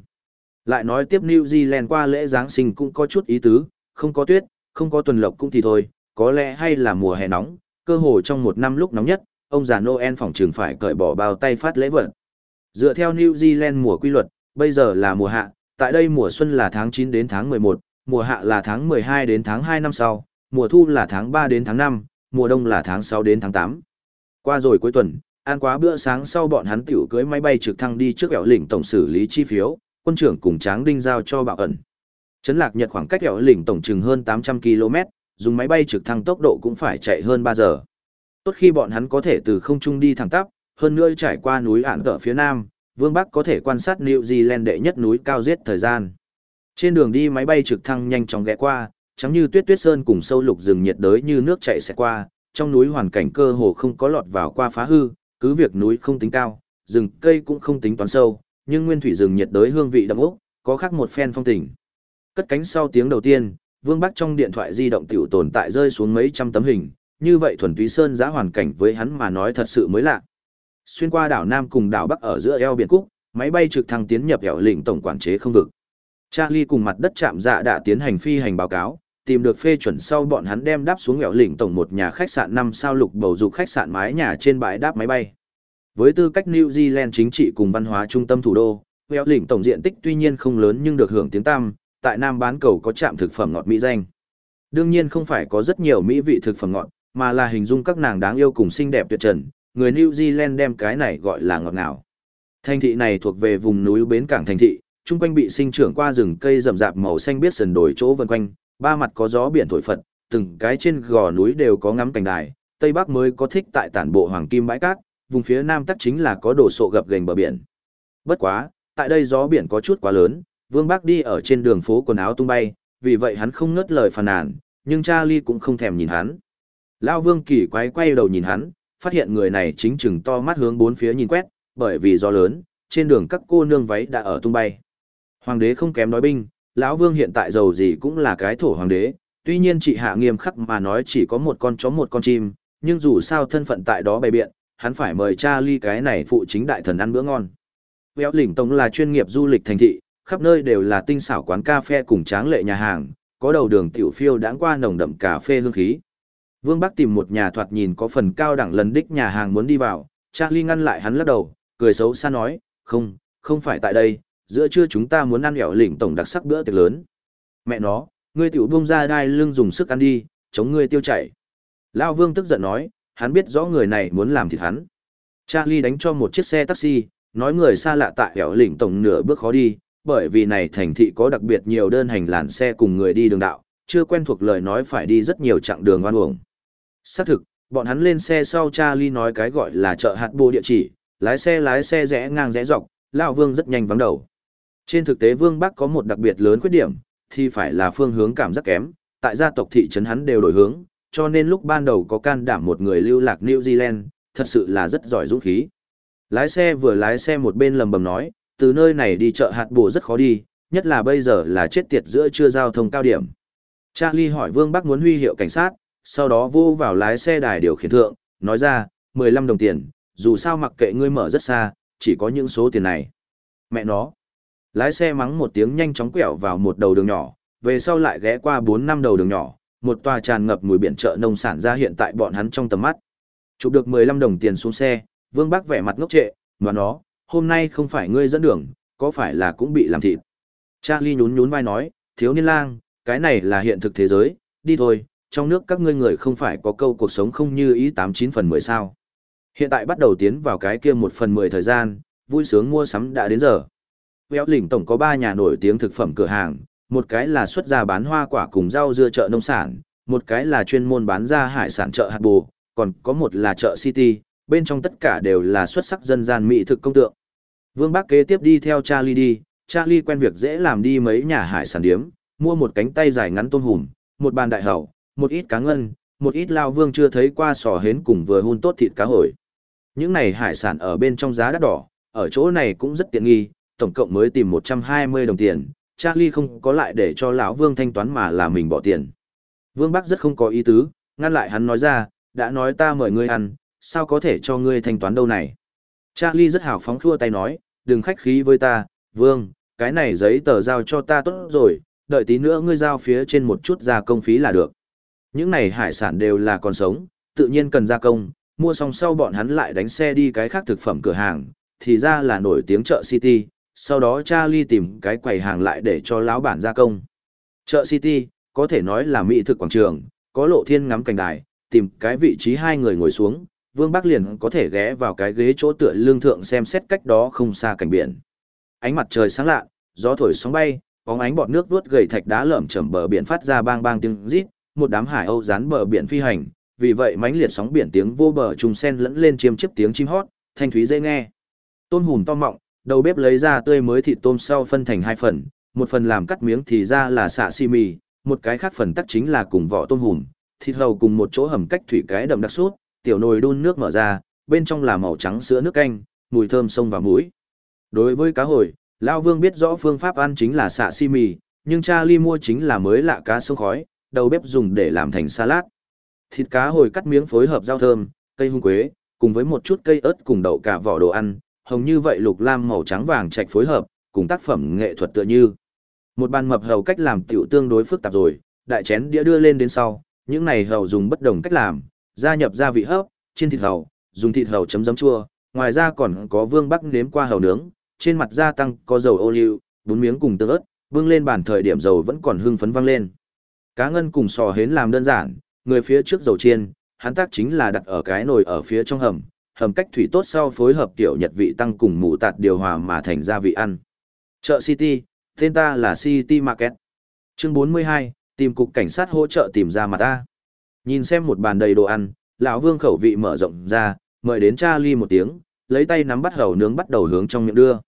Lại nói tiếp New Zealand qua lễ Giáng sinh cũng có chút ý tứ, không có tuyết, không có tuần lộc cũng thì thôi, có lẽ hay là mùa hè nóng, cơ hồ trong một năm lúc nóng nhất, ông già Noel phòng trường phải cởi bỏ bao tay phát lễ vật. Dựa theo New Zealand mùa quy luật, bây giờ là mùa hạ, tại đây mùa xuân là tháng 9 đến tháng 11, mùa hạ là tháng 12 đến tháng 2 năm sau, mùa thu là tháng 3 đến tháng 5, mùa đông là tháng 6 đến tháng 8. Qua rồi cuối tuần, ăn quá bữa sáng sau bọn hắn tiểu cưới máy bay trực thăng đi trước ẻo lĩnh tổng xử lý chi phiếu, quân trưởng cùng Tráng Đinh giao cho Bảo ẩn. Trấn Lạc Nhật khoảng cách ẻo lĩnh tổng chừng hơn 800 km, dùng máy bay trực thăng tốc độ cũng phải chạy hơn 3 giờ. Tốt khi bọn hắn có thể từ không trung đi thẳng tắp, hơn nữa trải qua núi ản tợ phía nam, Vương Bắc có thể quan sát New Zealand đệ nhất núi cao giết thời gian. Trên đường đi máy bay trực thăng nhanh chóng ghé qua, chẳng như tuyết tuyết sơn cùng sâu lục rừng nhiệt đới như nước chảy sẽ qua, trong núi hoàn cảnh cơ hồ không có lọt vào qua phá hư, cứ việc núi không tính cao, rừng cây cũng không tính toán sâu, nhưng nguyên thủy rừng nhiệt đới hương vị đậm ốc, có khác một phen phong tình. Cất cánh sau tiếng đầu tiên, Vương Bắc trong điện thoại di động tiểu tồn tại rơi xuống mấy trăm tấm hình, như vậy thuần túy sơn giá hoàn cảnh với hắn mà nói thật sự mới lạ. Xuyên qua đảo Nam cùng đảo Bắc ở giữa eo biển Cúc, máy bay trực thăng tiến nhập hẻo lĩnh tổng quản chế không vực. Charlie cùng mặt đất chạm dạ đã tiến hành phi hành báo cáo, tìm được phê chuẩn sau bọn hắn đem đáp xuống hẻo lỉnh tổng một nhà khách sạn năm sao lục bầu dục khách sạn mái nhà trên bãi đáp máy bay. Với tư cách New Zealand chính trị cùng văn hóa trung tâm thủ đô, hẻo lỉnh tổng diện tích tuy nhiên không lớn nhưng được hưởng tiếng tăm, tại Nam bán cầu có trạm thực phẩm ngọt mỹ danh. Đương nhiên không phải có rất nhiều mỹ vị thực phẩm ngọt, mà là hình dung các nàng đáng yêu cùng xinh đẹp tuyệt trần, người New Zealand đem cái này gọi là ngọt ngào. Thành thị này thuộc về vùng núi bến cảng thành thị, chung quanh bị sinh trưởng qua rừng cây rậm rạp màu xanh biết sần đổi chỗ vân quanh, ba mặt có gió biển thổi phật, từng cái trên gò núi đều có ngắm cảnh đài, tây bắc mới có thích tại tản bộ hoàng kim bãi cát, vùng phía nam tắc chính là có đồ sộ gập gành bờ biển. Bất quá, tại đây gió biển có chút quá lớn, Vương Bác đi ở trên đường phố quần áo tung bay, vì vậy hắn không ngớt lời phàn nàn, nhưng Charlie cũng không thèm nhìn hắn. Lão Vương kỳ quái quay đầu nhìn hắn, phát hiện người này chính chừng to mắt hướng bốn phía nhìn quét, bởi vì gió lớn, trên đường các cô nương váy đã ở tung bay. Hoàng đế không kém nói binh, lão Vương hiện tại giàu gì cũng là cái thổ hoàng đế, tuy nhiên chị hạ nghiêm khắc mà nói chỉ có một con chó một con chim, nhưng dù sao thân phận tại đó bày biện, hắn phải mời cha ly cái này phụ chính đại thần ăn bữa ngon. Véo lỉnh tông là chuyên nghiệp du lịch thành thị, khắp nơi đều là tinh xảo quán cà phê cùng tráng lệ nhà hàng, có đầu đường tiểu phiêu đãng qua nồng đậm cà phê hương khí. Vương Bắc tìm một nhà thoạt nhìn có phần cao đẳng lần đích nhà hàng muốn đi vào, cha ly ngăn lại hắn lắc đầu, cười xấu xa nói, không, không phải tại đây, giữa trưa chúng ta muốn ăn ẻo lĩnh tổng đặc sắc bữa tiệc lớn. Mẹ nó, ngươi tiểu buông ra đai lưng dùng sức ăn đi, chống ngươi tiêu chảy. Lao Vương tức giận nói, hắn biết rõ người này muốn làm thịt hắn. Charlie đánh cho một chiếc xe taxi, nói người xa lạ tại ẻo lĩnh tổng nửa bước khó đi, bởi vì này thành thị có đặc biệt nhiều đơn hành làn xe cùng người đi đường đạo, chưa quen thuộc lời nói phải đi rất nhiều chặng đường oan uổng. Xác thực, bọn hắn lên xe sau Charlie nói cái gọi là chợ hạt bồ địa chỉ, lái xe lái xe rẽ ngang rẽ dọc, lão Vương rất nhanh vắng đầu. Trên thực tế Vương Bắc có một đặc biệt lớn khuyết điểm, thì phải là phương hướng cảm giác kém, tại gia tộc thị trấn hắn đều đổi hướng, cho nên lúc ban đầu có can đảm một người lưu lạc New Zealand, thật sự là rất giỏi dũng khí. Lái xe vừa lái xe một bên lầm bầm nói, từ nơi này đi chợ hạt bồ rất khó đi, nhất là bây giờ là chết tiệt giữa chưa giao thông cao điểm. Charlie hỏi Vương Bắc muốn huy hiệu cảnh sát, sau đó vô vào lái xe đài điều khiển thượng, nói ra, 15 đồng tiền, dù sao mặc kệ ngươi mở rất xa, chỉ có những số tiền này. Mẹ nó. Lái xe mắng một tiếng nhanh chóng quẹo vào một đầu đường nhỏ, về sau lại ghé qua 4 năm đầu đường nhỏ, một tòa tràn ngập mùi biển chợ nông sản ra hiện tại bọn hắn trong tầm mắt. Chụp được 15 đồng tiền xuống xe, Vương Bắc vẻ mặt ngốc trệ, mà nó, hôm nay không phải ngươi dẫn đường, có phải là cũng bị làm thịt. Charlie nhún nhún vai nói, thiếu niên lang, cái này là hiện thực thế giới, đi thôi, trong nước các ngươi người không phải có câu cuộc sống không như ý 89 phần 10 sao. Hiện tại bắt đầu tiến vào cái kia một phần 10 thời gian, vui sướng mua sắm đã đến giờ. Béo lỉnh tổng có 3 nhà nổi tiếng thực phẩm cửa hàng, một cái là xuất ra bán hoa quả cùng rau dưa chợ nông sản, một cái là chuyên môn bán ra hải sản chợ hạt bù, còn có một là chợ City, bên trong tất cả đều là xuất sắc dân gian mỹ thực công tượng. Vương Bắc kế tiếp đi theo Charlie đi, Charlie quen việc dễ làm đi mấy nhà hải sản điếm, mua một cánh tay dài ngắn tôm hùm, một bàn đại hậu, một ít cá ngân, một ít lao vương chưa thấy qua sò hến cùng vừa hun tốt thịt cá hồi. Những này hải sản ở bên trong giá đắt đỏ, ở chỗ này cũng rất tiện nghi, tổng cộng mới tìm 120 đồng tiền, Charlie không có lại để cho lão Vương thanh toán mà là mình bỏ tiền. Vương Bắc rất không có ý tứ, ngăn lại hắn nói ra, đã nói ta mời ngươi ăn, sao có thể cho ngươi thanh toán đâu này. Charlie rất hào phóng thua tay nói, đừng khách khí với ta, Vương, cái này giấy tờ giao cho ta tốt rồi, đợi tí nữa ngươi giao phía trên một chút gia công phí là được. Những này hải sản đều là còn sống, tự nhiên cần gia công, mua xong sau bọn hắn lại đánh xe đi cái khác thực phẩm cửa hàng, thì ra là nổi tiếng chợ City, sau đó Charlie tìm cái quầy hàng lại để cho lão bản gia công. Chợ City, có thể nói là mỹ thực quảng trường, có lộ thiên ngắm cảnh đài, tìm cái vị trí hai người ngồi xuống, Vương Bắc liền có thể ghé vào cái ghế chỗ tựa lương thượng xem xét cách đó không xa cảnh biển. Ánh mặt trời sáng lạ, gió thổi sóng bay, bóng ánh bọt nước vuốt gầy thạch đá lởm chởm bờ biển phát ra bang bang tiếng rít, một đám hải âu dán bờ biển phi hành, vì vậy mãnh liệt sóng biển tiếng vô bờ trùng sen lẫn lên chiêm chiếp tiếng chim hót, thanh thúy dễ nghe. tôn hùm to mọng, đầu bếp lấy ra tươi mới thịt tôm sau phân thành hai phần, một phần làm cắt miếng thì ra là xạ xi mì, một cái khác phần tắc chính là cùng vỏ tôm hùm, thịt hầu cùng một chỗ hầm cách thủy cái đậm đặc sút, tiểu nồi đun nước mở ra, bên trong là màu trắng sữa nước canh, mùi thơm sông và mũi. Đối với cá hồi, Lão Vương biết rõ phương pháp ăn chính là xạ xi mì, nhưng Charlie mua chính là mới lạ cá sông khói, đầu bếp dùng để làm thành salad. Thịt cá hồi cắt miếng phối hợp rau thơm, cây hung quế, cùng với một chút cây ớt cùng đậu cả vỏ đồ ăn, hồng như vậy lục lam màu trắng vàng trạch phối hợp, cùng tác phẩm nghệ thuật tựa như. Một bàn mập hầu cách làm tiểu tương đối phức tạp rồi, đại chén đĩa đưa lên đến sau, những này hầu dùng bất đồng cách làm, gia nhập gia vị hấp, trên thịt hầu, dùng thịt hầu chấm giấm chua, ngoài ra còn có vương bắc nếm qua hầu nướng, trên mặt gia tăng có dầu ô liu, bún miếng cùng tương ớt, vương lên bàn thời điểm dầu vẫn còn hưng phấn văng lên. Cá ngân cùng sò hến làm đơn giản, người phía trước dầu chiên, hắn tác chính là đặt ở cái nồi ở phía trong hầm, hầm cách thủy tốt sau phối hợp tiểu nhật vị tăng cùng mù tạt điều hòa mà thành ra vị ăn. Chợ City, tên ta là City Market. Chương 42, tìm cục cảnh sát hỗ trợ tìm ra mặt ta. Nhìn xem một bàn đầy đồ ăn, lão Vương khẩu vị mở rộng ra, mời đến Charlie một tiếng, lấy tay nắm bắt hầu nướng bắt đầu hướng trong miệng đưa.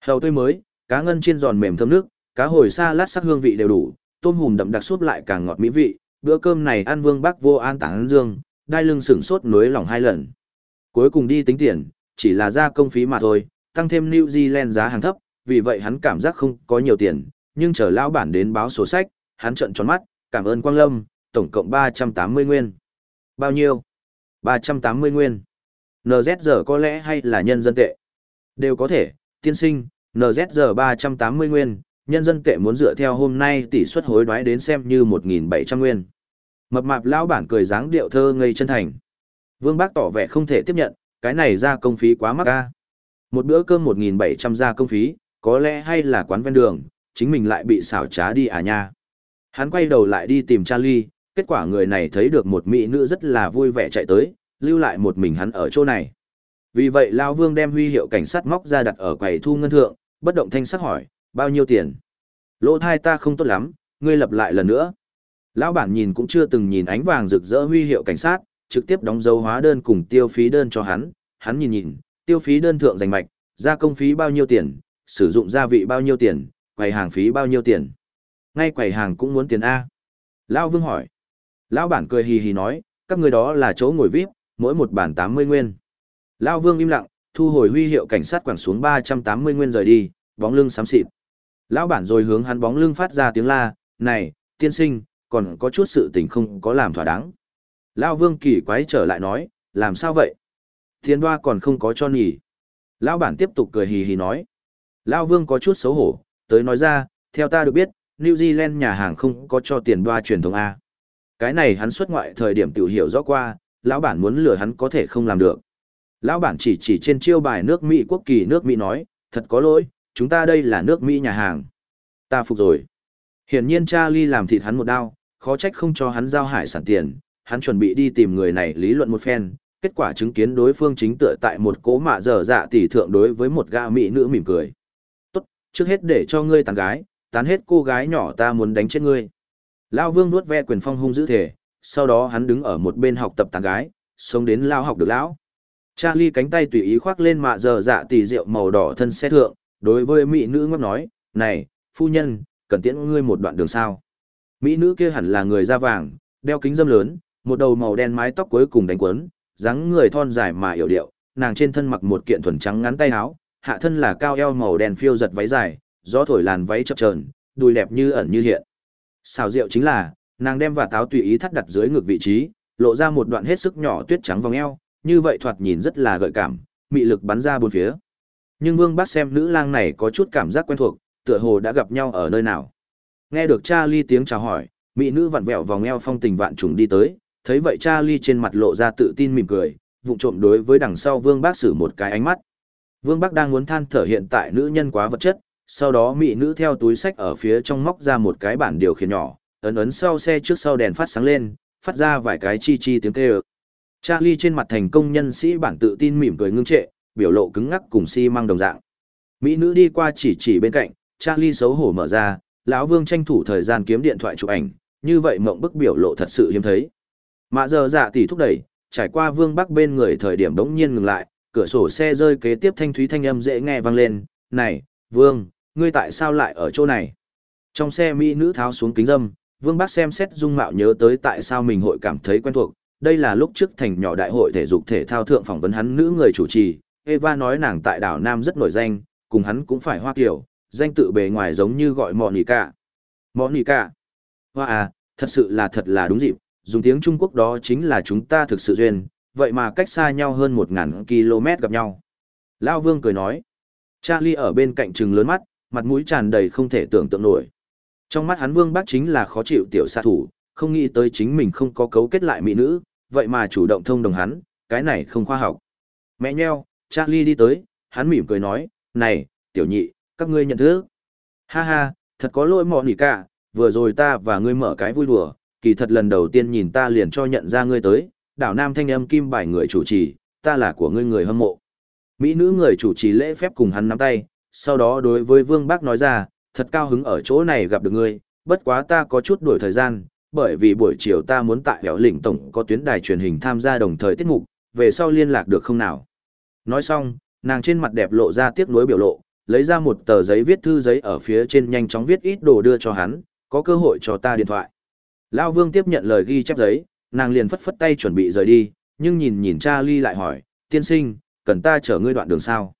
Hầu tươi mới, cá ngân chiên giòn mềm thơm nước, cá hồi sa lát sắc hương vị đều đủ, tôm hùm đậm đặc súp lại càng ngọt mỹ vị, bữa cơm này ăn Vương Bắc vô an tảng dương, đai lưng sửng sốt núi lòng hai lần. Cuối cùng đi tính tiền, chỉ là ra công phí mà thôi, tăng thêm New Zealand giá hàng thấp, vì vậy hắn cảm giác không có nhiều tiền, nhưng chờ lão bản đến báo sổ sách, hắn trợn tròn mắt, cảm ơn Quang Lâm, tổng cộng 380 nguyên. Bao nhiêu? 380 nguyên. NZ giờ có lẽ hay là nhân dân tệ? Đều có thể, tiên sinh, NZ giờ 380 nguyên, nhân dân tệ muốn dựa theo hôm nay tỷ suất hối đoái đến xem như 1.700 nguyên. Mập mạp lão bản cười dáng điệu thơ ngây chân thành. Vương Bác tỏ vẻ không thể tiếp nhận, cái này ra công phí quá mắc ca. Một bữa cơm 1.700 ra công phí, có lẽ hay là quán ven đường, chính mình lại bị xảo trá đi à nha. Hắn quay đầu lại đi tìm Charlie, kết quả người này thấy được một mỹ nữ rất là vui vẻ chạy tới, lưu lại một mình hắn ở chỗ này. Vì vậy Lao Vương đem huy hiệu cảnh sát móc ra đặt ở quầy thu ngân thượng, bất động thanh sắc hỏi, bao nhiêu tiền? Lỗ thai ta không tốt lắm, ngươi lập lại lần nữa. Lão bản nhìn cũng chưa từng nhìn ánh vàng rực rỡ huy hiệu cảnh sát, trực tiếp đóng dấu hóa đơn cùng tiêu phí đơn cho hắn, hắn nhìn nhìn, tiêu phí đơn thượng dành mạch, gia công phí bao nhiêu tiền, sử dụng gia vị bao nhiêu tiền, quầy hàng phí bao nhiêu tiền. Ngay quầy hàng cũng muốn tiền A. Lão Vương hỏi. Lão bản cười hì hì nói, các người đó là chỗ ngồi VIP, mỗi một bản 80 nguyên. Lão Vương im lặng, thu hồi huy hiệu cảnh sát quẳng xuống 380 nguyên rời đi, bóng lưng xám xịt. Lão bản rồi hướng hắn bóng lưng phát ra tiếng la, này, tiên sinh, còn có chút sự tình không có làm thỏa đáng. Lão Vương kỳ quái trở lại nói, làm sao vậy? Thiên đoa còn không có cho nhỉ. Lão bản tiếp tục cười hì hì nói. Lão Vương có chút xấu hổ, tới nói ra, theo ta được biết, New Zealand nhà hàng không có cho tiền đoa truyền thống A. Cái này hắn xuất ngoại thời điểm tiểu hiểu rõ qua, lão bản muốn lừa hắn có thể không làm được. Lão bản chỉ chỉ trên chiêu bài nước Mỹ quốc kỳ nước Mỹ nói, thật có lỗi, chúng ta đây là nước Mỹ nhà hàng. Ta phục rồi. Hiển nhiên Charlie làm thịt hắn một đao, khó trách không cho hắn giao hải sản tiền, hắn chuẩn bị đi tìm người này lý luận một phen, kết quả chứng kiến đối phương chính tựa tại một cố mạ dở dạ tỷ thượng đối với một gã mỹ nữ mỉm cười. Tốt, trước hết để cho ngươi tàn gái, tán hết cô gái nhỏ ta muốn đánh chết ngươi. Lao vương nuốt ve quyền phong hung dữ thể, sau đó hắn đứng ở một bên học tập tàn gái, sống đến lao học được lão. Charlie cánh tay tùy ý khoác lên mạ dở dạ tỷ rượu màu đỏ thân xe thượng, đối với mỹ nữ ngóc nói, này, phu nhân, cần tiễn ngươi một đoạn đường sao. Mỹ nữ kia hẳn là người da vàng, đeo kính dâm lớn, một đầu màu đen mái tóc cuối cùng đánh quấn, dáng người thon dài mà hiểu điệu, nàng trên thân mặc một kiện thuần trắng ngắn tay áo, hạ thân là cao eo màu đen phiêu giật váy dài, gió thổi làn váy chập chờn, đùi đẹp như ẩn như hiện. Xào rượu chính là, nàng đem và táo tùy ý thắt đặt dưới ngực vị trí, lộ ra một đoạn hết sức nhỏ tuyết trắng vòng eo, như vậy thoạt nhìn rất là gợi cảm, mị lực bắn ra bốn phía. Nhưng Vương Bác xem nữ lang này có chút cảm giác quen thuộc, tựa hồ đã gặp nhau ở nơi nào. Nghe được Charlie tiếng chào hỏi, mỹ nữ vặn vẹo vòng eo phong tình vạn trùng đi tới, thấy vậy Charlie trên mặt lộ ra tự tin mỉm cười, vụng trộm đối với đằng sau Vương Bác sử một cái ánh mắt. Vương Bác đang muốn than thở hiện tại nữ nhân quá vật chất, sau đó mỹ nữ theo túi sách ở phía trong móc ra một cái bản điều khiển nhỏ, ấn ấn sau xe trước sau đèn phát sáng lên, phát ra vài cái chi chi tiếng kêu. Charlie trên mặt thành công nhân sĩ bản tự tin mỉm cười ngưng trệ, biểu lộ cứng ngắc cùng xi si măng đồng dạng. Mỹ nữ đi qua chỉ chỉ bên cạnh, Charlie xấu hổ mở ra, lão Vương tranh thủ thời gian kiếm điện thoại chụp ảnh, như vậy mộng bức biểu lộ thật sự hiếm thấy. Mạ giờ dạ tỷ thúc đẩy, trải qua Vương Bắc bên người thời điểm đống nhiên ngừng lại, cửa sổ xe rơi kế tiếp thanh thúy thanh âm dễ nghe vang lên, "Này, Vương, ngươi tại sao lại ở chỗ này?" Trong xe mỹ nữ tháo xuống kính dâm, Vương Bắc xem xét dung mạo nhớ tới tại sao mình hội cảm thấy quen thuộc, đây là lúc trước thành nhỏ đại hội thể dục thể thao thượng phỏng vấn hắn nữ người chủ trì, Eva nói nàng tại đảo Nam rất nổi danh, cùng hắn cũng phải hoa kiểu, danh tự bề ngoài giống như gọi mọ nỉ cả. Mọ nỉ cả. Hoa à, thật sự là thật là đúng dịp, dùng tiếng Trung Quốc đó chính là chúng ta thực sự duyên, vậy mà cách xa nhau hơn 1.000 km gặp nhau. Lao Vương cười nói. Charlie ở bên cạnh trừng lớn mắt, mặt mũi tràn đầy không thể tưởng tượng nổi. Trong mắt hắn Vương bác chính là khó chịu tiểu xạ thủ, không nghĩ tới chính mình không có cấu kết lại mỹ nữ, vậy mà chủ động thông đồng hắn, cái này không khoa học. Mẹ nheo, Charlie đi tới, hắn mỉm cười nói, này, tiểu nhị, các ngươi nhận thức. Ha ha, thật có lỗi mọ nỉ cả, vừa rồi ta và ngươi mở cái vui đùa, kỳ thật lần đầu tiên nhìn ta liền cho nhận ra ngươi tới, đảo Nam Thanh âm kim bài người chủ trì, ta là của ngươi người hâm mộ. Mỹ nữ người chủ trì lễ phép cùng hắn nắm tay, sau đó đối với Vương Bác nói ra, thật cao hứng ở chỗ này gặp được ngươi, bất quá ta có chút đuổi thời gian, bởi vì buổi chiều ta muốn tại hẻo lĩnh tổng có tuyến đài truyền hình tham gia đồng thời tiết mục, về sau liên lạc được không nào. Nói xong, nàng trên mặt đẹp lộ ra tiếc nuối biểu lộ, lấy ra một tờ giấy viết thư giấy ở phía trên nhanh chóng viết ít đồ đưa cho hắn, có cơ hội cho ta điện thoại. Lão Vương tiếp nhận lời ghi chép giấy, nàng liền phất phất tay chuẩn bị rời đi, nhưng nhìn nhìn cha ly lại hỏi, tiên sinh, cần ta chở ngươi đoạn đường sao?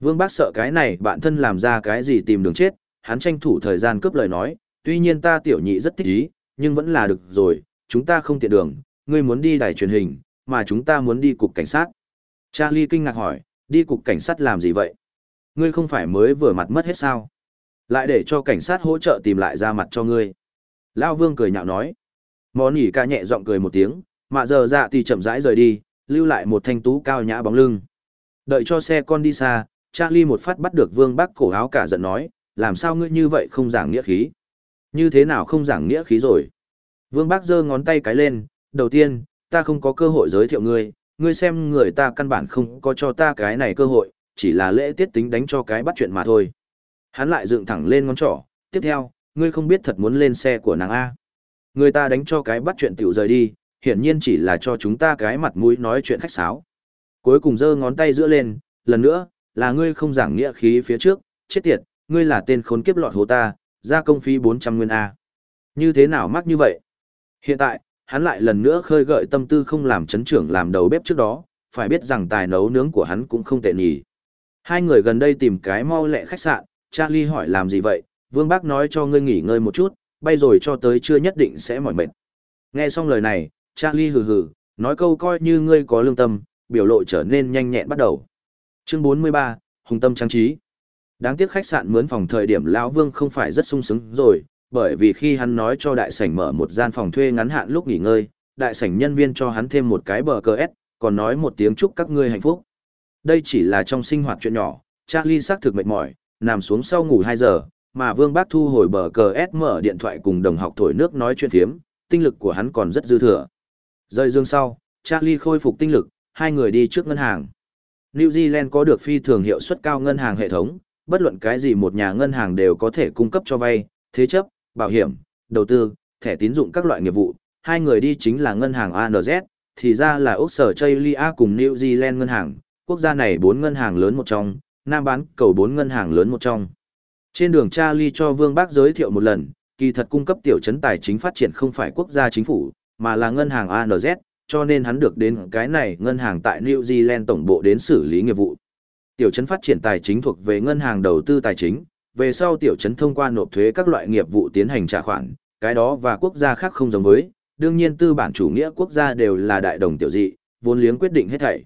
Vương bác sợ cái này bạn thân làm ra cái gì tìm đường chết, hắn tranh thủ thời gian cướp lời nói, tuy nhiên ta tiểu nhị rất thích ý, nhưng vẫn là được rồi, chúng ta không tiện đường, ngươi muốn đi đài truyền hình, mà chúng ta muốn đi cục cảnh sát. Charlie kinh ngạc hỏi, đi cục cảnh sát làm gì vậy? Ngươi không phải mới vừa mặt mất hết sao? Lại để cho cảnh sát hỗ trợ tìm lại ra mặt cho ngươi. Lao vương cười nhạo nói. Món nhỉ ca nhẹ giọng cười một tiếng, mà giờ dạ thì chậm rãi rời đi, lưu lại một thanh tú cao nhã bóng lưng. Đợi cho xe con đi xa, Charlie một phát bắt được vương bác cổ áo cả giận nói, làm sao ngươi như vậy không giảng nghĩa khí? Như thế nào không giảng nghĩa khí rồi? Vương bác giơ ngón tay cái lên, đầu tiên, ta không có cơ hội giới thiệu ngươi, ngươi xem người ta căn bản không có cho ta cái này cơ hội, chỉ là lễ tiết tính đánh cho cái bắt chuyện mà thôi. Hắn lại dựng thẳng lên ngón trỏ, tiếp theo, ngươi không biết thật muốn lên xe của nàng A. Người ta đánh cho cái bắt chuyện tiểu rời đi, hiển nhiên chỉ là cho chúng ta cái mặt mũi nói chuyện khách sáo. Cuối cùng giơ ngón tay giữa lên, lần nữa, là ngươi không giảng nghĩa khí phía trước, chết tiệt, ngươi là tên khốn kiếp lọt hồ ta, ra công phí 400 nguyên A. Như thế nào mắc như vậy? Hiện tại, hắn lại lần nữa khơi gợi tâm tư không làm chấn trưởng làm đầu bếp trước đó, phải biết rằng tài nấu nướng của hắn cũng không tệ nhỉ. Hai người gần đây tìm cái mau lẹ khách sạn, Charlie hỏi làm gì vậy, Vương Bác nói cho ngươi nghỉ ngơi một chút, bay rồi cho tới chưa nhất định sẽ mỏi mệt. Nghe xong lời này, Charlie hừ hừ, nói câu coi như ngươi có lương tâm, biểu lộ trở nên nhanh nhẹn bắt đầu. Chương 43, Hùng tâm trang trí. Đáng tiếc khách sạn mướn phòng thời điểm lão Vương không phải rất sung sướng rồi, bởi vì khi hắn nói cho đại sảnh mở một gian phòng thuê ngắn hạn lúc nghỉ ngơi, đại sảnh nhân viên cho hắn thêm một cái bờ cờ S, còn nói một tiếng chúc các ngươi hạnh phúc. Đây chỉ là trong sinh hoạt chuyện nhỏ, Charlie xác thực mệt mỏi, nằm xuống sau ngủ 2 giờ, mà Vương Bác thu hồi bờ cờ S mở điện thoại cùng đồng học thổi nước nói chuyện thiếm, tinh lực của hắn còn rất dư thừa. Rời dương sau, Charlie khôi phục tinh lực, hai người đi trước ngân hàng. New Zealand có được phi thường hiệu suất cao ngân hàng hệ thống, bất luận cái gì một nhà ngân hàng đều có thể cung cấp cho vay, thế chấp, bảo hiểm, đầu tư, thẻ tín dụng các loại nghiệp vụ. Hai người đi chính là ngân hàng ANZ, thì ra là Úc Sở Chaylia cùng New Zealand ngân hàng, quốc gia này bốn ngân hàng lớn một trong, Nam bán cầu bốn ngân hàng lớn một trong. Trên đường Charlie cho Vương Bác giới thiệu một lần, kỳ thật cung cấp tiểu trấn tài chính phát triển không phải quốc gia chính phủ, mà là ngân hàng ANZ, cho nên hắn được đến cái này ngân hàng tại New Zealand tổng bộ đến xử lý nghiệp vụ. Tiểu trấn phát triển tài chính thuộc về ngân hàng đầu tư tài chính, về sau tiểu trấn thông qua nộp thuế các loại nghiệp vụ tiến hành trả khoản, cái đó và quốc gia khác không giống với, đương nhiên tư bản chủ nghĩa quốc gia đều là đại đồng tiểu dị, vốn liếng quyết định hết thảy.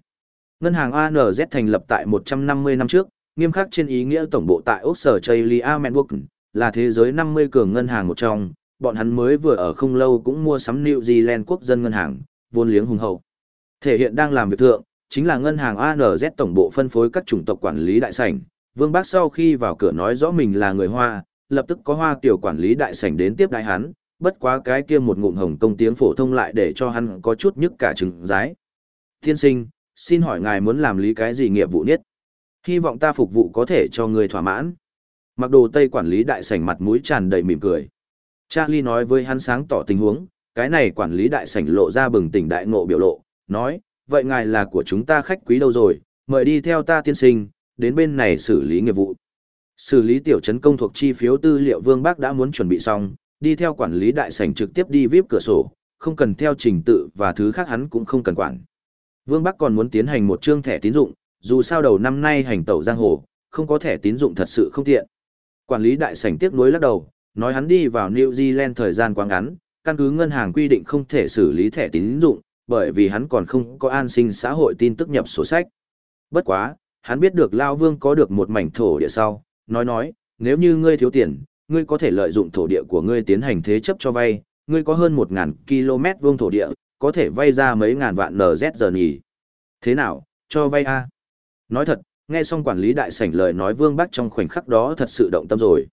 Ngân hàng ANZ thành lập tại 150 năm trước, nghiêm khắc trên ý nghĩa tổng bộ tại Australia Melbourne, là thế giới 50 cường ngân hàng một trong, bọn hắn mới vừa ở không lâu cũng mua sắm New Zealand quốc dân ngân hàng, vốn liếng hùng hậu. Thể hiện đang làm việc thượng, chính là ngân hàng ANZ tổng bộ phân phối các chủng tộc quản lý đại sảnh. Vương Bác sau khi vào cửa nói rõ mình là người Hoa, lập tức có Hoa tiểu quản lý đại sảnh đến tiếp đại hắn, bất quá cái kia một ngụm hồng công tiếng phổ thông lại để cho hắn có chút nhức cả trứng rái. Tiên sinh, xin hỏi ngài muốn làm lý cái gì nghiệp vụ nhất? Hy vọng ta phục vụ có thể cho người thỏa mãn. Mặc đồ Tây quản lý đại sảnh mặt mũi tràn đầy mỉm cười. Charlie nói với hắn sáng tỏ tình huống, cái này quản lý đại sảnh lộ ra bừng tỉnh đại ngộ biểu lộ, nói, vậy ngài là của chúng ta khách quý đâu rồi, mời đi theo ta tiên sinh, đến bên này xử lý nghiệp vụ. Xử lý tiểu trấn công thuộc chi phiếu tư liệu Vương Bác đã muốn chuẩn bị xong, đi theo quản lý đại sảnh trực tiếp đi vip cửa sổ, không cần theo trình tự và thứ khác hắn cũng không cần quản. Vương Bắc còn muốn tiến hành một chương thẻ tín dụng, dù sao đầu năm nay hành tẩu giang hồ, không có thẻ tín dụng thật sự không tiện. Quản lý đại sảnh tiếc nuối lắc đầu, nói hắn đi vào New Zealand thời gian quá ngắn, căn cứ ngân hàng quy định không thể xử lý thẻ tín dụng, bởi vì hắn còn không có an sinh xã hội tin tức nhập sổ sách. Bất quá, hắn biết được Lao Vương có được một mảnh thổ địa sau, nói nói, nếu như ngươi thiếu tiền, ngươi có thể lợi dụng thổ địa của ngươi tiến hành thế chấp cho vay, ngươi có hơn 1.000 km vuông thổ địa, có thể vay ra mấy ngàn vạn NZ giờ nhỉ. Thế nào, cho vay a? Nói thật, nghe xong quản lý đại sảnh lời nói Vương Bắc trong khoảnh khắc đó thật sự động tâm rồi.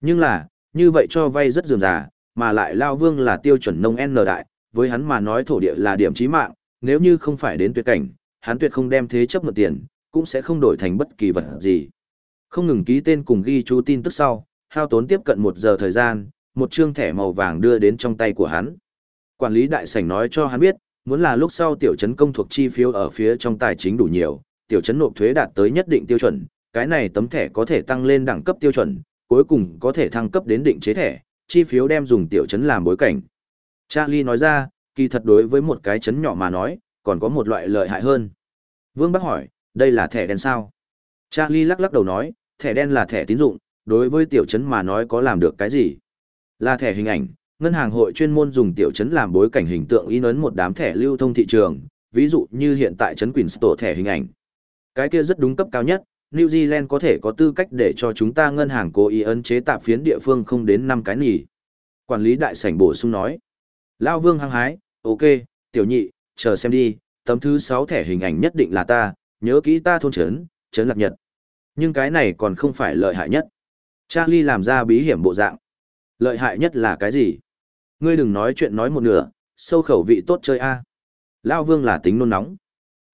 Nhưng là, như vậy cho vay rất dườm già, mà lại Lao Vương là tiêu chuẩn nông N đại, với hắn mà nói thổ địa là điểm chí mạng, nếu như không phải đến tuyệt cảnh, hắn tuyệt không đem thế chấp mượn tiền, cũng sẽ không đổi thành bất kỳ vật gì. Không ngừng ký tên cùng ghi chú tin tức sau, hao tốn tiếp cận một giờ thời gian, một chương thẻ màu vàng đưa đến trong tay của hắn. Quản lý đại sảnh nói cho hắn biết, muốn là lúc sau tiểu trấn công thuộc chi phiếu ở phía trong tài chính đủ nhiều, tiểu chấn nộp thuế đạt tới nhất định tiêu chuẩn, cái này tấm thẻ có thể tăng lên đẳng cấp tiêu chuẩn, cuối cùng có thể thăng cấp đến định chế thẻ, chi phiếu đem dùng tiểu chấn làm bối cảnh. Charlie nói ra, kỳ thật đối với một cái chấn nhỏ mà nói, còn có một loại lợi hại hơn. Vương Bắc hỏi, đây là thẻ đen sao? Charlie lắc lắc đầu nói, thẻ đen là thẻ tín dụng, đối với tiểu chấn mà nói có làm được cái gì? Là thẻ hình ảnh, ngân hàng hội chuyên môn dùng tiểu chấn làm bối cảnh hình tượng in ấn một đám thẻ lưu thông thị trường, ví dụ như hiện tại chấn Quỳnh Queenstown thẻ hình ảnh. Cái kia rất đúng cấp cao nhất, New Zealand có thể có tư cách để cho chúng ta ngân hàng cố ý ấn chế tạp phiến địa phương không đến năm cái nỉ. Quản lý đại sảnh bổ sung nói. Lao vương hăng hái, ok, tiểu nhị, chờ xem đi, tấm thứ 6 thẻ hình ảnh nhất định là ta, nhớ kỹ ta thôn trấn, trấn lạc nhật. Nhưng cái này còn không phải lợi hại nhất. Charlie làm ra bí hiểm bộ dạng. Lợi hại nhất là cái gì? Ngươi đừng nói chuyện nói một nửa, sâu khẩu vị tốt chơi a. Lao vương là tính nôn nóng.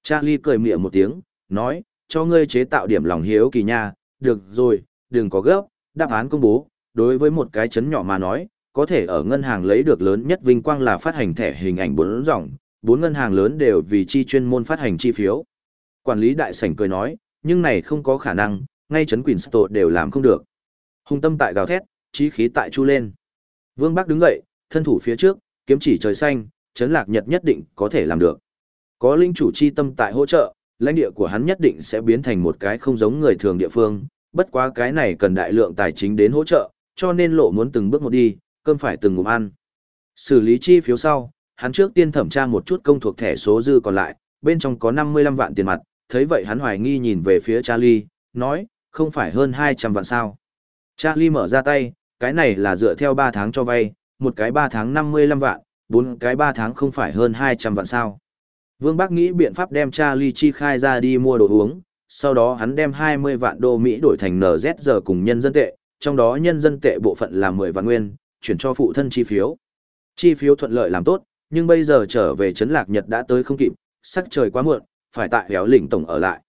Charlie cười mỉa một tiếng, nói, cho ngươi chế tạo điểm lòng hiếu kỳ nha, được rồi, đừng có gấp, đáp án công bố, đối với một cái chấn nhỏ mà nói, có thể ở ngân hàng lấy được lớn nhất vinh quang là phát hành thẻ hình ảnh bốn dòng, bốn ngân hàng lớn đều vì chi chuyên môn phát hành chi phiếu. Quản lý đại sảnh cười nói, nhưng này không có khả năng, ngay chấn Queenstown đều làm không được. Hùng tâm tại gào thét, chí khí tại chu lên. Vương Bắc đứng dậy, thân thủ phía trước, kiếm chỉ trời xanh, chấn lạc nhật nhất định có thể làm được. Có linh chủ chi tâm tại hỗ trợ, lãnh địa của hắn nhất định sẽ biến thành một cái không giống người thường địa phương, bất quá cái này cần đại lượng tài chính đến hỗ trợ, cho nên lộ muốn từng bước một đi, cơm phải từng ngụm ăn. Xử lý chi phiếu sau, hắn trước tiên thẩm tra một chút công thuộc thẻ số dư còn lại, bên trong có 55 vạn tiền mặt, thấy vậy hắn hoài nghi nhìn về phía Charlie, nói, không phải hơn 200 vạn sao. Charlie mở ra tay, cái này là dựa theo 3 tháng cho vay, một cái 3 tháng 55 vạn, bốn cái 3 tháng không phải hơn 200 vạn sao. Vương Bắc nghĩ biện pháp đem Charlie chi khai ra đi mua đồ uống, sau đó hắn đem 20 vạn đô Mỹ đổi thành NZ giờ cùng nhân dân tệ, trong đó nhân dân tệ bộ phận là 10 vạn nguyên, chuyển cho phụ thân chi phiếu. Chi phiếu thuận lợi làm tốt, nhưng bây giờ trở về Trấn Lạc Nhật đã tới không kịp, sắc trời quá muộn, phải tại héo lĩnh tổng ở lại.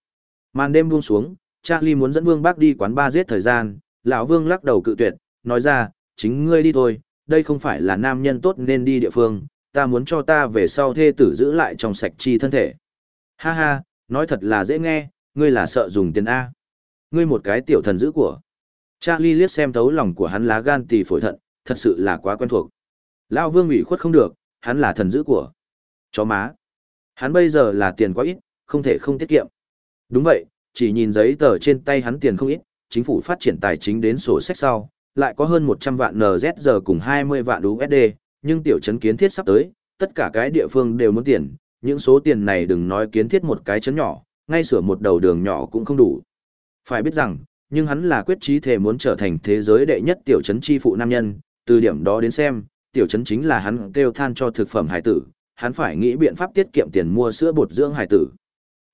Màn đêm buông xuống, Charlie muốn dẫn Vương Bác đi quán ba giết thời gian, lão Vương lắc đầu cự tuyệt, nói ra, chính ngươi đi thôi, đây không phải là nam nhân tốt nên đi địa phương, ta muốn cho ta về sau thê tử giữ lại trong sạch chi thân thể. Ha ha, nói thật là dễ nghe, ngươi là sợ dùng tiền A. Ngươi một cái tiểu thần giữ của. Charlie liếc xem thấu lòng của hắn lá gan tỳ phổi thận, thật sự là quá quen thuộc. Lão Vương ủy khuất không được, hắn là thần giữ của. Chó má. Hắn bây giờ là tiền quá ít, không thể không tiết kiệm. Đúng vậy, chỉ nhìn giấy tờ trên tay hắn tiền không ít, chính phủ phát triển tài chính đến sổ sách sau, lại có hơn 100 vạn NZG cùng 20 vạn USD, nhưng tiểu trấn kiến thiết sắp tới, tất cả cái địa phương đều muốn tiền, những số tiền này đừng nói kiến thiết một cái trấn nhỏ, ngay sửa một đầu đường nhỏ cũng không đủ. Phải biết rằng, nhưng hắn là quyết chí thể muốn trở thành thế giới đệ nhất tiểu trấn chi phụ nam nhân, từ điểm đó đến xem, tiểu trấn chính là hắn kêu than cho thực phẩm hải tử, hắn phải nghĩ biện pháp tiết kiệm tiền mua sữa bột dưỡng hải tử.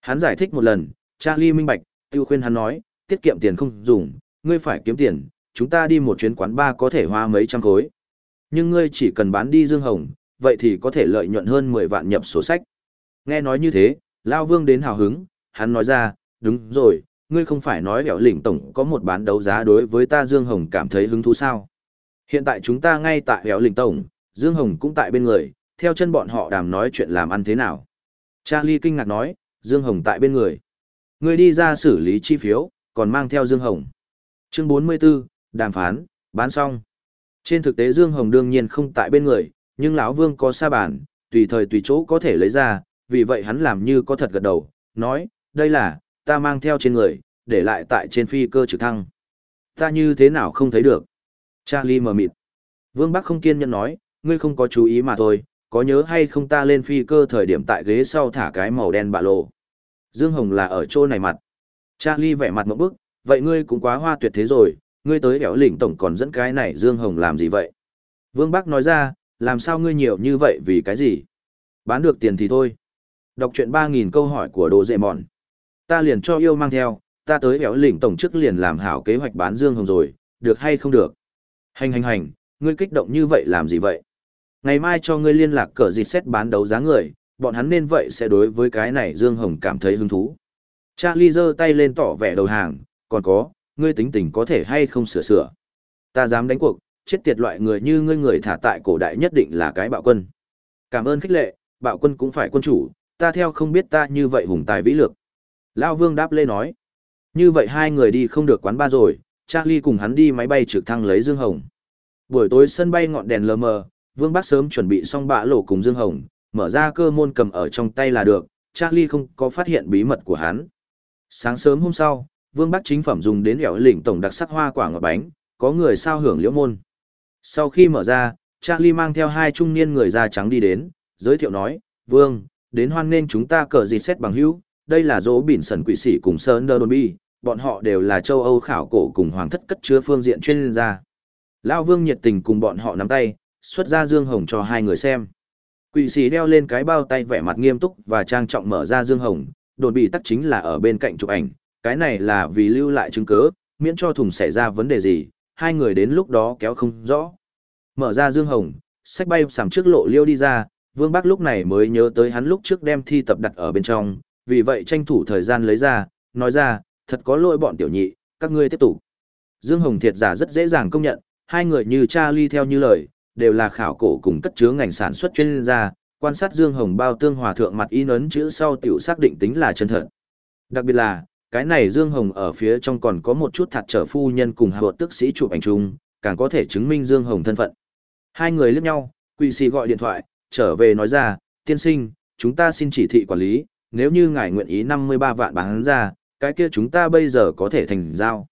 Hắn giải thích một lần, Charlie minh bạch, tiêu khuyên hắn nói, tiết kiệm tiền không dùng, ngươi phải kiếm tiền, chúng ta đi một chuyến quán bar có thể hoa mấy trăm khối. Nhưng ngươi chỉ cần bán đi dương hồng, vậy thì có thể lợi nhuận hơn 10 vạn nhập sổ sách. Nghe nói như thế, Lao Vương đến hào hứng, hắn nói ra, đúng rồi, ngươi không phải nói hẻo lĩnh tổng có một bán đấu giá đối với ta Dương Hồng cảm thấy hứng thú sao. Hiện tại chúng ta ngay tại hẻo lĩnh tổng, Dương Hồng cũng tại bên người, theo chân bọn họ đàm nói chuyện làm ăn thế nào. Charlie kinh ngạc nói, Dương Hồng tại bên người. Ngươi đi ra xử lý chi phiếu, còn mang theo Dương Hồng. Chương 44, đàm phán, bán xong. Trên thực tế Dương Hồng đương nhiên không tại bên người, nhưng lão Vương có sa bản, tùy thời tùy chỗ có thể lấy ra, vì vậy hắn làm như có thật gật đầu, nói, đây là, ta mang theo trên người, để lại tại trên phi cơ trực thăng. Ta như thế nào không thấy được? Charlie mờ mịt. Vương Bắc không kiên nhẫn nói, ngươi không có chú ý mà thôi, có nhớ hay không ta lên phi cơ thời điểm tại ghế sau thả cái màu đen bạ lộ. Dương Hồng là ở chỗ này mặt. Charlie vẻ mặt một bức, vậy ngươi cũng quá hoa tuyệt thế rồi, ngươi tới hẻo lĩnh tổng còn dẫn cái này Dương Hồng làm gì vậy? Vương Bắc nói ra, làm sao ngươi nhiều như vậy vì cái gì? Bán được tiền thì thôi. Đọc truyện 3.000 câu hỏi của đồ dệ mòn. Ta liền cho yêu mang theo, ta tới hẻo lĩnh tổng trước liền làm hảo kế hoạch bán Dương Hồng rồi, được hay không được? Hành hành hành, ngươi kích động như vậy làm gì vậy? Ngày mai cho ngươi liên lạc cờ dịch xét bán đấu giá người, bọn hắn nên vậy sẽ đối với cái này Dương Hồng cảm thấy hứng thú. Charlie giơ tay lên tỏ vẻ đầu hàng, còn có, ngươi tính tình có thể hay không sửa sửa. Ta dám đánh cuộc, chết tiệt loại người như ngươi người thả tại cổ đại nhất định là cái bạo quân. Cảm ơn khích lệ, bạo quân cũng phải quân chủ, ta theo không biết ta như vậy hùng tài vĩ lược. Lão Vương đáp lê nói. Như vậy hai người đi không được quán ba rồi, Charlie cùng hắn đi máy bay trực thăng lấy Dương Hồng. Buổi tối sân bay ngọn đèn lờ mờ, Vương Bắc sớm chuẩn bị xong bạ lộ cùng Dương Hồng, mở ra cơ môn cầm ở trong tay là được, Charlie không có phát hiện bí mật của hắn. Sáng sớm hôm sau, Vương Bắc chính phẩm dùng đến hẻo lĩnh tổng đặc sắc hoa quả ngọt bánh, có người sao hưởng liễu môn. Sau khi mở ra, Charlie mang theo hai trung niên người da trắng đi đến, giới thiệu nói, Vương, đến hoan nên chúng ta cờ gì xét bằng hữu, đây là dỗ bỉn sần quỷ sĩ cùng Sơn Đơ Đồn Bi, bọn họ đều là châu Âu khảo cổ cùng hoàng thất cất chứa phương diện chuyên gia. Lao Vương nhiệt tình cùng bọn họ nắm tay, xuất ra dương hồng cho hai người xem. Quỷ sĩ đeo lên cái bao tay vẻ mặt nghiêm túc và trang trọng mở ra dương hồng, đồn bị tắc chính là ở bên cạnh chụp ảnh, cái này là vì lưu lại chứng cứ, miễn cho thùng xảy ra vấn đề gì, hai người đến lúc đó kéo không rõ. Mở ra dương hồng, sách bay sàm trước lộ liêu đi ra, Vương Bắc lúc này mới nhớ tới hắn lúc trước đem thi tập đặt ở bên trong, vì vậy tranh thủ thời gian lấy ra, nói ra, thật có lỗi bọn tiểu nhị, các ngươi tiếp tục. Dương Hồng thiệt giả rất dễ dàng công nhận, hai người như Charlie theo như lời, đều là khảo cổ cùng cất chứa ngành sản xuất chuyên gia, quan sát Dương Hồng bao tương hòa thượng mặt in ấn chữ sau tiểu xác định tính là chân thật. Đặc biệt là, cái này Dương Hồng ở phía trong còn có một chút thật trở phu nhân cùng hợp tức sĩ chụp ảnh chung, càng có thể chứng minh Dương Hồng thân phận. Hai người liếc nhau, quỷ sĩ gọi điện thoại, trở về nói ra, tiên sinh, chúng ta xin chỉ thị quản lý, nếu như ngài nguyện ý 53 vạn bán ra, cái kia chúng ta bây giờ có thể thành giao.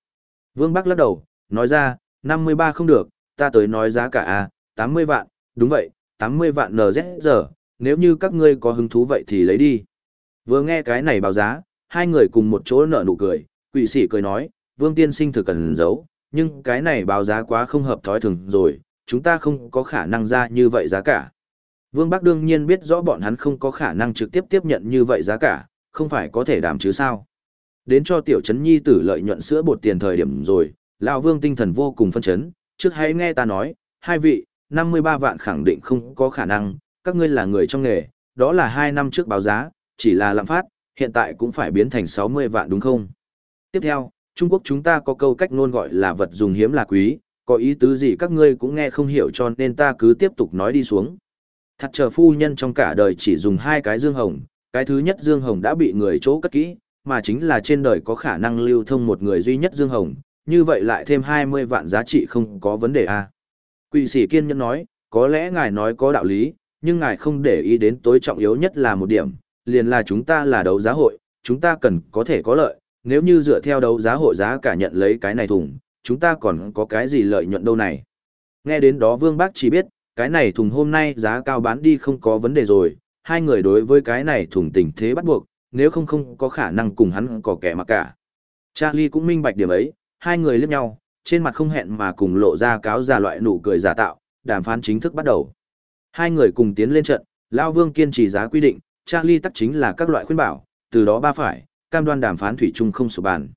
Vương Bắc lắc đầu, nói ra, 53 không được, ta tới nói giá cả à, A, 80 vạn, đúng vậy, 80 vạn NZ giờ, nếu như các ngươi có hứng thú vậy thì lấy đi. Vừa nghe cái này báo giá, hai người cùng một chỗ nở nụ cười, quỷ sĩ cười nói, Vương Tiên Sinh thực cần giấu, nhưng cái này báo giá quá không hợp thói thường rồi, chúng ta không có khả năng ra như vậy giá cả. Vương Bắc đương nhiên biết rõ bọn hắn không có khả năng trực tiếp tiếp nhận như vậy giá cả, không phải có thể đảm chứ sao. Đến cho tiểu trấn nhi tử lợi nhuận sữa bột tiền thời điểm rồi, lão Vương tinh thần vô cùng phân chấn, trước hãy nghe ta nói, hai vị, 53 vạn khẳng định không có khả năng, các ngươi là người trong nghề, đó là hai năm trước báo giá, chỉ là lạm phát, hiện tại cũng phải biến thành 60 vạn đúng không? Tiếp theo, Trung Quốc chúng ta có câu cách ngôn gọi là vật dùng hiếm là quý, có ý tứ gì các ngươi cũng nghe không hiểu cho nên ta cứ tiếp tục nói đi xuống. Thật chờ phu nhân trong cả đời chỉ dùng hai cái dương hồng, cái thứ nhất dương hồng đã bị người chỗ cất kỹ, mà chính là trên đời có khả năng lưu thông một người duy nhất dương hồng, như vậy lại thêm 20 vạn giá trị không có vấn đề. À. Quỷ sĩ kiên nhẫn nói, có lẽ ngài nói có đạo lý, nhưng ngài không để ý đến tối trọng yếu nhất là một điểm, liền là chúng ta là đấu giá hội, chúng ta cần có thể có lợi, nếu như dựa theo đấu giá hội giá cả nhận lấy cái này thùng, chúng ta còn có cái gì lợi nhuận đâu này. Nghe đến đó Vương Bác chỉ biết, cái này thùng hôm nay giá cao bán đi không có vấn đề rồi, hai người đối với cái này thùng tình thế bắt buộc, nếu không không có khả năng cùng hắn có kẻ mà cả. Charlie cũng minh bạch điểm ấy, hai người liếc nhau, trên mặt không hẹn mà cùng lộ ra cáo giả loại nụ cười giả tạo, đàm phán chính thức bắt đầu. Hai người cùng tiến lên trận, Lao Vương kiên trì giá quy định, Charlie tắc chính là các loại khuyên bảo, từ đó ba phải, cam đoan đàm phán thủy chung không sụp bàn.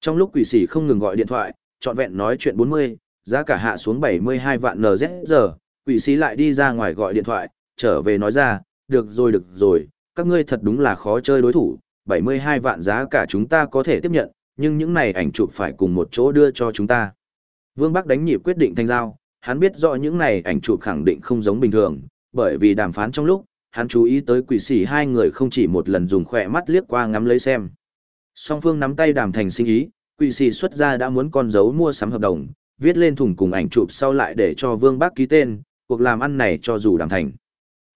Trong lúc quỷ sĩ không ngừng gọi điện thoại, trọn vẹn nói chuyện 40, giá cả hạ xuống 72 vạn NZ giờ, quỷ sĩ lại đi ra ngoài gọi điện thoại, trở về nói ra, được rồi được rồi, các ngươi thật đúng là khó chơi đối thủ, 72 vạn giá cả chúng ta có thể tiếp nhận, nhưng những này ảnh chụp phải cùng một chỗ đưa cho chúng ta. Vương Bắc đánh nhịp quyết định thanh giao, hắn biết rõ những này ảnh chụp khẳng định không giống bình thường, bởi vì đàm phán trong lúc, hắn chú ý tới quỷ sĩ hai người không chỉ một lần dùng khỏe mắt liếc qua ngắm lấy xem. Song phương nắm tay đàm thành sinh ý, quỷ sĩ xuất ra đã muốn con dấu mua sắm hợp đồng, viết lên thùng cùng ảnh chụp sau lại để cho Vương Bắc ký tên, cuộc làm ăn này cho dù đàm thành.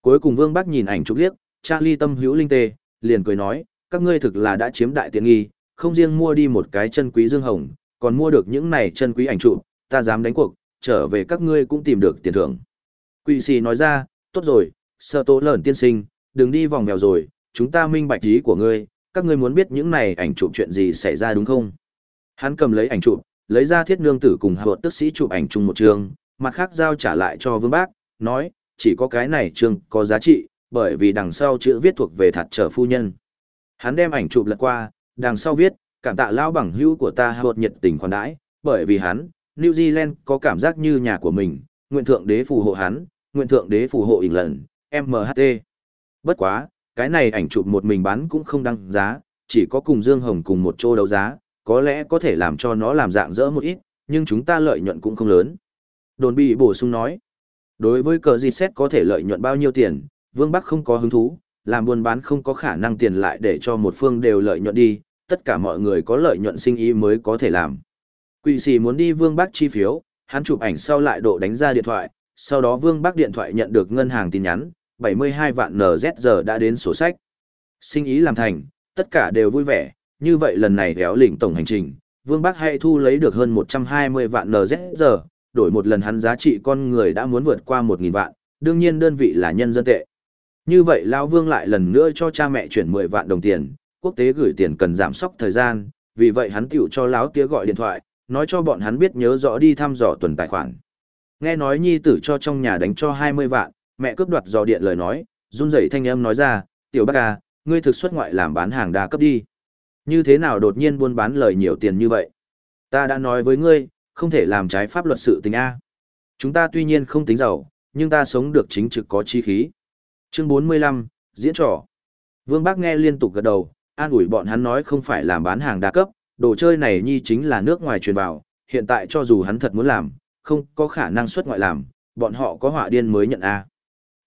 Cuối cùng Vương Bắc nhìn ảnh chụp liếc, Charlie tâm hữu linh tê, liền cười nói, các ngươi thực là đã chiếm đại tiện nghi, không riêng mua đi một cái chân quý dương hồng, còn mua được những này chân quý ảnh chụp, ta dám đánh cuộc, trở về các ngươi cũng tìm được tiền thưởng. Quỷ sĩ nói ra, tốt rồi, sợ tố lợn tiên sinh, đừng đi vòng vèo rồi, chúng ta minh bạch ý của ngươi, các ngươi muốn biết những này ảnh chụp chuyện gì xảy ra đúng không? Hắn cầm lấy ảnh chụp, lấy ra thiết nương tử cùng hạ tức sĩ chụp ảnh chung một trường, mặt khác giao trả lại cho vương bác, nói, chỉ có cái này trường có giá trị, bởi vì đằng sau chữ viết thuộc về thật trở phu nhân. Hắn đem ảnh chụp lật qua, đằng sau viết, cảm tạ lao bằng hữu của ta hạ nhiệt tình khoản đãi, bởi vì hắn, New Zealand có cảm giác như nhà của mình, nguyện thượng đế phù hộ hắn, nguyện thượng đế phù hộ ỉn lần, MHT. Bất quá, cái này ảnh chụp một mình bán cũng không đăng giá, chỉ có cùng Dương Hồng cùng một chỗ đấu giá, có lẽ có thể làm cho nó làm dạng dỡ một ít, nhưng chúng ta lợi nhuận cũng không lớn. Đồn bị bổ sung nói, đối với cờ gì xét có thể lợi nhuận bao nhiêu tiền, Vương Bắc không có hứng thú, làm buôn bán không có khả năng tiền lại để cho một phương đều lợi nhuận đi, tất cả mọi người có lợi nhuận sinh ý mới có thể làm. Quỷ sĩ muốn đi Vương Bắc chi phiếu, hắn chụp ảnh sau lại độ đánh ra điện thoại, sau đó Vương Bắc điện thoại nhận được ngân hàng tin nhắn, 72 vạn NZ giờ đã đến sổ sách. Sinh ý làm thành, tất cả đều vui vẻ, như vậy lần này kéo lĩnh tổng hành trình, Vương Bắc hay thu lấy được hơn 120 vạn NZ giờ, đổi một lần hắn giá trị con người đã muốn vượt qua 1.000 vạn, đương nhiên đơn vị là nhân dân tệ. Như vậy Lão Vương lại lần nữa cho cha mẹ chuyển 10 vạn đồng tiền, quốc tế gửi tiền cần giảm sóc thời gian, vì vậy hắn tiểu cho Lão Tía gọi điện thoại, nói cho bọn hắn biết nhớ rõ đi thăm dò tuần tài khoản. Nghe nói nhi tử cho trong nhà đánh cho 20 vạn, mẹ cướp đoạt dò điện lời nói, run rẩy thanh âm nói ra, tiểu bác à, ngươi thực xuất ngoại làm bán hàng đa cấp đi. Như thế nào đột nhiên buôn bán lời nhiều tiền như vậy? Ta đã nói với ngươi, không thể làm trái pháp luật sự tình A. Chúng ta tuy nhiên không tính giàu, nhưng ta sống được chính trực có chi khí. Chương 45, diễn trò. Vương Bác nghe liên tục gật đầu, an ủi bọn hắn nói không phải làm bán hàng đa cấp, đồ chơi này nhi chính là nước ngoài truyền vào, hiện tại cho dù hắn thật muốn làm, không có khả năng xuất ngoại làm, bọn họ có họa điên mới nhận A.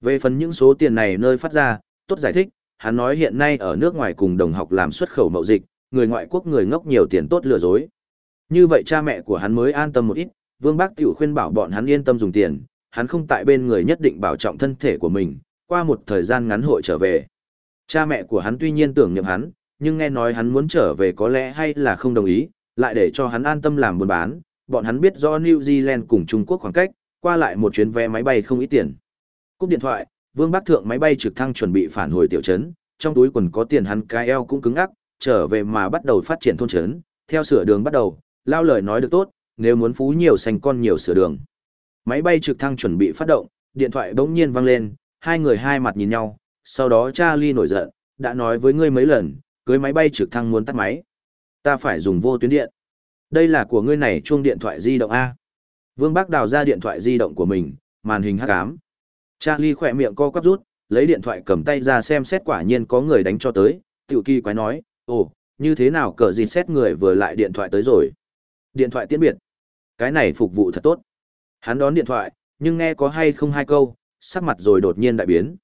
Về phần những số tiền này nơi phát ra, tốt giải thích, hắn nói hiện nay ở nước ngoài cùng đồng học làm xuất khẩu mậu dịch, người ngoại quốc người ngốc nhiều tiền tốt lừa dối. Như vậy cha mẹ của hắn mới an tâm một ít, Vương Bác Tiểu khuyên bảo bọn hắn yên tâm dùng tiền, hắn không tại bên người nhất định bảo trọng thân thể của mình, qua một thời gian ngắn hội trở về. Cha mẹ của hắn tuy nhiên tưởng niệm hắn, nhưng nghe nói hắn muốn trở về có lẽ hay là không đồng ý, lại để cho hắn an tâm làm buôn bán, bọn hắn biết do New Zealand cùng Trung Quốc khoảng cách, qua lại một chuyến vé máy bay không ít tiền. Cúp điện thoại, Vương Bắc Thượng máy bay trực thăng chuẩn bị phản hồi tiểu trấn, trong túi quần có tiền hắn cái eo cũng cứng ngắc, trở về mà bắt đầu phát triển thôn trấn, theo sửa đường bắt đầu, lao lời nói được tốt, nếu muốn phú nhiều xanh con nhiều sửa đường. Máy bay trực thăng chuẩn bị phát động, điện thoại bỗng nhiên vang lên, hai người hai mặt nhìn nhau, sau đó Charlie nổi giận, đã nói với ngươi mấy lần, cưới máy bay trực thăng muốn tắt máy. Ta phải dùng vô tuyến điện. Đây là của ngươi này chuông điện thoại di động A. Vương Bác đào ra điện thoại di động của mình, màn hình hắc ám. Charlie khỏe miệng co quắp rút, lấy điện thoại cầm tay ra xem xét quả nhiên có người đánh cho tới, tiểu kỳ quái nói, ồ, như thế nào cờ gì xét người vừa lại điện thoại tới rồi. Điện thoại tiễn biệt. Cái này phục vụ thật tốt. Hắn đón điện thoại, nhưng nghe có hay không hai câu, sắc mặt rồi đột nhiên đại biến.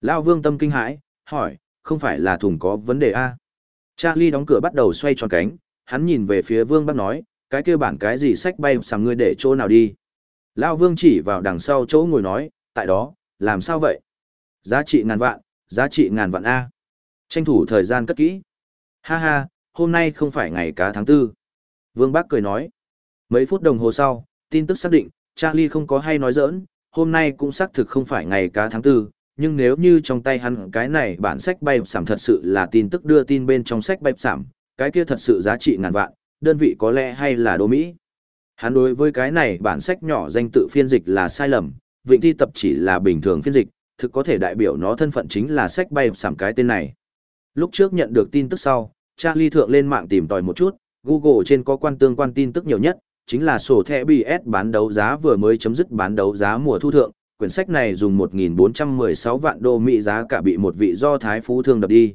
Lao vương tâm kinh hãi, hỏi, không phải là thùng có vấn đề a Charlie đóng cửa bắt đầu xoay tròn cánh, hắn nhìn về phía vương bác nói, cái kia bản cái gì sách bay sắm ngươi để chỗ nào đi. Lao vương chỉ vào đằng sau chỗ ngồi nói, tại đó, làm sao vậy? Giá trị ngàn vạn, giá trị ngàn vạn A. Tranh thủ thời gian cất kỹ. Ha ha, hôm nay không phải ngày cá tháng tư. Vương Bác cười nói. Mấy phút đồng hồ sau, tin tức xác định, Charlie không có hay nói giỡn, hôm nay cũng xác thực không phải ngày cá tháng tư, nhưng nếu như trong tay hắn cái này bản sách bay sảm thật sự là tin tức đưa tin bên trong sách bay sảm, cái kia thật sự giá trị ngàn vạn, đơn vị có lẽ hay là đô Mỹ. Hắn đối với cái này bản sách nhỏ danh tự phiên dịch là sai lầm, vịnh thi tập chỉ là bình thường phiên dịch, thực có thể đại biểu nó thân phận chính là sách bay sảm cái tên này. Lúc trước nhận được tin tức sau, Charlie thượng lên mạng tìm tòi một chút, Google trên có quan tương quan tin tức nhiều nhất, chính là sổ thẻ BS bán đấu giá vừa mới chấm dứt bán đấu giá mùa thu thượng, quyển sách này dùng 1.416 vạn đô Mỹ giá cả bị một vị do thái phú thương đập đi.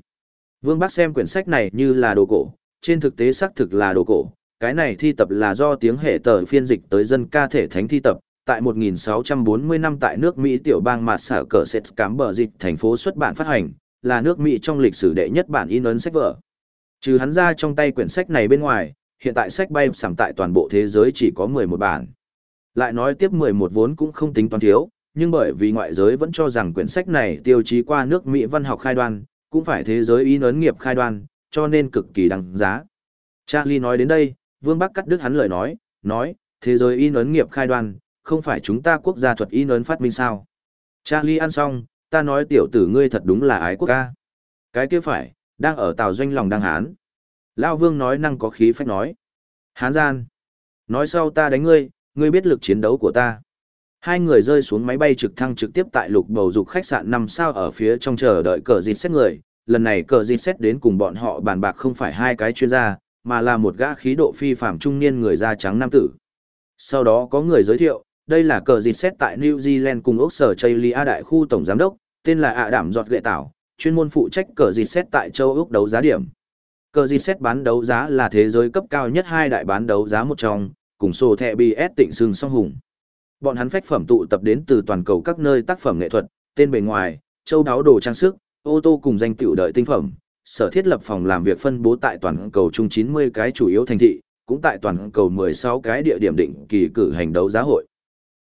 Vương bác xem quyển sách này như là đồ cổ, trên thực tế xác thực là đồ cổ, cái này thi tập là do tiếng hệ tờ phiên dịch tới dân ca thể thánh thi tập, tại 1640 năm tại nước Mỹ tiểu bang Mạt Sở Cờ Sệt Cám Bờ Dịch thành phố xuất bản phát hành, là nước Mỹ trong lịch sử đệ nhất bản in ấn sách vở. Trừ hắn ra trong tay quyển sách này bên ngoài, hiện tại sách bay sẵn tại toàn bộ thế giới chỉ có 11 bản. Lại nói tiếp 11 vốn cũng không tính toán thiếu, nhưng bởi vì ngoại giới vẫn cho rằng quyển sách này tiêu chí qua nước Mỹ văn học khai đoan, cũng phải thế giới in ấn nghiệp khai đoan, cho nên cực kỳ đăng giá. Charlie nói đến đây, Vương Bắc cắt đứt hắn lời nói, nói, thế giới in ấn nghiệp khai đoan, không phải chúng ta quốc gia thuật y ấn phát minh sao. Charlie ăn xong, ta nói tiểu tử ngươi thật đúng là ái quốc ca. Cái kia phải, đang ở tàu doanh lòng đang hán. Lao Vương nói năng có khí phách nói. Hán gian. Nói sau ta đánh ngươi, ngươi biết lực chiến đấu của ta. Hai người rơi xuống máy bay trực thăng trực tiếp tại lục bầu dục khách sạn năm sao ở phía trong chờ đợi cờ dịt xét người. Lần này cờ dịt xét đến cùng bọn họ bàn bạc không phải hai cái chuyên gia, mà là một gã khí độ phi phạm trung niên người da trắng nam tử. Sau đó có người giới thiệu, đây là cờ dịt xét tại New Zealand cùng Úc Sở Chaylia đại khu tổng giám đốc, tên là ạ đảm giọt gệ tảo, chuyên môn phụ trách cờ dịt xét tại châu Úc đấu giá điểm. Cờ dịt xét bán đấu giá là thế giới cấp cao nhất hai đại bán đấu giá một trong, cùng sổ thẻ BS tịnh sương song hùng. Bọn hắn phách phẩm tụ tập đến từ toàn cầu các nơi tác phẩm nghệ thuật, tên bề ngoài, châu đáo đồ trang sức, ô tô cùng danh tiểu đợi tinh phẩm, sở thiết lập phòng làm việc phân bố tại toàn cầu chung 90 cái chủ yếu thành thị, cũng tại toàn cầu 16 cái địa điểm định kỳ cử hành đấu giá hội.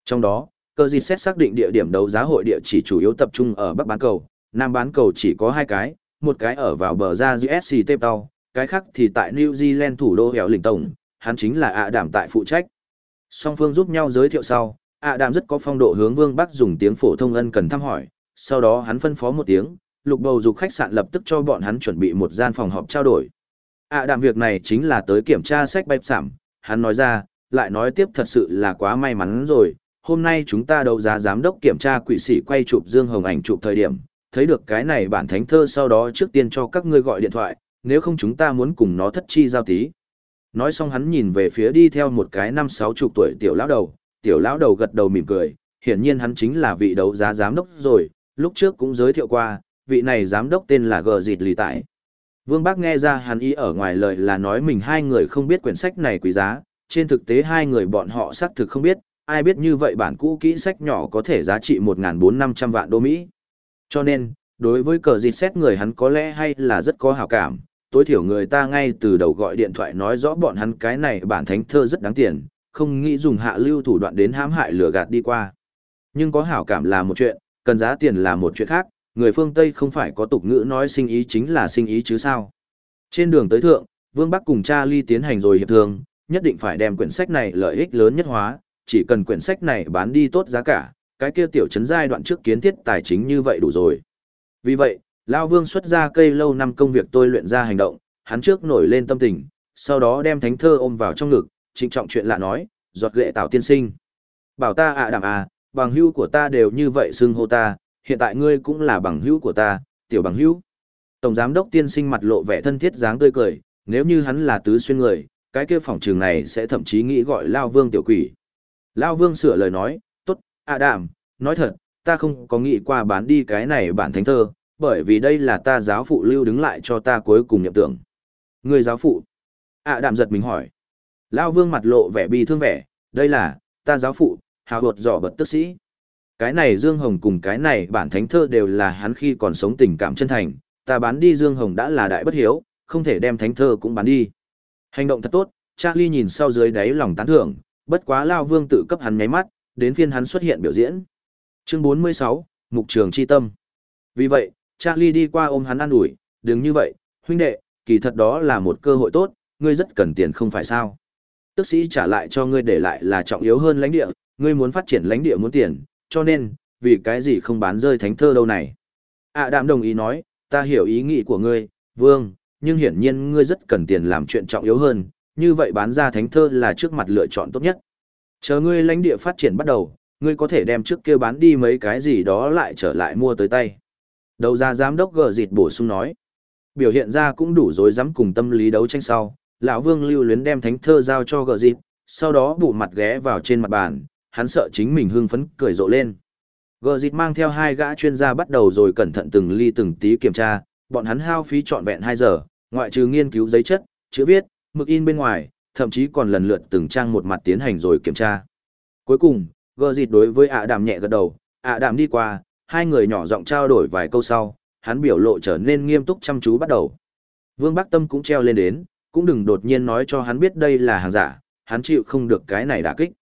Trong đó, cơ di xét xác định địa điểm đấu giá hội địa chỉ chủ yếu tập trung ở Bắc bán cầu, Nam bán cầu chỉ có hai cái, một cái ở vào bờ ra USC Tape Town, cái khác thì tại New Zealand thủ đô hẻo lĩnh tổng, hắn chính là ạ đảm tại phụ trách. Song phương giúp nhau giới thiệu sau, ạ đảm rất có phong độ hướng Vương Bắc dùng tiếng phổ thông ân cần thăm hỏi, sau đó hắn phân phó một tiếng, lục bầu dục khách sạn lập tức cho bọn hắn chuẩn bị một gian phòng họp trao đổi. ạ đảm việc này chính là tới kiểm tra sách bay giảm, hắn nói ra, lại nói tiếp thật sự là quá may mắn rồi, hôm nay chúng ta đấu giá giám đốc kiểm tra quỷ sĩ quay chụp Dương Hồng ảnh chụp thời điểm, thấy được cái này bản thánh thơ sau đó trước tiên cho các ngươi gọi điện thoại, nếu không chúng ta muốn cùng nó thất chi giao tí. Nói xong hắn nhìn về phía đi theo một cái năm sáu chục tuổi tiểu lão đầu, tiểu lão đầu gật đầu mỉm cười, hiển nhiên hắn chính là vị đấu giá giám đốc rồi, lúc trước cũng giới thiệu qua, vị này giám đốc tên là Gờ Dịt Lì Tại. Vương Bác nghe ra hắn ý ở ngoài lời là nói mình hai người không biết quyển sách này quý giá, trên thực tế hai người bọn họ xác thực không biết, ai biết như vậy bản cũ kỹ sách nhỏ có thể giá trị 1.400 vạn đô Mỹ. Cho nên, đối với cờ dịt xét người hắn có lẽ hay là rất có hảo cảm, tối thiểu người ta ngay từ đầu gọi điện thoại nói rõ bọn hắn cái này bản thánh thơ rất đáng tiền, không nghĩ dùng hạ lưu thủ đoạn đến hãm hại lừa gạt đi qua. Nhưng có hảo cảm là một chuyện, cần giá tiền là một chuyện khác, người phương Tây không phải có tục ngữ nói sinh ý chính là sinh ý chứ sao. Trên đường tới thượng, Vương Bắc cùng cha ly tiến hành rồi hiệp thương, nhất định phải đem quyển sách này lợi ích lớn nhất hóa, chỉ cần quyển sách này bán đi tốt giá cả, cái kia tiểu trấn giai đoạn trước kiến thiết tài chính như vậy đủ rồi. Vì vậy, Lao Vương xuất ra cây lâu năm công việc tôi luyện ra hành động, hắn trước nổi lên tâm tình, sau đó đem thánh thơ ôm vào trong ngực, trịnh trọng chuyện lạ nói, giọt lệ tạo tiên sinh. Bảo ta ạ à đảm à, bằng hữu của ta đều như vậy xưng hô ta, hiện tại ngươi cũng là bằng hữu của ta, tiểu bằng hữu. Tổng giám đốc tiên sinh mặt lộ vẻ thân thiết dáng tươi cười, nếu như hắn là tứ xuyên người, cái kia phòng trường này sẽ thậm chí nghĩ gọi Lao Vương tiểu quỷ. Lao Vương sửa lời nói, tốt, ạ đảm, nói thật, ta không có nghĩ qua bán đi cái này bản thánh thơ, bởi vì đây là ta giáo phụ lưu đứng lại cho ta cuối cùng nhậm tưởng. Người giáo phụ? ạ đảm giật mình hỏi. Lao Vương mặt lộ vẻ bi thương vẻ, đây là, ta giáo phụ, hào hột giỏ bật tức sĩ. Cái này Dương Hồng cùng cái này bản thánh thơ đều là hắn khi còn sống tình cảm chân thành, ta bán đi Dương Hồng đã là đại bất hiếu, không thể đem thánh thơ cũng bán đi. Hành động thật tốt, Charlie nhìn sau dưới đáy lòng tán thưởng, bất quá Lao Vương tự cấp hắn nháy mắt, đến phiên hắn xuất hiện biểu diễn. Chương 46, Mục trường chi tâm. Vì vậy, Charlie đi qua ôm hắn an ủi, đừng như vậy, huynh đệ, kỳ thật đó là một cơ hội tốt, ngươi rất cần tiền không phải sao. Tức sĩ trả lại cho ngươi để lại là trọng yếu hơn lãnh địa, ngươi muốn phát triển lãnh địa muốn tiền, cho nên, vì cái gì không bán rơi thánh thơ đâu này. À đạm đồng ý nói, ta hiểu ý nghĩ của ngươi, vương, nhưng hiển nhiên ngươi rất cần tiền làm chuyện trọng yếu hơn, như vậy bán ra thánh thơ là trước mặt lựa chọn tốt nhất. Chờ ngươi lãnh địa phát triển bắt đầu, ngươi có thể đem trước kia bán đi mấy cái gì đó lại trở lại mua tới tay. Đầu ra giám đốc gờ dịt bổ sung nói. Biểu hiện ra cũng đủ dối dám cùng tâm lý đấu tranh sau, lão vương lưu luyến đem thánh thơ giao cho gờ dịt, sau đó bụ mặt ghé vào trên mặt bàn, hắn sợ chính mình hưng phấn cười rộ lên. Gờ dịt mang theo hai gã chuyên gia bắt đầu rồi cẩn thận từng ly từng tí kiểm tra, bọn hắn hao phí trọn vẹn 2 giờ, ngoại trừ nghiên cứu giấy chất, chữ viết, mực in bên ngoài, thậm chí còn lần lượt từng trang một mặt tiến hành rồi kiểm tra. Cuối cùng, gờ dịt đối với ạ đàm nhẹ gật đầu, ạ đàm đi qua, hai người nhỏ giọng trao đổi vài câu sau, hắn biểu lộ trở nên nghiêm túc chăm chú bắt đầu. Vương Bắc Tâm cũng treo lên đến, cũng đừng đột nhiên nói cho hắn biết đây là hàng giả, hắn chịu không được cái này đả kích.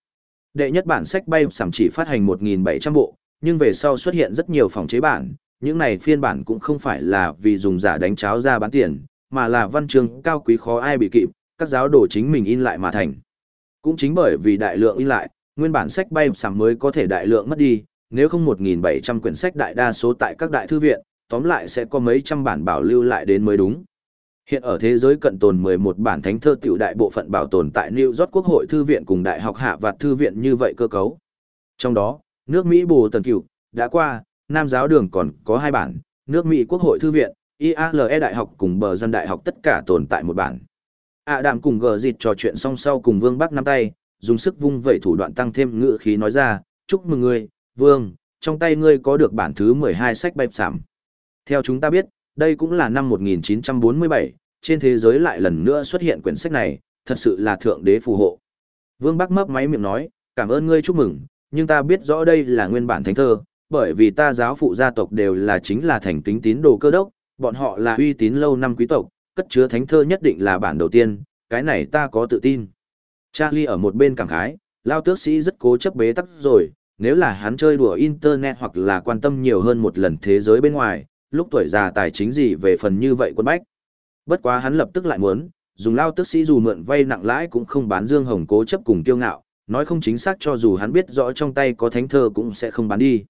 Đệ nhất bản sách bay sảm chỉ phát hành 1.700 bộ, nhưng về sau xuất hiện rất nhiều phòng chế bản, những này phiên bản cũng không phải là vì dùng giả đánh cháo ra bán tiền, mà là văn chương cao quý khó ai bị kịp, các giáo đồ chính mình in lại mà thành. Cũng chính bởi vì đại lượng in lại, nguyên bản sách bay sảm mới có thể đại lượng mất đi, nếu không 1.700 quyển sách đại đa số tại các đại thư viện, tóm lại sẽ có mấy trăm bản bảo lưu lại đến mới đúng. Hiện ở thế giới cận tồn 11 bản thánh thơ tiểu đại bộ phận bảo tồn tại New York Quốc hội Thư viện cùng Đại học Hạ Vạt Thư viện như vậy cơ cấu. Trong đó, nước Mỹ Bồ Tần cửu đã qua, Nam Giáo Đường còn có hai bản, nước Mỹ Quốc hội Thư viện, IALE Đại học cùng Bờ Dân Đại học tất cả tồn tại một bản. À Đạm cùng gờ dịt trò chuyện song sau cùng Vương Bắc nắm tay, dùng sức vung vẩy thủ đoạn tăng thêm ngựa khí nói ra, chúc mừng ngươi, Vương, trong tay ngươi có được bản thứ 12 sách bạch sảm. Theo chúng ta biết, đây cũng là năm 1947, trên thế giới lại lần nữa xuất hiện quyển sách này, thật sự là thượng đế phù hộ. Vương Bắc mấp máy miệng nói, cảm ơn ngươi chúc mừng, nhưng ta biết rõ đây là nguyên bản thánh thơ, bởi vì ta giáo phụ gia tộc đều là chính là thành kính tín đồ cơ đốc, bọn họ là uy tín lâu năm quý tộc, cất chứa thánh thơ nhất định là bản đầu tiên, cái này ta có tự tin. Charlie ở một bên cảm khái, lao tước sĩ rất cố chấp bế tắc rồi, nếu là hắn chơi đùa internet hoặc là quan tâm nhiều hơn một lần thế giới bên ngoài, lúc tuổi già tài chính gì về phần như vậy quân bách. Bất quá hắn lập tức lại muốn, dùng lao tước sĩ dù mượn vay nặng lãi cũng không bán dương hồng cố chấp cùng kiêu ngạo, nói không chính xác cho dù hắn biết rõ trong tay có thánh thơ cũng sẽ không bán đi.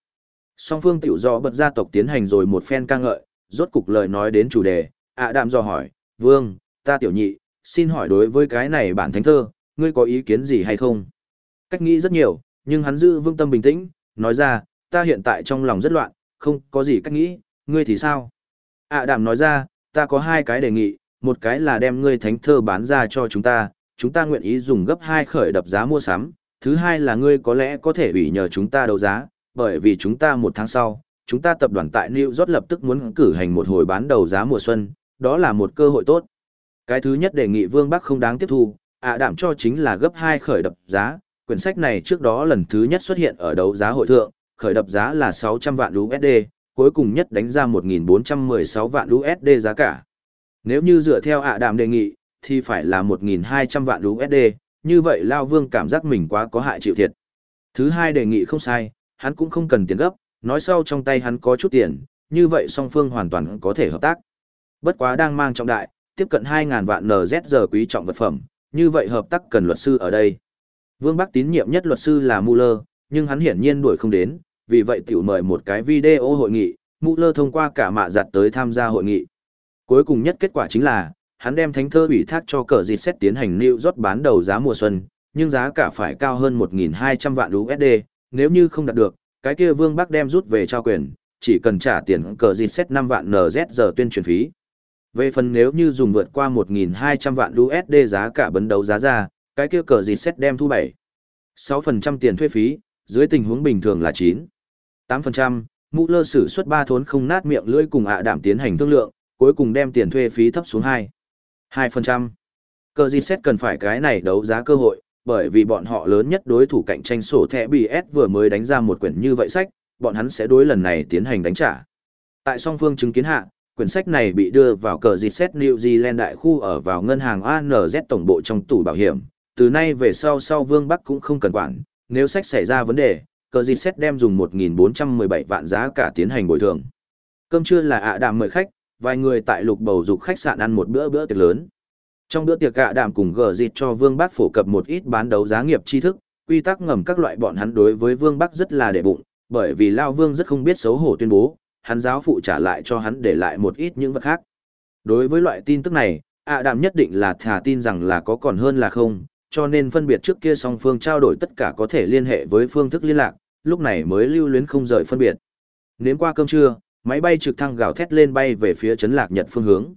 Song phương tiểu do bật gia tộc tiến hành rồi một phen ca ngợi, rốt cục lời nói đến chủ đề, ạ à đạm do hỏi, vương, ta tiểu nhị, xin hỏi đối với cái này bản thánh thơ, ngươi có ý kiến gì hay không? Cách nghĩ rất nhiều, nhưng hắn giữ vương tâm bình tĩnh, nói ra, ta hiện tại trong lòng rất loạn, không có gì cách nghĩ, ngươi thì sao? ạ à đảm nói ra, ta có hai cái đề nghị, một cái là đem ngươi thánh thơ bán ra cho chúng ta, chúng ta nguyện ý dùng gấp hai khởi đập giá mua sắm, thứ hai là ngươi có lẽ có thể ủy nhờ chúng ta đấu giá, bởi vì chúng ta một tháng sau, chúng ta tập đoàn tại New York lập tức muốn cử hành một hồi bán đầu giá mùa xuân, đó là một cơ hội tốt. Cái thứ nhất đề nghị Vương Bắc không đáng tiếp thu, ạ à đảm cho chính là gấp 2 khởi đập giá, quyển sách này trước đó lần thứ nhất xuất hiện ở đấu giá hội thượng, khởi đập giá là 600 vạn USD, cuối cùng nhất đánh ra 1.416 vạn USD giá cả. Nếu như dựa theo ạ à đảm đề nghị, thì phải là 1.200 vạn USD, như vậy Lao Vương cảm giác mình quá có hại chịu thiệt. Thứ hai đề nghị không sai, hắn cũng không cần tiền gấp, nói sau trong tay hắn có chút tiền, như vậy song phương hoàn toàn có thể hợp tác. Bất quá đang mang trọng đại, tiếp cận 2.000 vạn NZ quý trọng vật phẩm, như vậy hợp tác cần luật sư ở đây. Vương Bắc tín nhiệm nhất luật sư là Muller, nhưng hắn hiển nhiên đuổi không đến, vì vậy tiểu mời một cái video hội nghị, Muller thông qua cả mạ giặt tới tham gia hội nghị. Cuối cùng nhất kết quả chính là, hắn đem thánh thơ ủy thác cho cờ dịt xét tiến hành New York bán đầu giá mùa xuân, nhưng giá cả phải cao hơn 1.200 vạn USD, nếu như không đạt được, cái kia Vương Bắc đem rút về trao quyền, chỉ cần trả tiền cờ dịt xét 5 vạn NZ tuyên truyền phí. Về phần nếu như dùng vượt qua 1.200 vạn USD giá cả bấn đấu giá ra, cái kia cờ gì xét đem thu 7. 6% tiền thuê phí, dưới tình huống bình thường là 9. 8%, mũ lơ sử xuất ba thốn không nát miệng lưỡi cùng ạ đảm tiến hành thương lượng, cuối cùng đem tiền thuê phí thấp xuống 2. 2%. Cờ gì xét cần phải cái này đấu giá cơ hội, bởi vì bọn họ lớn nhất đối thủ cạnh tranh sổ thẻ BS vừa mới đánh ra một quyển như vậy sách, bọn hắn sẽ đối lần này tiến hành đánh trả. Tại song phương chứng kiến hạ, quyển sách này bị đưa vào cờ dịt xét New Zealand đại khu ở vào ngân hàng ANZ tổng bộ trong tủ bảo hiểm. Từ nay về sau sau Vương Bắc cũng không cần quản, nếu sách xảy ra vấn đề, cờ dịt xét đem dùng 1.417 vạn giá cả tiến hành bồi thường. Cơm trưa là ạ đàm mời khách, vài người tại lục bầu dục khách sạn ăn một bữa bữa tiệc lớn. Trong bữa tiệc ạ đàm cùng gờ dịt cho Vương Bắc phổ cập một ít bán đấu giá nghiệp tri thức, quy tắc ngầm các loại bọn hắn đối với Vương Bắc rất là để bụng, bởi vì Lao Vương rất không biết xấu hổ tuyên bố, hắn giáo phụ trả lại cho hắn để lại một ít những vật khác. Đối với loại tin tức này, ạ đạm nhất định là thà tin rằng là có còn hơn là không, cho nên phân biệt trước kia song phương trao đổi tất cả có thể liên hệ với phương thức liên lạc, lúc này mới lưu luyến không rời phân biệt. Nếm qua cơm trưa, máy bay trực thăng gào thét lên bay về phía chấn lạc Nhật phương hướng.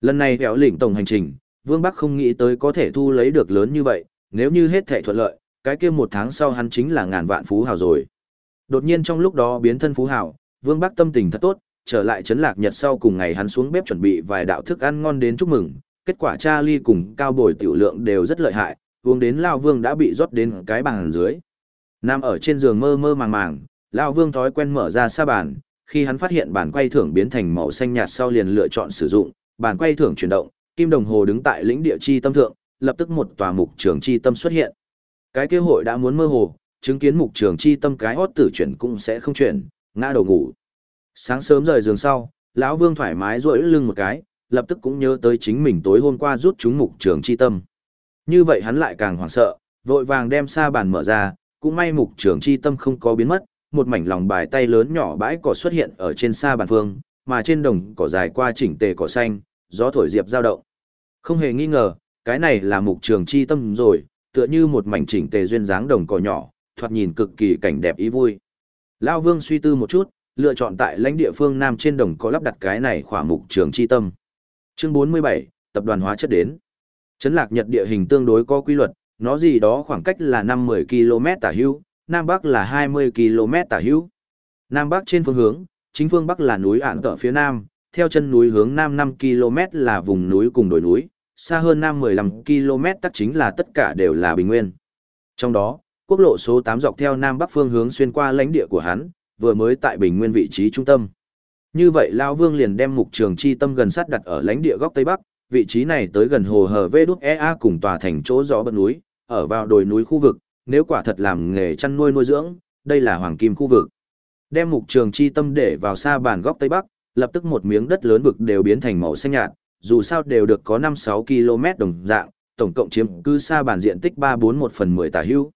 Lần này kéo lĩnh tổng hành trình, Vương Bắc không nghĩ tới có thể thu lấy được lớn như vậy, nếu như hết thể thuận lợi, cái kia một tháng sau hắn chính là ngàn vạn phú hào rồi. Đột nhiên trong lúc đó biến thân phú hào, Vương Bắc tâm tình thật tốt, trở lại chấn lạc Nhật sau cùng ngày hắn xuống bếp chuẩn bị vài đạo thức ăn ngon đến chúc mừng, kết quả Charlie cùng cao bồi tiểu lượng đều rất lợi hại, uống đến Lao Vương đã bị rót đến cái bàn dưới. Nam ở trên giường mơ mơ màng màng, Lao Vương thói quen mở ra sa bàn, khi hắn phát hiện bàn quay thưởng biến thành màu xanh nhạt sau liền lựa chọn sử dụng, bàn quay thưởng chuyển động, kim đồng hồ đứng tại lĩnh địa chi tâm thượng, lập tức một tòa mục trường chi tâm xuất hiện. Cái kế hội đã muốn mơ hồ, chứng kiến mục trường chi tâm cái hốt tử chuyển cũng sẽ không chuyển, ngã đầu ngủ. Sáng sớm rời giường sau, lão Vương thoải mái duỗi lưng một cái, lập tức cũng nhớ tới chính mình tối hôm qua rút chúng mục trường chi tâm. Như vậy hắn lại càng hoảng sợ, vội vàng đem sa bàn mở ra, cũng may mục trường chi tâm không có biến mất, một mảnh lòng bài tay lớn nhỏ bãi cỏ xuất hiện ở trên sa bàn phương, mà trên đồng cỏ dài qua chỉnh tề cỏ xanh, gió thổi diệp dao động. Không hề nghi ngờ, cái này là mục trường chi tâm rồi, tựa như một mảnh chỉnh tề duyên dáng đồng cỏ nhỏ, thoạt nhìn cực kỳ cảnh đẹp ý vui. Lao Vương suy tư một chút, lựa chọn tại lãnh địa phương Nam trên đồng có lắp đặt cái này khỏa mục trường chi tâm. Chương 47, tập đoàn hóa chất đến. Trấn lạc Nhật địa hình tương đối có quy luật, nó gì đó khoảng cách là 5-10 km tả hữu, Nam Bắc là 20 km tả hữu. Nam Bắc trên phương hướng, chính phương Bắc là núi ản tở phía Nam, theo chân núi hướng Nam 5 km là vùng núi cùng đồi núi, xa hơn Nam 15 km tắc chính là tất cả đều là bình nguyên. Trong đó, quốc lộ số 8 dọc theo Nam Bắc phương hướng xuyên qua lãnh địa của hắn, vừa mới tại bình nguyên vị trí trung tâm. Như vậy Lao Vương liền đem mục trường chi tâm gần sát đặt ở lãnh địa góc Tây Bắc, vị trí này tới gần hồ hở Vê Đúc EA cùng tòa thành chỗ gió bất núi, ở vào đồi núi khu vực, nếu quả thật làm nghề chăn nuôi nuôi dưỡng, đây là hoàng kim khu vực. Đem mục trường chi tâm để vào xa bàn góc Tây Bắc, lập tức một miếng đất lớn vực đều biến thành màu xanh nhạt, dù sao đều được có 5-6 km đồng dạng, tổng cộng chiếm cư xa bàn diện tích 3-4 phần 10 tả hữu.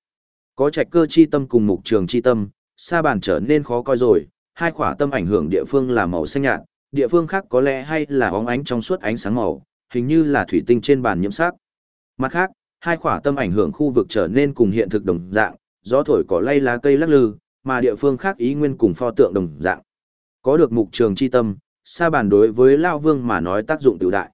Có trạch cơ chi tâm cùng mục trường chi tâm, xa bàn trở nên khó coi rồi, hai khỏa tâm ảnh hưởng địa phương là màu xanh nhạt, địa phương khác có lẽ hay là óng ánh trong suốt ánh sáng màu, hình như là thủy tinh trên bàn nhiễm sắc. Mặt khác, hai khỏa tâm ảnh hưởng khu vực trở nên cùng hiện thực đồng dạng, gió thổi cỏ lay lá cây lắc lư, mà địa phương khác ý nguyên cùng pho tượng đồng dạng. Có được mục trường chi tâm, sa bàn đối với Lao Vương mà nói tác dụng tự đại.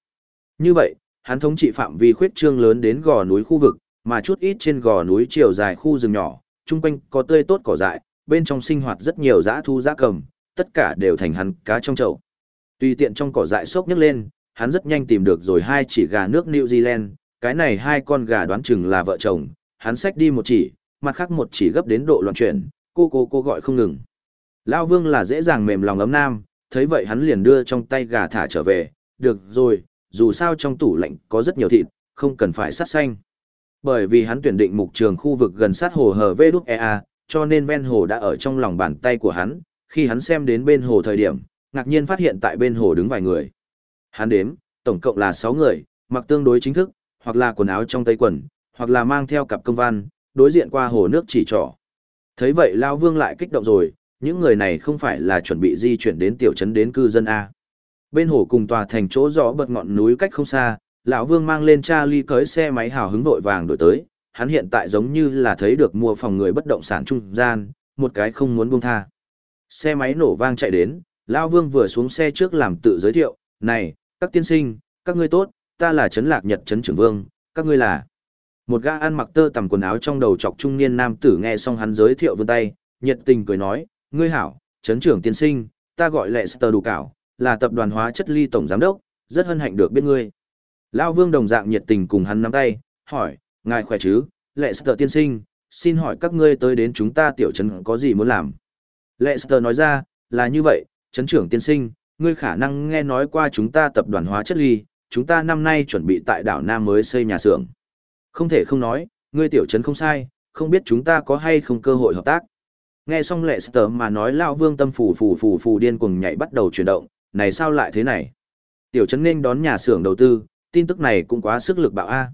Như vậy, hắn thống trị phạm vi khuyết trương lớn đến gò núi khu vực, mà chút ít trên gò núi chiều dài khu rừng nhỏ, chung quanh có tươi tốt cỏ dại, bên trong sinh hoạt rất nhiều dã thu dã cầm, tất cả đều thành hắn cá trong chậu. Tùy tiện trong cỏ dại sốc nhấc lên, hắn rất nhanh tìm được rồi hai chỉ gà nước New Zealand, cái này hai con gà đoán chừng là vợ chồng, hắn xách đi một chỉ, mặt khác một chỉ gấp đến độ loạn chuyển, cô cô cô gọi không ngừng. Lao Vương là dễ dàng mềm lòng ấm nam, thấy vậy hắn liền đưa trong tay gà thả trở về, được rồi, dù sao trong tủ lạnh có rất nhiều thịt, không cần phải sát xanh. Bởi vì hắn tuyển định mục trường khu vực gần sát hồ hờ VđEA, cho nên ven hồ đã ở trong lòng bàn tay của hắn, khi hắn xem đến bên hồ thời điểm, ngạc nhiên phát hiện tại bên hồ đứng vài người. Hắn đếm, tổng cộng là sáu người, mặc tương đối chính thức, hoặc là quần áo trong tây quần, hoặc là mang theo cặp công văn, đối diện qua hồ nước chỉ trỏ. Thấy vậy Lao Vương lại kích động rồi, những người này không phải là chuẩn bị di chuyển đến tiểu trấn đến cư dân A. Bên hồ cùng tòa thành chỗ rõ bật ngọn núi cách không xa, lão Vương mang lên cha ly cưới xe máy hào hứng vội vàng đổi tới, hắn hiện tại giống như là thấy được mua phòng người bất động sản trung gian, một cái không muốn buông tha. Xe máy nổ vang chạy đến, lão Vương vừa xuống xe trước làm tự giới thiệu, này, các tiên sinh, các ngươi tốt, ta là Trấn Lạc Nhật Trấn Trưởng Vương, các ngươi là. Một gã ăn mặc tơ tằm quần áo trong đầu chọc trung niên nam tử nghe xong hắn giới thiệu vươn tay, nhiệt tình cười nói, ngươi hảo, Trấn Trưởng tiên sinh, ta gọi lệ Sơ Đủ Cảo, là tập đoàn hóa chất ly tổng giám đốc, rất hân hạnh được biết ngươi. Lão Vương đồng dạng nhiệt tình cùng hắn nắm tay, hỏi, ngài khỏe chứ, lệ Sơ tiên sinh, xin hỏi các ngươi tới đến chúng ta tiểu trấn có gì muốn làm. Lệ Sơ nói ra, là như vậy, Trấn Trưởng tiên sinh, ngươi khả năng nghe nói qua chúng ta tập đoàn hóa chất ly, chúng ta năm nay chuẩn bị tại đảo Nam mới xây nhà xưởng. Không thể không nói, ngươi tiểu trấn không sai, không biết chúng ta có hay không cơ hội hợp tác. Nghe xong lệ sở mà nói Lao Vương tâm phủ phủ phủ phủ điên cuồng nhảy bắt đầu chuyển động, này sao lại thế này? Tiểu trấn nên đón nhà xưởng đầu tư, tin tức này cũng quá sức lực bạo A.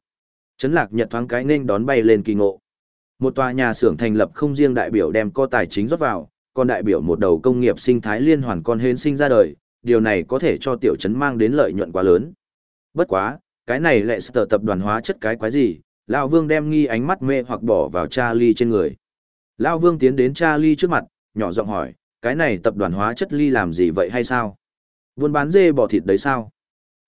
Trấn lạc nhật thoáng cái nên đón bay lên kỳ ngộ. Một tòa nhà xưởng thành lập không riêng đại biểu đem co tài chính rót vào, còn đại biểu một đầu công nghiệp sinh thái liên hoàn con hến sinh ra đời, điều này có thể cho tiểu trấn mang đến lợi nhuận quá lớn. Bất quá, cái này lại sở tập đoàn hóa chất cái quái gì, Lão Vương đem nghi ánh mắt mê hoặc bỏ vào Charlie trên người. Lão Vương tiến đến Charlie trước mặt, nhỏ giọng hỏi, cái này tập đoàn hóa chất ly làm gì vậy hay sao? Buôn bán dê bỏ thịt đấy sao?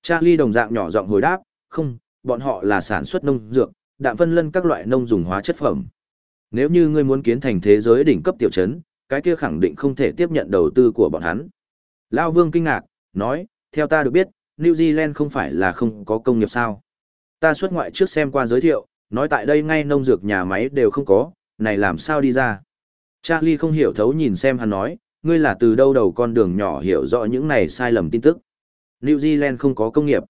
Charlie đồng dạng nhỏ giọng hồi đáp, không, bọn họ là sản xuất nông dược, đạm phân lân các loại nông dùng hóa chất phẩm. Nếu như ngươi muốn kiến thành thế giới đỉnh cấp tiểu trấn, cái kia khẳng định không thể tiếp nhận đầu tư của bọn hắn. Lão Vương kinh ngạc, nói, theo ta được biết, New Zealand không phải là không có công nghiệp sao. Ta xuất ngoại trước xem qua giới thiệu, nói tại đây ngay nông dược nhà máy đều không có, này làm sao đi ra. Charlie không hiểu thấu nhìn xem hắn nói, ngươi là từ đâu đầu con đường nhỏ hiểu rõ những này sai lầm tin tức. New Zealand không có công nghiệp.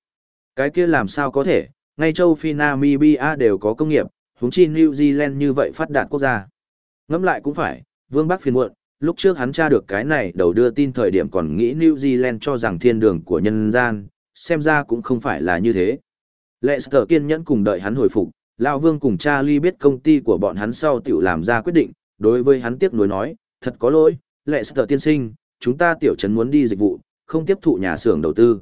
Cái kia làm sao có thể, ngay châu Phi Namibia đều có công nghiệp, huống chi New Zealand như vậy phát đạt quốc gia. Ngẫm lại cũng phải, Vương Bắc phiền muộn, lúc trước hắn tra được cái này đầu đưa tin thời điểm còn nghĩ New Zealand cho rằng thiên đường của nhân gian, xem ra cũng không phải là như thế. Lệ sở kiên nhẫn cùng đợi hắn hồi phục, Lão Vương cùng Charlie biết công ty của bọn hắn sau tiểu làm ra quyết định, đối với hắn tiếc nuối nói, thật có lỗi, lệ sở tiên sinh, chúng ta tiểu trấn muốn đi dịch vụ, không tiếp thụ nhà xưởng đầu tư.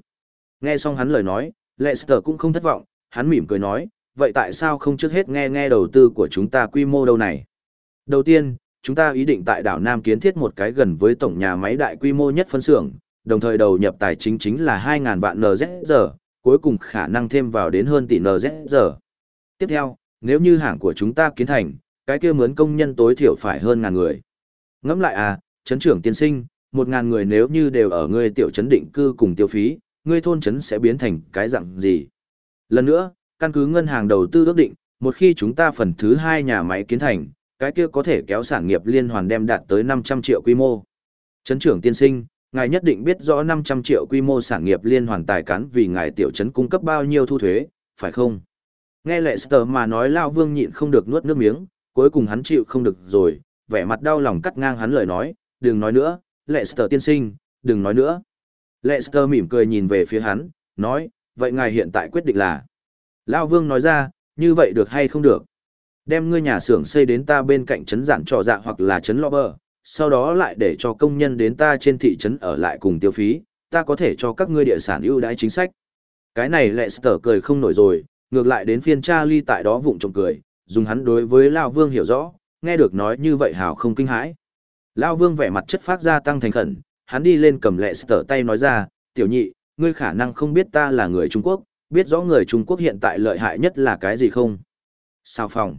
Nghe xong hắn lời nói, Lester cũng không thất vọng, hắn mỉm cười nói, vậy tại sao không trước hết nghe nghe đầu tư của chúng ta quy mô đâu này? Đầu tiên, chúng ta ý định tại đảo Nam kiến thiết một cái gần với tổng nhà máy đại quy mô nhất phân xưởng, đồng thời đầu nhập tài chính chính là 2.000 vạn NZR, cuối cùng khả năng thêm vào đến hơn tỷ NZR. Tiếp theo, nếu như hãng của chúng ta kiến thành, cái kia mướn công nhân tối thiểu phải hơn ngàn người. Ngẫm lại à, chấn trưởng tiên sinh, một ngàn người nếu như đều ở ngươi tiểu chấn định cư cùng tiêu phí, ngươi thôn chấn sẽ biến thành cái dạng gì? Lần nữa, căn cứ ngân hàng đầu tư ước định, một khi chúng ta phần thứ hai nhà máy kiến thành, cái kia có thể kéo sản nghiệp liên hoàn đem đạt tới 500 triệu quy mô. Chấn trưởng tiên sinh, ngài nhất định biết rõ 500 triệu quy mô sản nghiệp liên hoàn tài cán vì ngài tiểu trấn cung cấp bao nhiêu thu thuế, phải không? Nghe lệ sở mà nói Lao Vương nhịn không được nuốt nước miếng, cuối cùng hắn chịu không được rồi, vẻ mặt đau lòng cắt ngang hắn lời nói, đừng nói nữa, Lester tiên sinh, đừng nói nữa. Lester mỉm cười nhìn về phía hắn, nói, vậy ngài hiện tại quyết định là. Lao Vương nói ra, như vậy được hay không được? Đem ngươi nhà xưởng xây đến ta bên cạnh trấn giản trọ dạ hoặc là trấn lo bờ, sau đó lại để cho công nhân đến ta trên thị trấn ở lại cùng tiêu phí, ta có thể cho các ngươi địa sản ưu đãi chính sách. Cái này Lester cười không nổi rồi, ngược lại đến phiên Charlie tại đó vụng trộm cười, dùng hắn đối với Lao Vương hiểu rõ, nghe được nói như vậy hào không kinh hãi. Lao Vương vẻ mặt chất phát ra tăng thành khẩn, hắn đi lên cầm lệ sở tay nói ra, tiểu nhị, ngươi khả năng không biết ta là người Trung Quốc, biết rõ người Trung Quốc hiện tại lợi hại nhất là cái gì không? Sao phòng?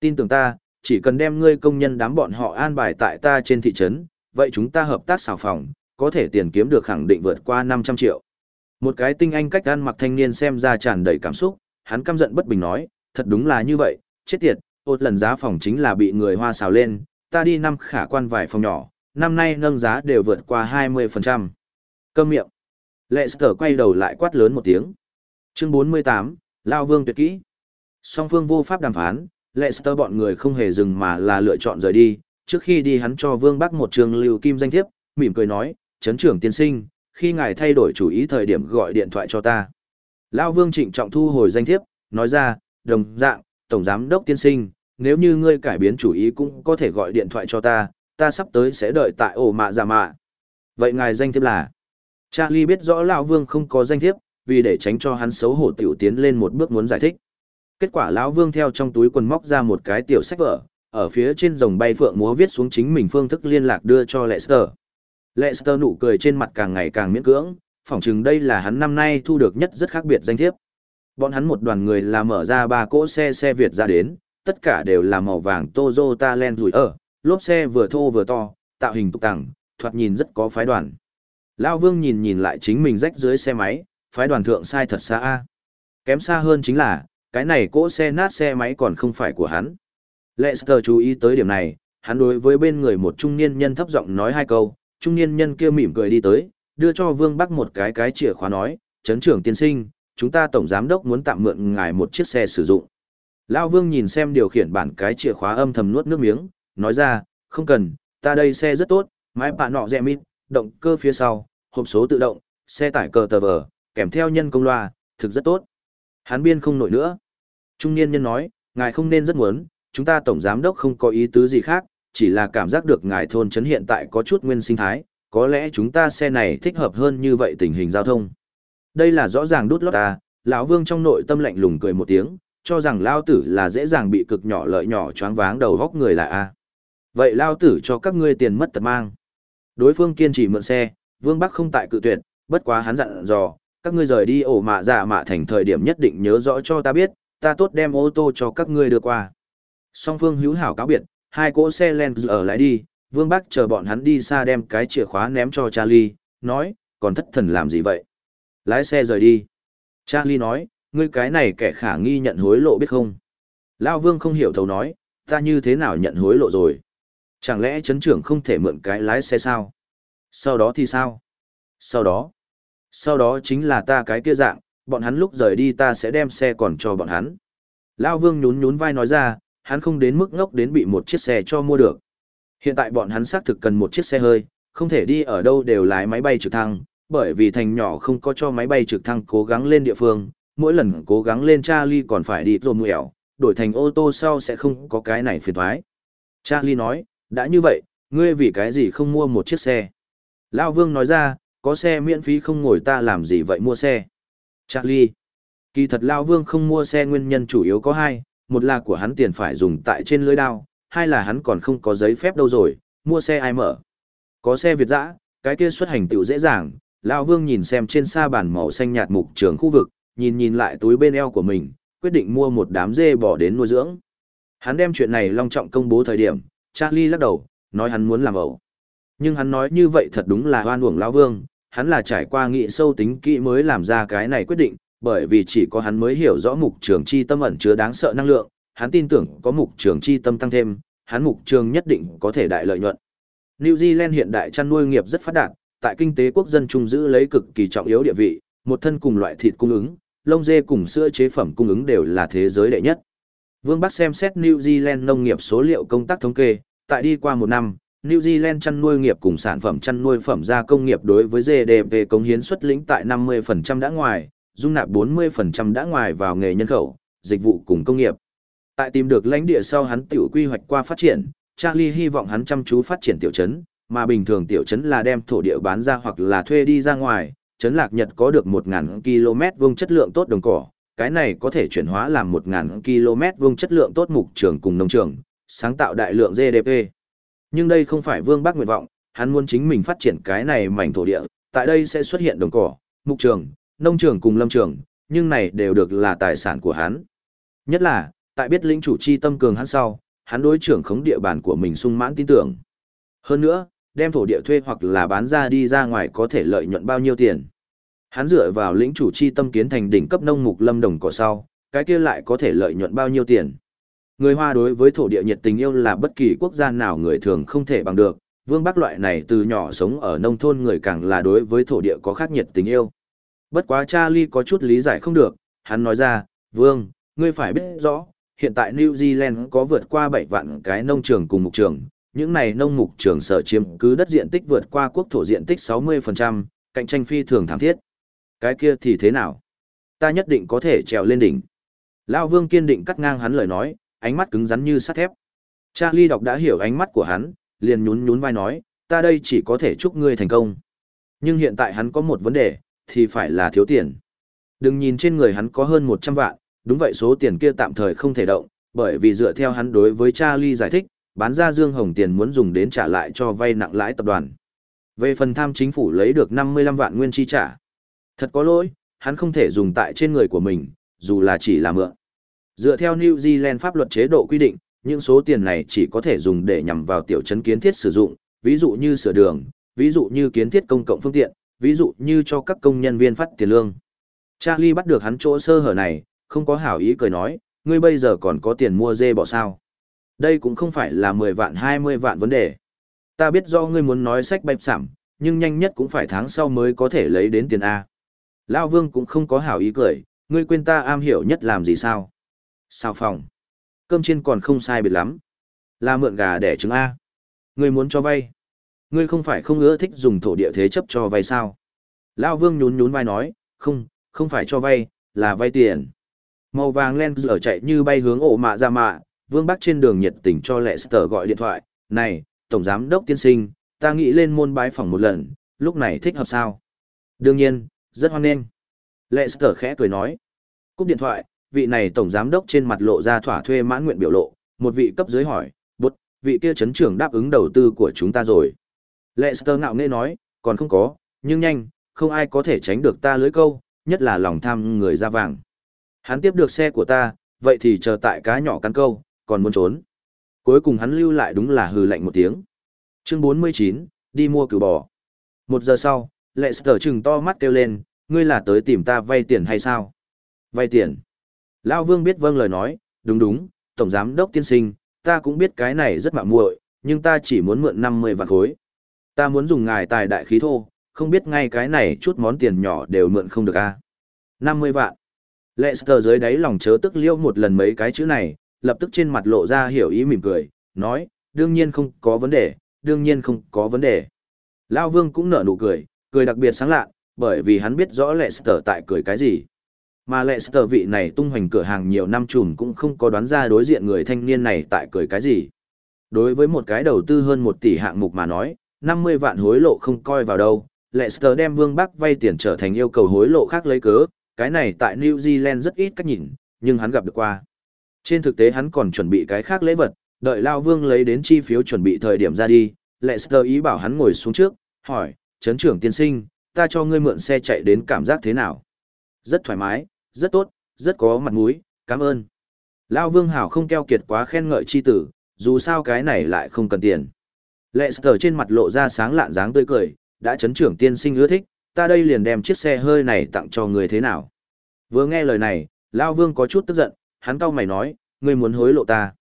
Tin tưởng ta, chỉ cần đem ngươi công nhân đám bọn họ an bài tại ta trên thị trấn, vậy chúng ta hợp tác xào phòng, có thể tiền kiếm được khẳng định vượt qua 500 triệu. Một cái tinh anh cách ăn mặc thanh niên xem ra tràn đầy cảm xúc, hắn căm giận bất bình nói, thật đúng là như vậy, chết tiệt, ột lần giá phòng chính là bị người hoa xào lên, ta đi năm khả quan vài phòng nhỏ, năm nay nâng giá đều vượt qua 20%. Câm miệng. Lệ sở quay đầu lại quát lớn một tiếng. Chương 48, Lao Vương tuyệt kỹ. Song phương vô pháp đàm phán, lệ sở bọn người không hề dừng mà là lựa chọn rời đi. Trước khi đi hắn cho Vương Bắc một trường lưu kim danh thiếp, mỉm cười nói, chấn trưởng tiên sinh, khi ngài thay đổi chủ ý thời điểm gọi điện thoại cho ta. Lao Vương trịnh trọng thu hồi danh thiếp, nói ra, đồng dạng, Tổng Giám Đốc tiên sinh, nếu như ngươi cải biến chủ ý cũng có thể gọi điện thoại cho ta, ta sắp tới sẽ đợi tại ổ mạ giả mạ. Vậy ngài danh thiếp là? Charlie biết rõ lão Vương không có danh thiếp, vì để tránh cho hắn xấu hổ tiểu tiến lên một bước muốn giải thích. Kết quả lão Vương theo trong túi quần móc ra một cái tiểu sách vở, ở phía trên rồng bay phượng múa viết xuống chính mình phương thức liên lạc đưa cho Lester. Lester nụ cười trên mặt càng ngày càng miễn cưỡng, phỏng chừng đây là hắn năm nay thu được nhất rất khác biệt danh thiếp. Bọn hắn một đoàn người là mở ra ba cỗ xe xe Việt ra đến, tất cả đều là màu vàng Toyota Land rủi ở, lốp xe vừa thô vừa to, tạo hình tục tẳng, thoạt nhìn rất có phái đoàn. Lao Vương nhìn nhìn lại chính mình rách dưới xe máy, phái đoàn thượng sai thật xa a. Kém xa hơn chính là, cái này cỗ xe nát xe máy còn không phải của hắn. Lester chú ý tới điểm này, hắn đối với bên người một trung niên nhân thấp giọng nói hai câu, trung niên nhân kia mỉm cười đi tới, đưa cho Vương Bắc một cái cái chìa khóa nói, Trấn trưởng tiên sinh, chúng ta tổng giám đốc muốn tạm mượn ngài một chiếc xe sử dụng. Lao Vương nhìn xem điều khiển bản cái chìa khóa âm thầm nuốt nước miếng, nói ra, không cần, ta đây xe rất tốt, mái bạ nọ rẻ mít, động cơ phía sau, hộp số tự động, xe tải cờ tờ vờ, kèm theo nhân công loa, thực rất tốt. Hán biên không nổi nữa. Trung niên nhân nói, ngài không nên rất muốn, chúng ta tổng giám đốc không có ý tứ gì khác, chỉ là cảm giác được ngài thôn trấn hiện tại có chút nguyên sinh thái, có lẽ chúng ta xe này thích hợp hơn như vậy tình hình giao thông. Đây là rõ ràng đút lót ta, lão Vương trong nội tâm lạnh lùng cười một tiếng, cho rằng lao tử là dễ dàng bị cực nhỏ lợi nhỏ choáng váng đầu góc người là a. Vậy lao tử cho các ngươi tiền mất tật mang. Đối phương kiên trì mượn xe, Vương Bắc không tại cự tuyệt, bất quá hắn dặn dò, các ngươi rời đi ổ mạ dạ mạ thành thời điểm nhất định nhớ rõ cho ta biết, ta tốt đem ô tô cho các ngươi đưa qua. Song phương hữu hảo cáo biệt, hai cỗ xe len ở lại đi, Vương Bắc chờ bọn hắn đi xa đem cái chìa khóa ném cho Charlie, nói, còn thất thần làm gì vậy? Lái xe rời đi. Charlie nói, ngươi cái này kẻ khả nghi nhận hối lộ biết không? Lao Vương không hiểu thấu nói, ta như thế nào nhận hối lộ rồi? Chẳng lẽ chấn trưởng không thể mượn cái lái xe sao? Sau đó thì sao? Sau đó? Sau đó chính là ta cái kia dạng, bọn hắn lúc rời đi ta sẽ đem xe còn cho bọn hắn. Lao Vương nhún nhún vai nói ra, hắn không đến mức ngốc đến bị một chiếc xe cho mua được. Hiện tại bọn hắn xác thực cần một chiếc xe hơi, không thể đi ở đâu đều lái máy bay trực thăng, bởi vì thành nhỏ không có cho máy bay trực thăng cố gắng lên địa phương, mỗi lần cố gắng lên Charlie còn phải đi rồi mèo, đổi thành ô tô sau sẽ không có cái này phiền thoái. Charlie nói, đã như vậy, ngươi vì cái gì không mua một chiếc xe? Lao Vương nói ra, có xe miễn phí không ngồi ta làm gì vậy mua xe? Charlie, kỳ thật Lao Vương không mua xe nguyên nhân chủ yếu có hai, một là của hắn tiền phải dùng tại trên lưới đao, hai là hắn còn không có giấy phép đâu rồi, mua xe ai mở. Có xe Việt dã, cái kia xuất hành tiểu dễ dàng, Lao Vương nhìn xem trên xa bản màu xanh nhạt mục trường khu vực, nhìn nhìn lại túi bên eo của mình, quyết định mua một đám dê bò đến nuôi dưỡng. Hắn đem chuyện này long trọng công bố thời điểm, Charlie lắc đầu, nói hắn muốn làm ẩu. Nhưng hắn nói như vậy thật đúng là hoan uổng lão vương, hắn là trải qua nghị sâu tính kỹ mới làm ra cái này quyết định, bởi vì chỉ có hắn mới hiểu rõ mục trường chi tâm ẩn chứa đáng sợ năng lượng, hắn tin tưởng có mục trường chi tâm tăng thêm, hắn mục trường nhất định có thể đại lợi nhuận. New Zealand hiện đại chăn nuôi nghiệp rất phát đạt, tại kinh tế quốc dân trung giữ lấy cực kỳ trọng yếu địa vị, một thân cùng loại thịt cung ứng, lông dê cùng sữa chế phẩm cung ứng đều là thế giới đệ nhất. Vương Bắc xem xét New Zealand nông nghiệp số liệu công tác thống kê, tại đi qua một năm, New Zealand chăn nuôi nghiệp cùng sản phẩm chăn nuôi phẩm gia công nghiệp đối với GDP cống hiến xuất lĩnh tại 50% đã ngoài, dung nạp 40% đã ngoài vào nghề nhân khẩu, dịch vụ cùng công nghiệp. Tại tìm được lãnh địa sau hắn tiểu quy hoạch qua phát triển, Charlie hy vọng hắn chăm chú phát triển tiểu trấn, mà bình thường tiểu trấn là đem thổ địa bán ra hoặc là thuê đi ra ngoài, trấn Lạc Nhật có được 1000 km vuông chất lượng tốt đồng cỏ, cái này có thể chuyển hóa làm 1000 km vuông chất lượng tốt mục trường cùng nông trường, sáng tạo đại lượng GDP. Nhưng đây không phải Vương Bắc nguyện vọng, hắn muốn chính mình phát triển cái này mảnh thổ địa, tại đây sẽ xuất hiện đồng cỏ, mục trường, nông trường cùng lâm trường, nhưng này đều được là tài sản của hắn. Nhất là, tại biết lĩnh chủ chi tâm cường hắn sau, hắn đối trưởng khống địa bàn của mình sung mãn tin tưởng. Hơn nữa, đem thổ địa thuê hoặc là bán ra đi ra ngoài có thể lợi nhuận bao nhiêu tiền. Hắn dựa vào lĩnh chủ chi tâm kiến thành đỉnh cấp nông mục lâm đồng cỏ sau, cái kia lại có thể lợi nhuận bao nhiêu tiền. Người Hoa đối với thổ địa nhiệt tình yêu là bất kỳ quốc gia nào người thường không thể bằng được, Vương Bắc loại này từ nhỏ sống ở nông thôn người càng là đối với thổ địa có khác nhiệt tình yêu. Bất quá Charlie có chút lý giải không được, hắn nói ra, Vương, ngươi phải biết rõ, hiện tại New Zealand có vượt qua 7 vạn cái nông trường cùng mục trường, những này nông mục trường sở chiếm cứ đất diện tích vượt qua quốc thổ diện tích 60%, cạnh tranh phi thường thảm thiết. Cái kia thì thế nào? Ta nhất định có thể trèo lên đỉnh. Lão Vương kiên định cắt ngang hắn lời nói, ánh mắt cứng rắn như sắt thép. Charlie đọc đã hiểu ánh mắt của hắn, liền nhún nhún vai nói, ta đây chỉ có thể chúc ngươi thành công. Nhưng hiện tại hắn có một vấn đề, thì phải là thiếu tiền. Đừng nhìn trên người hắn có hơn 100 vạn, đúng vậy số tiền kia tạm thời không thể động, bởi vì dựa theo hắn đối với Charlie giải thích, bán ra Dương Hồng tiền muốn dùng đến trả lại cho vay nặng lãi tập đoàn. Về phần tham chính phủ lấy được 55 vạn nguyên chi trả. Thật có lỗi, hắn không thể dùng tại trên người của mình, dù là chỉ là mượn. Dựa theo New Zealand pháp luật chế độ quy định, những số tiền này chỉ có thể dùng để nhằm vào tiểu trấn kiến thiết sử dụng, ví dụ như sửa đường, ví dụ như kiến thiết công cộng phương tiện, ví dụ như cho các công nhân viên phát tiền lương. Charlie bắt được hắn chỗ sơ hở này, không có hảo ý cười nói, ngươi bây giờ còn có tiền mua dê bỏ sao. Đây cũng không phải là 10 vạn 20 vạn vấn đề. Ta biết do ngươi muốn nói sách bạch sảm, nhưng nhanh nhất cũng phải tháng sau mới có thể lấy đến tiền A. Lao Vương cũng không có hảo ý cười, ngươi quên ta am hiểu nhất làm gì sao? Sao phòng? Cơm chiên còn không sai biệt lắm. Là mượn gà đẻ trứng A. Ngươi muốn cho vay. Ngươi không phải không ưa thích dùng thổ địa thế chấp cho vay sao? Lao Vương nhún nhún vai nói, không, không phải cho vay, là vay tiền. Màu vàng len ở chạy như bay hướng ổ mạ ra mạ, Vương Bắc trên đường nhiệt tình cho lệ Lester gọi điện thoại, này, Tổng Giám Đốc Tiên Sinh, ta nghĩ lên môn bái phòng một lần, lúc này thích hợp sao? Đương nhiên, rất hoan nghênh. Lester khẽ cười nói. Cúp điện thoại, vị này Tổng Giám Đốc trên mặt lộ ra thỏa thuê mãn nguyện biểu lộ, một vị cấp dưới hỏi, "Bụt, vị kia chấn trưởng đáp ứng đầu tư của chúng ta rồi. Lester ngạo nghễ nói, còn không có, nhưng nhanh, không ai có thể tránh được ta lưới câu, nhất là lòng tham người ra vàng. Hắn tiếp được xe của ta, vậy thì chờ tại cá nhỏ cắn câu, còn muốn trốn. Cuối cùng hắn lưu lại đúng là hừ lạnh một tiếng. Chương 49, đi mua cừu bò. Một giờ sau, lệ sở trừng to mắt kêu lên, ngươi là tới tìm ta vay tiền hay sao? Vay tiền. Lao vương biết vâng lời nói, đúng đúng, tổng giám đốc tiên sinh, ta cũng biết cái này rất mạo muội, nhưng ta chỉ muốn mượn 50 vạn khối. Ta muốn dùng ngài tài đại khí thô, không biết ngay cái này chút món tiền nhỏ đều mượn không được a. À? 50 vạn. Lệ sở dưới đáy lòng chớ tức liêu một lần mấy cái chữ này, lập tức trên mặt lộ ra hiểu ý mỉm cười, nói, đương nhiên không có vấn đề, đương nhiên không có vấn đề. Lao vương cũng nở nụ cười, cười đặc biệt sáng lạ, bởi vì hắn biết rõ lệ tại cười cái gì. Mà lệ vị này tung hoành cửa hàng nhiều năm trùm cũng không có đoán ra đối diện người thanh niên này tại cười cái gì. Đối với một cái đầu tư hơn một tỷ hạng mục mà nói, 50 vạn hối lộ không coi vào đâu, Leicester đem Vương Bắc vay tiền trở thành yêu cầu hối lộ khác lấy cớ, cái này tại New Zealand rất ít cách nhìn, nhưng hắn gặp được qua. Trên thực tế hắn còn chuẩn bị cái khác lễ vật, đợi Lao Vương lấy đến chi phiếu chuẩn bị thời điểm ra đi, Leicester ý bảo hắn ngồi xuống trước, hỏi, chấn trưởng tiên sinh, ta cho ngươi mượn xe chạy đến cảm giác thế nào? Rất thoải mái, rất tốt, rất có mặt mũi, cảm ơn. Lao Vương Hảo không keo kiệt quá khen ngợi chi tử, dù sao cái này lại không cần tiền. Leicester trên mặt lộ ra sáng lạn dáng tươi cười, đã chấn trưởng tiên sinh ưa thích, ta đây liền đem chiếc xe hơi này tặng cho người thế nào. Vừa nghe lời này, Lao Vương có chút tức giận, hắn cau mày nói, ngươi muốn hối lộ ta.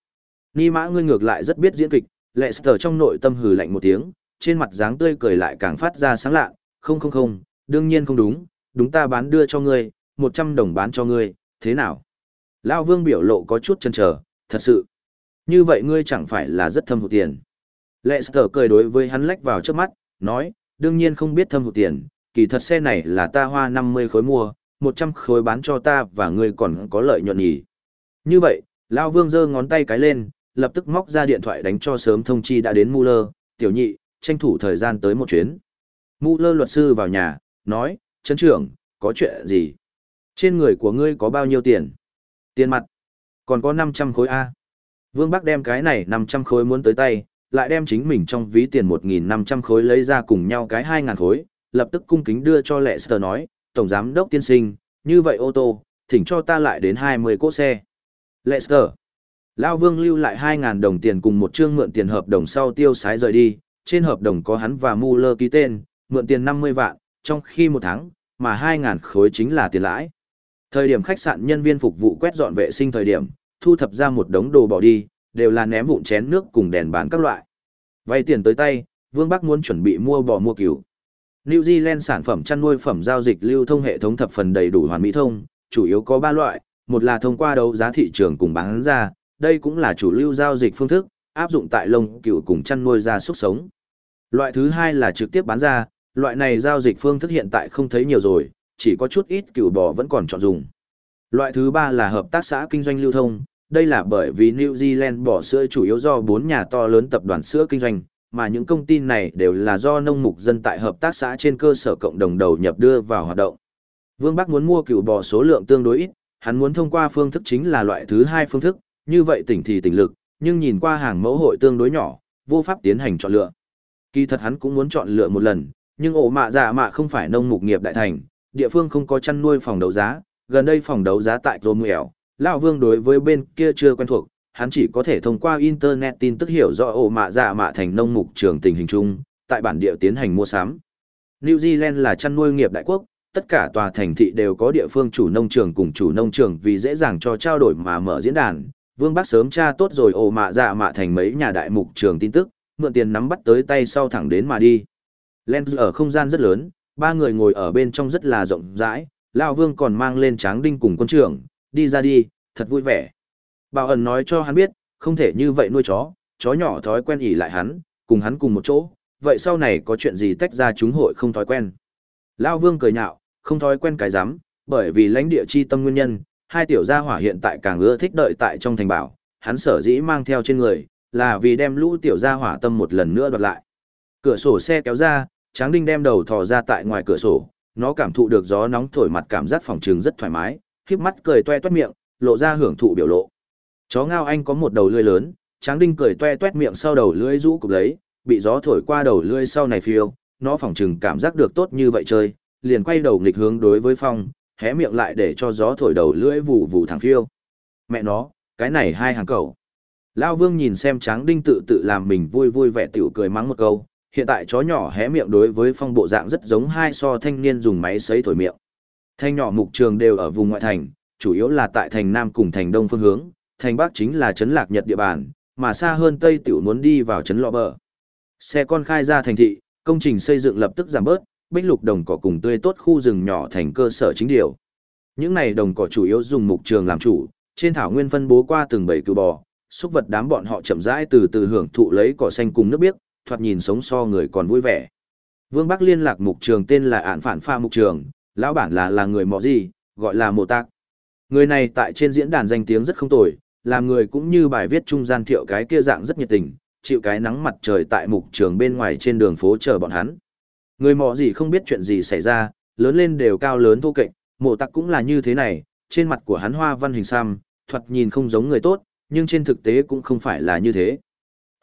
Ni mã ngươi ngược lại rất biết diễn kịch, lệ sở trong nội tâm hừ lạnh một tiếng, trên mặt dáng tươi cười lại càng phát ra sáng lạ, không không không, đương nhiên không đúng, đúng ta bán đưa cho ngươi, 100 đồng bán cho ngươi, thế nào? Lao Vương biểu lộ có chút chần chờ, thật sự. Như vậy ngươi chẳng phải là rất thâm hụt tiền. Lệ sở cười đối với hắn lách vào trước mắt, nói, đương nhiên không biết thâm hụt tiền, kỳ thật xe này là ta hoa 50 khối mua, 100 khối bán cho ta và ngươi còn có lợi nhuận nhỉ. Như vậy, Lao Vương giơ ngón tay cái lên, lập tức móc ra điện thoại đánh cho sớm thông chi đã đến Muller, tiểu nhị, tranh thủ thời gian tới một chuyến. Muller luật sư vào nhà, nói, chấn trưởng, có chuyện gì? Trên người của ngươi có bao nhiêu tiền? Tiền mặt. Còn có 500 khối A. Vương Bắc đem cái này 500 khối muốn tới tay, lại đem chính mình trong ví tiền 1.500 khối lấy ra cùng nhau cái 2.000 khối, lập tức cung kính đưa cho lệ sờ nói, Tổng Giám Đốc Tiên Sinh, như vậy ô tô, thỉnh cho ta lại đến 20 cỗ xe. Leicester. Lao Vương lưu lại 2.000 đồng tiền cùng một chương mượn tiền hợp đồng sau tiêu sái rời đi, trên hợp đồng có hắn và Muller ký tên, mượn tiền 50 vạn, trong khi một tháng, mà 2.000 khối chính là tiền lãi. Thời điểm khách sạn nhân viên phục vụ quét dọn vệ sinh thời điểm, thu thập ra một đống đồ bỏ đi, đều là ném vụn chén nước cùng đèn bán các loại. Vay tiền tới tay, Vương Bắc muốn chuẩn bị mua bò mua cừu. New Zealand sản phẩm chăn nuôi phẩm giao dịch lưu thông hệ thống thập phần đầy đủ hoàn mỹ thông, chủ yếu có 3 loại, một là thông qua đấu giá thị trường cùng bán ra, đây cũng là chủ lưu giao dịch phương thức, áp dụng tại lông cừu cùng chăn nuôi gia súc sống. Loại thứ hai là trực tiếp bán ra, loại này giao dịch phương thức hiện tại không thấy nhiều rồi, chỉ có chút ít cừu bò vẫn còn chọn dùng. Loại thứ ba là hợp tác xã kinh doanh lưu thông, đây là bởi vì New Zealand bò sữa chủ yếu do bốn nhà to lớn tập đoàn sữa kinh doanh, mà những công ty này đều là do nông mục dân tại hợp tác xã trên cơ sở cộng đồng đầu nhập đưa vào hoạt động. Vương Bắc muốn mua cừu bò số lượng tương đối ít, hắn muốn thông qua phương thức chính là loại thứ hai phương thức, như vậy tỉnh thì tỉnh lực, nhưng nhìn qua hàng mẫu hội tương đối nhỏ, vô pháp tiến hành chọn lựa. Kỳ thật hắn cũng muốn chọn lựa một lần, nhưng ổ mạ dạ mạ không phải nông mục nghiệp đại thành, địa phương không có chăn nuôi phòng đấu giá, gần đây phòng đấu giá tại Romuel, lão Vương đối với bên kia chưa quen thuộc, hắn chỉ có thể thông qua internet tin tức hiểu rõ ổ mạ dạ mạ thành nông mục trường tình hình chung, tại bản địa tiến hành mua sắm. New Zealand là chăn nuôi nghiệp đại quốc, tất cả tòa thành thị đều có địa phương chủ nông trường cùng chủ nông trường vì dễ dàng cho trao đổi mà mở diễn đàn. Vương Bắc sớm tra tốt rồi ồ mạ dạ mạ thành mấy nhà đại mục trường tin tức, mượn tiền nắm bắt tới tay sau thẳng đến mà đi. Lens ở không gian rất lớn, ba người ngồi ở bên trong rất là rộng rãi, Lão Vương còn mang lên tráng đinh cùng quân trưởng, đi ra đi, thật vui vẻ. Bảo ẩn nói cho hắn biết, không thể như vậy nuôi chó, chó nhỏ thói quen ỉ lại hắn, cùng hắn cùng một chỗ, vậy sau này có chuyện gì tách ra chúng hội không thói quen. Lão Vương cười nhạo, không thói quen cái giám, bởi vì lãnh địa chi tâm nguyên nhân, hai tiểu gia hỏa hiện tại càng ưa thích đợi tại trong thành bảo, hắn sở dĩ mang theo trên người, là vì đem lũ tiểu gia hỏa tâm một lần nữa đoạt lại. Cửa sổ xe kéo ra, Tráng Đinh đem đầu thò ra tại ngoài cửa sổ, nó cảm thụ được gió nóng thổi mặt cảm giác phòng trường rất thoải mái, khép mắt cười toe toét miệng, lộ ra hưởng thụ biểu lộ. Chó ngao anh có một đầu lưỡi lớn, Tráng Đinh cười toe toét miệng sau đầu lưỡi rũ cục lấy, bị gió thổi qua đầu lưỡi sau này phiêu, nó phòng trường cảm giác được tốt như vậy chơi, liền quay đầu nghịch hướng đối với phong, hé miệng lại để cho gió thổi đầu lưỡi vụ vụ thẳng phiêu. Mẹ nó, cái này hai hàng cầu. Lao Vương nhìn xem Tráng Đinh tự tự làm mình vui vui vẻ tiểu cười mắng một câu, hiện tại chó nhỏ hé miệng đối với phong bộ dạng rất giống hai so thanh niên dùng máy sấy thổi miệng. Thanh nhỏ mục trường đều ở vùng ngoại thành, chủ yếu là tại thành Nam cùng thành Đông phương hướng, thành Bắc chính là trấn Lạc Nhật địa bàn, mà xa hơn Tây tiểu muốn đi vào trấn Lọ Bờ. Xe con khai ra thành thị, công trình xây dựng lập tức giảm bớt, bích lục đồng cỏ cùng tươi tốt khu rừng nhỏ thành cơ sở chính điều. Những này đồng cỏ chủ yếu dùng mục trường làm chủ, trên thảo nguyên phân bố qua từng bầy cừu bò, xúc vật đám bọn họ chậm rãi từ từ hưởng thụ lấy cỏ xanh cùng nước biếc, thoạt nhìn sống so người còn vui vẻ. Vương Bắc liên lạc mục trường tên là ản phản pha mục trường, lão bản là là người mọ gì, gọi là mộ tạc. Người này tại trên diễn đàn danh tiếng rất không tồi, làm người cũng như bài viết trung gian thiệu cái kia dạng rất nhiệt tình, chịu cái nắng mặt trời tại mục trường bên ngoài trên đường phố chờ bọn hắn. Người mọ gì không biết chuyện gì xảy ra, lớn lên đều cao lớn thô kệch, mộ tạc cũng là như thế này, trên mặt của hắn hoa văn hình xăm, thoạt nhìn không giống người tốt, nhưng trên thực tế cũng không phải là như thế.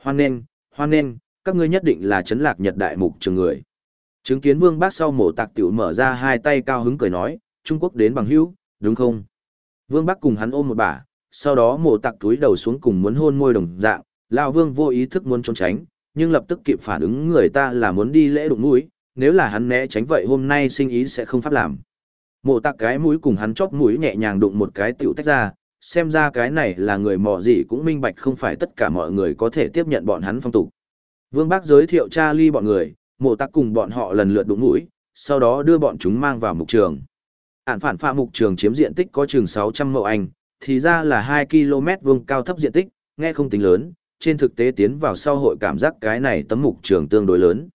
Hoan nên, hoan nên, các ngươi nhất định là chấn lạc nhật đại mục trường người. Chứng kiến vương bác sau mổ tạc tiểu mở ra hai tay cao hứng cười nói, Trung Quốc đến bằng hữu, đúng không? Vương bác cùng hắn ôm một bả, sau đó mổ tạc túi đầu xuống cùng muốn hôn môi đồng dạng, lão vương vô ý thức muốn trốn tránh, nhưng lập tức kịp phản ứng người ta là muốn đi lễ đụng mũi, nếu là hắn né tránh vậy hôm nay sinh ý sẽ không pháp làm. Mộ tạc cái mũi cùng hắn chóp mũi nhẹ nhàng đụng một cái tiểu tách ra, xem ra cái này là người mò gì cũng minh bạch không phải tất cả mọi người có thể tiếp nhận bọn hắn phong tục. Vương Bác giới thiệu cha ly bọn người, mộ tạc cùng bọn họ lần lượt đụng mũi, sau đó đưa bọn chúng mang vào mục trường. Ản phản pha mục trường chiếm diện tích có chừng 600 mẫu anh, thì ra là 2 km vuông cao thấp diện tích, nghe không tính lớn, trên thực tế tiến vào sau hội cảm giác cái này tấm mục trường tương đối lớn.